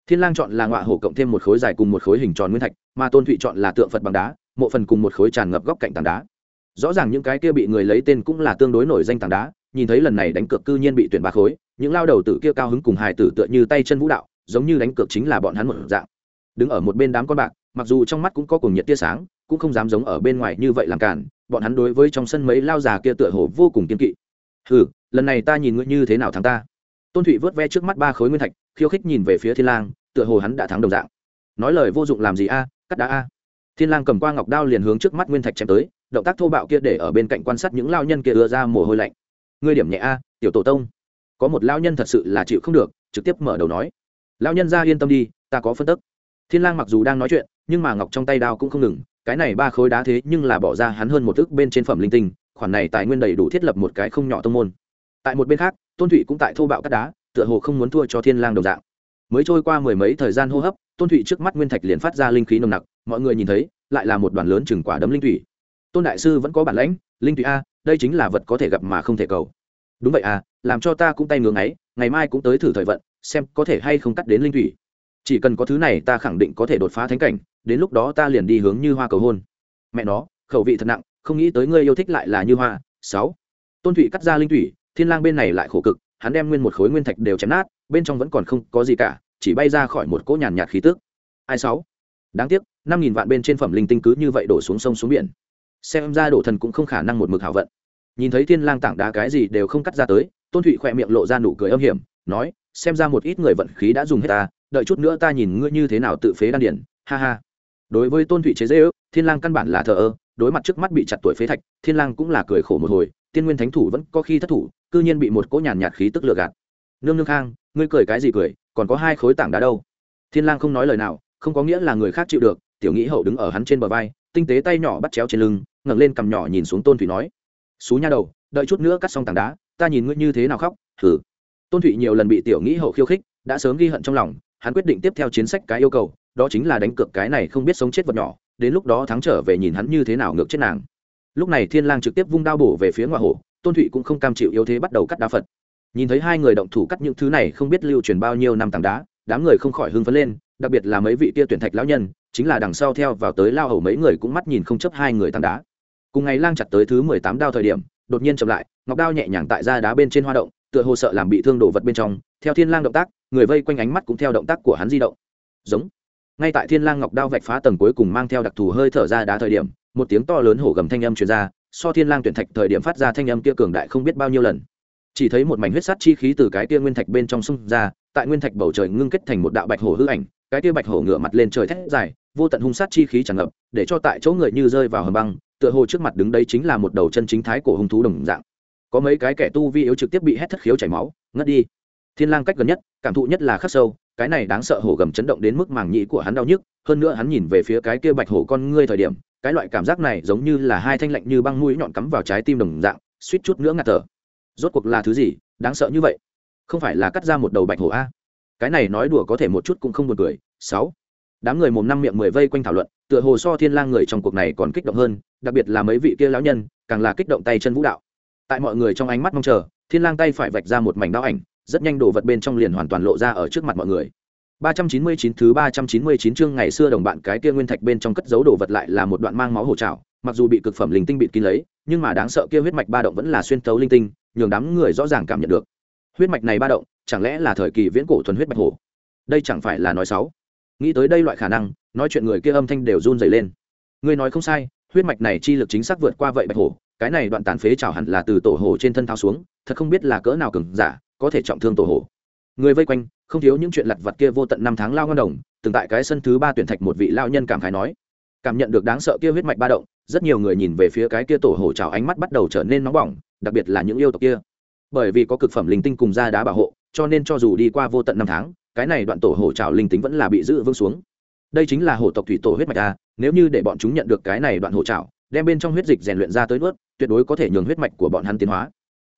Thiên lang chọn là ngọa hổ cộng thêm một khối dài cùng một khối hình tròn nguyên thạch, mà tôn thụy chọn là tượng phật bằng đá, mộ phần cùng một khối tràn ngập góc cạnh tảng đá. Rõ ràng những cái kia bị người lấy tên cũng là tương đối nổi danh tảng đá, nhìn thấy lần này đánh cược cư nhiên bị tuyển ba khối, những lao đầu tử kia cao hứng cùng hài tử tựa như tay chân vũ đạo, giống như đánh cược chính là bọn hắn một dạng đứng ở một bên đám con bạc, mặc dù trong mắt cũng có cùng nhiệt tia sáng, cũng không dám giống ở bên ngoài như vậy làm cản, bọn hắn đối với trong sân mấy lao già kia tựa hồ vô cùng kiên kỵ. Hừ, lần này ta nhìn ngươi như thế nào thắng ta? Tôn thụy vớt ve trước mắt ba khối nguyên thạch, khiêu khích nhìn về phía thiên lang, tựa hồ hắn đã thắng đồng dạng. Nói lời vô dụng làm gì a à? cắt đá a. Thiên lang cầm qua ngọc đao liền hướng trước mắt nguyên thạch chém tới, động tác thô bạo kia để ở bên cạnh quan sát những lao nhân kia ưa ra mồ hôi lạnh. Ngươi điểm nhẹ a, tiểu tổ tông. Có một lao nhân thật sự là chịu không được, trực tiếp mở đầu nói. Lao nhân ra yên tâm đi, ta có phân tức thiên lang mặc dù đang nói chuyện, nhưng mà ngọc trong tay đao cũng không ngừng, cái này ba khối đá thế nhưng là bỏ ra hắn hơn một thước bên trên phẩm linh tinh, khoản này tài nguyên đầy đủ thiết lập một cái không nhỏ tông môn. Tại một bên khác, tôn thụy cũng tại thô bạo cắt đá, tựa hồ không muốn thua cho thiên lang đồng dạng. Mới trôi qua mười mấy thời gian hô hấp, tôn thụy trước mắt nguyên thạch liền phát ra linh khí nồng nặc, mọi người nhìn thấy, lại là một đoàn lớn chừng quả đấm linh thủy. Tôn đại sư vẫn có bản lãnh, linh thủy a, đây chính là vật có thể gặp mà không thể cầu. Đúng vậy à làm cho ta cũng tay ngưỡng ấy ngày mai cũng tới thử thời vận, xem có thể hay không cắt đến linh thủy chỉ cần có thứ này ta khẳng định có thể đột phá thánh cảnh, đến lúc đó ta liền đi hướng như hoa cầu hôn. Mẹ nó, khẩu vị thật nặng, không nghĩ tới ngươi yêu thích lại là như hoa. Sáu. Tôn thụy cắt ra linh thủy, thiên lang bên này lại khổ cực, hắn đem nguyên một khối nguyên thạch đều chém nát, bên trong vẫn còn không có gì cả, chỉ bay ra khỏi một cỗ nhàn nhạt khí tức. Ai sáu? Đáng tiếc, năm nghìn vạn bên trên phẩm linh tinh cứ như vậy đổ xuống sông xuống biển. Xem ra đổ thần cũng không khả năng một mực hảo vận. Nhìn thấy thiên lang tảng đá cái gì đều không cắt ra tới, tôn thụy khỏe miệng lộ ra nụ cười âm hiểm, nói, xem ra một ít người vận khí đã dùng hết ta đợi chút nữa ta nhìn ngươi như thế nào tự phế đan điển, ha ha. Đối với tôn thụy chế dễ ước thiên lang căn bản là thờ ơ, đối mặt trước mắt bị chặt tuổi phế thạch, thiên lang cũng là cười khổ một hồi, tiên nguyên thánh thủ vẫn có khi thất thủ, cư nhiên bị một cỗ nhàn nhạt khí tức lừa gạt. Nương nương khang, ngươi cười cái gì cười, còn có hai khối tảng đá đâu? Thiên lang không nói lời nào, không có nghĩa là người khác chịu được, tiểu nghĩ hậu đứng ở hắn trên bờ vai, tinh tế tay nhỏ bắt chéo trên lưng, ngẩng lên cằm nhỏ nhìn xuống tôn thụy nói, xú nha đầu, đợi chút nữa cắt xong tảng đá, ta nhìn ngươi như thế nào khóc thử tôn thụy nhiều lần bị tiểu nghĩ hậu khiêu khích, đã sớm ghi hận trong lòng hắn quyết định tiếp theo chiến sách cái yêu cầu, đó chính là đánh cược cái này không biết sống chết vật nhỏ, đến lúc đó thắng trở về nhìn hắn như thế nào ngược chết nàng. Lúc này thiên lang trực tiếp vung đao bổ về phía ngoại hổ, tôn thụy cũng không cam chịu yếu thế bắt đầu cắt đá phật. Nhìn thấy hai người động thủ cắt những thứ này không biết lưu truyền bao nhiêu năm tảng đá, đám người không khỏi hưng phấn lên, đặc biệt là mấy vị tia tuyển thạch lão nhân, chính là đằng sau theo vào tới lao hầu mấy người cũng mắt nhìn không chấp hai người tảng đá. Cùng ngày lang chặt tới thứ mười tám đao thời điểm, đột nhiên chậm lại, ngọc đao nhẹ nhàng tại ra đá bên trên hoa động tựa hồ sợ làm bị thương đồ vật bên trong, theo thiên lang động tác, người vây quanh ánh mắt cũng theo động tác của hắn di động. Giống. Ngay tại thiên lang ngọc đao vạch phá tầng cuối cùng mang theo đặc thù hơi thở ra đá thời điểm, một tiếng to lớn hổ gầm thanh âm truyền ra, so thiên lang tuyển thạch thời điểm phát ra thanh âm kia cường đại không biết bao nhiêu lần. Chỉ thấy một mảnh huyết sát chi khí từ cái kia nguyên thạch bên trong xung ra, tại nguyên thạch bầu trời ngưng kết thành một đạo bạch hổ hư ảnh, cái kia bạch hổ ngửa mặt lên trời thét dài, vô tận hung sát chi khí tràn ngập, để cho tại chỗ người như rơi vào hầm băng, tựa hồ trước mặt đứng đấy chính là một đầu chân chính thái cổ hung thú đồng dạng có mấy cái kẻ tu vi yếu trực tiếp bị hét thất khiếu chảy máu, ngất đi. Thiên lang cách gần nhất, cảm thụ nhất là khắc sâu, cái này đáng sợ hổ gầm chấn động đến mức màng nhĩ của hắn đau nhức, hơn nữa hắn nhìn về phía cái kia bạch hổ con ngươi thời điểm, cái loại cảm giác này giống như là hai thanh lạnh như băng mũi nhọn cắm vào trái tim đồng dạng, suýt chút nữa ngạt thở. Rốt cuộc là thứ gì, đáng sợ như vậy? Không phải là cắt ra một đầu bạch hổ a? Cái này nói đùa có thể một chút cũng không buồn cười. Sáu. Đám người mồm năm miệng mười vây quanh thảo luận, tựa hồ so thiên lang người trong cuộc này còn kích động hơn, đặc biệt là mấy vị kia lão nhân, càng là kích động tay chân vũ đạo tại mọi người trong ánh mắt mong chờ thiên lang tay phải vạch ra một mảnh đao ảnh rất nhanh đồ vật bên trong liền hoàn toàn lộ ra ở trước mặt mọi người 399 thứ 399 chương ngày xưa đồng bạn cái kia nguyên thạch bên trong cất giấu đồ vật lại là một đoạn mang máu hổ trảo, mặc dù bị cực phẩm linh tinh bịt kín lấy, nhưng mà đáng sợ kia huyết mạch ba động vẫn là xuyên thấu linh tinh, nhường đám người rõ ràng cảm nhận được. Huyết mạch này ba động, chẳng lẽ là thời kỳ viễn cổ thuần huyết bạch hổ? Đây chẳng phải là nói xấu. Nghĩ tới đây loại khả năng, nói chuyện người kia âm thanh đều run rẩy lên. Ngươi nói không sai, huyết mạch này chi lực chính xác vượt qua vậy bạch hổ, cái này đoạn tàn phế chảo hẳn là từ tổ hổ trên thân thao xuống, thật không biết là cỡ nào cứng, giả, có thể trọng thương tổ hổ. Người vây quanh, không thiếu những chuyện lặt vặt kia vô tận năm tháng lao ngon đồng từng tại cái sân thứ ba tuyển thạch một vị lao nhân cảm khái nói. Cảm nhận được đáng sợ kia huyết mạch ba động rất nhiều người nhìn về phía cái kia tổ hổ trào ánh mắt bắt đầu trở nên nóng bỏng đặc biệt là những yêu tộc kia. Bởi vì có cực phẩm linh tinh cùng da đá bảo hộ cho nên cho dù đi qua vô tận năm tháng cái này đoạn tổ hổ trào linh tính vẫn là bị giữ vương xuống. Đây chính là hổ tộc thủy tổ huyết mạch a nếu như để bọn chúng nhận được cái này đoạn hổ trào đem bên trong huyết dịch rèn luyện ra tới nuốt tuyệt đối có thể nhường huyết mạch của bọn hắn tiến hóa.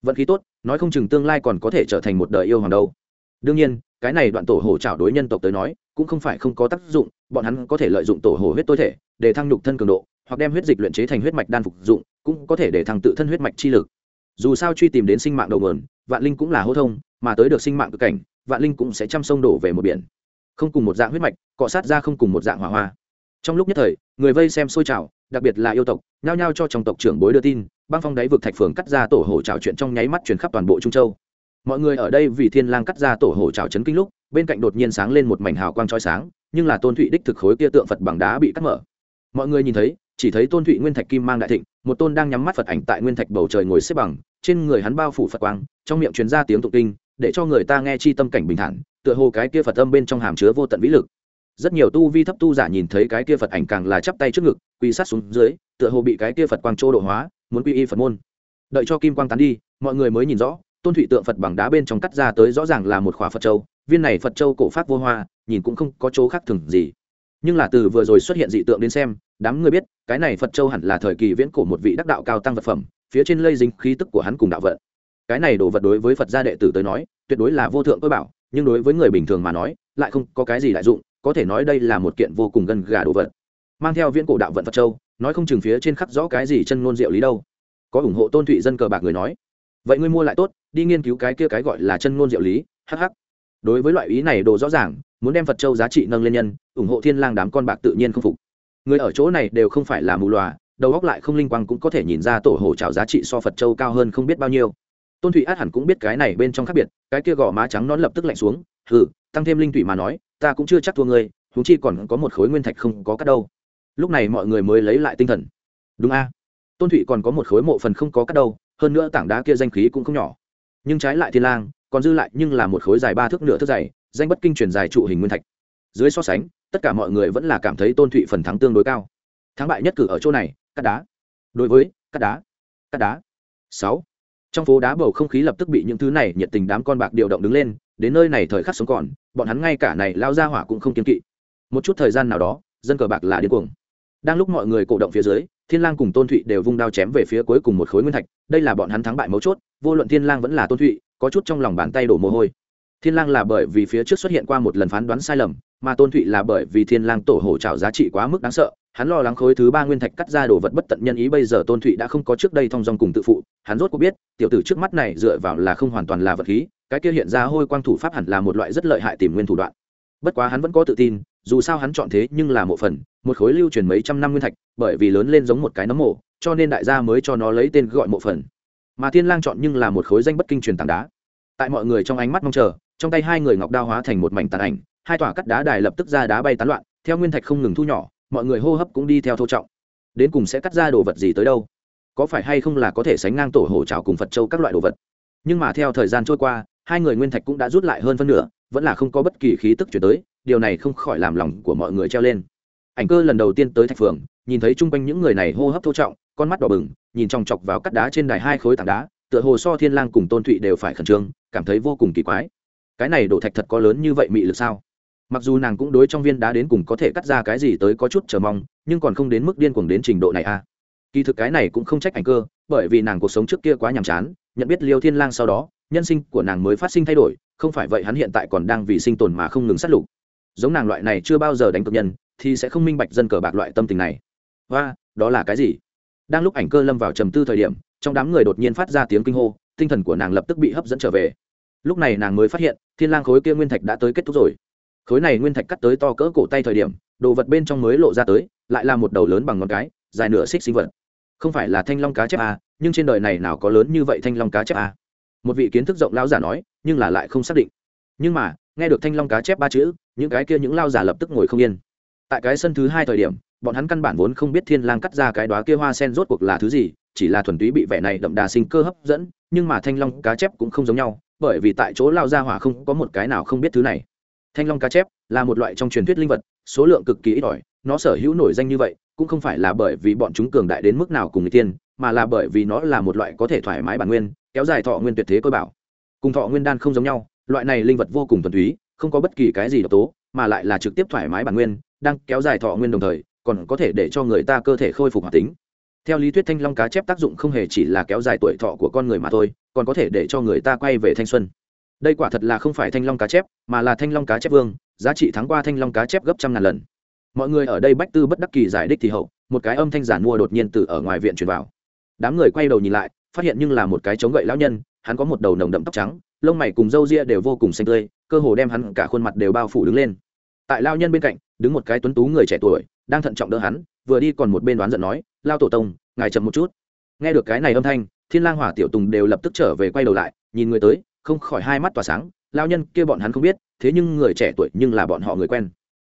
Vận khí tốt, nói không chừng tương lai còn có thể trở thành một đời yêu hoàng đâu. Đương nhiên, cái này đoạn tổ hổ trảo đối nhân tộc tới nói, cũng không phải không có tác dụng, bọn hắn có thể lợi dụng tổ hổ huyết tối thể để thăng nhục thân cường độ, hoặc đem huyết dịch luyện chế thành huyết mạch đan phục dụng, cũng có thể để thăng tự thân huyết mạch chi lực. Dù sao truy tìm đến sinh mạng đầu nguồn, vạn linh cũng là hô thông, mà tới được sinh mạng cực cảnh, vạn linh cũng sẽ chăm sông đổ về một biển. Không cùng một dạng huyết mạch, cọ sát ra không cùng một dạng hỏa hoa. Trong lúc nhất thời, người vây xem xôi trào đặc biệt là yêu tộc, nhao nhao cho trong tộc trưởng bối đưa tin, băng phong đáy vực thạch phường cắt ra tổ hổ trào chuyện trong nháy mắt truyền khắp toàn bộ trung châu. Mọi người ở đây vì thiên lang cắt ra tổ hổ trào chấn kinh lúc, bên cạnh đột nhiên sáng lên một mảnh hào quang chói sáng, nhưng là tôn thụy đích thực khối kia tượng phật bằng đá bị cắt mở. Mọi người nhìn thấy, chỉ thấy tôn thụy nguyên thạch kim mang đại thịnh, một tôn đang nhắm mắt phật ảnh tại nguyên thạch bầu trời ngồi xếp bằng, trên người hắn bao phủ phật quang, trong miệng truyền ra tiếng tụng kinh, để cho người ta nghe chi tâm cảnh bình thản, tựa hồ cái kia phật âm bên trong hàm chứa vô tận vĩ lực rất nhiều tu vi thấp tu giả nhìn thấy cái kia phật ảnh càng là chắp tay trước ngực, quỳ sát xuống dưới, tựa hồ bị cái kia phật quang trô độ hóa, muốn quy y phật môn. Đợi cho kim quang tán đi, mọi người mới nhìn rõ, tôn thủy tượng phật bằng đá bên trong cắt ra tới rõ ràng là một khỏa phật châu. Viên này phật châu cổ phát vô hoa, nhìn cũng không có chỗ khác thường gì. Nhưng là từ vừa rồi xuất hiện dị tượng đến xem, đám người biết, cái này phật châu hẳn là thời kỳ viễn cổ một vị đắc đạo cao tăng vật phẩm, phía trên lây dính khí tức của hắn cùng đạo vận. Cái này đồ vật đối với phật gia đệ tử tới nói, tuyệt đối là vô thượng cơ bảo, nhưng đối với người bình thường mà nói, lại không có cái gì đại dụng có thể nói đây là một kiện vô cùng gần gà đồ vật. Mang theo viễn cổ đạo vận phật châu, nói không chừng phía trên khắc rõ cái gì chân ngôn diệu lý đâu. Có ủng hộ tôn thụy dân cờ bạc người nói, vậy ngươi mua lại tốt, đi nghiên cứu cái kia cái gọi là chân ngôn diệu lý hh đối với loại ý này đồ rõ ràng, muốn đem phật châu giá trị nâng lên nhân, ủng hộ thiên lang đám con bạc tự nhiên không phục. Người ở chỗ này đều không phải là mù lòa đầu góc lại không linh quang cũng có thể nhìn ra tổ hổ trào giá trị so phật châu cao hơn không biết bao nhiêu. Tôn thụy át hẳn cũng biết cái này bên trong khác biệt, cái kia gò má trắng nón lập tức lạnh xuống, hừ tăng thêm linh thủy mà nói, ta cũng chưa chắc thua ngươi, huống chi còn có một khối nguyên thạch không có cắt đâu. Lúc này mọi người mới lấy lại tinh thần. Đúng a. Tôn thụy còn có một khối mộ phần không có cắt đâu, hơn nữa tảng đá kia danh khí cũng không nhỏ. Nhưng trái lại thiên lang, còn dư lại nhưng là một khối dài ba thước nửa thước dày, danh bất kinh truyền dài trụ hình nguyên thạch. Dưới so sánh, tất cả mọi người vẫn là cảm thấy tôn thụy phần thắng tương đối cao. Thắng bại nhất cử ở chỗ này, cắt đá. Đối với, cắt đá cắt đá. Sáu. Trong phố đá bầu không khí lập tức bị những thứ này nhiệt tình đám con bạc điều động đứng lên, đến nơi này thời khắc sống còn bọn hắn ngay cả này lao ra hỏa cũng không kiên kỵ. Một chút thời gian nào đó, dân cờ bạc là điên cuồng. Đang lúc mọi người cổ động phía dưới, thiên lang cùng tôn thụy đều vung đao chém về phía cuối cùng một khối nguyên thạch, đây là bọn hắn thắng bại mấu chốt, vô luận thiên lang vẫn là tôn thụy, có chút trong lòng bàn tay đổ mồ hôi. Thiên lang là bởi vì phía trước xuất hiện qua một lần phán đoán sai lầm, mà tôn thụy là bởi vì thiên lang tổ hổ trào giá trị quá mức đáng sợ, hắn lo lắng khối thứ ba nguyên thạch cắt ra đồ vật bất tận nhân ý bây giờ tôn thụy đã không có trước đây thông dong cùng tự phụ, hắn rốt cuộc biết, tiểu tử trước mắt này dựa vào là không hoàn toàn là vật khí cái kia hiện ra hôi quang thủ pháp hẳn là một loại rất lợi hại tìm nguyên thủ đoạn. Bất quá hắn vẫn có tự tin, dù sao hắn chọn thế nhưng là một phần, một khối lưu truyền mấy trăm năm nguyên thạch, bởi vì lớn lên giống một cái nấm mộ, cho nên đại gia mới cho nó lấy tên gọi mộ phần. Mà thiên lang chọn nhưng là một khối danh bất kinh truyền tảng đá. Tại mọi người trong ánh mắt mong chờ, trong tay hai người ngọc đao hóa thành một mảnh tàn ảnh, hai tòa cắt đá đài lập tức ra đá bay tán loạn, theo nguyên thạch không ngừng thu nhỏ, mọi người hô hấp cũng đi theo thô trọng. Đến cùng sẽ cắt ra đồ vật gì tới đâu? Có phải hay không là có thể sánh ngang tổ hổ trào cùng phật châu các loại đồ vật? Nhưng mà theo thời gian trôi qua hai người nguyên thạch cũng đã rút lại hơn phân nửa, vẫn là không có bất kỳ khí tức chuyển tới, điều này không khỏi làm lòng của mọi người treo lên. Ảnh cơ lần đầu tiên tới thạch phường, nhìn thấy chung quanh những người này hô hấp thô trọng, con mắt đỏ bừng, nhìn chòng chọc vào cắt đá trên đài hai khối tảng đá, tựa hồ so thiên lang cùng tôn thụy đều phải khẩn trương, cảm thấy vô cùng kỳ quái. Cái này đổ thạch thật có lớn như vậy mị lực sao? Mặc dù nàng cũng đối trong viên đá đến cùng có thể cắt ra cái gì tới có chút chờ mong, nhưng còn không đến mức điên cuồng đến trình độ này a à. kỳ thực cái này cũng không trách ảnh cơ, bởi vì nàng cuộc sống trước kia quá nhàm chán, nhận biết liêu thiên lang sau đó nhân sinh của nàng mới phát sinh thay đổi không phải vậy hắn hiện tại còn đang vì sinh tồn mà không ngừng sát lục. Giống nàng loại này chưa bao giờ đánh cực nhân thì sẽ không minh bạch dân cờ bạc loại tâm tình này. Và đó là cái gì? Đang lúc ảnh cơ lâm vào trầm tư thời điểm trong đám người đột nhiên phát ra tiếng kinh hô tinh thần của nàng lập tức bị hấp dẫn trở về. Lúc này nàng mới phát hiện thiên lang khối kia nguyên thạch đã tới kết thúc rồi. Khối này nguyên thạch cắt tới to cỡ cổ tay thời điểm đồ vật bên trong mới lộ ra tới lại là một đầu lớn bằng ngón cái dài nửa xích sinh vật. Không phải là thanh long cá chép à, nhưng trên đời này nào có lớn như vậy thanh long cá chép à một vị kiến thức rộng lao giả nói, nhưng là lại không xác định. Nhưng mà, nghe được thanh long cá chép ba chữ, những cái kia những lao giả lập tức ngồi không yên. Tại cái sân thứ hai thời điểm, bọn hắn căn bản vốn không biết thiên lang cắt ra cái đóa kia hoa sen rốt cuộc là thứ gì, chỉ là thuần túy bị vẻ này đậm đà sinh cơ hấp dẫn, nhưng mà thanh long cá chép cũng không giống nhau, bởi vì tại chỗ lao ra hỏa không có một cái nào không biết thứ này. Thanh long cá chép là một loại trong truyền thuyết linh vật, số lượng cực kỳ ít ỏi, nó sở hữu nổi danh như vậy, cũng không phải là bởi vì bọn chúng cường đại đến mức nào cùng người tiên, mà là bởi vì nó là một loại có thể thoải mái bản nguyên kéo dài thọ nguyên tuyệt thế cơ bảo. Cùng thọ nguyên đan không giống nhau, loại này linh vật vô cùng thuần túy, không có bất kỳ cái gì độc tố, mà lại là trực tiếp thoải mái bản nguyên, đang kéo dài thọ nguyên đồng thời, còn có thể để cho người ta cơ thể khôi phục hoạt tính. Theo lý thuyết thanh long cá chép tác dụng không hề chỉ là kéo dài tuổi thọ của con người mà thôi, còn có thể để cho người ta quay về thanh xuân. Đây quả thật là không phải thanh long cá chép, mà là thanh long cá chép vương, giá trị thắng qua thanh long cá chép gấp trăm ngàn lần. Mọi người ở đây bách tư bất đắc kỳ giải đích thì hậu, một cái âm thanh giản mua đột nhiên từ ở ngoài viện truyền vào. Đám người quay đầu nhìn lại phát hiện nhưng là một cái chống gậy lão nhân, hắn có một đầu nồng đậm tóc trắng, lông mày cùng râu ria đều vô cùng xanh tươi, cơ hồ đem hắn cả khuôn mặt đều bao phủ đứng lên. Tại lao nhân bên cạnh, đứng một cái tuấn tú người trẻ tuổi, đang thận trọng đỡ hắn, vừa đi còn một bên đoán giận nói, lao tổ tông, ngài chậm một chút. Nghe được cái này âm thanh, thiên lang hỏa tiểu tùng đều lập tức trở về quay đầu lại, nhìn người tới, không khỏi hai mắt tỏa sáng lao nhân kia bọn hắn không biết, thế nhưng người trẻ tuổi nhưng là bọn họ người quen.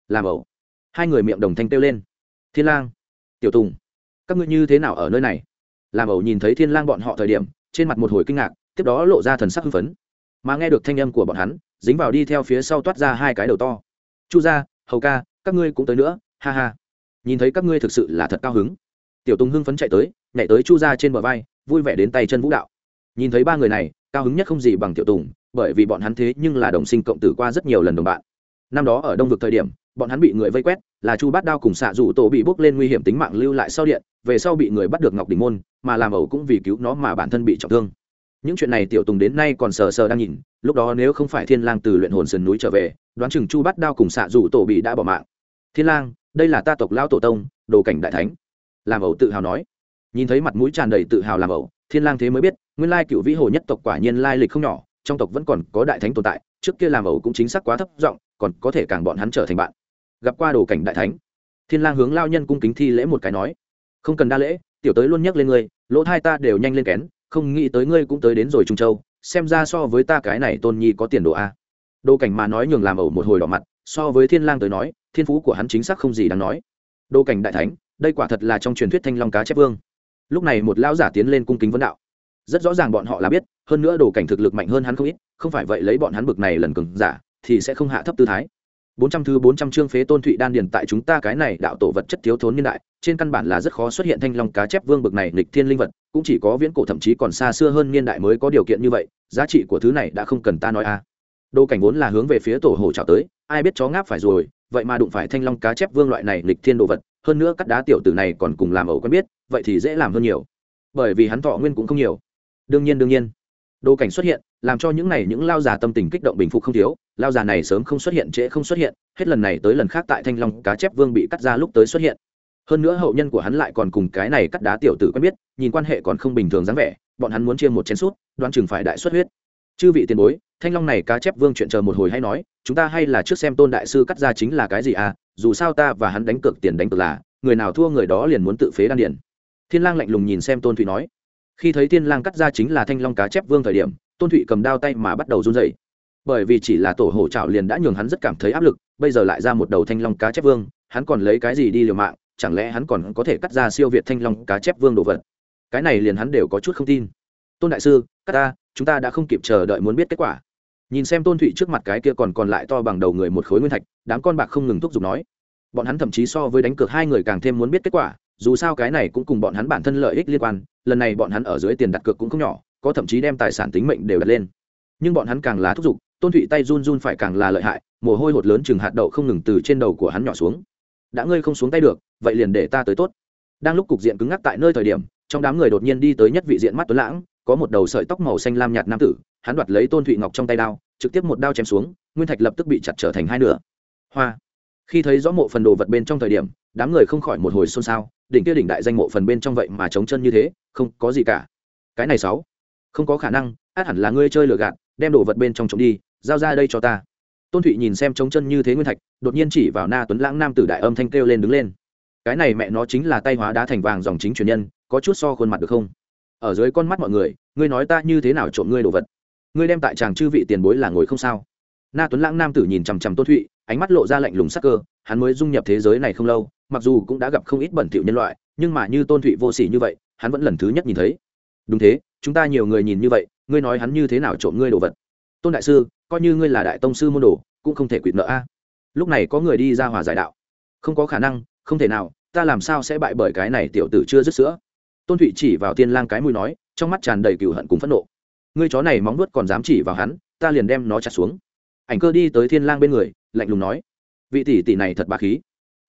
Làm ẩu. Hai người miệng đồng thanh kêu lên. Thiên lang, tiểu tùng, các ngươi như thế nào ở nơi này? Làm ẩu nhìn thấy thiên lang bọn họ thời điểm, trên mặt một hồi kinh ngạc, tiếp đó lộ ra thần sắc hưng phấn. Mà nghe được thanh âm của bọn hắn, dính vào đi theo phía sau toát ra hai cái đầu to. Chu gia, hầu ca, các ngươi cũng tới nữa, ha ha. Nhìn thấy các ngươi thực sự là thật cao hứng. Tiểu tùng hưng phấn chạy tới, nhảy tới chu gia trên bờ vai, vui vẻ đến tay chân vũ đạo. Nhìn thấy ba người này, cao hứng nhất không gì bằng tiểu tùng, bởi vì bọn hắn thế nhưng là đồng sinh cộng tử qua rất nhiều lần đồng bạn. Năm đó ở đông vực thời điểm, bọn hắn bị người vây quét là chu bát đao cùng xạ rủ tổ bị bốc lên nguy hiểm tính mạng lưu lại sau điện, về sau bị người bắt được ngọc đình môn, mà làm ẩu cũng vì cứu nó mà bản thân bị trọng thương. Những chuyện này tiểu tùng đến nay còn sờ sờ đang nhìn, lúc đó nếu không phải thiên lang từ luyện hồn sườn núi trở về, đoán chừng chu bát đao cùng xạ rủ tổ bị đã bỏ mạng. Thiên lang, đây là ta tộc lao tổ tông, đồ cảnh đại thánh. Làm ẩu tự hào nói. Nhìn thấy mặt mũi tràn đầy tự hào làm ẩu, thiên lang thế mới biết, nguyên lai cựu vĩ hồ nhất tộc quả nhiên lai lịch không nhỏ, trong tộc vẫn còn có đại thánh tồn tại, trước kia làm ẩu cũng chính xác quá thấp giọng, còn có thể càng bọn hắn trở thành bạn gặp qua đồ cảnh đại thánh. Thiên lang hướng lao nhân cung kính thi lễ một cái nói, không cần đa lễ, tiểu tới luôn nhắc lên ngươi, lỗ hai ta đều nhanh lên kén, không nghĩ tới ngươi cũng tới đến rồi trung châu, xem ra so với ta cái này tôn nhi có tiền đồ a. Đồ cảnh mà nói nhường làm ẩu một hồi đỏ mặt, so với thiên lang tới nói, thiên phú của hắn chính xác không gì đáng nói. Đồ cảnh đại thánh, đây quả thật là trong truyền thuyết thanh long cá chép vương. Lúc này một lão giả tiến lên cung kính vấn đạo. Rất rõ ràng bọn họ là biết, hơn nữa đồ cảnh thực lực mạnh hơn hắn không ít, không phải vậy lấy bọn hắn bực này lần cường giả, thì sẽ không hạ thấp tư thái bốn trăm thứ bốn trăm chương phế tôn thụy đan điền tại chúng ta cái này đạo tổ vật chất thiếu thốn niên đại, trên căn bản là rất khó xuất hiện thanh long cá chép vương bực này lịch thiên linh vật, cũng chỉ có viễn cổ thậm chí còn xa xưa hơn niên đại mới có điều kiện như vậy, giá trị của thứ này đã không cần ta nói a à. cảnh vốn là hướng về phía tổ hồ chào tới, ai biết chó ngáp phải rồi, vậy mà đụng phải thanh long cá chép vương loại này lịch thiên đồ vật, hơn nữa cắt đá tiểu tử này còn cùng làm ẩu quen biết, vậy thì dễ làm hơn nhiều. Bởi vì hắn thọ nguyên cũng không nhiều. Đương nhiên đương nhiên đồ cảnh xuất hiện, làm cho những này những lao già tâm tình kích động bình phục không thiếu. Lao già này sớm không xuất hiện, trễ không xuất hiện. Hết lần này tới lần khác tại thanh long cá chép vương bị cắt ra lúc tới xuất hiện. Hơn nữa hậu nhân của hắn lại còn cùng cái này cắt đá tiểu tử quen biết, nhìn quan hệ còn không bình thường dáng vẻ, bọn hắn muốn chia một chén sút, đoán chừng phải đại xuất huyết. Chư vị tiền bối, thanh long này cá chép vương chuyện chờ một hồi hay nói, chúng ta hay là trước xem tôn đại sư cắt ra chính là cái gì à? Dù sao ta và hắn đánh cược tiền đánh cược là, người nào thua người đó liền muốn tự phế đan điền. Thiên lang lạnh lùng nhìn xem tôn thụy nói khi thấy thiên lang cắt ra chính là thanh long cá chép vương thời điểm, tôn thụy cầm đao tay mà bắt đầu run dậy bởi vì chỉ là tổ hổ trào liền đã nhường hắn rất cảm thấy áp lực, bây giờ lại ra một đầu thanh long cá chép vương, hắn còn lấy cái gì đi liều mạng, chẳng lẽ hắn còn có thể cắt ra siêu việt thanh long cá chép vương đồ vật? Cái này liền hắn đều có chút không tin. Tôn đại sư, cắt ta, chúng ta đã không kịp chờ đợi muốn biết kết quả. Nhìn xem tôn thụy trước mặt cái kia còn còn lại to bằng đầu người một khối nguyên thạch, đám con bạc không ngừng thúc giục nói. Bọn hắn thậm chí so với đánh cược hai người càng thêm muốn biết kết quả, dù sao cái này cũng cùng bọn hắn bản thân lợi ích liên quan lần này bọn hắn ở dưới tiền đặt cược cũng không nhỏ, có thậm chí đem tài sản tính mệnh đều đặt lên. Nhưng bọn hắn càng là thúc giục, tôn thụy tay run run phải càng là lợi hại, mồ hôi hột lớn chừng hạt đậu không ngừng từ trên đầu của hắn nhỏ xuống. Đã ngươi không xuống tay được, vậy liền để ta tới tốt. Đang lúc cục diện cứng ngắc tại nơi thời điểm, trong đám người đột nhiên đi tới nhất vị diện mắt tuấn lãng, có một đầu sợi tóc màu xanh lam nhạt nam tử, hắn đoạt lấy tôn thụy ngọc trong tay đao, trực tiếp một đao chém xuống, nguyên thạch lập tức bị chặt trở thành hai nửa. Hoa! Khi thấy rõ mộ phần đồ vật bên trong thời điểm đám người không khỏi một hồi xôn xao, đỉnh kia đỉnh đại danh mộ phần bên trong vậy mà chống chân như thế, không có gì cả. Cái này sáu, không có khả năng, át hẳn là ngươi chơi lừa gạt, đem đồ vật bên trong trống đi, giao ra đây cho ta. Tôn thụy nhìn xem chống chân như thế nguyên thạch, đột nhiên chỉ vào na tuấn lãng nam tử đại âm thanh kêu lên đứng lên. Cái này mẹ nó chính là tay hóa đá thành vàng dòng chính truyền nhân, có chút so khuôn mặt được không? Ở dưới con mắt mọi người, ngươi nói ta như thế nào trộm ngươi đồ vật? Ngươi đem tại chàng chư vị tiền bối là ngồi không sao? Na tuấn lãng nam tử nhìn chằm chằm tôn thụy, ánh mắt lộ ra lạnh lùng sắc cơ, hắn mới dung nhập thế giới này không lâu mặc dù cũng đã gặp không ít bẩn thỉu nhân loại, nhưng mà như tôn thụy vô sỉ như vậy, hắn vẫn lần thứ nhất nhìn thấy. Đúng thế, chúng ta nhiều người nhìn như vậy, ngươi nói hắn như thế nào trộm ngươi đồ vật? Tôn đại sư, coi như ngươi là đại tông sư môn đồ, cũng không thể quỵt nợ a. Lúc này có người đi ra hòa giải đạo. Không có khả năng, không thể nào, ta làm sao sẽ bại bởi cái này tiểu tử chưa dứt sữa? Tôn thụy chỉ vào tiên lang cái mùi nói, trong mắt tràn đầy cừu hận cùng phẫn nộ. Ngươi chó này móng nuốt còn dám chỉ vào hắn, ta liền đem nó chặt xuống. Ảnh cơ đi tới thiên lang bên người, lạnh lùng nói, vị tỷ tỷ này thật bà khí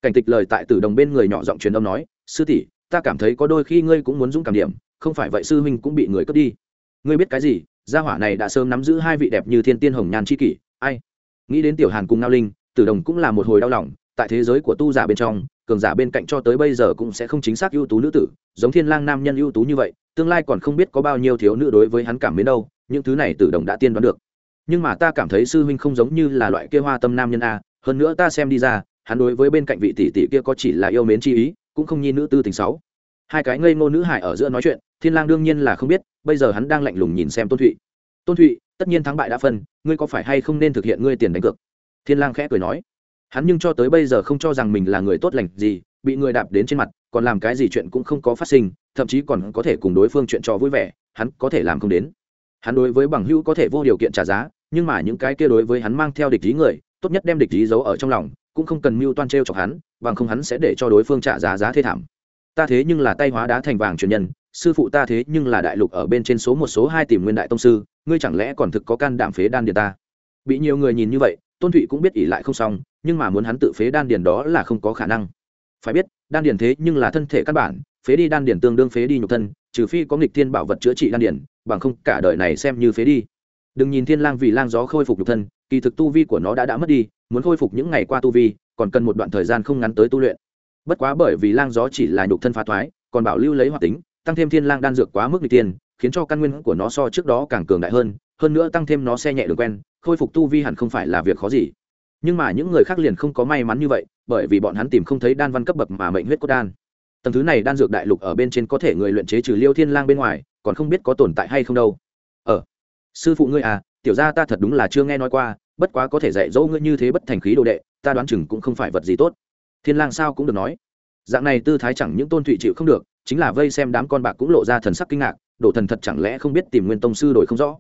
cảnh tịch lời tại tử đồng bên người nhỏ giọng truyền âm nói, sư tỷ, ta cảm thấy có đôi khi ngươi cũng muốn dũng cảm điểm, không phải vậy sư huynh cũng bị người cướp đi. Ngươi biết cái gì? Gia hỏa này đã sớm nắm giữ hai vị đẹp như thiên tiên hồng nhan c h i kỷ, ai? Nghĩ đến tiểu hàn cùng ngao linh, tử đồng cũng là một hồi đau lòng, tại thế giới của tu giả bên trong, cường giả bên cạnh cho tới bây giờ cũng sẽ không chính xác ưu tú nữ tử, giống thiên lang nam nhân ưu tú như vậy, tương lai còn không biết có bao nhiêu thiếu nữ đối với hắn cảm mến đâu, những thứ này tử đồng đã tiên đoán được. Nhưng mà ta cảm thấy sư huynh không giống như là loại kia hoa tâm nam nhân a, hơn nữa ta xem đi ra hắn đối với bên cạnh vị tỷ tỷ kia có chỉ là yêu mến chi ý, cũng không nhi nữ tư tình sáu. Hai cái ngây ngô nữ hải ở giữa nói chuyện, thiên lang đương nhiên là không biết, bây giờ hắn đang lạnh lùng nhìn xem tôn thụy. Tôn thụy, tất nhiên thắng bại đã phân, ngươi có phải hay không nên thực hiện ngươi tiền đánh cược? Thiên lang khẽ cười nói. Hắn nhưng cho tới bây giờ không cho rằng mình là người tốt lành gì, bị người đạp đến trên mặt, còn làm cái gì chuyện cũng không có phát sinh, thậm chí còn có thể cùng đối phương chuyện trò vui vẻ, hắn có thể làm không đến. Hắn đối với bằng hữu có thể vô điều kiện trả giá, nhưng mà những cái kia đối với hắn mang theo địch ý người, tốt nhất đem địch ý giấu ở trong lòng cũng không cần mưu toan trêu chọc hắn, bằng không hắn sẽ để cho đối phương trả giá giá thê thảm. Ta thế nhưng là tay hóa đá thành vàng truyền nhân, sư phụ ta thế nhưng là đại lục ở bên trên số một số hai tìm nguyên đại tông sư, ngươi chẳng lẽ còn thực có can đảm phế đan điền ta? Bị nhiều người nhìn như vậy, tôn thụy cũng biết ỉ lại không xong, nhưng mà muốn hắn tự phế đan điền đó là không có khả năng. Phải biết, đan điền thế nhưng là thân thể căn bản, phế đi đan điền tương đương phế đi nhục thân, trừ phi có nghịch thiên bảo vật chữa trị đan điền, bằng không cả đời này xem như phế đi. Đừng nhìn thiên lang vì lang gió khôi phục nhục thân kỳ thực tu vi của nó đã đã mất đi, muốn khôi phục những ngày qua tu vi, còn cần một đoạn thời gian không ngắn tới tu luyện. Bất quá bởi vì lang gió chỉ là nhục thân phá thoái, còn bảo lưu lấy hoạt tính, tăng thêm thiên lang đan dược quá mức n tiên khiến cho căn nguyên của nó so trước đó càng cường đại hơn hơn nữa tăng thêm nó xe nhẹ đường quen, khôi phục tu vi hẳn không phải là việc khó gì. Nhưng mà những người khác liền không có may mắn như vậy, bởi vì bọn hắn tìm không thấy đan văn cấp bậc mà mệnh huyết cốt đan. Tầng thứ này đan dược đại lục ở bên trên có thể người luyện chế trừ liêu thiên lang bên ngoài, còn không biết có tồn tại hay không đâu. Ờ sư phụ ngươi à tiểu gia ta thật đúng là chưa nghe nói qua, bất quá có thể dạy dỗ ngươi như thế bất thành khí đồ đệ, ta đoán chừng cũng không phải vật gì tốt. Thiên lang sao cũng được nói. Dạng này tư thái chẳng những tôn thụy chịu không được, chính là vây xem đám con bạc cũng lộ ra thần sắc kinh ngạc, đổ thần thật chẳng lẽ không biết tìm nguyên tông sư đổi không rõ?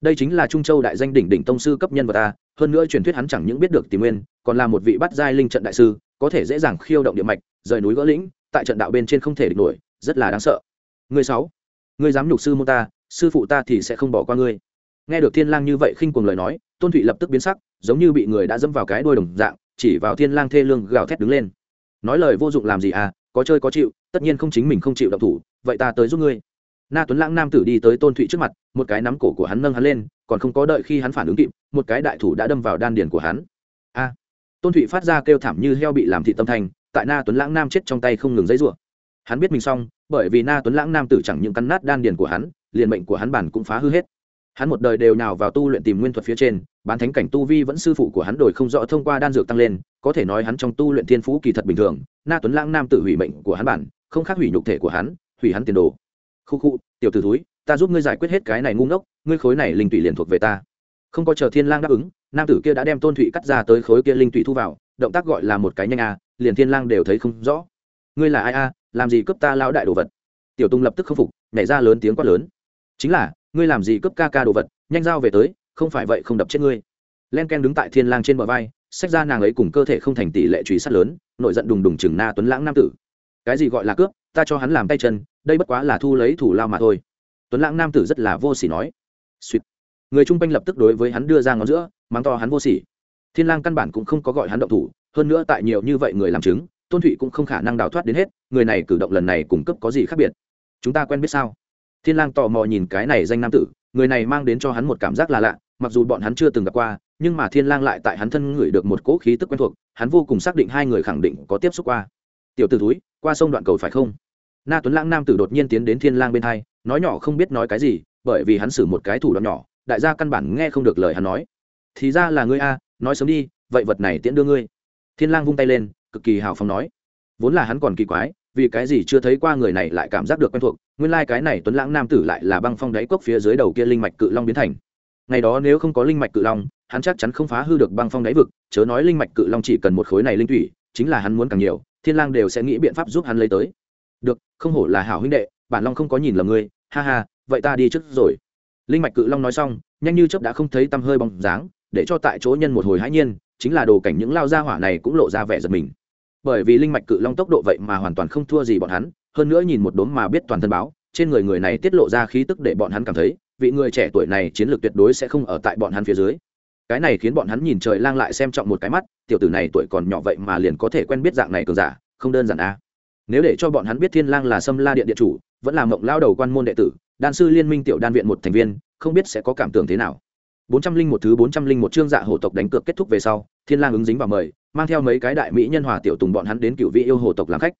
Đây chính là trung châu đại danh đỉnh đỉnh tông sư cấp nhân vật ta, hơn nữa truyền thuyết hắn chẳng những biết được tìm nguyên, còn là một vị bắt giai linh trận đại sư, có thể dễ dàng khiêu động địa mạch, rời núi gỡ lĩnh, tại trận đạo bên trên không thể địch nổi, rất là đáng sợ. Người sáu, người dám nhục sư mô ta, sư phụ ta thì sẽ không bỏ qua ngươi nghe được thiên lang như vậy khinh cuồng lời nói, tôn thụy lập tức biến sắc, giống như bị người đã dẫm vào cái đuôi đồng dạng, chỉ vào thiên lang thê lương gào thét đứng lên. Nói lời vô dụng làm gì à có chơi có chịu, tất nhiên không chính mình không chịu động thủ, vậy ta tới giúp ngươi. Na tuấn lãng nam tử đi tới tôn thụy trước mặt, một cái nắm cổ của hắn nâng hắn lên, còn không có đợi khi hắn phản ứng kịp, một cái đại thủ đã đâm vào đan điền của hắn. A! Tôn thụy phát ra kêu thảm như heo bị làm thị tâm thành, tại na tuấn lãng nam chết trong tay không ngừng giấy rủa. Hắn biết mình xong, bởi vì na tuấn lãng nam tử chẳng những cắn nát đan điền của hắn, liền mệnh của hắn bản cũng phá hư hết hắn một đời đều nào vào tu luyện tìm nguyên thuật phía trên, bán thánh cảnh tu vi vẫn sư phụ của hắn đổi không rõ thông qua đan dược tăng lên, có thể nói hắn trong tu luyện thiên phú kỳ thật bình thường, na tuấn lãng nam tự hủy mệnh của hắn bản, không khác hủy nhục thể của hắn, hủy hắn tiền đồ. Khu khu, tiểu t ử thúi, ta giúp ngươi giải quyết hết cái này ngu ngốc, ngươi khối này linh tụy liền thuộc về ta. Không có chờ thiên lang đáp ứng, nam tử kia đã đem tôn thụy cắt ra tới khối kia linh tụy thu vào, động tác gọi là một cái nhanh a, liền thiên lang đều thấy không rõ. Ngươi là ai a, làm gì cướp ta lão đại đồ vật? Tiểu Tung lập tức không phục, nhảy ra lớn tiếng quát lớn. Chính là ngươi làm gì cướp ca ca đồ vật, nhanh giao về tới, không phải vậy không đập chết ngươi. Len ken đứng tại thiên lang trên bờ vai sách ra nàng ấy cùng cơ thể không thành tỷ lệ truy sát lớn nội giận đùng đùng chừng na tuấn lãng nam tử. Cái gì gọi là cướp, ta cho hắn làm tay chân, đây bất quá là thu lấy thủ lao mà thôi. Tuấn lãng nam tử rất là vô sỉ nói. Sweet. người chung quanh lập tức đối với hắn đưa ra ngón giữa, mắng to hắn vô sỉ. Thiên lang căn bản cũng không có gọi hắn động thủ, hơn nữa tại nhiều như vậy người làm chứng, tôn thụy cũng không khả năng đào thoát đến hết, người này cử động lần này cùng cấp có gì khác biệt? Chúng ta quen biết sao? Thiên lang tò mò nhìn cái này danh nam tử, người này mang đến cho hắn một cảm giác là lạ, mặc dù bọn hắn chưa từng gặp qua, nhưng mà thiên lang lại tại hắn thân ngửi được một cỗ khí tức quen thuộc, hắn vô cùng xác định hai người khẳng định có tiếp xúc qua. Tiểu tử túi qua sông đoạn cầu phải không? Na tuấn lãng nam tử đột nhiên tiến đến thiên lang bên hai, nói nhỏ không biết nói cái gì, bởi vì hắn xử một cái thủ đoạn nhỏ, đại gia căn bản nghe không được lời hắn nói. Thì ra là ngươi a, nói sớm đi, vậy vật này tiễn đưa ngươi. Thiên lang vung tay lên, cực kỳ hào phóng nói. Vốn là hắn còn kỳ quái vì cái gì chưa thấy qua người này lại cảm giác được quen thuộc, nguyên lai cái này tuấn lãng nam tử lại là băng phong đáy cốc phía dưới đầu kia linh mạch cự long biến thành. Ngày đó nếu không có linh mạch cự long, hắn chắc chắn không phá hư được băng phong đáy vực, chớ nói linh mạch cự long chỉ cần một khối này linh thủy, chính là hắn muốn càng nhiều, thiên lang đều sẽ nghĩ biện pháp giúp hắn lấy tới. Được, không hổ là hảo huynh đệ, bản long không có nhìn lầm ngươi, ha ha, vậy ta đi trước rồi. Linh mạch cự long nói xong, nhanh như chớp đã không thấy tăm hơi bóng dáng, để cho tại chỗ nhân một hồi hãi nhiên, chính là đồ cảnh những lao gia hỏa này cũng lộ ra vẻ giật mình bởi vì linh mạch cự long tốc độ vậy mà hoàn toàn không thua gì bọn hắn, hơn nữa nhìn một đốm mà biết toàn thân báo, trên người người này tiết lộ ra khí tức để bọn hắn cảm thấy, vị người trẻ tuổi này chiến lược tuyệt đối sẽ không ở tại bọn hắn phía dưới cái này khiến bọn hắn nhìn trời lang lại xem trọng một cái mắt, tiểu tử này tuổi còn nhỏ vậy mà liền có thể quen biết dạng này cường giả, không đơn giản a à. nếu để cho bọn hắn biết thiên lang là sâm la điện điện chủ, vẫn là mộng lao đầu quan môn đệ tử, đan sư liên minh tiểu đan viện một thành viên, không biết sẽ có cảm tưởng thế nào bốn trăm linh một thứ bốn trăm linh một chương dạ hổ tộc đánh cược kết thúc về sau, thiên lang ứng dính vào mời mang theo mấy cái đại mỹ nhân hòa tiểu tùng bọn hắn đến cựu vị yêu hồ tộc làm khách.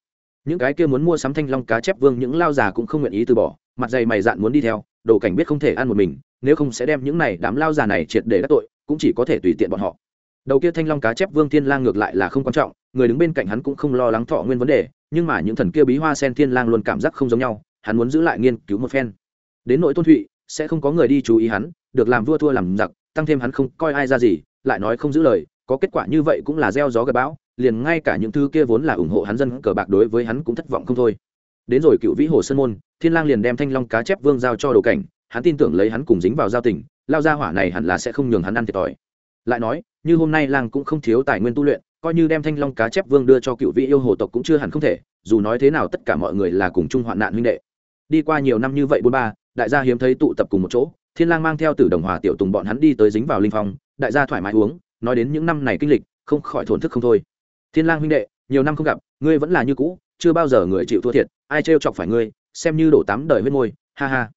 Những cái kia muốn mua sắm thanh long cá chép vương những lao già cũng không nguyện ý từ bỏ, mặt dày mày dạn muốn đi theo, đồ cảnh biết không thể ăn một mình, nếu không sẽ đem những này đám lao già này triệt để các tội, cũng chỉ có thể tùy tiện bọn họ. Đầu kia thanh long cá chép vương thiên lang ngược lại là không quan trọng, người đứng bên cạnh hắn cũng không lo lắng thọ nguyên vấn đề, nhưng mà những thần kia bí hoa sen thiên lang luôn cảm giác không giống nhau, hắn muốn giữ lại nghiên cứu một phen. Đến nội tôn thụy, sẽ không có người đi chú ý hắn, được làm vua thua làm giặc, tăng thêm hắn không coi ai ra gì, lại nói không giữ lời có kết quả như vậy cũng là gieo gió gây bão, liền ngay cả những thứ kia vốn là ủng hộ hắn dân cờ bạc đối với hắn cũng thất vọng không thôi. Đến rồi cựu vĩ hồ sơn môn, thiên lang liền đem thanh long cá chép vương giao cho đồ cảnh, hắn tin tưởng lấy hắn cùng dính vào giao tình, lao gia hỏa này hẳn là sẽ không nhường hắn ăn thiệt thòi. Lại nói, như hôm nay lang cũng không thiếu tài nguyên tu luyện, coi như đem thanh long cá chép vương đưa cho cựu vị yêu hồ tộc cũng chưa hẳn không thể, dù nói thế nào tất cả mọi người là cùng chung hoạn nạn huynh đệ. Đi qua nhiều năm như vậy bốn ba, đại gia hiếm thấy tụ tập cùng một chỗ, thiên lang mang theo tử đồng hòa tiểu tùng bọn hắn đi tới dính vào linh phong, đại gia thoải mái uống nói đến những năm này kinh lịch, không khỏi thổn thức không thôi. Thiên lang huynh đệ, nhiều năm không gặp, ngươi vẫn là như cũ, chưa bao giờ người chịu thua thiệt, ai trêu chọc phải ngươi, xem như đổ tám đời huyết môi, ha ha.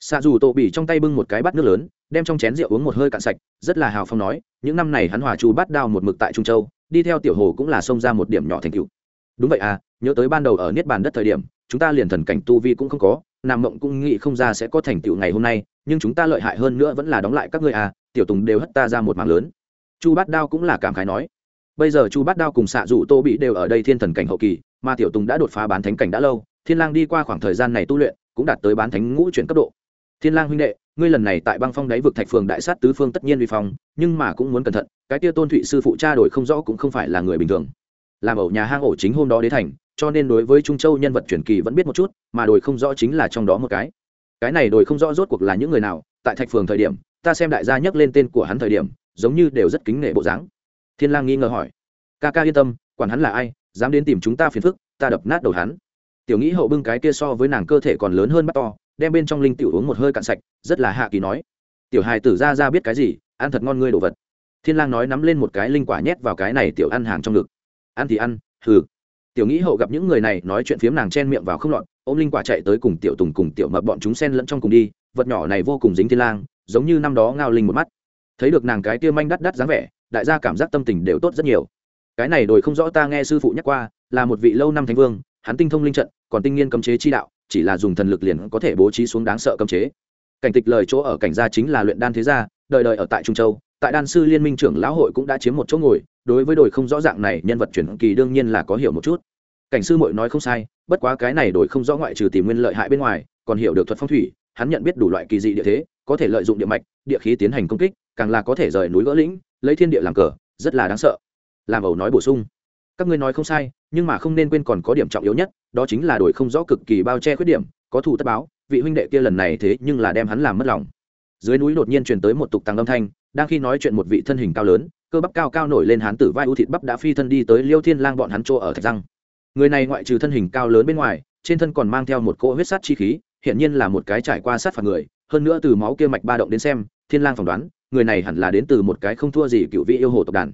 Xạ dù tổ bỉ trong tay bưng một cái bát nước lớn, đem trong chén rượu uống một hơi cạn sạch, rất là hào phong nói, những năm này hắn hòa chu bát đao một mực tại trung châu, đi theo tiểu hồ cũng là xông ra một điểm nhỏ thành cựu đúng vậy à nhớ tới ban đầu ở niết bàn đất thời điểm, chúng ta liền thần cảnh tu vi cũng không có, nam mộng cũng nghĩ không ra sẽ có thành tựu ngày hôm nay, nhưng chúng ta lợi hại hơn nữa vẫn là đóng lại các ngươi à tiểu tùng đều hất ta ra một mảng lớn chu bát đao cũng là cảm khái nói. Bây giờ chu bát đao cùng xạ dụ tô bị đều ở đây thiên thần cảnh hậu kỳ, mà tiểu tùng đã đột phá bán thánh cảnh đã lâu, thiên lang đi qua khoảng thời gian này tu luyện, cũng đạt tới bán thánh ngũ chuyển cấp độ. Thiên lang huynh đệ, ngươi lần này tại băng phong đáy vực thạch phường đại sát tứ phương tất nhiên vi phong, nhưng mà cũng muốn cẩn thận, cái kia tôn thụy sư phụ cha đổi không rõ cũng không phải là người bình thường. Làm ẩu nhà hang ổ chính hôm đó đế thành, cho nên đối với trung châu nhân vật truyền kỳ vẫn biết một chút, mà đổi không rõ chính là trong đó một cái. Cái này đổi không rõ rốt cuộc là những người nào, tại thạch phường thời điểm, ta xem đại gia nhắc lên tên của hắn thời điểm giống như đều rất kính nể bộ dáng. Thiên lang nghi ngờ hỏi. Ca ca yên tâm, quản hắn là ai, dám đến tìm chúng ta phiền phức, ta đập nát đầu hắn. Tiểu nghĩ hậu bưng cái kia so với nàng cơ thể còn lớn hơn bắt to, đem bên trong linh tiểu uống một hơi cạn sạch, rất là hạ kỳ nói. Tiểu hài tử ra ra biết cái gì, ăn thật ngon ngươi đồ vật. Thiên lang nói nắm lên một cái linh quả nhét vào cái này tiểu ăn hàng trong ngực. Ăn thì ăn, hừ. Tiểu nghĩ hậu gặp những người này nói chuyện phiếm nàng chen miệng vào không lọt, ôm linh quả chạy tới cùng tiểu tùng cùng tiểu mập bọn chúng xen lẫn trong cùng đi, vật nhỏ này vô cùng dính thiên lang, giống như năm đó ngao linh một mắt thấy được nàng cái kia manh đắt đắt dáng vẻ, đại gia cảm giác tâm tình đều tốt rất nhiều. Cái này đổi không rõ ta nghe sư phụ nhắc qua, là một vị lâu năm thánh vương, hắn tinh thông linh trận, còn tinh nghiên cấm chế chi đạo, chỉ là dùng thần lực liền có thể bố trí xuống đáng sợ cấm chế. Cảnh tịch lời chỗ ở cảnh gia chính là luyện đan thế gia, đời đời ở tại trung châu, tại đan sư liên minh trưởng lão hội cũng đã chiếm một chỗ ngồi, đối với đổi không rõ dạng này, nhân vật chuyển kỳ đương nhiên là có hiểu một chút. Cảnh sư muội nói không sai, bất quá cái này đổi không rõ ngoại trừ tìm nguyên lợi hại bên ngoài, còn hiểu được thuật phong thủy, hắn nhận biết đủ loại kỳ dị địa thế, có thể lợi dụng địa mạch, địa khí tiến hành công kích càng là có thể rời núi gỡ lĩnh, lấy thiên địa làm cờ, rất là đáng sợ. Làm ẩu nói bổ sung. Các ngươi nói không sai, nhưng mà không nên quên còn có điểm trọng yếu nhất, đó chính là đổi không rõ cực kỳ bao che khuyết điểm, có thủ tất báo, vị huynh đệ kia lần này thế nhưng là đem hắn làm mất lòng. Dưới núi đột nhiên truyền tới một tục tăng âm thanh, đang khi nói chuyện một vị thân hình cao lớn, cơ bắp cao cao nổi lên hán tử vai ưu thịt bắp đã phi thân đi tới liêu thiên lang bọn hắn chỗ ở thạch răng. Người này ngoại trừ thân hình cao lớn bên ngoài, trên thân còn mang theo một cỗ huyết sát chi khí hiện nhiên là một cái trải qua sát phạt người, hơn nữa từ máu kia mạch ba động đến xem thiên lang phỏng đoán, người này hẳn là đến từ một cái không thua gì cựu vị yêu hồ tộc đàn.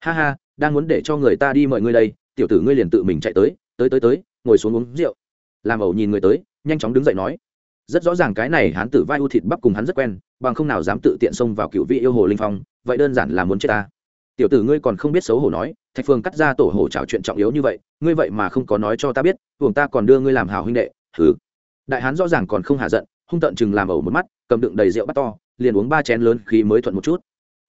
Ha ha, đang muốn để cho người ta đi mời ngươi đây, tiểu tử ngươi liền tự mình chạy tới tới tới tới, ngồi xuống uống rượu. Làm ẩu nhìn người tới, nhanh chóng đứng dậy nói. Rất rõ ràng cái này hắn tử vai u thịt bắp cùng hắn rất quen, bằng không nào dám tự tiện xông vào cựu vị yêu hồ linh phong, vậy đơn giản là muốn chết ta. Tiểu tử ngươi còn không biết xấu hổ nói, thạch phương cắt ra tổ hổ trào chuyện trọng yếu như vậy, ngươi vậy mà không có nói cho ta biết buồng ta còn đưa ngươi làm hào huynh đệ thứ đại hán rõ ràng còn không hạ giận, hung tận chừng làm ẩu một mắt, cầm đựng đầy rượu bắt to liền uống ba chén lớn khí mới thuận một chút.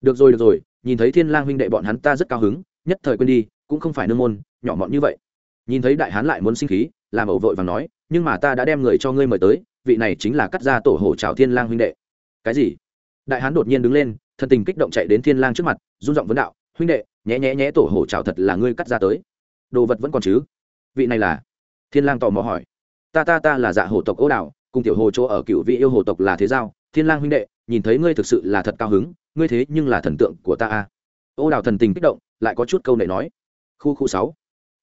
Được rồi được rồi, nhìn thấy thiên lang huynh đệ bọn hắn ta rất cao hứng, nhất thời quên đi, cũng không phải nương môn, nhỏ mọn như vậy. Nhìn thấy đại hán lại muốn sinh khí, làm ẩu vội và nói, nhưng mà ta đã đem người cho ngươi mời tới, vị này chính là cắt ra tổ hổ trào thiên lang huynh đệ. Cái gì? Đại hán đột nhiên đứng lên, thân tình kích động chạy đến thiên lang trước mặt, run giọng vấn đạo, huynh đệ, nhé nhé nhé, tổ hổ trào thật là ngươi cắt ra tới. Đồ vật vẫn còn chứ? Vị này là? Thiên lang tò mò hỏi. Ta ta ta là dạ hổ tộc ô đảo cùng tiểu hồ chỗ ở cựu vị yêu hồ tộc là thế giao, thiên lang huynh đệ nhìn thấy ngươi thực sự là thật cao hứng, ngươi thế nhưng là thần tượng của ta a. Ô đào thần tình kích động, lại có chút câu này nói. Khu khu sáu.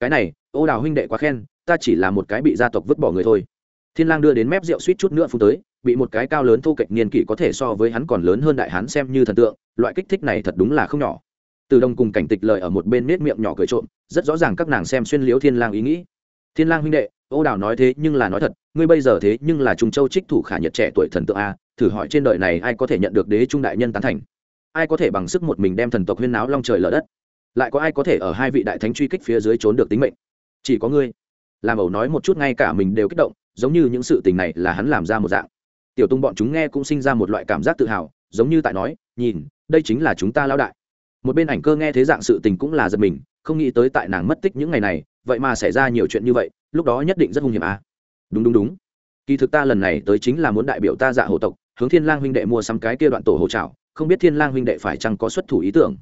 Cái này, ô đào huynh đệ quá khen, ta chỉ là một cái bị gia tộc vứt bỏ người thôi. Thiên lang đưa đến mép rượu suýt chút nữa phun tới, bị một cái cao lớn thu kệch niên kỷ có thể so với hắn còn lớn hơn đại hắn xem như thần tượng, loại kích thích này thật đúng là không nhỏ. Từ đông cùng cảnh tịch lời ở một bên nết miệng nhỏ cười trộm, rất rõ ràng các nàng xem xuyên liếu thiên lang ý nghĩ. Thiên lang huynh đệ, ô đào nói thế nhưng là nói thật, ngươi bây giờ thế nhưng là trung châu trích thủ khả nhật trẻ tuổi thần tượng a thử hỏi trên đời này ai có thể nhận được đế trung đại nhân tán thành? Ai có thể bằng sức một mình đem thần tộc huyên náo long trời lở đất? Lại có ai có thể ở hai vị đại thánh truy kích phía dưới trốn được tính mệnh? Chỉ có ngươi. Làm ẩu nói một chút ngay cả mình đều kích động, giống như những sự tình này là hắn làm ra một dạng. Tiểu tung bọn chúng nghe cũng sinh ra một loại cảm giác tự hào, giống như tại nói, nhìn, đây chính là chúng ta lao đại. Một bên ảnh cơ nghe thế dạng sự tình cũng là giật mình, không nghĩ tới tại nàng mất tích những ngày này, vậy mà xảy ra nhiều chuyện như vậy, lúc đó nhất định rất hung hiểm à. đúng đúng đúng kỳ thực ta lần này tới chính là muốn đại biểu ta dạ hộ tộc, hướng thiên lang huynh đệ mua sắm cái kia đoạn tổ hộ trảo, không biết thiên lang huynh đệ phải chăng có xuất thủ ý tưởng.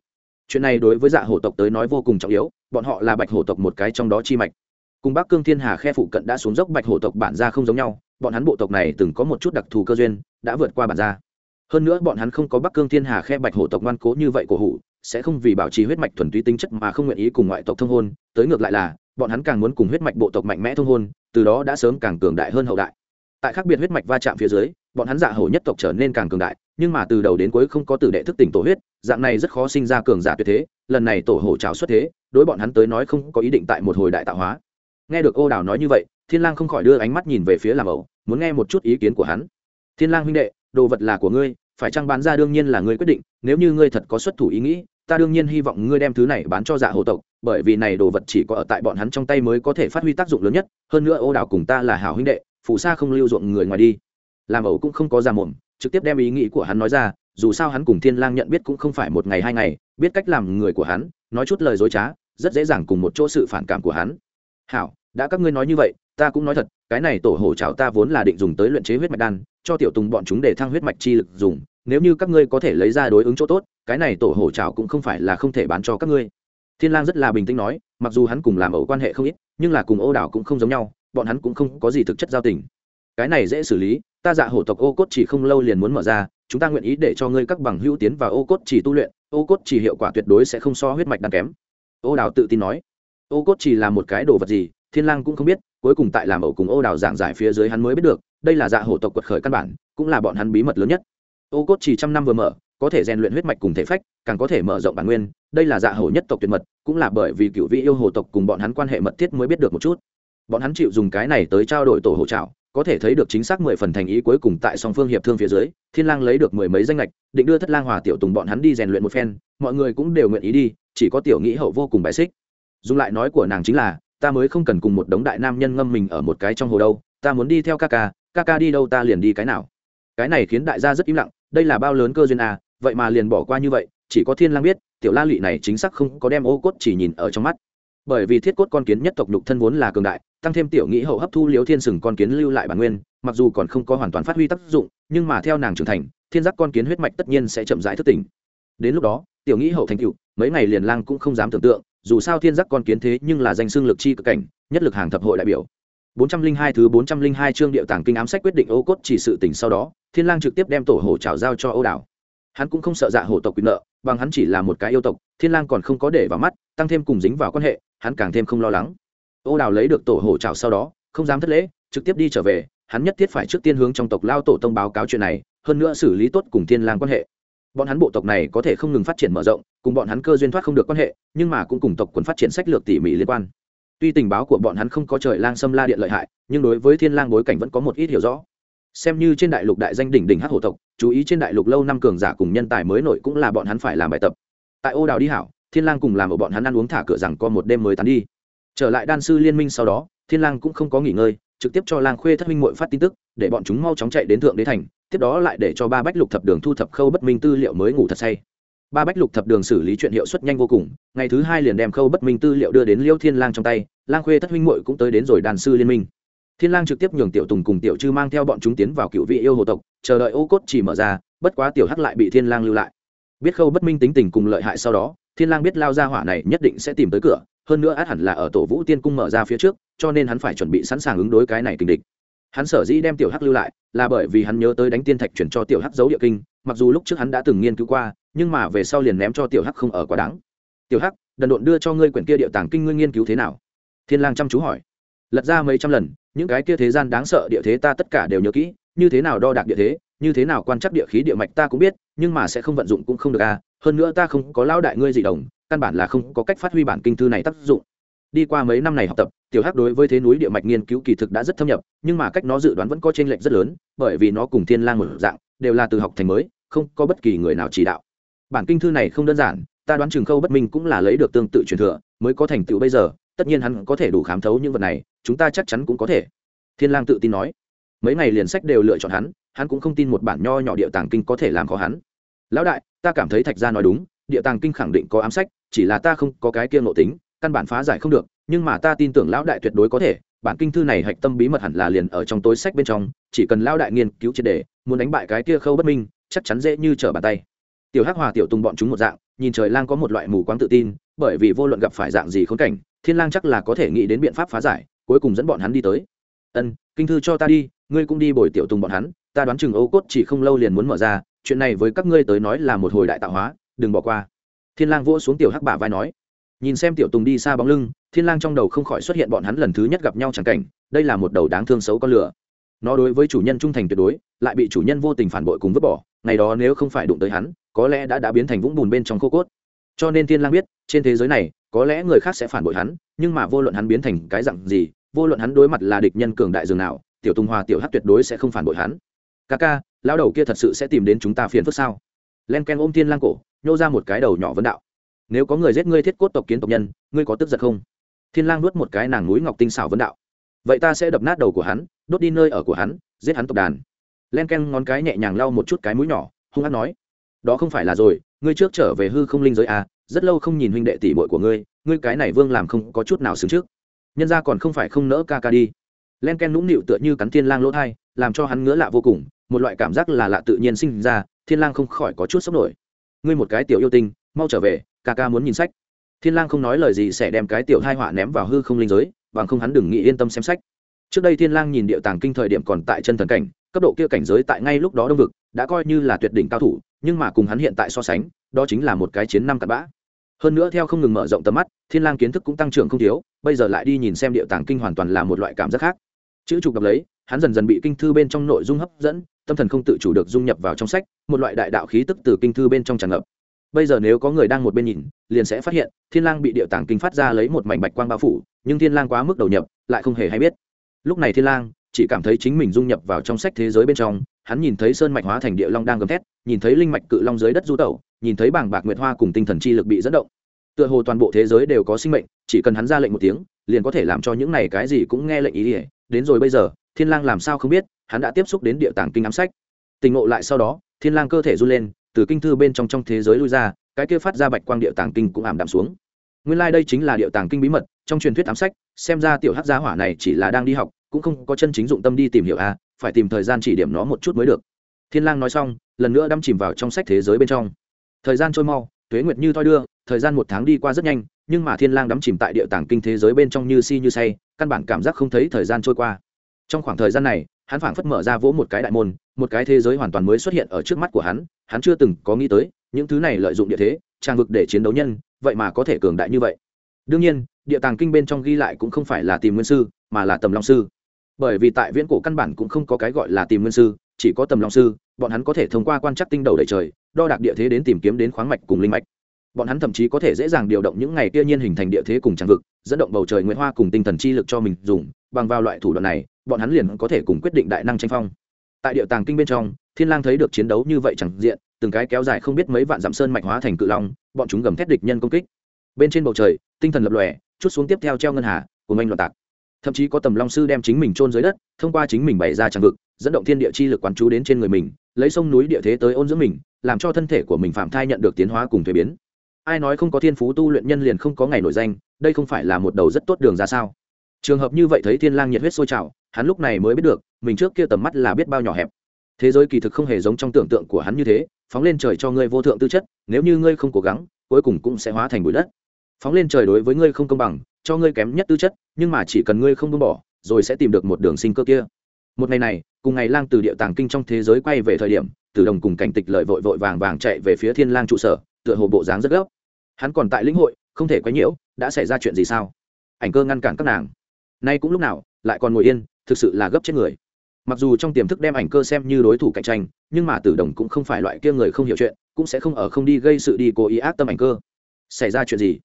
Chuyện này đối với dạ hổ tộc tới nói vô cùng trọng yếu, bọn họ là bạch hổ tộc một cái trong đó chi mạch. Cùng bắc cương thiên hà khe phụ cận đã xuống dốc bạch hổ tộc bản gia không giống nhau, bọn hắn bộ tộc này từng có một chút đặc thù cơ duyên, đã vượt qua bản gia hơn nữa bọn hắn không có bắc cương thiên hà khe bạch hổ tộc ngoan cố như vậy của hủ, sẽ không vì bảo trì huyết mạch thuần túy tính chất mà không nguyện ý cùng ngoại tộc thông hôn, tới ngược lại là, bọn hắn càng muốn cùng huyết mạch bộ tộc mạnh mẽ thông hôn, từ đó đã sớm càng cường đại hơn hậu đại tại khác biệt huyết mạch va chạm phía dưới, bọn hắn dạ hổ nhất tộc trở nên càng cường đại, nhưng mà từ đầu đến cuối không có tử đệ thức tỉnh tổ huyết, dạng này rất khó sinh ra cường giả tuyệt thế, lần này tổ hổ trào xuất thế, đối bọn hắn tới nói không có ý định tại một hồi đại tạo hóa. Nghe được ô đào nói như vậy, thiên lang không khỏi đưa ánh mắt nhìn về phía làm ẩu, muốn nghe một chút ý kiến của hắn. Thiên lang huynh đệ, đồ vật là của ngươi, phải chăng bán ra đương nhiên là ngươi quyết định, nếu như ngươi thật có xuất thủ ý nghĩ, ta đương nhiên hy vọng ngươi đem thứ này bán cho dạ hổ tộc, bởi vì này đồ vật chỉ có ở tại bọn hắn trong tay mới có thể phát huy tác dụng lớn nhất, hơn nữa ô đào cùng ta là hảo huynh đệ phụ sa không lưu ruộng người ngoài đi. Làm ẩu cũng không có ra mồm, trực tiếp đem ý nghĩ của hắn nói ra, dù sao hắn cùng thiên lang nhận biết cũng không phải một ngày hai ngày, biết cách làm người của hắn, nói chút lời dối trá, rất dễ dàng cùng một chỗ sự phản cảm của hắn. Hảo, đã các ngươi nói như vậy, ta cũng nói thật, cái này tổ hổ chảo ta vốn là định dùng tới luyện chế huyết mạch đan, cho tiểu tùng bọn chúng để thăng huyết mạch chi lực dùng, nếu như các ngươi có thể lấy ra đối ứng chỗ tốt, cái này tổ hổ chảo cũng không phải là không thể bán cho các ngươi. Thiên lang rất là bình tĩnh nói, mặc dù hắn cùng làm ẩu quan hệ không ít, nhưng là cùng ô đảo cũng không giống nhau bọn hắn cũng không có gì thực chất giao tình. Cái này dễ xử lý, ta dạ hổ tộc ô cốt chỉ không lâu liền muốn mở ra, chúng ta nguyện ý để cho ngươi các bằng hữu tiến vào ô cốt chỉ tu luyện, ô cốt chỉ hiệu quả tuyệt đối sẽ không so huyết mạch đáng kém. Ô đào tự tin nói. Ô cốt chỉ là một cái đồ vật gì, thiên lang cũng không biết, cuối cùng tại làm ẩu cùng ô đào giảng giải phía dưới hắn mới biết được, đây là dạ hổ tộc quật khởi căn bản, cũng là bọn hắn bí mật lớn nhất. Ô cốt chỉ trăm năm vừa mở, có thể rèn luyện huyết mạch cùng thể phách, càng có thể mở rộng bản nguyên, đây là dạ hổ nhất tộc tuyệt mật, cũng là bởi vì cựu vị yêu hồ tộc cùng bọn hắn quan hệ mật thiết mới biết được một chút bọn hắn chịu dùng cái này tới trao đổi tổ hộ trảo, có thể thấy được chính xác mười phần thành ý cuối cùng tại song phương hiệp thương phía dưới, thiên lang lấy được mười mấy danh lệch, định đưa thất lang hòa tiểu tùng bọn hắn đi rèn luyện một phen, mọi người cũng đều nguyện ý đi, chỉ có tiểu nghĩ hậu vô cùng bài xích. Dùng lại nói của nàng chính là, ta mới không cần cùng một đống đại nam nhân ngâm mình ở một cái trong hồ đâu, ta muốn đi theo ca ca ca ca đi đâu ta liền đi cái nào. Cái này khiến đại gia rất im lặng, đây là bao lớn cơ duyên à vậy mà liền bỏ qua như vậy, chỉ có thiên lang biết, tiểu la lụy này chính xác không có đem ô cốt chỉ nhìn ở trong mắt bởi vì thiết cốt con kiến nhất tộc nhục thân vốn là cường đại, tăng thêm tiểu nghĩ hậu hấp thu liếu thiên sừng con kiến lưu lại bản nguyên, mặc dù còn không có hoàn toàn phát huy tác dụng, nhưng mà theo nàng trưởng thành, thiên giác con kiến huyết mạch tất nhiên sẽ chậm rãi thức tỉnh. Đến lúc đó, tiểu nghĩ hậu thành cựu mấy ngày liền lang cũng không dám tưởng tượng, dù sao thiên giác con kiến thế nhưng là danh xương lực chi cực cảnh, nhất lực hàng thập hội đại biểu. 402 thứ 402 chương điệu tàng kinh ám sách quyết định ô cốt chỉ sự tỉnh sau đó, thiên lang trực tiếp đem tổ hổ trào giao cho ô đảo hắn cũng không sợ dạ hổ tộc quyền nợ, bằng hắn chỉ là một cái yêu tộc, thiên lang còn không có để vào mắt, tăng thêm cùng dính vào quan hệ, hắn càng thêm không lo lắng. Ô đào lấy được tổ hổ trào sau đó, không dám thất lễ, trực tiếp đi trở về, hắn nhất thiết phải trước tiên hướng trong tộc lao tổ tông báo cáo chuyện này, hơn nữa xử lý tốt cùng thiên lang quan hệ. Bọn hắn bộ tộc này có thể không ngừng phát triển mở rộng, cùng bọn hắn cơ duyên thoát không được quan hệ, nhưng mà cũng cùng tộc quần phát triển sách lược tỉ mỉ liên quan. Tuy tình báo của bọn hắn không có trời lang xâm la điện lợi hại, nhưng đối với thiên lang bối cảnh vẫn có một ít hiểu rõ xem như trên đại lục đại danh đỉnh đỉnh hắc hổ tộc, chú ý trên đại lục lâu năm cường giả cùng nhân tài mới nổi cũng là bọn hắn phải làm bài tập. Tại ô đào đi hảo, thiên lang cùng làm ở bọn hắn ăn uống thả cửa rằng có một đêm mới tán đi. Trở lại đan sư liên minh sau đó, thiên lang cũng không có nghỉ ngơi, trực tiếp cho lang khuê thất minh muội phát tin tức, để bọn chúng mau chóng chạy đến thượng đế thành, tiếp đó lại để cho ba bách lục thập đường thu thập khâu bất minh tư liệu mới ngủ thật say. Ba bách lục thập đường xử lý chuyện hiệu suất nhanh vô cùng, ngày thứ hai liền đem khâu bất minh tư liệu đưa đến liêu thiên lang trong tay, lang khuê thất minh muội cũng tới đến rồi đàn sư liên minh thiên lang trực tiếp nhường tiểu tùng cùng tiểu chư mang theo bọn chúng tiến vào cựu vị yêu hồ tộc, chờ đợi ô cốt chỉ mở ra, bất quá tiểu hắc lại bị thiên lang lưu lại. Biết khâu bất minh tính tình cùng lợi hại sau đó, thiên lang biết lao ra hỏa này nhất định sẽ tìm tới cửa, hơn nữa át hẳn là ở tổ vũ tiên cung mở ra phía trước, cho nên hắn phải chuẩn bị sẵn sàng ứng đối cái này tình địch. Hắn sở dĩ đem tiểu hắc lưu lại, là bởi vì hắn nhớ tới đánh tiên thạch chuyển cho tiểu hắc dấu địa kinh, mặc dù lúc trước hắn đã từng nghiên cứu qua, nhưng mà về sau liền ném cho tiểu hắc không ở quá đáng. Tiểu hắc, đần độn đưa cho ngươi quyển kia địa tàng kinh ngươi nghiên cứu thế nào? Thiên lang chăm chú hỏi lật ra mấy trăm lần, những cái kia thế gian đáng sợ địa thế ta tất cả đều nhớ kỹ, như thế nào đo đạc địa thế, như thế nào quan trắc địa khí địa mạch ta cũng biết, nhưng mà sẽ không vận dụng cũng không được à hơn nữa ta không có lao đại ngươi gì đồng, căn bản là không có cách phát huy bản kinh thư này tác dụng. Đi qua mấy năm này học tập, tiểu hắc đối với thế núi địa mạch nghiên cứu kỳ thực đã rất thâm nhập, nhưng mà cách nó dự đoán vẫn có t r ê n lệch rất lớn, bởi vì nó cùng thiên lang một dạng, đều là từ học thành mới, không có bất kỳ người nào chỉ đạo. Bản kinh thư này không đơn giản, ta đoán trường khâu bất minh cũng là lấy được tương tự truyền thừa, mới có thành tựu bây giờ tất nhiên hắn có thể đủ khám thấu những vật này, chúng ta chắc chắn cũng có thể. Thiên lang tự tin nói. Mấy ngày liền sách đều lựa chọn hắn hắn cũng không tin một bản nho nhỏ địa tàng kinh có thể làm khó hắn. Lão đại, ta cảm thấy thạch gia nói đúng, địa tàng kinh khẳng định có ám sách, chỉ là ta không có cái kia ngộ tính, căn bản phá giải không được, nhưng mà ta tin tưởng lão đại tuyệt đối có thể. Bản kinh thư này hạch tâm bí mật hẳn là liền ở trong tối sách bên trong, chỉ cần lão đại nghiên cứu triệt đề muốn đánh bại cái kia khâu bất minh, chắc chắn dễ như trở bàn tay. Tiểu hắc hòa, tiểu Tung bọn chúng một dạng, nhìn trời lang có một loại mù quáng tự tin, bởi vì vô luận gặp phải dạng gì khốn cảnh thiên lang chắc là có thể nghĩ đến biện pháp phá giải, cuối cùng dẫn bọn hắn đi tới. Ân, kinh thư cho ta đi, ngươi cũng đi bồi tiểu tùng bọn hắn, ta đoán chừng âu cốt chỉ không lâu liền muốn mở ra, chuyện này với các ngươi tới nói là một hồi đại tạo hóa, đừng bỏ qua. Thiên lang vỗ xuống tiểu hắc bà vai nói. Nhìn xem tiểu tùng đi xa bóng lưng, thiên lang trong đầu không khỏi xuất hiện bọn hắn lần thứ nhất gặp nhau chẳng cảnh, đây là một đầu đáng thương xấu con lửa. Nó đối với chủ nhân trung thành tuyệt đối, lại bị chủ nhân vô tình phản bội cùng vứt bỏ, ngày đó nếu không phải đụng tới hắn, có lẽ đã đã biến thành vũng bùn bên trong khô cốt. Cho nên thiên lang biết, trên thế giới này có lẽ người khác sẽ phản bội hắn, nhưng mà vô luận hắn biến thành cái dạng gì, vô luận hắn đối mặt là địch nhân cường đại dường nào, tiểu tùng hòa, tiểu hát tuyệt đối sẽ không phản bội hắn. Ca ca lão đầu kia thật sự sẽ tìm đến chúng ta phiền phức sao? Len ken ôm thiên lang cổ, nhô ra một cái đầu nhỏ vấn đạo. Nếu có người giết ngươi thiết cốt tộc kiến tộc nhân, ngươi có tức giận không? Thiên lang nuốt một cái nàng núi ngọc tinh xảo vấn đạo. Vậy ta sẽ đập nát đầu của hắn, đốt đi nơi ở của hắn, giết hắn tộc đàn. Len ken ngón cái nhẹ nhàng lau một chút cái mũi nhỏ, hung hăng nói. Đó không phải là rồi, ngươi trước trở về hư không linh giới à rất lâu không nhìn huynh đệ tỷ muội của ngươi ngươi cái này vương làm không có chút nào xứng trước. Nhân gia còn không phải không nỡ ca ca đi. Len ken nũng nịu tựa như cắn thiên lang lỗ thai, làm cho hắn ngứa lạ vô cùng, một loại cảm giác là lạ tự nhiên sinh ra, thiên lang không khỏi có chút sốc nổi. Ngươi một cái tiểu yêu tinh, mau trở về, ca ca muốn nhìn sách. Thiên lang không nói lời gì sẽ đem cái tiểu hai họa ném vào hư không linh giới, bằng không hắn đừng nghĩ yên tâm xem sách. Trước đây thiên lang nhìn địa tàng kinh thời điểm còn tại chân thần cảnh, cấp độ kia cảnh giới tại ngay lúc đó đông vực, đã coi như là tuyệt đỉnh cao thủ, nhưng mà cùng hắn hiện tại so sánh, đó chính là một cái chiến năm cặn bã hơn nữa theo không ngừng mở rộng tầm mắt, thiên lang kiến thức cũng tăng trưởng không thiếu, bây giờ lại đi nhìn xem địa tàng kinh hoàn toàn là một loại cảm giác khác. Chữ trục đọc lấy, hắn dần dần bị kinh thư bên trong nội dung hấp dẫn, tâm thần không tự chủ được dung nhập vào trong sách, một loại đại đạo khí tức từ kinh thư bên trong tràn ngập. Bây giờ nếu có người đang một bên nhìn, liền sẽ phát hiện, thiên lang bị địa tàng kinh phát ra lấy một mảnh bạch quang bao phủ, nhưng thiên lang quá mức đầu nhập, lại không hề hay biết. Lúc này thiên lang chỉ cảm thấy chính mình dung nhập vào trong sách thế giới bên trong, hắn nhìn thấy sơn mạch hóa thành địa long đang gầm thét, nhìn thấy linh mạch cự long dưới đất du tẩu nhìn thấy bảng bạc nguyệt hoa cùng tinh thần chi lực bị dẫn động. Tựa hồ toàn bộ thế giới đều có sinh mệnh, chỉ cần hắn ra lệnh một tiếng, liền có thể làm cho những này cái gì cũng nghe lệnh ý ỉa đến rồi bây giờ, thiên lang làm sao không biết, hắn đã tiếp xúc đến địa tàng kinh ám sách. Tình ngộ lại sau đó, thiên lang cơ thể run lên, từ kinh thư bên trong trong thế giới lui ra, cái kia phát ra bạch quang địa tàng kinh cũng ảm đạm xuống. Nguyên lai like đây chính là địa tàng kinh bí mật, trong truyền thuyết ám sách, xem ra tiểu hắc gia hỏa này chỉ là đang đi học, cũng không có chân chính dụng tâm đi tìm hiểu a phải tìm thời gian chỉ điểm nó một chút mới được. Thiên lang nói xong, lần nữa đâm chìm vào trong sách thế giới bên trong thời gian trôi mau, tuế nguyệt như thoi đưa, thời gian một tháng đi qua rất nhanh, nhưng mà thiên lang đắm chìm tại địa tàng kinh thế giới bên trong như si như say, căn bản cảm giác không thấy thời gian trôi qua. Trong khoảng thời gian này, hắn phảng phất mở ra vỗ một cái đại môn, một cái thế giới hoàn toàn mới xuất hiện ở trước mắt của hắn hắn chưa từng có nghĩ tới, những thứ này lợi dụng địa thế, trang vực để chiến đấu nhân, vậy mà có thể cường đại như vậy. Đương nhiên, địa tàng kinh bên trong ghi lại cũng không phải là tìm nguyên sư, mà là tầm long sư. Bởi vì tại viễn cổ căn bản cũng không có cái gọi là tìm nguyên sư chỉ có tầm long sư, bọn hắn có thể thông qua quan trắc tinh đầu đầy trời, đo đạc địa thế đến tìm kiếm đến khoáng mạch cùng linh mạch. Bọn hắn thậm chí có thể dễ dàng điều động những ngày kia nhiên hình thành địa thế cùng trang vực, dẫn động bầu trời nguyễn hoa cùng tinh thần chi lực cho mình dùng, bằng vào loại thủ đoạn này, bọn hắn liền có thể cùng quyết định đại năng tranh phong. Tại địa tàng kinh bên trong, thiên lang thấy được chiến đấu như vậy chẳng diện, từng cái kéo dài không biết mấy vạn dặm sơn mạch hóa thành cự long, bọn chúng gầm thét địch nhân công kích. Bên trên bầu trời, tinh thần lập lòe, chút xuống tiếp theo treo ngân hà của anh loạn tạc. Thậm chí có tầm long sư đem chính mình chôn dưới đất, thông qua chính mình bày ra trang vực dẫn động thiên địa chi lực quán chú đến trên người mình, lấy sông núi địa thế tới ôn dưỡng mình, làm cho thân thể của mình phạm thai nhận được tiến hóa cùng thuế biến. Ai nói không có thiên phú tu luyện nhân liền không có ngày nổi danh, đây không phải là một đầu rất tốt đường ra sao? Trường hợp như vậy thấy thiên lang nhiệt huyết sôi trào, hắn lúc này mới biết được, mình trước kia tầm mắt là biết bao nhỏ hẹp. Thế giới kỳ thực không hề giống trong tưởng tượng của hắn như thế, phóng lên trời cho ngươi vô thượng tư chất, nếu như ngươi không cố gắng, cuối cùng cũng sẽ hóa thành bụi đất. Phóng lên trời đối với ngươi không công bằng, cho ngươi kém nhất tư chất, nhưng mà chỉ cần ngươi không buông bỏ, rồi sẽ tìm được một đường sinh cơ kia một ngày này, cùng ngày lang từ địa tàng kinh trong thế giới quay về thời điểm tử đồng cùng cảnh tịch lợi vội vội vàng vàng chạy về phía thiên lang trụ sở, tựa hồ bộ dáng rất gấp. Hắn còn tại lĩnh hội, không thể quấy nhiễu, đã xảy ra chuyện gì sao? Ảnh cơ ngăn cản các nàng. Nay cũng lúc nào, lại còn ngồi yên, thực sự là gấp chết người. Mặc dù trong tiềm thức đem ảnh cơ xem như đối thủ cạnh tranh, nhưng mà tử đồng cũng không phải loại kia người không hiểu chuyện, cũng sẽ không ở không đi gây sự đi cố ý ác tâm ảnh cơ. Xảy ra chuyện gì?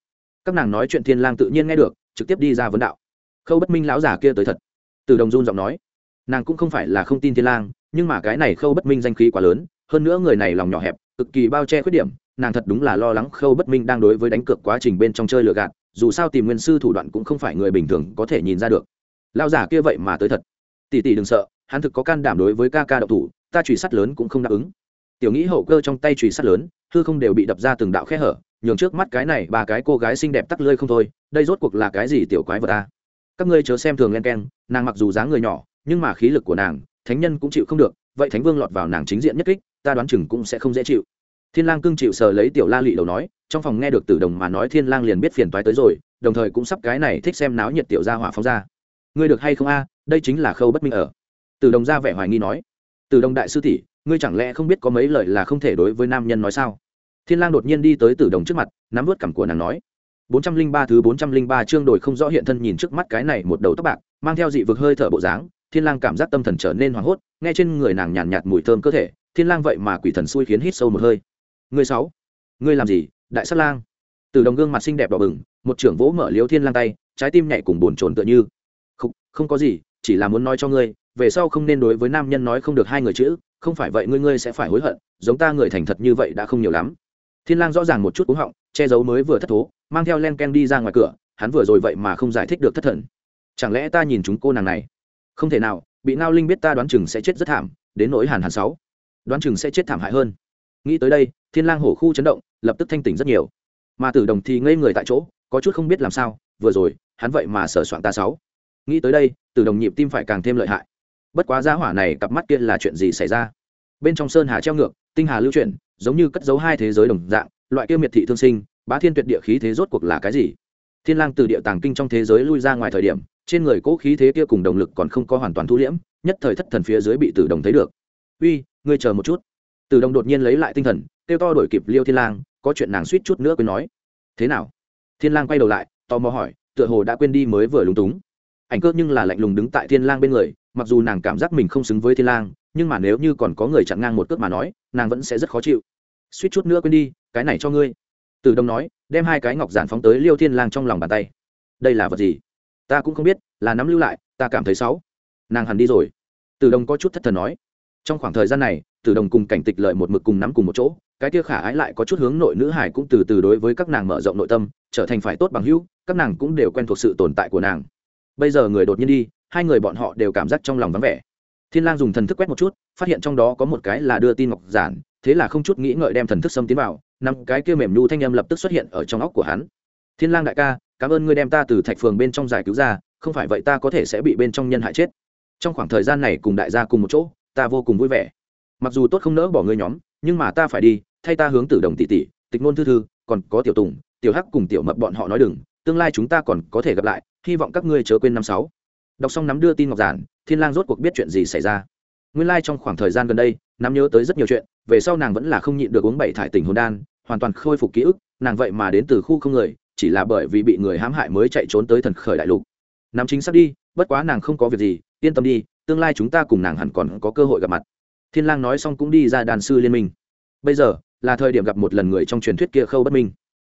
Các nàng nói chuyện thiên lang tự nhiên nghe được, trực tiếp đi ra vấn đạo. Khâu bất minh lão giả kia tới thật. Tử đồng run giọng nói nàng cũng không phải là không tin thiên lang, nhưng mà cái này khâu bất minh danh khí quá lớn, hơn nữa người này lòng nhỏ hẹp, cực kỳ bao che khuyết điểm, nàng thật đúng là lo lắng khâu bất minh đang đối với đánh cược quá trình bên trong chơi lừa gạt, dù sao tìm nguyên sư thủ đoạn cũng không phải người bình thường có thể nhìn ra được. Lao giả kia vậy mà tới thật. Tỷ tỷ đừng sợ, hắn thực có can đảm đối với ca ca đậu thủ, ta trùy sắt lớn cũng không đáp ứng. Tiểu nghĩ hậu cơ trong tay trùy sắt lớn, hư không đều bị đập ra từng đạo khe hở, nhường trước mắt cái này ba cái cô gái xinh đẹp tắc lơi không thôi, đây rốt cuộc là cái gì tiểu quái vật ta các ngươi chớ xem thường len keng, nàng mặc dù dáng người nhỏ nhưng mà khí lực của nàng, thánh nhân cũng chịu không được, vậy thánh vương lọt vào nàng chính diện nhất kích, ta đoán chừng cũng sẽ không dễ chịu. Thiên lang cương chịu sờ lấy tiểu la lị đầu nói, trong phòng nghe được tử đồng mà nói thiên lang liền biết phiền toái tới rồi, đồng thời cũng sắp cái này thích xem náo nhiệt tiểu gia hỏa phóng ra. Ngươi được hay không a, đây chính là khâu bất minh ở. Tử đồng ra vẻ hoài nghi nói, tử đồng đại sư tỷ, ngươi chẳng lẽ không biết có mấy lời là không thể đối với nam nhân nói sao? Thiên lang đột nhiên đi tới tử đồng trước mặt, nắm vớt cằm của nàng nói 403 thứ 403 chương đổi không rõ hiện thân nhìn trước mắt cái này một đầu tóc bạc, mang theo dị vực hơi thở bộ dáng thiên lang cảm giác tâm thần trở nên hoảng hốt nghe trên người nàng nhàn nhạt, nhạt mùi thơm cơ thể thiên lang vậy mà quỷ thần xui khiến hít sâu một hơi. Ngươi sáu ngươi làm gì đại sát lang? Từ đồng gương mặt xinh đẹp đỏ bừng một trưởng vỗ mở liếu thiên lang tay trái tim nhảy cùng buồn chồn tựa như. Không không có gì chỉ là muốn nói cho ngươi về sau không nên đối với nam nhân nói không được hai người chữ không phải vậy ngươi ngươi sẽ phải hối hận giống ta người thành thật như vậy đã không nhiều lắm. Thiên lang rõ ràng một chút cúng họng che giấu mới vừa thất thố mang theo len ken đi ra ngoài cửa hắn vừa rồi vậy mà không giải thích được thất thần. Chẳng lẽ ta nhìn chúng cô nàng này? Không thể nào, bị ngao linh biết ta đoán chừng sẽ chết rất thảm, đến nỗi hàn hàn sáu. Đoán chừng sẽ chết thảm hại hơn. Nghĩ tới đây, thiên lang hổ khu chấn động, lập tức thanh tỉnh rất nhiều. Mà tử đồng thì ngây người tại chỗ, có chút không biết làm sao, vừa rồi, hắn vậy mà sở soạn ta sáu. Nghĩ tới đây, tử đồng nhịp tim phải càng thêm lợi hại. Bất quá giá hỏa này cặp mắt kia là chuyện gì xảy ra? Bên trong sơn hà treo ngược, tinh hà lưu chuyển, giống như cất giấu hai thế giới đồng dạng, loại kia miệt thị thương sinh, bá thiên tuyệt địa khí thế rốt cuộc là cái gì? Thiên lang từ địa tàng kinh trong thế giới lui ra ngoài thời điểm trên người cố khí thế kia cùng động lực còn không có hoàn toàn thu liễm, nhất thời thất thần phía dưới bị tử đồng thấy được. Uy, ngươi chờ một chút. Tử đồng đột nhiên lấy lại tinh thần, kêu to đổi kịp liêu thiên lang, có chuyện nàng suýt chút nữa quên nói. Thế nào? Thiên lang quay đầu lại, tò mò hỏi, tựa hồ đã quên đi mới vừa lúng túng. Ảnh cơ nhưng là lạnh lùng đứng tại thiên lang bên người, mặc dù nàng cảm giác mình không xứng với thiên lang, nhưng mà nếu như còn có người chặn ngang một cước mà nói, nàng vẫn sẽ rất khó chịu. Suýt chút nữa quên đi, cái này cho ngươi. Tử đồng nói, đem hai cái ngọc giản phóng tới liêu thiên lang trong lòng bàn tay. Đây là vật gì? Ta cũng không biết, là nắm lưu lại, ta cảm thấy xấu. Nàng hẳn đi rồi. Tử đồng có chút thất thần nói. Trong khoảng thời gian này, tử đồng cùng cảnh tịch lợi một mực cùng nắm cùng một chỗ, cái kia khả ái lại có chút hướng nội nữ hải cũng từ từ đối với các nàng mở rộng nội tâm, trở thành phải tốt bằng hữu, các nàng cũng đều quen thuộc sự tồn tại của nàng. Bây giờ người đột nhiên đi, hai người bọn họ đều cảm giác trong lòng vắng vẻ. Thiên lang dùng thần thức quét một chút, phát hiện trong đó có một cái là đưa tin ngọc giản, thế là không chút nghĩ ngợi đem thần thức xâm tiến vào, năm cái kia mềm nhu thanh âm lập tức xuất hiện ở trong óc của hắn. Thiên lang đại ca cảm ơn ngươi đem ta từ thạch phường bên trong giải cứu ra, không phải vậy ta có thể sẽ bị bên trong nhân hại chết. Trong khoảng thời gian này cùng đại gia cùng một chỗ, ta vô cùng vui vẻ. Mặc dù tốt không nỡ bỏ ngươi nhóm, nhưng mà ta phải đi, thay ta hướng từ đồng tỷ tỷ, tịch ngôn thư thư, còn có tiểu tùng, tiểu hắc cùng tiểu mập bọn họ nói đừng, tương lai chúng ta còn có thể gặp lại, hy vọng các ngươi chớ quên năm sáu. Đọc xong nắm đưa tin ngọc giản, thiên lang rốt cuộc biết chuyện gì xảy ra. Nguyên lai like trong khoảng thời gian gần đây, nắm nhớ tới rất nhiều chuyện, về sau nàng vẫn là không nhịn được uống bảy thải tình hồn đan, hoàn toàn khôi phục ký ức, nàng vậy mà đến từ khu không người chỉ là bởi vì bị người hãm hại mới chạy trốn tới thần khởi đại lục. Nắm chính xác đi, bất quá nàng không có việc gì, yên tâm đi, tương lai chúng ta cùng nàng hẳn còn có cơ hội gặp mặt. Thiên lang nói xong cũng đi ra đàn sư liên minh. Bây giờ là thời điểm gặp một lần người trong truyền thuyết kia khâu bất minh.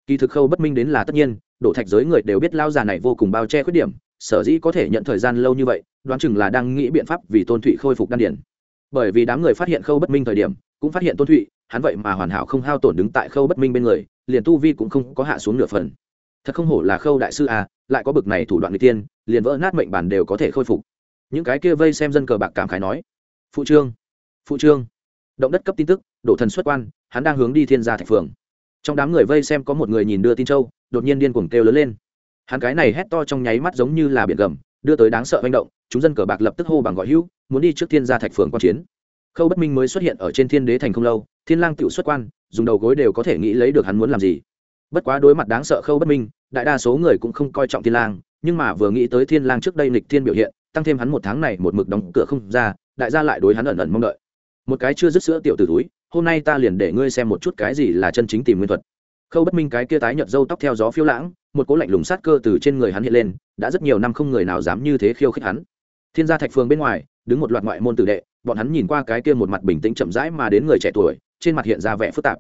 Kỳ thực khâu bất minh đến là tất nhiên, đổ thạch giới người đều biết lao già này vô cùng bao che khuyết điểm, sở dĩ có thể nhận thời gian lâu như vậy, đoán chừng là đang nghĩ biện pháp vì tôn thụy khôi phục đan điển bởi vì đám người phát hiện khâu bất minh thời điểm, cũng phát hiện tôn thụy, hắn vậy mà hoàn hảo không hao tổn đứng tại khâu bất minh bên người, liền tu vi cũng không có hạ xuống nửa phần thật không hổ là khâu đại sư à lại có bực này thủ đoạn người tiên liền vỡ nát mệnh bản đều có thể khôi phục. Những cái kia vây xem dân cờ bạc cảm khái nói, phụ trương phụ trương. Động đất cấp tin tức, đổ thần xuất quan, hắn đang hướng đi thiên gia thạch phường. Trong đám người vây xem có một người nhìn đưa tin châu, đột nhiên điên cuồng kêu lớn lên. Hắn cái này hét to trong nháy mắt giống như là biển gầm, đưa tới đáng sợ manh động, chúng dân cờ bạc lập tức hô bằng gọi hữu, muốn đi trước thiên gia thạch phường quan chiến. Khâu bất minh mới xuất hiện ở trên thiên đế thành không lâu, thiên lang tự xuất quan, dùng đầu gối đều có thể nghĩ lấy được hắn muốn làm gì. Bất quá đối mặt đáng sợ khâu bất minh đại đa số người cũng không coi trọng thiên lang, nhưng mà vừa nghĩ tới thiên lang trước đây lịch thiên biểu hiện, tăng thêm hắn một tháng này một mực đóng cửa không ra, đại gia lại đối hắn ẩn ẩn mong đợi. Một cái chưa dứt sữa tiểu tử túi, hôm nay ta liền để ngươi xem một chút cái gì là chân chính tìm nguyên thuật. Khâu bất minh cái kia tái nhợt râu tóc theo gió phiêu lãng, một cố lạnh lùng sát cơ từ trên người hắn hiện lên, đã rất nhiều năm không người nào dám như thế khiêu khích hắn. Thiên gia thạch phường bên ngoài, đứng một loạt ngoại môn tử đệ, bọn hắn nhìn qua cái kia một mặt bình tĩnh chậm rãi mà đến người trẻ tuổi, trên mặt hiện ra vẻ phức tạp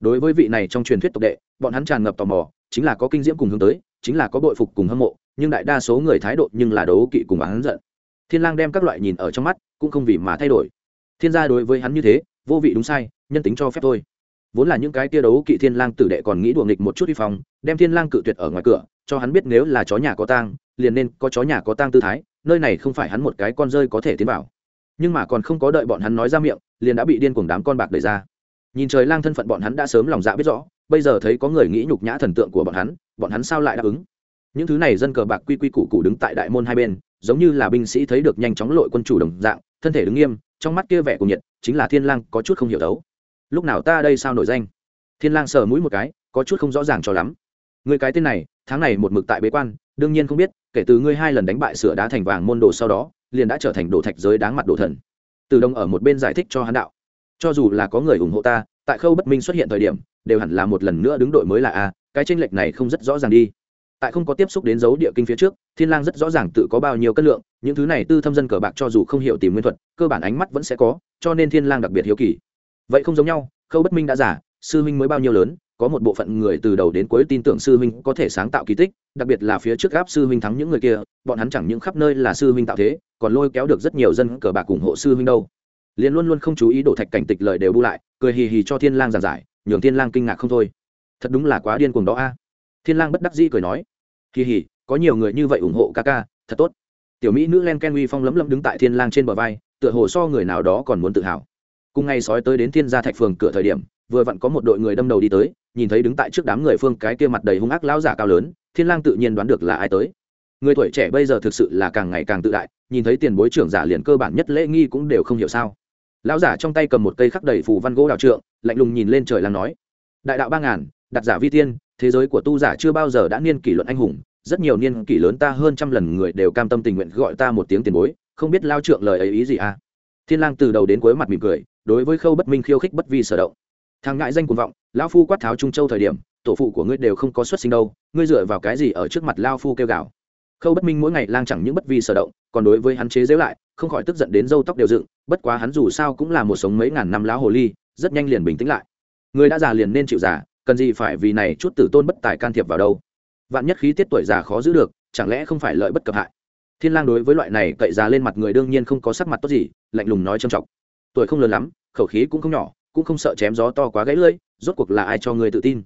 đối với vị này trong truyền thuyết tộc đệ, bọn hắn tràn ngập tò mò, chính là có kinh diễm cùng hướng tới, chính là có bội phục cùng hâm mộ, nhưng đại đa số người thái độ nhưng là đấu kỵ cùng hắn giận. Thiên lang đem các loại nhìn ở trong mắt, cũng không vì mà thay đổi. Thiên gia đối với hắn như thế, vô vị đúng sai, nhân tính cho phép thôi. Vốn là những cái tia đấu kỵ thiên lang tử đệ còn nghĩ đùa nghịch một chút đi phòng đem thiên lang cự tuyệt ở ngoài cửa, cho hắn biết nếu là chó nhà có tang, liền nên có chó nhà có tang tư thái, nơi này không phải hắn một cái con rơi có thể tiến vào. Nhưng mà còn không có đợi bọn hắn nói ra miệng, liền đã bị điên cuồng đám con bạc đẩy ra nhìn trời lang thân phận bọn hắn đã sớm lòng dạ biết rõ, bây giờ thấy có người nghĩ nhục nhã thần tượng của bọn hắn bọn hắn sao lại đáp ứng? Những thứ này dân cờ bạc quy quy củ củ đứng tại đại môn hai bên, giống như là binh sĩ thấy được nhanh chóng lội quân chủ đồng dạng, thân thể đứng nghiêm, trong mắt kia vẻ cùng nhiệt, chính là thiên lang có chút không hiểu đấu lúc nào ta đây sao nổi danh? Thiên lang sờ mũi một cái, có chút không rõ ràng cho lắm. Người cái tên này, tháng này một mực tại bế quan, đương nhiên không biết, kể từ ngươi hai lần đánh bại sửa đá thành vàng môn đồ sau đó, liền đã trở thành đồ thạch giới đáng mặt đồ thần. Từ đông ở một bên giải thích cho hắn đạo cho dù là có người ủng hộ ta, tại khâu bất minh xuất hiện thời điểm, đều hẳn là một lần nữa đứng đội mới là a, cái tranh lệch này không rất rõ ràng đi. Tại không có tiếp xúc đến dấu địa kinh phía trước, thiên lang rất rõ ràng tự có bao nhiêu cân lượng, những thứ này tư thâm dân cờ bạc cho dù không hiểu tìm nguyên thuật, cơ bản ánh mắt vẫn sẽ có, cho nên thiên lang đặc biệt hiếu kỳ. Vậy không giống nhau, khâu bất minh đã giả sư huynh mới bao nhiêu lớn, có một bộ phận người từ đầu đến cuối tin tưởng sư huynh có thể sáng tạo kỳ tích, đặc biệt là phía trước gáp sư huynh thắng những người kia, bọn hắn chẳng những khắp nơi là sư huynh tạo thế, còn lôi kéo được rất nhiều dân cờ bạc ủng hộ sư huynh đâu liền luôn luôn không chú ý đổ thạch cảnh tịch lời đều bu lại, cười hì hì cho thiên lang giảng giải, nhường thiên lang kinh ngạc không thôi. Thật đúng là quá điên cuồng đó a. Thiên lang bất đắc dĩ cười nói hì hì, có nhiều người như vậy ủng hộ ca ca, thật tốt. Tiểu mỹ nữ len ken uy phong lấm lấm đứng tại thiên lang trên bờ vai, tựa hồ so người nào đó còn muốn tự hào. Cùng ngày sói tới đến thiên gia thạch phường cửa thời điểm, vừa vặn có một đội người đâm đầu đi tới, nhìn thấy đứng tại trước đám người phương cái kia mặt đầy hung ác lão giả cao lớn, thiên lang tự nhiên đoán được là ai tới. Người tuổi trẻ bây giờ thực sự là càng ngày càng tự đại, nhìn thấy tiền bối trưởng giả liền cơ bản nhất lễ nghi cũng đều không hiểu sao lão giả trong tay cầm một cây khắc đầy phù văn gỗ đào trượng, lạnh lùng nhìn lên trời lang nói, đại đạo ba ngàn, đặt giả vi tiên, thế giới của tu giả chưa bao giờ đã niên kỷ luận anh hùng, rất nhiều niên kỷ lớn ta hơn trăm lần người đều cam tâm tình nguyện gọi ta một tiếng tiền bối, không biết lao trượng lời ấy ý gì à? Thiên lang từ đầu đến cuối mặt mỉm cười, đối với khâu bất minh khiêu khích bất vi sở động. Thằng ngại danh cuồng vọng, lão phu quát tháo trung châu thời điểm, tổ phụ của ngươi đều không có xuất sinh đâu, ngươi dựa vào cái gì ở trước mặt lao phu kêu gào? Khâu bất minh mỗi ngày lang chẳng những bất vi sở động, còn đối với hắn chế giễu lại, không khỏi tức giận đến râu tóc đều dựng, bất quá hắn dù sao cũng là một sống mấy ngàn năm lão hồ ly, rất nhanh liền bình tĩnh lại. Người đã già liền nên chịu già, cần gì phải vì này chút tử tôn bất tài can thiệp vào đâu? Vạn nhất khí tiết tuổi già khó giữ được, chẳng lẽ không phải lợi bất cập hại? Thiên lang đối với loại này cậy già lên mặt người đương nhiên không có sắc mặt tốt gì, lạnh lùng nói trầm trọng. Tuổi không lớn lắm, khẩu khí cũng không nhỏ, cũng không sợ chém gió to quá gãy lưỡi, rốt cuộc là ai cho ngươi tự tin?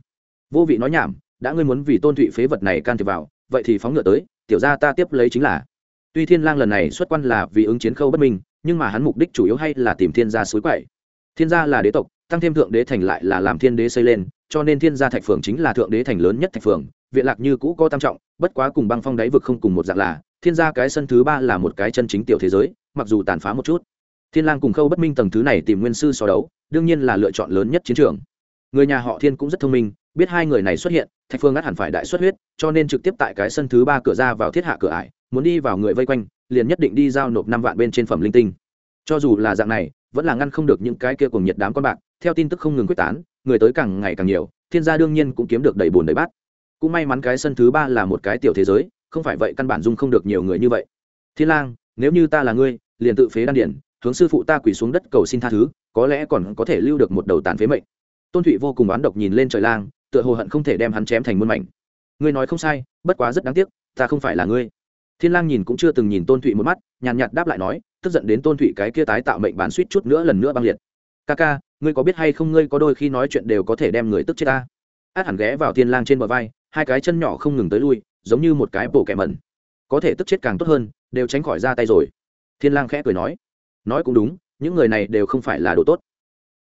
Vô vị nói nhảm, đã ngươi muốn vì tôn thụy phế vật này can thiệp vào, vậy thì phóng ngựa tới tiểu gia ta tiếp lấy chính là. Tuy thiên lang lần này xuất quan là vì ứng chiến khâu bất minh, nhưng mà hắn mục đích chủ yếu hay là tìm thiên gia suối quậy. Thiên gia là đế tộc, tăng thêm thượng đế thành lại là làm thiên đế xây lên, cho nên thiên gia thạch phường chính là thượng đế thành lớn nhất thạch phường viện lạc như cũ có tam trọng, bất quá cùng băng phong đáy vực không cùng một dạng là, thiên gia cái sân thứ ba là một cái chân chính tiểu thế giới, mặc dù tàn phá một chút. Thiên lang cùng khâu bất minh tầng thứ này tìm nguyên sư so đấu, đương nhiên là lựa chọn lớn nhất chiến trường. Người nhà họ thiên cũng rất thông minh biết hai người này xuất hiện, thạch phương ngắt hẳn phải đại xuất huyết, cho nên trực tiếp tại cái sân thứ ba cửa ra vào thiết hạ cửa ải, muốn đi vào người vây quanh, liền nhất định đi giao nộp năm vạn bên trên phẩm linh tinh. Cho dù là dạng này, vẫn là ngăn không được những cái kia cùng nhiệt đám con bạc, theo tin tức không ngừng quyết tán, người tới càng ngày càng nhiều, thiên gia đương nhiên cũng kiếm được đầy bùn đầy bát. Cũng may mắn cái sân thứ ba là một cái tiểu thế giới, không phải vậy căn bản dung không được nhiều người như vậy. Thiên lang, nếu như ta là ngươi, liền tự phế đan điển hướng sư phụ ta quỳ xuống đất cầu xin tha thứ, có lẽ còn có thể lưu được một đầu tàn phế mệnh. Tôn thụy vô cùng oán độc nhìn lên trời lang tựa hồ hận không thể đem hắn chém thành muôn mảnh. Ngươi nói không sai, bất quá rất đáng tiếc, ta không phải là ngươi. Thiên lang nhìn cũng chưa từng nhìn tôn thụy một mắt, nhàn nhạt đáp lại nói, tức giận đến tôn thụy cái kia tái tạo mệnh bán suýt chút nữa lần nữa băng liệt. Ca ca, ngươi có biết hay không ngươi có đôi khi nói chuyện đều có thể đem người tức chết ta? Át hẳn ghé vào thiên lang trên bờ vai, hai cái chân nhỏ không ngừng tới lui, giống như một cái bổ kẻ mẩn. Có thể tức chết càng tốt hơn, đều tránh khỏi ra tay rồi. Thiên lang khẽ cười nói nói cũng đúng, những người này đều không phải là đồ tốt.